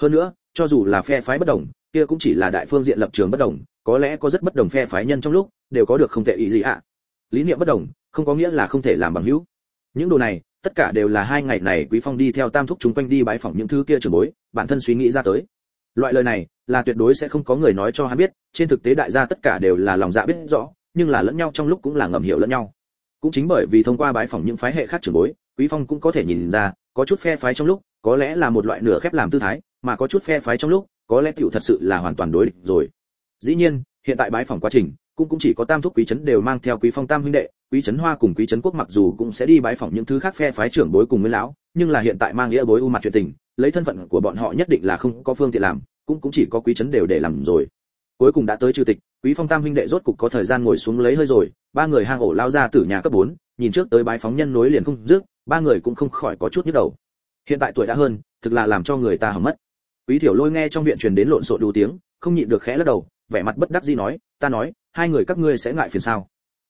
Hơn nữa, cho dù là phe phái bất đồng, kia cũng chỉ là đại phương diện lập trường bất đồng, có lẽ có rất bất đồng phe phái nhân trong lúc, đều có được không tệ ý gì ạ. Lý niệm bất đồng, không có nghĩa là không thể làm bằng hữu. Những đồ này, tất cả đều là hai ngày này quý phong đi theo tam thúc chúng quanh đi bái phỏng những thứ kia trưởng bối, bản thân suy nghĩ ra tới. Loại lời này là tuyệt đối sẽ không có người nói cho hắn biết, trên thực tế đại gia tất cả đều là lòng dạ biết rõ, nhưng là lẫn nhau trong lúc cũng là ngầm hiểu lẫn nhau. Cũng chính bởi vì thông qua bái phỏng những phái hệ khác trưởng bối, quý phong cũng có thể nhìn ra, có chút phe phái trong lúc, có lẽ là một loại nửa khép làm tư thái, mà có chút phe phái trong lúc, có lẽ tiểu thật sự là hoàn toàn đối địch rồi. Dĩ nhiên, hiện tại bái phỏng quá trình, cũng cũng chỉ có tam thúc quý trấn đều mang theo quý phong tam huynh đệ, quý trấn hoa cùng quý trấn quốc mặc dù cũng sẽ đi bái phỏng những thứ khác phe phái trưởng bối cùng với lão, nhưng là hiện tại mang nghĩa bối u mặt chuyện tình, lấy thân phận của bọn họ nhất định là không có phương tiện làm cũng cũng chỉ có quý trấn đều để làm rồi cuối cùng đã tới trừ tịch quý phong tam huynh đệ rốt cục có thời gian ngồi xuống lấy hơi rồi ba người hang ổ lao ra từ nhà cấp 4, nhìn trước tới bái phóng nhân nối liền không dứt, ba người cũng không khỏi có chút nhức đầu. Hiện tại tuổi đã hơn, thực là làm cho người ta hỏng mất. Quý Thiểu Lôi nghe trong viện truyền đến lộn xộn đủ tiếng, không nhịn được khẽ lắc đầu, vẻ mặt bất đắc dĩ nói, "Ta nói, hai người các ngươi sẽ ngại phiền sao?"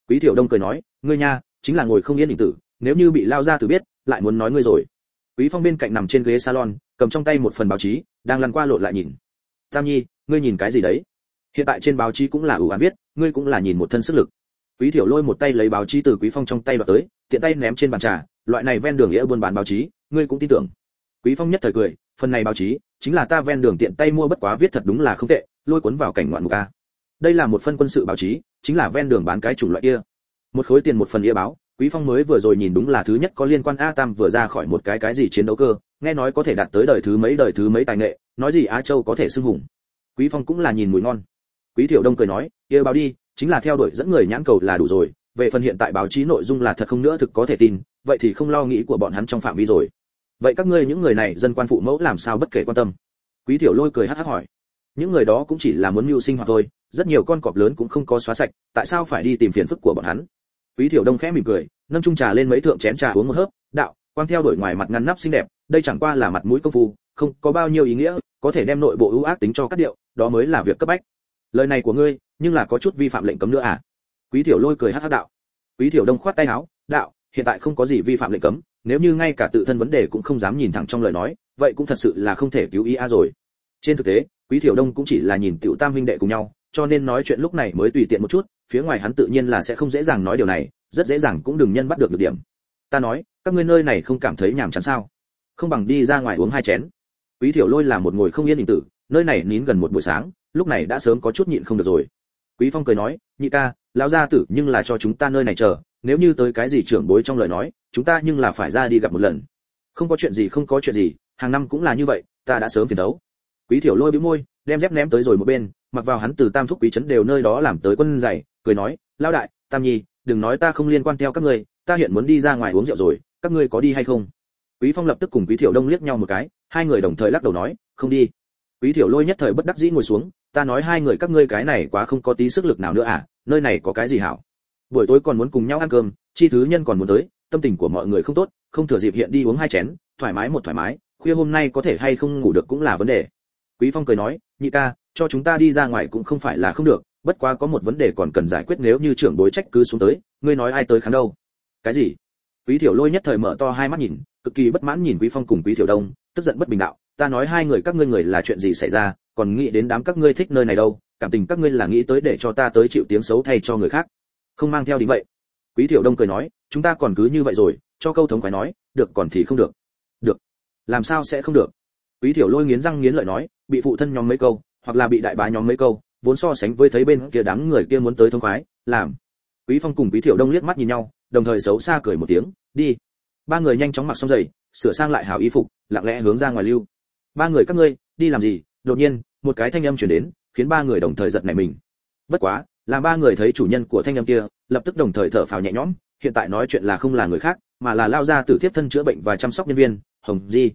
Quý Thiểu Đông cười nói, "Ngươi nha, chính là ngồi không yên định tử, nếu như bị lao ra từ biết, lại muốn nói ngươi rồi." Quý Phong bên cạnh nằm trên ghế salon, cầm trong tay một phần báo chí, đang lăn qua lộn lại nhìn. "Tam Nhi, ngươi nhìn cái gì đấy?" Hiện tại trên báo chí cũng là ủ án viết, ngươi cũng là nhìn một thân sức lực. Quý Thiểu Lôi một tay lấy báo chí từ Quý Phong trong tay đoạt tới, tiện tay ném trên bàn trà, loại này ven đường nghĩa buôn bán báo chí, ngươi cũng tin tưởng. Quý Phong nhất thời cười, phần này báo chí chính là ta ven đường tiện tay mua bất quá viết thật đúng là không tệ, lôi cuốn vào cảnh ngoạn mục a. Đây là một phân quân sự báo chí, chính là ven đường bán cái chủng loại kia. Một khối tiền một phần nghĩa báo, Quý Phong mới vừa rồi nhìn đúng là thứ nhất có liên quan A Tam vừa ra khỏi một cái cái gì chiến đấu cơ, nghe nói có thể đạt tới đời thứ mấy đời thứ mấy tài nghệ, nói gì Á Châu có thể xưng hùng. Quý Phong cũng là nhìn mùi ngon. Quý thiểu Đông cười nói, "Kia báo đi, chính là theo đuổi dẫn người nhãn cầu là đủ rồi, về phần hiện tại báo chí nội dung là thật không nữa thực có thể tin, vậy thì không lo nghĩ của bọn hắn trong phạm vi rồi." Vậy các ngươi những người này dân quan phụ mẫu làm sao bất kể quan tâm? Quý thiểu Lôi cười hắc hắc hỏi. Những người đó cũng chỉ là muốn mưu sinh hoạt thôi, rất nhiều con cọp lớn cũng không có xóa sạch, tại sao phải đi tìm phiền phức của bọn hắn? Quý thiểu Đông khẽ mỉm cười, nâng chung trà lên mấy thượng chén trà uống một hớp, đạo, quang theo đuổi ngoài mặt ngăn nắp xinh đẹp, đây chẳng qua là mặt mũi công phu, không có bao nhiêu ý nghĩa, có thể đem nội bộ ưu ác tính cho các điệu, đó mới là việc cấp bách. Lời này của ngươi, nhưng là có chút vi phạm lệnh cấm nữa à? Quý Thiểu Lôi cười hắc hắc đạo. Quý Thiểu Đông khoát tay áo, đạo, hiện tại không có gì vi phạm lệnh cấm, nếu như ngay cả tự thân vấn đề cũng không dám nhìn thẳng trong lời nói, vậy cũng thật sự là không thể cứu ý a rồi. Trên thực tế, Quý Thiểu Đông cũng chỉ là nhìn Tiểu Tam huynh đệ cùng nhau, cho nên nói chuyện lúc này mới tùy tiện một chút, phía ngoài hắn tự nhiên là sẽ không dễ dàng nói điều này, rất dễ dàng cũng đừng nhân bắt được được điểm. Ta nói, các ngươi nơi này không cảm thấy nhàm chán sao? Không bằng đi ra ngoài uống hai chén. Quý Thiểu Lôi là một ngồi không yên định tử, nơi này nín gần một buổi sáng, lúc này đã sớm có chút nhịn không được rồi. Quý Phong cười nói, nhị ca, lão gia tử nhưng là cho chúng ta nơi này chờ, nếu như tới cái gì trưởng bối trong lời nói, chúng ta nhưng là phải ra đi gặp một lần. Không có chuyện gì không có chuyện gì, hàng năm cũng là như vậy, ta đã sớm phiền đấu. Quý Thiểu Lôi bĩu môi, đem dép ném tới rồi một bên, mặc vào hắn từ Tam thúc quý trấn đều nơi đó làm tới quân giày, cười nói, lão đại, Tam nhi, đừng nói ta không liên quan theo các ngươi, ta hiện muốn đi ra ngoài uống rượu rồi, các ngươi có đi hay không? Quý Phong lập tức cùng Quý Thiểu Đông liếc nhau một cái, hai người đồng thời lắc đầu nói, không đi. Quý Thiểu Lôi nhất thời bất đắc dĩ ngồi xuống, ta nói hai người các ngươi cái này quá không có tí sức lực nào nữa à, nơi này có cái gì hảo? Buổi tối còn muốn cùng nhau ăn cơm, chi thứ nhân còn muốn tới, tâm tình của mọi người không tốt, không thừa dịp hiện đi uống hai chén, thoải mái một thoải mái, khuya hôm nay có thể hay không ngủ được cũng là vấn đề. Quý Phong cười nói, nhị ca, cho chúng ta đi ra ngoài cũng không phải là không được, bất quá có một vấn đề còn cần giải quyết nếu như trưởng bối trách cứ xuống tới, ngươi nói ai tới kháng đâu? Cái gì? Quý Thiểu Lôi nhất thời mở to hai mắt nhìn, cực kỳ bất mãn nhìn Quý Phong cùng Quý Thiểu Đông, tức giận bất bình đạo, ta nói hai người các ngươi người là chuyện gì xảy ra, còn nghĩ đến đám các ngươi thích nơi này đâu, cảm tình các ngươi là nghĩ tới để cho ta tới chịu tiếng xấu thay cho người khác. Không mang theo đi vậy. Quý Thiểu Đông cười nói, chúng ta còn cứ như vậy rồi, cho câu thống khoái nói, được còn thì không được. Được. Làm sao sẽ không được? Quý Thiểu Lôi nghiến răng nghiến lợi nói, bị phụ thân nhóm mấy câu, hoặc là bị đại bá nhóm mấy câu, vốn so sánh với thấy bên kia đám người kia muốn tới thông khoái, làm. Quý Phong cùng Quý Thiểu Đông liếc mắt nhìn nhau, đồng thời xấu xa cười một tiếng, đi. Ba người nhanh chóng mặc xong giày, sửa sang lại hảo y phục, lặng lẽ hướng ra ngoài lưu. Ba người các ngươi, đi làm gì? Đột nhiên, một cái thanh âm truyền đến, khiến ba người đồng thời giật nảy mình. Bất quá, làm ba người thấy chủ nhân của thanh âm kia, lập tức đồng thời thở phào nhẹ nhõm, hiện tại nói chuyện là không là người khác, mà là lao ra tử tiếp thân chữa bệnh và chăm sóc nhân viên, Hồng Di.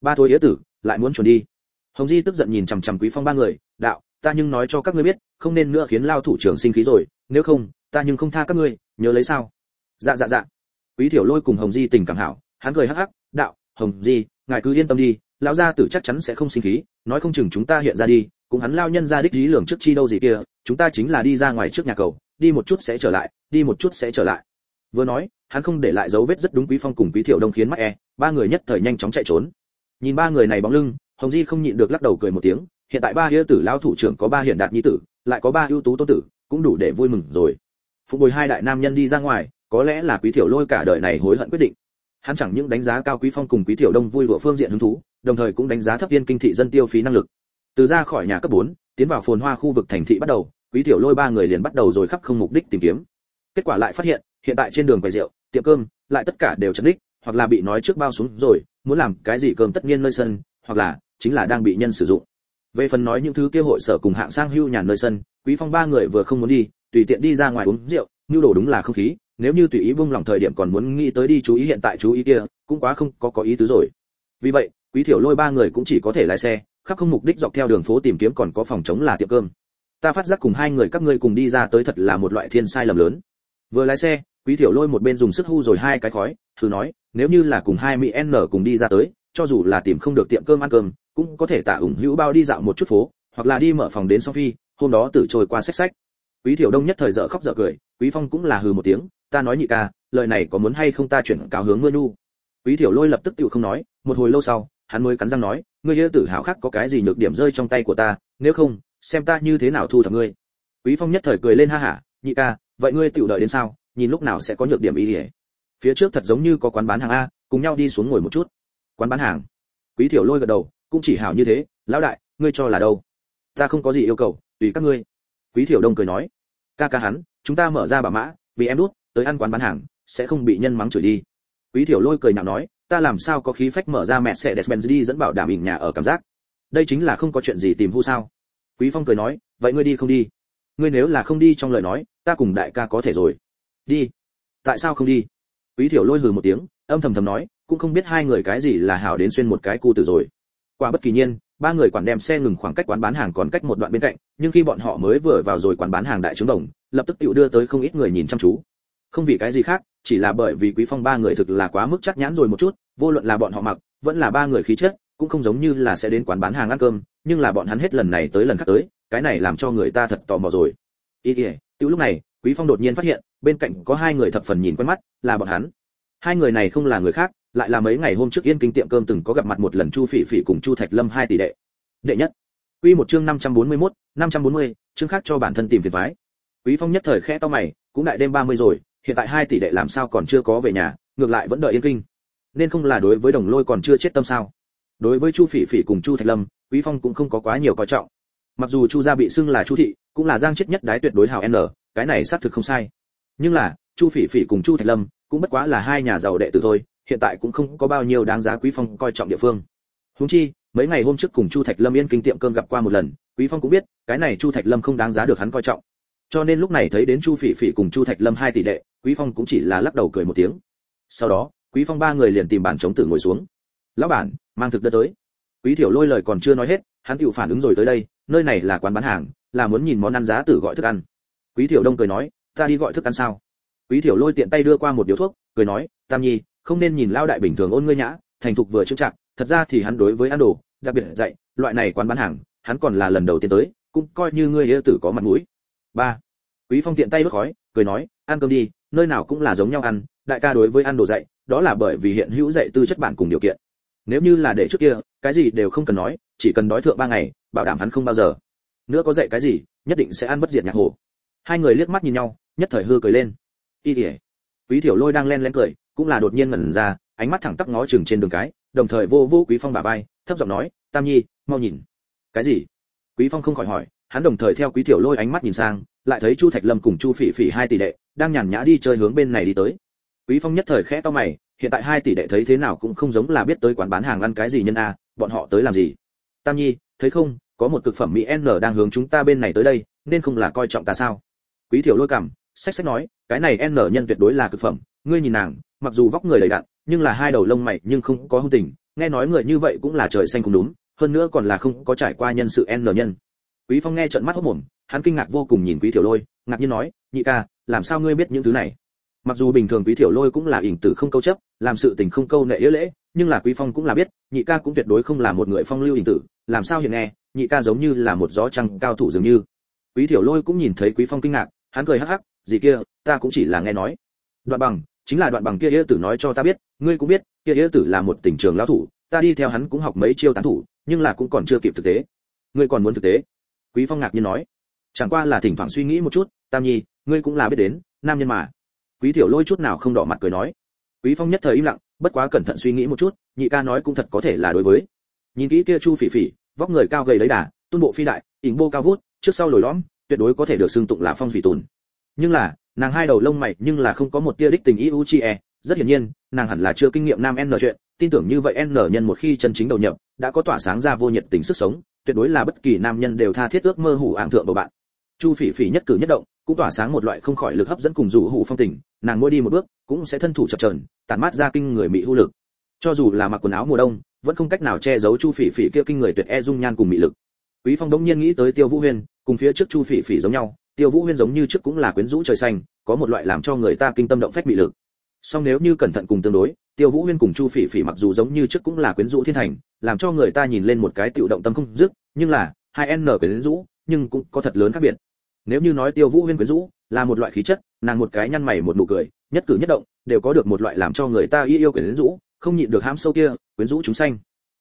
Ba thôi yế tử, lại muốn chuẩn đi. Hồng Di tức giận nhìn chằm chằm Quý Phong ba người, đạo, ta nhưng nói cho các ngươi biết, không nên nữa khiến lao thủ trưởng sinh khí rồi, nếu không, ta nhưng không tha các ngươi, nhớ lấy sao? Dạ dạ dạ. Quý Thiểu Lôi cùng Hồng Di tình cảm hảo, hắn cười hắc hắc, đạo, Hồng Di, ngài cứ yên tâm đi, lão gia tử chắc chắn sẽ không sinh khí, nói không chừng chúng ta hiện ra đi, cùng hắn lao nhân ra đích lý lường trước chi đâu gì kia, chúng ta chính là đi ra ngoài trước nhà cầu, đi một chút sẽ trở lại, đi một chút sẽ trở lại. Vừa nói, hắn không để lại dấu vết rất đúng Quý Phong cùng Quý Thiểu Đông khiến mắt e, ba người nhất thời nhanh chóng chạy trốn. Nhìn ba người này bóng lưng, Hồng Di không nhịn được lắc đầu cười một tiếng, hiện tại ba hiếu tử lão thủ trưởng có ba hiện đạt nhi tử, lại có ba ưu tú tôn tử, cũng đủ để vui mừng rồi. Phục bồi hai đại nam nhân đi ra ngoài, có lẽ là Quý Thiểu Lôi cả đời này hối hận quyết định. Hắn chẳng những đánh giá cao Quý Phong cùng Quý Thiểu Đông vui đùa phương diện hứng thú, đồng thời cũng đánh giá thấp viên kinh thị dân tiêu phí năng lực. Từ ra khỏi nhà cấp 4, tiến vào phồn hoa khu vực thành thị bắt đầu, Quý Thiểu Lôi ba người liền bắt đầu rồi khắp không mục đích tìm kiếm. Kết quả lại phát hiện, hiện tại trên đường quầy rượu, tiệm cơm, lại tất cả đều chấn đích, hoặc là bị nói trước bao xuống rồi, muốn làm cái gì cơm tất nhiên nơi sân, hoặc là chính là đang bị nhân sử dụng. Về phần nói những thứ kia hội sở cùng hạng sang hưu nhàn nơi sân, Quý Phong ba người vừa không muốn đi, tùy tiện đi ra ngoài uống rượu, nhu đồ đúng là không khí, nếu như tùy ý buông lòng thời điểm còn muốn nghĩ tới đi chú ý hiện tại chú ý kia, cũng quá không có có ý tứ rồi. Vì vậy, Quý Thiểu Lôi ba người cũng chỉ có thể lái xe, khắp không mục đích dọc theo đường phố tìm kiếm còn có phòng chống là tiệm cơm. Ta phát giác cùng hai người các ngươi cùng đi ra tới thật là một loại thiên sai lầm lớn. vừa lái xe quý tiểu lôi một bên dùng sức hu rồi hai cái khói thử nói nếu như là cùng hai mỹ n cùng đi ra tới cho dù là tìm không được tiệm cơm ăn cơm cũng có thể tạ ủng hữu bao đi dạo một chút phố hoặc là đi mở phòng đến sophie hôm đó tử trôi qua sách sách quý tiểu đông nhất thời dở khóc dở cười quý phong cũng là hừ một tiếng ta nói nhị ca, lời này có muốn hay không ta chuyển cáo hướng mưa nu quý tiểu lôi lập tức tự không nói, một hồi lâu sau, hắn mới cắn răng nói, ngươi yêu tử hào khác có cái gì nhược điểm rơi trong tay của ta, nếu không, xem ta như thế nào thu thập ngươi. Quý phong nhất thời cười lên ha hả, nhị ca, vậy ngươi tiểu đợi đến sao, nhìn lúc nào sẽ có nhược điểm ý ỉa phía trước thật giống như có quán bán hàng a, cùng nhau đi xuống ngồi một chút. Quán bán hàng. Quý tiểu lôi gật đầu, cũng chỉ hảo như thế, lão đại, ngươi cho là đâu? Ta không có gì yêu cầu, tùy các ngươi. Quý tiểu đông cười nói, ca ca hắn, chúng ta mở ra bà mã, bị em đút tới ăn quán bán hàng, sẽ không bị nhân mắng chửi đi. Quý tiểu lôi cười nhạo nói, ta làm sao có khí phách mở ra mẹ sẽ despenz đi dẫn bảo đảm ỉn nhà ở cảm giác? Đây chính là không có chuyện gì tìm hu sao? Quý phong cười nói, vậy ngươi đi không đi? Ngươi nếu là không đi trong lời nói, ta cùng đại ca có thể rồi. Đi? Tại sao không đi? Quý tiểu lôi hừ một tiếng, âm thầm thầm nói, cũng không biết hai người cái gì là hảo đến xuyên một cái cu từ rồi. Qua bất kỳ nhiên, ba người quản đem xe ngừng khoảng cách quán bán hàng còn cách một đoạn bên cạnh, nhưng khi bọn họ mới vừa vào rồi quán bán hàng đại trướng đồng, lập tức tự đưa tới không ít người nhìn chăm chú không vì cái gì khác chỉ là bởi vì quý phong ba người thực là quá mức chắc nhãn rồi một chút vô luận là bọn họ mặc vẫn là ba người khí chất cũng không giống như là sẽ đến quán bán hàng ăn cơm nhưng là bọn hắn hết lần này tới lần khác tới cái này làm cho người ta thật tò mò rồi. Ý kìa tiểu lúc này quý phong đột nhiên phát hiện bên cạnh có hai người thập phần nhìn quen mắt là bọn hắn. Hai người này không là người khác lại là mấy ngày hôm trước yên kinh tiệm cơm từng có gặp mặt một lần chu phỉ phỉ cùng chu thạch lâm hai tỷ đệ. Đệ nhất. Quy một chương 541, 540, chương khác cho bản thân tìm phiền toái. Quý phong nhất thời khẽ to mày cũng đại đêm 30 rồi hiện tại hai tỷ đệ làm sao còn chưa có về nhà, ngược lại vẫn đợi yên kinh. Nên không là đối với đồng lôi còn chưa chết tâm sao? Đối với chu phỉ phỉ cùng chu thạch lâm, quý phong cũng không có quá nhiều coi trọng. Mặc dù chu gia bị xưng là chu thị, cũng là giang chết nhất đái tuyệt đối hào n, cái này xác thực không sai. Nhưng là, chu phỉ phỉ cùng chu thạch lâm cũng bất quá là hai nhà giàu đệ tử thôi, hiện tại cũng không có bao nhiêu đáng giá quý phong coi trọng địa phương. Huống chi, mấy ngày hôm trước cùng chu thạch lâm yên kinh tiệm cơm gặp qua một lần, quý phong cũng biết, cái này chu thạch lâm không đáng giá được hắn coi trọng cho nên lúc này thấy đến chu phỉ phỉ cùng chu thạch lâm hai tỷ đệ, quý phong cũng chỉ là lắc đầu cười một tiếng. Sau đó, quý phong ba người liền tìm bàn chống tử ngồi xuống. Lão bản, mang thực đơn tới. Quý thiểu lôi lời còn chưa nói hết, hắn tự phản ứng rồi tới đây, nơi này là quán bán hàng, là muốn nhìn món ăn giá tử gọi thức ăn. Quý thiểu đông cười nói, ta đi gọi thức ăn sao? Quý thiểu lôi tiện tay đưa qua một điếu thuốc, cười nói, tam nhi, không nên nhìn lao đại bình thường ôn ngươi nhã, thành thục vừa chững chạc, thật ra thì hắn đối với ăn đồ, đặc biệt dạy, loại này quán bán hàng, hắn còn là lần đầu tiên tới, cũng coi như ngươi yêu tử có mặt mũi ba. Quý phong tiện tay bước khói, cười nói, ăn cơm đi, nơi nào cũng là giống nhau ăn, đại ca đối với ăn đồ dạy, đó là bởi vì hiện hữu dạy tư chất bản cùng điều kiện. Nếu như là để trước kia, cái gì đều không cần nói, chỉ cần đói thượng ba ngày, bảo đảm hắn không bao giờ. Nữa có dạy cái gì, nhất định sẽ ăn bất diệt nhạc hồ hai người liếc mắt nhìn nhau, nhất thời hư cười lên. Y ỉa quý thiểu lôi đang len lén cười, cũng là đột nhiên ngẩn ra, ánh mắt thẳng tắp ngó chừng trên đường cái, đồng thời vô vô quý phong bà vai, thấp giọng nói, tam nhi, mau nhìn. Cái gì? Quý phong không khỏi hỏi hắn đồng thời theo quý tiểu lôi ánh mắt nhìn sang, lại thấy chu thạch lâm cùng chu phỉ phỉ hai tỷ đệ đang nhàn nhã đi chơi hướng bên này đi tới. Quý phong nhất thời khẽ to mày, hiện tại hai tỷ đệ thấy thế nào cũng không giống là biết tới quán bán hàng ăn cái gì nhân a, bọn họ tới làm gì? Tam nhi, thấy không, có một cực phẩm mỹ n đang hướng chúng ta bên này tới đây, nên không là coi trọng ta sao? Quý tiểu lôi cảm sách sách nói, cái này n nhân tuyệt đối là cực phẩm, ngươi nhìn nàng, mặc dù vóc người đầy đặn, nhưng là hai đầu lông mày nhưng không có hung tình, nghe nói người như vậy cũng là trời xanh cũng đúng, hơn nữa còn là không có trải qua nhân sự n nhân quý phong nghe trận mắt hốt mồm, hắn kinh ngạc vô cùng nhìn quý tiểu lôi, ngạc nhiên nói, nhị ca, làm sao ngươi biết những thứ này? Mặc dù bình thường quý tiểu lôi cũng là ỉn tử không câu chấp, làm sự tình không câu nệ yếu lễ, nhưng là quý phong cũng là biết, nhị ca cũng tuyệt đối không là một người phong lưu ỉn tử, làm sao hiện nghe, nhị ca giống như là một gió trăng cao thủ dường như. Quý tiểu lôi cũng nhìn thấy quý phong kinh ngạc, hắn cười hắc hắc, gì kia, ta cũng chỉ là nghe nói. Đoạn bằng, chính là đoạn bằng kia yếu tử nói cho ta biết, ngươi cũng biết, kia yếu tử là một tỉnh trường lão thủ, ta đi theo hắn cũng học mấy chiêu tán thủ, nhưng là cũng còn chưa kịp thực tế. Ngươi còn muốn thực tế? Quý phong ngạc nhiên nói, chẳng qua là thỉnh thoảng suy nghĩ một chút, tam nhi, ngươi cũng là biết đến, nam nhân mà. Quý tiểu lôi chút nào không đỏ mặt cười nói. Quý phong nhất thời im lặng, bất quá cẩn thận suy nghĩ một chút, nhị ca nói cũng thật có thể là đối với. Nhìn kỹ kia chu phỉ phỉ, vóc người cao gầy lấy đà tôn bộ phi đại ỉnh bô cao vút, trước sau lồi lõm, tuyệt đối có thể được xưng tụng là phong phỉ tùn nhưng là, nàng hai đầu lông mày nhưng là không có một tia đích tình yêu chi e rất hiển nhiên, nàng hẳn là chưa kinh nghiệm nam n chuyện, tin tưởng như vậy n nhân một khi chân chính đầu nhập, đã có tỏa sáng ra vô nhiệt tình sức sống tuyệt đối là bất kỳ nam nhân đều tha thiết ước mơ hủ ảng thượng của bạn. Chu phỉ phỉ nhất cử nhất động, cũng tỏa sáng một loại không khỏi lực hấp dẫn cùng rủ hủ phong tình, nàng mỗi đi một bước, cũng sẽ thân thủ chập chờn, tản mát ra kinh người mỹ hữu lực. Cho dù là mặc quần áo mùa đông, vẫn không cách nào che giấu chu phỉ phỉ kia kinh người tuyệt e dung nhan cùng mỹ lực. Quý phong đống nhiên nghĩ tới tiêu vũ huyên, cùng phía trước chu phỉ phỉ giống nhau, tiêu vũ huyên giống như trước cũng là quyến rũ trời xanh, có một loại làm cho người ta kinh tâm động phách bị lực song nếu như cẩn thận cùng tương đối, tiêu vũ huyên cùng chu phỉ phỉ mặc dù giống như trước cũng là quyến rũ thiên thành, làm cho người ta nhìn lên một cái tiểu động tâm không dứt, nhưng là, hai n quyến rũ, nhưng cũng có thật lớn khác biệt. Nếu như nói tiêu vũ huyên quyến rũ, là một loại khí chất, nàng một cái nhăn mày một nụ cười, nhất cử nhất động, đều có được một loại làm cho người ta yêu yêu quyến rũ, không nhịn được ham sâu kia, quyến rũ chúng sanh.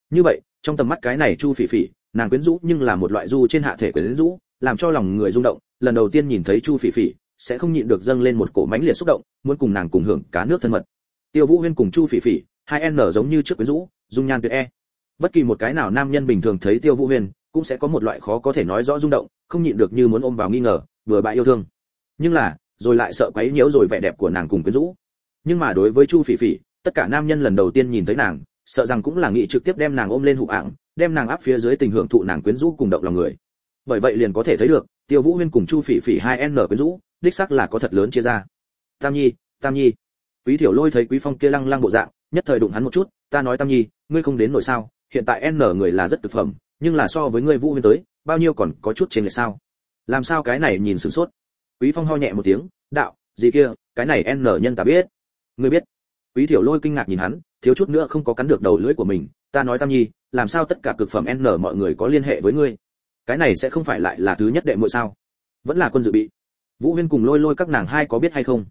Như vậy, trong tầm mắt cái này chu phỉ phỉ, nàng quyến rũ nhưng là một loại du trên hạ thể quyến rũ, làm cho lòng người rung động. Lần đầu tiên nhìn thấy chu phỉ phỉ sẽ không nhịn được dâng lên một cổ mãnh liệt xúc động, muốn cùng nàng cùng hưởng cá nước thân mật. Tiêu vũ huyên cùng chu phỉ phỉ, hai n giống như trước quyến rũ, dung nhan tuyệt e. Bất kỳ một cái nào nam nhân bình thường thấy tiêu vũ huyên, cũng sẽ có một loại khó có thể nói rõ rung động, không nhịn được như muốn ôm vào nghi ngờ, vừa bại yêu thương. Nhưng là, rồi lại sợ quấy nhiễu rồi vẻ đẹp của nàng cùng quyến rũ. Nhưng mà đối với chu phỉ phỉ, tất cả nam nhân lần đầu tiên nhìn thấy nàng, sợ rằng cũng là nghĩ trực tiếp đem nàng ôm lên hụ ạng, đem nàng áp phía dưới tình hưởng thụ nàng quyến rũ cùng động lòng người. Bởi vậy liền có thể thấy được, tiêu vũ huyên cùng chu phỉ phỉ hai n quyến rũ đích xác là có thật lớn chia ra. Tam nhi tam nhi. Quý thiểu lôi thấy quý phong kia lăng lăng bộ dạng, nhất thời đụng hắn một chút, ta nói tam nhi, ngươi không đến nổi sao? Hiện tại n người là rất thực phẩm, nhưng là so với ngươi vũ huyên tới, bao nhiêu còn có chút trên lệch sao? Làm sao cái này nhìn sửng sốt? Quý phong ho nhẹ một tiếng, đạo, gì kia, cái này n nhân ta biết. Ngươi biết? Quý thiểu lôi kinh ngạc nhìn hắn, thiếu chút nữa không có cắn được đầu lưỡi của mình, ta nói tam nhi, làm sao tất cả cực phẩm n mọi người có liên hệ với ngươi? Cái này sẽ không phải lại là thứ nhất đệ muội sao? Vẫn là quân dự bị vũ huyên cùng lôi lôi các nàng hai có biết hay không?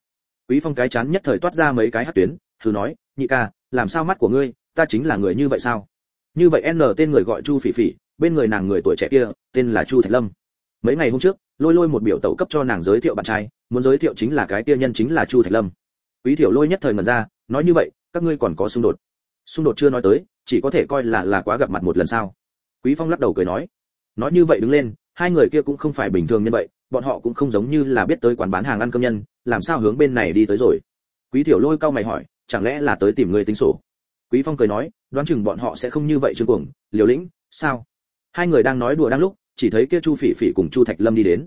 Quý phong cái chán nhất thời toát ra mấy cái hát tuyến, thử nói, nhị ca, làm sao mắt của ngươi, ta chính là người như vậy sao? Như vậy n tên người gọi chu phỉ phỉ, bên người nàng người tuổi trẻ kia, tên là chu thạch lâm. Mấy ngày hôm trước, lôi lôi một biểu tẩu cấp cho nàng giới thiệu bạn trai, muốn giới thiệu chính là cái kia nhân chính là chu thạch lâm. Quý thiểu lôi nhất thời ngẩn ra, nói như vậy, các ngươi còn có xung đột? Xung đột chưa nói tới, chỉ có thể coi là là quá gặp mặt một lần sao? Quý phong lắc đầu cười nói nói như vậy đứng lên, hai người kia cũng không phải bình thường như vậy bọn họ cũng không giống như là biết tới quán bán hàng ăn cơm nhân, làm sao hướng bên này đi tới rồi? Quý thiểu lôi cao mày hỏi, chẳng lẽ là tới tìm người tính sổ? Quý phong cười nói, đoán chừng bọn họ sẽ không như vậy trương cuồng, liều lĩnh, sao? Hai người đang nói đùa đang lúc, chỉ thấy kia chu phỉ phỉ cùng chu thạch lâm đi đến.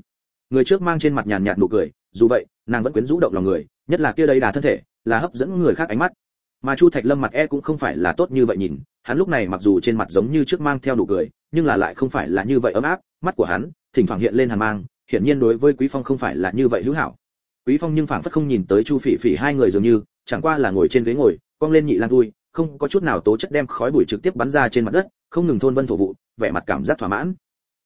Người trước mang trên mặt nhàn nhạt nụ cười, dù vậy, nàng vẫn quyến rũ động lòng người, nhất là kia đây đà thân thể, là hấp dẫn người khác ánh mắt. Mà chu thạch lâm mặt e cũng không phải là tốt như vậy nhìn, hắn lúc này mặc dù trên mặt giống như trước mang theo nụ cười, nhưng là lại không phải là như vậy ấm áp, mắt của hắn, thỉnh thoảng hiện lên hàn mang hiển nhiên đối với quý phong không phải là như vậy hữu hảo. Quý phong nhưng phảng phất không nhìn tới chu phỉ phỉ hai người dường như, chẳng qua là ngồi trên ghế ngồi, cong lên nhị lang vui không có chút nào tố chất đem khói bụi trực tiếp bắn ra trên mặt đất, không ngừng thôn vân thổ vụ, vẻ mặt cảm giác thỏa mãn.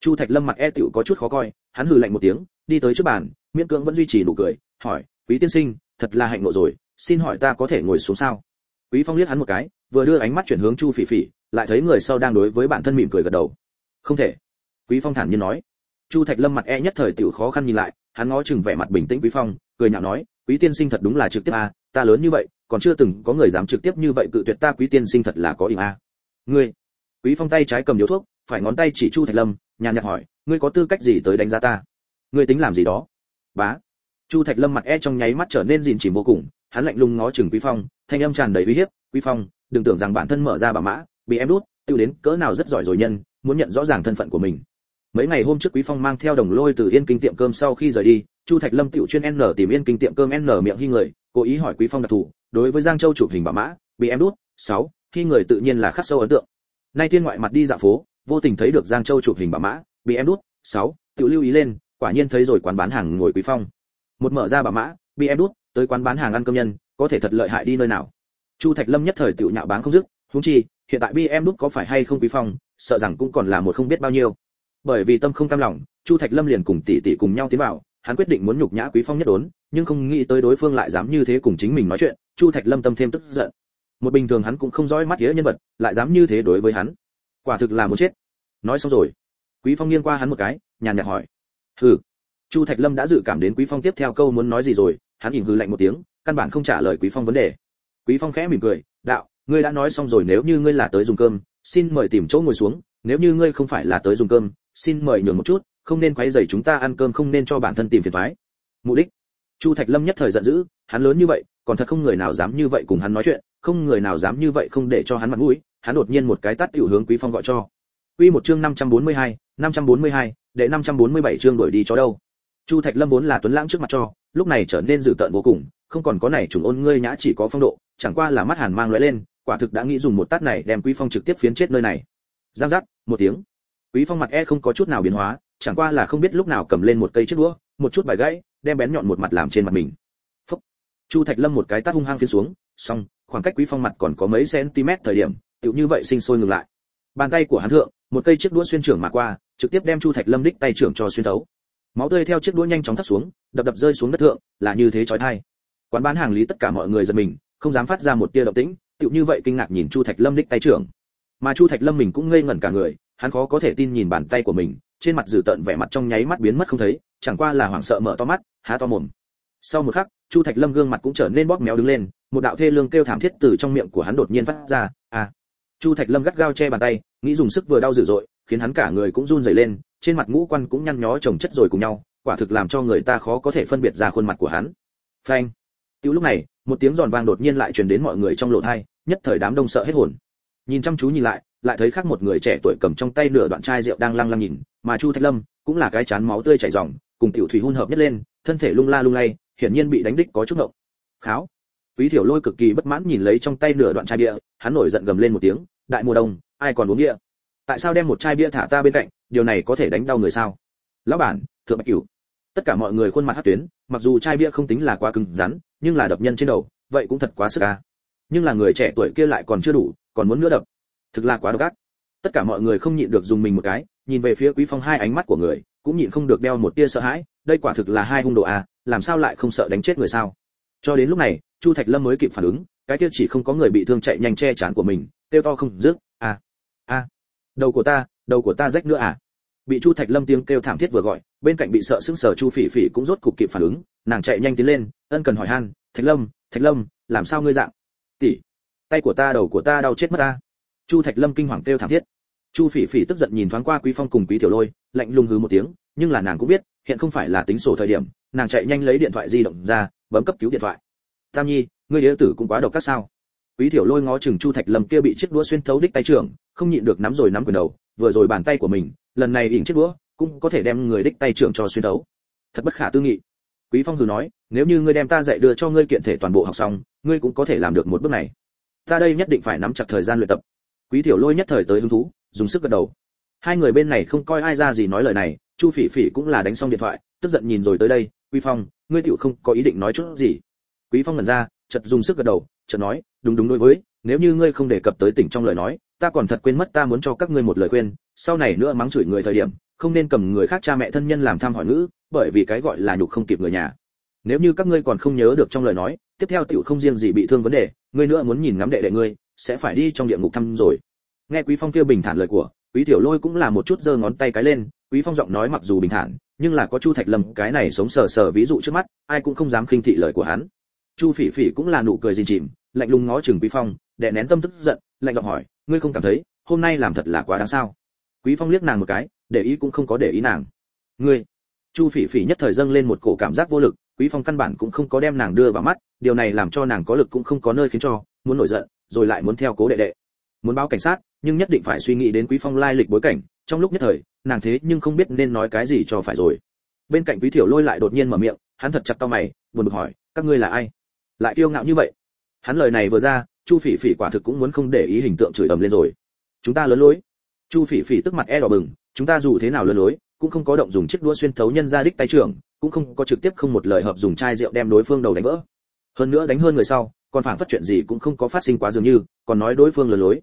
Chu thạch lâm mặt e tiểu có chút khó coi, hắn hừ lạnh một tiếng, đi tới trước bàn, miễn cưỡng vẫn duy trì nụ cười, hỏi, quý tiên sinh, thật là hạnh ngộ rồi, xin hỏi ta có thể ngồi xuống sao? Quý phong liếc hắn một cái, vừa đưa ánh mắt chuyển hướng chu phỉ phỉ, lại thấy người sau đang đối với bản thân mỉm cười gật đầu. Không thể. Quý phong thản nhiên nói chu thạch lâm mặt e nhất thời tiểu khó khăn nhìn lại, hắn ngó chừng vẻ mặt bình tĩnh quý phong, cười nhạo nói, quý tiên sinh thật đúng là trực tiếp a, ta lớn như vậy, còn chưa từng có người dám trực tiếp như vậy cự tuyệt ta, quý tiên sinh thật là có ý a. Ngươi? Quý phong tay trái cầm điếu thuốc, phải ngón tay chỉ chu thạch lâm, nhàn nhạt hỏi, ngươi có tư cách gì tới đánh giá ta? Ngươi tính làm gì đó? Bá. Chu thạch lâm mặt e trong nháy mắt trở nên dịn chỉ vô cùng, hắn lạnh lùng ngó chừng quý phong, thanh âm tràn đầy uy hiếp, quý phong, đừng tưởng rằng bản thân mở ra bà mã, bị em đút, tiêu đến cỡ nào rất giỏi rồi nhân, muốn nhận rõ ràng thân phận của mình mấy ngày hôm trước quý phong mang theo đồng lôi từ yên kinh tiệm cơm sau khi rời đi, chu thạch lâm tiểu chuyên n tìm yên kinh tiệm cơm n miệng hi người, cố ý hỏi quý phong đặc thù, đối với giang châu chụp hình bà mã, bị em đút, sáu khi người tự nhiên là khắc sâu ấn tượng. Nay thiên ngoại mặt đi dạo phố, vô tình thấy được giang châu chụp hình bà mã, bị em đút, sáu, tự lưu ý lên, quả nhiên thấy rồi quán bán hàng ngồi quý phong. Một mở ra bà mã, bị em đút, tới quán bán hàng ăn cơm nhân, có thể thật lợi hại đi nơi nào. Chu thạch lâm nhất thời tiểu nhạo báng không dứt, huống chi, hiện tại bm đút có phải hay không quý phong, sợ rằng cũng còn là một không biết bao nhiêu bởi vì tâm không cam lòng, chu thạch lâm liền cùng tỷ tỷ cùng nhau tiến vào, hắn quyết định muốn nhục nhã quý phong nhất đốn, nhưng không nghĩ tới đối phương lại dám như thế cùng chính mình nói chuyện, chu thạch lâm tâm thêm tức giận. Một bình thường hắn cũng không dõi mắt tía nhân vật, lại dám như thế đối với hắn. Quả thực là muốn chết. Nói xong rồi, quý phong nghiêng qua hắn một cái, nhàn nhạt hỏi. Hừ. Chu thạch lâm đã dự cảm đến quý phong tiếp theo câu muốn nói gì rồi, hắn nhìn hừ lạnh một tiếng, căn bản không trả lời quý phong vấn đề. Quý phong khẽ mỉm cười, đạo, ngươi đã nói xong rồi, nếu như ngươi là tới dùng cơm, xin mời tìm chỗ ngồi xuống, nếu như ngươi không phải là tới dùng cơm xin mời nhường một chút không nên quấy rầy chúng ta ăn cơm không nên cho bản thân tìm phiền toái mục đích. Chu thạch lâm nhất thời giận dữ hắn lớn như vậy còn thật không người nào dám như vậy cùng hắn nói chuyện không người nào dám như vậy không để cho hắn mặt mũi hắn đột nhiên một cái tát tiểu hướng quý phong gọi cho. Quy một chương 542, 542, để 547 chương đổi đi cho đâu. Chu thạch lâm vốn là tuấn lãng trước mặt cho lúc này trở nên dữ tợn vô cùng không còn có này trùng ôn ngươi nhã chỉ có phong độ chẳng qua là mắt hàn mang lóe lên quả thực đã nghĩ dùng một tát này đem quý phong trực tiếp phiến chết nơi này. Giang giác một tiếng quý phong mặt e không có chút nào biến hóa, chẳng qua là không biết lúc nào cầm lên một cây chiếc đũa, một chút bài gãy, đem bén nhọn một mặt làm trên mặt mình. Phúc. chu thạch lâm một cái tát hung hăng phía xuống, xong, khoảng cách quý phong mặt còn có mấy cm thời điểm, tựu như vậy sinh sôi ngừng lại. Bàn tay của hắn thượng, một cây chiếc đũa xuyên trưởng mà qua, trực tiếp đem chu thạch lâm đích tay trưởng cho xuyên thấu. Máu tươi theo chiếc đũa nhanh chóng thắt xuống, đập đập rơi xuống đất thượng, là như thế chói tai. Quán bán hàng lý tất cả mọi người giật mình, không dám phát ra một tia động tĩnh, tựu như vậy kinh ngạc nhìn chu thạch lâm đích tay trưởng. Mà chu thạch lâm mình cũng ngây ngẩn cả người hắn khó có thể tin nhìn bàn tay của mình trên mặt dữ tợn vẻ mặt trong nháy mắt biến mất không thấy chẳng qua là hoảng sợ mở to mắt há to mồm. Sau một khắc chu thạch lâm gương mặt cũng trở nên bóp méo đứng lên một đạo thê lương kêu thảm thiết từ trong miệng của hắn đột nhiên phát ra à! Chu thạch lâm gắt gao che bàn tay nghĩ dùng sức vừa đau dữ dội khiến hắn cả người cũng run rẩy lên trên mặt ngũ quan cũng nhăn nhó chồng chất rồi cùng nhau quả thực làm cho người ta khó có thể phân biệt ra khuôn mặt của hắn. Phanh! Tiểu lúc này, một tiếng giòn vang đột nhiên lại truyền đến mọi người trong lỗ hai nhất thời đám đông sợ hết hồn. Nhìn chăm chú nhìn lại, lại thấy khác một người trẻ tuổi cầm trong tay nửa đoạn chai rượu đang lăng lăng nhìn, mà Chu Thạch Lâm cũng là cái chán máu tươi chảy ròng, cùng tiểu thủy hun hợp nhất lên, thân thể lung la lung lay, hiển nhiên bị đánh đích có chút động. Kháo. Quý Thiểu Lôi cực kỳ bất mãn nhìn lấy trong tay nửa đoạn chai bia, hắn nổi giận gầm lên một tiếng, đại mùa đông, ai còn uống bia? Tại sao đem một chai bia thả ta bên cạnh, điều này có thể đánh đau người sao? Lão bản, thượng bạch cửu. Tất cả mọi người khuôn mặt hắc tuyến, mặc dù chai bia không tính là quá cứng rắn, nhưng là đập nhân trên đầu, vậy cũng thật quá sức a. Nhưng là người trẻ tuổi kia lại còn chưa đủ, còn muốn nữa đập. Thực là quá độc ác. Tất cả mọi người không nhịn được dùng mình một cái, nhìn về phía Quý Phong hai ánh mắt của người, cũng nhịn không được đeo một tia sợ hãi, đây quả thực là hai hung đồ à làm sao lại không sợ đánh chết người sao? Cho đến lúc này, Chu Thạch Lâm mới kịp phản ứng, cái kia chỉ không có người bị thương chạy nhanh che chắn của mình, kêu to không dứt, a, a, đầu của ta, đầu của ta rách nữa à? Bị Chu Thạch Lâm tiếng kêu thảm thiết vừa gọi, bên cạnh bị sợ sững sờ Chu Phỉ Phỉ cũng rốt cục kịp phản ứng, nàng chạy nhanh tiến lên, ân cần hỏi han, "Thạch Lâm, Thạch Lâm, làm sao ngươi dạng?" "Tỷ, tay của ta đầu của ta đau chết mất ta." Chu Thạch Lâm kinh hoàng kêu thảm thiết. Chu Phỉ Phỉ tức giận nhìn thoáng qua Quý Phong cùng Quý Tiểu Lôi, lạnh lùng hừ một tiếng, nhưng là nàng cũng biết, hiện không phải là tính sổ thời điểm, nàng chạy nhanh lấy điện thoại di động ra, bấm cấp cứu điện thoại. "Tam Nhi, ngươi đứa tử cũng quá độc các sao?" Quý Tiểu Lôi ngó chừng Chu Thạch Lâm kia bị chiếc đũa xuyên thấu đích tay trưởng, không nhịn được nắm rồi nắm quyền đầu, vừa rồi bàn tay của mình, lần này ỉn chiếc đũa, cũng có thể đem người đích tay trưởng cho xuyên thấu. Thật bất khả tư nghị. Quý Phong hừ nói, nếu như ngươi đem ta dạy đưa cho ngươi kiện thể toàn bộ học xong, ngươi cũng có thể làm được một bước này. Ta đây nhất định phải nắm chặt thời gian luyện tập. Quý Tiểu Lôi nhất thời tới hứng thú, dùng sức gật đầu. Hai người bên này không coi ai ra gì nói lời này, Chu Phỉ Phỉ cũng là đánh xong điện thoại, tức giận nhìn rồi tới đây, Quý Phong, ngươi tiểu không có ý định nói chút gì. Quý Phong ngẩn ra, chợt dùng sức gật đầu, chợt nói, đúng đúng đối với, nếu như ngươi không đề cập tới tỉnh trong lời nói, ta còn thật quên mất ta muốn cho các ngươi một lời khuyên, sau này nữa mắng chửi người thời điểm, không nên cầm người khác cha mẹ thân nhân làm tham hỏi ngữ, bởi vì cái gọi là nhục không kịp người nhà. Nếu như các ngươi còn không nhớ được trong lời nói, tiếp theo tiểu không riêng gì bị thương vấn đề, ngươi nữa muốn nhìn ngắm đệ đệ ngươi, sẽ phải đi trong địa ngục thăm rồi. Nghe Quý Phong kia bình thản lời của, Quý Tiểu Lôi cũng là một chút giơ ngón tay cái lên, Quý Phong giọng nói mặc dù bình thản, nhưng là có Chu Thạch Lâm cái này sống sờ sờ ví dụ trước mắt, ai cũng không dám khinh thị lời của hắn. Chu Phỉ Phỉ cũng là nụ cười gìn chìm, lạnh lùng ngó chừng Quý Phong, đè nén tâm tức giận, lạnh giọng hỏi, ngươi không cảm thấy, hôm nay làm thật là quá đáng sao? Quý Phong liếc nàng một cái, để ý cũng không có để ý nàng ngươi chu phỉ phỉ nhất thời dâng lên một cổ cảm giác vô lực quý phong căn bản cũng không có đem nàng đưa vào mắt điều này làm cho nàng có lực cũng không có nơi khiến cho muốn nổi giận rồi lại muốn theo cố đệ đệ. Muốn báo cảnh sát, nhưng nhất định phải suy nghĩ đến quý phong lai lịch bối cảnh, trong lúc nhất thời, nàng thế nhưng không biết nên nói cái gì cho phải rồi. Bên cạnh quý thiểu lôi lại đột nhiên mở miệng, hắn thật chặt to mày, buồn bực hỏi, các ngươi là ai? Lại kiêu ngạo như vậy. Hắn lời này vừa ra, chu phỉ phỉ quả thực cũng muốn không để ý hình tượng chửi ầm lên rồi. Chúng ta lớn lối. Chu phỉ phỉ tức mặt e đỏ bừng, chúng ta dù thế nào lừa lối, cũng không có động dùng chiếc đũa xuyên thấu nhân gia đích tay trưởng, cũng không có trực tiếp không một lời hợp dùng chai rượu đem đối phương đầu đánh vỡ. Hơn nữa đánh hơn người sau còn phản phát chuyện gì cũng không có phát sinh quá dường như, còn nói đối phương lừa lối.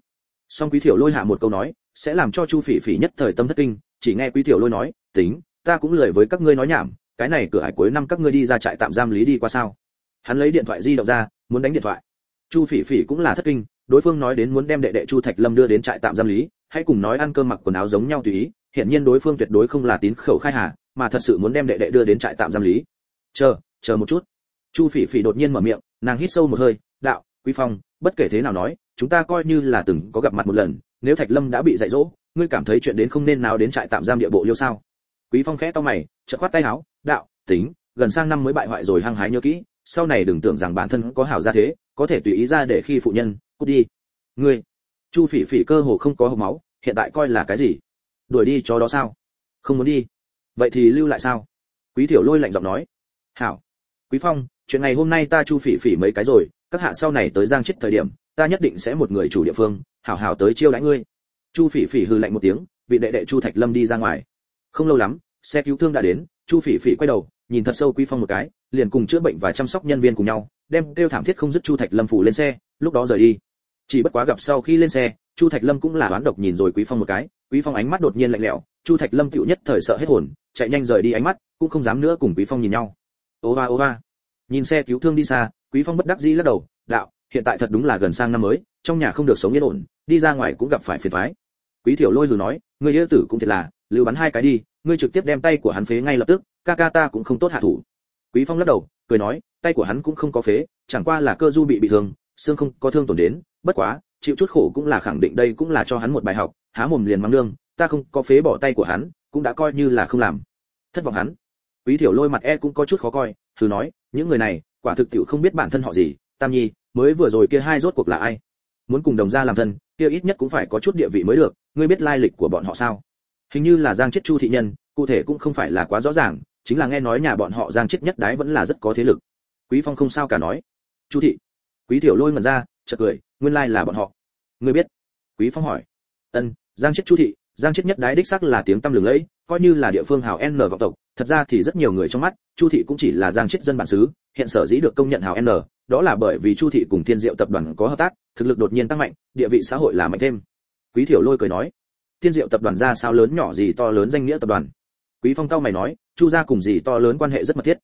Song quý thiểu lôi hạ một câu nói, sẽ làm cho chu phỉ phỉ nhất thời tâm thất kinh, chỉ nghe quý thiểu lôi nói, tính, ta cũng lười với các ngươi nói nhảm, cái này cửa hải cuối năm các ngươi đi ra trại tạm giam lý đi qua sao? Hắn lấy điện thoại di động ra, muốn đánh điện thoại. Chu phỉ phỉ cũng là thất kinh, đối phương nói đến muốn đem đệ đệ chu thạch lâm đưa đến trại tạm giam lý, hãy cùng nói ăn cơm mặc quần áo giống nhau tùy ý hiện nhiên đối phương tuyệt đối không là tín khẩu khai hà, mà thật sự muốn đem đệ đệ đưa đến trại tạm giam lý. Chờ chờ một chút. Chu phỉ phỉ đột nhiên mở miệng nàng hít sâu một hơi, đạo, quý phong, bất kể thế nào nói, chúng ta coi như là từng có gặp mặt một lần, nếu thạch lâm đã bị dạy dỗ, ngươi cảm thấy chuyện đến không nên nào đến trại tạm giam địa bộ liêu sao? Quý phong khẽ to mày, chợt khoát tay áo, đạo, tính, gần sang năm mới bại hoại rồi hăng hái nhớ kỹ, sau này đừng tưởng rằng bản thân có hảo gia thế, có thể tùy ý ra để khi phụ nhân, cút đi. Ngươi, chu phỉ phỉ cơ hồ không có hộp máu, hiện tại coi là cái gì? Đuổi đi cho đó sao? Không muốn đi. Vậy thì lưu lại sao? Quý tiểu lôi lạnh giọng nói. Hảo. Quý phong chuyện ngày hôm nay ta chu phỉ phỉ mấy cái rồi, các hạ sau này tới giang chết thời điểm, ta nhất định sẽ một người chủ địa phương, hảo hảo tới chiêu đãi ngươi. Chu phỉ phỉ hừ lạnh một tiếng, vị đệ đệ chu thạch lâm đi ra ngoài. Không lâu lắm, xe cứu thương đã đến, chu phỉ phỉ quay đầu, nhìn thật sâu quý phong một cái, liền cùng chữa bệnh và chăm sóc nhân viên cùng nhau, đem kêu thảm thiết không dứt chu thạch lâm phủ lên xe, lúc đó rời đi. Chỉ bất quá gặp sau khi lên xe, chu thạch lâm cũng là đoán độc nhìn rồi quý phong một cái, quý phong ánh mắt đột nhiên lạnh lẽo, chu thạch lâm tựu nhất thời sợ hết hồn, chạy nhanh rời đi ánh mắt, cũng không dám nữa cùng quý phong nhìn nhau. Ô va ô va nhìn xe cứu thương đi xa, quý phong bất đắc dĩ lắc đầu, đạo, hiện tại thật đúng là gần sang năm mới, trong nhà không được sống yên ổn, đi ra ngoài cũng gặp phải phiền toái. Quý thiểu lôi lừ nói, người yêu tử cũng thiệt là, lưu bắn hai cái đi, ngươi trực tiếp đem tay của hắn phế ngay lập tức, ca ca ta cũng không tốt hạ thủ. Quý phong lắc đầu, cười nói, tay của hắn cũng không có phế, chẳng qua là cơ du bị bị thương, xương không có thương tổn đến, bất quá, chịu chút khổ cũng là khẳng định đây cũng là cho hắn một bài học, há mồm liền mắng nương ta không có phế bỏ tay của hắn, cũng đã coi như là không làm. Thất vọng hắn. Quý thiểu lôi mặt e cũng có chút khó coi, thử nói những người này, quả thực tiểu không biết bản thân họ gì, tam nhi, mới vừa rồi kia hai rốt cuộc là ai? Muốn cùng đồng gia làm thân, kia ít nhất cũng phải có chút địa vị mới được, ngươi biết lai lịch của bọn họ sao? Hình như là giang chết chu thị nhân, cụ thể cũng không phải là quá rõ ràng, chính là nghe nói nhà bọn họ giang chết nhất đái vẫn là rất có thế lực. Quý phong không sao cả nói. Chu thị, quý tiểu lôi ngẩn ra, chợt cười, nguyên lai là bọn họ. Ngươi biết? Quý phong hỏi. Ân, giang chết chu thị giang chết nhất đái đích xác là tiếng tăm lừng lẫy, coi như là địa phương hào n vọng tộc, thật ra thì rất nhiều người trong mắt, chu thị cũng chỉ là giang chết dân bản xứ, hiện sở dĩ được công nhận hào n, đó là bởi vì chu thị cùng thiên diệu tập đoàn có hợp tác, thực lực đột nhiên tăng mạnh, địa vị xã hội là mạnh thêm. Quý thiểu lôi cười nói, thiên diệu tập đoàn ra sao lớn nhỏ gì to lớn danh nghĩa tập đoàn? Quý phong cao mày nói, chu gia cùng gì to lớn quan hệ rất mật thiết.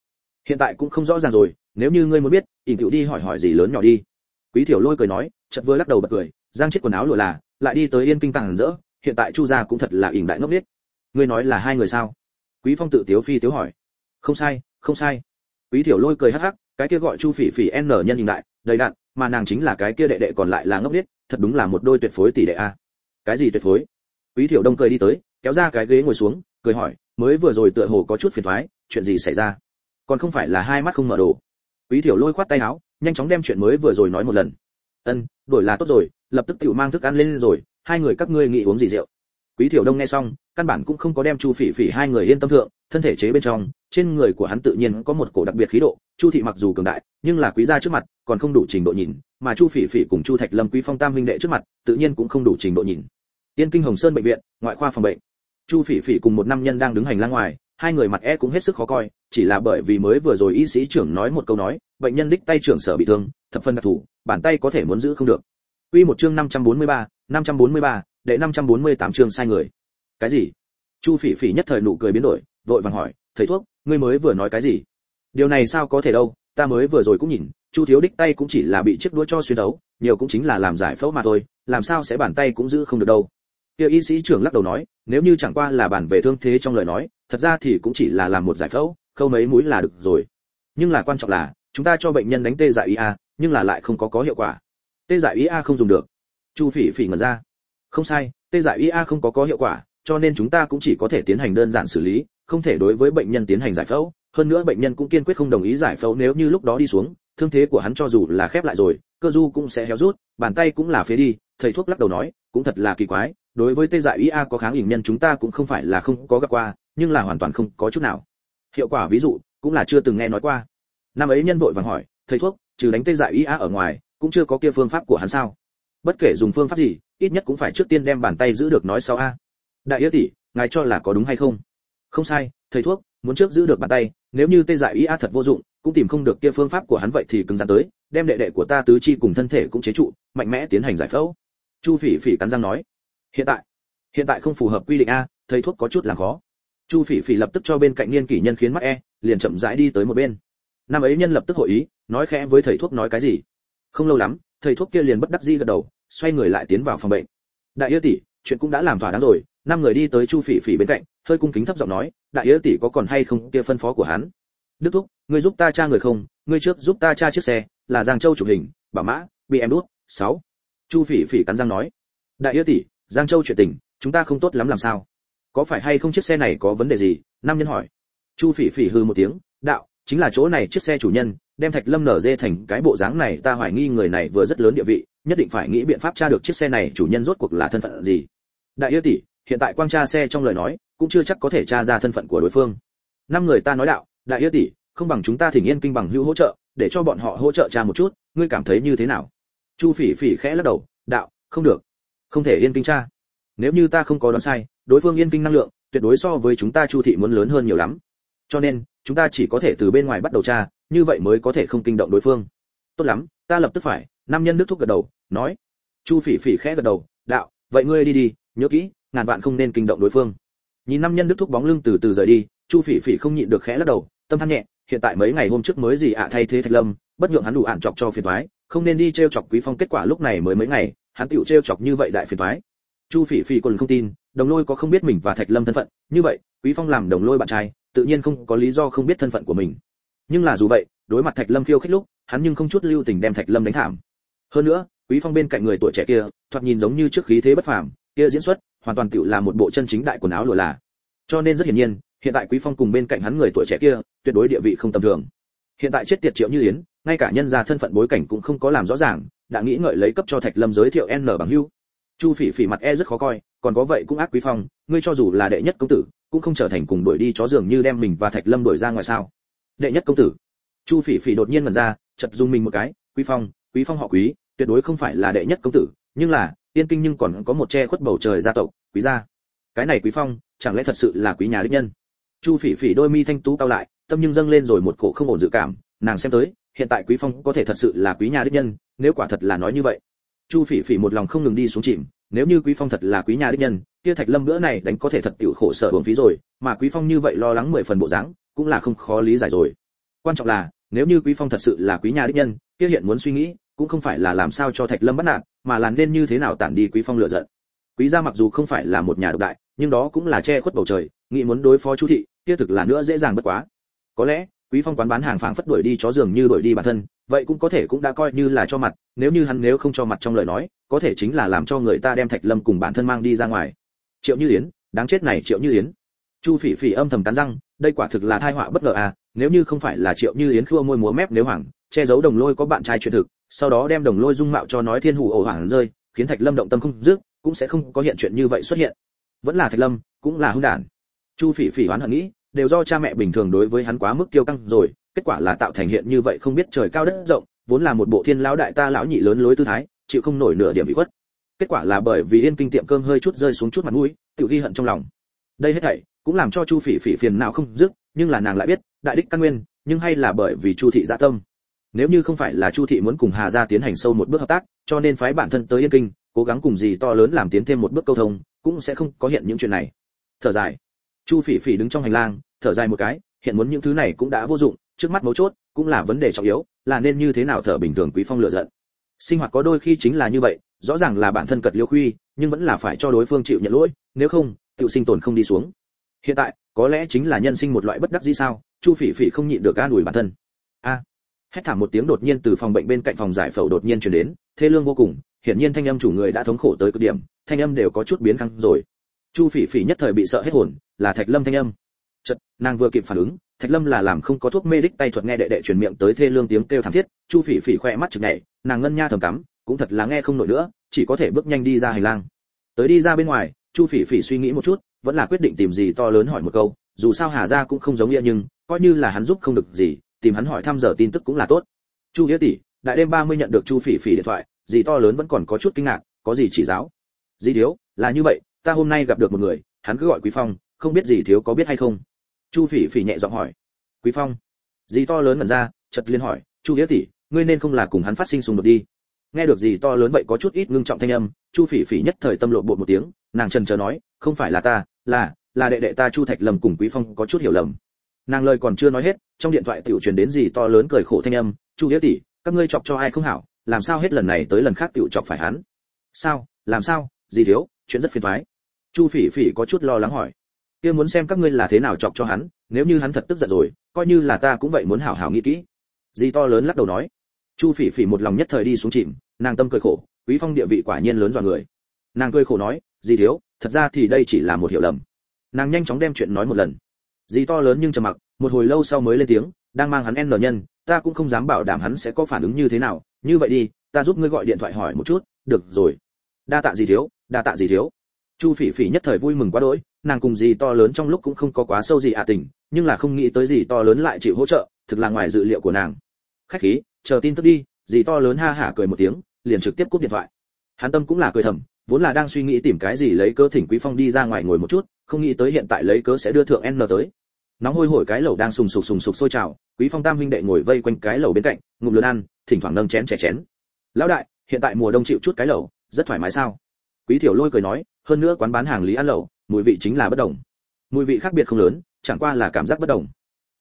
Hiện tại cũng không rõ ràng rồi, nếu như ngươi muốn biết, ỉn cựu đi hỏi hỏi gì lớn nhỏ đi. Quý thiểu lôi cười nói, chợt vừa lắc đầu bật cười, giang chết quần áo lụa là, lại đi tới yên kinh càng rỡ hiện tại chu gia cũng thật là ỉn đại ngốc biết ngươi nói là hai người sao? Quý phong tự tiếu phi tiếu hỏi. Không sai không sai. Quý thiểu lôi cười hắc hắc, cái kia gọi chu phỉ phỉ n nhân hình đại, đầy đặn, mà nàng chính là cái kia đệ đệ còn lại là ngốc biết thật đúng là một đôi tuyệt phối tỷ đệ a. Cái gì tuyệt phối? Quý thiểu đông cười đi tới, kéo ra cái ghế ngồi xuống, cười hỏi, mới vừa rồi tựa hồ có chút phiền toái, chuyện gì xảy ra? Còn không phải là hai mắt không mở đồ. Quý thiểu lôi khoát tay áo, nhanh chóng đem chuyện mới vừa rồi nói một lần. Ân, đổi là tốt rồi, lập tức tiểu mang thức ăn lên rồi hai người các ngươi nghĩ uống gì rượu? Quý thiểu đông nghe xong căn bản cũng không có đem chu phỉ phỉ hai người yên tâm thượng thân thể chế bên trong trên người của hắn tự nhiên có một cổ đặc biệt khí độ chu thị mặc dù cường đại nhưng là quý gia trước mặt còn không đủ trình độ nhìn mà chu phỉ phỉ cùng chu thạch lâm quý phong tam minh đệ trước mặt tự nhiên cũng không đủ trình độ nhìn. Tiên kinh hồng sơn bệnh viện ngoại khoa phòng bệnh. Chu phỉ phỉ cùng một nam nhân đang đứng hành lang ngoài hai người mặt e cũng hết sức khó coi chỉ là bởi vì mới vừa rồi y sĩ trưởng nói một câu nói bệnh nhân đích tay trưởng sở bị thương thập phân đặc thủ bàn tay có thể muốn giữ không được. Quy một chương 543, 543, đệ 548 chương sai người. Cái gì? Chu Phỉ Phỉ nhất thời nụ cười biến đổi, vội vàng hỏi, "Thầy thuốc, ngươi mới vừa nói cái gì?" "Điều này sao có thể đâu, ta mới vừa rồi cũng nhìn, Chu thiếu đích tay cũng chỉ là bị chiếc đũa cho xuyên đấu, nhiều cũng chính là làm giải phẫu mà thôi, làm sao sẽ bàn tay cũng giữ không được đâu." Tiêu y sĩ trưởng lắc đầu nói, "Nếu như chẳng qua là bản về thương thế trong lời nói, thật ra thì cũng chỉ là làm một giải phẫu, khâu mấy mũi là được rồi. Nhưng là quan trọng là, chúng ta cho bệnh nhân đánh tê dại ý a, nhưng là lại không có có hiệu quả. Tê dại ý a không dùng được." Chu Phỉ Phỉ ngẩn ra. "Không sai, tê giải ia a không có có hiệu quả, cho nên chúng ta cũng chỉ có thể tiến hành đơn giản xử lý, không thể đối với bệnh nhân tiến hành giải phẫu, hơn nữa bệnh nhân cũng kiên quyết không đồng ý giải phẫu nếu như lúc đó đi xuống, thương thế của hắn cho dù là khép lại rồi, cơ du cũng sẽ héo rút, bàn tay cũng là phế đi, thầy thuốc lắc đầu nói, cũng thật là kỳ quái, đối với tê dại ia a có kháng hình nhân chúng ta cũng không phải là không có gặp qua, nhưng là hoàn toàn không có chút nào. Hiệu quả ví dụ, cũng là chưa từng nghe nói qua. Năm ấy nhân vội vàng hỏi, thầy thuốc, trừ đánh tê dại ia a ở ngoài, cũng chưa có kia phương pháp của hắn sao? Bất kể dùng phương pháp gì, ít nhất cũng phải trước tiên đem bàn tay giữ được nói sau a. Đại yết tỷ ngài cho là có đúng hay không? Không sai thầy thuốc muốn trước giữ được bàn tay nếu như tê dại ý a thật vô dụng cũng tìm không được kia phương pháp của hắn vậy thì cứng rắn tới đem đệ đệ của ta tứ chi cùng thân thể cũng chế trụ mạnh mẽ tiến hành giải phẫu. Chu phỉ phỉ cắn răng nói. Hiện tại hiện tại không phù hợp quy định a thầy thuốc có chút là khó. Chu phỉ phỉ lập tức cho bên cạnh niên kỷ nhân khiến mắt e liền chậm rãi đi tới một bên. Năm ấy nhân lập tức hội ý nói khẽ với thầy thuốc nói cái gì. Không lâu lắm thầy thuốc kia liền bất đắc dĩ gật đầu xoay người lại tiến vào phòng bệnh. Đại yêu tỷ, chuyện cũng đã làm thỏa đáng rồi, năm người đi tới chu phỉ phỉ bên cạnh, hơi cung kính thấp giọng nói, đại yêu tỷ có còn hay không kia phân phó của hắn? Đức thúc, ngươi giúp ta tra người không? Ngươi trước giúp ta tra chiếc xe, là giang châu chụp hình bà mã, bị em đút, sáu. Chu phỉ phỉ cắn răng nói, đại yêu tỷ, giang châu chuyện tình, chúng ta không tốt lắm làm sao? Có phải hay không chiếc xe này có vấn đề gì? Nam nhân hỏi. Chu phỉ phỉ hư một tiếng, đạo, chính là chỗ này chiếc xe chủ nhân, đem thạch lâm nở dê thành cái bộ dáng này, ta hoài nghi người này vừa rất lớn địa vị nhất định phải nghĩ biện pháp tra được chiếc xe này chủ nhân rốt cuộc là thân phận gì. Đại yêu tỷ, hiện tại quang tra xe trong lời nói, cũng chưa chắc có thể tra ra thân phận của đối phương. Năm người ta nói đạo, đại yêu tỷ, không bằng chúng ta thỉnh yên kinh bằng hữu hỗ trợ, để cho bọn họ hỗ trợ tra một chút, ngươi cảm thấy như thế nào? Chu phỉ phỉ khẽ lắc đầu, đạo, không được, không thể yên kinh tra. Nếu như ta không có đoán sai, đối phương yên kinh năng lượng, tuyệt đối so với chúng ta chu thị muốn lớn hơn nhiều lắm. Cho nên, chúng ta chỉ có thể từ bên ngoài bắt đầu tra, như vậy mới có thể không kinh động đối phương. Tốt lắm, ta lập tức phải nam nhân đức thúc gật đầu, nói, chu phỉ phỉ khẽ gật đầu, đạo, vậy ngươi đi đi, nhớ kỹ, ngàn vạn không nên kinh động đối phương. Nhìn Nam nhân đức thúc bóng lưng từ từ rời đi, chu phỉ phỉ không nhịn được khẽ lắc đầu, tâm than nhẹ, hiện tại mấy ngày hôm trước mới gì ạ à, thay thế thạch lâm, bất nhượng hắn đủ ạn chọc cho phiền toái, không nên đi trêu chọc quý phong kết quả lúc này mới mấy ngày, hắn tựu trêu chọc như vậy đại phiền toái. Chu phỉ phỉ còn không tin, đồng lôi có không biết mình và thạch lâm thân phận, như vậy, quý phong làm đồng lôi bạn trai, tự nhiên không có lý do không biết thân phận của mình. Nhưng là dù vậy, đối mặt thạch lâm khiêu khích lúc, hắn nhưng không chút lưu tình đem thạch lâm đánh thảm hơn nữa, quý phong bên cạnh người tuổi trẻ kia, thoạt nhìn giống như trước khí thế bất phàm, kia diễn xuất, hoàn toàn tựu là một bộ chân chính đại quần áo lụa là. Cho nên rất hiển nhiên, hiện tại quý phong cùng bên cạnh hắn người tuổi trẻ kia, tuyệt đối địa vị không tầm thường. Hiện tại chết tiệt triệu như yến, ngay cả nhân gia thân phận bối cảnh cũng không có làm rõ ràng, đã nghĩ ngợi lấy cấp cho thạch lâm giới thiệu n bằng hưu. Chu phỉ phỉ mặt e rất khó coi, còn có vậy cũng ác quý phong, ngươi cho dù là đệ nhất công tử, cũng không trở thành cùng đuổi đi chó giường như đem mình và thạch lâm đuổi ra ngoài sao? Đệ nhất công tử. Chu phỉ phỉ đột nhiên mần ra chật dung mình một cái, quý phong quý phong họ quý tuyệt đối không phải là đệ nhất công tử, nhưng là, tiên kinh nhưng còn có một che khuất bầu trời gia tộc, quý gia. Cái này quý phong, chẳng lẽ thật sự là quý nhà đích nhân? Chu phỉ phỉ đôi mi thanh tú cao lại, tâm nhưng dâng lên rồi một cổ không ổn dự cảm, nàng xem tới, hiện tại quý phong có thể thật sự là quý nhà đích nhân, nếu quả thật là nói như vậy. Chu phỉ phỉ một lòng không ngừng đi xuống chìm, nếu như quý phong thật là quý nhà đích nhân, kia thạch lâm bữa này đánh có thể thật tiểu khổ sở uổng phí rồi, mà quý phong như vậy lo lắng mười phần bộ dáng, cũng là không khó lý giải rồi. Quan trọng là, nếu như quý phong thật sự là quý nhà đích nhân, kia hiện muốn suy nghĩ cũng không phải là làm sao cho thạch lâm bắt nạt, mà là nên như thế nào tản đi quý phong lựa giận. Quý gia mặc dù không phải là một nhà độc đại, nhưng đó cũng là che khuất bầu trời, nghĩ muốn đối phó chu thị, kia thực là nữa dễ dàng bất quá. Có lẽ, quý phong quán bán hàng phảng phất đuổi đi chó giường như đuổi đi bản thân, vậy cũng có thể cũng đã coi như là cho mặt, nếu như hắn nếu không cho mặt trong lời nói, có thể chính là làm cho người ta đem thạch lâm cùng bản thân mang đi ra ngoài. Triệu như yến, đáng chết này triệu như yến. Chu phỉ phỉ âm thầm cắn răng, đây quả thực là tai họa bất ngờ à nếu như không phải là triệu như yến khua môi múa mép nếu hoàng che giấu đồng lôi có bạn trai chuyện thực sau đó đem đồng lôi dung mạo cho nói thiên hủ ổ hoàng rơi, khiến thạch lâm động tâm không dứt, cũng sẽ không có hiện chuyện như vậy xuất hiện. Vẫn là thạch lâm, cũng là hung đản. Chu phỉ phỉ oán hận nghĩ, đều do cha mẹ bình thường đối với hắn quá mức tiêu căng rồi, kết quả là tạo thành hiện như vậy không biết trời cao đất rộng, vốn là một bộ thiên lão đại ta lão nhị lớn lối tư thái, chịu không nổi nửa điểm bị khuất. Kết quả là bởi vì yên kinh tiệm cơm hơi chút rơi xuống chút mặt mũi tự ghi hận trong lòng. Đây hết thảy, cũng làm cho chu phỉ phỉ phiền nào không dứt, nhưng là nàng lại biết, đại đích căn nguyên, nhưng hay là bởi vì chu thị dạ tâm nếu như không phải là chu thị muốn cùng hà gia tiến hành sâu một bước hợp tác, cho nên phái bản thân tới yên kinh, cố gắng cùng gì to lớn làm tiến thêm một bước câu thông, cũng sẽ không có hiện những chuyện này. Thở dài. Chu phỉ phỉ đứng trong hành lang, thở dài một cái, hiện muốn những thứ này cũng đã vô dụng, trước mắt mấu chốt cũng là vấn đề trọng yếu, là nên như thế nào thở bình thường quý phong lựa giận. Sinh hoạt có đôi khi chính là như vậy, rõ ràng là bản thân cật liêu khuy, nhưng vẫn là phải cho đối phương chịu nhận lỗi, nếu không, tự sinh tồn không đi xuống. Hiện tại, có lẽ chính là nhân sinh một loại bất đắc dĩ sao? Chu phỉ phỉ không nhịn được an ủi bản thân hét thảm một tiếng đột nhiên từ phòng bệnh bên cạnh phòng giải phẫu đột nhiên truyền đến, thê lương vô cùng, hiển nhiên thanh âm chủ người đã thống khổ tới cực điểm, thanh âm đều có chút biến khăng rồi. Chu phỉ phỉ nhất thời bị sợ hết hồn, là thạch lâm thanh âm. Chật nàng vừa kịp phản ứng, thạch lâm là làm không có thuốc mê đích tay thuật nghe đệ đệ truyền miệng tới thê lương tiếng kêu thảm thiết, chu phỉ phỉ khoe mắt chực nhảy, nàng ngân nha thầm cắm, cũng thật là nghe không nổi nữa, chỉ có thể bước nhanh đi ra hành lang. Tới đi ra bên ngoài, chu phỉ phỉ suy nghĩ một chút, vẫn là quyết định tìm gì to lớn hỏi một câu, dù sao hà gia cũng không giống nghĩa nhưng, coi như là hắn giúp không được gì tìm hắn hỏi thăm giờ tin tức cũng là tốt. Chu nghĩa tỷ, đại đêm 30 nhận được chu phỉ phỉ điện thoại gì to lớn vẫn còn có chút kinh ngạc, có gì chỉ giáo? Dì thiếu, là như vậy, ta hôm nay gặp được một người, hắn cứ gọi quý phong, không biết gì thiếu có biết hay không? Chu phỉ phỉ nhẹ giọng hỏi. Quý phong? Dì to lớn ngẩn ra, chợt liên hỏi, chu nghĩa tỷ, ngươi nên không là cùng hắn phát sinh xung đột đi. Nghe được gì to lớn vậy có chút ít ngưng trọng thanh âm, chu phỉ phỉ nhất thời tâm lộ bộ một tiếng, nàng trần chờ nói, không phải là ta, là là đệ đệ ta chu thạch lầm cùng quý phong có chút hiểu lầm nàng lời còn chưa nói hết, trong điện thoại tiểu truyền đến gì to lớn cười khổ thanh âm, chu nghĩa tỷ, các ngươi chọc cho ai không hảo, làm sao hết lần này tới lần khác tiểu chọc phải hắn? Sao, làm sao, gì thiếu, chuyện rất phiền toái chu phỉ phỉ có chút lo lắng hỏi. Kia muốn xem các ngươi là thế nào chọc cho hắn, nếu như hắn thật tức giận rồi, coi như là ta cũng vậy muốn hảo hảo nghĩ kỹ. Gì to lớn lắc đầu nói. Chu phỉ phỉ một lòng nhất thời đi xuống chìm, nàng tâm cười khổ, quý phong địa vị quả nhiên lớn dọa người. Nàng cười khổ nói gì thiếu, thật ra thì đây chỉ là một hiểu lầm. Nàng nhanh chóng đem chuyện nói một lần gì to lớn nhưng trầm mặc, một hồi lâu sau mới lên tiếng, đang mang hắn n nhân, ta cũng không dám bảo đảm hắn sẽ có phản ứng như thế nào, như vậy đi, ta giúp ngươi gọi điện thoại hỏi một chút, được rồi. Đa tạ gì thiếu, đa tạ gì thiếu. Chu phỉ phỉ nhất thời vui mừng quá đỗi, nàng cùng gì to lớn trong lúc cũng không có quá sâu gì à tình, nhưng là không nghĩ tới gì to lớn lại chịu hỗ trợ, thực là ngoài dự liệu của nàng. Khách khí, chờ tin tức đi gì to lớn ha hả cười một tiếng, liền trực tiếp cúp điện thoại. Hắn tâm cũng là cười thầm, vốn là đang suy nghĩ tìm cái gì lấy cơ thỉnh quý phong đi ra ngoài ngồi một chút không nghĩ tới hiện tại lấy cớ sẽ đưa thượng n tới. Nóng hôi hổi cái lẩu đang sùng sục sùng sục sôi trào, quý phong tam huynh đệ ngồi vây quanh cái lẩu bên cạnh, ngụm lớn ăn, thỉnh thoảng nâng chén chè chén. Lão đại, hiện tại mùa đông chịu chút cái lẩu, rất thoải mái sao? Quý thiểu lôi cười nói, hơn nữa quán bán hàng lý ăn lẩu, mùi vị chính là bất đồng. Mùi vị khác biệt không lớn, chẳng qua là cảm giác bất đồng.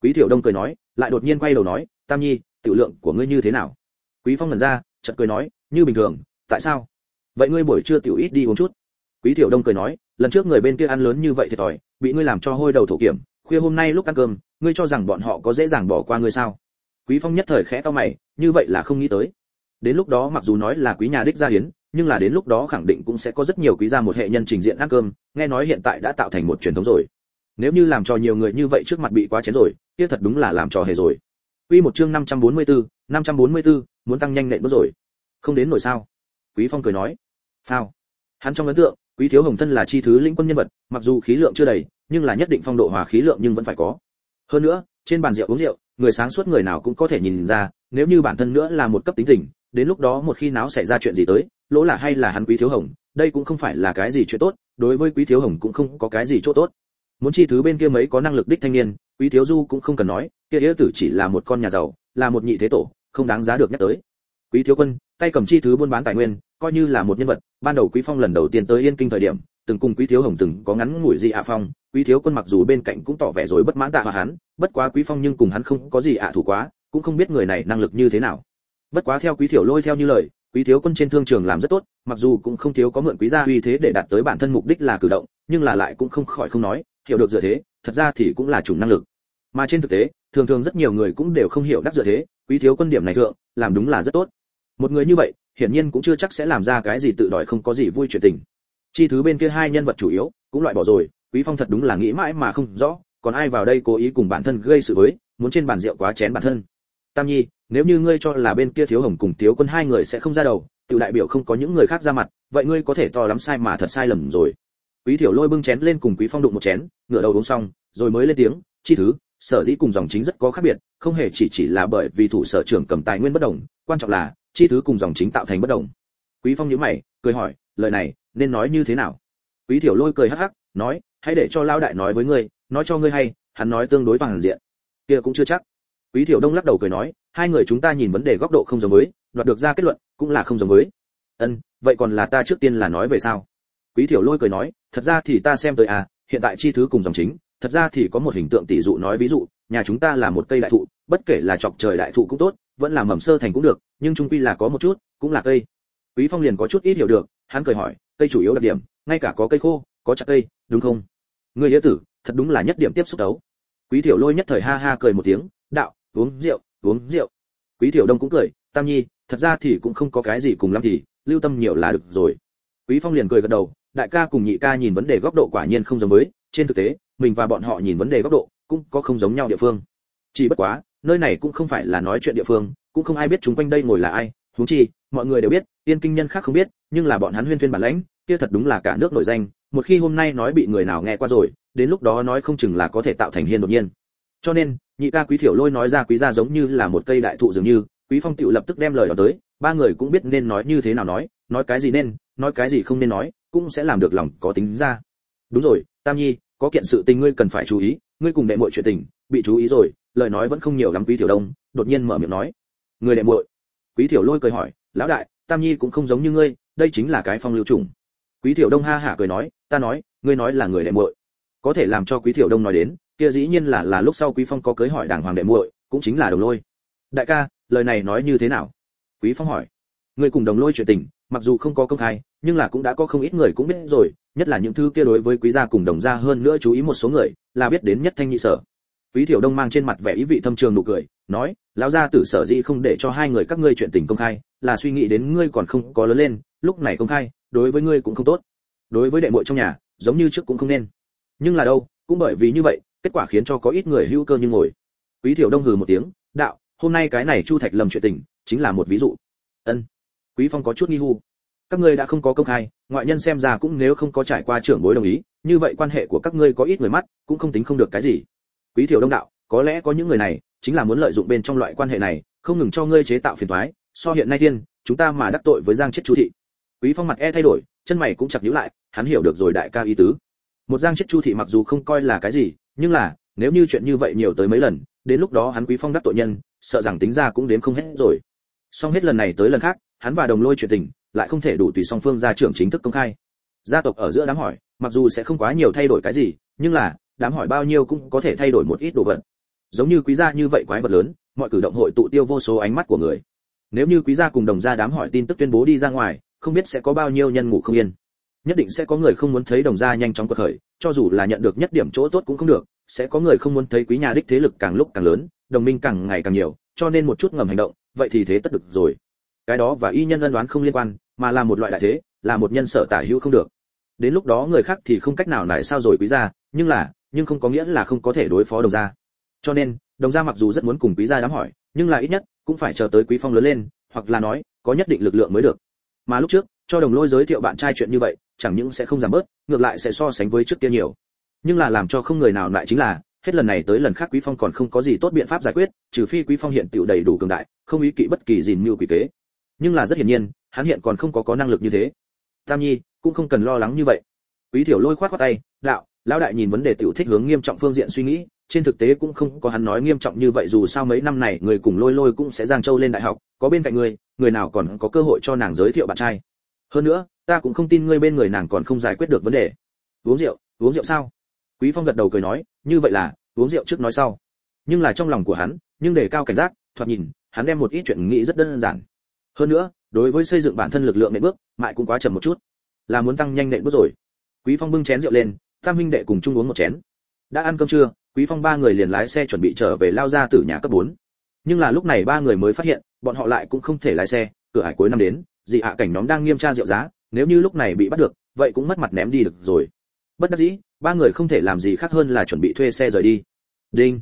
Quý thiểu đông cười nói, lại đột nhiên quay đầu nói, tam nhi, tiểu lượng của ngươi như thế nào? Quý phong lần ra, chợt cười nói, như bình thường, tại sao? Vậy ngươi buổi trưa tiểu ít đi uống chút. Quý thiểu đông cười nói lần trước người bên kia ăn lớn như vậy thiệt thòi bị ngươi làm cho hôi đầu thổ kiểm khuya hôm nay lúc ăn cơm ngươi cho rằng bọn họ có dễ dàng bỏ qua ngươi sao quý phong nhất thời khẽ to mày như vậy là không nghĩ tới đến lúc đó mặc dù nói là quý nhà đích gia hiến nhưng là đến lúc đó khẳng định cũng sẽ có rất nhiều quý gia một hệ nhân trình diện ăn cơm nghe nói hiện tại đã tạo thành một truyền thống rồi nếu như làm cho nhiều người như vậy trước mặt bị quá chén rồi kia thật đúng là làm trò hề rồi Quy một chương 544, 544, muốn tăng nhanh nện bước rồi. Không đến nổi sao? Quý Phong cười nói. Sao? Hắn trong ấn tượng, Quý Thiếu Hồng thân là chi thứ lĩnh quân nhân vật, mặc dù khí lượng chưa đầy, nhưng là nhất định phong độ hòa khí lượng nhưng vẫn phải có. Hơn nữa, trên bàn rượu uống rượu, người sáng suốt người nào cũng có thể nhìn ra, nếu như bản thân nữa là một cấp tính tình, đến lúc đó một khi náo xảy ra chuyện gì tới, lỗ là hay là hắn Quý Thiếu Hồng, đây cũng không phải là cái gì chuyện tốt, đối với Quý Thiếu Hồng cũng không có cái gì chỗ tốt. Muốn chi thứ bên kia mấy có năng lực đích thanh niên, Quý Thiếu Du cũng không cần nói, kia nghĩa tử chỉ là một con nhà giàu, là một nhị thế tổ, không đáng giá được nhắc tới. Quý Thiếu Quân, tay cầm chi thứ buôn bán tài nguyên, coi như là một nhân vật, ban đầu Quý Phong lần đầu tiên tới Yên Kinh thời điểm, từng cùng Quý Thiếu Hồng từng có ngắn ngủi gì ạ phong, Quý Thiếu Quân mặc dù bên cạnh cũng tỏ vẻ rồi bất mãn tạ hòa hắn, bất quá Quý Phong nhưng cùng hắn không có gì ạ thủ quá, cũng không biết người này năng lực như thế nào. Bất quá theo Quý Thiểu Lôi theo như lời, Quý Thiếu Quân trên thương trường làm rất tốt, mặc dù cũng không thiếu có mượn quý gia uy thế để đạt tới bản thân mục đích là cử động, nhưng là lại cũng không khỏi không nói, hiểu được dựa thế, thật ra thì cũng là chủng năng lực. Mà trên thực tế, thường thường rất nhiều người cũng đều không hiểu đắc dựa thế, Quý Thiếu Quân điểm này thượng, làm đúng là rất tốt. Một người như vậy, hiển nhiên cũng chưa chắc sẽ làm ra cái gì tự đòi không có gì vui chuyện tình. Chi thứ bên kia hai nhân vật chủ yếu, cũng loại bỏ rồi, Quý Phong thật đúng là nghĩ mãi mà không rõ, còn ai vào đây cố ý cùng bản thân gây sự với, muốn trên bàn rượu quá chén bản thân. Tam Nhi, nếu như ngươi cho là bên kia thiếu hồng cùng thiếu quân hai người sẽ không ra đầu, tiểu đại biểu không có những người khác ra mặt, vậy ngươi có thể to lắm sai mà thật sai lầm rồi. Quý Thiểu Lôi bưng chén lên cùng Quý Phong đụng một chén, ngửa đầu uống xong, rồi mới lên tiếng, chi thứ, sở dĩ cùng dòng chính rất có khác biệt, không hề chỉ chỉ là bởi vì thủ sở trưởng cầm tài nguyên bất đồng, quan trọng là chi thứ cùng dòng chính tạo thành bất đồng. Quý Phong nhíu mày, cười hỏi, lời này nên nói như thế nào? Quý Thiểu Lôi cười hắc hắc, nói, hãy để cho lão đại nói với ngươi, nói cho ngươi hay, hắn nói tương đối toàn diện. Kia cũng chưa chắc. Quý Thiểu Đông lắc đầu cười nói, hai người chúng ta nhìn vấn đề góc độ không giống với, đoạt được ra kết luận cũng là không giống với. Ân, vậy còn là ta trước tiên là nói về sao? Quý Thiểu Lôi cười nói, thật ra thì ta xem tới à, hiện tại chi thứ cùng dòng chính, thật ra thì có một hình tượng tỷ dụ nói ví dụ, nhà chúng ta là một cây đại thụ, bất kể là chọc trời đại thụ cũng tốt, vẫn là mầm sơ thành cũng được, nhưng trung quy là có một chút, cũng là cây. Quý Phong liền có chút ít hiểu được, hắn cười hỏi, cây chủ yếu đặc điểm, ngay cả có cây khô, có chặt cây, đúng không? Người nghĩa tử, thật đúng là nhất điểm tiếp xúc đấu. Quý Thiểu Lôi nhất thời ha ha cười một tiếng, đạo, uống rượu, uống rượu. Quý Thiểu Đông cũng cười, Tam Nhi, thật ra thì cũng không có cái gì cùng lắm thì, lưu tâm nhiều là được rồi. Quý Phong liền cười gật đầu, đại ca cùng nhị ca nhìn vấn đề góc độ quả nhiên không giống với, trên thực tế, mình và bọn họ nhìn vấn đề góc độ cũng có không giống nhau địa phương. Chỉ bất quá, nơi này cũng không phải là nói chuyện địa phương, cũng không ai biết chúng quanh đây ngồi là ai, huống chi, mọi người đều biết, tiên kinh nhân khác không biết, nhưng là bọn hắn huyên thuyên bản lãnh, kia thật đúng là cả nước nổi danh, một khi hôm nay nói bị người nào nghe qua rồi, đến lúc đó nói không chừng là có thể tạo thành hiên đột nhiên. Cho nên, nhị ca quý thiểu lôi nói ra quý gia giống như là một cây đại thụ dường như, quý phong tựu lập tức đem lời đó tới, ba người cũng biết nên nói như thế nào nói, nói cái gì nên, nói cái gì không nên nói, cũng sẽ làm được lòng có tính ra. Đúng rồi, Tam Nhi, có kiện sự tình ngươi cần phải chú ý, ngươi cùng đệ muội chuyện tình, bị chú ý rồi, lời nói vẫn không nhiều lắm quý tiểu đông, đột nhiên mở miệng nói. Người đệ muội. Quý tiểu lôi cười hỏi, lão đại, Tam Nhi cũng không giống như ngươi, đây chính là cái phong lưu trùng. Quý tiểu đông ha hả cười nói, ta nói, ngươi nói là người đệ muội. Có thể làm cho quý tiểu đông nói đến, kia dĩ nhiên là là lúc sau quý phong có cưới hỏi đàng hoàng đệ muội, cũng chính là đồng lôi. Đại ca, lời này nói như thế nào? Quý phong hỏi. Ngươi cùng đồng lôi chuyện tình, mặc dù không có công khai, nhưng là cũng đã có không ít người cũng biết rồi, nhất là những thứ kia đối với quý gia cùng đồng gia hơn nữa chú ý một số người, là biết đến nhất thanh nhị sở. Quý Thiểu Đông mang trên mặt vẻ ý vị thâm trường nụ cười, nói, lão gia tử sở dĩ không để cho hai người các ngươi chuyện tình công khai, là suy nghĩ đến ngươi còn không có lớn lên, lúc này công khai, đối với ngươi cũng không tốt. Đối với đệ muội trong nhà, giống như trước cũng không nên. Nhưng là đâu, cũng bởi vì như vậy, kết quả khiến cho có ít người hữu cơ như ngồi. Quý Thiểu Đông hừ một tiếng, đạo, hôm nay cái này Chu Thạch lầm chuyện tình, chính là một ví dụ. Ân. Quý Phong có chút nghi hu. Các ngươi đã không có công khai, ngoại nhân xem ra cũng nếu không có trải qua trưởng bối đồng ý, như vậy quan hệ của các ngươi có ít người mắt, cũng không tính không được cái gì. Quý Thiểu Đông đạo, có lẽ có những người này, chính là muốn lợi dụng bên trong loại quan hệ này, không ngừng cho ngươi chế tạo phiền toái, so hiện nay thiên, chúng ta mà đắc tội với Giang chết chu thị. Quý Phong mặt e thay đổi, chân mày cũng chặt nhíu lại, hắn hiểu được rồi đại ca ý tứ. Một Giang chết chu thị mặc dù không coi là cái gì, nhưng là, nếu như chuyện như vậy nhiều tới mấy lần đến lúc đó hắn quý phong đắc tội nhân sợ rằng tính ra cũng đến không hết rồi song hết lần này tới lần khác hắn và đồng lôi chuyện tình lại không thể đủ tùy song phương gia trưởng chính thức công khai gia tộc ở giữa đám hỏi mặc dù sẽ không quá nhiều thay đổi cái gì nhưng là đám hỏi bao nhiêu cũng có thể thay đổi một ít đồ vật. Giống như quý gia như vậy quái vật lớn, mọi cử động hội tụ tiêu vô số ánh mắt của người. Nếu như quý gia cùng đồng gia đám hỏi tin tức tuyên bố đi ra ngoài, không biết sẽ có bao nhiêu nhân ngủ không yên. Nhất định sẽ có người không muốn thấy đồng gia nhanh chóng quật khởi, cho dù là nhận được nhất điểm chỗ tốt cũng không được, sẽ có người không muốn thấy quý nhà đích thế lực càng lúc càng lớn, đồng minh càng ngày càng nhiều, cho nên một chút ngầm hành động, vậy thì thế tất được rồi. Cái đó và y nhân ân đoán không liên quan, mà là một loại đại thế, là một nhân sở tả hữu không được. Đến lúc đó người khác thì không cách nào lại sao rồi quý gia, nhưng là nhưng không có nghĩa là không có thể đối phó đồng gia. Cho nên, đồng gia mặc dù rất muốn cùng quý gia đám hỏi, nhưng là ít nhất, cũng phải chờ tới quý phong lớn lên, hoặc là nói, có nhất định lực lượng mới được. Mà lúc trước, cho đồng lôi giới thiệu bạn trai chuyện như vậy, chẳng những sẽ không giảm bớt, ngược lại sẽ so sánh với trước kia nhiều. Nhưng là làm cho không người nào lại chính là, hết lần này tới lần khác quý phong còn không có gì tốt biện pháp giải quyết, trừ phi quý phong hiện tiểu đầy đủ cường đại, không ý kỵ bất kỳ gìn mưu quỷ kế. Nhưng là rất hiển nhiên, hắn hiện còn không có có năng lực như thế. Tam nhi, cũng không cần lo lắng như vậy. Quý thiểu lôi khoát khoát tay, đạo lão đại nhìn vấn đề tiểu thích hướng nghiêm trọng phương diện suy nghĩ, trên thực tế cũng không có hắn nói nghiêm trọng như vậy dù sao mấy năm này người cùng lôi lôi cũng sẽ giang châu lên đại học, có bên cạnh người người nào còn có cơ hội cho nàng giới thiệu bạn trai. Hơn nữa, ta cũng không tin ngươi bên người nàng còn không giải quyết được vấn đề. Uống rượu uống rượu sao? Quý phong gật đầu cười nói, như vậy là, uống rượu trước nói sau. Nhưng là trong lòng của hắn, nhưng để cao cảnh giác, thoạt nhìn, hắn đem một ít chuyện nghĩ rất đơn giản. Hơn nữa, đối với xây dựng bản thân lực lượng nện bước mại cũng quá chậm một chút. Là muốn tăng nhanh nện bước rồi. Quý phong bưng chén rượu lên tam huynh đệ cùng chung uống một chén. Đã ăn cơm trưa, quý phong ba người liền lái xe chuẩn bị trở về lao ra từ nhà cấp 4. nhưng là lúc này ba người mới phát hiện, bọn họ lại cũng không thể lái xe, cửa hải cuối năm đến, dị hạ cảnh nhóm đang nghiêm tra rượu giá, nếu như lúc này bị bắt được, vậy cũng mất mặt ném đi được rồi. Bất đắc dĩ, ba người không thể làm gì khác hơn là chuẩn bị thuê xe rời đi. Đinh,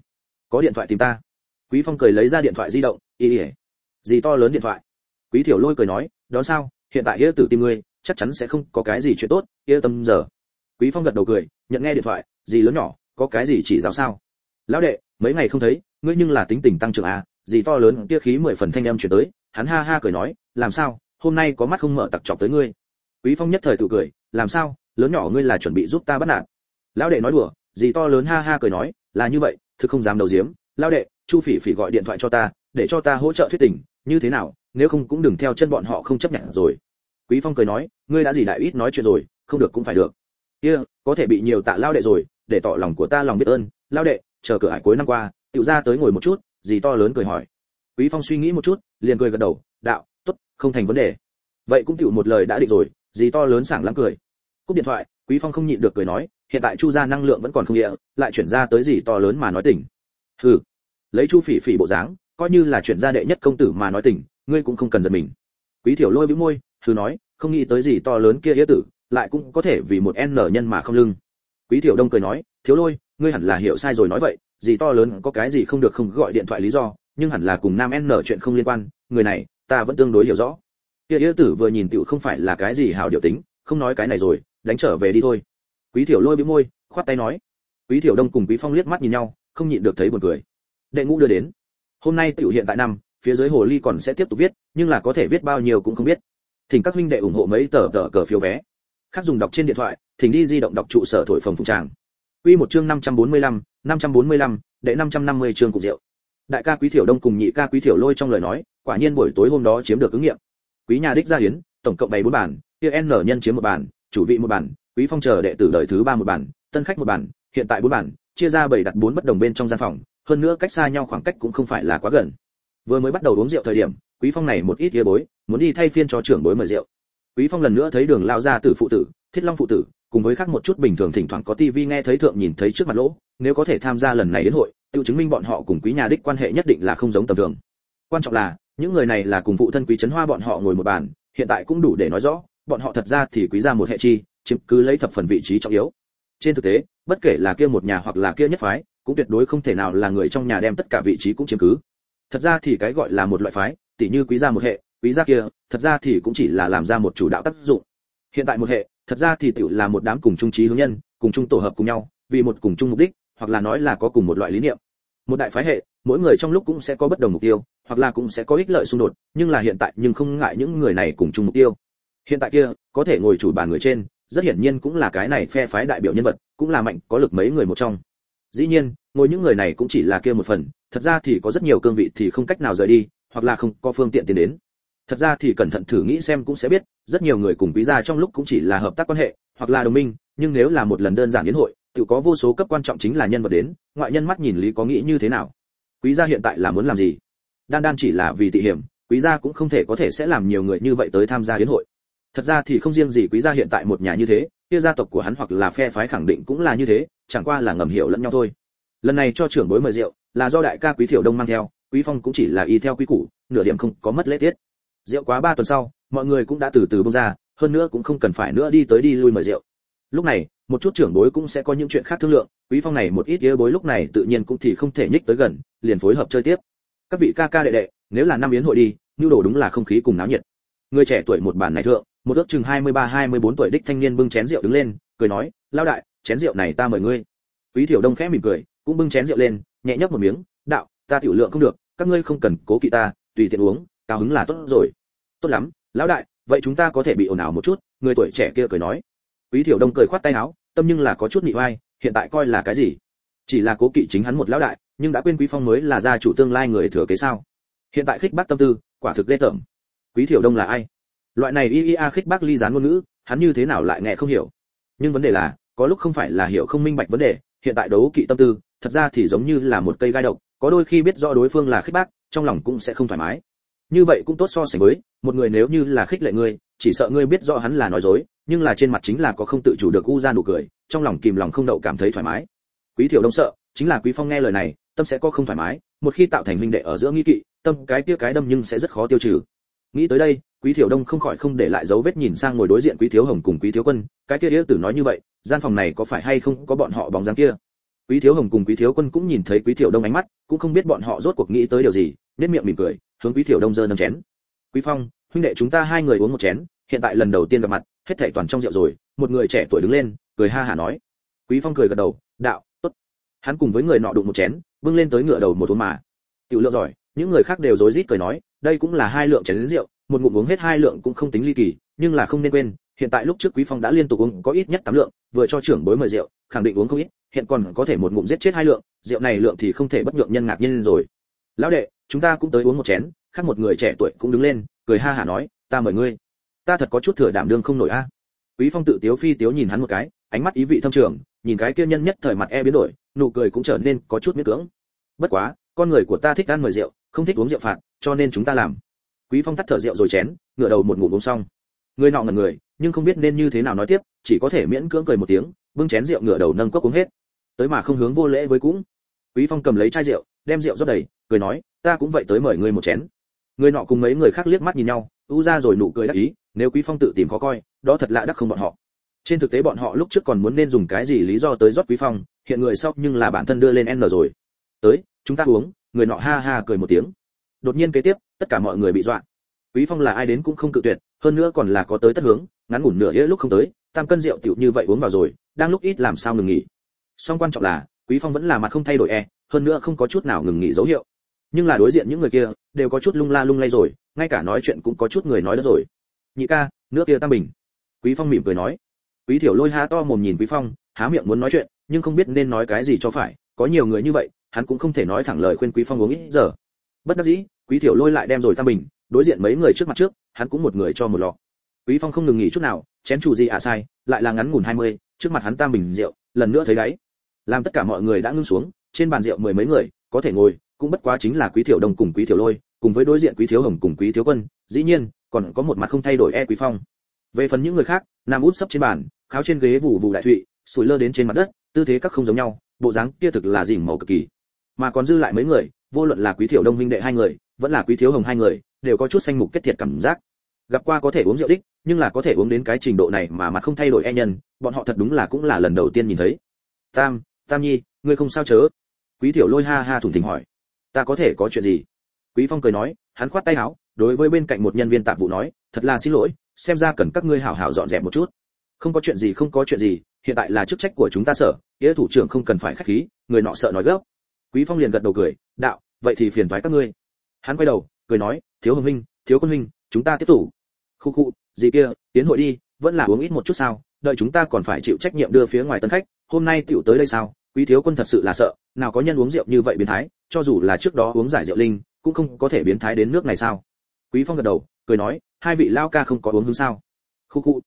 có điện thoại tìm ta. Quý phong cười lấy ra điện thoại di động ý ỉa gì to lớn điện thoại. Quý thiểu lôi cười nói, đó sao? Hiện tại nghĩa tử tìm ngươi, chắc chắn sẽ không có cái gì chuyện tốt, yên tâm giờ quý phong gật đầu cười, nhận nghe điện thoại, gì lớn nhỏ, có cái gì chỉ giáo sao? Lão đệ, mấy ngày không thấy, ngươi nhưng là tính tình tăng trưởng à gì to lớn kia khí mười phần thanh âm chuyển tới, hắn ha ha cười nói, làm sao, hôm nay có mắt không mở tặc chọc tới ngươi? Quý phong nhất thời tự cười, làm sao, lớn nhỏ ngươi là chuẩn bị giúp ta bắt nạt? Lão đệ nói đùa, gì to lớn ha ha cười nói, là như vậy, thực không dám đầu diếm lão đệ, chu phỉ phỉ gọi điện thoại cho ta, để cho ta hỗ trợ thuyết tình, như thế nào, nếu không cũng đừng theo chân bọn họ không chấp nhận rồi. Quý phong cười nói, ngươi đã gì đại ít nói chuyện rồi, không được cũng phải được kia, có thể bị nhiều tạ lao đệ rồi, để tỏ lòng của ta lòng biết ơn. Lao đệ, chờ cửa hải cuối năm qua, tiểu ra tới ngồi một chút gì to lớn cười hỏi. Quý phong suy nghĩ một chút, liền cười gật đầu, đạo, tốt, không thành vấn đề. Vậy cũng tiểu một lời đã định rồi gì to lớn sảng lắm cười. Cúp điện thoại, quý phong không nhịn được cười nói, hiện tại chu gia năng lượng vẫn còn không địa, lại chuyển ra tới gì to lớn mà nói tỉnh hừ, lấy chu phỉ phỉ bộ dáng, coi như là chuyển ra đệ nhất công tử mà nói tỉnh ngươi cũng không cần giật mình. Quý thiểu lôi bĩu môi thử nói, không nghĩ tới gì to lớn kia yết tử lại cũng có thể vì một n nhân mà không lưng. Quý thiểu đông cười nói, thiếu lôi, ngươi hẳn là hiểu sai rồi nói vậy, gì to lớn có cái gì không được không gọi điện thoại lý do, nhưng hẳn là cùng nam n chuyện không liên quan, người này, ta vẫn tương đối hiểu rõ. Kia yết tử vừa nhìn tiểu không phải là cái gì hảo điều tính, không nói cái này rồi, đánh trở về đi thôi. Quý thiểu lôi bĩu môi, khoát tay nói. Quý thiểu đông cùng quý phong liếc mắt nhìn nhau, không nhịn được thấy buồn cười. Đệ ngũ đưa đến. Hôm nay tiểu hiện tại năm, phía dưới hồ ly còn sẽ tiếp tục viết, nhưng là có thể viết bao nhiêu cũng không biết. Thỉnh các huynh đệ ủng hộ mấy tờ tờ cờ phiếu vé khác dùng đọc trên điện thoại thỉnh đi di động đọc trụ sở thổi phồng phụ tràng. Quy một chương 545, 545, đệ 550 chương cục rượu. Đại ca quý thiểu đông cùng nhị ca quý thiểu lôi trong lời nói quả nhiên buổi tối hôm đó chiếm được ứng nghiệm. Quý nhà đích gia hiến tổng cộng bày bốn bản kia n nhân chiếm một bản chủ vị một bản quý phong chờ đệ tử đời thứ ba một bản tân khách một bản hiện tại bốn bản chia ra bảy đặt bốn bất đồng bên trong gian phòng hơn nữa cách xa nhau khoảng cách cũng không phải là quá gần. Vừa mới bắt đầu uống rượu thời điểm quý phong này một ít ghế bối muốn đi thay phiên cho trưởng bối mời rượu quý phong lần nữa thấy đường lao ra tử phụ tử, thiết long phụ tử, cùng với khác một chút bình thường thỉnh thoảng có tivi nghe thấy thượng nhìn thấy trước mặt lỗ, nếu có thể tham gia lần này đến hội, tự chứng minh bọn họ cùng quý nhà đích quan hệ nhất định là không giống tầm thường. Quan trọng là, những người này là cùng phụ thân quý trấn hoa bọn họ ngồi một bàn, hiện tại cũng đủ để nói rõ, bọn họ thật ra thì quý ra một hệ chi, chiếm cứ lấy thập phần vị trí trọng yếu. Trên thực tế, bất kể là kia một nhà hoặc là kia nhất phái, cũng tuyệt đối không thể nào là người trong nhà đem tất cả vị trí cũng chiếm cứ. Thật ra thì cái gọi là một loại phái, tỉ như quý gia một hệ quý gia kia, thật ra thì cũng chỉ là làm ra một chủ đạo tác dụng. Hiện tại một hệ, thật ra thì tiểu là một đám cùng chung trí hướng nhân, cùng chung tổ hợp cùng nhau, vì một cùng chung mục đích, hoặc là nói là có cùng một loại lý niệm. Một đại phái hệ, mỗi người trong lúc cũng sẽ có bất đồng mục tiêu, hoặc là cũng sẽ có ích lợi xung đột, nhưng là hiện tại nhưng không ngại những người này cùng chung mục tiêu. Hiện tại kia, có thể ngồi chủ bàn người trên, rất hiển nhiên cũng là cái này phe phái đại biểu nhân vật, cũng là mạnh, có lực mấy người một trong. Dĩ nhiên, ngồi những người này cũng chỉ là kia một phần, thật ra thì có rất nhiều cương vị thì không cách nào rời đi, hoặc là không có phương tiện tiến đến thật ra thì cẩn thận thử nghĩ xem cũng sẽ biết, rất nhiều người cùng quý gia trong lúc cũng chỉ là hợp tác quan hệ, hoặc là đồng minh, nhưng nếu là một lần đơn giản đến hội, tự có vô số cấp quan trọng chính là nhân vật đến, ngoại nhân mắt nhìn lý có nghĩ như thế nào. Quý gia hiện tại là muốn làm gì? Đan đan chỉ là vì tị hiểm, quý gia cũng không thể có thể sẽ làm nhiều người như vậy tới tham gia đến hội. Thật ra thì không riêng gì quý gia hiện tại một nhà như thế, kia gia tộc của hắn hoặc là phe phái khẳng định cũng là như thế, chẳng qua là ngầm hiểu lẫn nhau thôi. Lần này cho trưởng bối mời rượu, là do đại ca quý thiểu đông mang theo, quý phong cũng chỉ là y theo quý củ, nửa điểm không có mất lễ tiết rượu quá ba tuần sau, mọi người cũng đã từ từ bông ra, hơn nữa cũng không cần phải nữa đi tới đi lui mời rượu. Lúc này, một chút trưởng bối cũng sẽ có những chuyện khác thương lượng, quý phong này một ít yếu bối lúc này tự nhiên cũng thì không thể nhích tới gần, liền phối hợp chơi tiếp. Các vị ca ca đệ đệ, nếu là năm yến hội đi, nhu đồ đúng là không khí cùng náo nhiệt. Người trẻ tuổi một bản này thượng, một ước chừng 23-24 tuổi đích thanh niên bưng chén rượu đứng lên, cười nói lao đại, chén rượu này ta mời ngươi. Quý thiểu đông khẽ mỉm cười, cũng bưng chén rượu lên, nhẹ nhấp một miếng, đạo, ta tiểu lượng không được, các ngươi không cần cố kỵ ta, tùy tiện uống cao hứng là tốt rồi. Tốt lắm, lão đại, vậy chúng ta có thể bị ồn ào một chút, người tuổi trẻ kia cười nói. Quý thiểu đông cười khoát tay áo, tâm nhưng là có chút nị oai, hiện tại coi là cái gì? Chỉ là cố kỵ chính hắn một lão đại, nhưng đã quên quý phong mới là gia chủ tương lai người thừa kế sao? Hiện tại khích bác tâm tư, quả thực ghê tởm. Quý thiểu đông là ai? Loại này y y a khích bác ly gián ngôn ngữ, hắn như thế nào lại nghe không hiểu? Nhưng vấn đề là, có lúc không phải là hiểu không minh bạch vấn đề, hiện tại đấu kỵ tâm tư, thật ra thì giống như là một cây gai độc, có đôi khi biết rõ đối phương là khích bác, trong lòng cũng sẽ không thoải mái như vậy cũng tốt so sánh với, một người nếu như là khích lệ ngươi, chỉ sợ ngươi biết rõ hắn là nói dối, nhưng là trên mặt chính là có không tự chủ được u ra nụ cười, trong lòng kìm lòng không đậu cảm thấy thoải mái. Quý thiểu đông sợ, chính là quý phong nghe lời này, tâm sẽ có không thoải mái, một khi tạo thành huynh đệ ở giữa nghi kỵ, tâm cái kia cái đâm nhưng sẽ rất khó tiêu trừ. Nghĩ tới đây, quý thiểu đông không khỏi không để lại dấu vết nhìn sang ngồi đối diện quý thiếu hồng cùng quý thiếu quân, cái kia yết tử nói như vậy, gian phòng này có phải hay không có bọn họ bóng dáng kia? Quý thiếu hồng cùng quý thiếu quân cũng nhìn thấy quý thiểu đông ánh mắt, cũng không biết bọn họ rốt cuộc nghĩ tới điều gì nên miệng mỉm cười hướng quý thiểu đông giơ nâng chén. Quý phong, huynh đệ chúng ta hai người uống một chén, hiện tại lần đầu tiên gặp mặt, hết thảy toàn trong rượu rồi, một người trẻ tuổi đứng lên, cười ha hả nói. Quý phong cười gật đầu, đạo, tốt. Hắn cùng với người nọ đụng một chén, bưng lên tới ngựa đầu một uống mà. Tiểu lượng giỏi, những người khác đều rối rít cười nói, đây cũng là hai lượng chén rượu, một ngụm uống hết hai lượng cũng không tính ly kỳ, nhưng là không nên quên, hiện tại lúc trước quý phong đã liên tục uống có ít nhất tám lượng, vừa cho trưởng bối mời rượu, khẳng định uống không ít, hiện còn có thể một ngụm giết chết hai lượng, rượu này lượng thì không thể bất nhượng nhân ngạc nhiên rồi lão đệ, chúng ta cũng tới uống một chén, khác một người trẻ tuổi cũng đứng lên, cười ha hả nói, ta mời ngươi. Ta thật có chút thừa đảm đương không nổi a. Quý phong tự tiếu phi tiếu nhìn hắn một cái, ánh mắt ý vị thâm trường, nhìn cái kia nhân nhất thời mặt e biến đổi, nụ cười cũng trở nên có chút miễn cưỡng. Bất quá, con người của ta thích ăn mời rượu, không thích uống rượu phạt, cho nên chúng ta làm. Quý phong tắt thở rượu rồi chén, ngửa đầu một ngụm uống xong. Người nọ ngẩn người, nhưng không biết nên như thế nào nói tiếp, chỉ có thể miễn cưỡng cười một tiếng, bưng chén rượu ngửa đầu nâng cốc uống hết. Tới mà không hướng vô lễ với cũng. Quý phong cầm lấy chai rượu, đem rượu rót đầy cười nói, ta cũng vậy tới mời ngươi một chén. Người nọ cùng mấy người khác liếc mắt nhìn nhau u ra rồi nụ cười đắc ý, nếu quý phong tự tìm khó coi, đó thật lạ đắc không bọn họ. Trên thực tế bọn họ lúc trước còn muốn nên dùng cái gì lý do tới rót quý phong, hiện người sau nhưng là bản thân đưa lên n rồi. Tới, chúng ta uống. Người nọ ha ha cười một tiếng. Đột nhiên kế tiếp, tất cả mọi người bị dọa. Quý phong là ai đến cũng không cự tuyệt, hơn nữa còn là có tới tất hướng, ngắn ngủn nửa giờ lúc không tới, tam cân rượu tiểu như vậy uống vào rồi, đang lúc ít làm sao ngừng nghỉ. Song quan trọng là, quý phong vẫn là mặt không thay đổi e hơn nữa không có chút nào ngừng nghỉ dấu hiệu nhưng là đối diện những người kia đều có chút lung la lung lay rồi ngay cả nói chuyện cũng có chút người nói đó rồi. Nhị ca nước kia tam bình. Quý phong mỉm cười nói. Quý thiểu lôi há to mồm nhìn quý phong há miệng muốn nói chuyện nhưng không biết nên nói cái gì cho phải có nhiều người như vậy hắn cũng không thể nói thẳng lời khuyên quý phong uống ít giờ. Bất đắc dĩ quý thiểu lôi lại đem rồi tam bình đối diện mấy người trước mặt trước hắn cũng một người cho một lọ. Quý phong không ngừng nghỉ chút nào chén chủ gì à sai lại là ngắn ngủn 20, trước mặt hắn tam bình rượu lần nữa thấy đấy làm tất cả mọi người đã ngưng xuống trên bàn rượu mười mấy người có thể ngồi cũng bất quá chính là quý thiểu đồng cùng quý thiểu lôi, cùng với đối diện quý thiếu hồng cùng quý thiếu quân, dĩ nhiên, còn có một mặt không thay đổi e quý phong. Về phần những người khác, nằm út sấp trên bàn, kháo trên ghế vụ vụ đại thụy, sủi lơ đến trên mặt đất, tư thế các không giống nhau, bộ dáng kia thực là dìm màu cực kỳ. Mà còn dư lại mấy người, vô luận là quý thiểu đông minh đệ hai người, vẫn là quý thiếu hồng hai người, đều có chút xanh mục kết thiệt cảm giác. Gặp qua có thể uống rượu đích, nhưng là có thể uống đến cái trình độ này mà mặt không thay đổi e nhân, bọn họ thật đúng là cũng là lần đầu tiên nhìn thấy. Tam tam nhi, ngươi không sao chớ? Quý thiểu lôi ha ha thủng thỉnh hỏi ta có thể có chuyện gì? Quý phong cười nói, hắn khoát tay áo, đối với bên cạnh một nhân viên tạp vụ nói, thật là xin lỗi, xem ra cần các ngươi hảo hảo dọn dẹp một chút. Không có chuyện gì, không có chuyện gì, hiện tại là chức trách của chúng ta sở nghĩa thủ trưởng không cần phải khách khí, người nọ sợ nói gấp. Quý phong liền gật đầu cười, đạo, vậy thì phiền thoái các ngươi. Hắn quay đầu, cười nói, thiếu hồng huynh, thiếu quân huynh, chúng ta tiếp tục. Khu khu, gì kia, tiến hội đi, vẫn là uống ít một chút sao, đợi chúng ta còn phải chịu trách nhiệm đưa phía ngoài tân khách, hôm nay tiểu tới đây sao, quý thiếu quân thật sự là sợ, nào có nhân uống rượu như vậy biến thái cho dù là trước đó uống giải rượu linh, cũng không có thể biến thái đến nước này sao? Quý phong gật đầu, cười nói, hai vị lao ca không có uống hứng sao? Khu khu.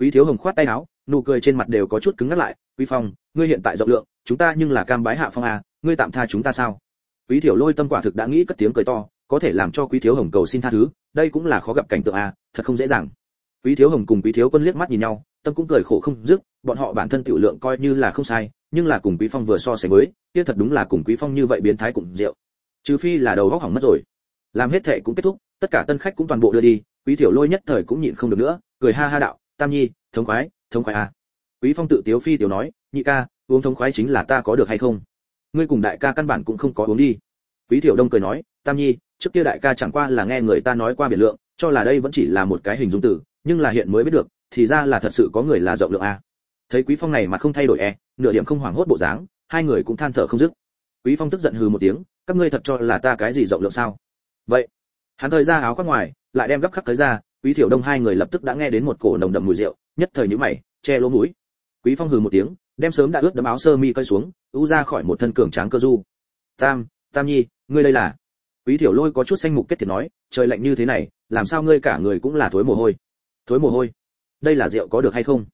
Quý thiếu hồng khoát tay áo, nụ cười trên mặt đều có chút cứng ngắt lại. Quý phong, ngươi hiện tại rộng lượng, chúng ta nhưng là cam bái hạ phong à ngươi tạm tha chúng ta sao? Quý thiểu lôi tâm quả thực đã nghĩ cất tiếng cười to, có thể làm cho quý thiếu hồng cầu xin tha thứ, đây cũng là khó gặp cảnh tượng à thật không dễ dàng. Quý thiếu hồng cùng quý thiếu quân liếc mắt nhìn nhau tâm cũng cười khổ không dứt, bọn họ bản thân tiểu lượng coi như là không sai, nhưng là cùng quý phong vừa so sánh với, kia thật đúng là cùng quý phong như vậy biến thái cùng rượu. Trừ phi là đầu góc hỏng mất rồi. Làm hết thệ cũng kết thúc, tất cả tân khách cũng toàn bộ đưa đi, quý tiểu lôi nhất thời cũng nhịn không được nữa, cười ha ha đạo, tam nhi, thống khoái thống khoái à. Quý phong tự tiếu phi tiểu nói, nhị ca, uống thống khoái chính là ta có được hay không? Ngươi cùng đại ca căn bản cũng không có uống đi. Quý tiểu đông cười nói, tam nhi, trước kia đại ca chẳng qua là nghe người ta nói qua biệt lượng, cho là đây vẫn chỉ là một cái hình dung từ nhưng là hiện mới biết được thì ra là thật sự có người là rộng lượng a. Thấy quý phong này mà không thay đổi e nửa điểm không hoảng hốt bộ dáng, hai người cũng than thở không dứt. Quý phong tức giận hừ một tiếng, các ngươi thật cho là ta cái gì rộng lượng sao? Vậy, hắn thời ra áo khoác ngoài, lại đem gấp khắc tới ra, quý tiểu đông hai người lập tức đã nghe đến một cổ nồng đậm mùi rượu, nhất thời nhíu mày, che lỗ mũi. Quý phong hừ một tiếng, đem sớm đã ướt đấm áo sơ mi cởi xuống ưu ra khỏi một thân cường tráng cơ du. Tam tam nhi, ngươi đây là? Quý tiểu lôi có chút xanh mục kết thiệt nói, trời lạnh như thế này, làm sao ngươi cả người cũng là thối mồ hôi? Thối mồ hôi? Đây là rượu có được hay không?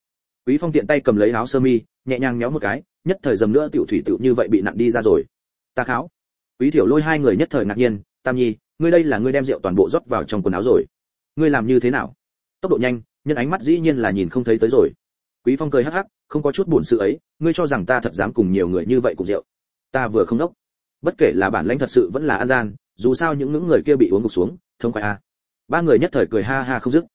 Quý phong tiện tay cầm lấy áo sơ mi, nhẹ nhàng nhéo một cái, nhất thời dầm nữa tiểu thủy tiểu như vậy bị nặn đi ra rồi. Ta kháo. Quý tiểu lôi hai người nhất thời ngạc nhiên, tam nhi, ngươi đây là ngươi đem rượu toàn bộ rót vào trong quần áo rồi. Ngươi làm như thế nào? Tốc độ nhanh, nhân ánh mắt dĩ nhiên là nhìn không thấy tới rồi. Quý phong cười hắc hắc, không có chút buồn sự ấy, ngươi cho rằng ta thật dám cùng nhiều người như vậy cùng rượu. Ta vừa không đốc. Bất kể là bản lãnh thật sự vẫn là an gian, dù sao những những người kia bị uống gục xuống thông khoái a. Ba người nhất thời cười ha ha không dứt.